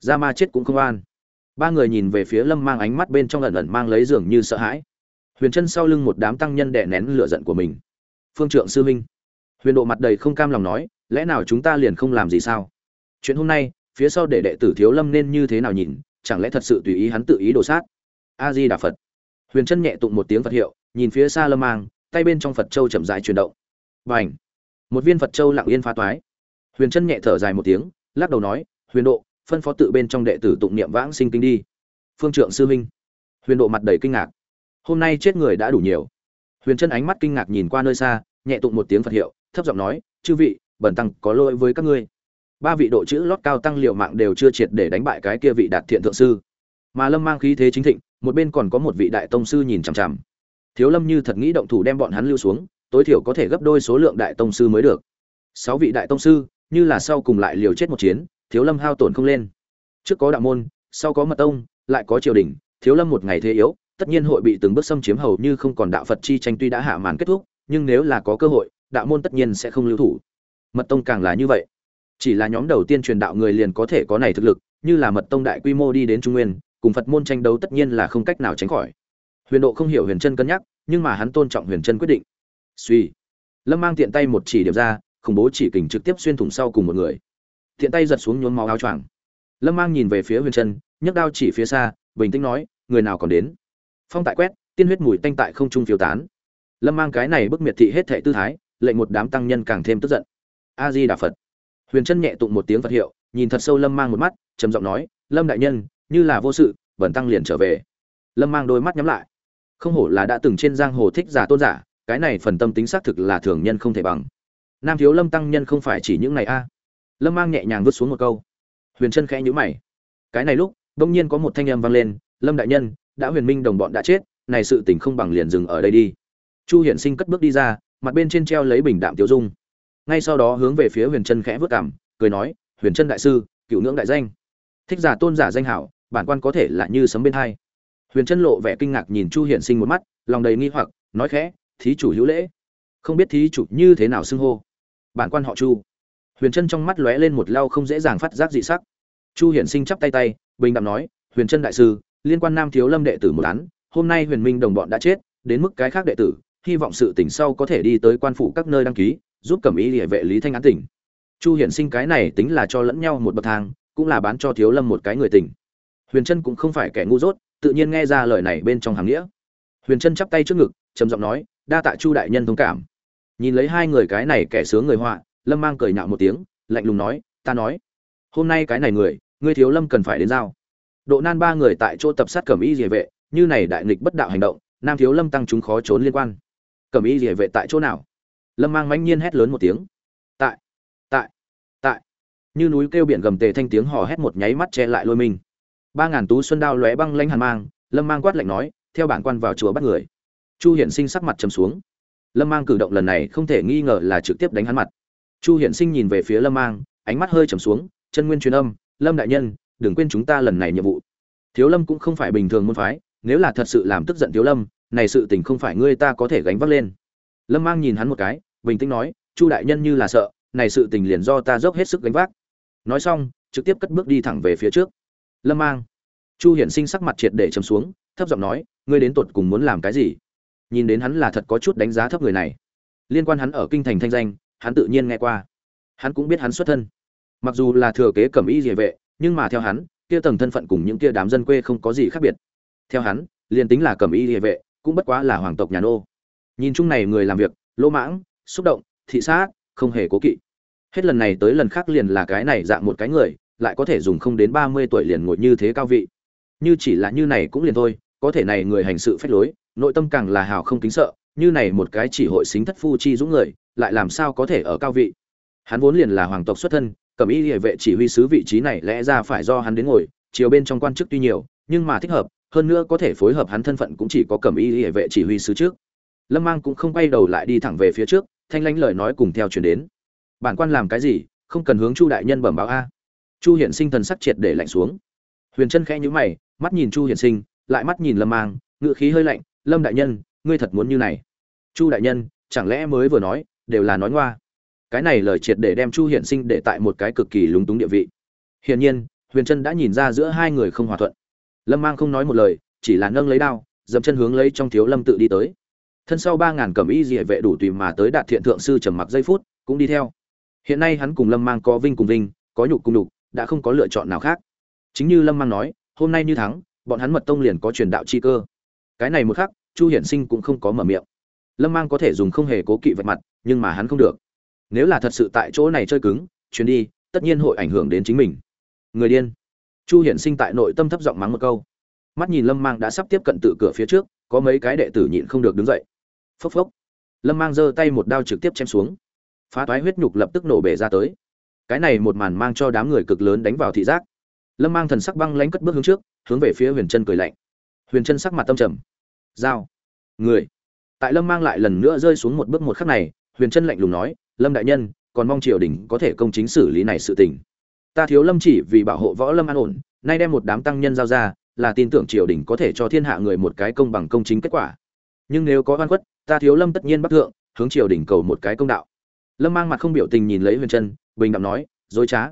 ra ma chết cũng không an ba người nhìn về phía lâm mang ánh mắt bên trong ẩn ẩn mang lấy dường như sợ hãi. Huyền chân sau lưng một đám tăng nhân đè nén lửa giận của mình. Phương trượng sư minh huyền độ mặt đầy không cam lòng nói, lẽ nào chúng ta liền không làm gì sao? Chuyện hôm nay, phía sau để đệ tử thiếu lâm nên như thế nào nhìn, chẳng lẽ thật sự tùy ý hắn tự ý đổ sát? A di đà phật. Huyền chân nhẹ tụng một tiếng phật hiệu, nhìn phía xa lâm mang, tay bên trong phật châu chậm dài chuyển động. B à n h một viên phật châu lặng yên phá toái. Huyền chân nhẹ thở dài một tiếng, lắc đầu nói, huyền độ phân phó tự bên trong đệ tử tụng niệm vãng sinh kinh đi. Phương trượng sư minh. Huyền độ mặt đầy kinh ngạc. Hôm nay chết người đã đủ nhiều. Huyền chân ánh mắt kinh ngạc nhìn qua nơi xa, nhẹ tụng một tiếng phật hiệu, thấp giọng nói, chư vị bẩn tăng có lỗi với các ngươi. Ba vị độ chữ lót cao tăng liệu mạng đều chưa triệt để đánh bại cái kia vị đạt thiện thượng sư. Mà lâm mang khí thế chính thịnh, một bên còn có một vị đại tông sư nhìn chằm chằm. Thiếu lâm như thật nghĩ động thủ đem bọn hắn lưu xuống, tối thiểu có thể gấp đôi số lượng đại tông sư mới được. Sáu vị đại tông sư, như là sau cùng lại liều chết một chiến thiếu lâm hao tổn không lên. Trước có đạo môn, sau có mật tông, lại có triều đình, thiếu lâm một ngày thế yếu, tất nhiên hội bị từng bước xâm chiếm hầu như không còn đạo phật chi tranh tuy đã hạ màn kết thúc, nhưng nếu là có cơ hội, đạo môn tất nhiên sẽ không lưu thủ. Mật tông càng là như vậy. Chỉ là nhóm đầu tiên truyền đạo người liền có thể có này thực lực, như là mật tông đại quy mô đi đến trung nguyên, cùng phật môn tranh đấu tất nhiên là không cách nào tránh khỏi. Huyền độ không hiểu huyền chân cân nhắc, nhưng mà hắn tôn trọng huyền chân quyết định. Suy. Lâm mang tiện tay một chỉ điểm ra, khủng bố chỉ kình trực tiếp xuyên thủng sau cùng một người tiện tay giật xuống nhốn máu áo choàng. Lâm mang nhìn về phía huyền Trân, nhấc đao chỉ phía xa bình tĩnh nói người nào còn đến? Phong tại quét tiên huyết mùi tanh tại không trung phiêu tán. Lâm mang cái này bức miệt thị hết thệ tư thái lệnh một đám tăng nhân càng thêm tức giận. A di đà phật. Huyền Trân nhẹ tụng một tiếng phật hiệu nhìn thật sâu lâm mang một mắt trầm giọng nói lâm đại nhân như là vô sự bẩn tăng liền trở về. Lâm mang đôi mắt nhắm lại. Không hổ là đã từng trên giang hồ thích giả tôn giả cái này phần tâm tính xác thực là thường nhân không thể bằng. Nam thiếu lâm tăng nhân không phải chỉ những này a lâm mang nhẹ nhàng vứt xuống một câu. Huyền Trân khẽ nhữ mày. Cái này lúc đông nhiên có một thanh âm vang lên, lâm đại nhân, đã huyền minh đồng bọn đã chết, này sự tình không bằng liền dừng ở đây đi. Chu hiển sinh cất bước đi ra, mặt bên trên treo lấy bình đạm tiêu dung. Ngay sau đó hướng về phía huyền Trân khẽ vớt cảm cười nói, huyền Trân đại sư, cựu ngưỡng đại danh. Thích giả tôn giả danh hảo, bản quan có thể là như sấm bên hai. Huyền Trân lộ vẻ kinh ngạc nhìn chu hiển sinh một mắt, lòng đầy nghi hoặc, nói khẽ, thí chủ hữu lễ. Không biết thí chủ như thế nào xưng hô. Bản quan họ chu huyền chân trong mắt lóe lên một lau không dễ dàng phát giác dị sắc. Chu hiển sinh chắp tay tay, bình đạm nói, huyền chân đại sư, liên quan nam thiếu lâm đệ tử một án, hôm nay huyền minh đồng bọn đã chết, đến mức cái khác đệ tử, hy vọng sự tỉnh sau có thể đi tới quan phủ các nơi đăng ký, giúp cẩm ý địa vệ lý thanh án tỉnh. Chu hiển sinh cái này tính là cho lẫn nhau một bậc thang, cũng là bán cho thiếu lâm một cái người tỉnh huyền trân cũng không phải kẻ ngu dốt, tự nhiên nghe ra lời này bên trong hàng nghĩa. Huyền trân chắp tay trước ngực, trầm giọng nói, đa tạ chu đại nhân thông cảm. Nhìn lấy hai người cái này kẻ sướng người họa lâm mang cười nhạo một tiếng, lạnh lùng nói, ta nói, hôm nay cái này người, ngươi thiếu lâm cần phải đến giao. Độ nan ba người tại chỗ tập sát cẩm y địa vệ, như này đại nghịch bất đạo hành động, nam thiếu lâm tăng chúng khó trốn liên quan. Cẩm y địa vệ tại chỗ nào? Lâm mang mãnh nhiên hét lớn một tiếng. Tại tại tại. Như núi kêu biển gầm tề thanh tiếng hò hét một nháy mắt che lại lôi mình. Ba ngàn tú xuân đao lóe băng lanh hàn mang, lâm mang quát lạnh nói, theo bản quan vào chùa bắt người. Chu hiển sinh sắc mặt trầm xuống. Lâm mang cử động lần này không thể nghi ngờ là trực tiếp đánh hắn mặt chu hiển sinh nhìn về phía lâm mang, ánh mắt hơi trầm xuống, chân nguyên truyền âm, lâm đại nhân, đừng quên chúng ta lần này nhiệm vụ. Thiếu lâm cũng không phải bình thường môn phái, nếu là thật sự làm tức giận thiếu lâm, này sự tình không phải ngươi ta có thể gánh vác lên. Lâm mang nhìn hắn một cái, bình tĩnh nói, chu đại nhân như là sợ, này sự tình liền do ta dốc hết sức gánh vác. Nói xong, trực tiếp cất bước đi thẳng về phía trước. Lâm mang, chu hiển sinh sắc mặt triệt để chấm xuống, thấp giọng nói, ngươi đến tột cùng muốn làm cái gì? Nhìn đến hắn là thật có chút đánh giá thấp người này. Liên quan hắn ở kinh thành thanh danh hắn tự nhiên nghe qua. Hắn cũng biết hắn xuất thân. Mặc dù là thừa kế cẩm y địa vệ, nhưng mà theo hắn, kia tầng thân phận cùng những kia đám dân quê không có gì khác biệt. Theo hắn, liền tính là cẩm y địa vệ, cũng bất quá là hoàng tộc nhà nô. Nhìn chung này người làm việc, lỗ mãng, xúc động, thị sát, không hề cố kỵ. Hết lần này tới lần khác liền là cái này dạng một cái người, lại có thể dùng không đến ba mươi tuổi liền ngồi như thế cao vị. Như chỉ là như này cũng liền thôi, có thể này người hành sự phách lối, nội tâm càng là hào không kính sợ, như này một cái chỉ hội xính thất phu chi dũng người lại làm sao có thể ở cao vị? Hắn vốn liền là hoàng tộc xuất thân, cầm y địa vệ chỉ huy sứ vị trí này lẽ ra phải do hắn đến ngồi, chiều bên trong quan chức tuy nhiều, nhưng mà thích hợp, hơn nữa có thể phối hợp hắn thân phận cũng chỉ có cầm y địa vệ chỉ huy sứ trước. Lâm mang cũng không quay đầu lại đi thẳng về phía trước, thanh lãnh lời nói cùng theo chuyển đến. Bản quan làm cái gì, không cần hướng chu đại nhân bẩm báo a. Chu hiển sinh thần sắc triệt để lạnh xuống. Huyền chân khẽ nhũ mày, mắt nhìn chu hiển sinh, lại mắt nhìn lâm mang ngựa khí hơi lạnh, lâm đại nhân, ngươi thật muốn như này? Chu đại nhân, chẳng lẽ mới vừa nói đều là nói ngoa. Cái này lời triệt để đem chu hiển sinh để tại một cái cực kỳ lúng túng địa vị. Hiển nhiên, huyền chân đã nhìn ra giữa hai người không hòa thuận. Lâm mang không nói một lời, chỉ là nâng lấy đao, dậm chân hướng lấy trong thiếu lâm tự đi tới. Thân sau ba ngàn cẩm y dị vệ đủ tùy mà tới đạt thiện thượng sư trầm mặc giây phút, cũng đi theo. Hiện nay hắn cùng lâm mang có vinh cùng vinh, có nhục cùng nhục, đã không có lựa chọn nào khác. Chính như lâm mang nói, hôm nay như thắng, bọn hắn mật tông liền có truyền đạo chi cơ. Cái này một khắc, chu hiển sinh cũng không có mở miệng lâm mang có thể dùng không hề cố kỵ vạch mặt, nhưng mà hắn không được. Nếu là thật sự tại chỗ này chơi cứng, chuyến đi, tất nhiên hội ảnh hưởng đến chính mình. Người điên. Chu hiển sinh tại nội tâm thấp giọng mắng một câu. Mắt nhìn lâm mang đã sắp tiếp cận tự cửa phía trước, có mấy cái đệ tử nhịn không được đứng dậy. Phốc phốc. Lâm mang giơ tay một đao trực tiếp chém xuống. Phá toái huyết nhục lập tức nổ bể ra tới. Cái này một màn mang cho đám người cực lớn đánh vào thị giác. Lâm mang thần sắc băng lánh cất bước hướng trước, hướng về phía huyền chân cười lạnh. Huyền chân sắc mặt tâm trầm. Dao người tại lâm mang lại lần nữa rơi xuống một bước một khắc này huyền Trân lạnh lùng nói lâm đại nhân còn mong triều đình có thể công chính xử lý này sự tình. Ta thiếu lâm chỉ vì bảo hộ võ lâm an ổn nay đem một đám tăng nhân giao ra là tin tưởng triều đình có thể cho thiên hạ người một cái công bằng công chính kết quả. Nhưng nếu có oan khuất ta thiếu lâm tất nhiên bắc thượng hướng triều đình cầu một cái công đạo. Lâm mang mặt không biểu tình nhìn lấy huyền Trân, bình đẳng nói dối trá.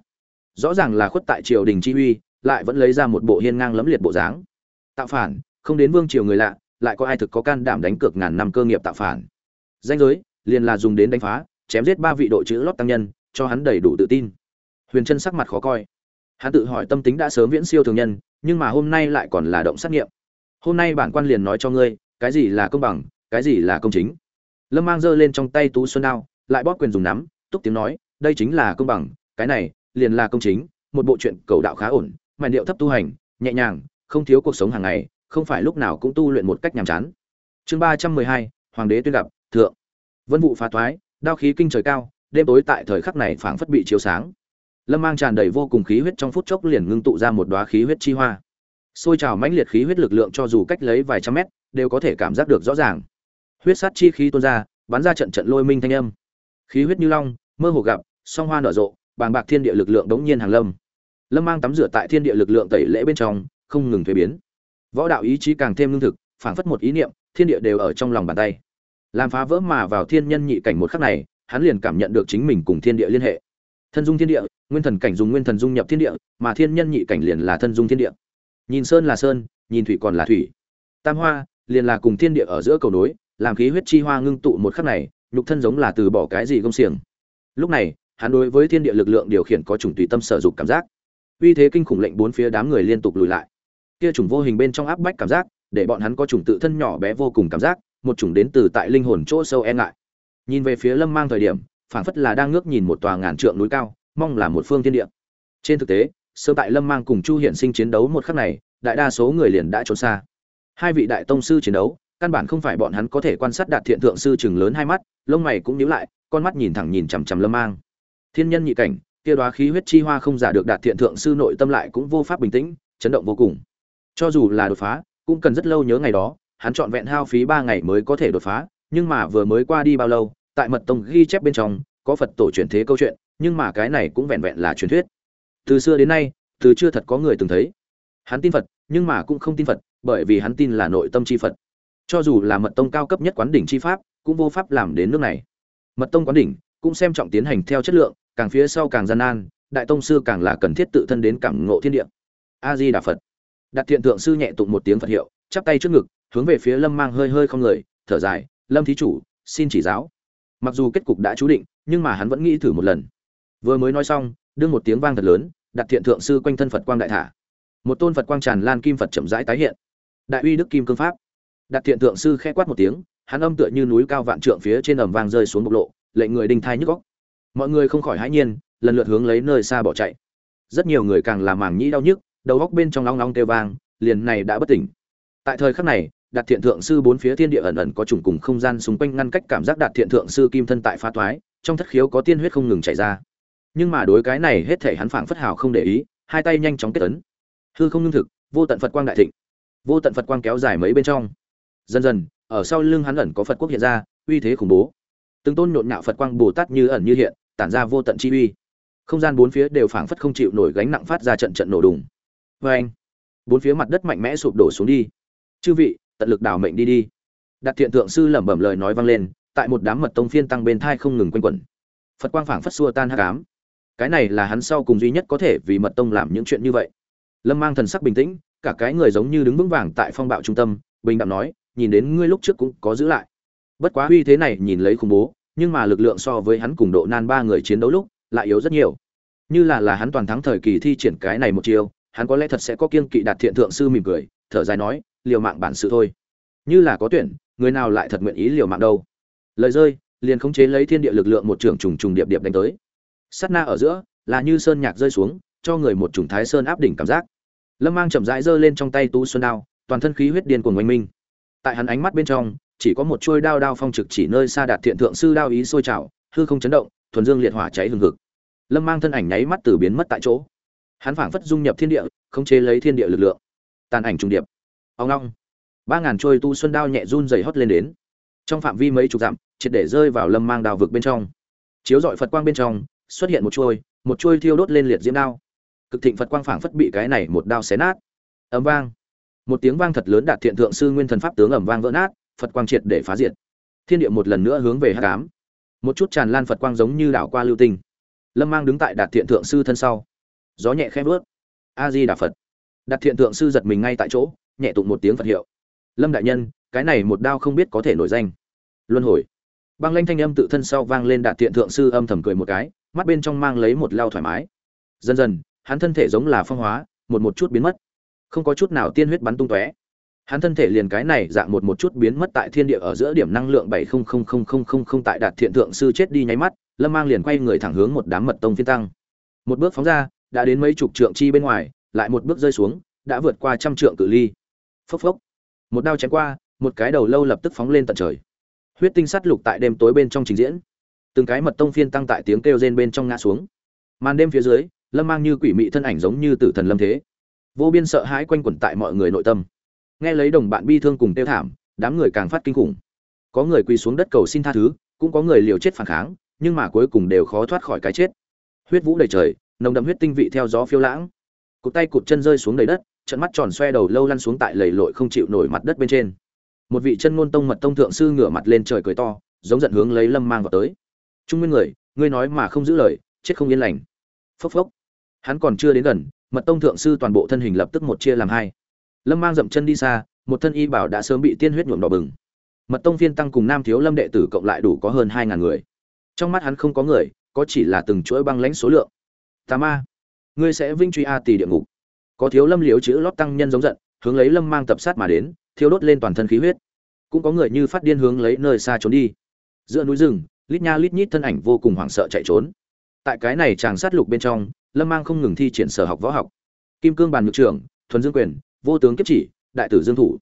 Rõ ràng là khuất tại triều đình chi uy lại vẫn lấy ra một bộ hiên ngang lẫm liệt bộ dáng. Tạo phản không đến vương triều người lạ lại có ai thực có can đảm đánh cược ngàn năm cơ nghiệp tạo phản. Danh giới, liền là dùng đến đánh phá, chém giết ba vị đội chữ lót tăng nhân, cho hắn đầy đủ tự tin. Huyền chân sắc mặt khó coi. Hắn tự hỏi tâm tính đã sớm viễn siêu thường nhân, nhưng mà hôm nay lại còn là động sát nghiệm. Hôm nay bản quan liền nói cho ngươi, cái gì là công bằng, cái gì là công chính. Lâm mang giơ lên trong tay tú xuân đao, lại bóp quyền dùng nắm, túc tiếng nói, đây chính là công bằng, cái này, liền là công chính, một bộ chuyện cầu đạo khá ổn mà điệu thấp tu hành, nhẹ nhàng, không thiếu cuộc sống hàng ngày không phải lúc nào cũng tu luyện một cách nhàm chán. Chương ba trăm mười hai, hoàng đế tuyên gặp, thượng. Vân vụ phá thoái, đao khí kinh trời cao, đêm tối tại thời khắc này phảng phất bị chiếu sáng. Lâm mang tràn đầy vô cùng khí huyết trong phút chốc liền ngưng tụ ra một đóa khí huyết chi hoa. Xôi trào mãnh liệt khí huyết lực lượng cho dù cách lấy vài trăm mét, đều có thể cảm giác được rõ ràng. Huyết sát chi khí tuôn ra, bắn ra trận trận lôi minh thanh âm. Khí huyết như long, mơ hồ gặp, song hoa nở rộ, bàng bạc thiên địa lực lượng đống nhiên hàng lâm. Lâm mang tắm rửa tại thiên địa lực lượng tẩy lễ bên trong, không ngừng thuế biến võ đạo ý chí càng thêm lương thực, phảng phất một ý niệm, thiên địa đều ở trong lòng bàn tay. Làm phá vỡ mà vào thiên nhân nhị cảnh một khắc này, hắn liền cảm nhận được chính mình cùng thiên địa liên hệ. Thân dung thiên địa, nguyên thần cảnh dùng nguyên thần dung nhập thiên địa, mà thiên nhân nhị cảnh liền là thân dung thiên địa. Nhìn sơn là sơn, nhìn thủy còn là thủy. Tam hoa, liền là cùng thiên địa ở giữa cầu nối, làm khí huyết chi hoa ngưng tụ một khắc này, nhục thân giống là từ bỏ cái gì gông xiềng. Lúc này, hắn đối với thiên địa lực lượng điều khiển có chủng tùy tâm sở dục cảm giác. Uy thế kinh khủng lệnh bốn phía đám người liên tục lùi lại kia chủng vô hình bên trong áp bách cảm giác, để bọn hắn có chủng tự thân nhỏ bé vô cùng cảm giác, một chủng đến từ tại linh hồn chỗ sâu e ngại. Nhìn về phía lâm mang thời điểm, phảng phất là đang ngước nhìn một tòa ngàn trượng núi cao, mong là một phương thiên địa. Trên thực tế sơ tại lâm mang cùng chu hiển sinh chiến đấu một khắc này, đại đa số người liền đã trốn xa. Hai vị đại tông sư chiến đấu, căn bản không phải bọn hắn có thể quan sát đạt thiện thượng sư chừng lớn hai mắt, lông mày cũng nhíu lại, con mắt nhìn thẳng nhìn chằm chằm lâm mang. Thiên nhân nhị cảnh, kia đoá khí huyết chi hoa không giả được đạt thiện thượng sư nội tâm lại cũng vô pháp bình tĩnh, chấn động vô cùng cho dù là đột phá, cũng cần rất lâu nhớ ngày đó, hắn trọn vẹn hao phí ba ngày mới có thể đột phá, nhưng mà vừa mới qua đi bao lâu, tại mật tông ghi chép bên trong, có phật tổ truyền thế câu chuyện, nhưng mà cái này cũng vẹn vẹn là truyền thuyết. Từ xưa đến nay, từ chưa thật có người từng thấy. Hắn tin phật, nhưng mà cũng không tin phật, bởi vì hắn tin là nội tâm chi phật. Cho dù là mật tông cao cấp nhất quán đỉnh chi pháp, cũng vô pháp làm đến nước này. Mật tông quán đỉnh cũng xem trọng tiến hành theo chất lượng, càng phía sau càng gian nan, đại tông sư càng là cần thiết tự thân đến cảm ngộ thiên địa. A di đà phật đặt thiện thượng sư nhẹ tụng một tiếng phật hiệu, chắp tay trước ngực, hướng về phía lâm mang hơi hơi không người, thở dài, lâm thí chủ, xin chỉ giáo. Mặc dù kết cục đã chú định, nhưng mà hắn vẫn nghĩ thử một lần. Vừa mới nói xong, đương một tiếng vang thật lớn, đặt thiện thượng sư quanh thân phật quang đại thả. Một tôn phật quang tràn lan kim phật chậm rãi tái hiện. Đại uy đức kim cương pháp. Đặt thiện thượng sư khẽ quát một tiếng, hắn âm tựa như núi cao vạn trượng phía trên ầm vang rơi xuống bộc lộ, lệnh người đinh thai nhức góc mọi người không khỏi hãi nhiên, lần lượt hướng lấy nơi xa bỏ chạy. Rất nhiều người càng làm màng nhĩ đau nhức đầu góc bên trong long long kêu vang, liền này đã bất tỉnh. Tại thời khắc này, đạt thiện thượng sư bốn phía thiên địa ẩn ẩn có trùng cùng không gian xung quanh ngăn cách cảm giác đạt thiện thượng sư kim thân tại phá thoái trong thất khiếu có tiên huyết không ngừng chảy ra. Nhưng mà đối cái này hết thể hắn phảng phất hào không để ý, hai tay nhanh chóng kết ấn. Hư không ngưng thực, vô tận phật quang đại thịnh. Vô tận phật quang kéo dài mấy bên trong. Dần dần, ở sau lưng hắn ẩn có phật quốc hiện ra, uy thế khủng bố. Từng tôn nhộn nhạo phật quang bồ tát như ẩn như hiện, tản ra vô tận chi uy. Không gian bốn phía đều phảng phất không chịu nổi gánh nặng phát ra trận trận nổ đùng vê anh. Bốn phía mặt đất mạnh mẽ sụp đổ xuống đi. Chư vị, tận lực đảo mệnh đi đi. Đặt thiện thượng sư lẩm bẩm lời nói vang lên, tại một đám mật tông phiên tăng bên thai không ngừng quanh quẩn. Phật quang phảng phất xua tan hắc ám. Cái này là hắn sau cùng duy nhất có thể vì mật tông làm những chuyện như vậy. Lâm mang thần sắc bình tĩnh, cả cái người giống như đứng vững vàng tại phong bạo trung tâm, bình đạm nói, nhìn đến ngươi lúc trước cũng có giữ lại. Bất quá uy thế này nhìn lấy khủng bố, nhưng mà lực lượng so với hắn cùng độ nan ba người chiến đấu lúc lại yếu rất nhiều. Như là là hắn toàn thắng thời kỳ thi triển cái này một chiều hắn có lẽ thật sẽ có kiên kỵ đạt thiện thượng sư mỉm cười, thở dài nói, liều mạng bản sự thôi. Như là có tuyển, người nào lại thật nguyện ý liều mạng đâu? Lời rơi, liền khống chế lấy thiên địa lực lượng một trường trùng trùng điệp điệp đánh tới. Sát na ở giữa, là như sơn nhạc rơi xuống, cho người một trùng thái sơn áp đỉnh cảm giác. Lâm mang chậm rãi giơ lên trong tay tú xuân đao, toàn thân khí huyết điên cuồng oanh minh. Tại hắn ánh mắt bên trong, chỉ có một chuôi đao đao phong trực chỉ nơi xa đạt thiện thượng sư đao ý sôi trào, hư không chấn động, thuần dương liệt hỏa cháy hừng hực. Lâm mang thân ảnh nháy mắt từ biến mất tại chỗ hắn phảng phất dung nhập thiên địa, khống chế lấy thiên địa lực lượng. Tàn ảnh trùng điệp. Ông long ba ngàn trôi tu xuân đao nhẹ run dày hót lên đến. Trong phạm vi mấy chục dặm, triệt để rơi vào lâm mang đào vực bên trong. Chiếu dọi phật quang bên trong, xuất hiện một chuôi một chuôi thiêu đốt lên liệt diễm đao. Cực thịnh phật quang phảng phất bị cái này một đao xé nát. Ấm vang. Một tiếng vang thật lớn đạt thiện thượng sư nguyên thần pháp tướng ẩm vang vỡ nát, phật quang triệt để phá diệt. Thiên địa một lần nữa hướng về hát cám một chút tràn lan phật quang giống như đảo qua lưu tinh. Lâm mang đứng tại đạt thiện thượng sư thân sau gió nhẹ khẽ vớt. A di đà phật. Đặt thiện thượng sư giật mình ngay tại chỗ, nhẹ tụng một tiếng phật hiệu. Lâm đại nhân, cái này một đao không biết có thể nổi danh. Luân hồi. Băng lanh thanh âm tự thân sau vang lên đạt thiện thượng sư âm thầm cười một cái, mắt bên trong mang lấy một lao thoải mái. Dần dần, hắn thân thể giống là phong hóa, một một chút biến mất. Không có chút nào tiên huyết bắn tung tóe. Hắn thân thể liền cái này dạng một một chút biến mất tại thiên địa ở giữa điểm năng lượng bảy không không không không không không tại đạt thiện thượng sư chết đi nháy mắt, lâm mang liền quay người thẳng hướng một đám mật tông phiên tăng. Một bước phóng ra đã đến mấy chục trượng chi bên ngoài, lại một bước rơi xuống, đã vượt qua trăm trượng cự ly. Phốc phốc. Một đao chém qua, một cái đầu lâu lập tức phóng lên tận trời. Huyết tinh sắt lục tại đêm tối bên trong trình diễn. Từng cái mật tông phiên tăng tại tiếng kêu rên bên trong ngã xuống. Màn đêm phía dưới, lâm mang như quỷ mị thân ảnh giống như tử thần lâm thế. Vô biên sợ hãi quanh quẩn tại mọi người nội tâm. Nghe lấy đồng bạn bi thương cùng tiêu thảm, đám người càng phát kinh khủng. Có người quỳ xuống đất cầu xin tha thứ, cũng có người liều chết phản kháng, nhưng mà cuối cùng đều khó thoát khỏi cái chết. Huyết vũ đầy trời nồng đậm huyết tinh vị theo gió phiêu lãng. Cụt tay cụt chân rơi xuống đầy đất, trận mắt tròn xoe đầu lâu lăn xuống tại lầy lội không chịu nổi mặt đất bên trên. Một vị chân ngôn tông mật tông thượng sư ngửa mặt lên trời cười to, giống giận hướng lấy lâm mang vào tới. Trung nguyên người, ngươi nói mà không giữ lời, chết không yên lành. Phốc phốc. Hắn còn chưa đến gần, mật tông thượng sư toàn bộ thân hình lập tức một chia làm hai. Lâm mang dậm chân đi xa, một thân y bảo đã sớm bị tiên huyết nhuộm đỏ bừng. Mật tông phiên tăng cùng nam thiếu lâm đệ tử cộng lại đủ có hơn hai ngàn người. Trong mắt hắn không có người, có chỉ là từng chuỗi băng lãnh số lượng tà ma. Ngươi sẽ vinh truy a tỷ địa ngục. Có thiếu lâm liếu chữ lót tăng nhân giống giận, hướng lấy lâm mang tập sát mà đến thiếu đốt lên toàn thân khí huyết. Cũng có người như phát điên hướng lấy nơi xa trốn đi. Giữa núi rừng, lít nha lít nhít thân ảnh vô cùng hoảng sợ chạy trốn. Tại cái này chàng sát lục bên trong, lâm mang không ngừng thi triển sở học võ học. Kim cương bàn nhược trưởng, thuần dương quyền, vô tướng kiếp chỉ, đại tử dương thủ.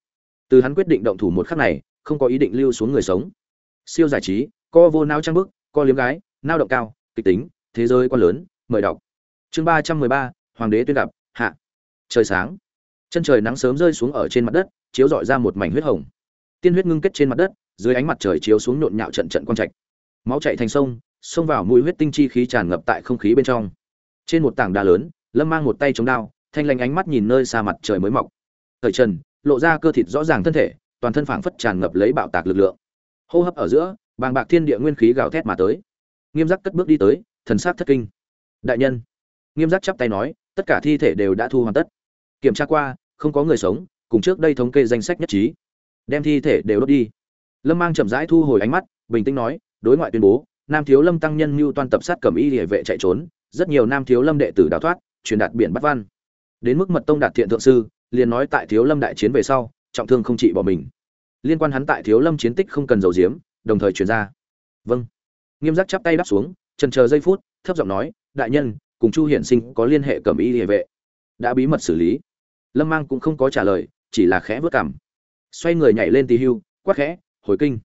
Từ hắn quyết định động thủ một khắc này, không có ý định lưu xuống người sống. Siêu giải trí, co vô nao trang bức, co liếm gái, nao động cao, kịch tính, thế giới quá lớn, mời đọc chương ba trăm mười ba, hoàng đế tuyên gặp, hạ. Trời sáng. Chân trời nắng sớm rơi xuống ở trên mặt đất, chiếu rọi ra một mảnh huyết hồng. Tiên huyết ngưng kết trên mặt đất, dưới ánh mặt trời chiếu xuống nhộn nhạo trận trận quang trạch. Máu chạy thành sông, xông vào mũi huyết tinh chi khí tràn ngập tại không khí bên trong. Trên một tảng đá lớn, lâm mang một tay chống đao, thanh lanh ánh mắt nhìn nơi xa mặt trời mới mọc. Thời trần, lộ ra cơ thịt rõ ràng thân thể, toàn thân phảng phất tràn ngập lấy bạo tạc lực lượng. Hô hấp ở giữa, bàng bạc thiên địa nguyên khí gào thét mà tới. Nghiêm giác cất bước đi tới, thần sát thất kinh. Đại nhân nghiêm giác chắp tay nói, tất cả thi thể đều đã thu hoàn tất. Kiểm tra qua, không có người sống, cùng trước đây thống kê danh sách nhất trí. Đem thi thể đều đốt đi. Lâm mang chậm rãi thu hồi ánh mắt, bình tĩnh nói, đối ngoại tuyên bố, nam thiếu lâm tăng nhân mưu toàn tập sát cầm y địa vệ chạy trốn, rất nhiều nam thiếu lâm đệ tử đào thoát, truyền đạt biển bắt văn. Đến mức mật tông đạt thiện thượng sư, liền nói tại thiếu lâm đại chiến về sau, trọng thương không trị bỏ mình. Liên quan hắn tại thiếu lâm chiến tích không cần dầu diếm, đồng thời truyền ra. Vâng. Nghiêm giác chắp tay đáp xuống trần chờ giây phút, thấp giọng nói, đại nhân cùng chu hiển sinh có liên hệ cầm y địa vệ. Đã bí mật xử lý. Lâm mang cũng không có trả lời, chỉ là khẽ vớt cảm xoay người nhảy lên tì hưu, quát khẽ, hồi kinh.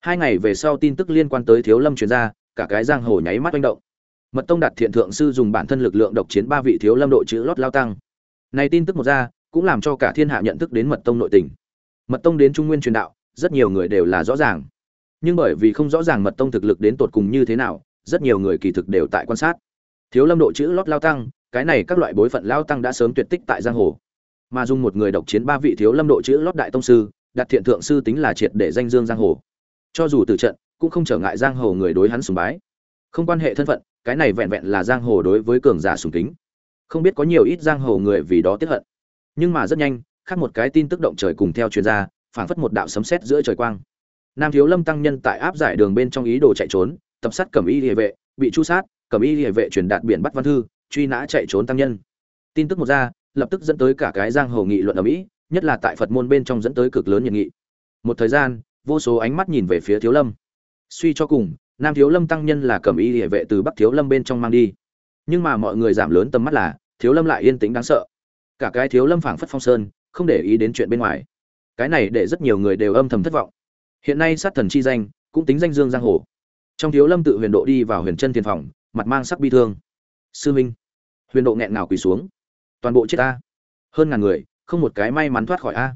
Hai ngày về sau tin tức liên quan tới thiếu lâm chuyên gia cả cái giang hồ nháy mắt manh động. Mật tông đặt thiện thượng sư dùng bản thân lực lượng độc chiến ba vị thiếu lâm đội chữ lót lao tăng. Này tin tức một ra, cũng làm cho cả thiên hạ nhận thức đến mật tông nội tình. Mật tông đến trung nguyên truyền đạo, rất nhiều người đều là rõ ràng. Nhưng bởi vì không rõ ràng mật tông thực lực đến tột cùng như thế nào, rất nhiều người kỳ thực đều tại quan sát thiếu lâm độ chữ lót lao tăng, cái này các loại bối phận lao tăng đã sớm tuyệt tích tại giang hồ. Mà dùng một người độc chiến ba vị thiếu lâm độ chữ lót đại tông sư, đặt thiện thượng sư tính là triệt để danh dương giang hồ. Cho dù từ trận, cũng không trở ngại giang hồ người đối hắn sùng bái. Không quan hệ thân phận, cái này vẹn vẹn là giang hồ đối với cường giả sùng kính. Không biết có nhiều ít giang hồ người vì đó tiếp hận. Nhưng mà rất nhanh, khác một cái tin tức động trời cùng theo chuyên gia phảng phất một đạo sấm sét giữa trời quang. Nam thiếu lâm tăng nhân tại áp giải đường bên trong ý đồ chạy trốn, tập sát cẩm y địa vệ, bị chu sát cẩm y hệ vệ truyền đạt biển bắt văn thư, truy nã chạy trốn tăng nhân. Tin tức một ra, lập tức dẫn tới cả cái giang hồ nghị luận ở mỹ, nhất là tại phật môn bên trong dẫn tới cực lớn nhiệt nghị. Một thời gian, vô số ánh mắt nhìn về phía thiếu lâm. Suy cho cùng, nam thiếu lâm tăng nhân là cẩm y hệ vệ từ bắc thiếu lâm bên trong mang đi. Nhưng mà mọi người giảm lớn tầm mắt là, thiếu lâm lại yên tĩnh đáng sợ. Cả cái thiếu lâm phảng phất phong sơn, không để ý đến chuyện bên ngoài. Cái này để rất nhiều người đều âm thầm thất vọng. Hiện nay sát thần chi danh, cũng tính danh dương giang hồ. Trong thiếu lâm tự huyền độ đi vào huyền chân tiền phòng mặt mang sắc bi thương. Sư minh, huyền độ nghẹn nào quỳ xuống. Toàn bộ chết ta. Hơn ngàn người, không một cái may mắn thoát khỏi a.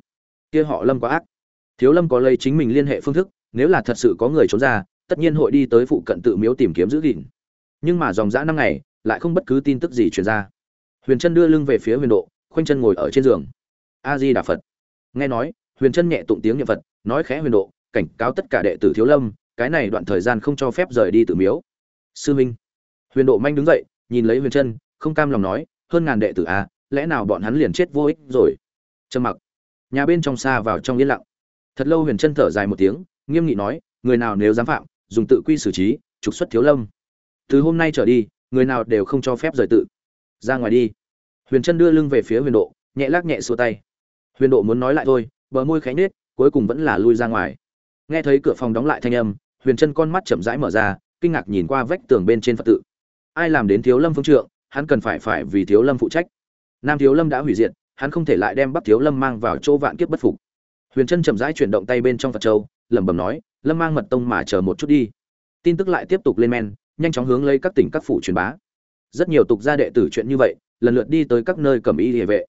Kia họ lâm quá ác. Thiếu lâm có lấy chính mình liên hệ phương thức, nếu là thật sự có người trốn ra, tất nhiên hội đi tới phụ cận tự miếu tìm kiếm giữ gìn. Nhưng mà dòng dã năm ngày, lại không bất cứ tin tức gì truyền ra. Huyền chân đưa lưng về phía huyền độ, khoanh chân ngồi ở trên giường. A di đà phật. Nghe nói, huyền chân nhẹ tụng tiếng niệm phật, nói khẽ huyền độ, cảnh cáo tất cả đệ tử thiếu lâm, cái này đoạn thời gian không cho phép rời đi tự miếu. Sư minh huyền độ manh đứng dậy, nhìn lấy huyền chân không cam lòng nói, hơn ngàn đệ tử a lẽ nào bọn hắn liền chết vô ích rồi? Trầm mặc. Nhà bên trong xa vào trong yên lặng. Thật lâu huyền chân thở dài một tiếng, nghiêm nghị nói, người nào nếu dám phạm, dùng tự quy xử trí, trục xuất thiếu lâm. Từ hôm nay trở đi, người nào đều không cho phép rời tự. Ra ngoài đi. Huyền chân đưa lưng về phía huyền độ, nhẹ lắc nhẹ xua tay. Huyền độ muốn nói lại thôi, bờ môi khẽ nết cuối cùng vẫn là lui ra ngoài. Nghe thấy cửa phòng đóng lại thanh âm, huyền chân con mắt chậm rãi mở ra, kinh ngạc nhìn qua vách tường bên trên phật tự ai làm đến thiếu lâm phương trượng, hắn cần phải phải vì thiếu lâm phụ trách. Nam thiếu lâm đã hủy diệt, hắn không thể lại đem bắc thiếu lâm mang vào chỗ vạn kiếp bất phục. Huyền chân chậm rãi chuyển động tay bên trong phật châu, lẩm bẩm nói, lâm mang mật tông mà chờ một chút đi. Tin tức lại tiếp tục lên men, nhanh chóng hướng lấy các tỉnh các phủ truyền bá. Rất nhiều tục gia đệ tử chuyện như vậy, lần lượt đi tới các nơi cầm y địa vệ.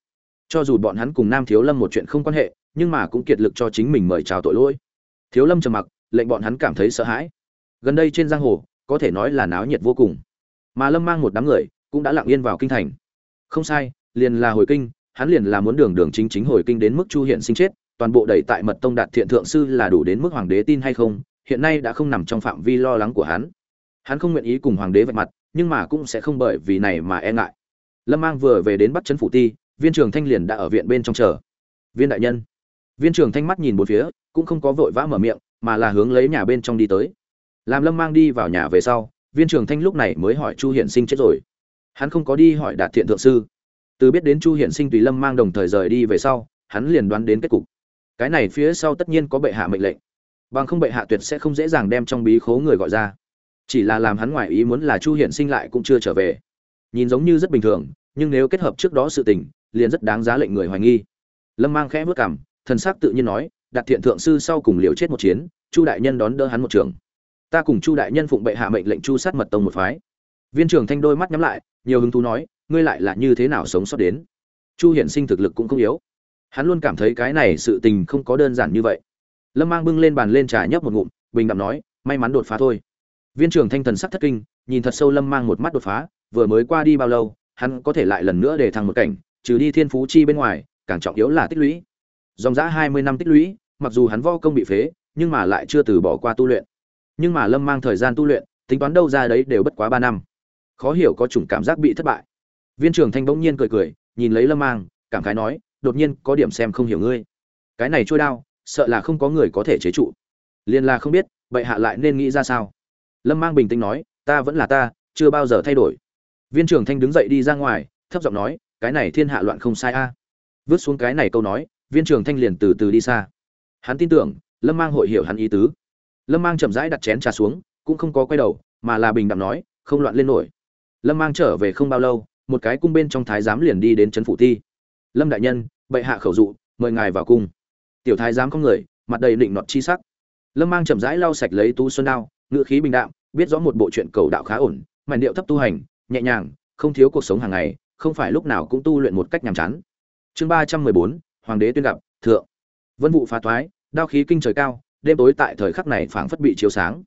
Cho dù bọn hắn cùng nam thiếu lâm một chuyện không quan hệ, nhưng mà cũng kiệt lực cho chính mình mời chào tội lỗi. Thiếu lâm trầm mặc, lệnh bọn hắn cảm thấy sợ hãi. Gần đây trên giang hồ, có thể nói là náo nhiệt vô cùng mà lâm mang một đám người cũng đã lặng yên vào kinh thành. Không sai, liền là hồi kinh, hắn liền là muốn đường đường chính chính hồi kinh đến mức chu hiện sinh chết, toàn bộ đẩy tại mật tông đạt thiện thượng sư là đủ đến mức hoàng đế tin hay không, hiện nay đã không nằm trong phạm vi lo lắng của hắn. Hắn không nguyện ý cùng hoàng đế vạch mặt, nhưng mà cũng sẽ không bởi vì này mà e ngại. Lâm mang vừa về đến bắt chân phủ ti, viên trường thanh liền đã ở viện bên trong chờ. Viên đại nhân. Viên trường thanh mắt nhìn bốn phía, cũng không có vội vã mở miệng, mà là hướng lấy nhà bên trong đi tới. Làm lâm mang đi vào nhà về sau viên trường thanh lúc này mới hỏi chu hiển sinh chết rồi. Hắn không có đi hỏi đạt thiện thượng sư. Từ biết đến chu hiển sinh tùy lâm mang đồng thời rời đi về sau, hắn liền đoán đến kết cục. Cái này phía sau tất nhiên có bệ hạ mệnh lệnh. Bằng không bệ hạ tuyệt sẽ không dễ dàng đem trong bí khố người gọi ra. Chỉ là làm hắn ngoài ý muốn là chu hiển sinh lại cũng chưa trở về. Nhìn giống như rất bình thường, nhưng nếu kết hợp trước đó sự tình, liền rất đáng giá lệnh người hoài nghi. Lâm mang khẽ vất cảm thần sắc tự nhiên nói đặt thiện thượng sư sau cùng liều chết một chiến, chu đại nhân đón đỡ hắn một trường ta cùng chu đại nhân phụng bệ hạ mệnh lệnh chu sát mật tông một phái. Viên trưởng thanh đôi mắt nhắm lại, nhiều hứng thú nói, ngươi lại là như thế nào sống sót đến? Chu hiển sinh thực lực cũng không yếu. Hắn luôn cảm thấy cái này sự tình không có đơn giản như vậy. Lâm mang bưng lên bàn lên trà nhấp một ngụm, bình đạm nói, may mắn đột phá thôi. Viên trưởng thanh thần sắc thất kinh, nhìn thật sâu lâm mang một mắt đột phá, vừa mới qua đi bao lâu, hắn có thể lại lần nữa để thăng một cảnh, trừ đi thiên phú chi bên ngoài, càng trọng yếu là tích lũy. Dòng giã hai mươi năm tích lũy, mặc dù hắn vo công bị phế, nhưng mà lại chưa từ bỏ qua tu luyện nhưng mà lâm mang thời gian tu luyện, tính toán đâu ra đấy đều bất quá ba năm. Khó hiểu có chủng cảm giác bị thất bại. Viên trưởng thanh bỗng nhiên cười cười, nhìn lấy lâm mang, cảm khái nói, đột nhiên, có điểm xem không hiểu ngươi. Cái này trôi đao, sợ là không có người có thể chế trụ. Liền là không biết vậy hạ lại nên nghĩ ra sao? Lâm mang bình tĩnh nói, ta vẫn là ta, chưa bao giờ thay đổi. Viên trưởng thanh đứng dậy đi ra ngoài, thấp giọng nói, cái này thiên hạ loạn không sai a. À. vứt xuống cái này câu nói, viên trưởng thanh liền từ từ đi xa. Hắn tin tưởng, lâm mang hội hiểu hắn ý tứ lâm mang chậm rãi đặt chén trà xuống, cũng không có quay đầu, mà là bình đẳng nói, không loạn lên nổi. Lâm mang trở về không bao lâu, một cái cung bên trong thái giám liền đi đến trấn phủ thi lâm đại nhân, bệ hạ khẩu dụ, mời ngài vào cung. Tiểu thái giám không người, mặt đầy định nọt chi sắc. Lâm mang chậm rãi lau sạch lấy tú xuân đao, ngữ khí bình đạm, biết rõ một bộ chuyện cầu đạo khá ổn, màn điệu thấp tu hành, nhẹ nhàng, không thiếu cuộc sống hàng ngày, không phải lúc nào cũng tu luyện một cách nhàm chán. Chương ba trăm mười bốn, hoàng đế tuyên gặp, thượng. Vân vụ phá thoái, đao khí kinh trời cao đêm tối tại thời khắc này phảng phất bị chiếu sáng.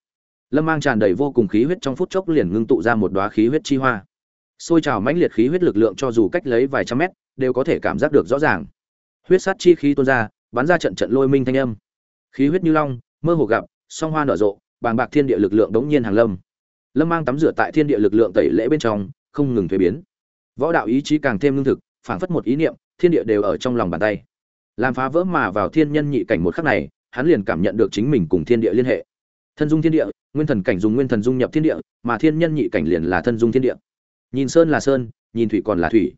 Lâm mang tràn đầy vô cùng khí huyết trong phút chốc liền ngưng tụ ra một đóa khí huyết chi hoa. Xôi trào mãnh liệt khí huyết lực lượng cho dù cách lấy vài trăm mét, đều có thể cảm giác được rõ ràng. Huyết sát chi khí tuôn ra, bắn ra trận trận lôi minh thanh âm. Khí huyết như long, mơ hồ gặp, song hoa nở rộ, bàng bạc thiên địa lực lượng đống nhiên hàng lâm. Lâm mang tắm rửa tại thiên địa lực lượng tẩy lễ bên trong, không ngừng thuế biến. Võ đạo ý chí càng thêm lương thực, phảng phất một ý niệm, thiên địa đều ở trong lòng bàn tay. Làm phá vỡ mà vào thiên nhân nhị cảnh một khắc này hắn liền cảm nhận được chính mình cùng thiên địa liên hệ. Thân dung thiên địa, nguyên thần cảnh dùng nguyên thần dung nhập thiên địa, mà thiên nhân nhị cảnh liền là thân dung thiên địa. Nhìn sơn là sơn, nhìn thủy còn là thủy.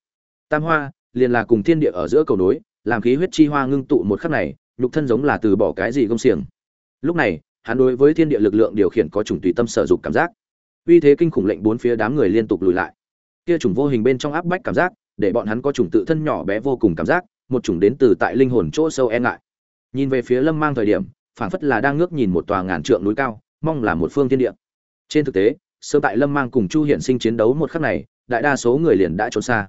Tam hoa, liền là cùng thiên địa ở giữa cầu nối, làm khí huyết chi hoa ngưng tụ một khắc này, nhục thân giống là từ bỏ cái gì gông xiềng. Lúc này, hắn đối với thiên địa lực lượng điều khiển có chủng tùy tâm sở dục cảm giác. Uy thế kinh khủng lệnh bốn phía đám người liên tục lùi lại. Kia chủng vô hình bên trong áp bách cảm giác, để bọn hắn có chủng tự thân nhỏ bé vô cùng cảm giác, một chủng đến từ tại linh hồn chỗ sâu e ngại nhìn về phía lâm mang thời điểm, phảng phất là đang ngước nhìn một tòa ngàn trượng núi cao, mong là một phương thiên địa. Trên thực tế sơ tại lâm mang cùng chu hiển sinh chiến đấu một khắc này, đại đa số người liền đã trốn xa.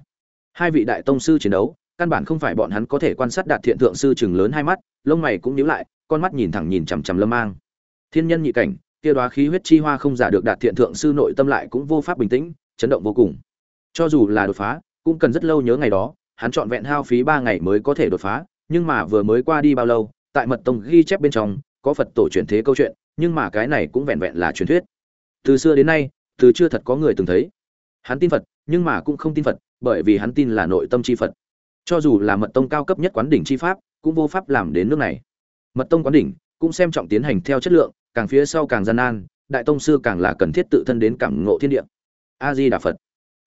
Hai vị đại tông sư chiến đấu, căn bản không phải bọn hắn có thể quan sát đạt thiện thượng sư chừng lớn hai mắt, lông mày cũng nhíu lại, con mắt nhìn thẳng nhìn chằm chằm lâm mang. Thiên nhân nhị cảnh, kia đoá khí huyết chi hoa không giả được đạt thiện thượng sư nội tâm lại cũng vô pháp bình tĩnh, chấn động vô cùng. Cho dù là đột phá, cũng cần rất lâu nhớ ngày đó, hắn trọn vẹn hao phí ba ngày mới có thể đột phá nhưng mà vừa mới qua đi bao lâu, tại mật tông ghi chép bên trong, có phật tổ truyền thế câu chuyện, nhưng mà cái này cũng vẹn vẹn là truyền thuyết. Từ xưa đến nay, từ chưa thật có người từng thấy. Hắn tin phật, nhưng mà cũng không tin phật, bởi vì hắn tin là nội tâm chi phật. Cho dù là mật tông cao cấp nhất quán đỉnh chi pháp, cũng vô pháp làm đến nước này. Mật tông quán đỉnh cũng xem trọng tiến hành theo chất lượng, càng phía sau càng gian nan, đại tông sư càng là cần thiết tự thân đến cảm ngộ thiên địa. A di đà phật.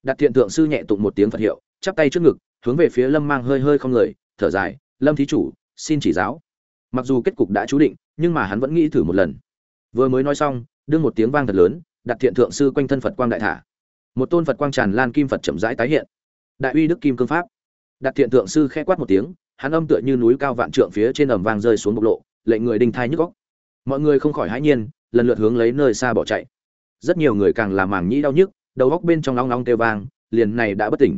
Đặt thiện thượng sư nhẹ tụng một tiếng phật hiệu, chắp tay trước ngực, hướng về phía lâm mang hơi hơi không người, thở dài lâm thí chủ, xin chỉ giáo. Mặc dù kết cục đã chú định, nhưng mà hắn vẫn nghĩ thử một lần. Vừa mới nói xong, đương một tiếng vang thật lớn, đặt thiện thượng sư quanh thân phật quang đại thả. Một tôn phật quang tràn lan kim phật chậm rãi tái hiện. Đại uy đức kim cương pháp. Đặt thiện thượng sư khẽ quát một tiếng, hắn âm tựa như núi cao vạn trượng phía trên ầm vang rơi xuống bộc lộ, lệnh người đinh thai nhức góc mọi người không khỏi hãi nhiên, lần lượt hướng lấy nơi xa bỏ chạy. Rất nhiều người càng làm màng nhĩ đau nhức, đầu góc bên trong long long kêu vang, liền này đã bất tỉnh.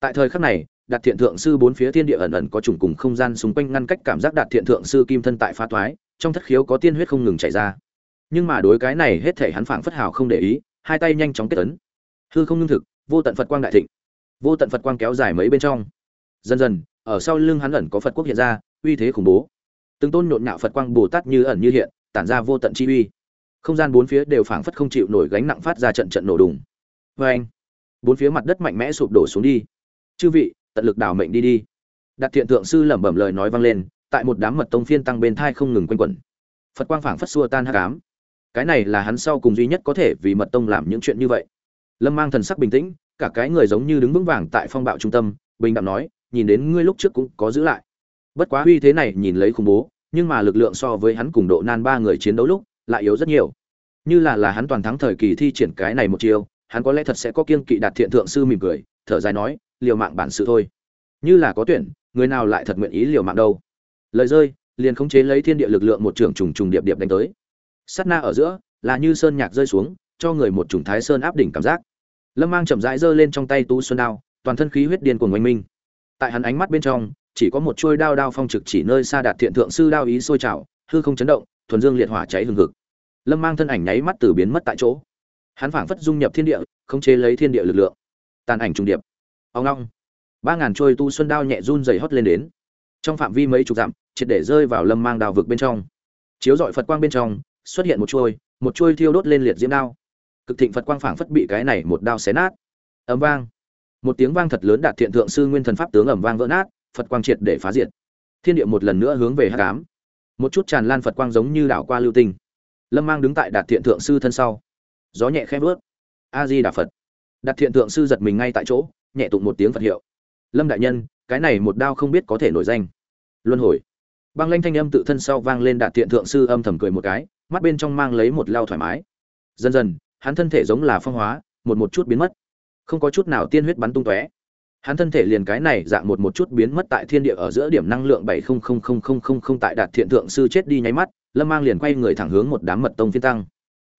Tại thời khắc này đạt thiện thượng sư bốn phía thiên địa ẩn ẩn có trùng cùng không gian xung quanh ngăn cách cảm giác đạt thiện thượng sư kim thân tại phá thoái, trong thất khiếu có tiên huyết không ngừng chảy ra. Nhưng mà đối cái này hết thể hắn phảng phất hào không để ý, hai tay nhanh chóng kết ấn. Hư không ngưng thực, vô tận phật quang đại thịnh. Vô tận phật quang kéo dài mấy bên trong. Dần dần, ở sau lưng hắn ẩn có phật quốc hiện ra, uy thế khủng bố. Từng tôn nhộn nhạo phật quang bồ tát như ẩn như hiện, tản ra vô tận chi uy. Không gian bốn phía đều phảng phất không chịu nổi gánh nặng phát ra trận trận nổ đùng. Vê anh bốn phía mặt đất mạnh mẽ sụp đổ xuống đi. Chư vị tận lực đảo mệnh đi đi. Đặt thiện thượng sư lẩm bẩm lời nói vang lên, tại một đám mật tông phiên tăng bên thai không ngừng quanh quẩn. Phật quang phảng phất xua tan hắc ám. Cái này là hắn sau cùng duy nhất có thể vì mật tông làm những chuyện như vậy. Lâm mang thần sắc bình tĩnh, cả cái người giống như đứng vững vàng tại phong bạo trung tâm, bình đạm nói, nhìn đến ngươi lúc trước cũng có giữ lại. Bất quá uy thế này nhìn lấy khủng bố, nhưng mà lực lượng so với hắn cùng độ nan ba người chiến đấu lúc lại yếu rất nhiều. Như là là hắn toàn thắng thời kỳ thi triển cái này một chiêu, hắn có lẽ thật sẽ có kiên kỵ đạt thiện thượng sư mỉm cười, thở dài nói liều mạng bản sự thôi. Như là có tuyển, người nào lại thật nguyện ý liều mạng đâu. Lời rơi, liền khống chế lấy thiên địa lực lượng một trường trùng trùng điệp điệp đánh tới. Sát na ở giữa, là như sơn nhạc rơi xuống, cho người một trùng thái sơn áp đỉnh cảm giác. Lâm mang chậm rãi giơ lên trong tay tú xuân đao, toàn thân khí huyết điên cuồng oanh minh. Tại hắn ánh mắt bên trong, chỉ có một chuôi đao đao phong trực chỉ nơi xa đạt thiện thượng sư đao ý sôi trào, hư không chấn động, thuần dương liệt hỏa cháy hừng hực. Lâm mang thân ảnh nháy mắt từ biến mất tại chỗ. Hắn phảng phất dung nhập thiên địa, khống chế lấy thiên địa lực lượng. Tàn ảnh trùng điệp ông long ba ngàn trôi tu xuân đao nhẹ run dày hót lên đến. Trong phạm vi mấy chục dặm, triệt để rơi vào lâm mang đào vực bên trong. Chiếu dọi phật quang bên trong, xuất hiện một trôi một trôi thiêu đốt lên liệt diễm đao. Cực thịnh phật quang phảng phất bị cái này một đao xé nát. Ấm vang. Một tiếng vang thật lớn đạt thiện thượng sư nguyên thần pháp tướng ẩm vang vỡ nát, phật quang triệt để phá diệt. Thiên địa một lần nữa hướng về hát cám một chút tràn lan phật quang giống như đảo qua lưu tinh. Lâm mang đứng tại đạt thiện thượng sư thân sau. Gió nhẹ khẽ vớt. A di đà phật. Đạt thiện thượng sư giật mình ngay tại chỗ nhẹ tụng một tiếng phật hiệu. Lâm đại nhân, cái này một đao không biết có thể nổi danh. Luân hồi. Băng lanh thanh âm tự thân sau vang lên đạt thiện thượng sư âm thầm cười một cái, mắt bên trong mang lấy một lao thoải mái. Dần dần, hắn thân thể giống là phong hóa, một một chút biến mất. Không có chút nào tiên huyết bắn tung tóe. Hắn thân thể liền cái này dạng một một chút biến mất tại thiên địa ở giữa điểm năng lượng bảy không không không không không không tại đạt thiện thượng sư chết đi nháy mắt, lâm mang liền quay người thẳng hướng một đám mật tông phiên tăng.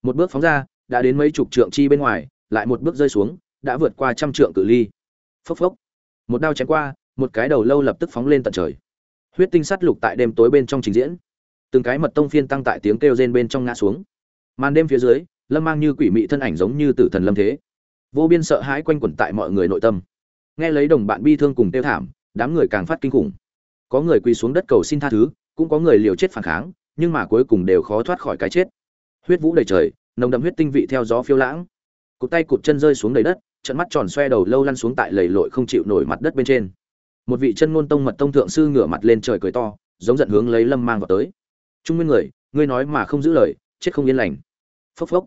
Một bước phóng ra, đã đến mấy chục trượng chi bên ngoài, lại một bước rơi xuống, đã vượt qua trăm trượng cự ly phốc phốc. Một đao chém qua, một cái đầu lâu lập tức phóng lên tận trời. Huyết tinh sắt lục tại đêm tối bên trong trình diễn. Từng cái mật tông phiên tăng tại tiếng kêu rên bên trong ngã xuống. Màn đêm phía dưới, lâm mang như quỷ mị thân ảnh giống như tử thần lâm thế. Vô biên sợ hãi quanh quẩn tại mọi người nội tâm. Nghe lấy đồng bạn bi thương cùng tiêu thảm, đám người càng phát kinh khủng. Có người quỳ xuống đất cầu xin tha thứ, cũng có người liều chết phản kháng, nhưng mà cuối cùng đều khó thoát khỏi cái chết. Huyết vũ đầy trời, nồng đậm huyết tinh vị theo gió phiêu lãng cụt tay cụt chân rơi xuống đầy đất, trận mắt tròn xoe đầu lâu lăn xuống tại lầy lội không chịu nổi mặt đất bên trên. Một vị chân ngôn tông mật tông thượng sư ngửa mặt lên trời cười to, giống giận hướng lấy lâm mang vào tới. Trung nguyên người, ngươi nói mà không giữ lời, chết không yên lành. Phốc phốc.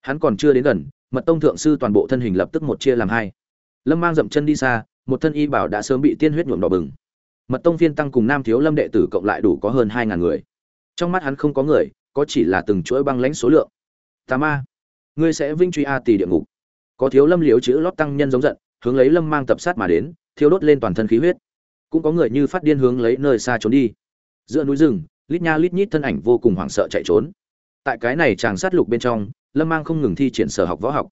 Hắn còn chưa đến gần, mật tông thượng sư toàn bộ thân hình lập tức một chia làm hai. Lâm mang dậm chân đi xa, một thân y bảo đã sớm bị tiên huyết nhuộm đỏ bừng. Mật tông phiên tăng cùng nam thiếu lâm đệ tử cộng lại đủ có hơn hai ngàn người. Trong mắt hắn không có người, có chỉ là từng chuỗi băng lãnh số lượng. Tà ma ngươi sẽ vinh truy a tỷ địa ngục. Có thiếu lâm liếu chữ lót tăng nhân giống giận, hướng lấy lâm mang tập sát mà đến thiếu đốt lên toàn thân khí huyết. Cũng có người như phát điên hướng lấy nơi xa trốn đi. Giữa núi rừng, lít nha lít nhít thân ảnh vô cùng hoảng sợ chạy trốn. Tại cái này chàng sát lục bên trong, lâm mang không ngừng thi triển sở học võ học.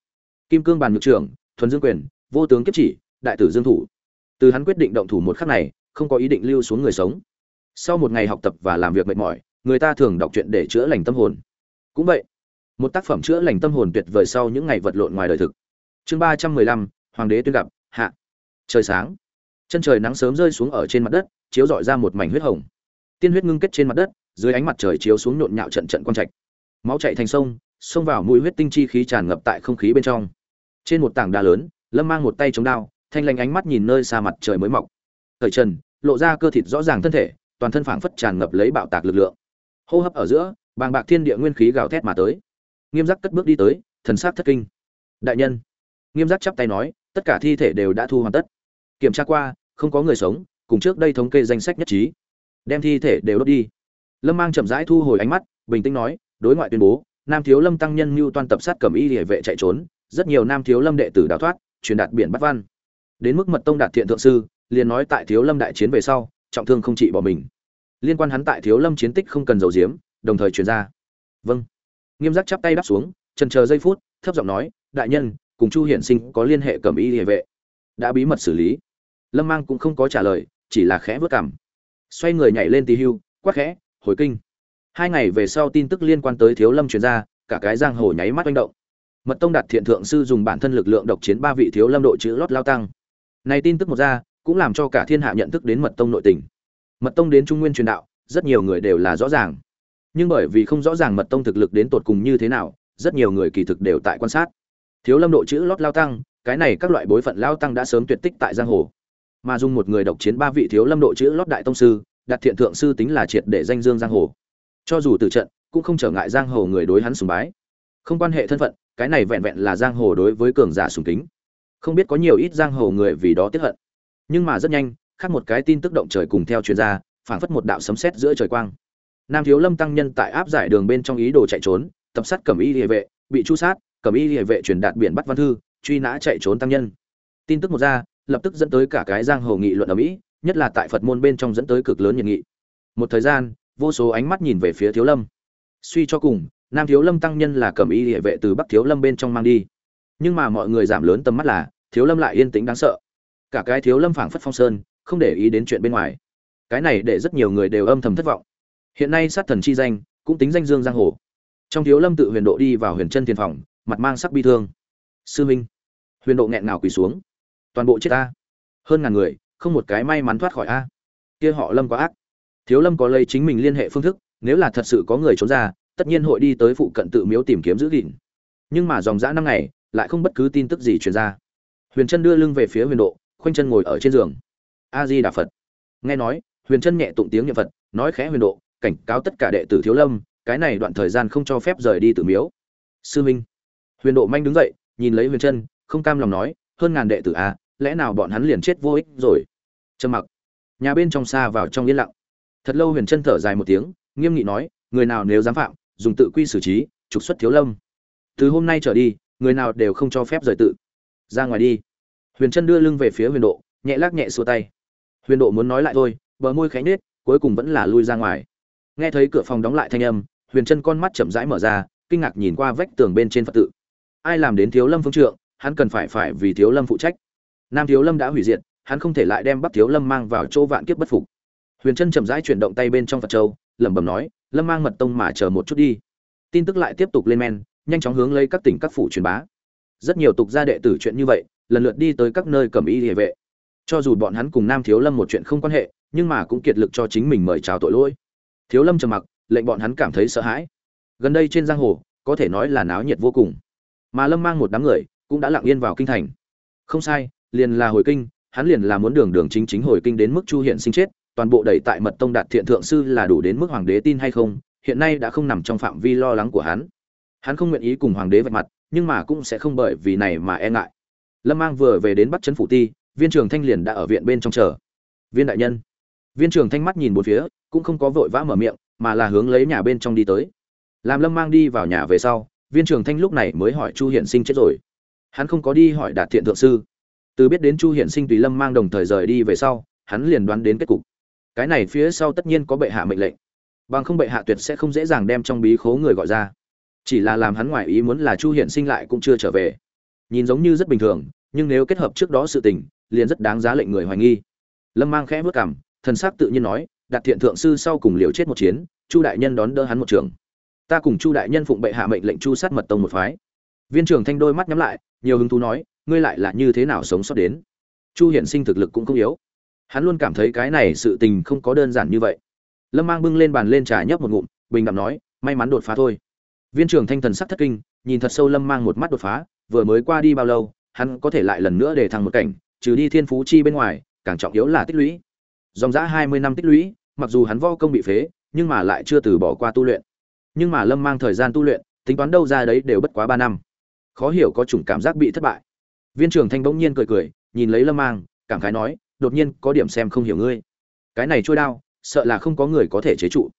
Kim cương bàn ngược trưởng, thuần dương quyền, vô tướng kiếp chỉ, đại tử dương thủ. Từ hắn quyết định động thủ một khắc này, không có ý định lưu xuống người sống. Sau một ngày học tập và làm việc mệt mỏi, người ta thường đọc truyện để chữa lành tâm hồn. Cũng vậy một tác phẩm chữa lành tâm hồn tuyệt vời sau những ngày vật lộn ngoài đời thực. Chương ba trăm mười lăm, hoàng đế tuyên gặp, hạ. Trời sáng. Chân trời nắng sớm rơi xuống ở trên mặt đất, chiếu rọi ra một mảnh huyết hồng. Tiên huyết ngưng kết trên mặt đất, dưới ánh mặt trời chiếu xuống nhộn nhạo trận trận quang trạch. Máu chạy thành sông, xông vào mũi huyết tinh chi khí tràn ngập tại không khí bên trong. Trên một tảng đá lớn, lâm mang một tay chống đao, thanh lanh ánh mắt nhìn nơi xa mặt trời mới mọc. Thời trần, lộ ra cơ thịt rõ ràng thân thể, toàn thân phảng phất tràn ngập lấy bạo tạc lực lượng. Hô hấp ở giữa, bàng bạc thiên địa nguyên khí gào thét mà tới nghiêm giác cất bước đi tới, thần sát thất kinh. Đại nhân. Nghiêm giác chắp tay nói, tất cả thi thể đều đã thu hoàn tất. Kiểm tra qua, không có người sống, cùng trước đây thống kê danh sách nhất trí. Đem thi thể đều đốt đi. Lâm mang chậm rãi thu hồi ánh mắt, bình tĩnh nói, đối ngoại tuyên bố, nam thiếu lâm tăng nhân mưu toàn tập sát cầm y địa vệ chạy trốn, rất nhiều nam thiếu lâm đệ tử đào thoát, truyền đạt biển bắt văn. Đến mức mật tông đạt thiện thượng sư, liền nói tại thiếu lâm đại chiến về sau, trọng thương không trị bỏ mình. Liên quan hắn tại thiếu lâm chiến tích không cần dầu diếm đồng thời truyền ra. Vâng nghiêm giác chắp tay đáp xuống, trần chờ giây phút, thấp giọng nói, đại nhân, cùng chu hiển sinh có liên hệ cầm y địa vệ. Đã bí mật xử lý. Lâm mang cũng không có trả lời, chỉ là khẽ vớt cảm xoay người nhảy lên tì hưu quắc khẽ, hồi kinh. Hai ngày về sau tin tức liên quan tới thiếu lâm truyền ra, cả cái giang hồ nháy mắt manh động. Mật tông đạt thiện thượng sư dùng bản thân lực lượng độc chiến ba vị thiếu lâm đội chữ lót lao tăng. Này tin tức một ra, cũng làm cho cả thiên hạ nhận thức đến mật tông nội tình. Mật tông đến trung nguyên truyền đạo, rất nhiều người đều là rõ ràng nhưng bởi vì không rõ ràng mật tông thực lực đến tột cùng như thế nào, rất nhiều người kỳ thực đều tại quan sát. Thiếu lâm độ chữ lót lao tăng, cái này các loại bối phận lao tăng đã sớm tuyệt tích tại giang hồ. Mà dùng một người độc chiến ba vị thiếu lâm độ chữ lót đại tông sư, đặt thiện thượng sư tính là triệt để danh dương giang hồ. Cho dù từ trận, cũng không trở ngại giang hồ người đối hắn sùng bái. Không quan hệ thân phận, cái này vẹn vẹn là giang hồ đối với cường giả sùng kính. Không biết có nhiều ít giang hồ người vì đó tiếp hận. Nhưng mà rất nhanh, khác một cái tin tức động trời cùng theo chuyên gia, phảng phất một đạo sấm sét giữa trời quang nam thiếu lâm tăng nhân tại áp giải đường bên trong ý đồ chạy trốn, tập sát cẩm y địa vệ, bị chu sát, cẩm y địa vệ truyền đạt biển bắt văn thư, truy nã chạy trốn tăng nhân. Tin tức một ra, lập tức dẫn tới cả cái giang hồ nghị luận ở mỹ, nhất là tại phật môn bên trong dẫn tới cực lớn nhiệt nghị. Một thời gian, vô số ánh mắt nhìn về phía thiếu lâm. Suy cho cùng, nam thiếu lâm tăng nhân là cẩm y địa vệ từ bắc thiếu lâm bên trong mang đi. Nhưng mà mọi người giảm lớn tầm mắt là, thiếu lâm lại yên tĩnh đáng sợ. Cả cái thiếu lâm phảng phất phong sơn, không để ý đến chuyện bên ngoài. Cái này để rất nhiều người đều âm thầm thất vọng hiện nay sát thần chi danh cũng tính danh dương giang hồ. Trong thiếu lâm tự huyền độ đi vào huyền chân thiền phòng, mặt mang sắc bi thương. Sư minh, huyền độ nghẹn ngào quỳ xuống. Toàn bộ chết ta. Hơn ngàn người, không một cái may mắn thoát khỏi a. Kia họ lâm quá ác. Thiếu lâm có lấy chính mình liên hệ phương thức, nếu là thật sự có người trốn ra, tất nhiên hội đi tới phụ cận tự miếu tìm kiếm giữ gìn. Nhưng mà dòng dã năm ngày, lại không bất cứ tin tức gì truyền ra. Huyền chân đưa lưng về phía huyền độ, khoanh chân ngồi ở trên giường. A di đà phật. Nghe nói, huyền chân nhẹ tụng tiếng niệm phật, nói khẽ huyền độ cảnh cáo tất cả đệ tử thiếu lâm, cái này đoạn thời gian không cho phép rời đi tự miếu. Sư minh, huyền độ manh đứng dậy, nhìn lấy huyền chân, không cam lòng nói, hơn ngàn đệ tử a lẽ nào bọn hắn liền chết vô ích rồi? Trầm mặc. Nhà bên trong xa vào trong yên lặng. Thật lâu huyền chân thở dài một tiếng, nghiêm nghị nói, người nào nếu dám phạm, dùng tự quy xử trí, trục xuất thiếu lâm. Từ hôm nay trở đi, người nào đều không cho phép rời tự. Ra ngoài đi. Huyền chân đưa lưng về phía huyền độ, nhẹ lắc nhẹ xua tay. Huyền độ muốn nói lại thôi, bờ môi khẽ nết cuối cùng vẫn là lui ra ngoài nghe thấy cửa phòng đóng lại thanh âm, huyền chân con mắt chậm rãi mở ra, kinh ngạc nhìn qua vách tường bên trên phật tự. Ai làm đến thiếu lâm phương trượng, hắn cần phải phải vì thiếu lâm phụ trách. Nam thiếu lâm đã hủy diệt, hắn không thể lại đem bắc thiếu lâm mang vào chỗ vạn kiếp bất phục. Huyền chân chậm rãi chuyển động tay bên trong phật châu, lẩm bẩm nói, lâm mang mật tông mà chờ một chút đi. Tin tức lại tiếp tục lên men, nhanh chóng hướng lấy các tỉnh các phủ truyền bá. Rất nhiều tục gia đệ tử chuyện như vậy, lần lượt đi tới các nơi cầm y địa vệ. Cho dù bọn hắn cùng nam thiếu lâm một chuyện không quan hệ, nhưng mà cũng kiệt lực cho chính mình mời chào tội lỗi thiếu lâm trầm mặc, lệnh bọn hắn cảm thấy sợ hãi. Gần đây trên giang hồ, có thể nói là náo nhiệt vô cùng. Mà lâm mang một đám người, cũng đã lặng yên vào kinh thành. Không sai, liền là hồi kinh, hắn liền là muốn đường đường chính chính hồi kinh đến mức chu hiện sinh chết, toàn bộ đẩy tại mật tông đạt thiện thượng sư là đủ đến mức hoàng đế tin hay không, hiện nay đã không nằm trong phạm vi lo lắng của hắn. Hắn không nguyện ý cùng hoàng đế vạch mặt, nhưng mà cũng sẽ không bởi vì này mà e ngại. Lâm mang vừa về đến bắt chấn phủ ti, viên trường thanh liền đã ở viện bên trong chờ. Viên đại nhân viên trưởng thanh mắt nhìn một phía, cũng không có vội vã mở miệng, mà là hướng lấy nhà bên trong đi tới. Làm lâm mang đi vào nhà về sau, viên trưởng thanh lúc này mới hỏi chu hiển sinh chết rồi. Hắn không có đi hỏi đạt thiện thượng sư. Từ biết đến chu hiển sinh tùy lâm mang đồng thời rời đi về sau, hắn liền đoán đến kết cục. Cái này phía sau tất nhiên có bệ hạ mệnh lệnh. Bằng không bệ hạ tuyệt sẽ không dễ dàng đem trong bí khố người gọi ra. Chỉ là làm hắn ngoài ý muốn là chu hiển sinh lại cũng chưa trở về. Nhìn giống như rất bình thường, nhưng nếu kết hợp trước đó sự tình, liền rất đáng giá lệnh người hoài nghi. Lâm mang khẽ vớt cảm thần sắc tự nhiên nói, đặt thiện thượng sư sau cùng liều chết một chiến, chu đại nhân đón đỡ hắn một trường. Ta cùng chu đại nhân phụng bệ hạ mệnh lệnh chu sát mật tông một phái. Viên trưởng thanh đôi mắt nhắm lại, nhiều hứng thú nói, ngươi lại là như thế nào sống sót đến? Chu hiển sinh thực lực cũng không yếu. Hắn luôn cảm thấy cái này sự tình không có đơn giản như vậy. Lâm mang bưng lên bàn lên trà nhấp một ngụm, bình đạm nói, may mắn đột phá thôi. Viên trưởng thanh thần sắc thất kinh, nhìn thật sâu lâm mang một mắt đột phá, vừa mới qua đi bao lâu, hắn có thể lại lần nữa để thăng một cảnh, trừ đi thiên phú chi bên ngoài, càng trọng yếu là tích lũy dòng dã hai mươi năm tích lũy, mặc dù hắn võ công bị phế, nhưng mà lại chưa từ bỏ qua tu luyện. Nhưng mà lâm mang thời gian tu luyện, tính toán đâu ra đấy đều bất quá ba năm. Khó hiểu có chủng cảm giác bị thất bại. Viên trưởng thanh bỗng nhiên cười cười, nhìn lấy lâm mang, cảm khái nói, đột nhiên, có điểm xem không hiểu ngươi. Cái này trôi đao, sợ là không có người có thể chế trụ.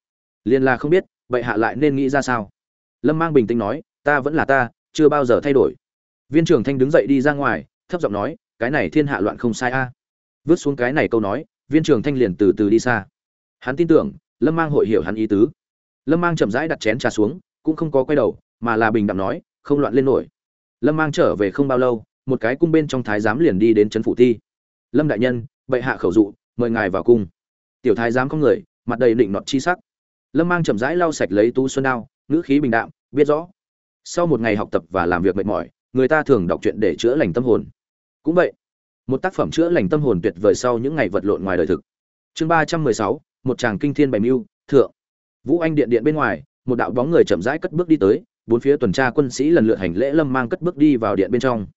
Liên là không biết vậy hạ lại nên nghĩ ra sao. Lâm mang bình tĩnh nói, ta vẫn là ta, chưa bao giờ thay đổi. Viên trưởng thanh đứng dậy đi ra ngoài, thấp giọng nói, cái này thiên hạ loạn không sai a. À. vứt xuống cái này câu nói viên trưởng thanh liền từ từ đi xa. Hắn tin tưởng, lâm mang hội hiểu hắn ý tứ. Lâm mang chậm rãi đặt chén trà xuống, cũng không có quay đầu, mà là bình đẳng nói, không loạn lên nổi. Lâm mang trở về không bao lâu, một cái cung bên trong thái giám liền đi đến trấn phủ thi. lâm đại nhân, bệ hạ khẩu dụ, mời ngài vào cung. Tiểu thái giám có người, mặt đầy định nọt chi sắc. Lâm mang chậm rãi lau sạch lấy tu xuân đao, ngữ khí bình đạm, biết rõ. Sau một ngày học tập và làm việc mệt mỏi, người ta thường đọc truyện để chữa lành tâm hồn. Cũng vậy một tác phẩm chữa lành tâm hồn tuyệt vời sau những ngày vật lộn ngoài đời thực. Chương ba trăm mười sáu, một chàng kinh thiên bày mưu, thượng. Vũ anh điện điện bên ngoài, một đạo bóng người chậm rãi cất bước đi tới, bốn phía tuần tra quân sĩ lần lượt hành lễ lâm mang cất bước đi vào điện bên trong.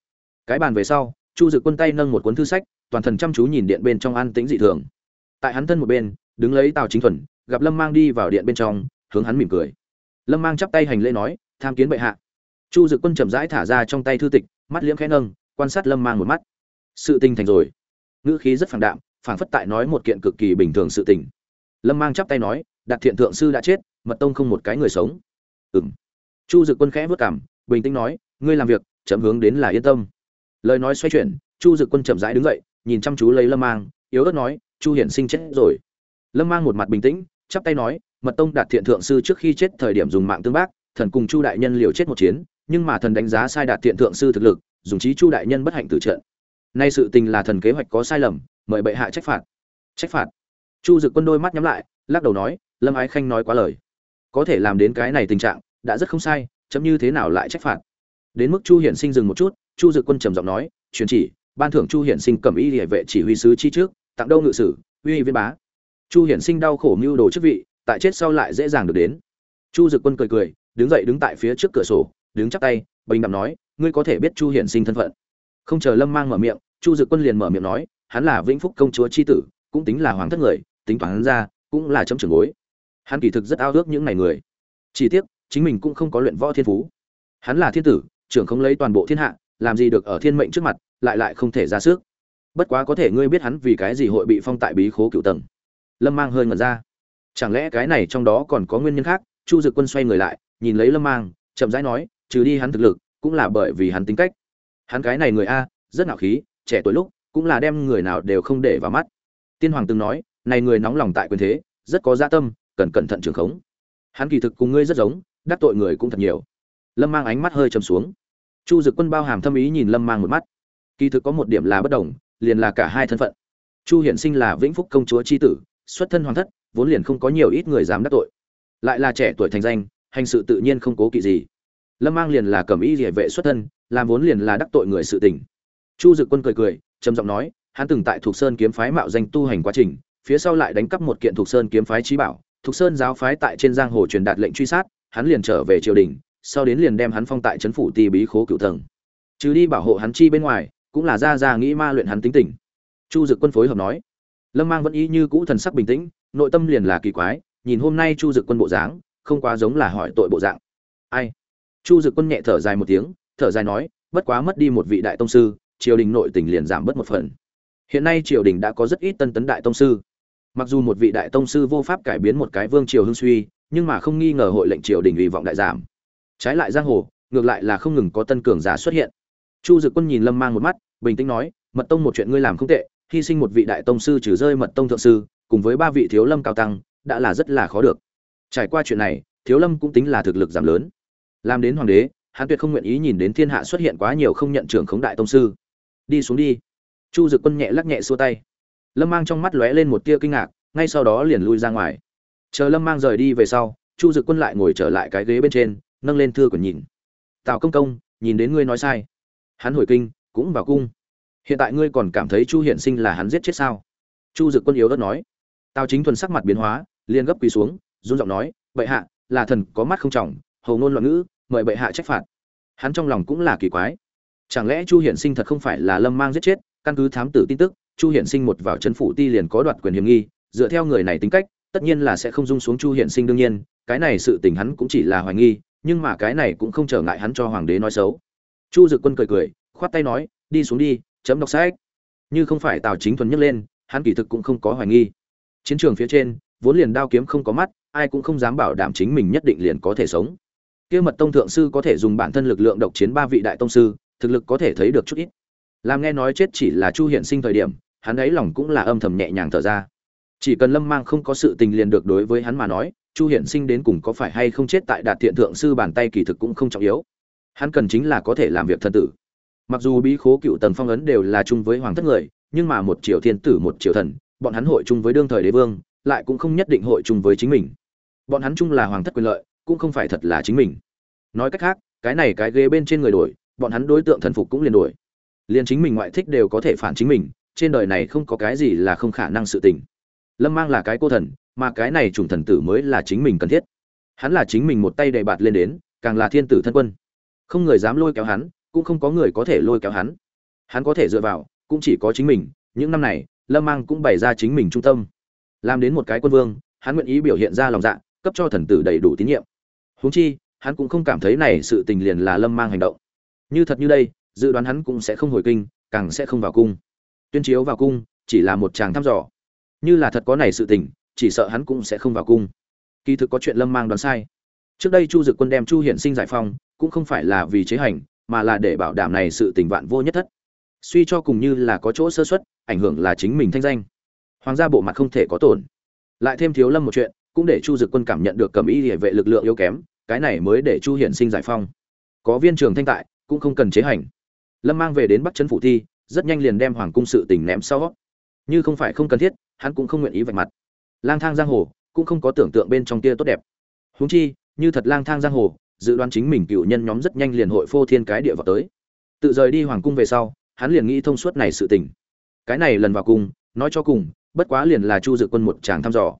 Cái bàn về sau, chu dự quân tay nâng một cuốn thư sách, toàn thần chăm chú nhìn điện bên trong an tĩnh dị thường. Tại hắn thân một bên, đứng lấy tào chính thuần, gặp lâm mang đi vào điện bên trong, hướng hắn mỉm cười. Lâm mang chắp tay hành lễ nói, tham kiến bệ hạ. Chu dự quân chậm rãi thả ra trong tay thư tịch, mắt liễm khẽ nâng, quan sát lâm mang một mắt sự tình thành rồi. Ngữ khí rất phản đạm, phảng phất tại nói một kiện cực kỳ bình thường sự tình. Lâm mang chắp tay nói, đạt thiện thượng sư đã chết, mật tông không một cái người sống. Ừng chu dực quân khẽ vất cảm bình tĩnh nói, ngươi làm việc, chậm hướng đến là yên tâm. Lời nói xoay chuyển, chu dực quân chậm rãi đứng dậy, nhìn chăm chú lấy lâm mang, yếu ớt nói, chu hiển sinh chết rồi. Lâm mang một mặt bình tĩnh, chắp tay nói, mật tông đạt thiện thượng sư trước khi chết thời điểm dùng mạng tương bác, thần cùng chu đại nhân liều chết một chiến, nhưng mà thần đánh giá sai đạt thiện thượng sư thực lực, dùng trí chu đại nhân bất hạnh tử trận nay sự tình là thần kế hoạch có sai lầm, mời bệ hạ trách phạt. Trách phạt? Chu dực quân đôi mắt nhắm lại, lắc đầu nói, lâm ái khanh nói quá lời. Có thể làm đến cái này tình trạng, đã rất không sai, chấm như thế nào lại trách phạt? Đến mức chu hiển sinh dừng một chút, chu dực quân trầm giọng nói truyền chỉ, ban thưởng chu hiển sinh cầm y địa vệ chỉ huy sứ chi trước, tặng đâu ngự sử, uy viên bá. Chu hiển sinh đau khổ mưu đồ chức vị, tại chết sau lại dễ dàng được đến. Chu dực quân cười cười, đứng dậy đứng tại phía trước cửa sổ, đứng chắp tay, bình đẳng nói, ngươi có thể biết chu hiển sinh thân phận? Không chờ lâm mang mở miệng, chu dự quân liền mở miệng nói, hắn là vĩnh phúc công chúa c h i tử, cũng tính là hoàng thất người, tính toán hắn ra, cũng là chấm trường gối hắn kỳ thực rất ao ước những ngày người. Chỉ tiếc, chính mình cũng không có luyện võ thiên phú. Hắn là thiên tử, trưởng không lấy toàn bộ thiên hạ, làm gì được ở thiên mệnh trước mặt, lại lại không thể ra sức. Bất quá có thể ngươi biết hắn vì cái gì hội bị phong tại bí khố cựu tầng. Lâm mang hơi ngẩn ra. Chẳng lẽ cái này trong đó còn có nguyên nhân khác? Chu dực quân xoay người lại, nhìn lấy lâm mang, chậm rãi nói, trừ đi hắn thực lực, cũng là bởi vì hắn tính cách hắn cái này người a, rất ngạo khí, trẻ tuổi lúc, cũng là đem người nào đều không để vào mắt. Tiên hoàng từng nói, này người nóng lòng tại quyền thế, rất có gia tâm, cần cẩn thận trường khống. Hắn kỳ thực cùng ngươi rất giống, đắc tội người cũng thật nhiều. Lâm mang ánh mắt hơi trầm xuống. Chu dực quân bao hàm thâm ý nhìn lâm mang một mắt. Kỳ thực có một điểm là bất đồng, liền là cả hai thân phận. Chu hiển sinh là vĩnh phúc công chúa c h i tử, xuất thân hoàng thất, vốn liền không có nhiều ít người dám đắc tội. Lại là trẻ tuổi thành danh, hành sự tự nhiên không cố kỵ gì. Lâm mang liền là cầm ý địa vệ xuất thân làm vốn liền là đắc tội người sự tình. Chu dực quân cười cười, trầm giọng nói, hắn từng tại thuộc sơn kiếm phái mạo danh tu hành quá trình, phía sau lại đánh cắp một kiện thuộc sơn kiếm phái trí bảo thuộc sơn giáo phái tại trên giang hồ truyền đạt lệnh truy sát, hắn liền trở về triều đình, sau đến liền đem hắn phong tại trấn phủ ti bí khố cựu tầng. Chứ đi bảo hộ hắn chi bên ngoài, cũng là ra ra nghĩ ma luyện hắn tính tình. Chu dực quân phối hợp nói, lâm mang vẫn y như cũ thần sắc bình tĩnh, nội tâm liền là kỳ quái, nhìn hôm nay chu dực quân bộ dáng, không quá giống là hỏi tội bộ dạng. Ai? Chu dực quân nhẹ thở dài một tiếng thở dài nói, bất quá mất đi một vị đại tông sư, triều đình nội tình liền giảm bớt một phần. Hiện nay triều đình đã có rất ít tân tấn đại tông sư. Mặc dù một vị đại tông sư vô pháp cải biến một cái vương triều hưng suy, nhưng mà không nghi ngờ hội lệnh triều đình hy vọng đại giảm. Trái lại giang hồ, ngược lại là không ngừng có tân cường giả xuất hiện. Chu dực quân nhìn lâm mang một mắt, bình tĩnh nói, mật tông một chuyện ngươi làm không tệ, hy sinh một vị đại tông sư trừ rơi mật tông thượng sư, cùng với ba vị thiếu lâm cao tăng, đã là rất là khó được. Trải qua chuyện này, thiếu lâm cũng tính là thực lực giảm lớn. Làm đến hoàng đế hắn tuyệt không nguyện ý nhìn đến thiên hạ xuất hiện quá nhiều không nhận trưởng khống đại tông sư. Đi xuống đi. Chu dực quân nhẹ lắc nhẹ xua tay. Lâm mang trong mắt lóe lên một tia kinh ngạc, ngay sau đó liền lui ra ngoài. Chờ lâm mang rời đi về sau, chu dực quân lại ngồi trở lại cái ghế bên trên, nâng lên thưa của nhìn. Tào công công, nhìn đến ngươi nói sai. Hắn hồi kinh, cũng vào cung. Hiện tại ngươi còn cảm thấy chu hiển sinh là hắn giết chết sao? Chu dực quân yếu đất nói. Tào chính thuần sắc mặt biến hóa, liền gấp quỳ xuống, run giọng nói, bệ hạ, là thần có mắt không trọng, hầu ngôn loạn ngữ mời bệ hạ trách phạt. Hắn trong lòng cũng là kỳ quái. Chẳng lẽ chu hiển sinh thật không phải là lâm mang giết chết? Căn cứ thám tử tin tức, chu hiển sinh một vào c phủ ti liền có đoạt quyền hiểm nghi, dựa theo người này tính cách, tất nhiên là sẽ không dung xuống chu hiển sinh đương nhiên, cái này sự tình hắn cũng chỉ là hoài nghi, nhưng mà cái này cũng không trở ngại hắn cho hoàng đế nói xấu. Chu dực quân cười cười, khoát tay nói, đi xuống đi, chấm đọc sách. Như không phải tào chính thuần nhấc lên, hắn kỳ thực cũng không có hoài nghi. Chiến trường phía trên, vốn liền đao kiếm không có mắt, ai cũng không dám bảo đảm chính mình nhất định liền có thể sống kia mật tông thượng sư có thể dùng bản thân lực lượng độc chiến ba vị đại tông sư, thực lực có thể thấy được chút ít. Làm nghe nói chết chỉ là chu hiện sinh thời điểm, hắn ấy lòng cũng là âm thầm nhẹ nhàng thở ra. Chỉ cần lâm mang không có sự tình liền được đối với hắn mà nói, chu hiện sinh đến cùng có phải hay không chết tại đạt thiện thượng sư bàn tay kỳ thực cũng không trọng yếu. Hắn cần chính là có thể làm việc thân tử. Mặc dù bí khố cựu tần phong ấn đều là chung với hoàng thất người, nhưng mà một triều thiên tử, một triều thần, bọn hắn hội chung với đương thời đế vương, lại cũng không nhất định hội chung với chính mình. Bọn hắn chung là hoàng thất quyền lợi, cũng không phải thật là chính mình nói cách khác, cái này cái ghế bên trên người đổi, bọn hắn đối tượng thần phục cũng liền đổi. Liền chính mình ngoại thích đều có thể phản chính mình, trên đời này không có cái gì là không khả năng sự tình. Lâm mang là cái cô thần, mà cái này chủng thần tử mới là chính mình cần thiết. Hắn là chính mình một tay đầy bạt lên đến, càng là thiên tử thân quân. Không người dám lôi kéo hắn, cũng không có người có thể lôi kéo hắn. Hắn có thể dựa vào, cũng chỉ có chính mình. Những năm này, lâm mang cũng bày ra chính mình trung tâm. Làm đến một cái quân vương, hắn nguyện ý biểu hiện ra lòng dạ cấp cho thần tử đầy đủ tín nhiệm. Huống chi hắn cũng không cảm thấy này sự tình liền là lâm mang hành động. Như thật như đây, dự đoán hắn cũng sẽ không hồi kinh, càng sẽ không vào cung. Tuyên chiếu vào cung, chỉ là một chàng thăm dò. Như là thật có này sự tình, chỉ sợ hắn cũng sẽ không vào cung. Kỳ thực có chuyện lâm mang đoán sai. Trước đây chu dực quân đem chu hiển sinh giải phong cũng không phải là vì chế hành, mà là để bảo đảm này sự tình vạn vô nhất thất. Suy cho cùng như là có chỗ sơ xuất ảnh hưởng là chính mình thanh danh. Hoàng gia bộ mặt không thể có tổn. Lại thêm thiếu lâm một chuyện, cũng để chu dực quân cảm nhận được cầm y địa vệ lực lượng yếu kém cái này mới để chu hiển sinh giải phong có viên trường thanh tại cũng không cần chế hành. Lâm mang về đến bắc trấn phủ thi rất nhanh liền đem hoàng cung sự tình ném sau. Như không phải không cần thiết hắn cũng không nguyện ý vạch mặt. Lang thang giang hồ cũng không có tưởng tượng bên trong kia tốt đẹp. Huống chi như thật lang thang giang hồ dự đoán chính mình cựu nhân nhóm rất nhanh liền hội phô thiên cái địa vào tới. Tự rời đi hoàng cung về sau hắn liền nghĩ thông suốt này sự tình. Cái này lần vào cùng, nói cho cùng bất quá liền là chu dự quân một chàng thăm dò.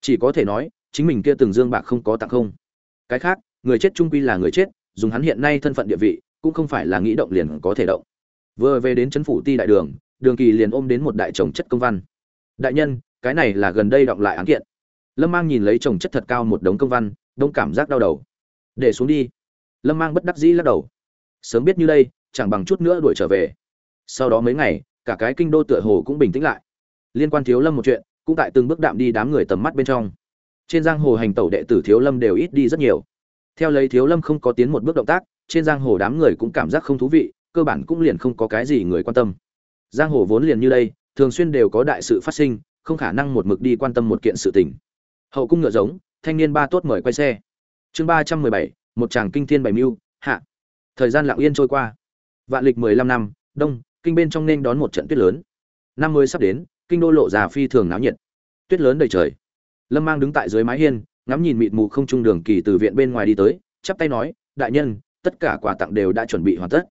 Chỉ có thể nói chính mình kia từng dương bạc không có tặng không cái khác, người chết trung quy là người chết, dùng hắn hiện nay thân phận địa vị, cũng không phải là nghĩ động liền có thể động. Vừa về đến trấn phủ ti đại đường đường kỳ liền ôm đến một đại chồng chất công văn. Đại nhân, cái này là gần đây đọc lại án kiện. Lâm mang nhìn lấy chồng chất thật cao một đống công văn, đông cảm giác đau đầu. Để xuống đi. Lâm mang bất đắc dĩ lắc đầu. Sớm biết như đây, chẳng bằng chút nữa đuổi trở về. Sau đó mấy ngày, cả cái kinh đô tựa hồ cũng bình tĩnh lại. Liên quan thiếu lâm một chuyện, cũng tại từng bước đạm đi đám người tầm mắt bên trong trên giang hồ hành tẩu đệ tử thiếu lâm đều ít đi rất nhiều. Theo lấy thiếu lâm không có tiến một bước động tác, trên giang hồ đám người cũng cảm giác không thú vị, cơ bản cũng liền không có cái gì người quan tâm. Giang hồ vốn liền như đây, thường xuyên đều có đại sự phát sinh, không khả năng một mực đi quan tâm một kiện sự tình. Hậu cung ngựa giống, thanh niên ba tốt mời quay xe. Chương ba trăm mười bảy, một chàng kinh thiên bảy mưu, hạ. Thời gian lặng yên trôi qua. Vạn lịch mười lăm năm, đông, kinh bên trong nên đón một trận tuyết lớn. Năm mới sắp đến, kinh đô lộ già phi thường náo nhiệt. Tuyết lớn đầy trời lâm mang đứng tại dưới mái hiên, ngắm nhìn mịt mù không trung đường kỳ từ viện bên ngoài đi tới, chắp tay nói, đại nhân, tất cả quà tặng đều đã chuẩn bị hoàn tất.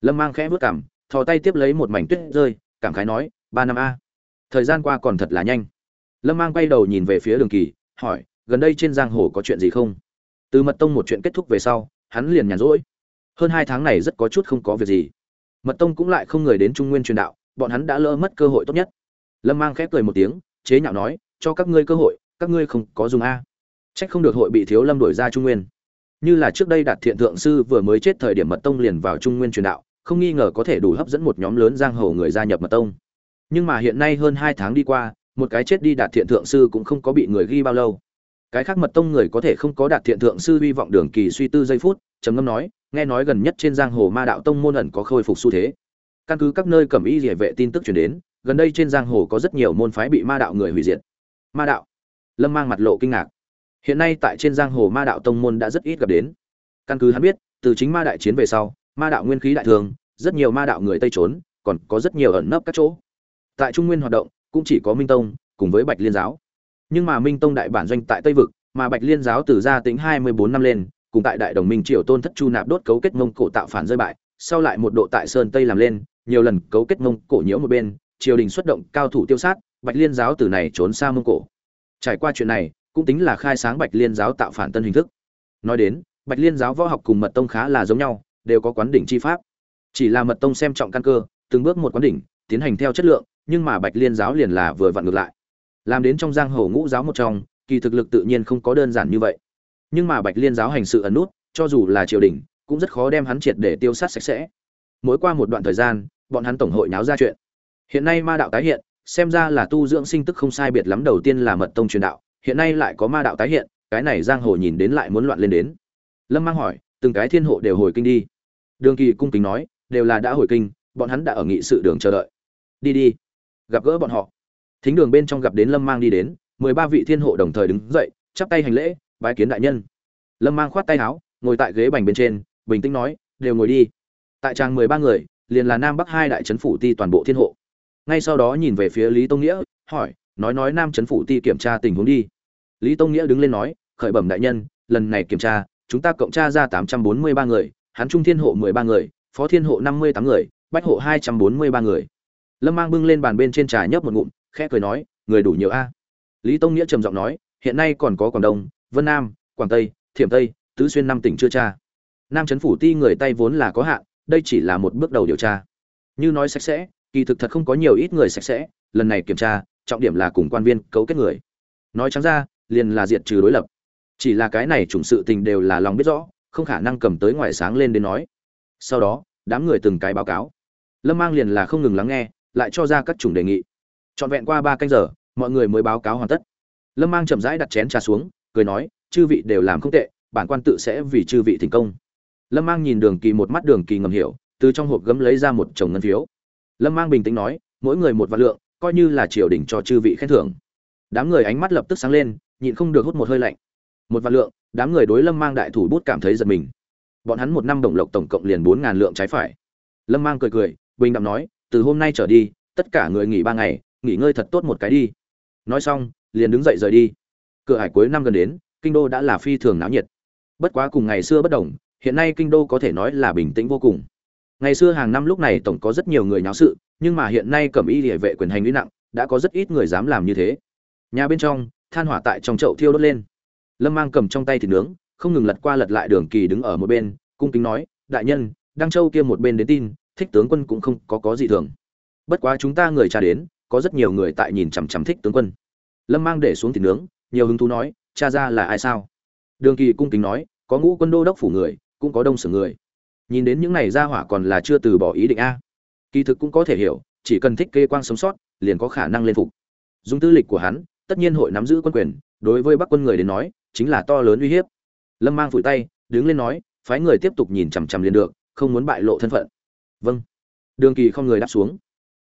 Lâm mang khẽ vớt cảm thò tay tiếp lấy một mảnh tuyết rơi, cảm khái nói, ba năm a, thời gian qua còn thật là nhanh. Lâm mang quay đầu nhìn về phía đường kỳ, hỏi, gần đây trên giang hồ có chuyện gì không? Từ mật tông một chuyện kết thúc về sau, hắn liền nhàn rỗi. Hơn hai tháng này rất có chút không có việc gì. Mật tông cũng lại không người đến trung nguyên truyền đạo, bọn hắn đã lỡ mất cơ hội tốt nhất. Lâm mang khép cười một tiếng, chế nhạo nói, cho các ngươi cơ hội các ngươi không có dùng a? Trách không được hội bị thiếu lâm đổi ra trung nguyên. Như là trước đây đạt thiện thượng sư vừa mới chết thời điểm mật tông liền vào trung nguyên truyền đạo, không nghi ngờ có thể đủ hấp dẫn một nhóm lớn giang hồ người gia nhập mật tông. Nhưng mà hiện nay hơn hai tháng đi qua, một cái chết đi đạt thiện thượng sư cũng không có bị người ghi bao lâu. Cái khác mật tông người có thể không có đạt thiện thượng sư hy vọng đường kỳ suy tư giây phút, trầm ngâm nói, nghe nói gần nhất trên giang hồ ma đạo tông môn ẩn có khôi phục xu thế. Căn cứ các nơi cẩm y địa vệ tin tức chuyển đến, gần đây trên giang hồ có rất nhiều môn phái bị ma đạo người hủy diệt. Ma đạo lâm mang mặt lộ kinh ngạc. Hiện nay tại trên giang hồ ma đạo tông môn đã rất ít gặp đến. Căn cứ hắn biết, từ chính ma đại chiến về sau, ma đạo nguyên khí đại thường, rất nhiều ma đạo người tây trốn, còn có rất nhiều ẩn nấp các chỗ. Tại trung nguyên hoạt động, cũng chỉ có minh tông, cùng với bạch liên giáo. Nhưng mà minh tông đại bản doanh tại tây vực, mà bạch liên giáo từ gia tính hai mươi bốn năm lên, cùng tại đại đồng minh triều tôn thất chu nạp đốt cấu kết mông cổ tạo phản rơi bại, sau lại một độ tại sơn tây làm lên, nhiều lần cấu kết mông cổ nhiễu một bên, triều đình xuất động cao thủ tiêu sát, bạch liên giáo từ này trốn xa mông cổ trải qua chuyện này, cũng tính là khai sáng bạch liên giáo tạo phản tân hình thức. Nói đến, bạch liên giáo võ học cùng mật tông khá là giống nhau, đều có quán đỉnh chi pháp. Chỉ là mật tông xem trọng căn cơ, từng bước một quán đỉnh, tiến hành theo chất lượng, nhưng mà bạch liên giáo liền là vừa vặn ngược lại. Làm đến trong giang hồ ngũ giáo một trong, kỳ thực lực tự nhiên không có đơn giản như vậy. Nhưng mà bạch liên giáo hành sự ẩn nút, cho dù là triều đình, cũng rất khó đem hắn triệt để tiêu sát sạch sẽ. Mỗi qua một đoạn thời gian, bọn hắn tổng hội náo ra chuyện. Hiện nay ma đạo tái hiện xem ra là tu dưỡng sinh tức không sai biệt lắm đầu tiên là mật tông truyền đạo, hiện nay lại có ma đạo tái hiện, cái này giang hồ nhìn đến lại muốn loạn lên đến. Lâm mang hỏi, từng cái thiên hộ đều hồi kinh đi. Đường kỳ cung kính nói, đều là đã hồi kinh, bọn hắn đã ở nghị sự đường chờ đợi. Đi đi, gặp gỡ bọn họ. Thính đường bên trong gặp đến lâm mang đi đến, mười ba vị thiên hộ đồng thời đứng dậy, chắp tay hành lễ, bái kiến đại nhân. Lâm mang khoát tay áo, ngồi tại ghế bành bên trên, bình tĩnh nói, đều ngồi đi. Tại trang mười ba người, liền là nam bắc hai đại trấn phủ ti toàn bộ thiên hộ ngay sau đó nhìn về phía lý tông nghĩa, hỏi, nói nói nam trấn phủ ti kiểm tra tình huống đi. Lý tông nghĩa đứng lên nói, khởi bẩm đại nhân, lần này kiểm tra, chúng ta cộng tra ra tám trăm bốn mươi ba người, Hán trung thiên hộ mười ba người, phó thiên hộ năm mươi tám người, bách hộ hai trăm bốn mươi ba người. Lâm mang bưng lên bàn bên trên trà nhấp một ngụm, khẽ cười nói, người đủ nhiều a. Lý tông nghĩa trầm giọng nói, hiện nay còn có quảng đông, vân nam, quảng tây, thiểm tây, tứ xuyên năm tỉnh chưa tra. Nam trấn phủ ti người tay vốn là có hạn, đây chỉ là một bước đầu điều tra. Như nói sạch sẽ kỳ thực thật không có nhiều ít người sạch sẽ, lần này kiểm tra, trọng điểm là cùng quan viên cấu kết người. Nói trắng ra, liền là diệt trừ đối lập. Chỉ là cái này chủng sự tình đều là lòng biết rõ, không khả năng cầm tới ngoài sáng lên đến nói. Sau đó, đám người từng cái báo cáo. Lâm mang liền là không ngừng lắng nghe, lại cho ra các chủng đề nghị. Trọn vẹn qua ba canh giờ, mọi người mới báo cáo hoàn tất. Lâm mang chậm rãi đặt chén trà xuống, cười nói, chư vị đều làm không tệ, bản quan tự sẽ vì chư vị thành công. Lâm mang nhìn đường kỳ một mắt đường kỳ ngầm hiểu, từ trong hộp gấm lấy ra một chồng ngân phiếu lâm mang bình tĩnh nói, mỗi người một vạn lượng, coi như là triều đình cho chư vị khen thưởng. Đám người ánh mắt lập tức sáng lên, nhịn không được hút một hơi lạnh. Một vạn lượng, đám người đối lâm mang đại thủ bút cảm thấy giật mình. Bọn hắn một năm đồng lộc tổng cộng liền bốn ngàn lượng trái phải. Lâm mang cười cười, bình đạm nói, từ hôm nay trở đi, tất cả người nghỉ ba ngày, nghỉ ngơi thật tốt một cái đi. Nói xong, liền đứng dậy rời đi. Cửa hải cuối năm gần đến, kinh đô đã là phi thường náo nhiệt. Bất quá cùng ngày xưa bất đồng, hiện nay kinh đô có thể nói là bình tĩnh vô cùng ngày xưa hàng năm lúc này tổng có rất nhiều người nháo sự, nhưng mà hiện nay cẩm y địa vệ quyền hành lý nặng, đã có rất ít người dám làm như thế. Nhà bên trong, than hỏa tại trong chậu thiêu đốt lên. Lâm mang cầm trong tay thịt nướng, không ngừng lật qua lật lại đường kỳ đứng ở một bên, cung kính nói, đại nhân, đăng châu kia một bên đến tin, thích tướng quân cũng không có có gì thường. Bất quá chúng ta người cha đến, có rất nhiều người tại nhìn chằm chằm thích tướng quân. Lâm mang để xuống thịt nướng, nhiều hứng thú nói, cha ra là ai sao? Đường kỳ cung kính nói, có ngũ quân đô đốc phủ người, cũng có đông sử người nhìn đến những này ra hỏa còn là chưa từ bỏ ý định a. Kỳ thực cũng có thể hiểu, chỉ cần thích kê quang sống sót, liền có khả năng lên phục. Dùng tư lịch của hắn, tất nhiên hội nắm giữ quân quyền, đối với bắc quân người đến nói, chính là to lớn uy hiếp. Lâm mang phủi tay, đứng lên nói, phái người tiếp tục nhìn chằm chằm liền được, không muốn bại lộ thân phận. Vâng. Đường kỳ không người đáp xuống.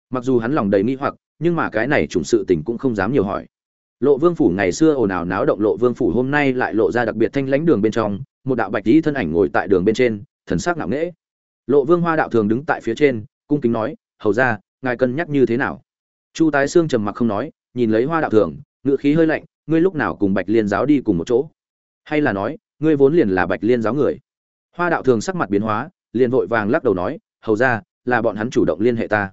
Mặc dù hắn lòng đầy nghi hoặc, nhưng mà cái này chủng sự tình cũng không dám nhiều hỏi. Lộ vương phủ ngày xưa ồn ào náo động lộ vương phủ hôm nay lại lộ ra đặc biệt thanh lãnh đường bên trong, một đạo bạch lý thân ảnh ngồi tại đường bên trên thần sắc ngạo nghễ. Lộ vương hoa đạo thường đứng tại phía trên cung kính nói hầu gia, ngài cân nhắc như thế nào? Chu tái xương trầm mặc không nói nhìn lấy hoa đạo thường ngự khí hơi lạnh ngươi lúc nào cùng bạch liên giáo đi cùng một chỗ? Hay là nói ngươi vốn liền là bạch liên giáo người? Hoa đạo thường sắc mặt biến hóa liền vội vàng lắc đầu nói hầu gia, là bọn hắn chủ động liên hệ ta.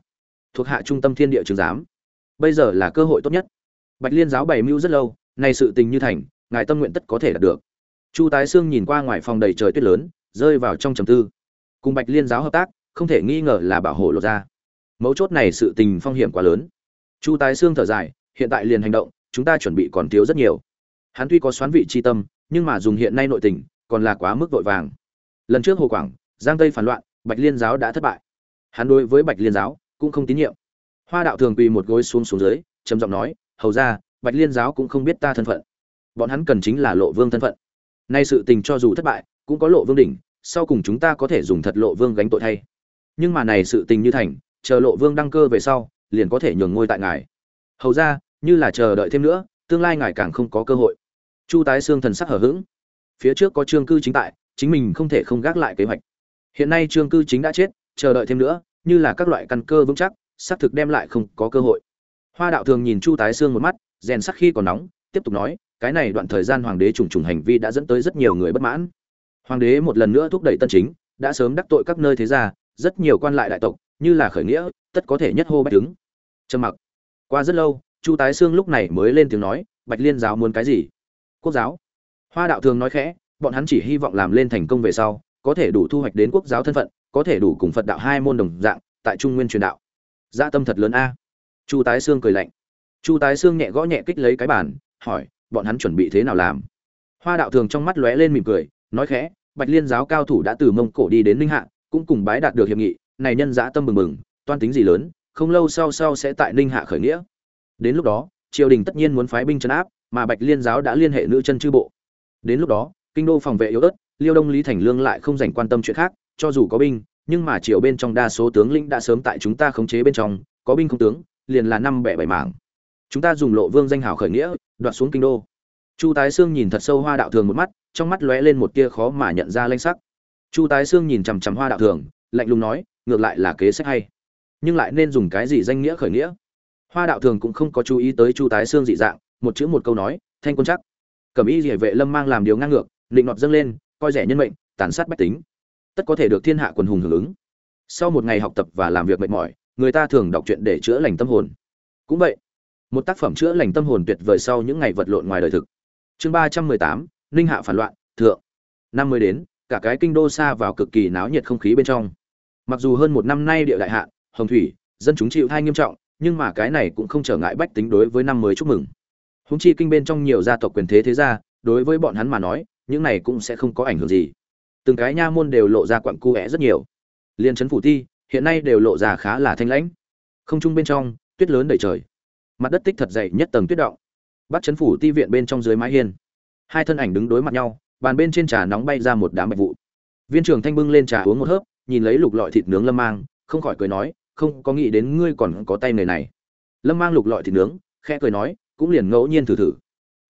Thuộc hạ trung tâm thiên địa trường giám. Bây giờ là cơ hội tốt nhất. Bạch liên giáo bày mưu rất lâu nay sự tình như thành ngài tâm nguyện tất có thể đạt được. Chu tái xương nhìn qua ngoài phòng đầy trời tuyết lớn rơi vào trong trầm tư. Cùng bạch liên giáo hợp tác, không thể nghi ngờ là bảo hộ lột ra. Mấu chốt này sự tình phong hiểm quá lớn. Chu tái xương thở dài, hiện tại liền hành động, chúng ta chuẩn bị còn thiếu rất nhiều. Hắn tuy có xoán vị chi tâm, nhưng mà dùng hiện nay nội tình, còn là quá mức vội vàng. Lần trước hồ quảng, giang tây phản loạn, bạch liên giáo đã thất bại. Hắn đối với bạch liên giáo cũng không tín nhiệm. Hoa đạo thường quỳ một gối xuống xuống dưới, trầm giọng nói, hầu ra bạch liên giáo cũng không biết ta thân phận. Bọn hắn cần chính là lộ vương thân phận. Nay sự tình cho dù thất bại cũng có lộ vương đỉnh, sau cùng chúng ta có thể dùng thật lộ vương gánh tội thay. Nhưng mà này sự tình như thành, chờ lộ vương đăng cơ về sau, liền có thể nhường ngôi tại ngài. Hầu ra, như là chờ đợi thêm nữa, tương lai ngài càng không có cơ hội. Chu tái xương thần sắc hở h ữ g phía trước có trương cư chính tại, chính mình không thể không gác lại kế hoạch. Hiện nay trương cư chính đã chết, chờ đợi thêm nữa, như là các loại căn cơ vững chắc, xác thực đem lại không có cơ hội. Hoa đạo thường nhìn chu tái xương một mắt, rèn sắc khi còn nóng, tiếp tục nói, cái này đoạn thời gian hoàng đế trùng trùng hành vi đã dẫn tới rất nhiều người bất mãn hoàng đế một lần nữa thúc đẩy tân chính, đã sớm đắc tội các nơi thế gia, rất nhiều quan lại đại tộc, như là khởi nghĩa, tất có thể nhất hô bách đứng trầm mặc. Qua rất lâu, chu tái xương lúc này mới lên tiếng nói, bạch liên giáo muốn cái gì? Quốc giáo. Hoa đạo thường nói khẽ, bọn hắn chỉ hy vọng làm lên thành công về sau, có thể đủ thu hoạch đến quốc giáo thân phận, có thể đủ cùng phật đạo hai môn đồng dạng, tại trung nguyên truyền đạo. Dạ tâm thật lớn a. Chu tái xương cười lạnh. Chu tái xương nhẹ gõ nhẹ kích lấy cái bàn, hỏi, bọn hắn chuẩn bị thế nào làm? Hoa đạo thường trong mắt lóe lên mỉm cười nói khẽ, bạch liên giáo cao thủ đã từ mông cổ đi đến ninh hạ, cũng cùng bái đạt được hiệp nghị, này nhân dã tâm mừng mừng toan tính gì lớn, không lâu sau sau sẽ tại ninh hạ khởi nghĩa. Đến lúc đó, triều đình tất nhiên muốn phái binh trấn áp, mà bạch liên giáo đã liên hệ nữ chân chư bộ. Đến lúc đó, kinh đô phòng vệ yếu ớt, liêu đông lý thành lương lại không dành quan tâm chuyện khác, cho dù có binh, nhưng mà triều bên trong đa số tướng lĩnh đã sớm tại chúng ta khống chế bên trong, có binh không tướng, liền là năm bẻ bảy mảng. Chúng ta dùng lộ vương danh hào khởi nghĩa, đoạt xuống kinh đô. Chu tái sương nhìn thật sâu hoa đạo thường một mắt trong mắt lóe lên một tia khó mà nhận ra lanh sắc. Chu tái sương nhìn chằm chằm hoa đạo thường, lạnh lùng nói, ngược lại là kế sách hay, nhưng lại nên dùng cái gì danh nghĩa khởi nghĩa? Hoa đạo thường cũng không có chú ý tới chu tái xương dị dạng, một chữ một câu nói, thanh quân chắc. Cẩm y địa vệ lâm mang làm điều ngang ngược, định nọt dâng lên, coi rẻ nhân mệnh, tàn sát bách tính. Tất có thể được thiên hạ quần hùng hưởng ứng. Sau một ngày học tập và làm việc mệt mỏi, người ta thường đọc truyện để chữa lành tâm hồn. Cũng vậy, một tác phẩm chữa lành tâm hồn tuyệt vời sau những ngày vật lộn ngoài đời thực. Chương ba trăm mười tám ninh hạ phản loạn, thượng. Năm mới đến, cả cái kinh đô xa vào cực kỳ náo nhiệt không khí bên trong. Mặc dù hơn một năm nay địa đại hạ hồng thủy, dân chúng chịu thai nghiêm trọng, nhưng mà cái này cũng không trở ngại bách tính đối với năm mới chúc mừng. Húng chi kinh bên trong nhiều gia tộc quyền thế thế gia, đối với bọn hắn mà nói, những này cũng sẽ không có ảnh hưởng gì. Từng cái nha môn đều lộ ra quặng cu é rất nhiều. Liên trấn phủ thi hiện nay đều lộ ra khá là thanh lãnh. Không trung bên trong, tuyết lớn đầy trời. Mặt đất tích thật dày nhất tầng tuyết động. Bắt chấn phủ ti viện bên trong dưới mái hiên hai thân ảnh đứng đối mặt nhau, bàn bên trên trà nóng bay ra một đám bạch vụ. Viên trưởng thanh bưng lên trà uống một hớp, nhìn lấy lục lọi thịt nướng lâm mang, không khỏi cười nói, không, có nghĩ đến ngươi còn có tay người này. Lâm mang lục lọi thịt nướng, khẽ cười nói, cũng liền ngẫu nhiên thử thử.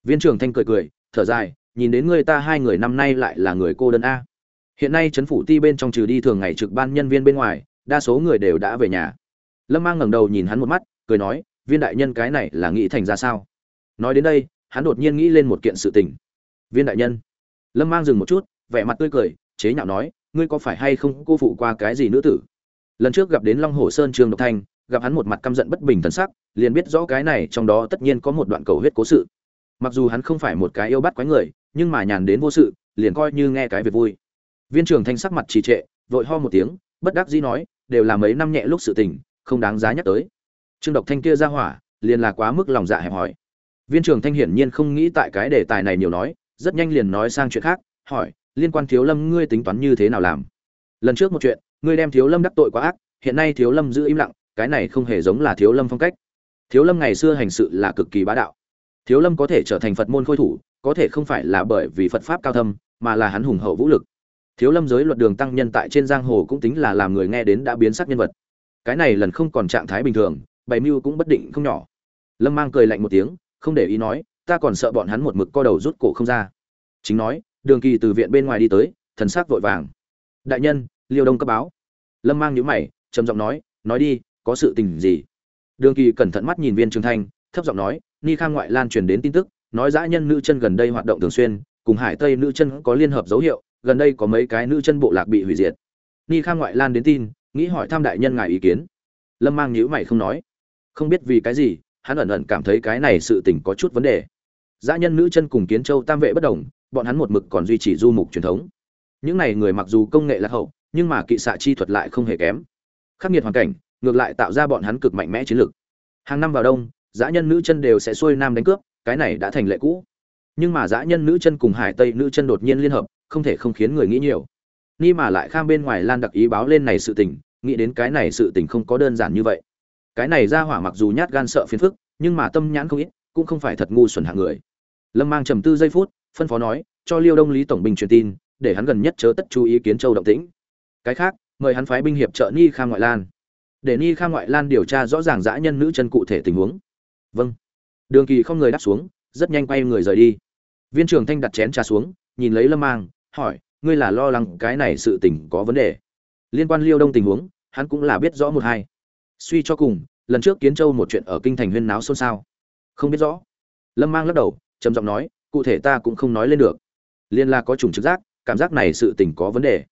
Viên trưởng thanh cười cười, thở dài, nhìn đến ngươi ta hai người năm nay lại là người cô đơn a. Hiện nay chấn phủ ti bên trong trừ đi thường ngày trực ban nhân viên bên ngoài, đa số người đều đã về nhà. Lâm mang ngẩng đầu nhìn hắn một mắt, cười nói, viên đại nhân cái này là nghĩ thành ra sao? Nói đến đây, hắn đột nhiên nghĩ lên một kiện sự tình viên đại nhân. Lâm mang dừng một chút, vẻ mặt tươi cười, chế nhạo nói, ngươi có phải hay không cô phụ qua cái gì nữ tử? Lần trước gặp đến long hồ sơn trường độc thanh gặp hắn một mặt căm giận bất bình thần sắc, liền biết rõ cái này trong đó tất nhiên có một đoạn cầu huyết cố sự. Mặc dù hắn không phải một cái yêu bắt quái người, nhưng mà nhàn đến vô sự, liền coi như nghe cái việc vui. Viên trưởng thanh sắc mặt trì trệ, vội ho một tiếng, bất đắc dĩ nói, đều là mấy năm nhẹ lúc sự tình, không đáng giá nhắc tới. Trương độc thanh kia ra hỏa, liền là quá mức lòng dạ hẹp hòi. Viên trưởng thanh hiển nhiên không nghĩ tại cái đề tài này nhiều nói rất nhanh liền nói sang chuyện khác, hỏi, liên quan thiếu lâm ngươi tính toán như thế nào làm? Lần trước một chuyện, ngươi đem thiếu lâm đắc tội quá ác, hiện nay thiếu lâm giữ im lặng, cái này không hề giống là thiếu lâm phong cách. Thiếu lâm ngày xưa hành sự là cực kỳ bá đạo. Thiếu lâm có thể trở thành phật môn khôi thủ, có thể không phải là bởi vì phật pháp cao thâm, mà là hắn hùng hậu vũ lực. Thiếu lâm giới luật đường tăng nhân tại trên giang hồ cũng tính là làm người nghe đến đã biến sắc nhân vật. Cái này lần không còn trạng thái bình thường, bày mưu cũng bất định không nhỏ. Lâm mang cười lạnh một tiếng, không để ý nói ta còn sợ bọn hắn một mực co đầu rút cổ không ra. Chính nói, đường kỳ từ viện bên ngoài đi tới, thần sắc vội vàng. Đại nhân, liêu đông cấp báo. Lâm mang nhíu mày, trầm giọng nói nói đi, có sự tình gì? Đường kỳ cẩn thận mắt nhìn viên trường thanh, thấp giọng nói, ni khang ngoại lan truyền đến tin tức, nói dã nhân nữ chân gần đây hoạt động thường xuyên, cùng hải tây nữ chân có liên hợp dấu hiệu, gần đây có mấy cái nữ chân bộ lạc bị hủy diệt. Ni khang ngoại lan đến tin, nghĩ hỏi thăm đại nhân ngài ý kiến. Lâm mang nhíu mày không nói. Không biết vì cái gì, hắn ẩn ẩn cảm thấy cái này sự tình có chút vấn đề dã nhân nữ chân cùng kiến châu tam vệ bất đồng, bọn hắn một mực còn duy trì du mục truyền thống. Những này người mặc dù công nghệ lạc hậu, nhưng mà kỵ xạ chi thuật lại không hề kém. Khắc nghiệt hoàn cảnh, ngược lại tạo ra bọn hắn cực mạnh mẽ chiến lược. Hàng năm vào đông, dã nhân nữ chân đều sẽ xuôi nam đánh cướp, cái này đã thành lệ cũ. Nhưng mà dã nhân nữ chân cùng hải tây nữ chân đột nhiên liên hợp, không thể không khiến người nghĩ nhiều. Ni mà lại kham bên ngoài lan đặc ý báo lên này sự tình, nghĩ đến cái này sự tình không có đơn giản như vậy. Cái này ra hỏa mặc dù nhát gan sợ phiền phức, nhưng mà tâm nhãn không ít, cũng không phải thật ngu xuẩn hạng người lâm mang trầm tư giây phút, phân phó nói, cho liêu đông lý tổng binh truyền tin, để hắn gần nhất chớ tất chú ý kiến châu động tĩnh. Cái khác, mời hắn phái binh hiệp trợ ni Kha ngoại lan. Để ni Kha ngoại lan điều tra rõ ràng dã nhân nữ chân cụ thể tình huống. Vâng. Đường kỳ không người đáp xuống, rất nhanh quay người rời đi. Viên trưởng thanh đặt chén trà xuống, nhìn lấy lâm mang, hỏi, ngươi là lo lắng cái này sự tình có vấn đề? Liên quan liêu đông tình huống, hắn cũng là biết rõ một hai. Suy cho cùng, lần trước kiến châu một chuyện ở kinh thành huyên náo xôn xao. Không biết rõ. Lâm mang lắc đầu trầm giọng nói, cụ thể ta cũng không nói lên được. Liên la có chủng trực giác, cảm giác này sự tình có vấn đề.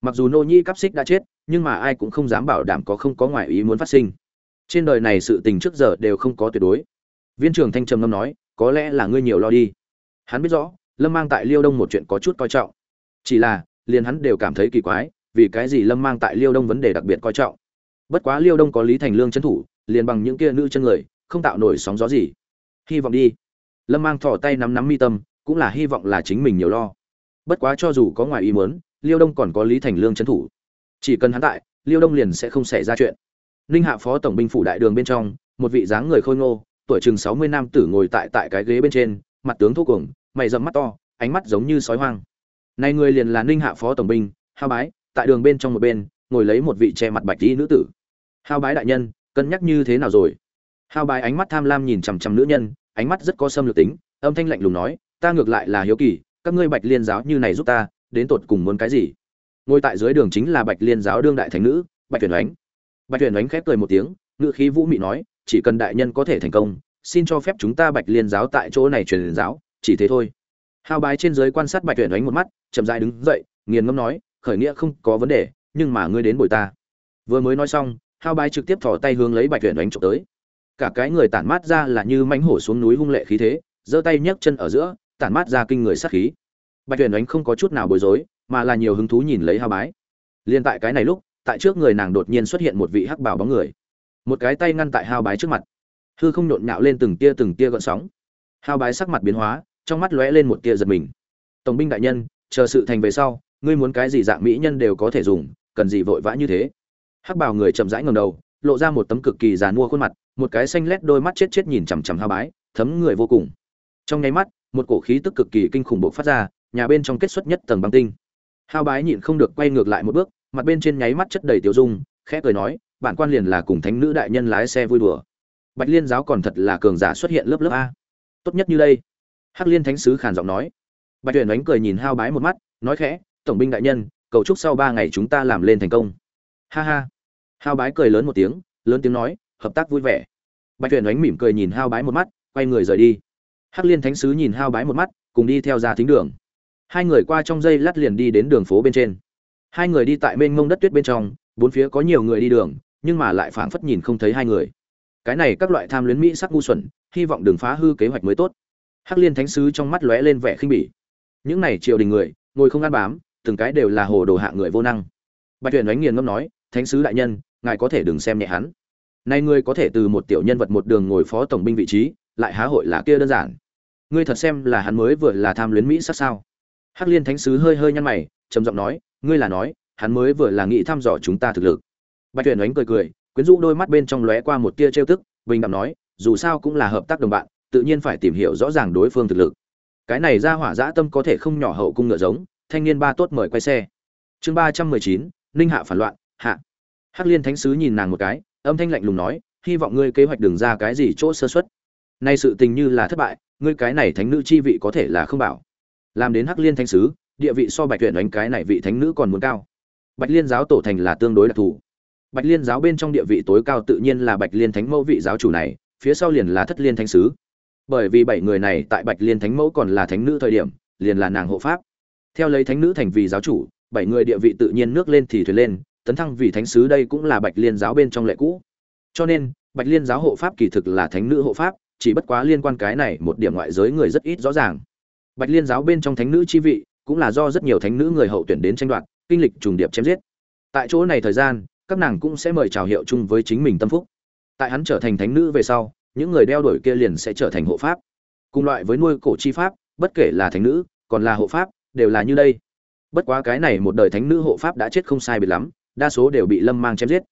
Mặc dù nô nhi cắp xích đã chết, nhưng mà ai cũng không dám bảo đảm có không có ngoại ý muốn phát sinh. Trên đời này sự tình trước giờ đều không có tuyệt đối. Viên trưởng thanh trầm ngâm nói, có lẽ là ngươi nhiều lo đi. Hắn biết rõ, lâm mang tại liêu đông một chuyện có chút coi trọng. Chỉ là, liền hắn đều cảm thấy kỳ quái, vì cái gì lâm mang tại liêu đông vấn đề đặc biệt coi trọng? Bất quá liêu đông có lý thành lương trấn thủ, liền bằng những kia nữ chân người, không tạo nổi sóng gió gì. Hy vọng đi lâm mang thò tay nắm nắm mi tâm, cũng là hy vọng là chính mình nhiều lo. Bất quá cho dù có ngoài ý muốn, liêu đông còn có lý thành lương trấn thủ. Chỉ cần hắn tại, liêu đông liền sẽ không xảy ra chuyện. Ninh hạ phó tổng binh phủ đại đường bên trong, một vị dáng người khôi ngô, tuổi chừng sáu mươi nam tử ngồi tại tại cái ghế bên trên, mặt tướng thô cuồng, mày dầm mắt to, ánh mắt giống như sói hoang. Này người liền là ninh hạ phó tổng binh, hao bái, tại đường bên trong một bên, ngồi lấy một vị che mặt bạch tí nữ tử. Hao bái đại nhân, cân nhắc như thế nào rồi? Hao bái ánh mắt tham lam nhìn chằm chằm nữ nhân ánh mắt rất có xâm lược tính, âm thanh lạnh lùng nói, ta ngược lại là hiếu kỳ, các ngươi bạch liên giáo như này giúp ta, đến tột cùng muốn cái gì? Ngồi tại dưới đường chính là bạch liên giáo đương đại thánh nữ, bạch tuyển ánh. Bạch tuyển ánh khép cười một tiếng ngự khí vũ mị nói, chỉ cần đại nhân có thể thành công, xin cho phép chúng ta bạch liên giáo tại chỗ này truyền giáo, chỉ thế thôi. Hao bái trên dưới quan sát bạch tuyển ánh một mắt, chậm dại đứng dậy, nghiền ngâm nói, khởi nghĩa không có vấn đề, nhưng mà ngươi đến bồi ta. Vừa mới nói xong hao bái trực tiếp thò tay hướng lấy bạch tuyển ánh trộm tới cả cái người tản mát ra là như mãnh hổ xuống núi hung lệ khí thế, giơ tay nhấc chân ở giữa, tản mát ra kinh người sát khí. Bạch uyển ánh không có chút nào bối rối, mà là nhiều hứng thú nhìn lấy hao bái. Liên tại cái này lúc, tại trước người nàng đột nhiên xuất hiện một vị hắc bảo bóng người. Một cái tay ngăn tại hao bái trước mặt. Hư không nhộn nhạo lên từng tia từng tia gợn sóng. Hao bái sắc mặt biến hóa, trong mắt lóe lên một tia giật mình. Tổng binh đại nhân, chờ sự thành về sau, ngươi muốn cái gì dạng mỹ nhân đều có thể dùng, cần gì vội vã như thế? Hắc bảo người chậm rãi ngầm đầu, lộ ra một tấm cực kỳ giàn mua khuôn mặt một cái xanh lét đôi mắt chết chết nhìn chằm chằm hao bái, thấm người vô cùng. Trong nháy mắt, một cổ khí tức cực kỳ kinh khủng bộc phát ra, nhà bên trong kết xuất nhất tầng băng tinh. Hao bái nhịn không được quay ngược lại một bước, mặt bên trên nháy mắt chất đầy tiểu dung, khẽ cười nói, bản quan liền là cùng thánh nữ đại nhân lái xe vui đùa. Bạch liên giáo còn thật là cường giả xuất hiện lớp lớp a. Tốt nhất như đây. Hắc liên thánh sứ khàn giọng nói. Bạch tuyển đánh cười nhìn hao bái một mắt, nói khẽ, tổng binh đại nhân, cầu chúc sau ba ngày chúng ta làm lên thành công. Ha ha. Hao bái cười lớn một tiếng, lớn tiếng nói hợp tác vui vẻ. Bạch tuyển đánh mỉm cười nhìn hao bái một mắt, quay người rời đi. Hắc liên thánh sứ nhìn hao bái một mắt, cùng đi theo ra thính đường. Hai người qua trong dây lát liền đi đến đường phố bên trên. Hai người đi tại mênh mông đất tuyết bên trong, bốn phía có nhiều người đi đường, nhưng mà lại phảng phất nhìn không thấy hai người. Cái này các loại tham luyến mỹ sắc ngu xuẩn, hy vọng đừng phá hư kế hoạch mới tốt. Hắc liên thánh sứ trong mắt lóe lên vẻ khinh bỉ. Những này triều đình người, ngồi không ăn bám, từng cái đều là hồ đồ hạ người vô năng. Bạch tuyển đánh nghiền ngâm nói, thánh sứ đại nhân, ngài có thể đừng xem nhẹ hắn nay ngươi có thể từ một tiểu nhân vật một đường ngồi phó tổng binh vị trí, lại há hội là kia đơn giản. Ngươi thật xem là hắn mới vừa là tham luyến mỹ sắc sao? Hắc liên thánh sứ hơi hơi nhăn mày, trầm giọng nói, ngươi là nói, hắn mới vừa là nghĩ thăm dò chúng ta thực lực. Bạch tuyển ánh cười cười, quyến rũ đôi mắt bên trong lóe qua một tia trêu tức, bình đẳng nói, dù sao cũng là hợp tác đồng bạn, tự nhiên phải tìm hiểu rõ ràng đối phương thực lực. Cái này ra hỏa dã tâm có thể không nhỏ hậu cung ngựa giống, thanh niên ba tốt mời quay xe. Chương ba trăm mười chín, ninh hạ phản loạn, hạ. Hắc liên thánh sứ nhìn nàng một cái âm thanh lạnh lùng nói, hy vọng ngươi kế hoạch đừng ra cái gì chỗ sơ xuất nay sự tình như là thất bại, ngươi cái này thánh nữ chi vị có thể là không bảo. Làm đến hắc liên thánh sứ, địa vị so bạch tuyển đánh cái này vị thánh nữ còn muốn cao. Bạch liên giáo tổ thành là tương đối đặc thù. Bạch liên giáo bên trong địa vị tối cao tự nhiên là bạch liên thánh mẫu vị giáo chủ này, phía sau liền là thất liên thánh sứ. Bởi vì bảy người này tại bạch liên thánh mẫu còn là thánh nữ thời điểm, liền là nàng hộ pháp. Theo lấy thánh nữ thành vì giáo chủ, bảy người địa vị tự nhiên nước lên thì thuyền lên tấn thăng vì thánh sứ đây cũng là bạch liên giáo bên trong lệ cũ. Cho nên, bạch liên giáo hộ pháp kỳ thực là thánh nữ hộ pháp, chỉ bất quá liên quan cái này một điểm ngoại giới người rất ít rõ ràng. Bạch liên giáo bên trong thánh nữ chi vị cũng là do rất nhiều thánh nữ người hậu tuyển đến tranh đoạt, kinh lịch trùng điệp chém giết. Tại chỗ này thời gian, các nàng cũng sẽ mời chào hiệu chung với chính mình tâm phúc. Tại hắn trở thành thánh nữ về sau, những người đeo đuổi kia liền sẽ trở thành hộ pháp. Cùng loại với nuôi cổ chi pháp, bất kể là thánh nữ, còn là hộ pháp, đều là như đây. Bất quá cái này một đời thánh nữ hộ pháp đã chết không sai biệt lắm đa số đều bị lâm mang chém giết.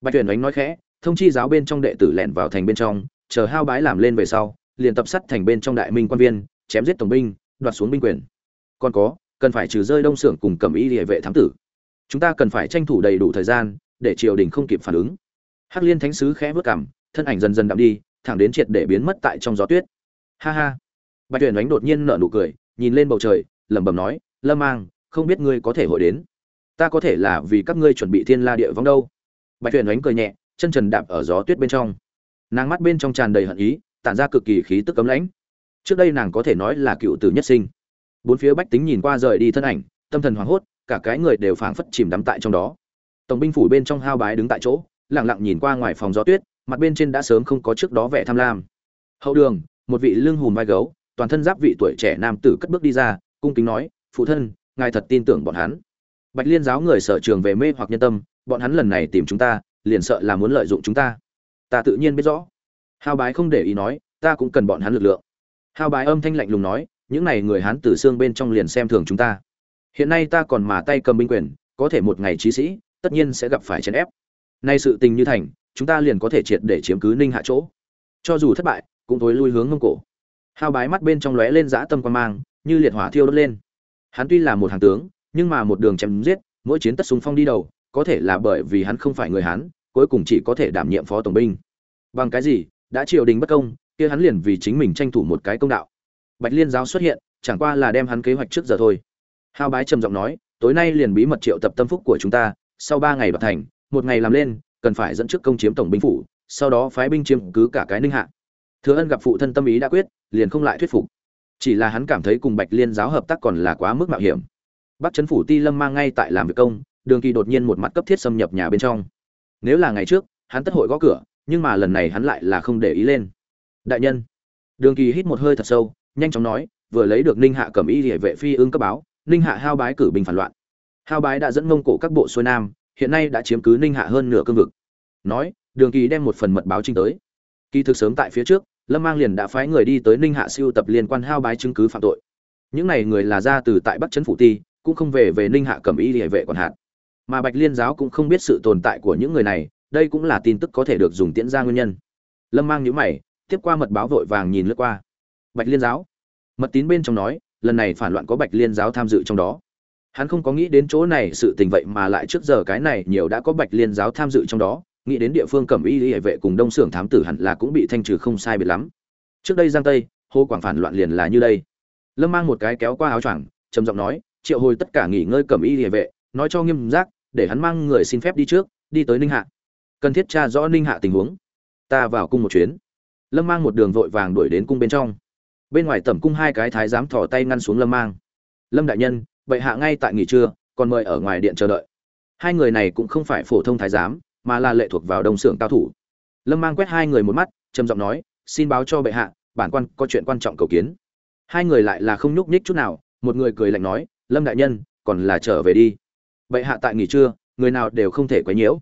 Bạch tuyển đánh nói khẽ, thông chi giáo bên trong đệ tử lẻn vào thành bên trong, chờ hao bái làm lên về sau, liền tập sắt thành bên trong đại minh quan viên, chém giết tổng binh, đoạt xuống binh quyền. Còn có, cần phải trừ rơi đông xưởng cùng cầm y địa vệ thám tử. Chúng ta cần phải tranh thủ đầy đủ thời gian, để triều đình không kịp phản ứng. Hắc liên thánh sứ khẽ vớt cảm, thân ảnh dần dần đậm đi, thẳng đến triệt để biến mất tại trong gió tuyết. Ha ha. Bạch tuyển đánh đột nhiên nở nụ cười, nhìn lên bầu trời, lẩm bẩm nói, lâm mang, không biết ngươi có thể hội đến ta có thể là vì các ngươi chuẩn bị thiên la địa vong đâu. Bạch Huyền đánh cười nhẹ, chân trần đạp ở gió tuyết bên trong. Nàng mắt bên trong tràn đầy hận ý, tản ra cực kỳ khí tức cấm lãnh. Trước đây nàng có thể nói là cựu tử nhất sinh. Bốn phía bách tính nhìn qua rời đi thân ảnh, tâm thần hoảng hốt, cả cái người đều phảng phất chìm đắm tại trong đó. Tổng binh phủ bên trong hao bái đứng tại chỗ, lặng lặng nhìn qua ngoài phòng gió tuyết, mặt bên trên đã sớm không có trước đó vẻ tham lam. Hậu đường, một vị lưng hùm vai gấu, toàn thân giáp vị tuổi trẻ nam tử cất bước đi ra, cung kính nói, phụ thân, ngài thật tin tưởng bọn hắn bạch liên giáo người sở trường về mê hoặc nhân tâm, bọn hắn lần này tìm chúng ta, liền sợ là muốn lợi dụng chúng ta. Ta tự nhiên biết rõ. Hao bái không để ý nói, ta cũng cần bọn hắn lực lượng. Hao bái âm thanh lạnh lùng nói, những này người hắn từ xương bên trong liền xem thường chúng ta. Hiện nay ta còn mà tay cầm binh quyền, có thể một ngày trí sĩ, tất nhiên sẽ gặp phải chèn ép. Nay sự tình như thành, chúng ta liền có thể triệt để chiếm cứ ninh hạ chỗ. Cho dù thất bại, cũng thối lui hướng mông cổ. Hao bái mắt bên trong lóe lên dã tâm quan mang, như liệt hỏa thiêu đốt lên. Hắn tuy là một hàng tướng nhưng mà một đường chém giết, mỗi chiến tất súng phong đi đầu, có thể là bởi vì hắn không phải người hán, cuối cùng chỉ có thể đảm nhiệm phó tổng binh. Bằng cái gì, đã triều đình bất công, kia hắn liền vì chính mình tranh thủ một cái công đạo. Bạch liên giáo xuất hiện, chẳng qua là đem hắn kế hoạch trước giờ thôi. Hao bái trầm giọng nói, tối nay liền bí mật triệu tập tâm phúc của chúng ta, sau ba ngày bạc thành, một ngày làm lên, cần phải dẫn trước công chiếm tổng binh phủ, sau đó phái binh chiếm cứ cả cái ninh hạ. Thừa ân gặp phụ thân tâm ý đã quyết, liền không lại thuyết phục. Chỉ là hắn cảm thấy cùng bạch liên giáo hợp tác còn là quá mức mạo hiểm bắc chấn phủ ti lâm mang ngay tại làm việc công, đường kỳ đột nhiên một mặt cấp thiết xâm nhập nhà bên trong. Nếu là ngày trước, hắn tất hội gõ cửa, nhưng mà lần này hắn lại là không để ý lên. Đại nhân. Đường kỳ hít một hơi thật sâu, nhanh chóng nói, vừa lấy được ninh hạ cẩm y địa vệ phi ương cấp báo, ninh hạ hao bái cử bình phản loạn. Hao bái đã dẫn mông cổ các bộ xuôi nam, hiện nay đã chiếm cứ ninh hạ hơn nửa cương vực. Nói, đường kỳ đem một phần mật báo trình tới. Kỳ thực sớm tại phía trước, lâm mang liền đã phái người đi tới ninh hạ siêu tập liên quan hao bái chứng cứ phạm tội. Những này người là ra từ tại bắc trấn phủ ti cũng không về về ninh hạ cẩm y địa vệ còn hạn mà bạch liên giáo cũng không biết sự tồn tại của những người này, đây cũng là tin tức có thể được dùng tiễn ra nguyên nhân. Lâm mang nhữ mày, tiếp qua mật báo vội vàng nhìn lướt qua. Bạch liên giáo. Mật tín bên trong nói, lần này phản loạn có bạch liên giáo tham dự trong đó. Hắn không có nghĩ đến chỗ này sự tình vậy mà lại trước giờ cái này nhiều đã có bạch liên giáo tham dự trong đó, nghĩ đến địa phương cẩm y hệ vệ cùng đông xưởng thám tử hẳn là cũng bị thanh trừ không sai biệt lắm. Trước đây giang tây, hô quảng phản loạn liền là như đây. Lâm mang một cái kéo qua áo choàng, trầm giọng nói triệu hồi tất cả nghỉ ngơi cẩm y địa vệ, nói cho nghiêm giác, để hắn mang người xin phép đi trước, đi tới ninh hạ. Cần thiết tra rõ ninh hạ tình huống. Ta vào cung một chuyến. Lâm mang một đường vội vàng đuổi đến cung bên trong. Bên ngoài tẩm cung hai cái thái giám thò tay ngăn xuống lâm mang. Lâm đại nhân, bệ hạ ngay tại nghỉ trưa, còn mời ở ngoài điện chờ đợi. Hai người này cũng không phải phổ thông thái giám, mà là lệ thuộc vào đồng xưởng cao thủ. Lâm mang quét hai người một mắt, trầm giọng nói, xin báo cho bệ hạ, bản quan có chuyện quan trọng cầu kiến. Hai người lại là không nhúc nhích chút nào, một người cười lạnh nói lâm đại nhân, còn là trở về đi. Bệ hạ tại nghỉ trưa, người nào đều không thể quấy nhiễu.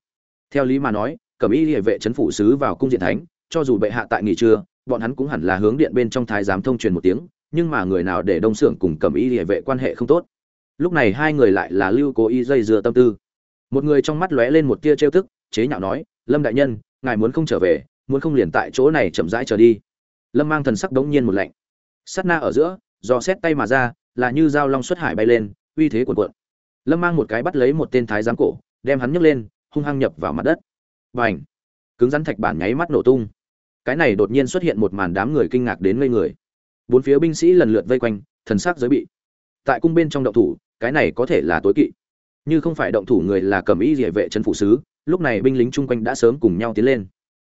Theo lý mà nói, cẩm y địa vệ chấn phủ sứ vào cung diện thánh, cho dù bệ hạ tại nghỉ trưa, bọn hắn cũng hẳn là hướng điện bên trong thái giám thông truyền một tiếng, nhưng mà người nào để đông xưởng cùng cẩm y địa vệ quan hệ không tốt. Lúc này hai người lại là lưu cố ý dây dưa tâm tư. Một người trong mắt lóe lên một tia trêu tức, chế nhạo nói, lâm đại nhân, ngài muốn không trở về, muốn không liền tại chỗ này chậm rãi trở đi. Lâm mang thần sắc đống nhiên một lạnh. Sắt na ở giữa, do xét tay mà ra là như dao long xuất hải bay lên, uy thế cuồn cuộn. Lâm mang một cái bắt lấy một tên thái giám cổ, đem hắn nhấc lên, hung hăng nhập vào mặt đất. Và ảnh cứng rắn thạch bản nháy mắt nổ tung. Cái này đột nhiên xuất hiện một màn đám người kinh ngạc đến ngây người. Bốn phía binh sĩ lần lượt vây quanh, thần sắc giới bị. Tại cung bên trong động thủ, cái này có thể là tối kỵ. Như không phải động thủ người là cầm ý địa vệ chân phủ sứ, lúc này binh lính chung quanh đã sớm cùng nhau tiến lên.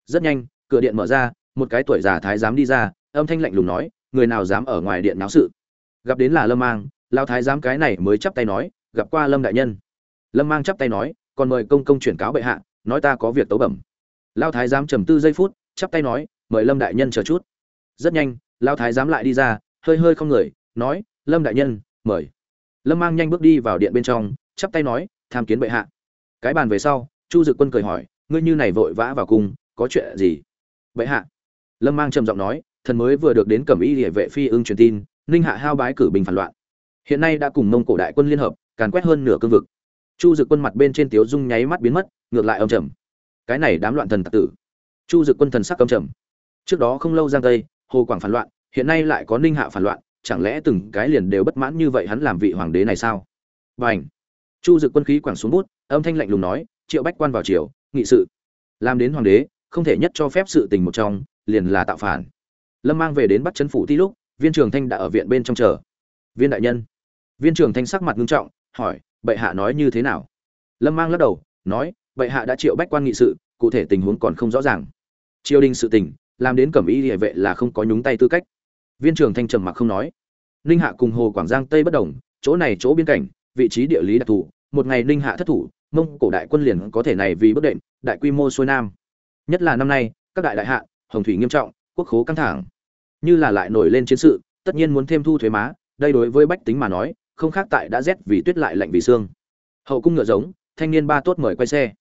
Rất nhanh, cửa điện mở ra, một cái tuổi già thái giám đi ra, âm thanh lạnh lùng nói, người nào dám ở ngoài điện náo sự? Gặp đến là lâm mang lao thái giám cái này mới chắp tay nói, gặp qua lâm đại nhân. Lâm mang chắp tay nói, còn mời công công chuyển cáo bệ hạ, nói ta có việc tấu bẩm. Lao thái giám trầm tư giây phút, chắp tay nói, mời lâm đại nhân chờ chút. Rất nhanh lao thái giám lại đi ra, hơi hơi không người, nói, lâm đại nhân, mời. Lâm mang nhanh bước đi vào điện bên trong, chắp tay nói, tham kiến bệ hạ. Cái bàn về sau, chu dực quân cười hỏi, ngươi như này vội vã vào cung, có chuyện gì? Bệ hạ. Lâm mang trầm giọng nói, thần mới vừa được đến cẩm y địa vệ phi ưng truyền tin ninh hạ hao bái cử bình phản loạn. Hiện nay đã cùng mông cổ đại quân liên hợp, càn quét hơn nửa cương vực. Chu dực quân mặt bên trên tiếu dung nháy mắt biến mất, ngược lại âm trầm. Cái này đám loạn thần tặc tử. Chu dực quân thần sắc âm trầm. Trước đó không lâu giang tây, hồ quảng phản loạn, hiện nay lại có ninh hạ phản loạn, chẳng lẽ từng cái liền đều bất mãn như vậy hắn làm vị hoàng đế này sao? Và h chu dực quân khí quảng xuống bút, âm thanh lạnh lùng nói, triệu bách quan vào triều, nghị sự. Làm đến hoàng đế, không thể nhất cho phép sự tình một trong, liền là tạo phản. Lâm mang về đến bắt chấn phủ ti lúc viên trường thanh đã ở viện bên trong chờ. Viên đại nhân. Viên trường thanh sắc mặt nghiêm trọng, hỏi, bệ hạ nói như thế nào? Lâm mang lắc đầu, nói, bệ hạ đã triệu bách quan nghị sự, cụ thể tình huống còn không rõ ràng. Triều đình sự tình, làm đến cẩm y địa vệ là không có nhúng tay tư cách. Viên trường thanh trầm mặc không nói. Ninh hạ cùng hồ quảng giang tây bất đồng, chỗ này chỗ biên cảnh, vị trí địa lý đặc thù, một ngày ninh hạ thất thủ, mông cổ đại quân liền có thể này vì bất định đại quy mô xuôi nam. Nhất là năm nay, các đại đại hạ, hồng thủy nghiêm trọng, quốc khố căng thẳng như là lại nổi lên chiến sự, tất nhiên muốn thêm thu thuế má, đây đối với bách tính mà nói, không khác tại đã rét vì tuyết lại lạnh vì xương. Hậu cung ngựa giống, thanh niên ba tốt mời quay xe.